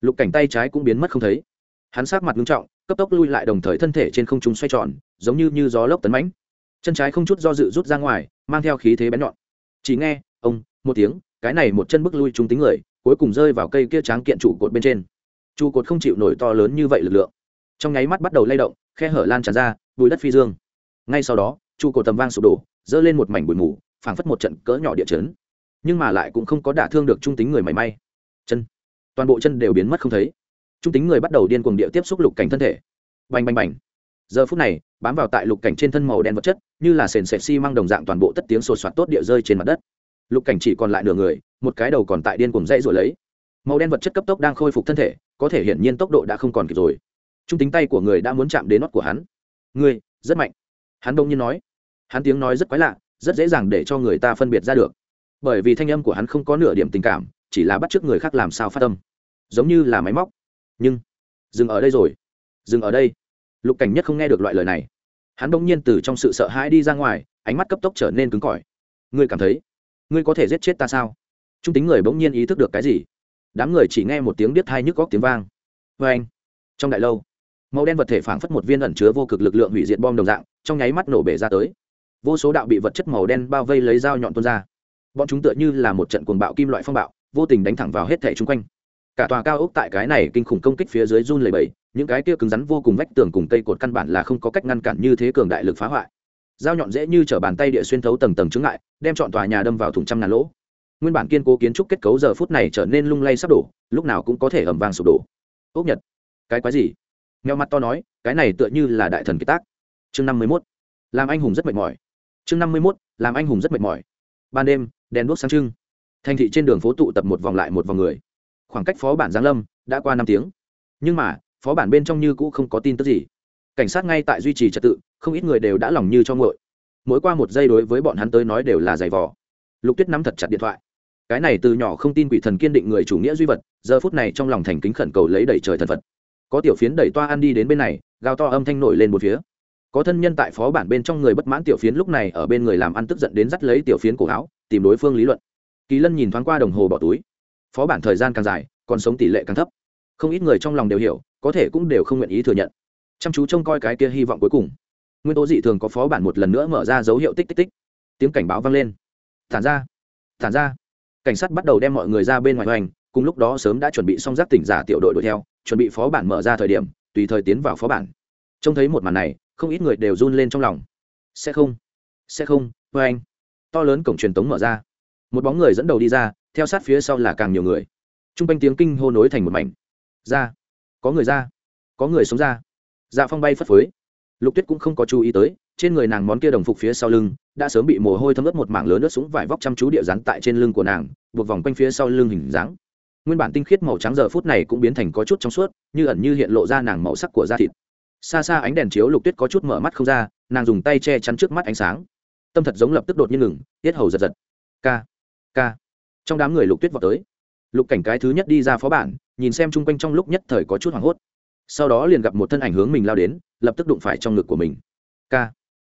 lục cảnh tay trái cũng biến mất không thấy. Hắn sát mặt nghiêm trọng, cấp tốc lui lại đồng thời thân thể trên không trung xoay tròn, giống như như gió lốc tấn mãnh. Chân trái không chút do dự rút ra ngoài, mang theo khí thế bén nhọn. Chỉ nghe, ông, một tiếng cái này một chân bước lui trung tính người, cuối cùng rơi vào cây kia tráng kiện trụ cột bên trên. Trụ cột không chịu nổi to lớn như vậy lực lượng. Trong nháy mắt bắt đầu lay động, khe hở lan tràn ra, bùi đất phi dương. Ngay sau đó, trụ cột tầm vang sụp đổ, dơ lên một mảnh bụi mù, phảng phất một trận cỡ nhỏ địa chấn. Nhưng mà lại cũng không có đả thương được trung tính người mảy may. Chân, toàn bộ chân đều biến mất không thấy. Trung tính người bắt đầu điên cuồng địa tiếp xúc lục cảnh thân thể. Bành bành bành. Giờ phút này, bám vào tại lục cảnh trên thân màu đen vật chất, như là sền sệt xi、si、măng đồng dạng toàn bộ tất tiếng sột soạt tốt địa rơi trên mặt đất lục cảnh chỉ còn lại nửa người, một cái đầu còn tại điên cuồng dãy rồi lấy. Màu đen vật chất cấp tốc đang khôi phục thân thể, có thể hiển nhiên tốc độ đã không còn kịp rồi. Trung tính tay của người đã muốn chạm đến nót của hắn. Ngươi, rất mạnh. Hắn đông nhiên nói. Hắn tiếng nói rất quái lạ, rất dễ dàng để cho người ta phân biệt ra được. Bởi vì thanh âm của hắn không có nửa điểm tình cảm, chỉ là bắt t r ư ớ c người khác làm sao phát tâm giống như là máy móc. Nhưng, dừng ở đây rồi. Dừng ở đây. Lục cảnh nhất không nghe được loại lời này. Hắn đông nhiên từ trong sự sợ hãi đi ra ngoài, ánh mắt cấp tốc trở nên cứng cỏi. Ngươi cảm thấy ngươi có thể giết chết ta sao? Trung tính người bỗng nhiên ý thức được cái gì? Đám người chỉ nghe một tiếng biết hai nhức góc tiếng vang. Vê anh, trong đại lâu, màu đen vật thể phảng phất một viên ẩn chứa vô cực lực lượng hủy diệt bom đồng dạng, trong nháy mắt nổ bể ra tới. Vô số đạo bị vật chất màu đen bao vây lấy dao nhọn tuôn ra. Bọn chúng tựa như là một trận cuồng bạo kim loại phong bạo, vô tình đánh thẳng vào hết thể chung quanh. Cả tòa cao ốc tại cái này kinh khủng công kích phía dưới run lầy bầy những cái kia cứng rắn vô cùng vách tường cùng cây cột căn bản là không có cách ngăn cản như thế cường đại lực phá hoại dao nhọn dễ như t bàn tay địa xuyên thấu tầng tầng trứng ngại, đem chọn tòa nhà đâm vào thùng trăm ngàn lỗ. Nguyên bản kiên cố kiến trúc kết cấu giờ phút này trở nên lung lay sắp đổ, lúc nào cũng có thể ẩm vàng sụp đổ. Ốc nhật, cái quái gì? Nghèo mặt to nói, cái này tựa như là đại thần kiệt tác. Chương năm mươi mốt, làm anh hùng rất mệt mỏi. Chương năm mươi mốt, làm anh hùng rất mệt mỏi. Ban đêm, đèn đuốc sáng trưng. Thành thị trên đường phố tụ tập một vòng lại một vòng người. Khoảng cách phó bản giáng lâm đã qua năm tiếng. Nhưng mà, phó bản bên trong như cũ không có tin tức gì cảnh sát ngay tại duy trì trật tự, không ít người đều đã lòng như cho ngội mỗi qua một giây đối với bọn hắn tới nói đều là giày vò. Lục tuyết nắm thật chặt điện thoại. Cái này từ nhỏ không tin quỷ thần kiên định người chủ nghĩa duy vật, giờ phút này trong lòng thành kính khẩn cầu lấy đẩy trời thần vật. có tiểu phiến đẩy toa ăn đi đến bên này, gào to âm thanh nổi lên một phía. Có thân nhân tại phó bản bên trong người bất mãn tiểu phiến lúc này ở bên người làm ăn tức giận đến dắt lấy tiểu phiến cổ áo, tìm đối phương lý luận. Kỳ lân nhìn thoáng qua đồng hồ bỏ túi. Phó bản thời gian càng dài, còn sống tỷ lệ càng thấp. Không ít người trong lòng đều hiểu, có thể cũng đều không nguyện ý thừa nhận chăm chú trông coi cái kia hy vọng cuối cùng. Nguyên tố dị thường có phó bản một lần nữa mở ra dấu hiệu tích tích tích. Tiếng cảnh báo vang lên. Thản ra. Thản ra. Cảnh sát bắt đầu đem mọi người ra bên ngoài hoành, cùng lúc đó sớm đã chuẩn bị xong giác tỉnh giả tiểu đội đuổi theo, chuẩn bị phó bản mở ra thời điểm, tùy thời tiến vào phó bản. Trông thấy một màn này, không ít người đều run lên trong lòng. Sẽ không. Sẽ không vê anh. To lớn cổng truyền tống mở ra. Một bóng người dẫn đầu đi ra, theo sát phía sau là càng nhiều người. T r u n g quanh tiếng kinh hô nối thành một mảnh. Ra. Có người ra. Có người sống ra dạ phong bay phất phới. Lục tuyết cũng không có chú ý tới, trên người nàng món kia đồng phục phía sau lưng, đã sớm bị mồ hôi thấm ướt một mảng lớn ướt súng vải vóc chăm chú địa rắn tại trên lưng của nàng, buộc vòng quanh phía sau lưng hình dáng. Nguyên bản tinh khiết màu trắng giờ phút này cũng biến thành có chút trong suốt, như ẩn như hiện lộ ra nàng màu sắc của da thịt. Xa xa ánh đèn chiếu lục tuyết có chút mở mắt không ra, nàng dùng tay che chắn trước mắt ánh sáng. Tâm thật giống lập tức đột nhiên ngừng, tiết hầu giật giật. K k trong đám người lục tuyết vào tới. Lục cảnh cái thứ nhất đi ra phó bản, nhìn xem chung quanh trong lúc nhất thời có chút hoảng hốt sau đó liền gặp một thân ảnh hướng mình lao đến lập tức đụng phải trong ngực của mình. Ca,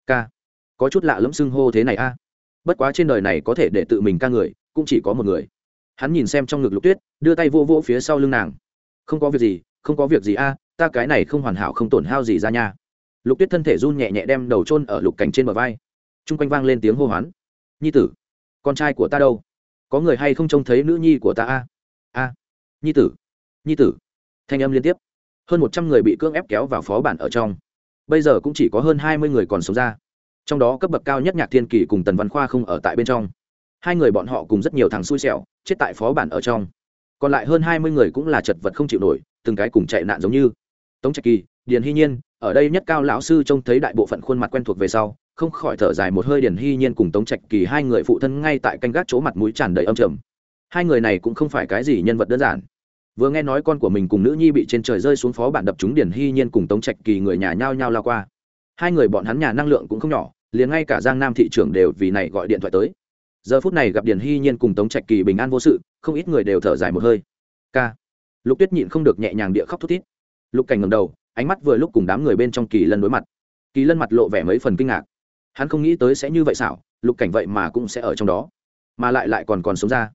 ca, có chút lạ lẫm xưng hô thế này a. Bất quá trên đời này có thể để tự mình ca người cũng chỉ có một người. Hắn nhìn xem trong ngực lục tuyết đưa tay vô vô phía sau lưng nàng. Không có việc gì không có việc gì a ta cái này không hoàn hảo không tổn hao gì ra nha. Lục tuyết thân thể run nhẹ nhẹ đem đầu trôn ở lục cảnh trên bờ vai. T r u n g quanh vang lên tiếng hô hoán. Nhi tử con trai của ta đâu? Có người hay không trông thấy nữ nhi của ta a? A nhi tử nhi tử. Thanh âm liên tiếp hơn một trăm người bị cưỡng ép kéo vào phó bản ở trong. Bây giờ cũng chỉ có hơn hai mươi người còn sống ra. Trong đó cấp bậc cao nhất nhạc thiên kỳ cùng tần văn khoa không ở tại bên trong. Hai người bọn họ cùng rất nhiều thằng xui xẻo, chết tại phó bản ở trong. Còn lại hơn hai mươi người cũng là chật vật không chịu nổi, từng cái cùng chạy nạn giống như. Tống trạch kỳ, điền hy nhiên, ở đây nhất cao lão sư trông thấy đại bộ phận khuôn mặt quen thuộc về sau, không khỏi thở dài một hơi điền hy nhiên cùng tống trạch kỳ hai người phụ thân ngay tại canh gác chỗ mặt mũi tràn đầy âm trầm. Hai người này cũng không phải cái gì nhân vật đơn giản vừa nghe nói con của mình cùng nữ nhi bị trên trời rơi xuống phó bản đập chúng điển hy nhiên cùng tống trạch kỳ người nhà nhao nhao lao qua. Hai người bọn hắn nhà năng lượng cũng không nhỏ, liền ngay cả giang nam thị trưởng đều vì này gọi điện thoại tới. Giờ phút này gặp điển hy nhiên cùng tống trạch kỳ bình an vô sự, không ít người đều thở dài một hơi. K lục tuyết nhịn không được nhẹ nhàng địa khóc thút thít. Lục cảnh ngầm đầu, ánh mắt vừa lúc cùng đám người bên trong kỳ lân đối mặt. Kỳ lân mặt lộ vẻ mấy phần kinh ngạc. Hắn không nghĩ tới sẽ như vậy xảo, lục cảnh vậy mà cũng sẽ ở trong đó. Mà lại lại còn còn sống ra.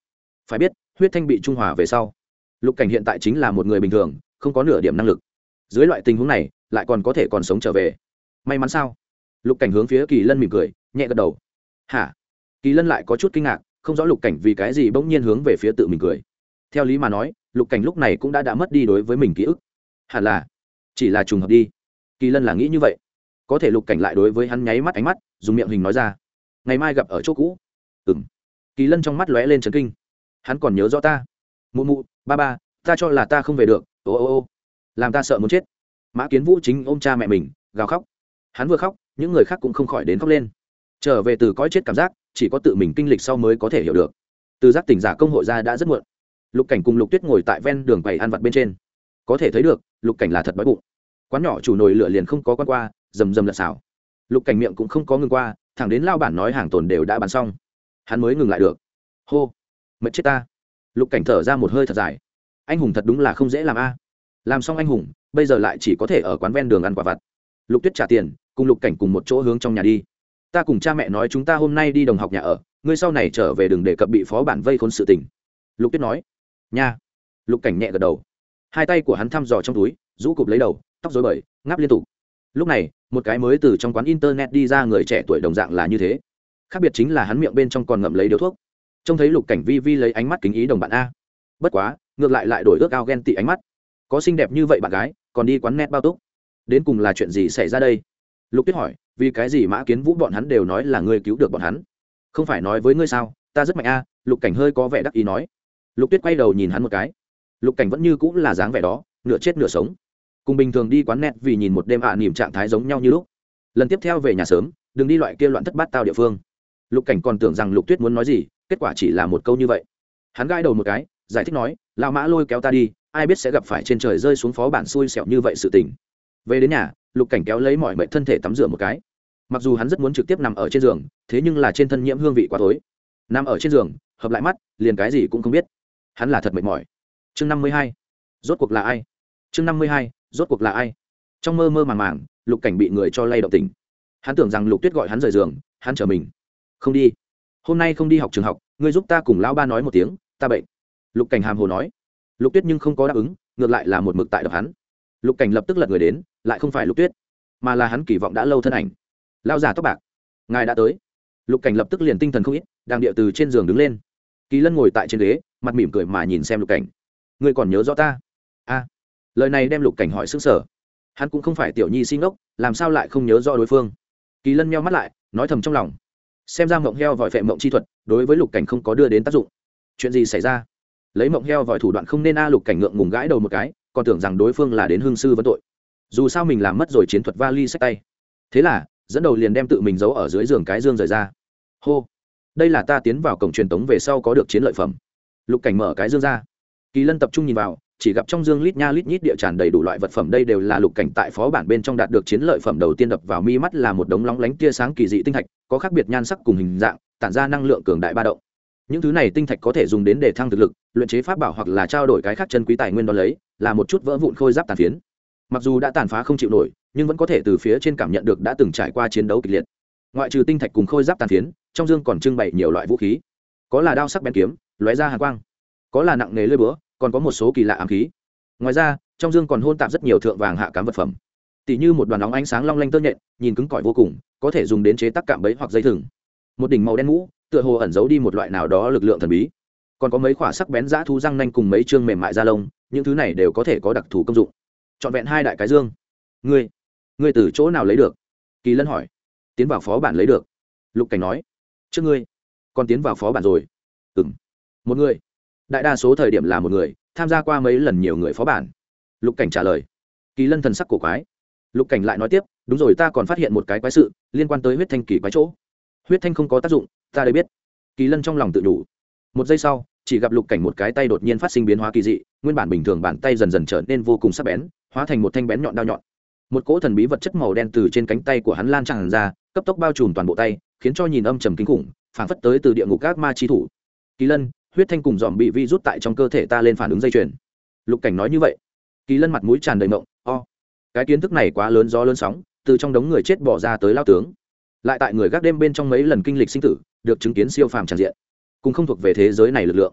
Phải biết, huyết thanh bị trung hòa về sau lục cảnh hiện tại chính là một người bình thường, không có nửa điểm năng lực. Dưới loại tình huống này, lại còn có thể còn sống trở về. May mắn sao? Lục cảnh hướng phía kỳ lân mỉm cười, nhẹ gật đầu. Hả? Kỳ lân lại có chút kinh ngạc, không rõ lục cảnh vì cái gì bỗng nhiên hướng về phía tự mình cười. Theo lý mà nói, lục cảnh lúc này cũng đã đã mất đi đối với mình ký ức. Hẳn là, chỉ là trùng hợp đi. Kỳ lân là nghĩ như vậy. Có thể lục cảnh lại đối với hắn nháy mắt ánh mắt, dùng miệng hình nói ra. Ngày mai gặp ở chỗ cũ. Ừ m kỳ lân trong mắt lóe lên trấn kinh. Hắn còn nhớ rõ ta. Mụ mụ ba ba, ta cho là ta không về được, ô ô ô, làm ta sợ muốn chết. Mã kiến vũ chính ôm cha mẹ mình, gào khóc. Hắn vừa khóc, những người khác cũng không khỏi đến khóc lên. Trở về từ cõi chết cảm giác, chỉ có tự mình kinh lịch sau mới có thể hiểu được. Từ giác tỉnh giả công hội ra đã rất muộn. Lục cảnh cùng lục tuyết ngồi tại ven đường quầy ăn vặt bên trên. Có thể thấy được, lục cảnh là thật đói bụng. Quán nhỏ chủ nồi lửa liền không có quan qua, rầm rầm lật xào. Lục cảnh miệng cũng không có ngừng qua, thẳng đến lao bản nói hàng tồn đều đã bán xong. Hắn mới ngừng lại được. Hô, mệt chết ta lục cảnh thở ra một hơi thật dài. Anh hùng thật đúng là không dễ làm a. Làm xong anh hùng, bây giờ lại chỉ có thể ở quán ven đường ăn quả vặt. Lục tuyết trả tiền, cùng lục cảnh cùng một chỗ hướng trong nhà đi. Ta cùng cha mẹ nói chúng ta hôm nay đi đồng học nhà ở, ngươi sau này trở về đừng để cập bị phó bản vây khốn sự tình. Lục tuyết nói. Nha. Lục cảnh nhẹ gật đầu. Hai tay của hắn thăm dò trong túi, rũ cụp lấy đầu, tóc dối bời, ngáp liên tục. Lúc này, một cái mới từ trong quán internet đi ra người trẻ tuổi đồng dạng là như thế. Khác biệt chính là hắn miệng bên trong còn ngậm lấy điếu thuốc trông thấy lục cảnh vi vi lấy ánh mắt kính ý đồng bạn a. Bất quá, ngược lại lại đổi ước ao ghen tị ánh mắt. Có xinh đẹp như vậy bạn gái, còn đi quán net bao túc. Đến cùng là chuyện gì xảy ra đây? Lục tuyết hỏi, vì cái gì mã kiến vũ bọn hắn đều nói là ngươi cứu được bọn hắn? Không phải nói với ngươi sao? Ta rất mạnh a, lục cảnh hơi có vẻ đắc ý nói. Lục tuyết quay đầu nhìn hắn một cái. Lục cảnh vẫn như cũng là dáng vẻ đó, nửa chết nửa sống. Cùng bình thường đi quán net vì nhìn một đêm ạ à trạng thái giống nhau như lúc. Lần tiếp theo về nhà sớm, đừng đi loại kia loạn thất bát tao địa phương. Lục cảnh còn tưởng rằng lục tuyết muốn nói gì kết quả chỉ là một câu như vậy. Hắn gãi đầu một cái, giải thích nói lao mã lôi kéo ta đi, ai biết sẽ gặp phải trên trời rơi xuống phó bản xui xẻo như vậy sự tình. Về đến nhà, lục cảnh kéo lấy mọi mệnh thân thể tắm rửa một cái. Mặc dù hắn rất muốn trực tiếp nằm ở trên giường, thế nhưng là trên thân nhiễm hương vị quá tối nằm ở trên giường, hợp lại mắt, liền cái gì cũng không biết. Hắn là thật mệt mỏi. Chương năm mươi hai. Rốt cuộc là ai? Chương năm mươi hai, rốt cuộc là ai? Trong mơ mơ màng màng, lục cảnh bị người cho lay động tình hắn tưởng rằng lục tuyết gọi hắn rời giường, hắn chờ mình. Không đi hôm nay không đi học trường học, ngươi giúp ta cùng lão ba nói một tiếng, ta bệnh. Lục cảnh hàm hồ nói. Lục tuyết nhưng không có đáp ứng, ngược lại là một mực tại đập hắn. Lục cảnh lập tức lật người đến, lại không phải lục tuyết, mà là hắn kỳ vọng đã lâu thân ảnh. Lao giả tóc bạc, ngài đã tới. Lục cảnh lập tức liền tinh thần không ít, đang điệu từ trên giường đứng lên. Kỳ lân ngồi tại trên ghế, mặt mỉm cười mà nhìn xem lục cảnh. Ngươi còn nhớ rõ ta? A. Lời này đem lục cảnh hỏi xứng sở hắn cũng không phải tiểu nhi sinh ốc làm sao lại không nhớ rõ đối phương? Kỳ lân meo mắt lại, nói thầm trong lòng xem ra mộng heo vòi phệ mộng chi thuật đối với lục cảnh không có đưa đến tác dụng. Chuyện gì xảy ra? Lấy mộng heo vòi thủ đoạn không nên a lục cảnh ngượng ngùng gãi đầu một cái, còn tưởng rằng đối phương là đến hương sư vấn tội. Dù sao mình làm mất rồi chiến thuật vali sách tay. Thế là, dẫn đầu liền đem tự mình giấu ở dưới giường cái dương rời ra. Hô! Đây là ta tiến vào cổng truyền tống về sau có được chiến lợi phẩm. Lục cảnh mở cái dương ra. Kỳ lân tập trung nhìn vào chỉ gặp trong dương lít nha lít nhít địa tràn đầy đủ loại vật phẩm. Đây đều là lục cảnh tại phó bản bên trong đạt được chiến lợi phẩm đầu tiên đập vào mi mắt là một đống lóng lánh tia sáng kỳ dị tinh thạch, có khác biệt nhan sắc cùng hình dạng, tản ra năng lượng cường đại ba động. Những thứ này tinh thạch có thể dùng đến để thăng thực lực, luyện chế pháp bảo hoặc là trao đổi cái khác chân quý tài nguyên đo lấy, là một chút vỡ vụn khôi giáp tàn phiến. Mặc dù đã tàn phá không chịu nổi, nhưng vẫn có thể từ phía trên cảm nhận được đã từng trải qua chiến đấu kịch liệt. Ngoại trừ tinh thạch cùng khôi giáp tàn phiến, trong dương còn trưng bày nhiều loại vũ khí. Có là đao sắc bén kiếm, lóe ra hàng quang. Có là nặng nề lơi búa còn có một số kỳ lạ ám khí. Ngoài ra, trong dương còn hôn tạp rất nhiều thượng vàng hạ cám vật phẩm. Tỷ như một đoàn nóng ánh sáng long lanh tơ nhện, nhìn cứng cỏi vô cùng, có thể dùng đến chế tác cạm bẫy hoặc dây thừng. Một đỉnh màu đen mũ, tựa hồ ẩn giấu đi một loại nào đó lực lượng thần bí. Còn có mấy khoả sắc bén dã thú răng nanh cùng mấy chương mềm mại da lông, những thứ này đều có thể có đặc thù công dụng. Trọn vẹn hai đại cái dương. Ngươi ngươi từ chỗ nào lấy được? Kỳ lân hỏi. Tiến vào phó bản lấy được. Lục cảnh nói. Trước ngươi. Còn tiến vào phó bản rồi. Ừ một người đại đa số thời điểm là một người, tham gia qua mấy lần nhiều người phó bản. Lục cảnh trả lời, kỳ lân thần sắc cổ quái. Lục cảnh lại nói tiếp, đúng rồi, ta còn phát hiện một cái quái sự liên quan tới huyết thanh kỳ quái chỗ. Huyết thanh không có tác dụng, ta đây biết. Kỳ lân trong lòng tự đủ một giây sau, chỉ gặp lục cảnh một cái tay đột nhiên phát sinh biến hóa kỳ dị, nguyên bản bình thường bàn tay dần dần trở nên vô cùng sắc bén, hóa thành một thanh bén nhọn đao nhọn. Một cỗ thần bí vật chất màu đen từ trên cánh tay của hắn lan tràn ra, cấp tốc bao trùm toàn bộ tay, khiến cho nhìn âm trầm kinh khủng, phảng phất tới từ địa ngục các ma chi thủ. Kỳ lân huyết thanh cùng dòm bị vi rút tại trong cơ thể ta lên phản ứng dây chuyền. Lục cảnh nói như vậy. Kỳ lân mặt mũi tràn đầy mộng, o, cái kiến thức này quá lớn gió lớn sóng, từ trong đống người chết bỏ ra tới lao tướng. Lại tại người gác đêm bên trong mấy lần kinh lịch sinh tử, được chứng kiến siêu phàm tràn diện. Cũng không thuộc về thế giới này lực lượng.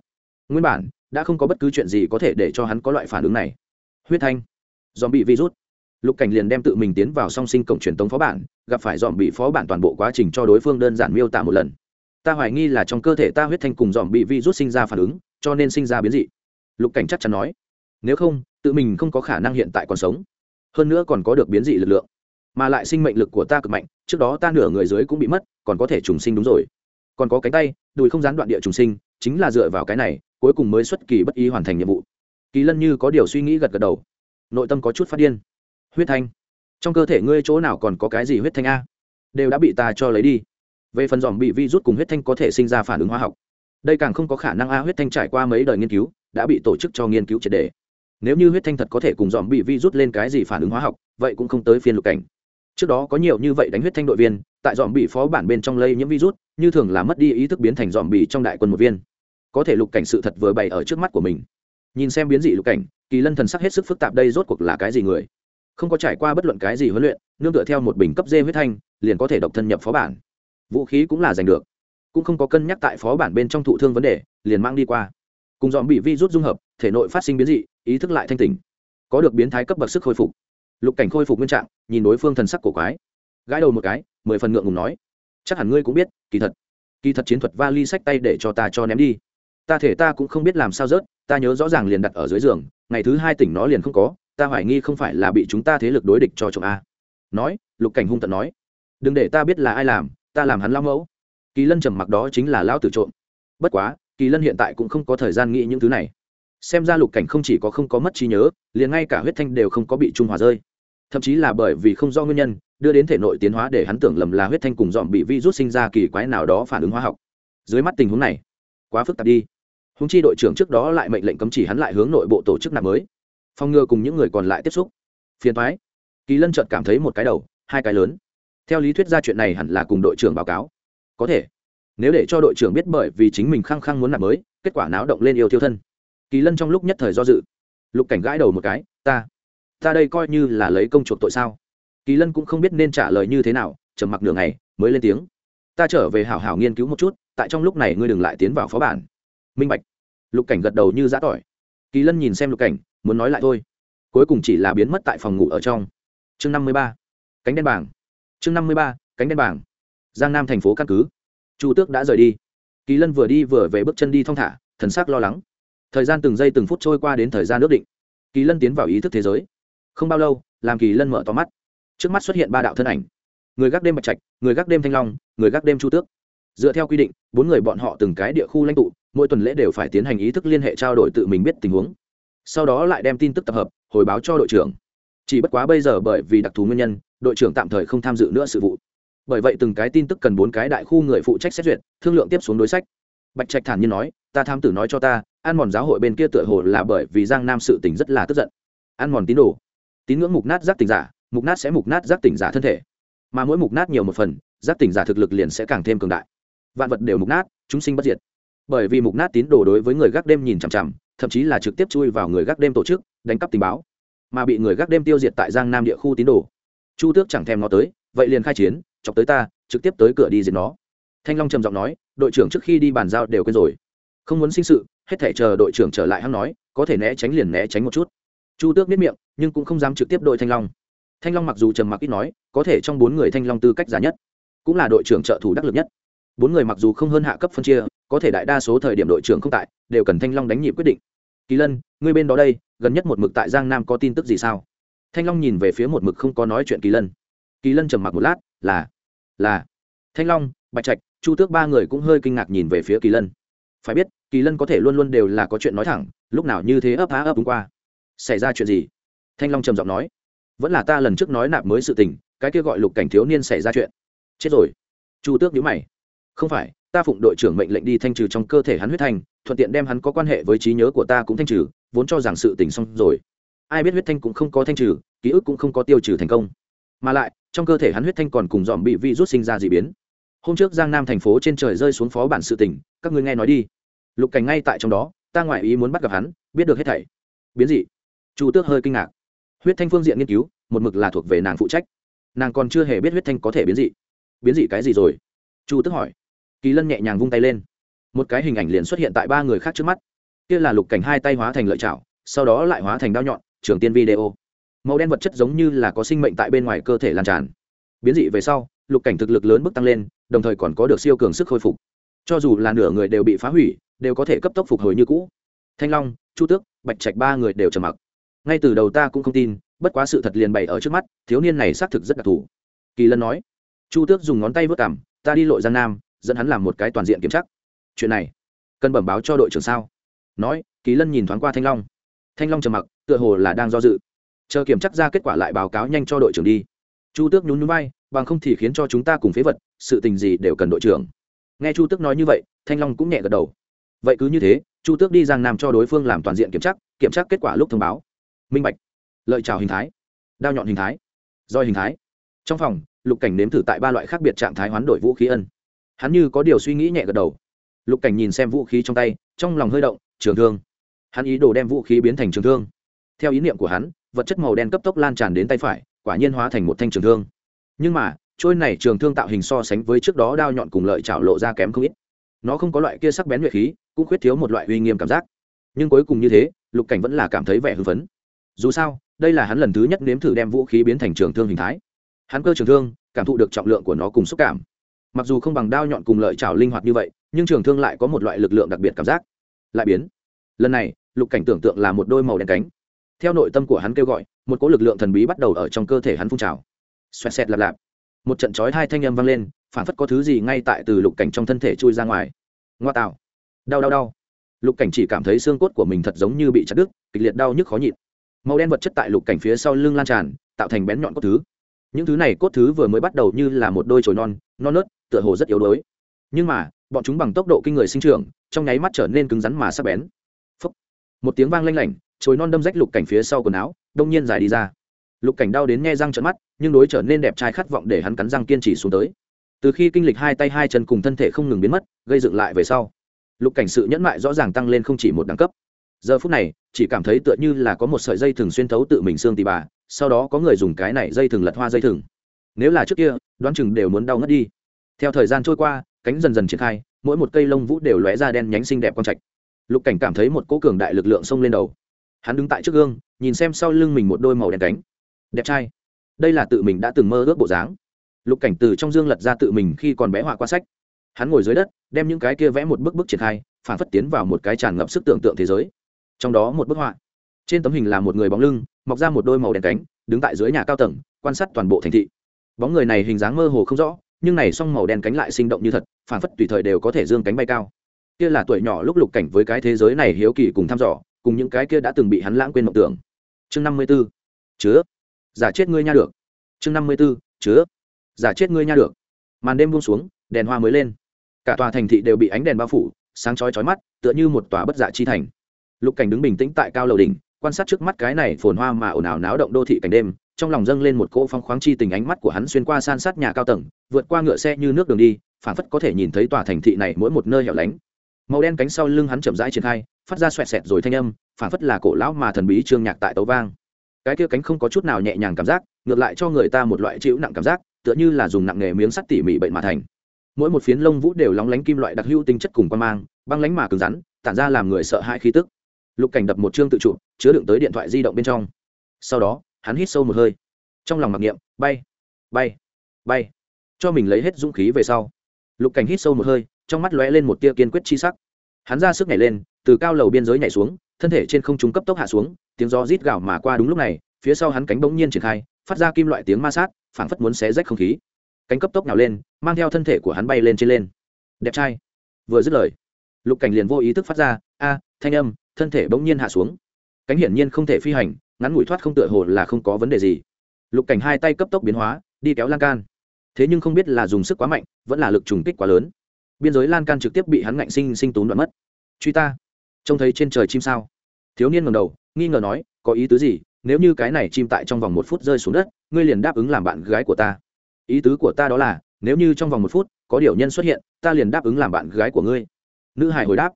Nguyên bản, đã không có bất cứ chuyện gì có thể để cho hắn có loại phản ứng này. Huyết thanh. Dòm bị virus lục cảnh liền đem tự mình tiến vào song sinh cổng truyền tống phó bản, gặp phải dòm bị phó bản toàn bộ quá trình cho đối phương đơn giản miêu tả một lần ta hoài nghi là trong cơ thể ta huyết thanh cùng dòm bị vi rút sinh ra phản ứng, cho nên sinh ra biến dị. Lục cảnh chắc chắn nói. Nếu không, tự mình không có khả năng hiện tại còn sống. Hơn nữa còn có được biến dị lực lượng. Mà lại sinh mệnh lực của ta cực mạnh, trước đó ta nửa người dưới cũng bị mất, còn có thể trùng sinh đúng rồi. Còn có cánh tay, đùi không gián đoạn địa trùng sinh, chính là dựa vào cái này, cuối cùng mới xuất kỳ bất ý hoàn thành nhiệm vụ. Kỳ lân như có điều suy nghĩ gật gật đầu. Nội tâm có chút phát điên. Huyết thanh. Trong cơ thể ngươi chỗ nào còn có cái gì huyết thanh a? Đều đã bị ta cho lấy đi về phần dòm bị vi rút cùng huyết thanh có thể sinh ra phản ứng hóa học. Đây càng không có khả năng a huyết thanh trải qua mấy đời nghiên cứu, đã bị tổ chức cho nghiên cứu triệt đề nếu như huyết thanh thật có thể cùng dòm bị vi rút lên cái gì phản ứng hóa học, vậy cũng không tới phiên lục cảnh. Trước đó có nhiều như vậy đánh huyết thanh đội viên, tại dòm bị phó bản bên trong lây nhiễm virus, như thường là mất đi ý thức biến thành dòm bị trong đại quân một viên. Có thể lục cảnh sự thật vừa bày ở trước mắt của mình. Nhìn xem biến dị lục cảnh, kỳ lân thần sắc hết sức phức tạp đây rốt cuộc là cái gì người? Không có trải qua bất luận cái gì huấn luyện, nương tựa theo một bình cấp dê huyết thanh, liền có thể độc thân nhập phó bản vũ khí cũng là giành được. Cũng không có cân nhắc tại phó bản bên trong thụ thương vấn đề, liền mang đi qua. Cùng dòm bị virus dung hợp, thể nội phát sinh biến dị, ý thức lại thanh tỉnh. Có được biến thái cấp bậc sức khôi phục. Lục cảnh khôi phục nguyên trạng, nhìn đối phương thần sắc cổ quái. Gãi đầu một cái, mười phần ngượng ngùng nói. Chắc hẳn ngươi cũng biết, kỳ thật. Kỳ thật chiến thuật va ly sách tay để cho ta cho ném đi. Ta thể ta cũng không biết làm sao rớt, ta nhớ rõ ràng liền đặt ở dưới giường, ngày thứ hai tỉnh nó liền không có, ta hoài nghi không phải là bị chúng ta thế lực đối địch cho trộm a. Nói, lục cảnh hung tận nói. Đừng để ta biết là ai làm ta làm hắn lao mẫu. Kỳ lân trầm mặc đó chính là lao tử trộm. Bất quá, kỳ lân hiện tại cũng không có thời gian nghĩ những thứ này. Xem ra lục cảnh không chỉ có không có mất trí nhớ, liền ngay cả huyết thanh đều không có bị trung hòa rơi. Thậm chí là bởi vì không do nguyên nhân, đưa đến thể nội tiến hóa để hắn tưởng lầm là huyết thanh cùng dòm bị vi rút sinh ra kỳ quái nào đó phản ứng hóa học. Dưới mắt tình huống này, quá phức tạp đi. Húng chi đội trưởng trước đó lại mệnh lệnh cấm chỉ hắn lại hướng nội bộ tổ chức nạp mới. Phòng ngừa cùng những người còn lại tiếp xúc. Phiền thoái kỳ lân chợt cảm thấy một cái đầu, hai cái lớn theo lý thuyết ra chuyện này hẳn là cùng đội trưởng báo cáo. Có thể. Nếu để cho đội trưởng biết bởi vì chính mình khăng khăng muốn nạp mới, kết quả náo động lên yêu thiêu thân. Kỳ lân trong lúc nhất thời do dự. Lục cảnh gãi đầu một cái, ta ta đây coi như là lấy công chuộc tội sao? Kỳ lân cũng không biết nên trả lời như thế nào, trầm mặc đường này mới lên tiếng. Ta trở về hảo hảo nghiên cứu một chút, tại trong lúc này ngươi đừng lại tiến vào phó bản. Minh bạch. Lục cảnh gật đầu như giã tỏi. Kỳ lân nhìn xem lục cảnh, muốn nói lại thôi. Cuối cùng chỉ là biến mất tại phòng ngủ ở trong. Chương năm mươi ba. Cánh đen bảng chương năm mươi ba, cánh đen bảng. Giang nam thành phố căn cứ. Chu tước đã rời đi. Kỳ lân vừa đi vừa về bước chân đi thong thả, thần sắc lo lắng. Thời gian từng giây từng phút trôi qua đến thời gian ước định. Kỳ lân tiến vào ý thức thế giới. Không bao lâu, làm kỳ lân mở to mắt. Trước mắt xuất hiện ba đạo thân ảnh. Người gác đêm bạch trạch, người gác đêm thanh long, người gác đêm chu tước. Dựa theo quy định, bốn người bọn họ từng cái địa khu lãnh tụ, mỗi tuần lễ đều phải tiến hành ý thức liên hệ trao đổi tự mình biết tình huống. Sau đó lại đem tin tức tập hợp, hồi báo cho đội trưởng. Chỉ bất quá bây giờ bởi vì đặc thù nguyên nhân đội trưởng tạm thời không tham dự nữa sự vụ. Bởi vậy từng cái tin tức cần bốn cái đại khu người phụ trách xét duyệt, thương lượng tiếp xuống đối sách. Bạch trạch thản nhiên nói, ta tham tử nói cho ta ăn mòn giáo hội bên kia tựa hồ là bởi vì giang nam sự tình rất là tức giận. Ăn mòn tín đồ. Tín ngưỡng mục nát giác tỉnh giả, mục nát sẽ mục nát giác tỉnh giả thân thể. Mà mỗi mục nát nhiều một phần, giác tỉnh giả thực lực liền sẽ càng thêm cường đại. Vạn vật đều mục nát, chúng sinh bất diệt. Bởi vì mục nát tín đồ đối với người gác đêm nhìn chằm chằm, thậm chí là trực tiếp chui vào người gác đêm tổ chức, đánh cắp tình báo. Mà bị người gác đêm tiêu diệt tại giang nam địa khu tín đồ chu tước chẳng thèm nó tới, vậy liền khai chiến, chọc tới ta, trực tiếp tới cửa đi diệt nó. Thanh long trầm giọng nói, đội trưởng trước khi đi bàn giao đều quên rồi. Không muốn sinh sự, hết thể chờ đội trưởng trở lại hắn nói, có thể né tránh liền né tránh một chút. Chu tước biết miệng, nhưng cũng không dám trực tiếp đội thanh long. Thanh long mặc dù trầm mặc ít nói, có thể trong bốn người thanh long tư cách giả nhất, cũng là đội trưởng trợ thủ đắc lực nhất. Bốn người mặc dù không hơn hạ cấp phân chia, có thể đại đa số thời điểm đội trưởng không tại, đều cần thanh long đánh nhịp quyết định. Kỳ lân, ngươi bên đó đây, gần nhất một mực tại giang nam có tin tức gì sao? Thanh long nhìn về phía một mực không có nói chuyện kỳ lân. Kỳ lân trầm mặc một lát, là là. Thanh long, bạch trạch, chu tước ba người cũng hơi kinh ngạc nhìn về phía kỳ lân. Phải biết, kỳ lân có thể luôn luôn đều là có chuyện nói thẳng, lúc nào như thế ấp há ấp đúng qua. Xảy ra chuyện gì? Thanh long trầm giọng nói. Vẫn là ta lần trước nói nạp mới sự tình, cái kia gọi lục cảnh thiếu niên xảy ra chuyện. Chết rồi. Chu tước nhíu mày. Không phải, ta phụng đội trưởng mệnh lệnh đi thanh trừ trong cơ thể hắn huyết thanh, thuận tiện đem hắn có quan hệ với trí nhớ của ta cũng thanh trừ, vốn cho rằng sự tình xong rồi ai biết huyết thanh cũng không có thanh trừ, ký ức cũng không có tiêu trừ thành công. Mà lại, trong cơ thể hắn huyết thanh còn cùng dòm bị vi rút sinh ra d ị biến. Hôm trước giang nam thành phố trên trời rơi xuống phó bản sự tỉnh các ngươi nghe nói đi. Lục cảnh ngay tại trong đó, ta ngoại ý muốn bắt gặp hắn, biết được hết thảy. Biến dị. Chu tước hơi kinh ngạc. Huyết thanh phương diện nghiên cứu, một mực là thuộc về nàng phụ trách. Nàng còn chưa hề biết huyết thanh có thể biến dị. Biến dị cái gì rồi? Chu tước hỏi. Kỳ lân nhẹ nhàng vung tay lên. Một cái hình ảnh liền xuất hiện tại ba người khác trước mắt. Kia là lục cảnh hai tay hóa thành lợi chảo, sau đó lại hóa thành đao nhọn trường tiên video. Màu đen vật chất giống như là có sinh mệnh tại bên ngoài cơ thể lan tràn. Biến dị về sau, lục cảnh thực lực lớn bước tăng lên, đồng thời còn có được siêu cường sức khôi phục. Cho dù là nửa người đều bị phá hủy, đều có thể cấp tốc phục hồi như cũ. Thanh long, chu tước, bạch trạch ba người đều trầm mặc. Ngay từ đầu ta cũng không tin, bất quá sự thật liền bày ở trước mắt, thiếu niên này xác thực rất đặc thù. Kỳ lân nói, chu tước dùng ngón tay vớt cảm ta đi lội giang nam, dẫn hắn làm một cái toàn diện kiểm tra. Chuyện này cần bẩm báo cho đội trưởng sao? Nói, kỳ lân nhìn thoáng qua thanh long. Thanh long trầm mặc tựa hồ là đang do dự. Chờ kiểm chắc ra kết quả lại báo cáo nhanh cho đội trưởng đi. Chu tước nhún nhún bay bằng không thì khiến cho chúng ta cùng phế vật, sự tình gì đều cần đội trưởng. Nghe chu tước nói như vậy, thanh long cũng nhẹ gật đầu. Vậy cứ như thế, chu tước đi giang nam cho đối phương làm toàn diện kiểm tra kiểm tra kết quả lúc thông báo. Minh bạch. Lợi trào hình thái. Đao nhọn hình thái. Roi hình thái. Trong phòng, lục cảnh nếm thử tại ba loại khác biệt trạng thái hoán đổi vũ khí ân. Hắn như có điều suy nghĩ nhẹ gật đầu. Lục cảnh nhìn xem vũ khí trong tay, trong lòng hơi động, trường thương. Hắn ý đồ đem vũ khí biến thành trường thương theo ý niệm của hắn, vật chất màu đen cấp tốc lan tràn đến tay phải, quả nhiên hóa thành một thanh trường thương. Nhưng mà, trôi này trường thương tạo hình so sánh với trước đó đao nhọn cùng lợi chảo lộ ra kém không ít. Nó không có loại kia sắc bén nhuệ khí, cũng khuyết thiếu một loại uy nghiêm cảm giác. Nhưng cuối cùng như thế, lục cảnh vẫn là cảm thấy vẻ hưng phấn. Dù sao, đây là hắn lần thứ nhất nếm thử đem vũ khí biến thành trường thương hình thái. Hắn cơ trường thương, cảm thụ được trọng lượng của nó cùng xúc cảm. Mặc dù không bằng đao nhọn cùng lợi chảo linh hoạt như vậy, nhưng trường thương lại có một loại lực lượng đặc biệt cảm giác. Lại biến. Lần này, lục cảnh tưởng tượng là một đôi màu đen cánh theo nội tâm của hắn kêu gọi, một cỗ lực lượng thần bí bắt đầu ở trong cơ thể hắn phun trào. Xoẹt xẹt lạp lạp. Một trận chói hai thanh âm vang lên, phản phất có thứ gì ngay tại từ lục cảnh trong thân thể chui ra ngoài. Ngoa tạo. Đau đau đau. Lục cảnh chỉ cảm thấy xương cốt của mình thật giống như bị chặt đứt, kịch liệt đau nhức khó nhịn. Màu đen vật chất tại lục cảnh phía sau lưng lan tràn, tạo thành bén nhọn cốt thứ. Những thứ này cốt thứ vừa mới bắt đầu như là một đôi chồi non non nớt, tựa hồ rất yếu đuối. Nhưng mà, bọn chúng bằng tốc độ kinh người sinh trưởng, trong nháy mắt trở nên cứng rắn mà sắc bén. Phúc. một tiếng vang lanh lảnh chồi non đâm rách lục cảnh phía sau quần áo, đông nhiên dài đi ra. Lục cảnh đau đến nghe răng trận mắt, nhưng đối trở nên đẹp trai khát vọng để hắn cắn răng kiên trì xuống tới. Từ khi kinh lịch hai tay hai chân cùng thân thể không ngừng biến mất, gây dựng lại về sau, lục cảnh sự nhẫn mại rõ ràng tăng lên không chỉ một đẳng cấp. Giờ phút này, chỉ cảm thấy tựa như là có một sợi dây thừng xuyên thấu tự mình xương tì bà, sau đó có người dùng cái này dây thừng lật hoa dây thừng. Nếu là trước kia, đoán chừng đều muốn đau ngất đi. Theo thời gian trôi qua, cánh dần dần triển khai, mỗi một cây lông vũ đều lóe ra đen nhánh xinh đẹp quang trạch. Lục cảnh cảm thấy một cỗ cường đại lực lượng xông lên đầu hắn đứng tại trước gương, nhìn xem sau lưng mình một đôi màu đen cánh. Đẹp trai. Đây là tự mình đã từng mơ ước bộ dáng. Lục cảnh từ trong dương lật ra tự mình khi còn bé họa qua sách. Hắn ngồi dưới đất, đem những cái kia vẽ một bức bức triển khai, phản phất tiến vào một cái tràn ngập sức tưởng tượng thế giới. Trong đó một bức họa. Trên tấm hình là một người bóng lưng, mọc ra một đôi màu đen cánh, đứng tại dưới nhà cao tầng, quan sát toàn bộ thành thị. Bóng người này hình dáng mơ hồ không rõ, nhưng này song màu đen cánh lại sinh động như thật, phản phất tùy thời đều có thể dương cánh bay cao. Kia là tuổi nhỏ lúc lục cảnh với cái thế giới này hiếu kỳ cùng thăm dò cùng những cái kia đã từng bị hắn lãng quên mộng tưởng. Chương năm mươi b ố chứa. Giả chết ngươi nha được. Chương năm mươi b ố chứa. Giả chết ngươi nha được. Màn đêm buông xuống, đèn hoa mới lên. Cả tòa thành thị đều bị ánh đèn bao phủ, sáng chói chói mắt, tựa như một tòa bất dạ chi thành. Lục cảnh đứng bình tĩnh tại cao lầu đỉnh, quan sát trước mắt cái này phồn hoa mà ồn ào náo động đô thị cảnh đêm, trong lòng dâng lên một cỗ phong khoáng chi tình ánh mắt của hắn xuyên qua san sát nhà cao tầng, vượt qua ngựa xe như nước đường đi, phảng phất có thể nhìn thấy tòa thành thị này mỗi một nơi hẻo lánh. Màu đen cánh sau lưng hắn chậm rãi triển khai phát ra xoẹt xẹt rồi thanh âm, phảng phất là cổ lão mà thần bí trương nhạc tại tấu vang. Cái kia cánh không có chút nào nhẹ nhàng cảm giác, ngược lại cho người ta một loại chịu nặng cảm giác, tựa như là dùng nặng nghề miếng sắt tỉ mỉ bệnh mà thành. Mỗi một phiến lông vũ đều lóng lánh kim loại đặc hữu tinh chất cùng quan mang, băng lánh mà cứng rắn, tản ra làm người sợ hãi khí tức. Lục cảnh đập một chương tự trụ, chứa đựng tới điện thoại di động bên trong. Sau đó, hắn hít sâu một hơi. Trong lòng mặc niệm, bay bay bay. Cho mình lấy hết dũng khí về sau. Lục cảnh hít sâu một hơi, trong mắt lóe lên một tia kiên quyết chi sắc. Hắn ra sức nhảy lên từ cao lầu biên giới nhảy xuống, thân thể trên không trung cấp tốc hạ xuống, tiếng gió rít gào mà qua đúng lúc này, phía sau hắn cánh bỗng nhiên triển khai, phát ra kim loại tiếng ma sát, phảng phất muốn xé rách không khí. Cánh cấp tốc nào lên, mang theo thân thể của hắn bay lên trên lên. Đẹp trai. Vừa dứt lời, lục cảnh liền vô ý thức phát ra, a, thanh âm, thân thể bỗng nhiên hạ xuống. Cánh hiển nhiên không thể phi hành, ngắn ngủi thoát không tựa hồ là không có vấn đề gì. Lục cảnh hai tay cấp tốc biến hóa, đi kéo lan can. Thế nhưng không biết là dùng sức quá mạnh, vẫn là lực trùng kích quá lớn. Biên giới lan can trực tiếp bị hắn ngạnh sinh sinh tốn đoạn mất. Truy ta trông thấy trên trời chim sao? Thiếu niên ngầm đầu, nghi ngờ nói, có ý tứ gì? Nếu như cái này chim tại trong vòng một phút rơi xuống đất, ngươi liền đáp ứng làm bạn gái của ta. Ý tứ của ta đó là, nếu như trong vòng một phút, có điều nhân xuất hiện, ta liền đáp ứng làm bạn gái của ngươi. Nữ hải hồi đáp.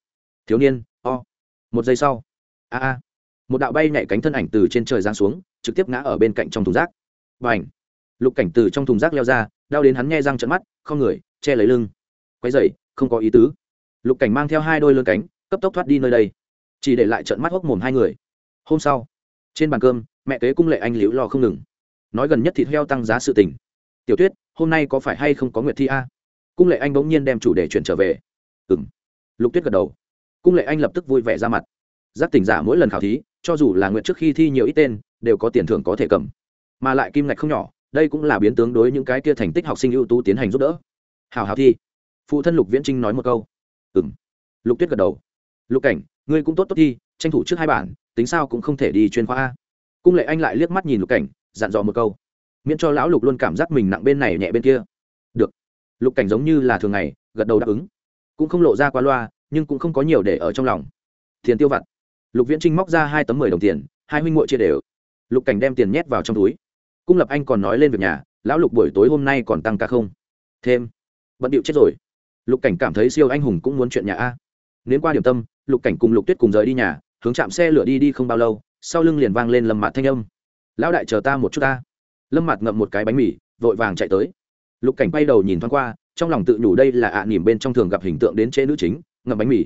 Thiếu niên, o. Một giây sau. A a. Một đạo bay nhảy cánh thân ảnh từ trên trời giáng xuống, trực tiếp ngã ở bên cạnh trong thùng rác. Và ảnh lục cảnh từ trong thùng rác leo ra, đau đến hắn nghe răng trận mắt, không người, che lấy lưng. Quay dậy không có ý tứ. Lục cảnh mang theo hai đôi lơn cánh cấp tốc thoát đi nơi đây. Chỉ để lại trận mắt hốc mồm hai người. Hôm sau, trên bàn cơm, mẹ kế cung lệ anh liễu lo không ngừng. Nói gần nhất thịt heo tăng giá sự tình. Tiểu tuyết, hôm nay có phải hay không có nguyệt thi a? Cung lệ anh bỗng nhiên đem chủ đề chuyển trở về. Ừ m lục tuyết gật đầu. Cung lệ anh lập tức vui vẻ ra mặt. Giác tỉnh giả mỗi lần khảo thí, cho dù là nguyện trước khi thi nhiều ít tên, đều có tiền thưởng có thể cầm. Mà lại kim ngạch không nhỏ, đây cũng là biến tướng đối những cái kia thành tích học sinh ưu tú tiến hành giúp đỡ. Hào hào thi. Phụ thân lục viễn trinh nói một câu. Ừ m lục tuyết gật đầu lục cảnh, ngươi cũng tốt tốt thi tranh thủ trước hai bản, tính sao cũng không thể đi chuyên khoa a. Cung lệ anh lại liếc mắt nhìn lục cảnh, dặn dò một câu. Miễn cho lão lục luôn cảm giác mình nặng bên này nhẹ bên kia. Được. Lục cảnh giống như là thường ngày, gật đầu đáp ứng. Cũng không lộ ra qua loa, nhưng cũng không có nhiều để ở trong lòng. Tiền tiêu vặt. Lục viễn trinh móc ra hai tấm mười đồng tiền, hai huynh ngội chia đều. Lục cảnh đem tiền nhét vào trong túi. Cung lập anh còn nói lên việc nhà, lão lục buổi tối hôm nay còn tăng ca không? Thêm. Bận điệu chết rồi. Lục cảnh cảm thấy siêu anh hùng cũng muốn chuyện nhà a nếu qua điểm tâm, lục cảnh cùng lục tuyết cùng rời đi nhà, hướng chạm xe lửa đi đi không bao lâu, sau lưng liền vang lên lâm mạt thanh âm. Lão đại chờ ta một chút ta. Lâm mạt ngậm một cái bánh mì, vội vàng chạy tới. Lục cảnh bay đầu nhìn thoáng qua, trong lòng tự nhủ đây là ạ à nỉm bên trong thường gặp hình tượng đến chế nữ chính, ngậm bánh mì.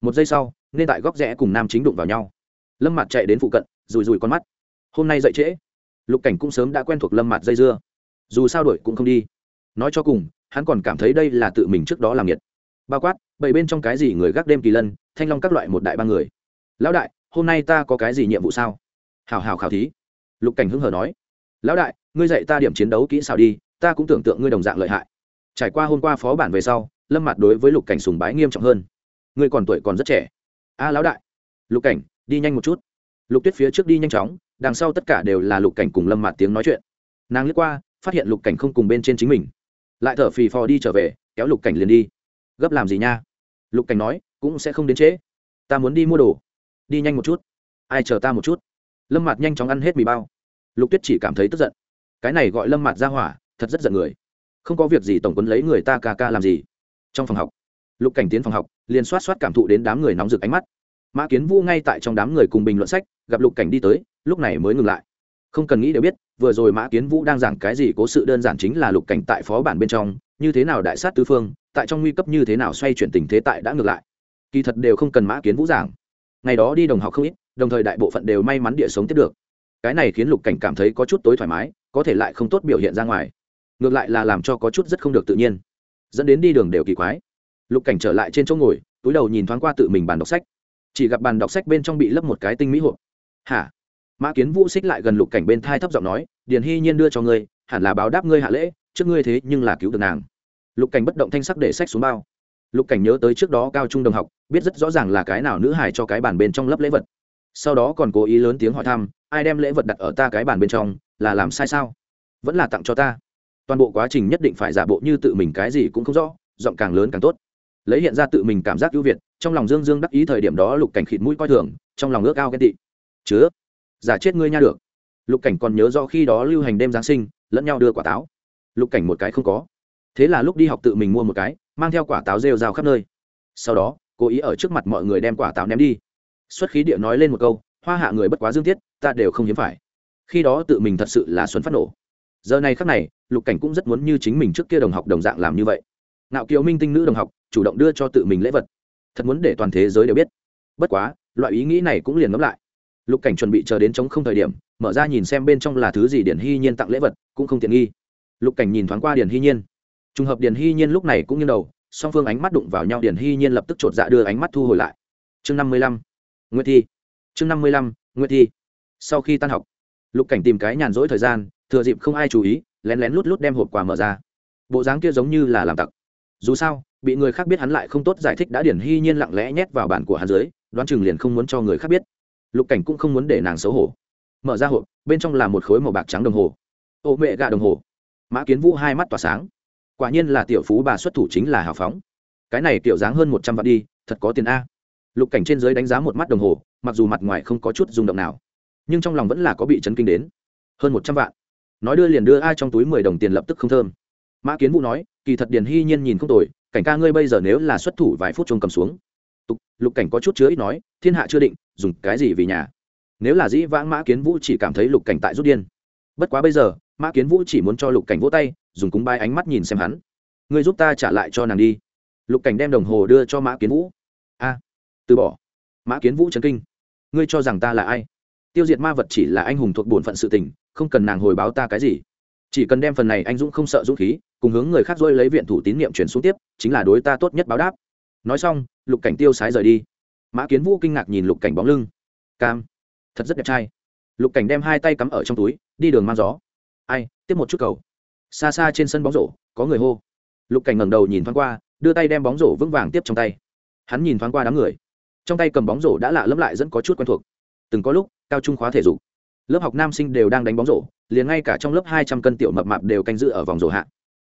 Một giây sau, nên tại góc rẽ cùng nam chính đụng vào nhau. Lâm mặt chạy đến phụ cận rùi rùi con mắt. Hôm nay dậy trễ. Lục cảnh cũng sớm đã quen thuộc lâm mặt dây dưa. Dù sao đổi cũng không đi. Nói cho cùng, hắn còn cảm thấy đây là tự mình trước đó làm nhiệt bao quát bảy bên trong cái gì người gác đêm kỳ lân, thanh long các loại một đại ba người. Lão đại, hôm nay ta có cái gì nhiệm vụ sao? Hào hào khảo thí. Lục cảnh hưng hờ nói. Lão đại, ngươi dạy ta điểm chiến đấu kỹ xảo đi, ta cũng tưởng tượng ngươi đồng dạng lợi hại. Trải qua hôm qua phó bản về sau, lâm mặt đối với lục cảnh sùng bái nghiêm trọng hơn. Ngươi còn tuổi còn rất trẻ. A, lão đại. Lục cảnh, đi nhanh một chút. Lục tuyết phía trước đi nhanh chóng, đằng sau tất cả đều là lục cảnh cùng lâm mặt tiếng nói chuyện. Nàng lướt qua, phát hiện lục cảnh không cùng bên trên chính mình. Lại thở phì phò đi trở về, kéo lục cảnh liền đi. Gấp làm gì nha? Lục cảnh nói, cũng sẽ không đến trễ. Ta muốn đi mua đồ. Đi nhanh một chút. Ai chờ ta một chút? Lâm mặt nhanh chóng ăn hết mì bao. Lục tuyết chỉ cảm thấy tức giận. Cái này gọi lâm mặt ra hỏa, thật rất giận người. Không có việc gì tổng quấn lấy người ta ca ca làm gì. Trong phòng học, lục cảnh tiến phòng học, liền xoát xoát cảm thụ đến đám người nóng rực ánh mắt. Mã kiến vũ ngay tại trong đám người cùng bình luận sách, gặp lục cảnh đi tới, lúc này mới ngừng lại. Không cần nghĩ đều biết, vừa rồi mã kiến vũ đang giảng cái gì cố sự đơn giản chính là lục cảnh tại phó bản bên trong như thế nào đại sát tứ phương, tại trong nguy cấp như thế nào xoay chuyển tình thế tại đã ngược lại. Kỳ thật đều không cần mã kiến vũ giảng. Ngày đó đi đồng học không ít, đồng thời đại bộ phận đều may mắn địa sống tiếp được. Cái này khiến lục cảnh cảm thấy có chút tối thoải mái, có thể lại không tốt biểu hiện ra ngoài. Ngược lại là làm cho có chút rất không được tự nhiên. Dẫn đến đi đường đều kỳ quái. Lục cảnh trở lại trên chỗ ngồi, túi đầu nhìn thoáng qua tự mình bàn đọc sách. Chỉ gặp bàn đọc sách bên trong bị lấp một cái tinh mỹ hộp. Hả? Mã kiến vũ xích lại gần lục cảnh bên thai thấp giọng nói, điền hy nhiên đưa cho ngươi, hẳn là báo đáp ngươi hạ lễ, trước ngươi thế nhưng là cứu được nàng lục cảnh bất động thanh sắc để sách xuống bao. Lục cảnh nhớ tới trước đó cao trung đồng học, biết rất rõ ràng là cái nào nữ hải cho cái bàn bên trong lớp lễ vật. Sau đó còn cố ý lớn tiếng hỏi thăm, ai đem lễ vật đặt ở ta cái bàn bên trong, là làm sai sao? Vẫn là tặng cho ta. Toàn bộ quá trình nhất định phải giả bộ như tự mình cái gì cũng không rõ, giọng càng lớn càng tốt. Lấy hiện ra tự mình cảm giác ưu việt, trong lòng dương dương đắc ý thời điểm đó lục cảnh khịt mũi coi thường, trong lòng ước ao ghen tị. Chứa giả chết ngươi nha được. Lục cảnh còn nhớ do khi đó lưu hành đêm giáng sinh, lẫn nhau đưa quả táo. Lục cảnh một cái không có thế là lúc đi học tự mình mua một cái, mang theo quả táo rêu rao khắp nơi. Sau đó, cố ý ở trước mặt mọi người đem quả táo ném đi. Xuất khí địa nói lên một câu, hoa hạ người bất quá dương tiết ta đều không hiếm phải. Khi đó tự mình thật sự là xuân phát nổ. Giờ này khắc này, lục cảnh cũng rất muốn như chính mình trước kia đồng học đồng dạng làm như vậy. Nạo kiều minh tinh nữ đồng học, chủ động đưa cho tự mình lễ vật. Thật muốn để toàn thế giới đều biết. Bất quá, loại ý nghĩ này cũng liền ngẫm lại. Lục cảnh chuẩn bị chờ đến chống không thời điểm, mở ra nhìn xem bên trong là thứ gì điển hy nhiên tặng lễ vật, cũng không tiện nghi. Lục cảnh nhìn thoáng qua điển hy nhiên trùng hợp Điền hy nhiên lúc này cũng như đầu, song phương ánh mắt đụng vào nhau, Điền hy nhiên lập tức chột dạ đưa ánh mắt thu hồi lại. Chương năm mươi lăm nguyễn thi. Chương năm mươi lăm nguyễn thi. Sau khi tan học, lục cảnh tìm cái nhàn rỗi thời gian, thừa dịp không ai chú ý, lén lén lút lút đem hộp quà mở ra. Bộ dáng kia giống như là làm tặc. Dù sao, bị người khác biết hắn lại không tốt giải thích đã điển hy nhiên lặng lẽ nhét vào bản của hắn dưới, đoán chừng liền không muốn cho người khác biết. Lục cảnh cũng không muốn để nàng xấu hổ. Mở ra hộp, bên trong là một khối màu bạc trắng đồng hồ. Ô mẹ gà đồng hồ. Mã kiến vũ hai mắt tỏa sáng quả nhiên là tiểu phú bà xuất thủ chính là hào phóng. Cái này tiểu dáng hơn một trăm vạn đi, thật có tiền a. Lục cảnh trên giới đánh giá một mắt đồng hồ, mặc dù mặt ngoài không có chút rung động nào, nhưng trong lòng vẫn là có bị chấn kinh đến. Hơn một trăm vạn. Nói đưa liền đưa ai trong túi mười đồng tiền lập tức không thơm. Mã kiến vũ nói, kỳ thật điền hy nhiên nhìn không tồi, cảnh ca ngươi bây giờ nếu là xuất thủ vài phút trông cầm xuống. Tục, lục cảnh có chút chứa ít nói, thiên hạ chưa định, dùng cái gì vì nhà? Nếu là dĩ vãng mã kiến vũ chỉ cảm thấy lục cảnh tại rút điên. Bất quá bây giờ mã kiến vũ chỉ muốn cho lục cảnh vỗ tay, dùng cúng bay ánh mắt nhìn xem hắn. Ngươi giúp ta trả lại cho nàng đi. Lục cảnh đem đồng hồ đưa cho mã kiến vũ. A, từ bỏ. Mã kiến vũ chấn kinh. Ngươi cho rằng ta là ai? Tiêu diệt ma vật chỉ là anh hùng thuộc bổn phận sự tình, không cần nàng hồi báo ta cái gì. Chỉ cần đem phần này anh dũng không sợ dũng khí, cùng hướng người khác dôi lấy viện thủ tín nhiệm chuyển xuống tiếp, chính là đối ta tốt nhất báo đáp. Nói xong, lục cảnh tiêu sái rời đi. Mã kiến vũ kinh ngạc nhìn lục cảnh bóng lưng. Cam, thật rất đẹp trai. Lục cảnh đem hai tay cắm ở trong túi, đi đường mang gió ai, tiếp một chút cầu. Xa xa trên sân bóng rổ, có người hô. Lục cảnh ngẩng đầu nhìn thoáng qua, đưa tay đem bóng rổ vững vàng tiếp trong tay. Hắn nhìn thoáng qua đám người. Trong tay cầm bóng rổ đã lạ lẫm lại dẫn có chút quen thuộc. Từng có lúc, cao trung khóa thể dục. Lớp học nam sinh đều đang đánh bóng rổ, liền ngay cả trong lớp hai trăm cân tiểu mập mạp đều canh giữ ở vòng rổ hạ.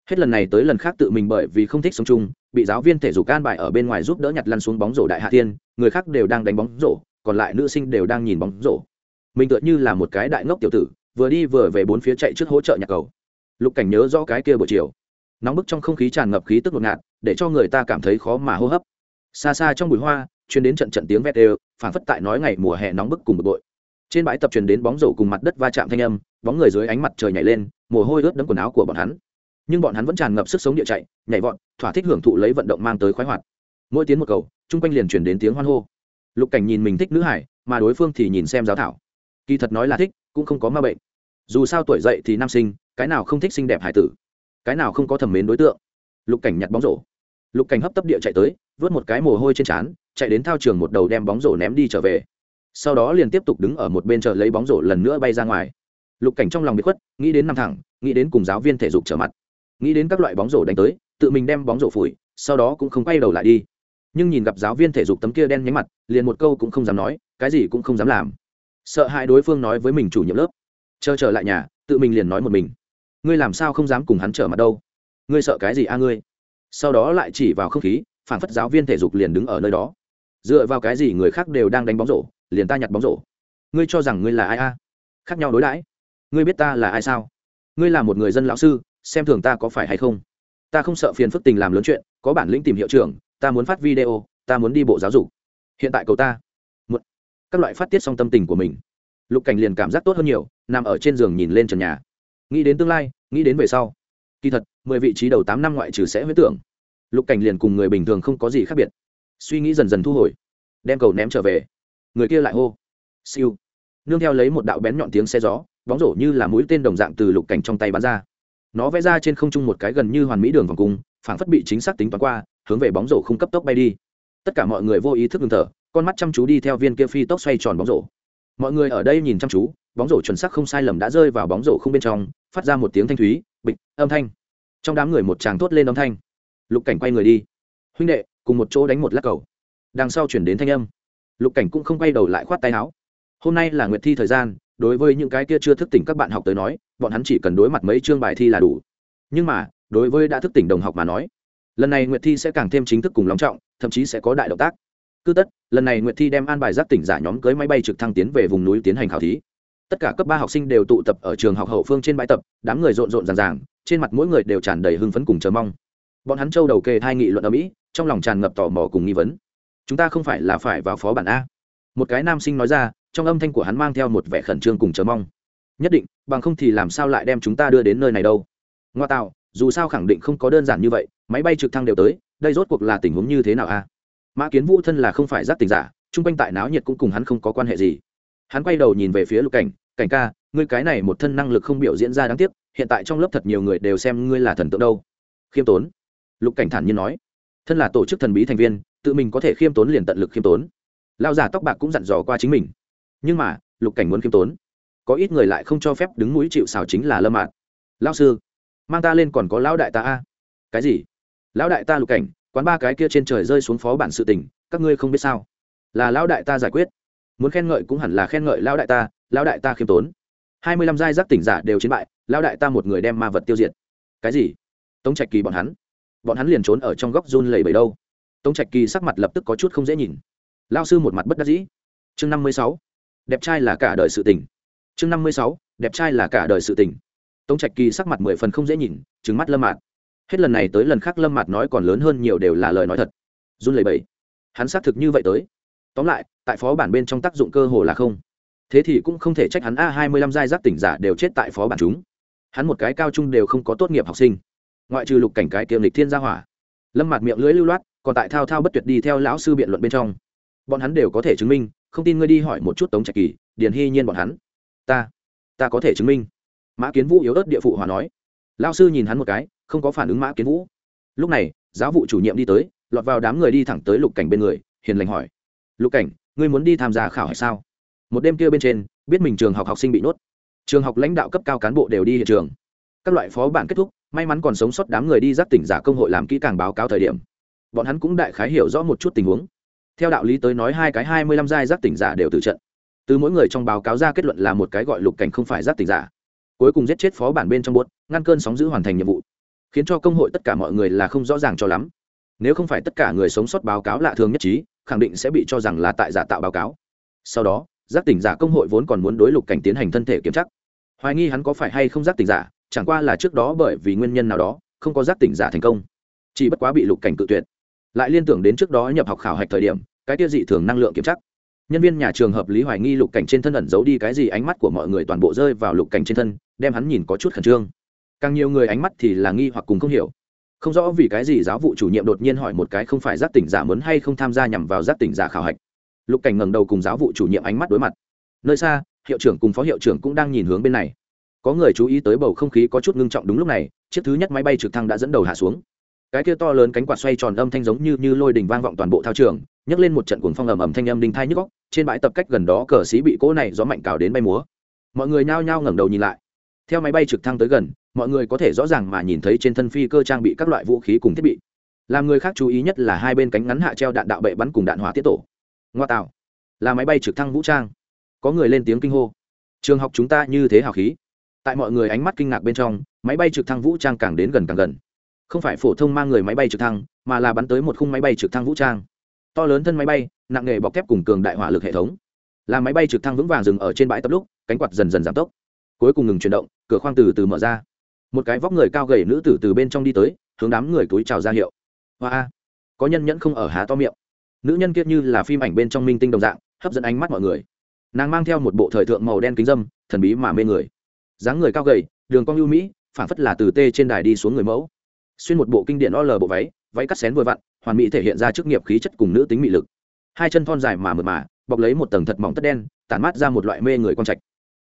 Hết lần này tới lần khác tự mình bởi vì không thích sống chung, bị giáo viên thể dục can bài ở bên ngoài giúp đỡ nhặt lăn xuống bóng rổ đại hạ thiên người khác đều đang đánh bóng rổ, còn lại nữ sinh đều đang nhìn bóng rổ. Mình tựa như là một cái đại ngốc tiểu tử vừa đi vừa về bốn phía chạy trước hỗ trợ nhặt cầu. Lục cảnh nhớ rõ cái kia buổi chiều. Nóng bức trong không khí tràn ngập khí tức ngột ngạt, để cho người ta cảm thấy khó mà hô hấp. Xa xa trong bụi hoa chuyến đến trận trận tiếng vét đều phản phất tại nói ngày mùa hè nóng bức cùng bực bội. Trên bãi tập truyền đến bóng rổ cùng mặt đất va chạm thanh âm, bóng người dưới ánh mặt trời nhảy lên, mồ hôi ướt đẫm quần áo của bọn hắn. Nhưng bọn hắn vẫn tràn ngập sức sống địa chạy, nhảy vọt, thỏa thích hưởng thụ lấy vận động mang tới khoái hoạt. Mỗi tiếng một cầu, chung quanh liền truyền đến tiếng hoan hô. Lục cảnh nhìn mình thích nữ hải, mà đối phương thì nhìn xem giáo thảo. Kỳ thật nói là thích cũng không có ma bệnh. Dù sao tuổi dậy thì nam sinh, cái nào không thích xinh đẹp hải tử? Cái nào không có thẩm mến đối tượng? Lục cảnh nhặt bóng rổ. Lục cảnh hấp tấp địa chạy tới, vớt một cái mồ hôi trên trán, chạy đến thao trường một đầu đem bóng rổ ném đi trở về. Sau đó liền tiếp tục đứng ở một bên chờ lấy bóng rổ lần nữa bay ra ngoài. Lục cảnh trong lòng bị khuất, nghĩ đến năm thẳng, nghĩ đến cùng giáo viên thể dục trở mặt. Nghĩ đến các loại bóng rổ đánh tới, tự mình đem bóng rổ phủi, sau đó cũng không quay đầu lại đi. Nhưng nhìn gặp giáo viên thể dục tấm kia đen nhánh mặt, liền một câu cũng không dám nói, cái gì cũng không dám làm sợ hãi đối phương nói với mình chủ nhiệm lớp. Chờ trở lại nhà, tự mình liền nói một mình. Ngươi làm sao không dám cùng hắn trở mặt đâu? Ngươi sợ cái gì a ngươi? Sau đó lại chỉ vào không khí phản phất giáo viên thể dục liền đứng ở nơi đó. Dựa vào cái gì người khác đều đang đánh bóng rổ, liền ta nhặt bóng rổ? Ngươi cho rằng ngươi là ai a? Khác nhau đối đãi. Ngươi biết ta là ai sao? Ngươi là một người dân lão sư, xem thường ta có phải hay không? Ta không sợ phiền phức tình làm lớn chuyện, có bản lĩnh tìm hiệu trưởng, ta muốn phát video, ta muốn đi bộ giáo dục. Hiện tại cầu ta các loại phát tiết xong tâm tình của mình. Lục cảnh liền cảm giác tốt hơn nhiều, nằm ở trên giường nhìn lên trần nhà. Nghĩ đến tương lai, nghĩ đến về sau. Kỳ thật, mười vị trí đầu tám năm ngoại trừ sẽ huyết tưởng. Lục cảnh liền cùng người bình thường không có gì khác biệt. Suy nghĩ dần dần thu hồi, đem cầu ném trở về. Người kia lại hô, siêu. Nương theo lấy một đạo bén nhọn tiếng xe gió, bóng rổ như là mũi tên đồng dạng từ lục cảnh trong tay bắn ra. Nó vẽ ra trên không trung một cái gần như hoàn mỹ đường vòng cung, phảng phất bị chính xác tính toán qua, hướng về bóng rổ không cấp tốc bay đi. Tất cả mọi người vô ý thức ngừng thở con mắt chăm chú đi theo viên kia phi tốc xoay tròn bóng rổ. Mọi người ở đây nhìn chăm chú, bóng rổ chuẩn xác không sai lầm đã rơi vào bóng rổ không bên trong, phát ra một tiếng thanh thúy, bịch, âm thanh. Trong đám người một chàng thốt lên âm thanh. Lục cảnh quay người đi. Huynh đệ, cùng một chỗ đánh một lát cầu. Đằng sau chuyển đến thanh âm. Lục cảnh cũng không quay đầu lại khoát tay áo. Hôm nay là nguyệt thi thời gian, đối với những cái kia chưa thức tỉnh các bạn học tới nói, bọn hắn chỉ cần đối mặt mấy chương bài thi là đủ. Nhưng mà, đối với đã thức tỉnh đồng học mà nói, lần này nguyệt thi sẽ càng thêm chính thức cùng long trọng, thậm chí sẽ có đại động tác cứ tất, lần này nguyệt thi đem an bài giác tỉnh giả nhóm cưới máy bay trực thăng tiến về vùng núi tiến hành khảo thí. Tất cả cấp ba học sinh đều tụ tập ở trường học hậu phương trên bãi tập, đám người rộn rộn ràng ràng, trên mặt mỗi người đều tràn đầy hưng phấn cùng chờ mong. Bọn hắn châu đầu kê thai nghị luận ở mỹ, trong lòng tràn ngập tò mò cùng nghi vấn. Chúng ta không phải là phải vào phó bản a. Một cái nam sinh nói ra, trong âm thanh của hắn mang theo một vẻ khẩn trương cùng chờ mong. Nhất định, bằng không thì làm sao lại đem chúng ta đưa đến nơi này đâu? Ngoa tạo, dù sao khẳng định không có đơn giản như vậy, máy bay trực thăng đều tới, đây rốt cuộc là tình huống như thế nào a? Mã kiến vũ thân là không phải giác tình giả, chung quanh tại náo nhiệt cũng cùng hắn không có quan hệ gì. Hắn quay đầu nhìn về phía lục cảnh cảnh ca, ngươi cái này một thân năng lực không biểu diễn ra đáng tiếc, hiện tại trong lớp thật nhiều người đều xem ngươi là thần tượng đâu. Khiêm tốn. Lục cảnh thản nhiên nói, thân là tổ chức thần bí thành viên, tự mình có thể khiêm tốn liền tận lực khiêm tốn. Lao giả tóc bạc cũng dặn dò qua chính mình. Nhưng mà, lục cảnh muốn khiêm tốn. Có ít người lại không cho phép đứng mũi chịu xào chính là lâm mạn lao sư, mang ta lên còn có lão đại ta a. Cái gì? Lão đại ta lục cảnh quán ba cái kia trên trời rơi xuống phó bản sự tình, các ngươi không biết sao? Là lão đại ta giải quyết. Muốn khen ngợi cũng hẳn là khen ngợi lão đại ta, lão đại ta khiêm tốn. Hai mươi lăm giai giác tỉnh giả đều chiến bại, lão đại ta một người đem ma vật tiêu diệt. Cái gì? Tống trạch kỳ bọn hắn? Bọn hắn liền trốn ở trong góc run lầy bầy đâu. Tống trạch kỳ sắc mặt lập tức có chút không dễ nhìn. Lao sư một mặt bất đắc dĩ. Chương năm mươi sáu. Đẹp trai là cả đời sự tình. Chương năm mươi sáu. Đẹp trai là cả đời sự tình. Tống trạch kỳ sắc mặt mười phần không dễ nhìn trứng mắt lâm mạt hết lần này tới lần khác lâm mạt nói còn lớn hơn nhiều đều là lời nói thật. Run lầy bầy hắn xác thực như vậy tới. Tóm lại, tại phó bản bên trong tác dụng cơ hồ là không. Thế thì cũng không thể trách hắn a hai mươi lăm giai giác tỉnh giả đều chết tại phó bản chúng. Hắn một cái cao trung đều không có tốt nghiệp học sinh. Ngoại trừ lục cảnh cái tiềm lịch thiên gia hỏa. Lâm mặt miệng lưỡi lưu loát, còn tại thao thao bất tuyệt đi theo lão sư biện luận bên trong. Bọn hắn đều có thể chứng minh, không tin ngươi đi hỏi một chút tống trạch kỳ, điền hy nhiên bọn hắn. Ta ta có thể chứng minh. Mã kiến vũ yếu ớt địa phụ hòa nói. Lao sư nhìn hắn một cái không có phản ứng mã kiến vũ. Lúc này, giáo vụ chủ nhiệm đi tới, lọt vào đám người đi thẳng tới lục cảnh bên người, hiền lành hỏi. Lục cảnh, ngươi muốn đi tham gia khảo hay sao? Một đêm kia bên trên, biết mình trường học học sinh bị nuốt trường học lãnh đạo cấp cao cán bộ đều đi hiện trường. Các loại phó bản kết thúc, may mắn còn sống sót đám người đi giáp tỉnh giả công hội làm kỹ càng báo cáo thời điểm. Bọn hắn cũng đại khái hiểu rõ một chút tình huống. Theo đạo lý tới nói hai cái hai mươi lăm giai giáp tỉnh giả đều từ trận. Từ mỗi người trong báo cáo ra kết luận là một cái gọi lục cảnh không phải giáp tỉnh giả. Cuối cùng giết chết phó bản bên trong buốt, ngăn cơn sóng giữ hoàn thành nhiệm vụ khiến cho công hội tất cả mọi người là không rõ ràng cho lắm. Nếu không phải tất cả người sống sót báo cáo lạ thường nhất trí, khẳng định sẽ bị cho rằng là tại giả tạo báo cáo. Sau đó, giác tỉnh giả công hội vốn còn muốn đối lục cảnh tiến hành thân thể kiểm tra. Hoài nghi hắn có phải hay không giác tỉnh giả, chẳng qua là trước đó bởi vì nguyên nhân nào đó, không có giác tỉnh giả thành công. Chỉ bất quá bị lục cảnh cự tuyệt. Lại liên tưởng đến trước đó nhập học khảo hạch thời điểm, cái tiêu dị thường năng lượng kiểm tra. Nhân viên nhà trường hợp lý hoài nghi lục cảnh trên thân ẩn giấu đi cái gì, ánh mắt của mọi người toàn bộ rơi vào lục cảnh trên thân, đem hắn nhìn có chút khẩn trương càng nhiều người ánh mắt thì là nghi hoặc cùng không hiểu. Không rõ vì cái gì giáo vụ chủ nhiệm đột nhiên hỏi một cái không phải giác tỉnh giả muốn hay không tham gia nhằm vào giác tỉnh giả khảo hạch. Lục cảnh ngẩng đầu cùng giáo vụ chủ nhiệm ánh mắt đối mặt. Nơi xa, hiệu trưởng cùng phó hiệu trưởng cũng đang nhìn hướng bên này. Có người chú ý tới bầu không khí có chút ngưng trọng đúng lúc này, chiếc thứ nhất máy bay trực thăng đã dẫn đầu hạ xuống. Cái kia to lớn cánh quạt xoay tròn âm thanh giống như như lôi đình vang vọng toàn bộ thao trường, nhấc lên một trận cuồng phong ầm ầm thanh âm đinh thai nhức góc trên bãi tập cách gần đó cờ xí bị cỗ này gió mạnh cào đến bay múa. Mọi người nhao nhao ngẩng đầu nhìn lại. Theo máy bay trực thăng tới gần mọi người có thể rõ ràng mà nhìn thấy trên thân phi cơ trang bị các loại vũ khí cùng thiết bị. Làm người khác chú ý nhất là hai bên cánh ngắn hạ treo đạn đạo bệ bắn cùng đạn hỏa tiết tổ. Ngoa tạo. Là máy bay trực thăng vũ trang. Có người lên tiếng kinh hô. Trường học chúng ta như thế hào khí. Tại mọi người ánh mắt kinh ngạc bên trong, máy bay trực thăng vũ trang càng đến gần càng gần. Không phải phổ thông mang người máy bay trực thăng, mà là bắn tới một khung máy bay trực thăng vũ trang. To lớn thân máy bay, nặng nghề bọc thép cùng cường đại hỏa lực hệ thống. Là máy bay trực thăng vững vàng dừng ở trên bãi tập lúc, cánh quạt dần dần giảm tốc. Cuối cùng ngừng chuyển động, cửa khoang từ từ mở ra một cái vóc người cao gầy nữ tử từ bên trong đi tới, hướng đám người túi chào ra hiệu. Hoa có nhân nhẫn không ở há to miệng. Nữ nhân kiệt như là phim ảnh bên trong minh tinh đồng dạng, hấp dẫn ánh mắt mọi người. Nàng mang theo một bộ thời thượng màu đen kính dâm, thần bí mà mê người. Dáng người cao gầy, đường cong ưu mỹ phản phất là từ tê trên đài đi xuống người mẫu. Xuyên một bộ kinh điển o l bộ váy váy cắt xén vừa vặn, hoàn mỹ thể hiện ra chức nghiệp khí chất cùng nữ tính mị lực. Hai chân thon dài mà mượt mà, bọc lấy một tầng thật mỏng tất đen, tản mát ra một loại mê người con trạch.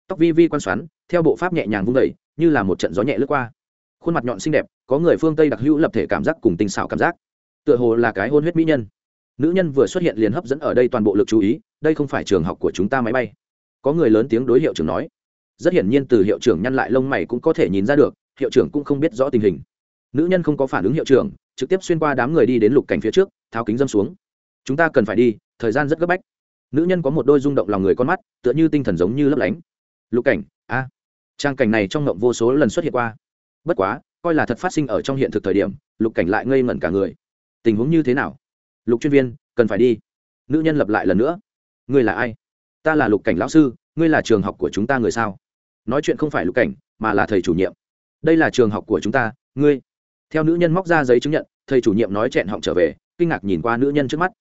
Tóc vi vi quan xoắn, theo bộ pháp nhẹ nhàng vung đầy như là một trận gió nhẹ lướt qua. Khuôn mặt nhọn xinh đẹp, có người phương tây đặc hữu lập thể cảm giác cùng tinh xảo cảm giác. Tựa hồ là cái hôn huyết mỹ nhân. Nữ nhân vừa xuất hiện liền hấp dẫn ở đây toàn bộ lực chú ý, đây không phải trường học của chúng ta máy bay. Có người lớn tiếng đối hiệu trưởng nói. Rất hiển nhiên từ hiệu trưởng nhăn lại lông mày cũng có thể nhìn ra được, hiệu trưởng cũng không biết rõ tình hình. Nữ nhân không có phản ứng hiệu trưởng, trực tiếp xuyên qua đám người đi đến lục cảnh phía trước, tháo kính dâm xuống. Chúng ta cần phải đi, thời gian rất gấp bách. Nữ nhân có một đôi rung động lòng người con mắt, tựa như tinh thần giống như lấp lánh. Lục cảnh, a trang cảnh này trong ngộng vô số lần xuất hiện qua. Bất quá, coi là thật phát sinh ở trong hiện thực thời điểm, lục cảnh lại ngây ngẩn cả người. Tình huống như thế nào? Lục chuyên viên, cần phải đi. Nữ nhân lập lại lần nữa. Ngươi là ai? Ta là lục cảnh lão sư, ngươi là trường học của chúng ta người sao? Nói chuyện không phải lục cảnh, mà là thầy chủ nhiệm. Đây là trường học của chúng ta, ngươi. Theo nữ nhân móc ra giấy chứng nhận, thầy chủ nhiệm nói chẹn họng trở về, kinh ngạc nhìn qua nữ nhân trước mắt.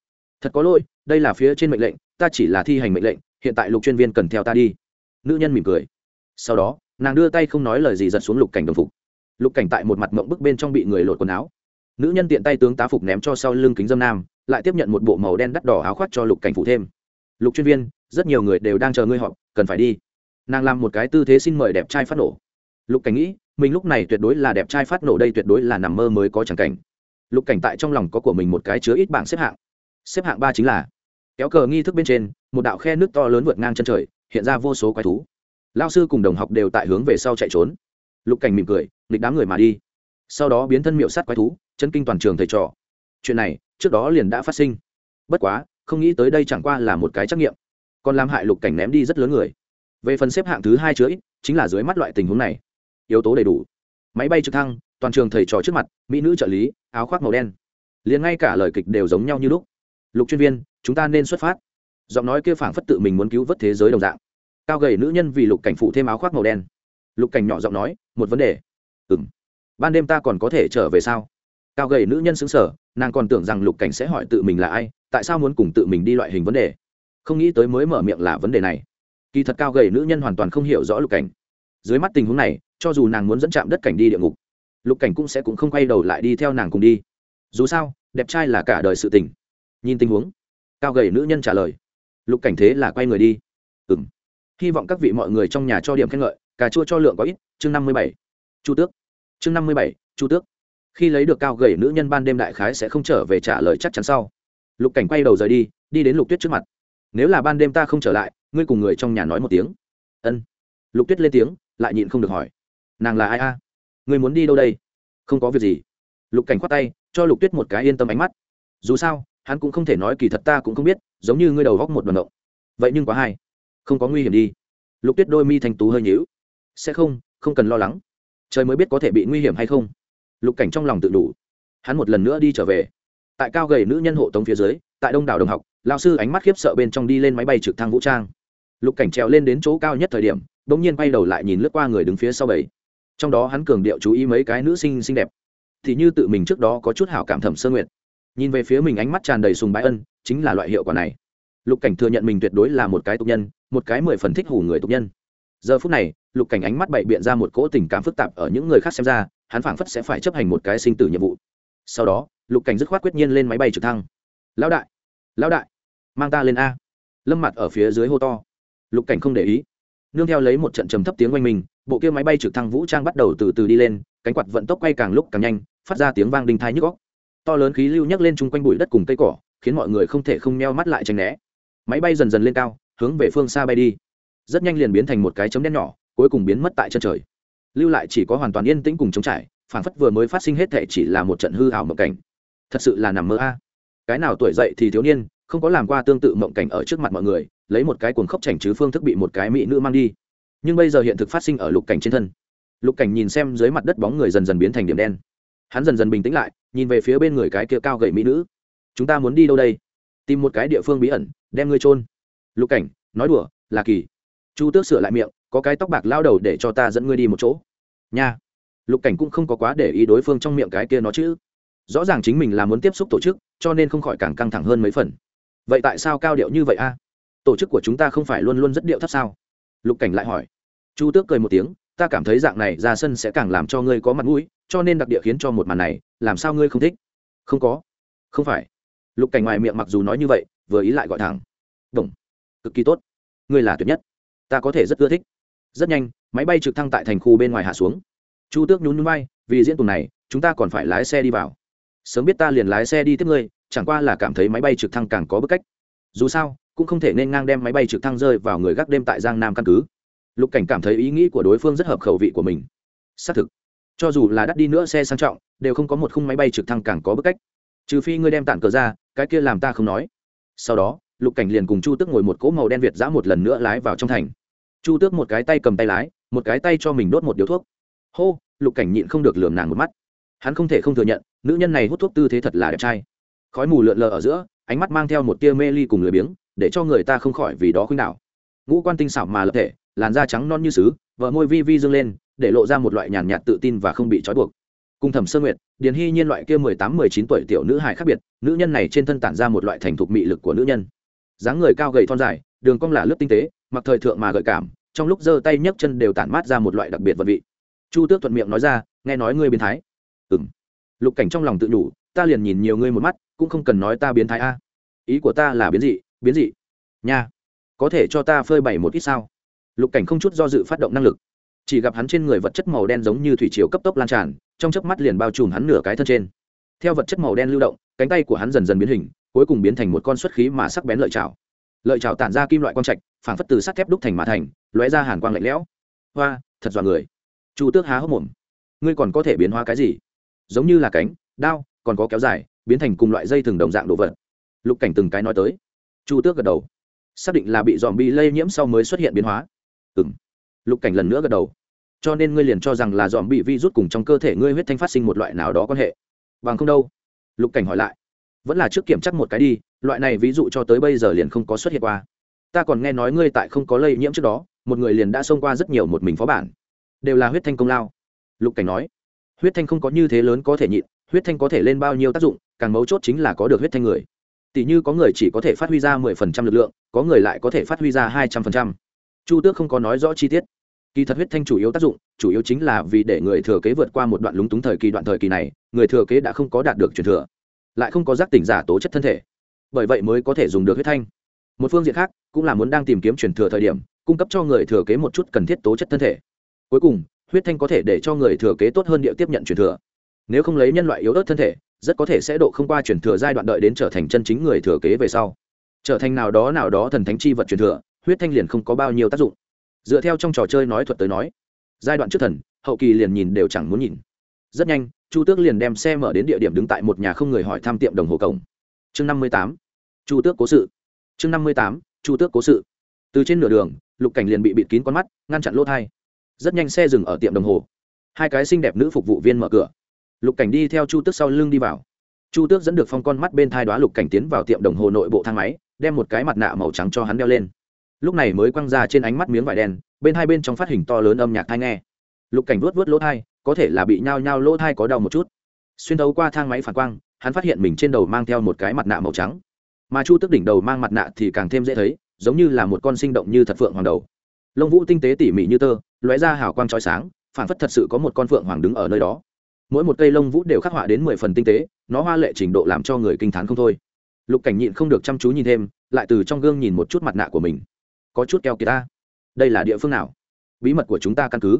Thật có lỗi, đây là phía trên mệnh lệnh, ta chỉ là thi hành mệnh lệnh, hiện tại lục chuyên viên cần theo ta đi. Nữ nhân mỉm cười. Sau đó nàng đưa tay không nói lời gì giật xuống lục cảnh đồng phục. Lục cảnh tại một mặt mộng bức bên trong bị người lột quần áo. Nữ nhân tiện tay tướng tá phục ném cho sau lưng kính dâm nam, lại tiếp nhận một bộ màu đen đắt đỏ áo khoác cho lục cảnh phụ thêm. Lục chuyên viên, rất nhiều người đều đang chờ ngươi họp, cần phải đi. Nàng làm một cái tư thế xin mời đẹp trai phát nổ. Lục cảnh nghĩ, mình lúc này tuyệt đối là đẹp trai phát nổ đây tuyệt đối là nằm mơ mới có chẳng cảnh. Lục cảnh tại trong lòng có của mình một cái chứa ít bảng xếp hạng. Xếp hạng ba chính là, kéo cờ nghi thức bên trên, một đạo khe nước to lớn vượt ngang chân trời, hiện ra vô số quái thú lao sư cùng đồng học đều tại hướng về sau chạy trốn. Lục cảnh mỉm cười, nghịch đám người mà đi. Sau đó biến thân miệu sát quái thú, chân kinh toàn trường thầy trò. Chuyện này, trước đó liền đã phát sinh. Bất quá, không nghĩ tới đây chẳng qua là một cái trắc nghiệm. Còn làm hại lục cảnh ném đi rất lớn người. Về phần xếp hạng thứ hai chứa ít, chính là dưới mắt loại tình huống này. Yếu tố đầy đủ. Máy bay trực thăng, toàn trường thầy trò trước mặt, mỹ nữ trợ lý, áo khoác màu đen. Liền ngay cả lời kịch đều giống nhau như lúc. Lục chuyên viên, chúng ta nên xuất phát. Giọng nói kia phảng phất tự mình muốn cứu vớt thế giới đồng dạng cao gầy nữ nhân vì lục cảnh phụ thêm áo khoác màu đen. Lục cảnh nhỏ giọng nói, một vấn đề. Ừ m ban đêm ta còn có thể trở về sao? Cao gầy nữ nhân xứng sở nàng còn tưởng rằng lục cảnh sẽ hỏi tự mình là ai, tại sao muốn cùng tự mình đi loại hình vấn đề? Không nghĩ tới mới mở miệng là vấn đề này. Kỳ thật cao gầy nữ nhân hoàn toàn không hiểu rõ lục cảnh. Dưới mắt tình huống này, cho dù nàng muốn dẫn chạm đất cảnh đi địa ngục, lục cảnh cũng sẽ cũng không quay đầu lại đi theo nàng cùng đi. Dù sao, đẹp trai là cả đời sự tình. Nhìn tình huống, cao gầy nữ nhân trả lời, lục cảnh thế là quay người đi. Ừ m hy vọng các vị mọi người trong nhà cho điểm khen ngợi, cà chua cho lượng có ít, chương năm mươi bảy. Chu tước. Chương năm mươi bảy, chu tước. Khi lấy được cao gầy nữ nhân ban đêm đại khái sẽ không trở về trả lời chắc chắn sau. Lục cảnh quay đầu rời đi đi đến lục tuyết trước mặt. Nếu là ban đêm ta không trở lại, ngươi cùng người trong nhà nói một tiếng. Ân. Lục tuyết lên tiếng, lại nhịn không được hỏi. Nàng là ai a? À? ngươi muốn đi đâu đây? Không có việc gì. Lục cảnh khoát tay, cho lục tuyết một cái yên tâm ánh mắt. Dù sao, hắn cũng không thể nói kỳ thật ta cũng không biết, giống như ngươi đầu góc một đoàn động. Vậy nhưng quá hay không có nguy hiểm đi. Lục tuyết đôi mi thành tú hơi nhíu. Sẽ không không cần lo lắng. Trời mới biết có thể bị nguy hiểm hay không. Lục cảnh trong lòng tự đủ. Hắn một lần nữa đi trở về. Tại cao gầy nữ nhân hộ tống phía dưới, tại đông đảo đồng học, lao sư ánh mắt khiếp sợ bên trong đi lên máy bay trực thăng vũ trang. Lục cảnh trèo lên đến chỗ cao nhất thời điểm đ ỗ n g nhiên bay đầu lại nhìn lướt qua người đứng phía sau bảy. Trong đó hắn cường điệu chú ý mấy cái nữ sinh xinh đẹp. Thì như tự mình trước đó có chút hảo cảm thẩm sơ nguyện nhìn về phía mình ánh mắt tràn đầy sùng bái ân, chính là loại hiệu quả này lục cảnh thừa nhận mình tuyệt đối là một cái tục nhân, một cái mười phần thích hủ người tục nhân. Giờ phút này, lục cảnh ánh mắt bậy biện ra một cỗ tình cảm phức tạp ở những người khác xem ra, hắn phảng phất sẽ phải chấp hành một cái sinh tử nhiệm vụ. Sau đó, lục cảnh dứt khoát quyết nhiên lên máy bay trực thăng. Lão đại lão đại, mang ta lên a. Lâm mặt ở phía dưới hô to. Lục cảnh không để ý. Nương theo lấy một trận trầm thấp tiếng oanh mình, bộ kia máy bay trực thăng vũ trang bắt đầu từ từ đi lên, cánh quạt vận tốc quay càng lúc càng nhanh, phát ra tiếng vang đinh thai nhức góc to lớn khí lưu nhấc lên chung quanh bụi đất cùng cây cỏ, khiến mọi người không thể không meo mắt lại tranh né máy bay dần dần lên cao, hướng về phương xa bay đi. Rất nhanh liền biến thành một cái chấm đen nhỏ, cuối cùng biến mất tại chân trời. Lưu lại chỉ có hoàn toàn yên tĩnh cùng chống trải phản phất vừa mới phát sinh hết thệ chỉ là một trận hư hào mộng cảnh. Thật sự là nằm mơ a. Cái nào tuổi dậy thì thiếu niên, không có làm qua tương tự mộng cảnh ở trước mặt mọi người, lấy một cái cuồng khốc chảnh chứ phương thức bị một cái mỹ nữ mang đi. Nhưng bây giờ hiện thực phát sinh ở lục cảnh trên thân. Lục cảnh nhìn xem dưới mặt đất bóng người dần dần biến thành điểm đen. Hắn dần dần bình tĩnh lại, nhìn về phía bên người cái kia cao gậy mỹ nữ. Chúng ta muốn đi đâu đây? Tìm một cái địa phương bí ẩn đem ngươi trôn lục cảnh, nói đùa, là kỳ. Chu tước sửa lại miệng, có cái tóc bạc lao đầu để cho ta dẫn ngươi đi một chỗ. Nha. Lục cảnh cũng không có quá để ý đối phương trong miệng cái kia nó chứ rõ ràng chính mình là muốn tiếp xúc tổ chức, cho nên không khỏi càng căng thẳng hơn mấy phần. Vậy tại sao cao điệu như vậy a? Tổ chức của chúng ta không phải luôn luôn rất điệu thấp sao? Lục cảnh lại hỏi. Chu tước cười một tiếng, ta cảm thấy dạng này ra sân sẽ càng làm cho ngươi có mặt mũi, cho nên đặc địa khiến cho một màn này, làm sao ngươi không thích? Không có. Không phải. Lục cảnh ngoài miệng mặc dù nói như vậy vừa ý lại gọi thẳng. Đồng cực kỳ tốt. Ngươi là tuyệt nhất. Ta có thể rất ưa thích. Rất nhanh, máy bay trực thăng tại thành khu bên ngoài hạ xuống. Chu tước nhún núi bay vì diễn tuần này, chúng ta còn phải lái xe đi vào. Sớm biết ta liền lái xe đi tiếp ngươi, chẳng qua là cảm thấy máy bay trực thăng càng có bức cách. Dù sao, cũng không thể nên ngang đem máy bay trực thăng rơi vào người gác đêm tại giang nam căn cứ. Lục cảnh cảm thấy ý nghĩ của đối phương rất hợp khẩu vị của mình. Xác thực, cho dù là đắt đi nữa xe sang trọng, đều không có một khung máy bay trực thăng càng có bức cách. Trừ phi ngươi đem tản cờ ra, cái kia làm ta không nói sau đó, lục cảnh liền cùng chu tước ngồi một cỗ màu đen việt giã một lần nữa lái vào trong thành. Chu tước một cái tay cầm tay lái, một cái tay cho mình đốt một điếu thuốc. Hô, lục cảnh nhịn không được lườm nàng một mắt. Hắn không thể không thừa nhận, nữ nhân này hút thuốc tư thế thật là đẹp trai. Khói mù lượn lờ ở giữa, ánh mắt mang theo một tia mê ly cùng lười biếng, để cho người ta không khỏi vì đó khuynh đảo. Ngũ quan tinh xảo mà lập thể, làn da trắng non như sứ vợ môi vi vi dâng lên, để lộ ra một loại nhàn nhạt tự tin và không bị trói buộc cùng thẩm sơ nguyệt, điền hy nhiên loại kia mười tám, mười chín tuổi tiểu nữ hài khác biệt, nữ nhân này trên thân tản ra một loại thành thục mị lực của nữ nhân. Dáng người cao gầy thon dài, đường cong là lớp tinh tế, mặc thời thượng mà gợi cảm, trong lúc giơ tay nhấc chân đều tản mát ra một loại đặc biệt vật vị. Chu tước thuận miệng nói ra, nghe nói ngươi biến thái. Ừng lục cảnh trong lòng tự nhủ, ta liền nhìn nhiều ngươi một mắt, cũng không cần nói ta biến thái a. Ý của ta là biến dị biến dị. Nha, có thể cho ta phơi bày một ít sao? Lục cảnh không chút do dự phát động năng lực. Chỉ gặp hắn trên người vật chất màu đen giống như thủy chiều cấp tốc lan tràn trong chớp mắt liền bao trùm hắn nửa cái thân trên. Theo vật chất màu đen lưu động, cánh tay của hắn dần dần biến hình, cuối cùng biến thành một con xuất khí mà sắc bén lợi chảo. Lợi chảo tản ra kim loại quang trạch phản phất từ sắt thép đúc thành mà thành, lóe ra hàn quang lạnh lẽo. Hoa, thật dọa người. Chu tước há hốc mồm. Ngươi còn có thể biến hóa cái gì? Giống như là cánh, đao, còn có kéo dài, biến thành cùng loại dây thường đồng dạng đồ vật. Lục cảnh từng cái nói tới. Chu tước gật đầu. Xác định là bị dòm bị lây nhiễm sau mới xuất hiện biến hóa. Ừ m lục cảnh lần nữa gật đầu cho nên ngươi liền cho rằng là dòm bị vi rút cùng trong cơ thể ngươi huyết thanh phát sinh một loại nào đó quan hệ. Bằng không đâu. Lục cảnh hỏi lại. Vẫn là trước kiểm chắc một cái đi, loại này ví dụ cho tới bây giờ liền không có xuất hiện qua. Ta còn nghe nói ngươi tại không có lây nhiễm trước đó, một người liền đã xông qua rất nhiều một mình phó bản. Đều là huyết thanh công lao. Lục cảnh nói. Huyết thanh không có như thế lớn có thể nhịn, huyết thanh có thể lên bao nhiêu tác dụng, càng mấu chốt chính là có được huyết thanh người. Tỷ như có người chỉ có thể phát huy ra mười phần trăm lực lượng, có người lại có thể phát huy ra hai trăm phần trăm. Chu tước không có nói rõ chi tiết kỳ thật huyết thanh chủ yếu tác dụng, chủ yếu chính là vì để người thừa kế vượt qua một đoạn lúng túng thời kỳ đoạn thời kỳ này, người thừa kế đã không có đạt được truyền thừa, lại không có giác tỉnh giả tố chất thân thể. Bởi vậy mới có thể dùng được huyết thanh. Một phương diện khác, cũng là muốn đang tìm kiếm truyền thừa thời điểm, cung cấp cho người thừa kế một chút cần thiết tố chất thân thể. Cuối cùng, huyết thanh có thể để cho người thừa kế tốt hơn địa tiếp nhận truyền thừa. Nếu không lấy nhân loại yếu ớt thân thể, rất có thể sẽ độ không qua truyền thừa giai đoạn đợi đến trở thành chân chính người thừa kế về sau. Trở thành nào đó nào đó thần thánh chi vật truyền thừa, huyết thanh liền không có bao nhiêu tác dụng dựa theo trong trò chơi nói thuật tới nói, giai đoạn trước thần, hậu kỳ liền nhìn đều chẳng muốn nhìn. Rất nhanh, chu tước liền đem xe mở đến địa điểm đứng tại một nhà không người hỏi thăm tiệm đồng hồ cổng. Chương năm mươi tám, chu tước cố sự. Chương năm mươi tám, chu tước cố sự. Từ trên nửa đường, lục cảnh liền bị bịt kín con mắt, ngăn chặn lỗ thai. Rất nhanh xe dừng ở tiệm đồng hồ. Hai cái xinh đẹp nữ phục vụ viên mở cửa. Lục cảnh đi theo chu tước sau lưng đi vào. Chu tước dẫn được phong con mắt bên thai đoá lục cảnh tiến vào tiệm đồng hồ nội bộ thang máy, đem một cái mặt nạ màu trắng cho hắn đeo lên lúc này mới quăng ra trên ánh mắt miếng vải đen, bên hai bên trong phát hình to lớn âm nhạc thai nghe. Lục cảnh vuốt vuốt lỗ thai có thể là bị nhao nhao lỗ thai có đau một chút. Xuyên đấu qua thang máy phản quang, hắn phát hiện mình trên đầu mang theo một cái mặt nạ màu trắng. Mà chu tức đỉnh đầu mang mặt nạ thì càng thêm dễ thấy, giống như là một con sinh động như thật phượng hoàng đầu. Lông vũ tinh tế tỉ mỉ như tơ, lóe ra hào quang trói sáng, phản phất thật sự có một con phượng hoàng đứng ở nơi đó. Mỗi một cây lông vũ đều khắc họa đến mười phần tinh tế, nó hoa lệ trình độ làm cho người kinh t h á n không thôi. Lục cảnh nhịn không được chăm chú nhìn thêm, lại từ trong gương nhìn một chút mặt nạ của mình có chút keo kỳ ta. Đây là địa phương nào? Bí mật của chúng ta căn cứ.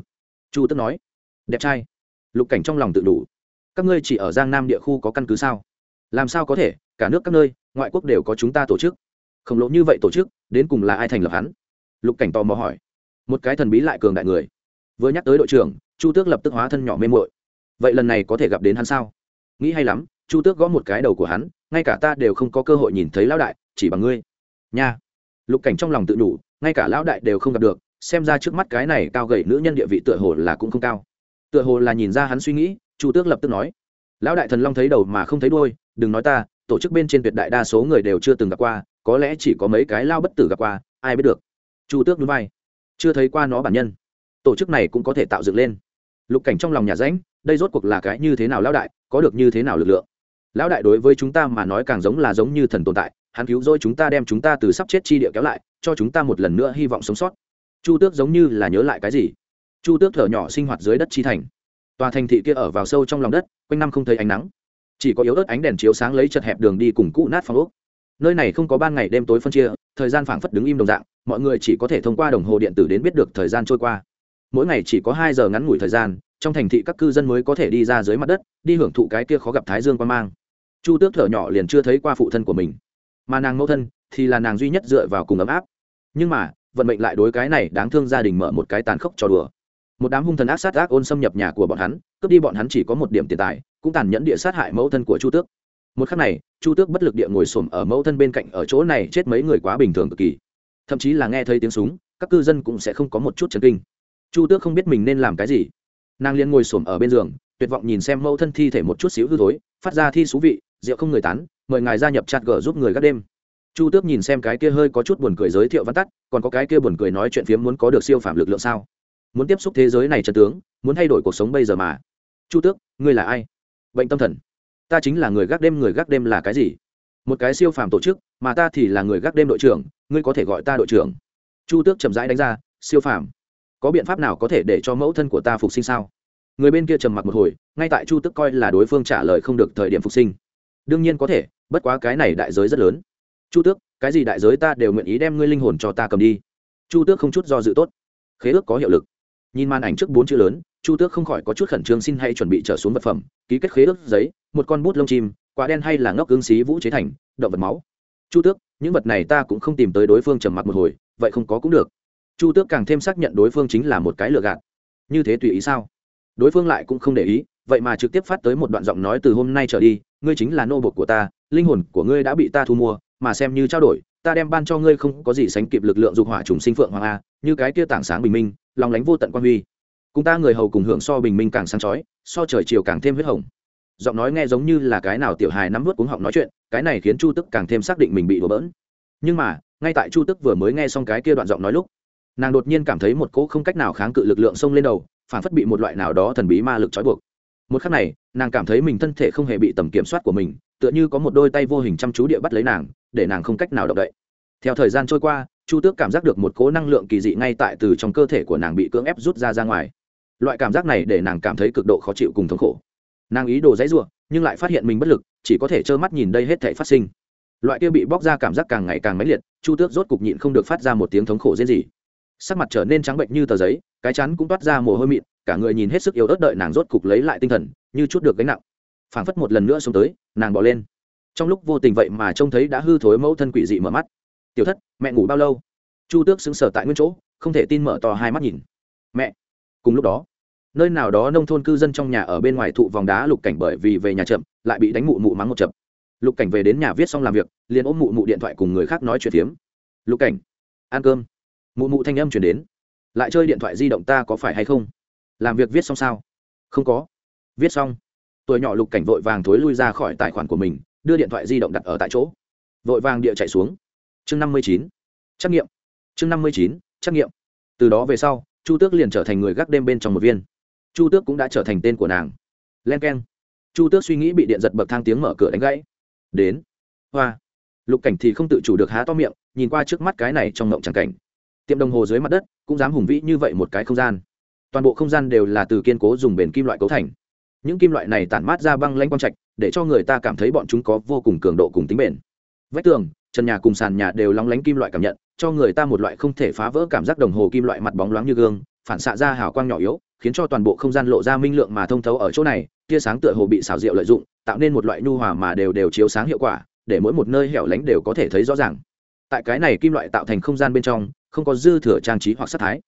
Chu tức nói. Đẹp trai. Lục cảnh trong lòng tự đủ. Các ngươi chỉ ở giang nam địa khu có căn cứ sao? Làm sao có thể? Cả nước các nơi, ngoại quốc đều có chúng ta tổ chức. Khổng lồ như vậy tổ chức, đến cùng là ai thành lập hắn? Lục cảnh tò mò hỏi. Một cái thần bí lại cường đại người. Vừa nhắc tới đội trưởng, chu tước lập tức hóa thân nhỏ mê mội vậy lần này có thể gặp đến hắn sao? Nghĩ hay lắm, chu tước gõ một cái đầu của hắn, ngay cả ta đều không có cơ hội nhìn thấy lão đại, chỉ bằng ngươi. Nha. Lục cảnh trong lòng tự đủ ngay cả lão đại đều không gặp được, xem ra trước mắt cái này cao gầy nữ nhân địa vị tựa hồ là cũng không cao. Tựa hồ là nhìn ra hắn suy nghĩ, chu tước lập tức nói, lão đại thần long thấy đầu mà không thấy đôi đừng nói ta, tổ chức bên trên tuyệt đại đa số người đều chưa từng gặp qua, có lẽ chỉ có mấy cái lao bất tử gặp qua, ai biết được. Chu tước núi vai, chưa thấy qua nó bản nhân. Tổ chức này cũng có thể tạo dựng lên. Lục cảnh trong lòng nhà ránh, đây rốt cuộc là cái như thế nào lão đại, có được như thế nào lực lượng? Lão đại đối với chúng ta mà nói càng giống là giống như thần tồn tại hắn cứu rồi chúng ta đem chúng ta từ sắp chết chi địa kéo lại, cho chúng ta một lần nữa hy vọng sống sót. Chu tước giống như là nhớ lại cái gì. Chu tước thở nhỏ sinh hoạt dưới đất chi thành. Tòa thành thị kia ở vào sâu trong lòng đất, quanh năm không thấy ánh nắng. Chỉ có yếu ớt ánh đèn chiếu sáng lấy chật hẹp đường đi cùng cũ nát phòng ốc. Nơi này không có ban ngày đêm tối phân chia, thời gian phảng phất đứng im đồng dạng, mọi người chỉ có thể thông qua đồng hồ điện tử đến biết được thời gian trôi qua. Mỗi ngày chỉ có hai giờ ngắn ngủi thời gian, trong thành thị các cư dân mới có thể đi ra dưới mặt đất, đi hưởng thụ cái kia khó gặp thái dương quan mang. Chu tước thở nhỏ liền chưa thấy qua phụ thân của mình mà nàng mẫu thân thì là nàng duy nhất dựa vào cùng ấm áp. Nhưng mà, vận mệnh lại đối cái này đáng thương gia đình mở một cái tàn khốc cho đùa. Một đám hung thần ác sát ác ôn xâm nhập nhà của bọn hắn, cướp đi bọn hắn chỉ có một điểm tiền tài, cũng tàn nhẫn địa sát hại mẫu thân của chu tước. Một khắc này, chu tước bất lực địa ngồi xổm ở mẫu thân bên cạnh ở chỗ này chết mấy người quá bình thường cực kỳ. Thậm chí là nghe thấy tiếng súng, các cư dân cũng sẽ không có một chút chấn kinh. Chu tước không biết mình nên làm cái gì. Nàng liền ngồi xổm ở bên giường, tuyệt vọng nhìn xem mẫu thân thi thể một chút xíu hư thối, phát ra thi xú vị rượu không người tán, mời ngài gia nhập chặt gờ giúp người gác đêm. Chu tước nhìn xem cái kia hơi có chút buồn cười giới thiệu văn tắt, còn có cái kia buồn cười nói chuyện phiếm muốn có được siêu phạm lực lượng sao? Muốn tiếp xúc thế giới này chân tướng, muốn thay đổi cuộc sống bây giờ mà. Chu tước, ngươi là ai? Bệnh tâm thần. Ta chính là người gác đêm, người gác đêm là cái gì? Một cái siêu phàm tổ chức, mà ta thì là người gác đêm đội trưởng, ngươi có thể gọi ta đội trưởng. Chu tước chậm rãi đánh ra, siêu phàm. Có biện pháp nào có thể để cho mẫu thân của ta phục sinh sao? Người bên kia trầm mặc một hồi, ngay tại chu tước coi là đối phương trả lời không được thời điểm phục sinh đương nhiên có thể, bất quá cái này đại giới rất lớn. Chu tước, cái gì đại giới ta đều nguyện ý đem ngươi linh hồn cho ta cầm đi. Chu tước không chút do dự tốt. Khế ước có hiệu lực. Nhìn màn ảnh trước bốn chữ lớn, chu tước không khỏi có chút khẩn trương xin hay chuẩn bị trở xuống vật phẩm, ký kết khế ước giấy, một con bút lông chim, quả đen hay là ngốc ứng xí vũ chế thành, động vật máu. Chu tước, những vật này ta cũng không tìm tới đối phương trầm mặc một hồi, vậy không có cũng được. Chu tước càng thêm xác nhận đối phương chính là một cái lừa gạt. Như thế tùy ý sao? Đối phương lại cũng không để ý, vậy mà trực tiếp phát tới một đoạn giọng nói từ hôm nay trở đi ngươi chính là nô bộc của ta, linh hồn của ngươi đã bị ta thu mua, mà xem như trao đổi, ta đem ban cho ngươi không có gì sánh kịp lực lượng dục hỏa trùng sinh phượng hoàng a, như cái kia tảng sáng bình minh, lòng lánh vô tận quan huy. Cùng ta người hầu cùng hưởng so bình minh càng sáng chói, so trời chiều càng thêm huyết hồng. Giọng nói nghe giống như là cái nào tiểu hài nắm vớt cuống họng nói chuyện, cái này khiến chu tức càng thêm xác định mình bị đổ bỡn. Nhưng mà, ngay tại chu tức vừa mới nghe xong cái kia đoạn giọng nói lúc, nàng đột nhiên cảm thấy một cỗ không cách nào kháng cự lực lượng xông lên đầu, phản phất bị một loại nào đó thần bí ma lực trói buộc một khắc này, nàng cảm thấy mình thân thể không hề bị tầm kiểm soát của mình, tựa như có một đôi tay vô hình chăm chú địa bắt lấy nàng, để nàng không cách nào động đậy. Theo thời gian trôi qua, chu tước cảm giác được một cố năng lượng kỳ dị ngay tại từ trong cơ thể của nàng bị cưỡng ép rút ra ra ngoài. Loại cảm giác này để nàng cảm thấy cực độ khó chịu cùng thống khổ. Nàng ý đồ dãy r u ộ nhưng lại phát hiện mình bất lực, chỉ có thể trơ mắt nhìn đây hết thể phát sinh. Loại kia bị bóc ra cảm giác càng ngày càng mãnh liệt, chu tước rốt cục nhịn không được phát ra một tiếng thống khổ dễ gì sắc mặt trở nên trắng bệnh như tờ giấy, cái chắn cũng toát ra mồ hôi mịn cả người nhìn hết sức yếu ớt đợi nàng rốt cục lấy lại tinh thần, như chút được gánh nặng. Phảng phất một lần nữa xuống tới, nàng bỏ lên. Trong lúc vô tình vậy mà trông thấy đã hư thối mẫu thân quỷ dị mở mắt. Tiểu thất, mẹ ngủ bao lâu? Chu tước xứng sở tại nguyên chỗ, không thể tin mở to hai mắt nhìn. Mẹ. Cùng lúc đó, nơi nào đó nông thôn cư dân trong nhà ở bên ngoài thụ vòng đá lục cảnh bởi vì về nhà chậm, lại bị đánh mụ mụ mắng một chậm lục cảnh về đến nhà viết xong làm việc, liền ôm mụ mụ điện thoại cùng người khác nói chuyện phiếm. Lục cảnh, ăn cơm. Mụ mụ thanh âm chuyển đến. Lại chơi điện thoại di động ta có phải hay không? Làm việc viết xong sao? Không có. Viết xong. Tuổi nhỏ lục cảnh vội vàng thối lui ra khỏi tài khoản của mình, đưa điện thoại di động đặt ở tại chỗ. Vội vàng địa chạy xuống. Chương năm mươi chín. Trắc nghiệm. Chương năm mươi chín. Trắc nghiệm. Từ đó về sau, chu tước liền trở thành người gác đêm bên trong một viên. Chu tước cũng đã trở thành tên của nàng. Len k e n chu tước suy nghĩ bị điện giật bậc thang tiếng mở cửa đánh gãy. Đến. Hoa. Lục cảnh thì không tự chủ được há to miệng, nhìn qua trước mắt cái này trong ngộng tràng cảnh. Tiệm đồng hồ dưới mặt đất, cũng dám hùng vĩ như vậy một cái không gian toàn bộ không gian đều là từ kiên cố dùng bền kim loại cấu thành. Những kim loại này tản mát ra băng lanh quang trạch, để cho người ta cảm thấy bọn chúng có vô cùng cường độ cùng tính bền. Vách tường, trần nhà cùng sàn nhà đều lóng lánh kim loại cảm nhận, cho người ta một loại không thể phá vỡ cảm giác đồng hồ kim loại mặt bóng loáng như gương, phản xạ ra hào quang nhỏ yếu, khiến cho toàn bộ không gian lộ ra minh lượng mà thông thấu ở chỗ này, tia sáng tựa hồ bị xảo diệu lợi dụng, tạo nên một loại nhu hòa mà đều đều chiếu sáng hiệu quả, để mỗi một nơi hẻo lánh đều có thể thấy rõ ràng. Tại cái này kim loại tạo thành không gian bên trong, không có dư thừa trang trí hoặc sắc thái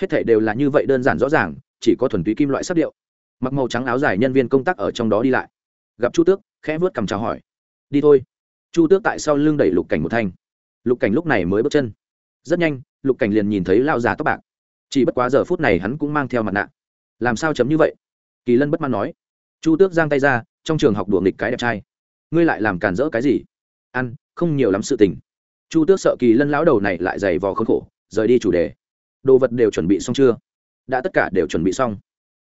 hết thể đều là như vậy đơn giản rõ ràng, chỉ có thuần túy kim loại sắc điệu. Mặc màu trắng áo dài nhân viên công tác ở trong đó đi lại. Gặp chu tước, khẽ vớt cầm chào hỏi. Đi thôi. Chu tước tại sau lưng đẩy lục cảnh một thanh. Lục cảnh lúc này mới bước chân. Rất nhanh, lục cảnh liền nhìn thấy lao già tóc bạc. Chỉ bất quá giờ phút này hắn cũng mang theo mặt nạ. Làm sao chấm như vậy? Kỳ lân bất mãn nói. Chu tước giang tay ra, trong trường học đùa nghịch cái đẹp trai. Ngươi lại làm cản rỡ cái gì? Ăn, không nhiều lắm sự tình. Chu tước sợ kỳ lân lão đầu này lại dày vò khốn khổ, rời đi chủ đề đồ vật đều chuẩn bị xong chưa? Đã tất cả đều chuẩn bị xong.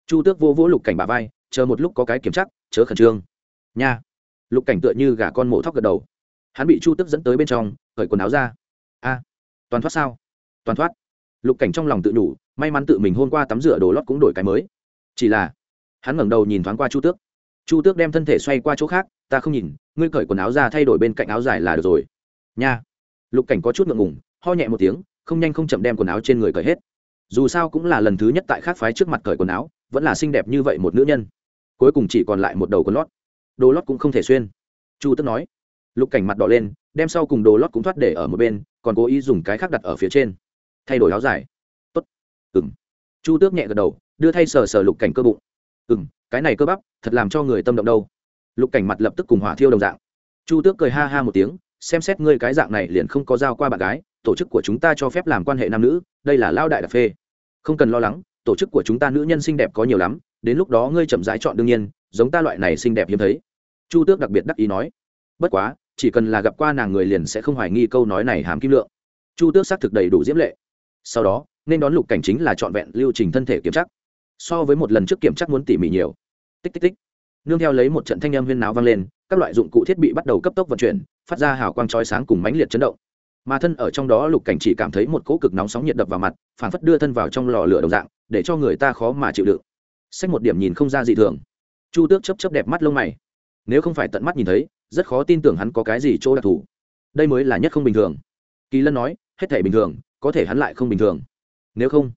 Chu tước vô vỗ lục cảnh bà vai, chờ một lúc có cái kiểm chắc, chớ khẩn trương. Nha. Lục cảnh tựa như gà con mổ thóc gật đầu. Hắn bị chu tước dẫn tới bên trong, cởi quần áo ra. A, toàn thoát sao? Toàn thoát. Lục cảnh trong lòng tự đủ may mắn tự mình hôm qua tắm rửa đồ lót cũng đổi cái mới. Chỉ là, hắn ngẩng đầu nhìn thoáng qua chu tước. Chu tước đem thân thể xoay qua chỗ khác, ta không nhìn, ngươi cởi quần áo ra thay đổi bên cạnh áo dài là được rồi. Nha. Lục cảnh có chút ngượng ngùng, ho nhẹ một tiếng không nhanh không chậm đem quần áo trên người cởi hết. Dù sao cũng là lần thứ nhất tại khác phái trước mặt cởi quần áo, vẫn là xinh đẹp như vậy một nữ nhân. Cuối cùng chỉ còn lại một đầu quần lót. Đồ lót cũng không thể xuyên. Chu tức nói. Lục cảnh mặt đỏ lên, đem sau cùng đồ lót cũng thoát để ở một bên, còn cố ý dùng cái khác đặt ở phía trên. Thay đổi áo dài. Tốt. Ừng chu tước nhẹ gật đầu, đưa thay sờ sờ lục cảnh cơ bụng. Ừng cái này cơ bắp, thật làm cho người tâm động đâu. Lục cảnh mặt lập tức cùng hỏa thiêu đồng dạng. Chu tước cười ha ha một tiếng, xem xét ngươi cái dạng này liền không có dao qua bạn gái tổ chức của chúng ta cho phép làm quan hệ nam nữ, đây là lao đại đặc phê. Không cần lo lắng, tổ chức của chúng ta nữ nhân xinh đẹp có nhiều lắm, đến lúc đó ngươi chậm rãi chọn đương nhiên, giống ta loại này xinh đẹp hiếm thấy. Chu tước đặc biệt đắc ý nói. Bất quá, chỉ cần là gặp qua nàng người liền sẽ không hoài nghi câu nói này hàm kim lượng. Chu tước xác thực đầy đủ diễm lệ. Sau đó, nên đón lục cảnh chính là trọn vẹn lưu trình thân thể kiểm tra so với một lần trước kiểm tra muốn tỉ mỉ nhiều. Tích tích tích. Nương theo lấy một trận thanh âm huyên náo vang lên, các loại dụng cụ thiết bị bắt đầu cấp tốc vận chuyển, phát ra hào quang trói sáng cùng mãnh liệt chấn động mà thân ở trong đó lục cảnh chỉ cảm thấy một cỗ cực nóng sóng nhiệt đập vào mặt phản phất đưa thân vào trong lò lửa đồng dạng, để cho người ta khó mà chịu đựng. Xét một điểm nhìn không ra dị thường. Chu tước chấp chấp đẹp mắt lông mày. Nếu không phải tận mắt nhìn thấy, rất khó tin tưởng hắn có cái gì chỗ đặc thù. Đây mới là nhất không bình thường. Kỳ lân nói, hết thể bình thường, có thể hắn lại không bình thường. Nếu không,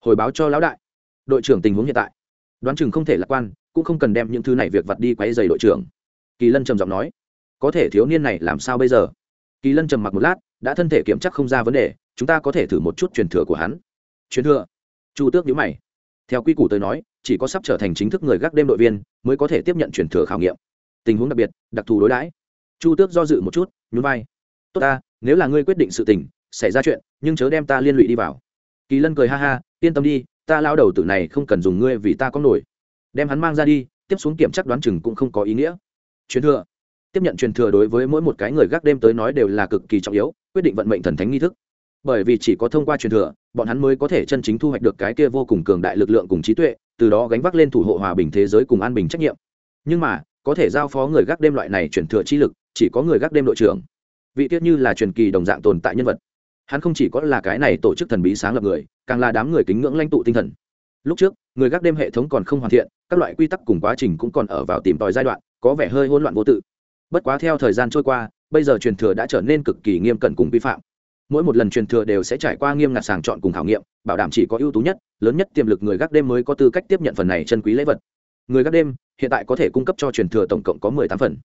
hồi báo cho lão đại. Đội trưởng tình huống hiện tại. Đoán chừng không thể lạc quan, cũng không cần đem những thứ này việc vặt đi quay dày đội trưởng. Kỳ lân trầm giọng nói, có thể thiếu niên này làm sao bây giờ? Kỳ lân trầm mặc một lát đã thân thể kiểm chắc không ra vấn đề, chúng ta có thể thử một chút truyền thừa của hắn. Truyền thừa? Chu tước nhữ mày. Theo quy củ tới nói, chỉ có sắp trở thành chính thức người gác đêm đội viên mới có thể tiếp nhận truyền thừa khảo nghiệm. Tình huống đặc biệt, đặc thù đối đãi. Chu tước do dự một chút, nhún vai. Tốt ta, nếu là ngươi quyết định sự tình, xảy ra chuyện, nhưng chớ đem ta liên lụy đi vào. Kỳ lân cười ha ha, yên tâm đi, ta lao đầu tử này không cần dùng ngươi vì ta có nổi. Đem hắn mang ra đi, tiếp xuống kiểm chắc đoán chừng cũng không có ý nghĩa. Truyền thừa? Tiếp nhận truyền thừa đối với mỗi một cái người gác đêm tới nói đều là cực kỳ trọng yếu quyết định vận mệnh thần thánh nghi thức. Bởi vì chỉ có thông qua truyền thừa, bọn hắn mới có thể chân chính thu hoạch được cái kia vô cùng cường đại lực lượng cùng trí tuệ, từ đó gánh vác lên thủ hộ hòa bình thế giới cùng an bình trách nhiệm. Nhưng mà, có thể giao phó người gác đêm loại này truyền thừa chi lực, chỉ có người gác đêm đội trưởng. Vị tiết như là truyền kỳ đồng dạng tồn tại nhân vật. Hắn không chỉ có là cái này tổ chức thần bí sáng lập người, càng là đám người kính ngưỡng lãnh tụ tinh thần. Lúc trước, người gác đêm hệ thống còn không hoàn thiện, các loại quy tắc cùng quá trình cũng còn ở vào tìm tòi giai đoạn, có vẻ hơi hỗn loạn vô tự. Bất quá theo thời gian trôi qua bây giờ truyền thừa đã trở nên cực kỳ nghiêm cẩn cùng vi phạm. Mỗi một lần truyền thừa đều sẽ trải qua nghiêm ngặt sàng chọn cùng khảo nghiệm, bảo đảm chỉ có ưu tú nhất, lớn nhất tiềm lực người gác đêm mới có tư cách tiếp nhận phần này chân quý lễ vật. Người gác đêm hiện tại có thể cung cấp cho truyền thừa tổng cộng có mười tám phần.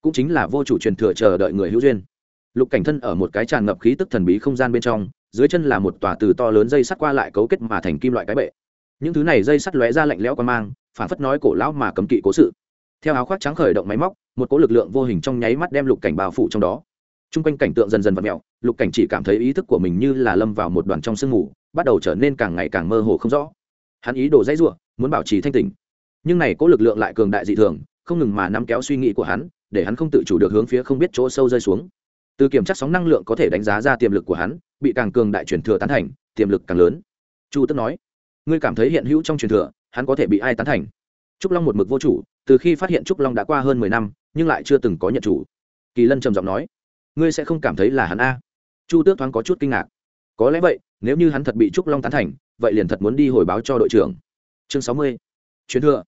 Cũng chính là vô chủ truyền thừa chờ đợi người hữu duyên. Lục cảnh thân ở một cái tràn ngập khí tức thần bí không gian bên trong, dưới chân là một tòa từ to lớn dây sắt qua lại cấu kết mà thành kim loại cái bệ. Những thứ này dây sắt lóe ra lạnh lẽo qua mang, phản phất nói cổ lão mà cấm kỵ cố sự. Theo áo khoác trắng khởi động máy móc một cỗ lực lượng vô hình trong nháy mắt đem lục cảnh bao phủ trong đó. T r u n g quanh cảnh tượng dần dần v ặ mẹo lục cảnh chỉ cảm thấy ý thức của mình như là lâm vào một đoàn trong sương mù, bắt đầu trở nên càng ngày càng mơ hồ không rõ. Hắn ý đồ dãy r u ộ muốn bảo trì thanh tình nhưng này cỗ lực lượng lại cường đại dị thường, không ngừng mà nắm kéo suy nghĩ của hắn, để hắn không tự chủ được hướng phía không biết chỗ sâu rơi xuống. Từ kiểm tra sóng năng lượng có thể đánh giá ra tiềm lực của hắn, bị càng cường đại truyền thừa tán thành, tiềm lực càng lớn. Chu tức nói, ngươi cảm thấy hiện hữu trong truyền thừa, hắn có thể bị ai tán thành? Trúc long một mực vô chủ từ khi phát hiện trúc long đã qua hơn mười năm, nhưng lại chưa từng có nhận chủ. Kỳ lân trầm giọng nói, ngươi sẽ không cảm thấy là hắn a? Chu tước thoáng có chút kinh ngạc. Có lẽ vậy, nếu như hắn thật bị trúc long tán thành, vậy liền thật muốn đi hồi báo cho đội trưởng. Chương sáu mươi, truyền thừa.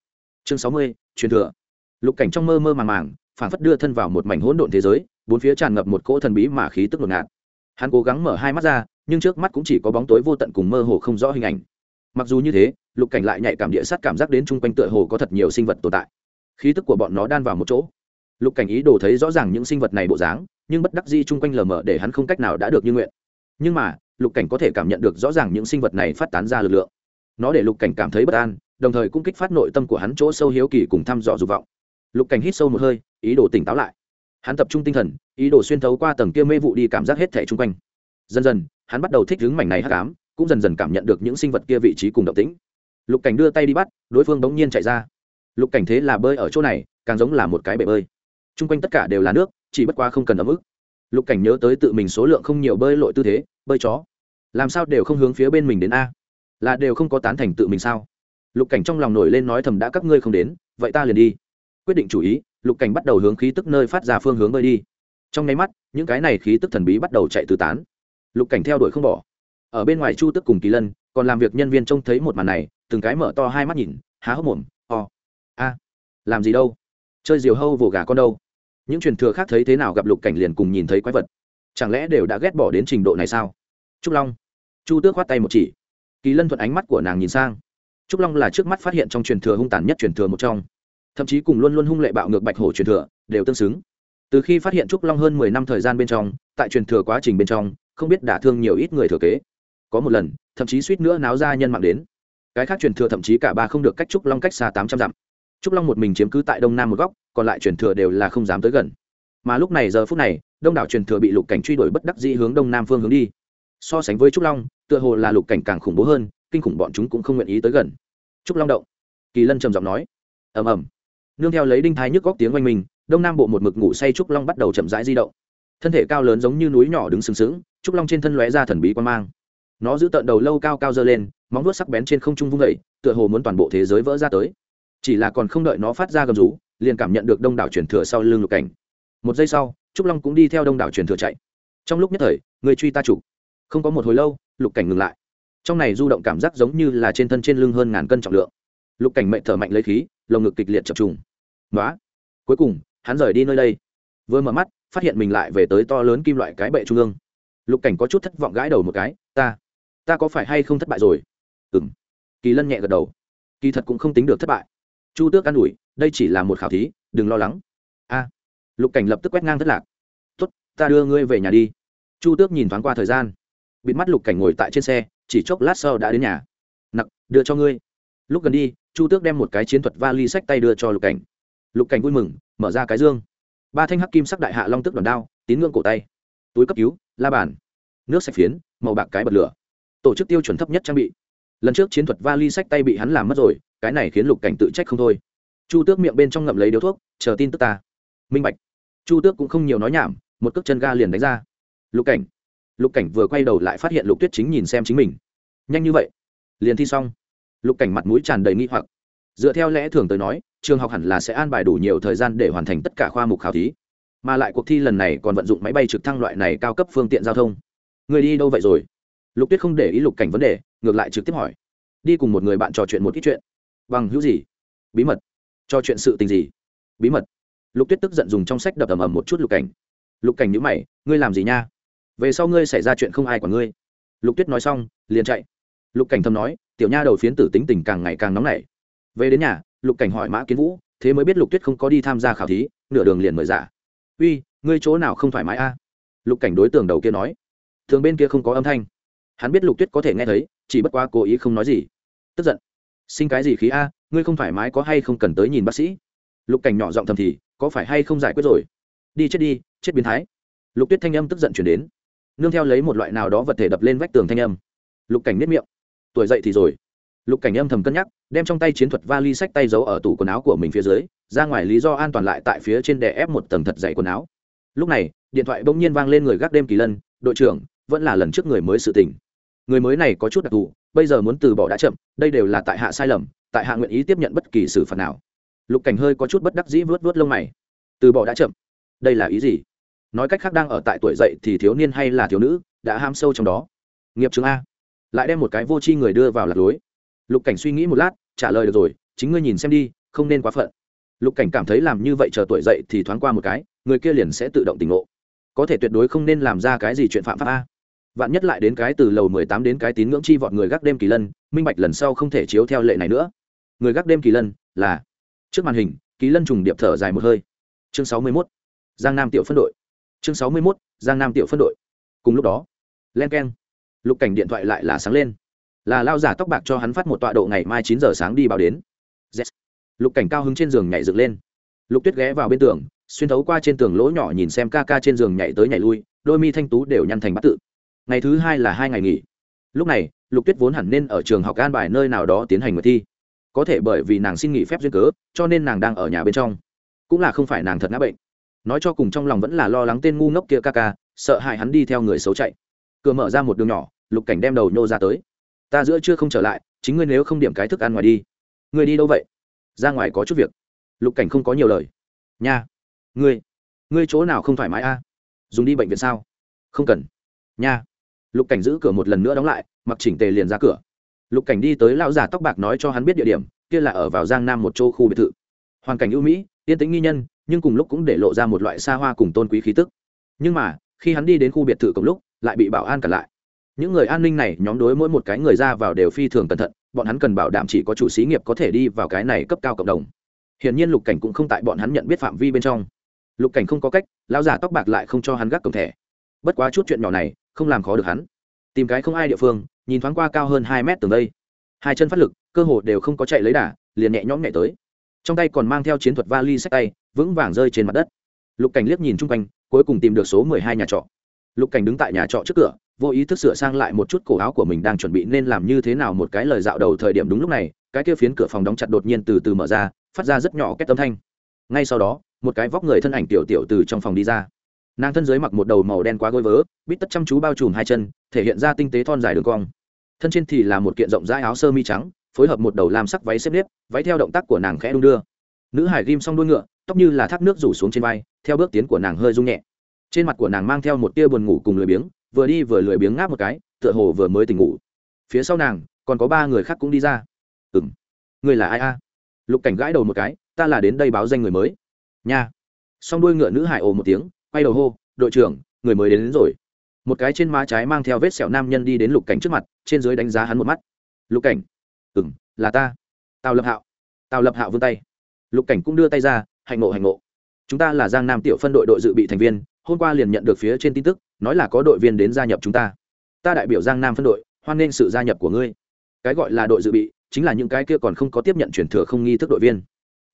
Chương sáu mươi, truyền thừa. Lục cảnh trong mơ mơ màng màng phản phất đưa thân vào một mảnh hỗn độn thế giới, bốn phía tràn ngập một cỗ thần bí mà khí tức ngột ngạt. Hắn cố gắng mở hai mắt ra, nhưng trước mắt cũng chỉ có bóng tối vô tận cùng mơ hồ không rõ hình ảnh. Mặc dù như thế, lục cảnh lại nhạy cảm địa sát cảm giác đến chung quanh tựa hồ có thật nhiều sinh vật tồn tại khí tức của bọn nó đan vào một chỗ. Lục cảnh ý đồ thấy rõ ràng những sinh vật này bộ dáng, nhưng bất đắc di chung quanh lờ mờ để hắn không cách nào đã được như nguyện. Nhưng mà, lục cảnh có thể cảm nhận được rõ ràng những sinh vật này phát tán ra lực lượng. Nó để lục cảnh cảm thấy bất an, đồng thời cũng kích phát nội tâm của hắn chỗ sâu hiếu kỳ cùng thăm dò dục vọng. Lục cảnh hít sâu một hơi, ý đồ tỉnh táo lại. Hắn tập trung tinh thần, ý đồ xuyên thấu qua tầng kia mê vụ đi cảm giác hết thẻ chung quanh. Dần dần, hắn bắt đầu thích đứng mảnh này hắc ám, cũng dần dần cảm nhận được những sinh vật kia vị trí cùng động tĩnh. Lục cảnh đưa tay đi bắt, đối phương bỗng nhiên chạy ra lục cảnh thế là bơi ở chỗ này, càng giống là một cái bể bơi. T r u n g quanh tất cả đều là nước, chỉ bất qua không cần ấm ức. Lục cảnh nhớ tới tự mình số lượng không nhiều bơi lội tư thế, bơi chó. Làm sao đều không hướng phía bên mình đến a? Là đều không có tán thành tự mình sao? Lục cảnh trong lòng nổi lên nói thầm đã các ngươi không đến, vậy ta liền đi. Quyết định chủ ý, lục cảnh bắt đầu hướng khí tức nơi phát ra phương hướng bơi đi. Trong nháy mắt, những cái này khí tức thần bí bắt đầu chạy tứ tán. Lục cảnh theo đuổi không bỏ. Ở bên ngoài chu tức cùng kỳ lân, còn làm việc nhân viên trông thấy một màn này, từng cái mở to hai mắt nhìn, há hốc mồm làm gì đâu? Chơi diều hâu vồ gà con đâu? Những truyền thừa khác thấy thế nào gặp lục cảnh liền cùng nhìn thấy quái vật? Chẳng lẽ đều đã ghét bỏ đến trình độ này sao? Trúc long. Chu tước khoát tay một chỉ. Kỳ lân thuận ánh mắt của nàng nhìn sang. Trúc long là trước mắt phát hiện trong truyền thừa hung tàn nhất truyền thừa một trong. Thậm chí cùng luôn luôn hung lệ bạo ngược bạch hổ truyền thừa đều tương xứng. Từ khi phát hiện trúc long hơn mười năm thời gian bên trong, tại truyền thừa quá trình bên trong, không biết đả thương nhiều ít người thừa kế. Có một lần, thậm chí suýt nữa náo ra nhân mạng đến. Cái khác truyền thừa thậm chí cả ba không được cách trúc long cách xa tám trăm dặm trúc long một mình chiếm cứ tại đông nam một góc, còn lại truyền thừa đều là không dám tới gần. Mà lúc này giờ phút này, đông đảo truyền thừa bị lục cảnh truy đuổi bất đắc dĩ hướng đông nam phương hướng đi. So sánh với trúc long, tựa hồ là lục cảnh càng khủng bố hơn, kinh khủng bọn chúng cũng không nguyện ý tới gần. Trúc long động. Kỳ lân trầm giọng nói. Ầm ầm. Nương theo lấy đinh thái nhức góc tiếng oanh mình, đông nam bộ một mực ngủ say trúc long bắt đầu chậm rãi di động. Thân thể cao lớn giống như núi nhỏ đứng sừng sững, trúc long trên thân lóe ra thần bí quan mang. Nó giữ tận đầu lâu cao cao dơ lên, móng vuốt sắc bén trên không trung vung vẩy tựa hồ muốn toàn bộ thế giới vỡ ra tới chỉ là còn không đợi nó phát ra gầm rú, liền cảm nhận được đông đảo truyền thừa sau lưng lục cảnh. Một giây sau, trúc long cũng đi theo đông đảo truyền thừa chạy. Trong lúc nhất thời, người truy ta chủ. Không có một hồi lâu, lục cảnh ngừng lại. Trong này du động cảm giác giống như là trên thân trên lưng hơn ngàn cân trọng lượng. Lục cảnh mệnh thở mạnh lấy khí, lồng ngực kịch liệt chập trùng. Nói cuối cùng, hắn rời đi nơi đây. Vừa mở mắt, phát hiện mình lại về tới to lớn kim loại cái bệ trung ương. Lục cảnh có chút thất vọng gãi đầu một cái, ta ta có phải hay không thất bại rồi? Ừ m kỳ lân nhẹ gật đầu. Kỳ thật cũng không tính được thất bại chu tước an ủi, đây chỉ là một khảo thí, đừng lo lắng. A. Lục cảnh lập tức quét ngang thất lạc. Tốt, ta đưa ngươi về nhà đi. Chu tước nhìn thoáng qua thời gian. Bịt mắt lục cảnh ngồi tại trên xe, chỉ chốc lát sau đã đến nhà. Nặc, đưa cho ngươi. Lúc gần đi, chu tước đem một cái chiến thuật va ly sách tay đưa cho lục cảnh. Lục cảnh vui mừng, mở ra cái dương. Ba thanh hắc kim sắc đại hạ long tức đòn đao, tín ngưỡng cổ tay. Túi cấp cứu, la bàn. Nước sạch phiến, màu bạc cái bật lửa. Tổ chức tiêu chuẩn thấp nhất trang bị. Lần trước chiến thuật vali sách tay bị hắn làm mất rồi cái này khiến lục cảnh tự trách không thôi. Chu tước miệng bên trong ngậm lấy điếu thuốc, chờ tin tức ta. Minh bạch. Chu tước cũng không nhiều nói nhảm, một cước chân ga liền đánh ra. Lục cảnh. Lục cảnh vừa quay đầu lại phát hiện lục tuyết chính nhìn xem chính mình. Nhanh như vậy? Liền thi xong. Lục cảnh mặt mũi tràn đầy nghi hoặc. Dựa theo lẽ thường tới nói, trường học hẳn là sẽ an bài đủ nhiều thời gian để hoàn thành tất cả khoa mục khảo thí. Mà lại cuộc thi lần này còn vận dụng máy bay trực thăng loại này cao cấp phương tiện giao thông. Người đi đâu vậy rồi? Lục tuyết không để ý lục cảnh vấn đề, ngược lại trực tiếp hỏi. Đi cùng một người bạn trò chuyện một ít chuyện bằng hữu gì? Bí mật. Cho chuyện sự tình gì? Bí mật. Lục tuyết tức giận dùng trong sách đập ầm ầm một chút lục cảnh. Lục cảnh nhữ mày, ngươi làm gì nha? Về sau ngươi xảy ra chuyện không ai của ngươi. Lục tuyết nói xong, liền chạy. Lục cảnh thầm nói, tiểu nha đầu phiến tử tính tình càng ngày càng nóng nảy. Về đến nhà, lục cảnh hỏi mã kiến vũ, thế mới biết lục tuyết không có đi tham gia khảo thí, nửa đường liền mời giả. Uy, ngươi chỗ nào không thoải mái a? Lục cảnh đối tượng đầu kia nói. Thường bên kia không có âm thanh. Hắn biết lục tuyết có thể nghe thấy, chỉ bất quá cố ý không nói gì. Tức giận sinh cái gì khí a, ngươi không thoải mái có hay không cần tới nhìn bác sĩ? Lục cảnh nhỏ giọng thầm thì, có phải hay không giải quyết rồi? Đi, chết đi, chết biến thái. Lục tuyết thanh âm tức giận chuyển đến. Nương theo lấy một loại nào đó vật thể đập lên vách tường thanh âm. Lục cảnh nếp miệng. Tuổi dậy thì rồi. Lục cảnh âm thầm cân nhắc, đem trong tay chiến thuật vali sách tay giấu ở tủ quần áo của mình phía dưới, ra ngoài lý do an toàn lại tại phía trên đè ép một tầng thật dày quần áo. Lúc này, điện thoại bỗng nhiên vang lên người gác đêm kỳ lân, đội trưởng, vẫn là lần trước người mới sự tình người mới này có chút đặc thù, bây giờ muốn từ bỏ đã chậm, đây đều là tại hạ sai lầm, tại hạ nguyện ý tiếp nhận bất kỳ xử phạt nào. Lục cảnh hơi có chút bất đắc dĩ vớt vớt lông mày. Từ bỏ đã chậm. Đây là ý gì? Nói cách khác đang ở tại tuổi dậy thì thiếu niên hay là thiếu nữ đã ham sâu trong đó. Nghiệp chứng a. Lại đem một cái vô tri người đưa vào lạc lối. Lục cảnh suy nghĩ một lát, trả lời được rồi, chính ngươi nhìn xem đi, không nên quá phận. Lục cảnh cảm thấy làm như vậy chờ tuổi dậy thì thoáng qua một cái, người kia liền sẽ tự động tỉnh ngộ. Có thể tuyệt đối không nên làm ra cái gì chuyện phạm pháp a vạn nhất lại đến cái từ lầu mười tám đến cái tín ngưỡng chi vọt người gác đêm kỳ lân, minh bạch lần sau không thể chiếu theo lệ này nữa. Người gác đêm kỳ lân là, trước màn hình, kỳ lân trùng điệp thở dài một hơi. Chương sáu mươi mốt, giang nam tiểu phân đội. Chương sáu mươi mốt, giang nam tiểu phân đội. Cùng lúc đó, len k e n lục cảnh điện thoại lại là sáng lên. Là lao giả tóc bạc cho hắn phát một tọa độ ngày mai chín giờ sáng đi báo đến. Yes. lục cảnh cao hứng trên giường nhảy dựng lên. Lục tuyết ghé vào bên tường, xuyên thấu qua trên tường lỗ nhỏ nhìn xem ca ca trên giường nhảy tới nhảy lui, đôi mi thanh tú đều nhăn thành bắt tự ngày thứ hai là hai ngày nghỉ. Lúc này, lục tuyết vốn hẳn nên ở trường học an bài nơi nào đó tiến hành nguyệt thi. Có thể bởi vì nàng xin nghỉ phép duyên cớ, cho nên nàng đang ở nhà bên trong. Cũng là không phải nàng thật ngã bệnh. Nói cho cùng trong lòng vẫn là lo lắng tên ngu ngốc kia ca ca, sợ hại hắn đi theo người xấu chạy. Cửa mở ra một đường nhỏ, lục cảnh đem đầu nhô ra tới. Ta giữa chưa không trở lại, chính ngươi nếu không điểm cái thức ăn ngoài đi. Ngươi đi đâu vậy? Ra ngoài có chút việc. Lục cảnh không có nhiều lời. Nha. Ngươi. Ngươi chỗ nào không thoải mái a? Dùng đi bệnh viện sao? Không cần. Nha lục cảnh giữ cửa một lần nữa đóng lại, mặc chỉnh tề liền ra cửa. Lục cảnh đi tới lão giả tóc bạc nói cho hắn biết địa điểm, kia là ở vào giang nam một chỗ khu biệt thự. Hoàn cảnh ưu mỹ, yên tĩnh nghi nhân, nhưng cùng lúc cũng để lộ ra một loại xa hoa cùng tôn quý khí tức. Nhưng mà, khi hắn đi đến khu biệt thự cùng lúc, lại bị bảo an cản lại. Những người an ninh này, nhóm đối mỗi một cái người ra vào đều phi thường cẩn thận, bọn hắn cần bảo đảm chỉ có chủ xí nghiệp có thể đi vào cái này cấp cao cộng đồng. Hiển nhiên lục cảnh cũng không tại bọn hắn nhận biết phạm vi bên trong. Lục cảnh không có cách, lão giả tóc bạc lại không cho hắn gác cổng thẻ. Bất quá chút chuyện nhỏ này không làm khó được hắn. Tìm cái không ai địa phương, nhìn thoáng qua cao hơn hai mét tường đây. Hai chân phát lực, cơ hồ đều không có chạy lấy đà, liền nhẹ nhõm nhẹ tới. Trong tay còn mang theo chiến thuật vali sách tay, vững vàng rơi trên mặt đất. Lục cảnh liếc nhìn chung quanh, cuối cùng tìm được số mười hai nhà trọ. Lục cảnh đứng tại nhà trọ trước cửa, vô ý thức sửa sang lại một chút cổ áo của mình đang chuẩn bị nên làm như thế nào một cái lời dạo đầu thời điểm đúng lúc này, cái kia phiến cửa phòng đóng chặt đột nhiên từ từ mở ra, phát ra rất nhỏ kết âm thanh. Ngay sau đó, một cái vóc người thân ảnh tiểu tiểu từ trong phòng đi ra nàng thân dưới mặc một đầu màu đen quá gối vớ, bít tất chăm chú bao trùm hai chân, thể hiện ra tinh tế thon dài đường cong. Thân trên thì là một kiện rộng rãi áo sơ mi trắng, phối hợp một đầu làm sắc váy xếp nếp, váy theo động tác của nàng khẽ đung đưa. Nữ hải ghim xong đuôi ngựa, tóc như là thác nước rủ xuống trên vai, theo bước tiến của nàng hơi rung nhẹ. Trên mặt của nàng mang theo một tia buồn ngủ cùng lười biếng, vừa đi vừa lười biếng ngáp một cái, tựa hồ vừa mới tỉnh ngủ. Phía sau nàng, còn có ba người khác cũng đi ra. Ừ m người là ai a? Lục cảnh gãi đầu một cái, ta là đến đây báo danh người mới. Nha. Xong đuôi ngựa nữ hải ồ một tiếng quay đầu hô đội trưởng người mới đến, đến rồi. Một cái trên má trái mang theo vết sẹo nam nhân đi đến lục cảnh trước mặt trên dưới đánh giá hắn một mắt. Lục cảnh? Ừng là ta. Tào lập hạo. Tào lập hạo vươn tay. Lục cảnh cũng đưa tay ra hạnh ngộ hạnh ngộ. Chúng ta là giang nam tiểu phân đội đội dự bị thành viên hôm qua liền nhận được phía trên tin tức nói là có đội viên đến gia nhập chúng ta. Ta đại biểu giang nam phân đội hoan nghênh sự gia nhập của ngươi. Cái gọi là đội dự bị chính là những cái kia còn không có tiếp nhận chuyển thừa không nghi thức đội viên.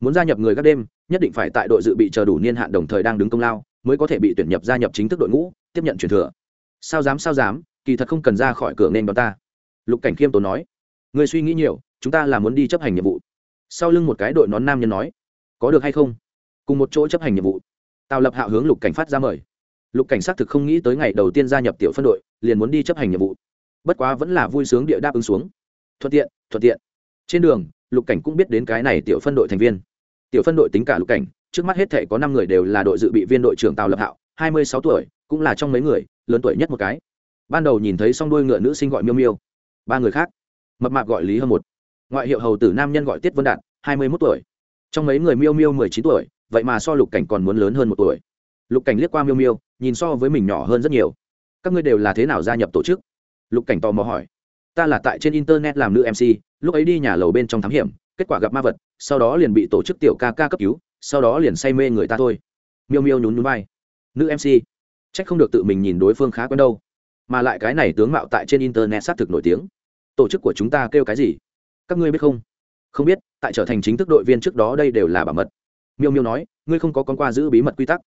Muốn gia nhập người các đêm nhất định phải tại đội dự bị chờ đủ niên hạn đồng thời đang đứng công lao mới có thể bị tuyển nhập gia nhập chính thức đội ngũ, tiếp nhận chuyển thừa. Sao dám sao dám, kỳ thật không cần ra khỏi cửa nên đón ta. Lục cảnh khiêm tốn nói. Người suy nghĩ nhiều, chúng ta là muốn đi chấp hành nhiệm vụ. Sau lưng một cái đội nón nam nhân nói. Có được hay không? Cùng một chỗ chấp hành nhiệm vụ. Tào lập hạ hướng lục cảnh phát ra mời. Lục cảnh xác thực không nghĩ tới ngày đầu tiên gia nhập tiểu phân đội, liền muốn đi chấp hành nhiệm vụ. Bất quá vẫn là vui sướng địa đáp ứng xuống. Thuận tiện thuận tiện. Trên đường, lục cảnh cũng biết đến cái này tiểu phân đội thành viên. Tiểu phân đội tính cả lục cảnh trước mắt hết thể có năm người đều là đội dự bị viên đội trưởng tào lập hạo, hai mươi sáu tuổi, cũng là trong mấy người, lớn tuổi nhất một cái. Ban đầu nhìn thấy song đuôi ngựa nữ sinh gọi miêu miêu, ba người khác, mập mạp gọi lý Hâm một, ngoại hiệu hầu tử nam nhân gọi tiết vân đạt, hai mươi mốt tuổi. Trong mấy người miêu miêu mười chín tuổi, vậy mà so lục cảnh còn muốn lớn hơn một tuổi. Lục cảnh liếc qua miêu miêu, nhìn so với mình nhỏ hơn rất nhiều. Các ngươi đều là thế nào gia nhập tổ chức? Lục cảnh tò mò hỏi. Ta là tại trên internet làm nữ mc lúc ấy đi nhà lầu bên trong thám hiểm, kết quả gặp ma vật, sau đó liền bị tổ chức tiểu ca ca cấp cứu sau đó liền say mê người ta thôi. Miêu miêu nhún nhún vai. Nữ mc c. H ắ c không được tự mình nhìn đối phương khá quen đâu. Mà lại cái này tướng mạo tại trên internet xác thực nổi tiếng. Tổ chức của chúng ta kêu cái gì? Các ngươi biết không? Không biết, tại trở thành chính thức đội viên trước đó đây đều là bảo mật. Miêu miêu nói, ngươi không có con qua giữ bí mật quy tắc.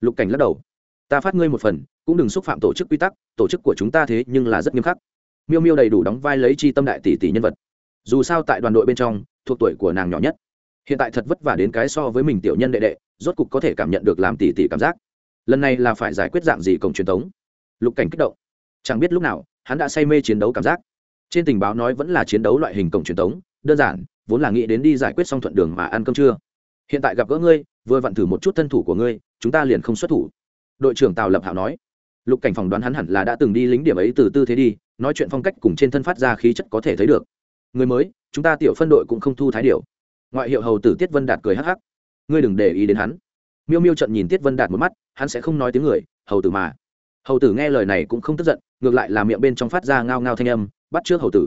Lục cảnh lắc đầu. Ta phát ngươi một phần, cũng đừng xúc phạm tổ chức quy tắc, tổ chức của chúng ta thế nhưng là rất nghiêm khắc. Miêu miêu đầy đủ đóng vai lấy chi tâm đại tỷ tỷ nhân vật. Dù sao tại đoàn đội bên trong, thuộc tuổi của nàng nhỏ nhất hiện tại thật vất vả đến cái so với mình tiểu nhân đệ đệ, rốt cục có thể cảm nhận được làm tỷ tỷ cảm giác. Lần này là phải giải quyết dạng gì cổng truyền thống? Lục cảnh kích động. Chẳng biết lúc nào, hắn đã say mê chiến đấu cảm giác. Trên tình báo nói vẫn là chiến đấu loại hình cổng truyền thống, đơn giản, vốn là nghĩ đến đi giải quyết xong thuận đường mà ăn cơm trưa. Hiện tại gặp gỡ ngươi, vừa vặn thử một chút thân thủ của ngươi, chúng ta liền không xuất thủ. Đội trưởng tào lập hạo nói. Lục cảnh phòng đoán hắn hẳn là đã từng đi lính điểm ấy từ tư thế đi, nói chuyện phong cách cùng trên thân phát ra khí chất có thể thấy được. Người mới, chúng ta tiểu phân đội cũng không thu thái điều ngoại hiệu hầu tử tiết vân đạt cười hắc hắc. Ngươi đừng để ý đến hắn. Miêu miêu trận nhìn tiết vân đạt một mắt, hắn sẽ không nói tiếng người, hầu tử mà. Hầu tử nghe lời này cũng không tức giận, ngược lại là miệng bên trong phát ra ngao ngao thanh âm, bắt trước hầu tử.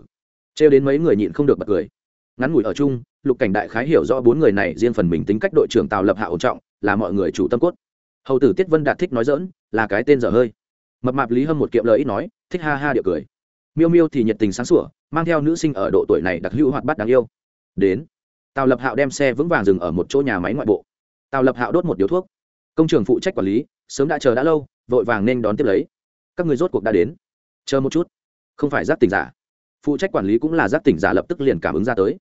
Trêu đến mấy người nhịn không được bật cười. Ngắn ngủi ở chung, lục cảnh đại khái hiểu rõ bốn người này riêng phần mình tính cách đội trưởng tào lập hạ ổn trọng, là mọi người chủ tâm cốt. Hầu tử tiết vân đạt thích nói dỡn là cái tên dở hơi. Mập mạp lý hâm một kiệm lời ít nói, thích ha ha điệu cười. Miêu miêu thì nhiệt tình sáng sủa, mang theo nữ sinh ở độ tuổi này đặc hữu hoạt bát đáng yêu. Đến tào lập hạo đem xe vững vàng dừng ở một chỗ nhà máy ngoại bộ. Tào lập hạo đốt một điếu thuốc. Công trường phụ trách quản lý, sớm đã chờ đã lâu, vội vàng nên đón tiếp lấy. Các người rốt cuộc đã đến. Chờ một chút. Không phải giác tỉnh giả. Phụ trách quản lý cũng là giác tỉnh giả lập tức liền cảm ứng ra tới.